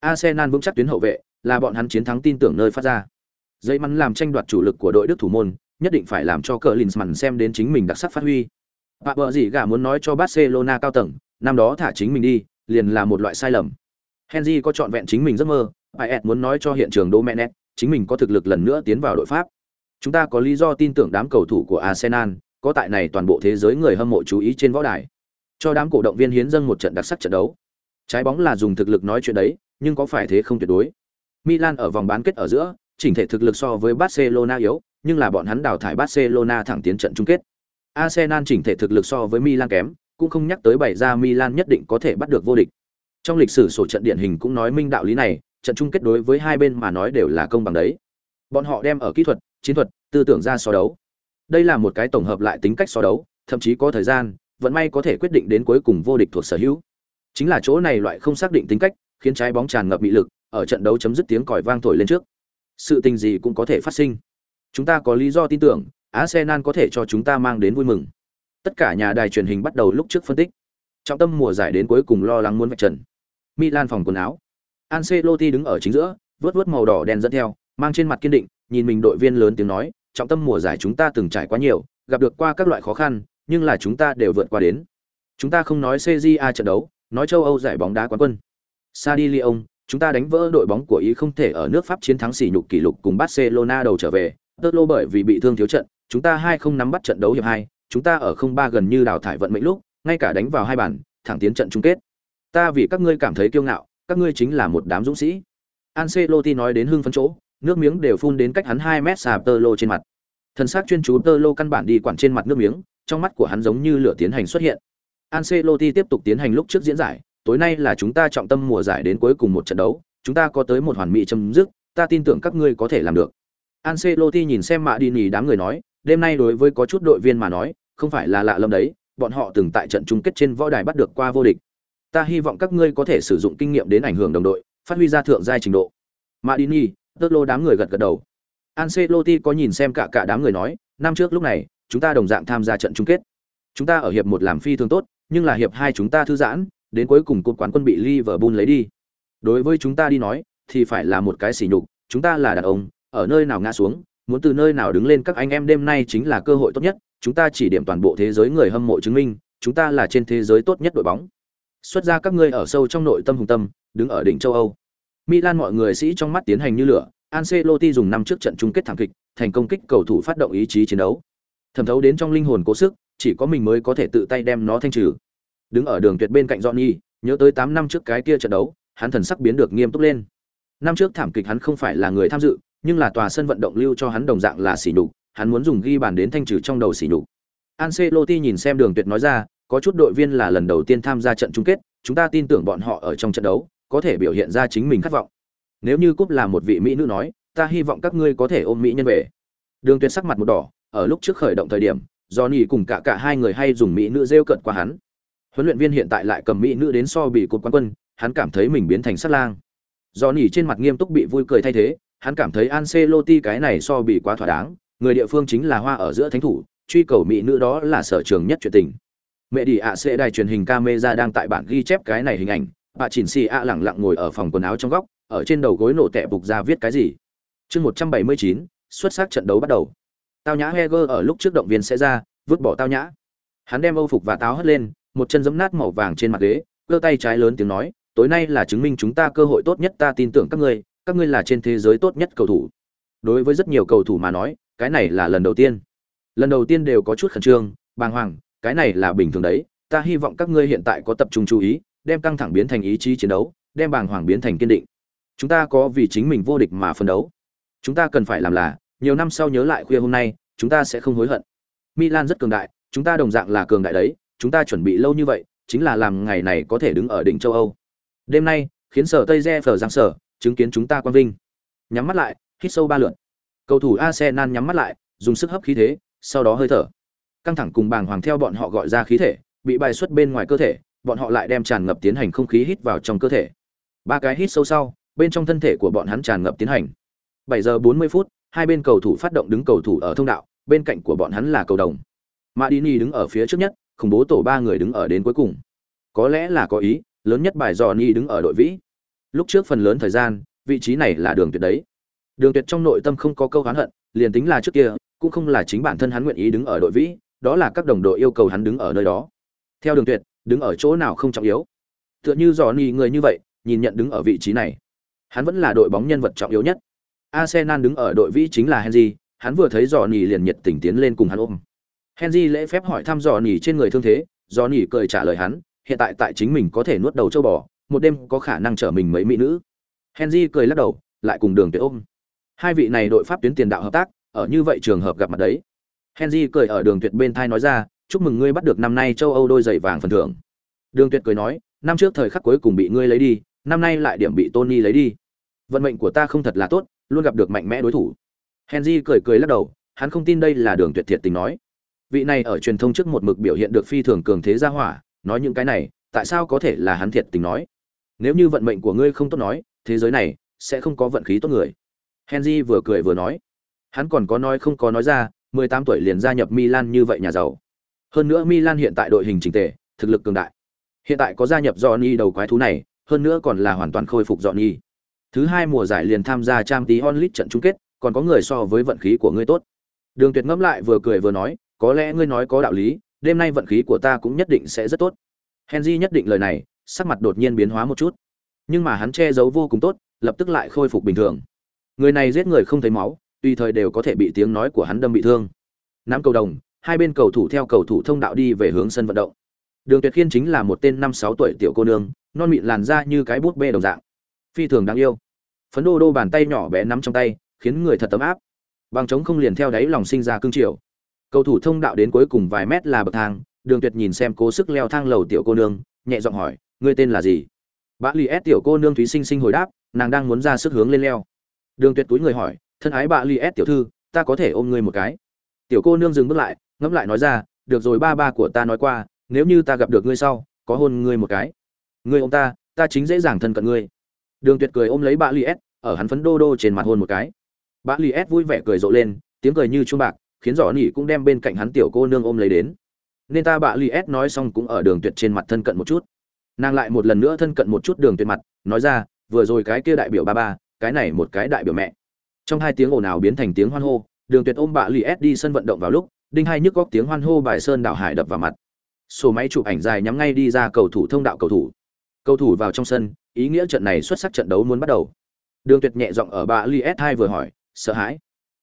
Arsenal vững chắc tuyến hậu vệ, là bọn hắn chiến thắng tin tưởng nơi phát ra. Dây mắn làm tranh đoạt chủ lực của đội Đức thủ môn, nhất định phải làm cho cờ Linsman xem đến chính mình đặc sắc phát huy. Bà vợ gì gà muốn nói cho Barcelona cao tầng, năm đó thả chính mình đi, liền là một loại sai lầm. Henry có chọn vẹn chính mình giấc mơ, Payet muốn nói cho hiện trường Domenech, chính mình có thực lực lần nữa tiến vào đội Pháp. Chúng ta có lý do tin tưởng đám cầu thủ của Arsenal, có tại này toàn bộ thế giới người hâm mộ chú ý trên võ đài. Cho đám cổ động viên hiến dâng một trận đặc sắc trận đấu. Trái bóng là dùng thực lực nói chuyện đấy, nhưng có phải thế không tuyệt đối. Milan ở vòng bán kết ở giữa, chỉnh thể thực lực so với Barcelona yếu, nhưng là bọn hắn đào thải Barcelona thẳng tiến trận chung kết. Arsenal chỉnh thể thực lực so với Milan kém, cũng không nhắc tới bày ra Milan nhất định có thể bắt được vô địch. Trong lịch sử sổ trận điển hình cũng nói minh đạo lý này, trận chung kết đối với hai bên mà nói đều là công bằng đấy. Bọn họ đem ở kỹ thuật, chiến thuật, tư tưởng ra so đấu. Đây là một cái tổng hợp lại tính cách so đấu, thậm chí có thời gian, vận may có thể quyết định đến cuối cùng vô địch thuộc sở hữu. Chính là chỗ này loại không xác định tính cách, khiến trái bóng tràn ngập mị lực, ở trận đấu chấm dứt tiếng còi vang thổi lên trước. Sự tình gì cũng có thể phát sinh. Chúng ta có lý do tin tưởng, Arsenal có thể cho chúng ta mang đến vui mừng. Tất cả nhà đài truyền hình bắt đầu lúc trước phân tích. Trọng tâm mùa giải đến cuối cùng lo lắng muốn vạch trần. Milan phòng quần áo. Ancelotti đứng ở chính giữa, vớt vớt màu đỏ đen dẫn theo, mang trên mặt kiên định, nhìn mình đội viên lớn tiếng nói, trọng tâm mùa giải chúng ta từng trải quá nhiều, gặp được qua các loại khó khăn, nhưng là chúng ta đều vượt qua đến. Chúng ta không nói CJA trận đấu, nói châu Âu giải bóng đá quán quân. Sa Lyon, chúng ta đánh vỡ đội bóng của ý không thể ở nước Pháp chiến thắng sỉ nhục kỷ lục cùng Barcelona đầu trở về. Tớt bởi vì bị thương thiếu trận, chúng ta hai không nắm bắt trận đấu hiệp hai, chúng ta ở không ba gần như đào thải vận mệnh lúc, ngay cả đánh vào hai bàn, thẳng tiến trận chung kết. Ta vì các ngươi cảm thấy kiêu ngạo, các ngươi chính là một đám dũng sĩ. Ancelotti nói đến hưng phấn chỗ, nước miếng đều phun đến cách hắn 2 mét xà tơ lô trên mặt. Thần sắc chuyên chú tơ lô căn bản đi quản trên mặt nước miếng, trong mắt của hắn giống như lửa tiến hành xuất hiện. Ancelotti tiếp tục tiến hành lúc trước diễn giải, tối nay là chúng ta trọng tâm mùa giải đến cuối cùng một trận đấu, chúng ta có tới một hoàn mỹ chấm dứt, ta tin tưởng các ngươi có thể làm được. Ancelotti nhìn xem Mạ Đi Nhì đám người nói, đêm nay đối với có chút đội viên mà nói, không phải là lạ lẫm đấy, bọn họ từng tại trận chung kết trên võ đài bắt được qua vô địch. Ta hy vọng các ngươi có thể sử dụng kinh nghiệm đến ảnh hưởng đồng đội, phát huy ra thượng giai trình độ. Madini, Tớt lô đám người gật gật đầu. Ancelotti có nhìn xem cả cả đám người nói, năm trước lúc này, chúng ta đồng dạng tham gia trận chung kết. Chúng ta ở hiệp một làm phi thường tốt, nhưng là hiệp hai chúng ta thư giãn, đến cuối cùng cột quán quân bị Liverpool lấy đi. Đối với chúng ta đi nói, thì phải là một cái sỉ nhục, chúng ta là đàn ông, ở nơi nào ngã xuống, muốn từ nơi nào đứng lên các anh em đêm nay chính là cơ hội tốt nhất, chúng ta chỉ điểm toàn bộ thế giới người hâm mộ chứng minh, chúng ta là trên thế giới tốt nhất đội bóng. Xuất ra các ngươi ở sâu trong nội tâm hùng tâm, đứng ở đỉnh châu Âu. Milan mọi người sĩ trong mắt tiến hành như lửa, Ancelotti dùng năm trước trận chung kết thảm kịch, thành công kích cầu thủ phát động ý chí chiến đấu. Thẩm thấu đến trong linh hồn cố sức, chỉ có mình mới có thể tự tay đem nó thanh trừ. Đứng ở đường tuyệt bên cạnh Johnny, nhớ tới 8 năm trước cái kia trận đấu, hắn thần sắc biến được nghiêm túc lên. Năm trước thảm kịch hắn không phải là người tham dự, nhưng là tòa sân vận động lưu cho hắn đồng dạng là sỉ nhục, hắn muốn dùng ghi bàn đến thanh trừ trong đầu sỉ nhục. Ancelotti nhìn xem Đường Tuyệt nói ra, có chút đội viên là lần đầu tiên tham gia trận chung kết, chúng ta tin tưởng bọn họ ở trong trận đấu có thể biểu hiện ra chính mình khát vọng. Nếu như cúp là một vị mỹ nữ nói, ta hy vọng các ngươi có thể ôm mỹ nhân về. Đường tuyệt sắc mặt một đỏ, ở lúc trước khởi động thời điểm do nhì cùng cả cả hai người hay dùng mỹ nữ rêu cận qua hắn. Huấn luyện viên hiện tại lại cầm mỹ nữ đến so bị cột quán quân, hắn cảm thấy mình biến thành sát lang. Do nhì trên mặt nghiêm túc bị vui cười thay thế, hắn cảm thấy Ancelotti cái này so bị quá thỏa đáng, người địa phương chính là hoa ở giữa thánh thủ, truy cầu mỹ nữ đó là sở trường nhất chuyện tình. Mẹ đi ạ sẽ đài truyền hình camera đang tại bản ghi chép cái này hình ảnh bà chỉnh xì ạ lẳng lặng ngồi ở phòng quần áo trong góc, ở trên đầu gối nổ tệ bục ra viết cái gì? Chương một trăm bảy mươi chín, xuất sắc trận đấu bắt đầu. Tao nhã heger ở lúc trước động viên sẽ ra, vứt bỏ tao nhã. Hắn đem âu phục và táo hất lên, một chân giấm nát màu vàng trên mặt ghế cơ tay trái lớn tiếng nói, tối nay là chứng minh chúng ta cơ hội tốt nhất, ta tin tưởng các ngươi các ngươi là trên thế giới tốt nhất cầu thủ. Đối với rất nhiều cầu thủ mà nói, cái này là lần đầu tiên. Lần đầu tiên đều có chút khẩn trương, bàng hoàng, cái này là bình thường đấy, ta hy vọng các ngươi hiện tại có tập trung chú ý đem căng thẳng biến thành ý chí chiến đấu, đem bàng hoàng biến thành kiên định. Chúng ta có vì chính mình vô địch mà phân đấu. Chúng ta cần phải làm là, nhiều năm sau nhớ lại khuya hôm nay, chúng ta sẽ không hối hận. Milan rất cường đại, chúng ta đồng dạng là cường đại đấy, chúng ta chuẩn bị lâu như vậy, chính là làm ngày này có thể đứng ở đỉnh châu âu. Đêm nay, khiến sở tây re phở giang sở, chứng kiến chúng ta quang vinh. Nhắm mắt lại, hít sâu ba lượn. Cầu thủ arsenal nhắm mắt lại, dùng sức hấp khí thế, sau đó hơi thở. Căng thẳng cùng bàng hoàng theo bọn họ gọi ra khí thể, bị bài xuất bên ngoài cơ thể bọn họ lại đem tràn ngập tiến hành không khí hít vào trong cơ thể. Ba cái hít sâu sau, bên trong thân thể của bọn hắn tràn ngập tiến hành. 7 giờ 40 phút, hai bên cầu thủ phát động đứng cầu thủ ở thông đạo, bên cạnh của bọn hắn là cầu đồng. Madini đứng ở phía trước nhất, khủng bố tổ ba người đứng ở đến cuối cùng. Có lẽ là có ý, lớn nhất bài dò ni đứng ở đội vĩ. Lúc trước phần lớn thời gian, vị trí này là đường tuyệt đấy. Đường tuyệt trong nội tâm không có câu oán hận, liền tính là trước kia, cũng không là chính bản thân hắn nguyện ý đứng ở đội vĩ, đó là các đồng đội yêu cầu hắn đứng ở nơi đó. Theo đường tuyệt đứng ở chỗ nào không trọng yếu. Tựa như dò ni người như vậy, nhìn nhận đứng ở vị trí này. Hắn vẫn là đội bóng nhân vật trọng yếu nhất. Arsenal đứng ở đội vĩ chính là henry, hắn vừa thấy dò nỉ liền nhiệt tình tiến lên cùng hắn ôm. Henry lễ phép hỏi thăm dò nỉ trên người thương thế dò nỉ cười trả lời hắn, hiện tại tại chính mình có thể nuốt đầu châu bò, một đêm có khả năng chở mình mấy mỹ nữ. Henry cười lắc đầu, lại cùng đường tuyệt ôm. Hai vị này đội pháp tuyến tiền đạo hợp tác, ở như vậy trường hợp gặp mặt đấy. Henry cười ở đường tuyệt bên thai nói ra chúc mừng ngươi bắt được năm nay châu âu đôi giày vàng phần thưởng. Đường tuyệt cười nói, năm trước thời khắc cuối cùng bị ngươi lấy đi, năm nay lại điểm bị tony lấy đi. Vận mệnh của ta không thật là tốt, luôn gặp được mạnh mẽ đối thủ. Henry cười cười lắc đầu, hắn không tin đây là đường tuyệt thiệt tình nói. Vị này ở truyền thông trước một mực biểu hiện được phi thường cường thế gia hỏa, nói những cái này, tại sao có thể là hắn thiệt tình nói? Nếu như vận mệnh của ngươi không tốt nói, thế giới này sẽ không có vận khí tốt người. Henry vừa cười vừa nói. Hắn còn có nói không có nói ra 18 tuổi liền gia nhập milan như vậy nhà giàu hơn nữa milan hiện tại đội hình chỉnh tề, thực lực cường đại. Hiện tại có gia nhập johnny đầu quái thú này, hơn nữa còn là hoàn toàn khôi phục johnny. Thứ hai mùa giải liền tham gia trang League trận chung kết, còn có người so với vận khí của ngươi tốt. Đường tuyệt ngẫm lại vừa cười vừa nói, có lẽ ngươi nói có đạo lý, đêm nay vận khí của ta cũng nhất định sẽ rất tốt. Henry nhất định lời này, sắc mặt đột nhiên biến hóa một chút. Nhưng mà hắn che giấu vô cùng tốt, lập tức lại khôi phục bình thường. Người này giết người không thấy máu, tùy thời đều có thể bị tiếng nói của hắn đâm bị thương. Nắm cầu đồng hai bên cầu thủ theo cầu thủ thông đạo đi về hướng sân vận động. Đường tuyệt khiên chính là một tên năm sáu tuổi tiểu cô nương, non mịn làn da như cái bút bê đồng dạng. Phi thường đáng yêu. Phấn đô đô bàn tay nhỏ bé nắm trong tay, khiến người thật tấm áp. Bằng trống không liền theo đáy lòng sinh ra cương triều. Cầu thủ thông đạo đến cuối cùng vài mét là bậc thang, đường tuyệt nhìn xem cố sức leo thang lầu tiểu cô nương, nhẹ giọng hỏi, ngươi tên là gì? Bã Lý S tiểu cô nương thúy sinh sinh hồi đáp, nàng đang muốn ra sức hướng lên leo. Đường tuyệt túi người hỏi, thân ái Bã Lý S tiểu thư, ta có thể ôm ngươi một cái. Tiểu cô nương dừng bước lại ngẫm lại nói ra, được rồi ba ba của ta nói qua, nếu như ta gặp được ngươi sau, có hôn ngươi một cái. Ngươi ôm ta ta chính dễ dàng thân cận ngươi. Đường tuyệt cười ôm lấy bà li s, ở hắn phấn đô đô trên mặt hôn một cái. Bà li s vui vẻ cười rộ lên, tiếng cười như chuông bạc, khiến giỏ nỉ cũng đem bên cạnh hắn tiểu cô nương ôm lấy đến. Nên ta bà li s nói xong cũng ở đường tuyệt trên mặt thân cận một chút. Nàng lại một lần nữa thân cận một chút đường tuyệt mặt, nói ra, vừa rồi cái kia đại biểu ba ba, cái này một cái đại biểu mẹ. Trong hai tiếng ồn ào biến thành tiếng hoan hô, đường tuyệt ôm bà li s đi sân vận động vào lúc đinh hai nhức góc tiếng hoan hô bài sơn đảo hải đập vào mặt. Sổ máy chụp ảnh dài nhắm ngay đi ra cầu thủ thông đạo cầu thủ. Cầu thủ vào trong sân, ý nghĩa trận này xuất sắc trận đấu muốn bắt đầu. Đường tuyệt nhẹ giọng ở bà li s hai vừa hỏi, sợ hãi?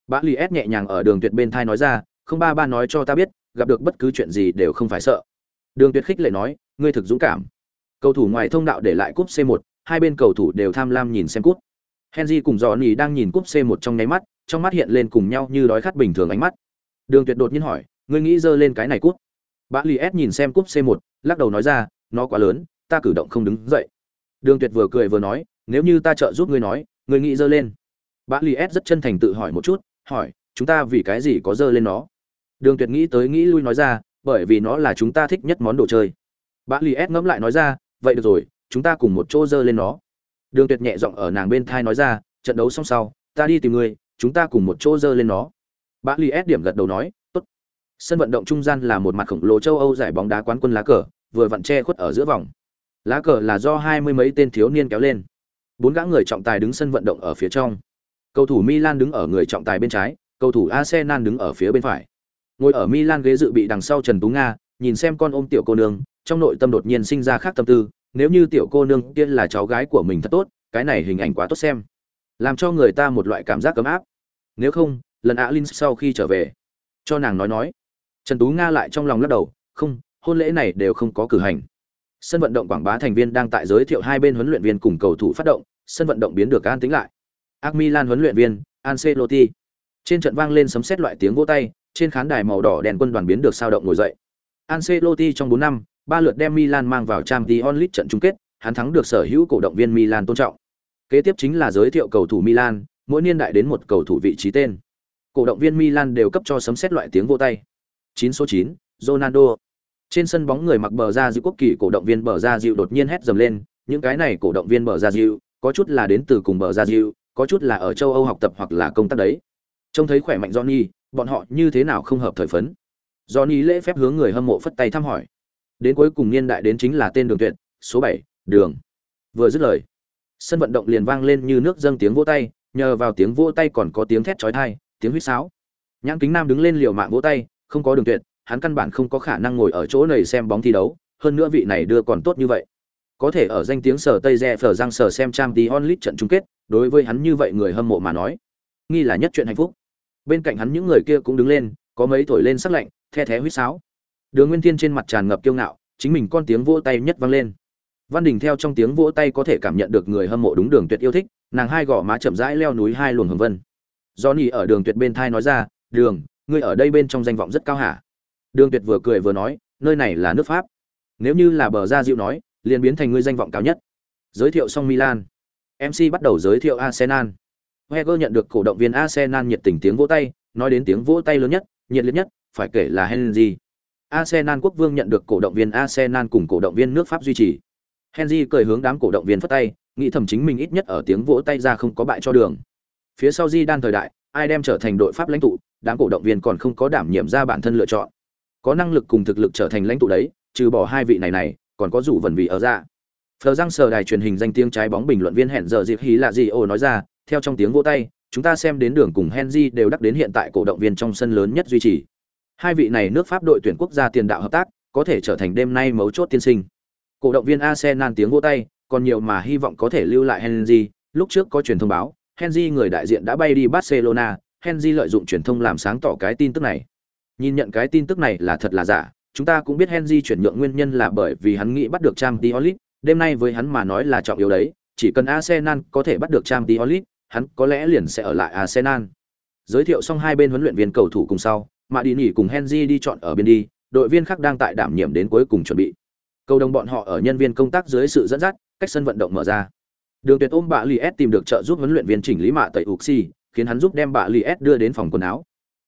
Bà li s nhẹ nhàng ở đường tuyệt bên thai nói ra, không ba ba nói cho ta biết, gặp được bất cứ chuyện gì đều không phải sợ. Đường tuyệt khích lệ nói, ngươi thực dũng cảm. Cầu thủ ngoài thông đạo để lại cúp c 1 hai bên cầu thủ đều tham lam nhìn xem cúp. Henry cùng dò nỉ đang nhìn cúp c 1 trong nháy mắt, trong mắt hiện lên cùng nhau như đói khát bình thường ánh mắt đường tuyệt đột nhiên hỏi, ngươi nghĩ giơ lên cái này cúp? Bã Lý s nhìn xem cúp c 1 lắc đầu nói ra, nó quá lớn, ta cử động không đứng dậy. Đường tuyệt vừa cười vừa nói, nếu như ta trợ giúp ngươi nói, ngươi nghĩ giơ lên? Bã Lý s rất chân thành tự hỏi một chút, hỏi, chúng ta vì cái gì có giơ lên nó? Đường tuyệt nghĩ tới nghĩ lui nói ra, bởi vì nó là chúng ta thích nhất món đồ chơi. Bã Lý s ngẫm lại nói ra, vậy được rồi, chúng ta cùng một chỗ giơ lên nó. Đường tuyệt nhẹ giọng ở nàng bên thai nói ra, trận đấu xong sau, ta đi tìm ngươi, chúng ta cùng một chỗ giơ lên nó bã li s điểm gật đầu nói, tốt. Sân vận động trung gian là một mặt khổng lồ châu âu giải bóng đá quán quân lá cờ, vừa vặn che khuất ở giữa vòng. Lá cờ là do hai mươi mấy tên thiếu niên kéo lên. Bốn gã người trọng tài đứng sân vận động ở phía trong. Cầu thủ milan đứng ở người trọng tài bên trái, cầu thủ arsenal đứng ở phía bên phải. Ngồi ở milan ghế dự bị đằng sau trần tú nga, nhìn xem con ôm tiểu cô nương, trong nội tâm đột nhiên sinh ra khác tâm tư, nếu như tiểu cô nương kia là cháu gái của mình thật tốt, cái này hình ảnh quá tốt xem. Làm cho người ta một loại cảm giác ấm áp. Nếu không lần á linh sau khi trở về. Cho nàng nói nói. Trần tú nga lại trong lòng lắc đầu, không, hôn lễ này đều không có cử hành. Sân vận động quảng bá thành viên đang tại giới thiệu hai bên huấn luyện viên cùng cầu thủ phát động, sân vận động biến được an tính lại. Ác milan huấn luyện viên ancelotti. Trên trận vang lên sấm sét loại tiếng vỗ tay, trên khán đài màu đỏ đèn quân đoàn biến được sao động ngồi dậy. Ancelotti trong bốn năm, ba lượt đem milan mang vào Champions League trận chung kết, hắn thắng được sở hữu cổ động viên milan tôn trọng. Kế tiếp chính là giới thiệu cầu thủ milan, mỗi niên đại đến một cầu thủ vị trí tên cổ động viên Milan đều cấp cho sấm sét loại tiếng vô tay. 9 số 9, Ronaldo. Trên sân bóng người mặc bờ ra dịu quốc kỳ cổ động viên bờ ra dịu đột nhiên hét dầm lên, những cái này cổ động viên bờ ra dịu, có chút là đến từ cùng bờ ra dịu, có chút là ở châu Âu học tập hoặc là công tác đấy. Trông thấy khỏe mạnh Johnny, bọn họ như thế nào không hợp thời phấn. Johnny lễ phép hướng người hâm mộ phất tay thăm hỏi. Đến cuối cùng niên đại đến chính là tên đường tuyệt, số 7, đường. Vừa dứt lời, sân vận động liền vang lên như nước dâng tiếng vỗ tay, nhờ vào tiếng vỗ tay còn có tiếng thét chói tai, tiếng huýt sáo. Nhãn kính nam đứng lên liều mạng vỗ tay, không có đường tuyệt, hắn căn bản không có khả năng ngồi ở chỗ này xem bóng thi đấu, hơn nữa vị này đưa còn tốt như vậy. Có thể ở danh tiếng sở tây re phở giang sở xem trang tí onlit trận chung kết, đối với hắn như vậy người hâm mộ mà nói, nghi là nhất chuyện hạnh phúc. Bên cạnh hắn những người kia cũng đứng lên, có mấy thổi lên sắc lạnh, the thé huýt sáo. Đường nguyên thiên trên mặt tràn ngập kiêu ngạo, chính mình con tiếng vỗ tay nhất vang lên. Văn đình theo trong tiếng vỗ tay có thể cảm nhận được người hâm mộ đúng đường tuyệt yêu thích, nàng hai gò má chậm rãi leo núi hai luồng hồng vân. Johnny ở đường tuyệt bên thai nói ra, "Đường, ngươi ở đây bên trong danh vọng rất cao hả?" Đường tuyệt vừa cười vừa nói, "Nơi này là nước Pháp. Nếu như là bờ ra dịu nói, liền biến thành ngươi danh vọng cao nhất." Giới thiệu xong Milan, MC bắt đầu giới thiệu Arsenal. Wenger nhận được cổ động viên Arsenal nhiệt tình tiếng vỗ tay, nói đến tiếng vỗ tay lớn nhất, nhiệt liệt nhất, phải kể là Henry. Arsenal quốc vương nhận được cổ động viên Arsenal cùng cổ động viên nước Pháp duy trì. Henry cười hướng đám cổ động viên phất tay, nghĩ thầm chính mình ít nhất ở tiếng vỗ tay ra không có bại cho đường. Phía sau Di Đan thời đại, ai đem trở thành đội pháp lãnh tụ, đám cổ động viên còn không có đảm nhiệm ra bản thân lựa chọn. Có năng lực cùng thực lực trở thành lãnh tụ đấy, trừ bỏ hai vị này này, còn có rủ vần vị ở ra. Phờ răng sờ đài truyền hình danh tiếng trái bóng bình luận viên hẹn giờ dịp hí là gì ồ nói ra, theo trong tiếng vỗ tay, chúng ta xem đến đường cùng Henry đều đắc đến hiện tại cổ động viên trong sân lớn nhất duy trì. Hai vị này nước Pháp đội tuyển quốc gia tiền đạo hợp tác, có thể trở thành đêm nay mấu chốt tiên sinh. Cổ động viên Arsenal tiếng vỗ tay, còn nhiều mà hy vọng có thể lưu lại Henry, lúc trước có truyền thông báo, Henry người đại diện đã bay đi Barcelona, Henry lợi dụng truyền thông làm sáng tỏ cái tin tức này. Nhìn nhận cái tin tức này là thật là giả, chúng ta cũng biết Henry chuyển nhượng nguyên nhân là bởi vì hắn nghĩ bắt được Champions League, đêm nay với hắn mà nói là trọng yếu đấy, chỉ cần Arsenal có thể bắt được Champions League, hắn có lẽ liền sẽ ở lại Arsenal. Giới thiệu xong hai bên huấn luyện viên cầu thủ cùng sau, mà đi nghỉ cùng Henry đi chọn ở bên đi, đội viên khác đang tại đảm nhiệm đến cuối cùng chuẩn bị. Cầu đồng bọn họ ở nhân viên công tác dưới sự dẫn dắt, cách sân vận động mở ra. Đường Tuyệt ôm bà Li S tìm được trợ giúp huấn luyện viên chỉnh lý mạ tẩy Uxi, khiến hắn giúp đem bà Li S đưa đến phòng quần áo.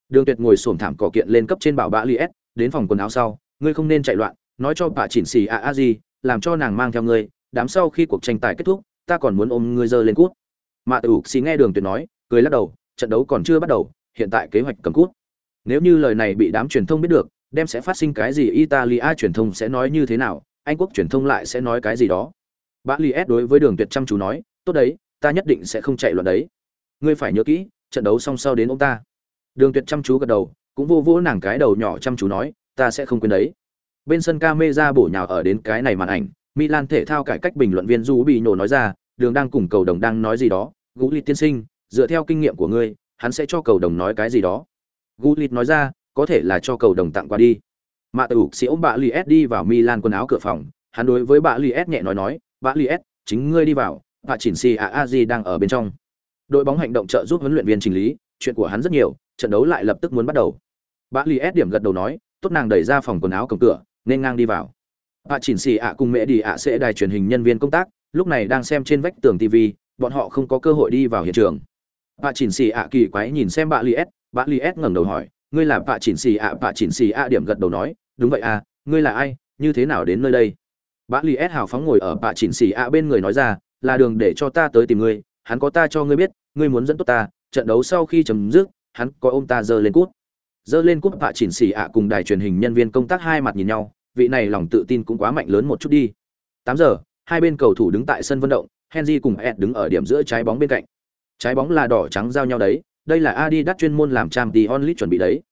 Đường Tuyệt ngồi xổm thảm cỏ kiện lên cấp trên bảo bà Li S, đến phòng quần áo sau, ngươi không nên chạy loạn, nói cho bà chỉnh xì a a gì, làm cho nàng mang theo ngươi, đám sau khi cuộc tranh tài kết thúc, ta còn muốn ôm ngươi dơ lên cút. Mạ tẩy Uxi nghe Đường Tuyệt nói, cười lắc đầu, trận đấu còn chưa bắt đầu, hiện tại kế hoạch cầm cút. Nếu như lời này bị đám truyền thông biết được, đem sẽ phát sinh cái gì Italia truyền thông sẽ nói như thế nào, Anh quốc truyền thông lại sẽ nói cái gì đó. Bã Li S đối với Đường Tuyệt chăm chú nói, "Tốt đấy, ta nhất định sẽ không chạy loạn đấy. Ngươi phải nhớ kỹ, trận đấu xong sau đến ông ta." Đường Tuyệt chăm chú gật đầu, cũng vô vỗ nàng cái đầu nhỏ chăm chú nói, "Ta sẽ không quên đấy." Bên sân camera bổ nhào ở đến cái này màn ảnh, Milan thể thao cải cách bình luận viên Du bị nổ nói ra, Đường đang cùng cầu đồng đang nói gì đó, Gullit tiên sinh, dựa theo kinh nghiệm của ngươi, hắn sẽ cho cầu đồng nói cái gì đó. Gullit nói ra, có thể là cho cầu đồng tặng qua đi. Mạ Tử sĩ ôm bạ Li S đi vào Milan quần áo cửa phòng, hắn đối với bạ Li S nhẹ nói nói, "Bạ Li S, chính ngươi đi vào, và chỉnh si a a di đang ở bên trong." Đội bóng hành động trợ giúp huấn luyện viên chỉnh lý, chuyện của hắn rất nhiều, trận đấu lại lập tức muốn bắt đầu. Bạ Li S điểm gật đầu nói, tốt nàng đẩy ra phòng quần áo cổng cửa, nên ngang đi vào. Bà chỉnh si ạ à cùng mẹ đi ạ sẽ đài truyền hình nhân viên công tác, lúc này đang xem trên vách tường TV, bọn họ không có cơ hội đi vào hiện trường. Bà chỉnh xì ạ kỳ quái nhìn xem bà Li S, bà Li S ngẩng đầu hỏi, ngươi là bà chỉnh xì ạ, bà chỉnh xì ạ điểm gật đầu nói, đúng vậy à, ngươi là ai, như thế nào đến nơi đây? Bã Li S hào phóng ngồi ở bạ chỉnh xỉ ạ bên người nói ra, là đường để cho ta tới tìm ngươi, hắn có ta cho ngươi biết, ngươi muốn dẫn tốt ta, trận đấu sau khi chấm dứt, hắn có ôm ta giơ lên cút. Giơ lên cút bạ chỉnh xỉ ạ cùng đài truyền hình nhân viên công tác hai mặt nhìn nhau, vị này lòng tự tin cũng quá mạnh lớn một chút đi. Tám giờ, hai bên cầu thủ đứng tại sân vận động, Henry cùng Ed đứng ở điểm giữa trái bóng bên cạnh. Trái bóng là đỏ trắng giao nhau đấy, đây là Adidas chuyên môn làm Champions onlit chuẩn bị đấy.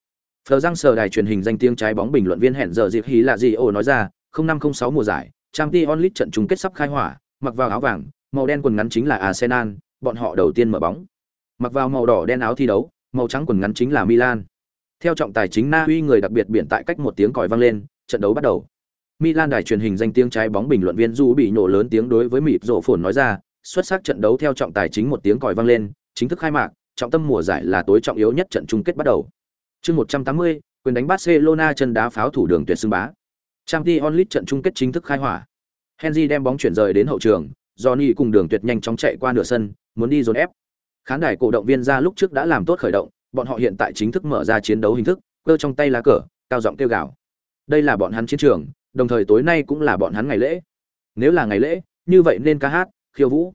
Phờ răng sờ đài truyền hình danh tiếng trái bóng bình luận viên hẹn giờ dịp hí là gì ồ nói ra, 0506 mùa giải, Champions League trận chung kết sắp khai hỏa, mặc vào áo vàng, màu đen quần ngắn chính là Arsenal, bọn họ đầu tiên mở bóng. Mặc vào màu đỏ đen áo thi đấu, màu trắng quần ngắn chính là Milan. Theo trọng tài chính Na Uy người đặc biệt biển tại cách một tiếng còi vang lên, trận đấu bắt đầu. Milan đài truyền hình danh tiếng trái bóng bình luận viên Du bị nổ lớn tiếng đối với mịp rộ phồn nói ra, xuất sắc trận đấu theo trọng tài chính một tiếng còi vang lên, chính thức khai mạc, trọng tâm mùa giải là tối trọng yếu nhất trận chung kết bắt đầu. Chương 180, quyền đánh Barcelona chân đá pháo thủ đường tuyệt xưng bá. Champions League trận chung kết chính thức khai hỏa. Henry đem bóng chuyển rời đến hậu trường, Johnny cùng đường tuyệt nhanh chóng chạy qua nửa sân, muốn đi dồn ép. Khán đài cổ động viên ra lúc trước đã làm tốt khởi động, bọn họ hiện tại chính thức mở ra chiến đấu hình thức, cơ trong tay lá cờ, cao giọng kêu gào. Đây là bọn hắn chiến trường, đồng thời tối nay cũng là bọn hắn ngày lễ. Nếu là ngày lễ, như vậy nên ca hát, khiêu vũ.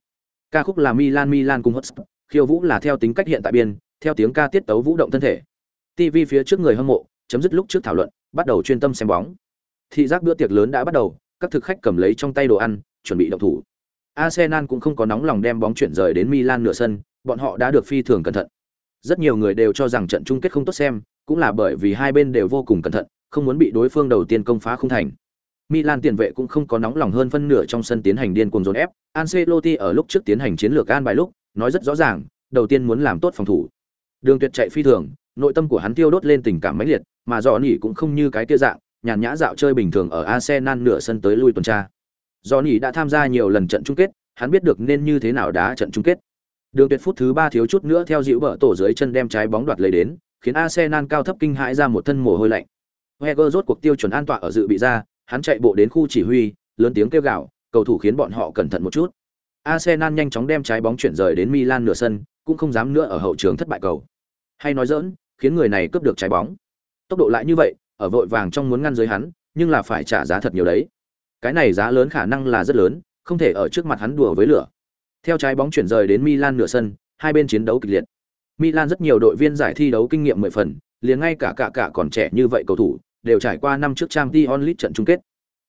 Ca khúc là Milan Milan cùng Hotspur, khiêu vũ là theo tính cách hiện tại biên, theo tiếng ca tiết tấu vũ động thân thể. TV phía trước người hâm mộ, chấm dứt lúc trước thảo luận, bắt đầu chuyên tâm xem bóng. Thị giác bữa tiệc lớn đã bắt đầu, các thực khách cầm lấy trong tay đồ ăn, chuẩn bị động thủ. Arsenal cũng không có nóng lòng đem bóng chuyển rời đến Milan nửa sân, bọn họ đã được phi thường cẩn thận. Rất nhiều người đều cho rằng trận chung kết không tốt xem, cũng là bởi vì hai bên đều vô cùng cẩn thận, không muốn bị đối phương đầu tiên công phá không thành. Milan tiền vệ cũng không có nóng lòng hơn phân nửa trong sân tiến hành điên cuồng dồn ép. Ancelotti ở lúc trước tiến hành chiến lược an bài lúc, nói rất rõ ràng, đầu tiên muốn làm tốt phòng thủ. Đường Tuyệt chạy phi thường, nội tâm của hắn tiêu đốt lên tình cảm mãnh liệt, mà dò cũng không như cái kia dạng, nhàn nhã dạo chơi bình thường ở Arsenal nửa sân tới lui tuần tra. Johnny đã tham gia nhiều lần trận chung kết, hắn biết được nên như thế nào đá trận chung kết. Đường Tuyệt phút thứ 3 thiếu chút nữa theo dịu bở tổ dưới chân đem trái bóng đoạt lấy đến, khiến Arsenal cao thấp kinh hãi ra một thân mồ hôi lạnh. Wenger rốt cuộc tiêu chuẩn an toàn ở dự bị ra, hắn chạy bộ đến khu chỉ huy, lớn tiếng kêu gào, cầu thủ khiến bọn họ cẩn thận một chút. Arsenal nhanh chóng đem trái bóng chuyển rời đến Milan nửa sân, cũng không dám nữa ở hậu trường thất bại cầu. Hay nói dỡn, khiến người này cướp được trái bóng. Tốc độ lại như vậy, ở vội vàng trong muốn ngăn dưới hắn, nhưng là phải trả giá thật nhiều đấy. Cái này giá lớn khả năng là rất lớn, không thể ở trước mặt hắn đùa với lửa. Theo trái bóng chuyển rời đến Milan nửa sân, hai bên chiến đấu kịch liệt. Milan rất nhiều đội viên giải thi đấu kinh nghiệm mười phần, liền ngay cả cả cả còn trẻ như vậy cầu thủ, đều trải qua năm trước Champions League trận chung kết.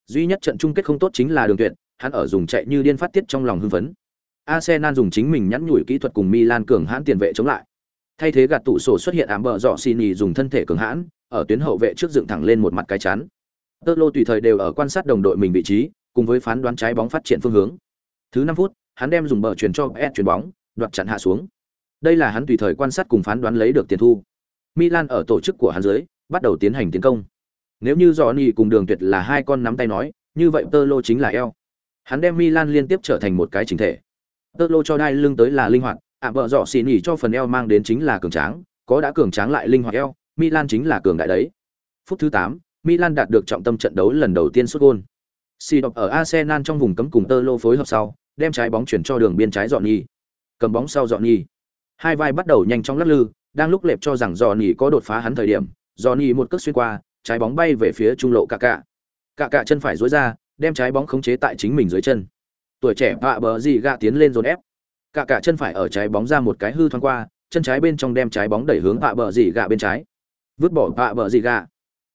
Duy nhất trận chung kết không tốt chính là Đường Tuyệt, hắn ở dùng chạy như điên phát tiết trong lòng hưng phấn. Arsenal dùng chính mình nhẫn nhủi kỹ thuật cùng Milan cường hãn tiền vệ chống lại. Thay thế gạt tủ sổ xuất hiện ám bờ dọ Sini dùng thân thể cường hãn, ở tuyến hậu vệ trước dựng thẳng lên một mặt cái chắn. Tơ lô tùy thời đều ở quan sát đồng đội mình vị trí, cùng với phán đoán trái bóng phát triển phương hướng. Thứ 5 phút, hắn đem dùng bờ chuyển cho S chuyển bóng, đoạt chặn hạ xuống. Đây là hắn tùy thời quan sát cùng phán đoán lấy được tiền thu. Milan ở tổ chức của hắn dưới, bắt đầu tiến hành tiến công. Nếu như Johnny cùng Đường Tuyệt là hai con nắm tay nói, như vậy Tolo chính là eo. Hắn đem Milan liên tiếp trở thành một cái chỉnh thể. Tolo cho đai lưng tới là linh hoạt, ạ vợ dọ xỉ nhỉ cho phần eo mang đến chính là cường tráng, có đã cường tráng lại linh hoạt eo, Milan chính là cường đại đấy. Phút thứ 8, Milan đạt được trọng tâm trận đấu lần đầu tiên sút gol. Si đọc ở Arsenal trong vùng cấm cùng Tolo phối hợp sau, đem trái bóng chuyển cho đường biên trái dọn. Cầm bóng sau dọn. Hai vai bắt đầu nhanh chóng lắc lư, đang lúc lệp cho rằng dọn có đột phá hắn thời điểm, dọn một cước xuyên qua, trái bóng bay về phía trung lộ cả cả. Cả cả chân phải duỗi ra, đem trái bóng khống chế tại chính mình dưới chân. Tuổi trẻ vạ bờ gì gạ tiến lên dồn ép. Cả cả chân phải ở trái bóng ra một cái hư thoáng qua, chân trái bên trong đem trái bóng đẩy hướng vạ bờ gì gạ bên trái. Vứt bỏ vạ bờ gì gà.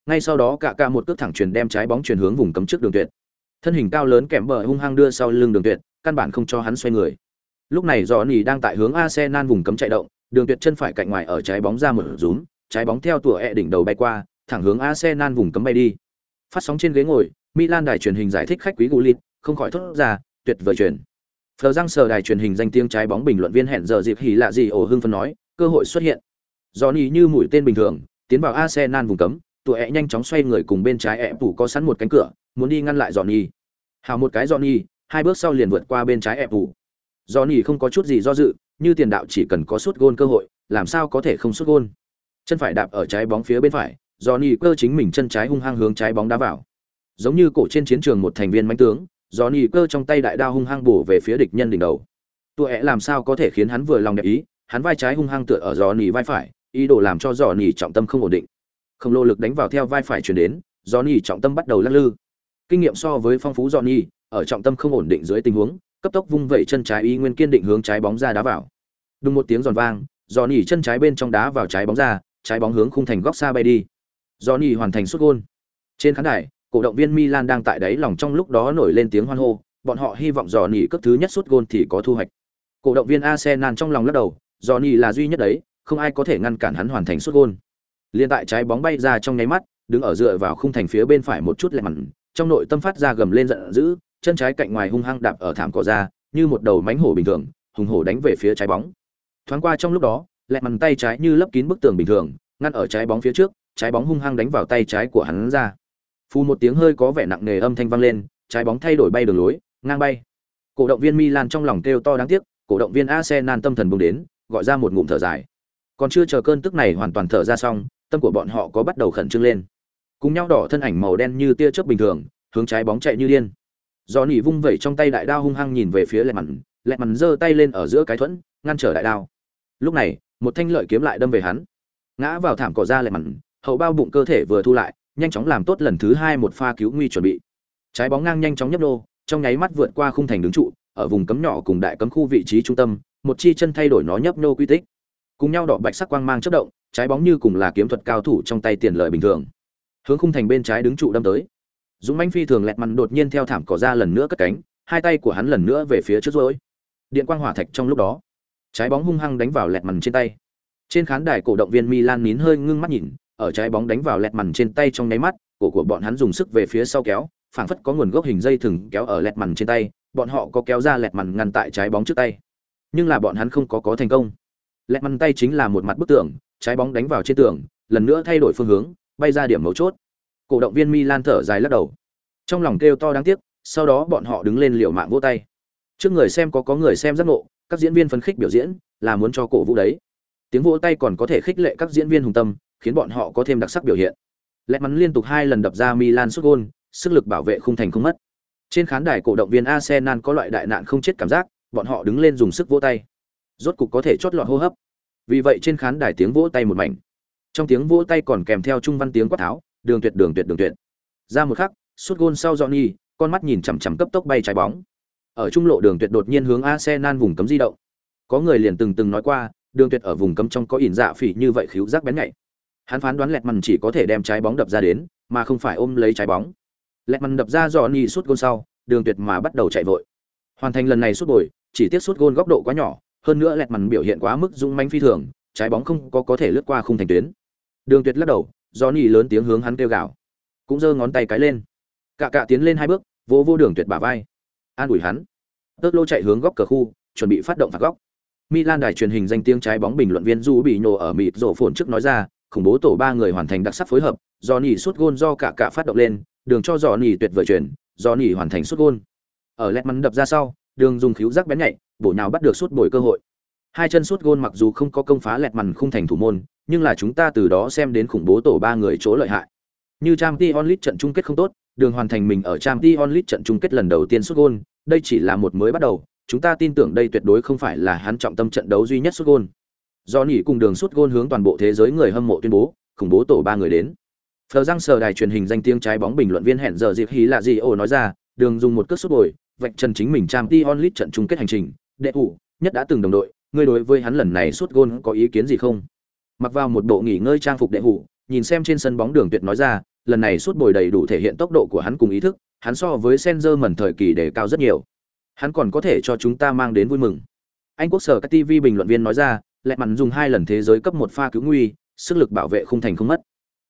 Ngay sau đó cả cả một cước thẳng truyền đem trái bóng truyền hướng vùng cấm trước đường tuyệt. Thân hình cao lớn kèm bờ hung hăng đưa sau lưng đường tuyệt căn bản không cho hắn xoay người. Lúc này dò nỉ đang tại hướng arsenal vùng cấm chạy động đường tuyệt chân phải cạnh ngoài ở trái bóng ra một rúm trái bóng theo tủa e đỉnh đầu bay qua thẳng hướng arsenal vùng cấm bay đi. Phát sóng trên ghế ngồi milan đài truyền hình giải thích khách quý gulit không khỏi thốt ra tuyệt vời truyền. Phờ răng sờ đài truyền hình danh tiếng trái bóng bình luận viên hẹn giờ dịp hỉ lạ gì ổ hưng phân nói, cơ hội xuất hiện. Johnny như mũi tên bình thường, tiến vào Arsenal vùng cấm, tụi ẹ nhanh chóng xoay người cùng bên trái ẹ phủ có sẵn một cánh cửa, muốn đi ngăn lại Johnny. Hào một cái Johnny, hai bước sau liền vượt qua bên trái ẹ phủ. Johnny không có chút gì do dự, như tiền đạo chỉ cần có sút gôn cơ hội, làm sao có thể không sút gôn. Chân phải đạp ở trái bóng phía bên phải, Johnny cơ chính mình chân trái hung hăng hướng trái bóng đá vào. Giống như cổ trên chiến trường một thành viên mãnh tướng, Johnny cơ trong tay đại đao hung hăng bổ về phía địch nhân đỉnh đầu. Tụi ẹ làm sao có thể khiến hắn vừa lòng đẹp ý, hắn vai trái hung hăng tựa ở Johnny vai phải, ý đồ làm cho Johnny trọng tâm không ổn định. Khổng lồ lực đánh vào theo vai phải chuyển đến johnny trọng tâm bắt đầu lắc lư. Kinh nghiệm so với phong phú johnny ở trọng tâm không ổn định dưới tình huống, cấp tốc vung vẩy chân trái y nguyên kiên định hướng trái bóng ra đá vào. Đúng một tiếng giòn vang johnny chân trái bên trong đá vào trái bóng ra, trái bóng hướng khung thành góc xa bay đi. Johnny hoàn thành sút gôn. Trên khán đài, cổ động viên milan đang tại đáy lòng trong lúc đó nổi lên tiếng hoan hô, bọn họ hy vọng johnny cấp thứ nhất sút gôn thì có thu hoạch. Cổ động viên arsenal trong lòng lắc đầu johnny là duy nhất đấy không ai có thể ngăn cản hắn hoàn thành sút gôn Liên tại trái bóng bay ra trong nháy mắt, đứng ở dựa vào khung thành phía bên phải một chút lẹ mặn, trong nội tâm phát ra gầm lên giận dữ, chân trái cạnh ngoài hung hăng đạp ở thảm cỏ ra, như một đầu mánh hổ bình thường, hùng hổ đánh về phía trái bóng. Thoáng qua trong lúc đó, lẹ mặn tay trái như lấp kín bức tường bình thường, ngăn ở trái bóng phía trước, trái bóng hung hăng đánh vào tay trái của hắn ra. Phù một tiếng hơi có vẻ nặng nề âm thanh vang lên, trái bóng thay đổi bay đường lối, ngang bay. Cổ động viên Milan trong lòng kêu to đáng tiếc, cổ động viên Arsenal tâm thần bùng đến, gọi ra một ngụm thở dài. Còn chưa chờ cơn tức này hoàn toàn thở ra xong, tâm của bọn họ có bắt đầu khẩn trương lên. Cùng nhau đỏ thân ảnh màu đen như tia chớp bình thường hướng trái bóng chạy như điên. Do nỉ vung vẩy trong tay đại đao hung hăng nhìn về phía lẹ mặn lẹ mặn giơ tay lên ở giữa cái thuẫn ngăn trở đại đao. Lúc này một thanh lợi kiếm lại đâm về hắn. Ngã vào thảm cỏ ra lẹ mặn hậu bao bụng cơ thể vừa thu lại nhanh chóng làm tốt lần thứ hai một pha cứu nguy chuẩn bị. Trái bóng ngang nhanh chóng nhấp nô trong nháy mắt vượt qua khung thành đứng trụ ở vùng cấm nhỏ cùng đại cấm khu vị trí trung tâm một chi chân thay đổi nó nhấp nô quy tích cùng nhau đỏ bạch sắc quang mang chớp động, trái bóng như cùng là kiếm thuật cao thủ trong tay tiền lợi bình thường. Hướng khung thành bên trái đứng trụ đâm tới. Dũng mãnh phi thường lẹt mằn đột nhiên theo thảm cỏ ra lần nữa cất cánh, hai tay của hắn lần nữa về phía trước rồi điện quang hỏa thạch trong lúc đó, trái bóng hung hăng đánh vào lẹt mằn trên tay. Trên khán đài cổ động viên milan nín hơi ngưng mắt nhìn, ở trái bóng đánh vào lẹt mằn trên tay trong nháy mắt, cổ của bọn hắn dùng sức về phía sau kéo, phảng phất có nguồn gốc hình dây thừng kéo ở lẹt mằn trên tay, bọn họ có kéo ra lẹt mằn ngăn tại trái bóng trước tay. Nhưng là bọn hắn không có có thành công lẹt măn tay chính là một mặt bức tường trái bóng đánh vào trên tường, lần nữa thay đổi phương hướng, bay ra điểm mấu chốt. Cổ động viên Milan thở dài lắc đầu. Trong lòng kêu to đáng tiếc, sau đó bọn họ đứng lên liều mạng vỗ tay. Trước người xem có có người xem rất ngộ, các diễn viên phấn khích biểu diễn, là muốn cho cổ vũ đấy. Tiếng vỗ tay còn có thể khích lệ các diễn viên hùng tâm, khiến bọn họ có thêm đặc sắc biểu hiện. Lẹt mắn liên tục hai lần đập ra Milan sút gôn, sức lực bảo vệ khung thành không mất. Trên khán đài cổ động viên Arsenal có loại đại nạn không chết cảm giác, bọn họ đứng lên dùng sức vỗ tay. Rốt cục có thể chốt lọt hô hấp. Vì vậy trên khán đài tiếng vỗ tay một mảnh. Trong tiếng vỗ tay còn kèm theo trung văn tiếng quát tháo, đường tuyệt đường tuyệt đường tuyệt. Ra một khắc, sút gôn sau Johnny, con mắt nhìn chằm chằm cấp tốc bay trái bóng. Ở trung lộ đường tuyệt đột nhiên hướng Arsenal vùng cấm di động. Có người liền từng từng nói qua, đường tuyệt ở vùng cấm trong có ỉn dạ phỉ như vậy khiếu giác bén nhạy. Hắn phán đoán lẹt mằn chỉ có thể đem trái bóng đập ra đến, mà không phải ôm lấy trái bóng. Lẹt mằn đập ra Johnny sút gôn sau, đường tuyệt mà bắt đầu chạy vội. Hoàn thành lần này sút bồi, chỉ tiếc sút gôn góc độ quá nhỏ, hơn nữa lẹt mằn biểu hiện quá mức dũng manh phi thường trái bóng không có có thể lướt qua khung thành tuyến. Đường tuyệt lắc đầu do nỉ lớn tiếng hướng hắn kêu gào. Cũng giơ ngón tay cái lên. Cạ cạ tiến lên hai bước vỗ vô đường tuyệt bả vai. An ủi hắn. Tớt lô chạy hướng góc cờ khu, chuẩn bị phát động phạt góc. Milan đài truyền hình danh tiếng trái bóng bình luận viên Du bị nổ ở mịt rổ phồn trước nói ra, khủng bố tổ ba người hoàn thành đặc sắc phối hợp, do nỉ suốt gôn do cả cả phát động lên, đường cho dò nỉ tuyệt vời chuyển, do nỉ hoàn thành suốt gôn. Ở lẹt mắn đập ra sau, đường dùng khiếu rác bén nhạy, bổ nào bắt được suốt bồi cơ hội. Hai chân suốt gôn mặc dù không có công phá lẹt mằn không thành thủ môn, nhưng là chúng ta từ đó xem đến khủng bố tổ ba người chỗ lợi hại. Như jamty onlit trận chung kết không tốt, đường hoàn thành mình ở jamty onlit trận chung kết lần đầu tiên suốt gôn, đây chỉ là một mới bắt đầu, chúng ta tin tưởng đây tuyệt đối không phải là hắn trọng tâm trận đấu duy nhất suốt gôn. Do nỉ cùng đường suốt gôn hướng toàn bộ thế giới người hâm mộ tuyên bố, khủng bố tổ ba người đến. Phờ răng sờ đài truyền hình danh tiếng trái bóng bình luận viên hẹn giờ dịp hí là gì ồ nói ra, đường dùng một cước sút bồi, vạch trần chính mình Champions onlit trận chung kết hành trình, đệ thủ, nhất đã từng đồng đội, ngươi đối với hắn lần này sút gôn có ý kiến gì không? Mặc vào một bộ nghỉ ngơi trang phục đệ hủ, nhìn xem trên sân bóng đường tuyệt nói ra, lần này sút bồi đầy đủ thể hiện tốc độ của hắn cùng ý thức, hắn so với Senzer mẩn thời kỳ đề cao rất nhiều. Hắn còn có thể cho chúng ta mang đến vui mừng. Anh quốc sở các TV bình luận viên nói ra, lẹ mặn dùng hai lần thế giới cấp một pha cứu nguy, sức lực bảo vệ không thành không mất.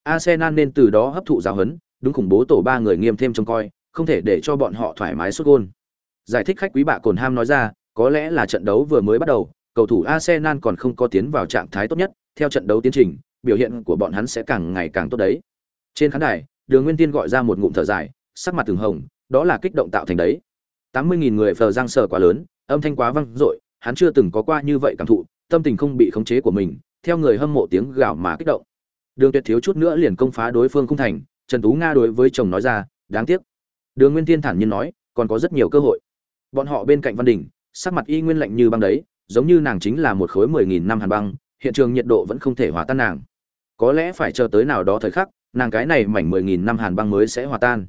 Arsenal nên từ đó hấp thụ giáo huấn, đúng khủng bố tổ ba người nghiêm thêm trông coi, không thể để cho bọn họ thoải mái sút gôn. Giải thích khách quý bạ Cồn Ham nói ra, có lẽ là trận đấu vừa mới bắt đầu, cầu thủ Arsenal còn không có tiến vào trạng thái tốt nhất, theo trận đấu tiến trình, biểu hiện của bọn hắn sẽ càng ngày càng tốt đấy. Trên khán đài, Đường Nguyên Tiên gọi ra một ngụm thở dài, sắc mặt từng hồng, đó là kích động tạo thành đấy. 80.000 người phờ răng sờ quá lớn, âm thanh quá vang dội, hắn chưa từng có qua như vậy cảm thụ, tâm tình không bị khống chế của mình, theo người hâm mộ tiếng gào mà kích động. Đường Tuyệt thiếu chút nữa liền công phá đối phương không thành, Trần Tú Nga đối với chồng nói ra, đáng tiếc. Đường Nguyên Tiên thản nhiên nói, còn có rất nhiều cơ hội. Bọn họ bên cạnh Văn Đình, sắc mặt y nguyên lạnh như băng đấy, giống như nàng chính là một khối 10.000 năm hàn băng, hiện trường nhiệt độ vẫn không thể hòa tan nàng. Có lẽ phải chờ tới nào đó thời khắc, nàng cái này mảnh 10.000 năm hàn băng mới sẽ hòa tan.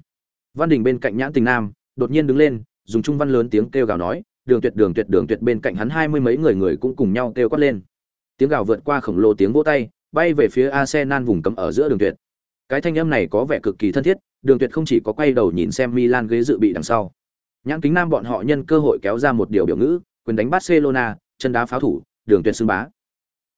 Văn Đình bên cạnh Nhãn Tình Nam, đột nhiên đứng lên, dùng trung văn lớn tiếng kêu gào nói, "Đường Tuyệt, Đường Tuyệt, Đường Tuyệt" bên cạnh hắn hai mươi mấy người người cũng cùng nhau kêu quát lên. Tiếng gào vượt qua khổng lồ tiếng vỗ tay, bay về phía Arsenal vùng cấm ở giữa Đường Tuyệt. Cái thanh âm này có vẻ cực kỳ thân thiết, Đường Tuyệt không chỉ có quay đầu nhìn xem Milan ghế dự bị đằng sau. Nhãn kính nam bọn họ nhân cơ hội kéo ra một điều biểu ngữ, quyền đánh Barcelona, chân đá pháo thủ, Đường Tuyệt xưng bá.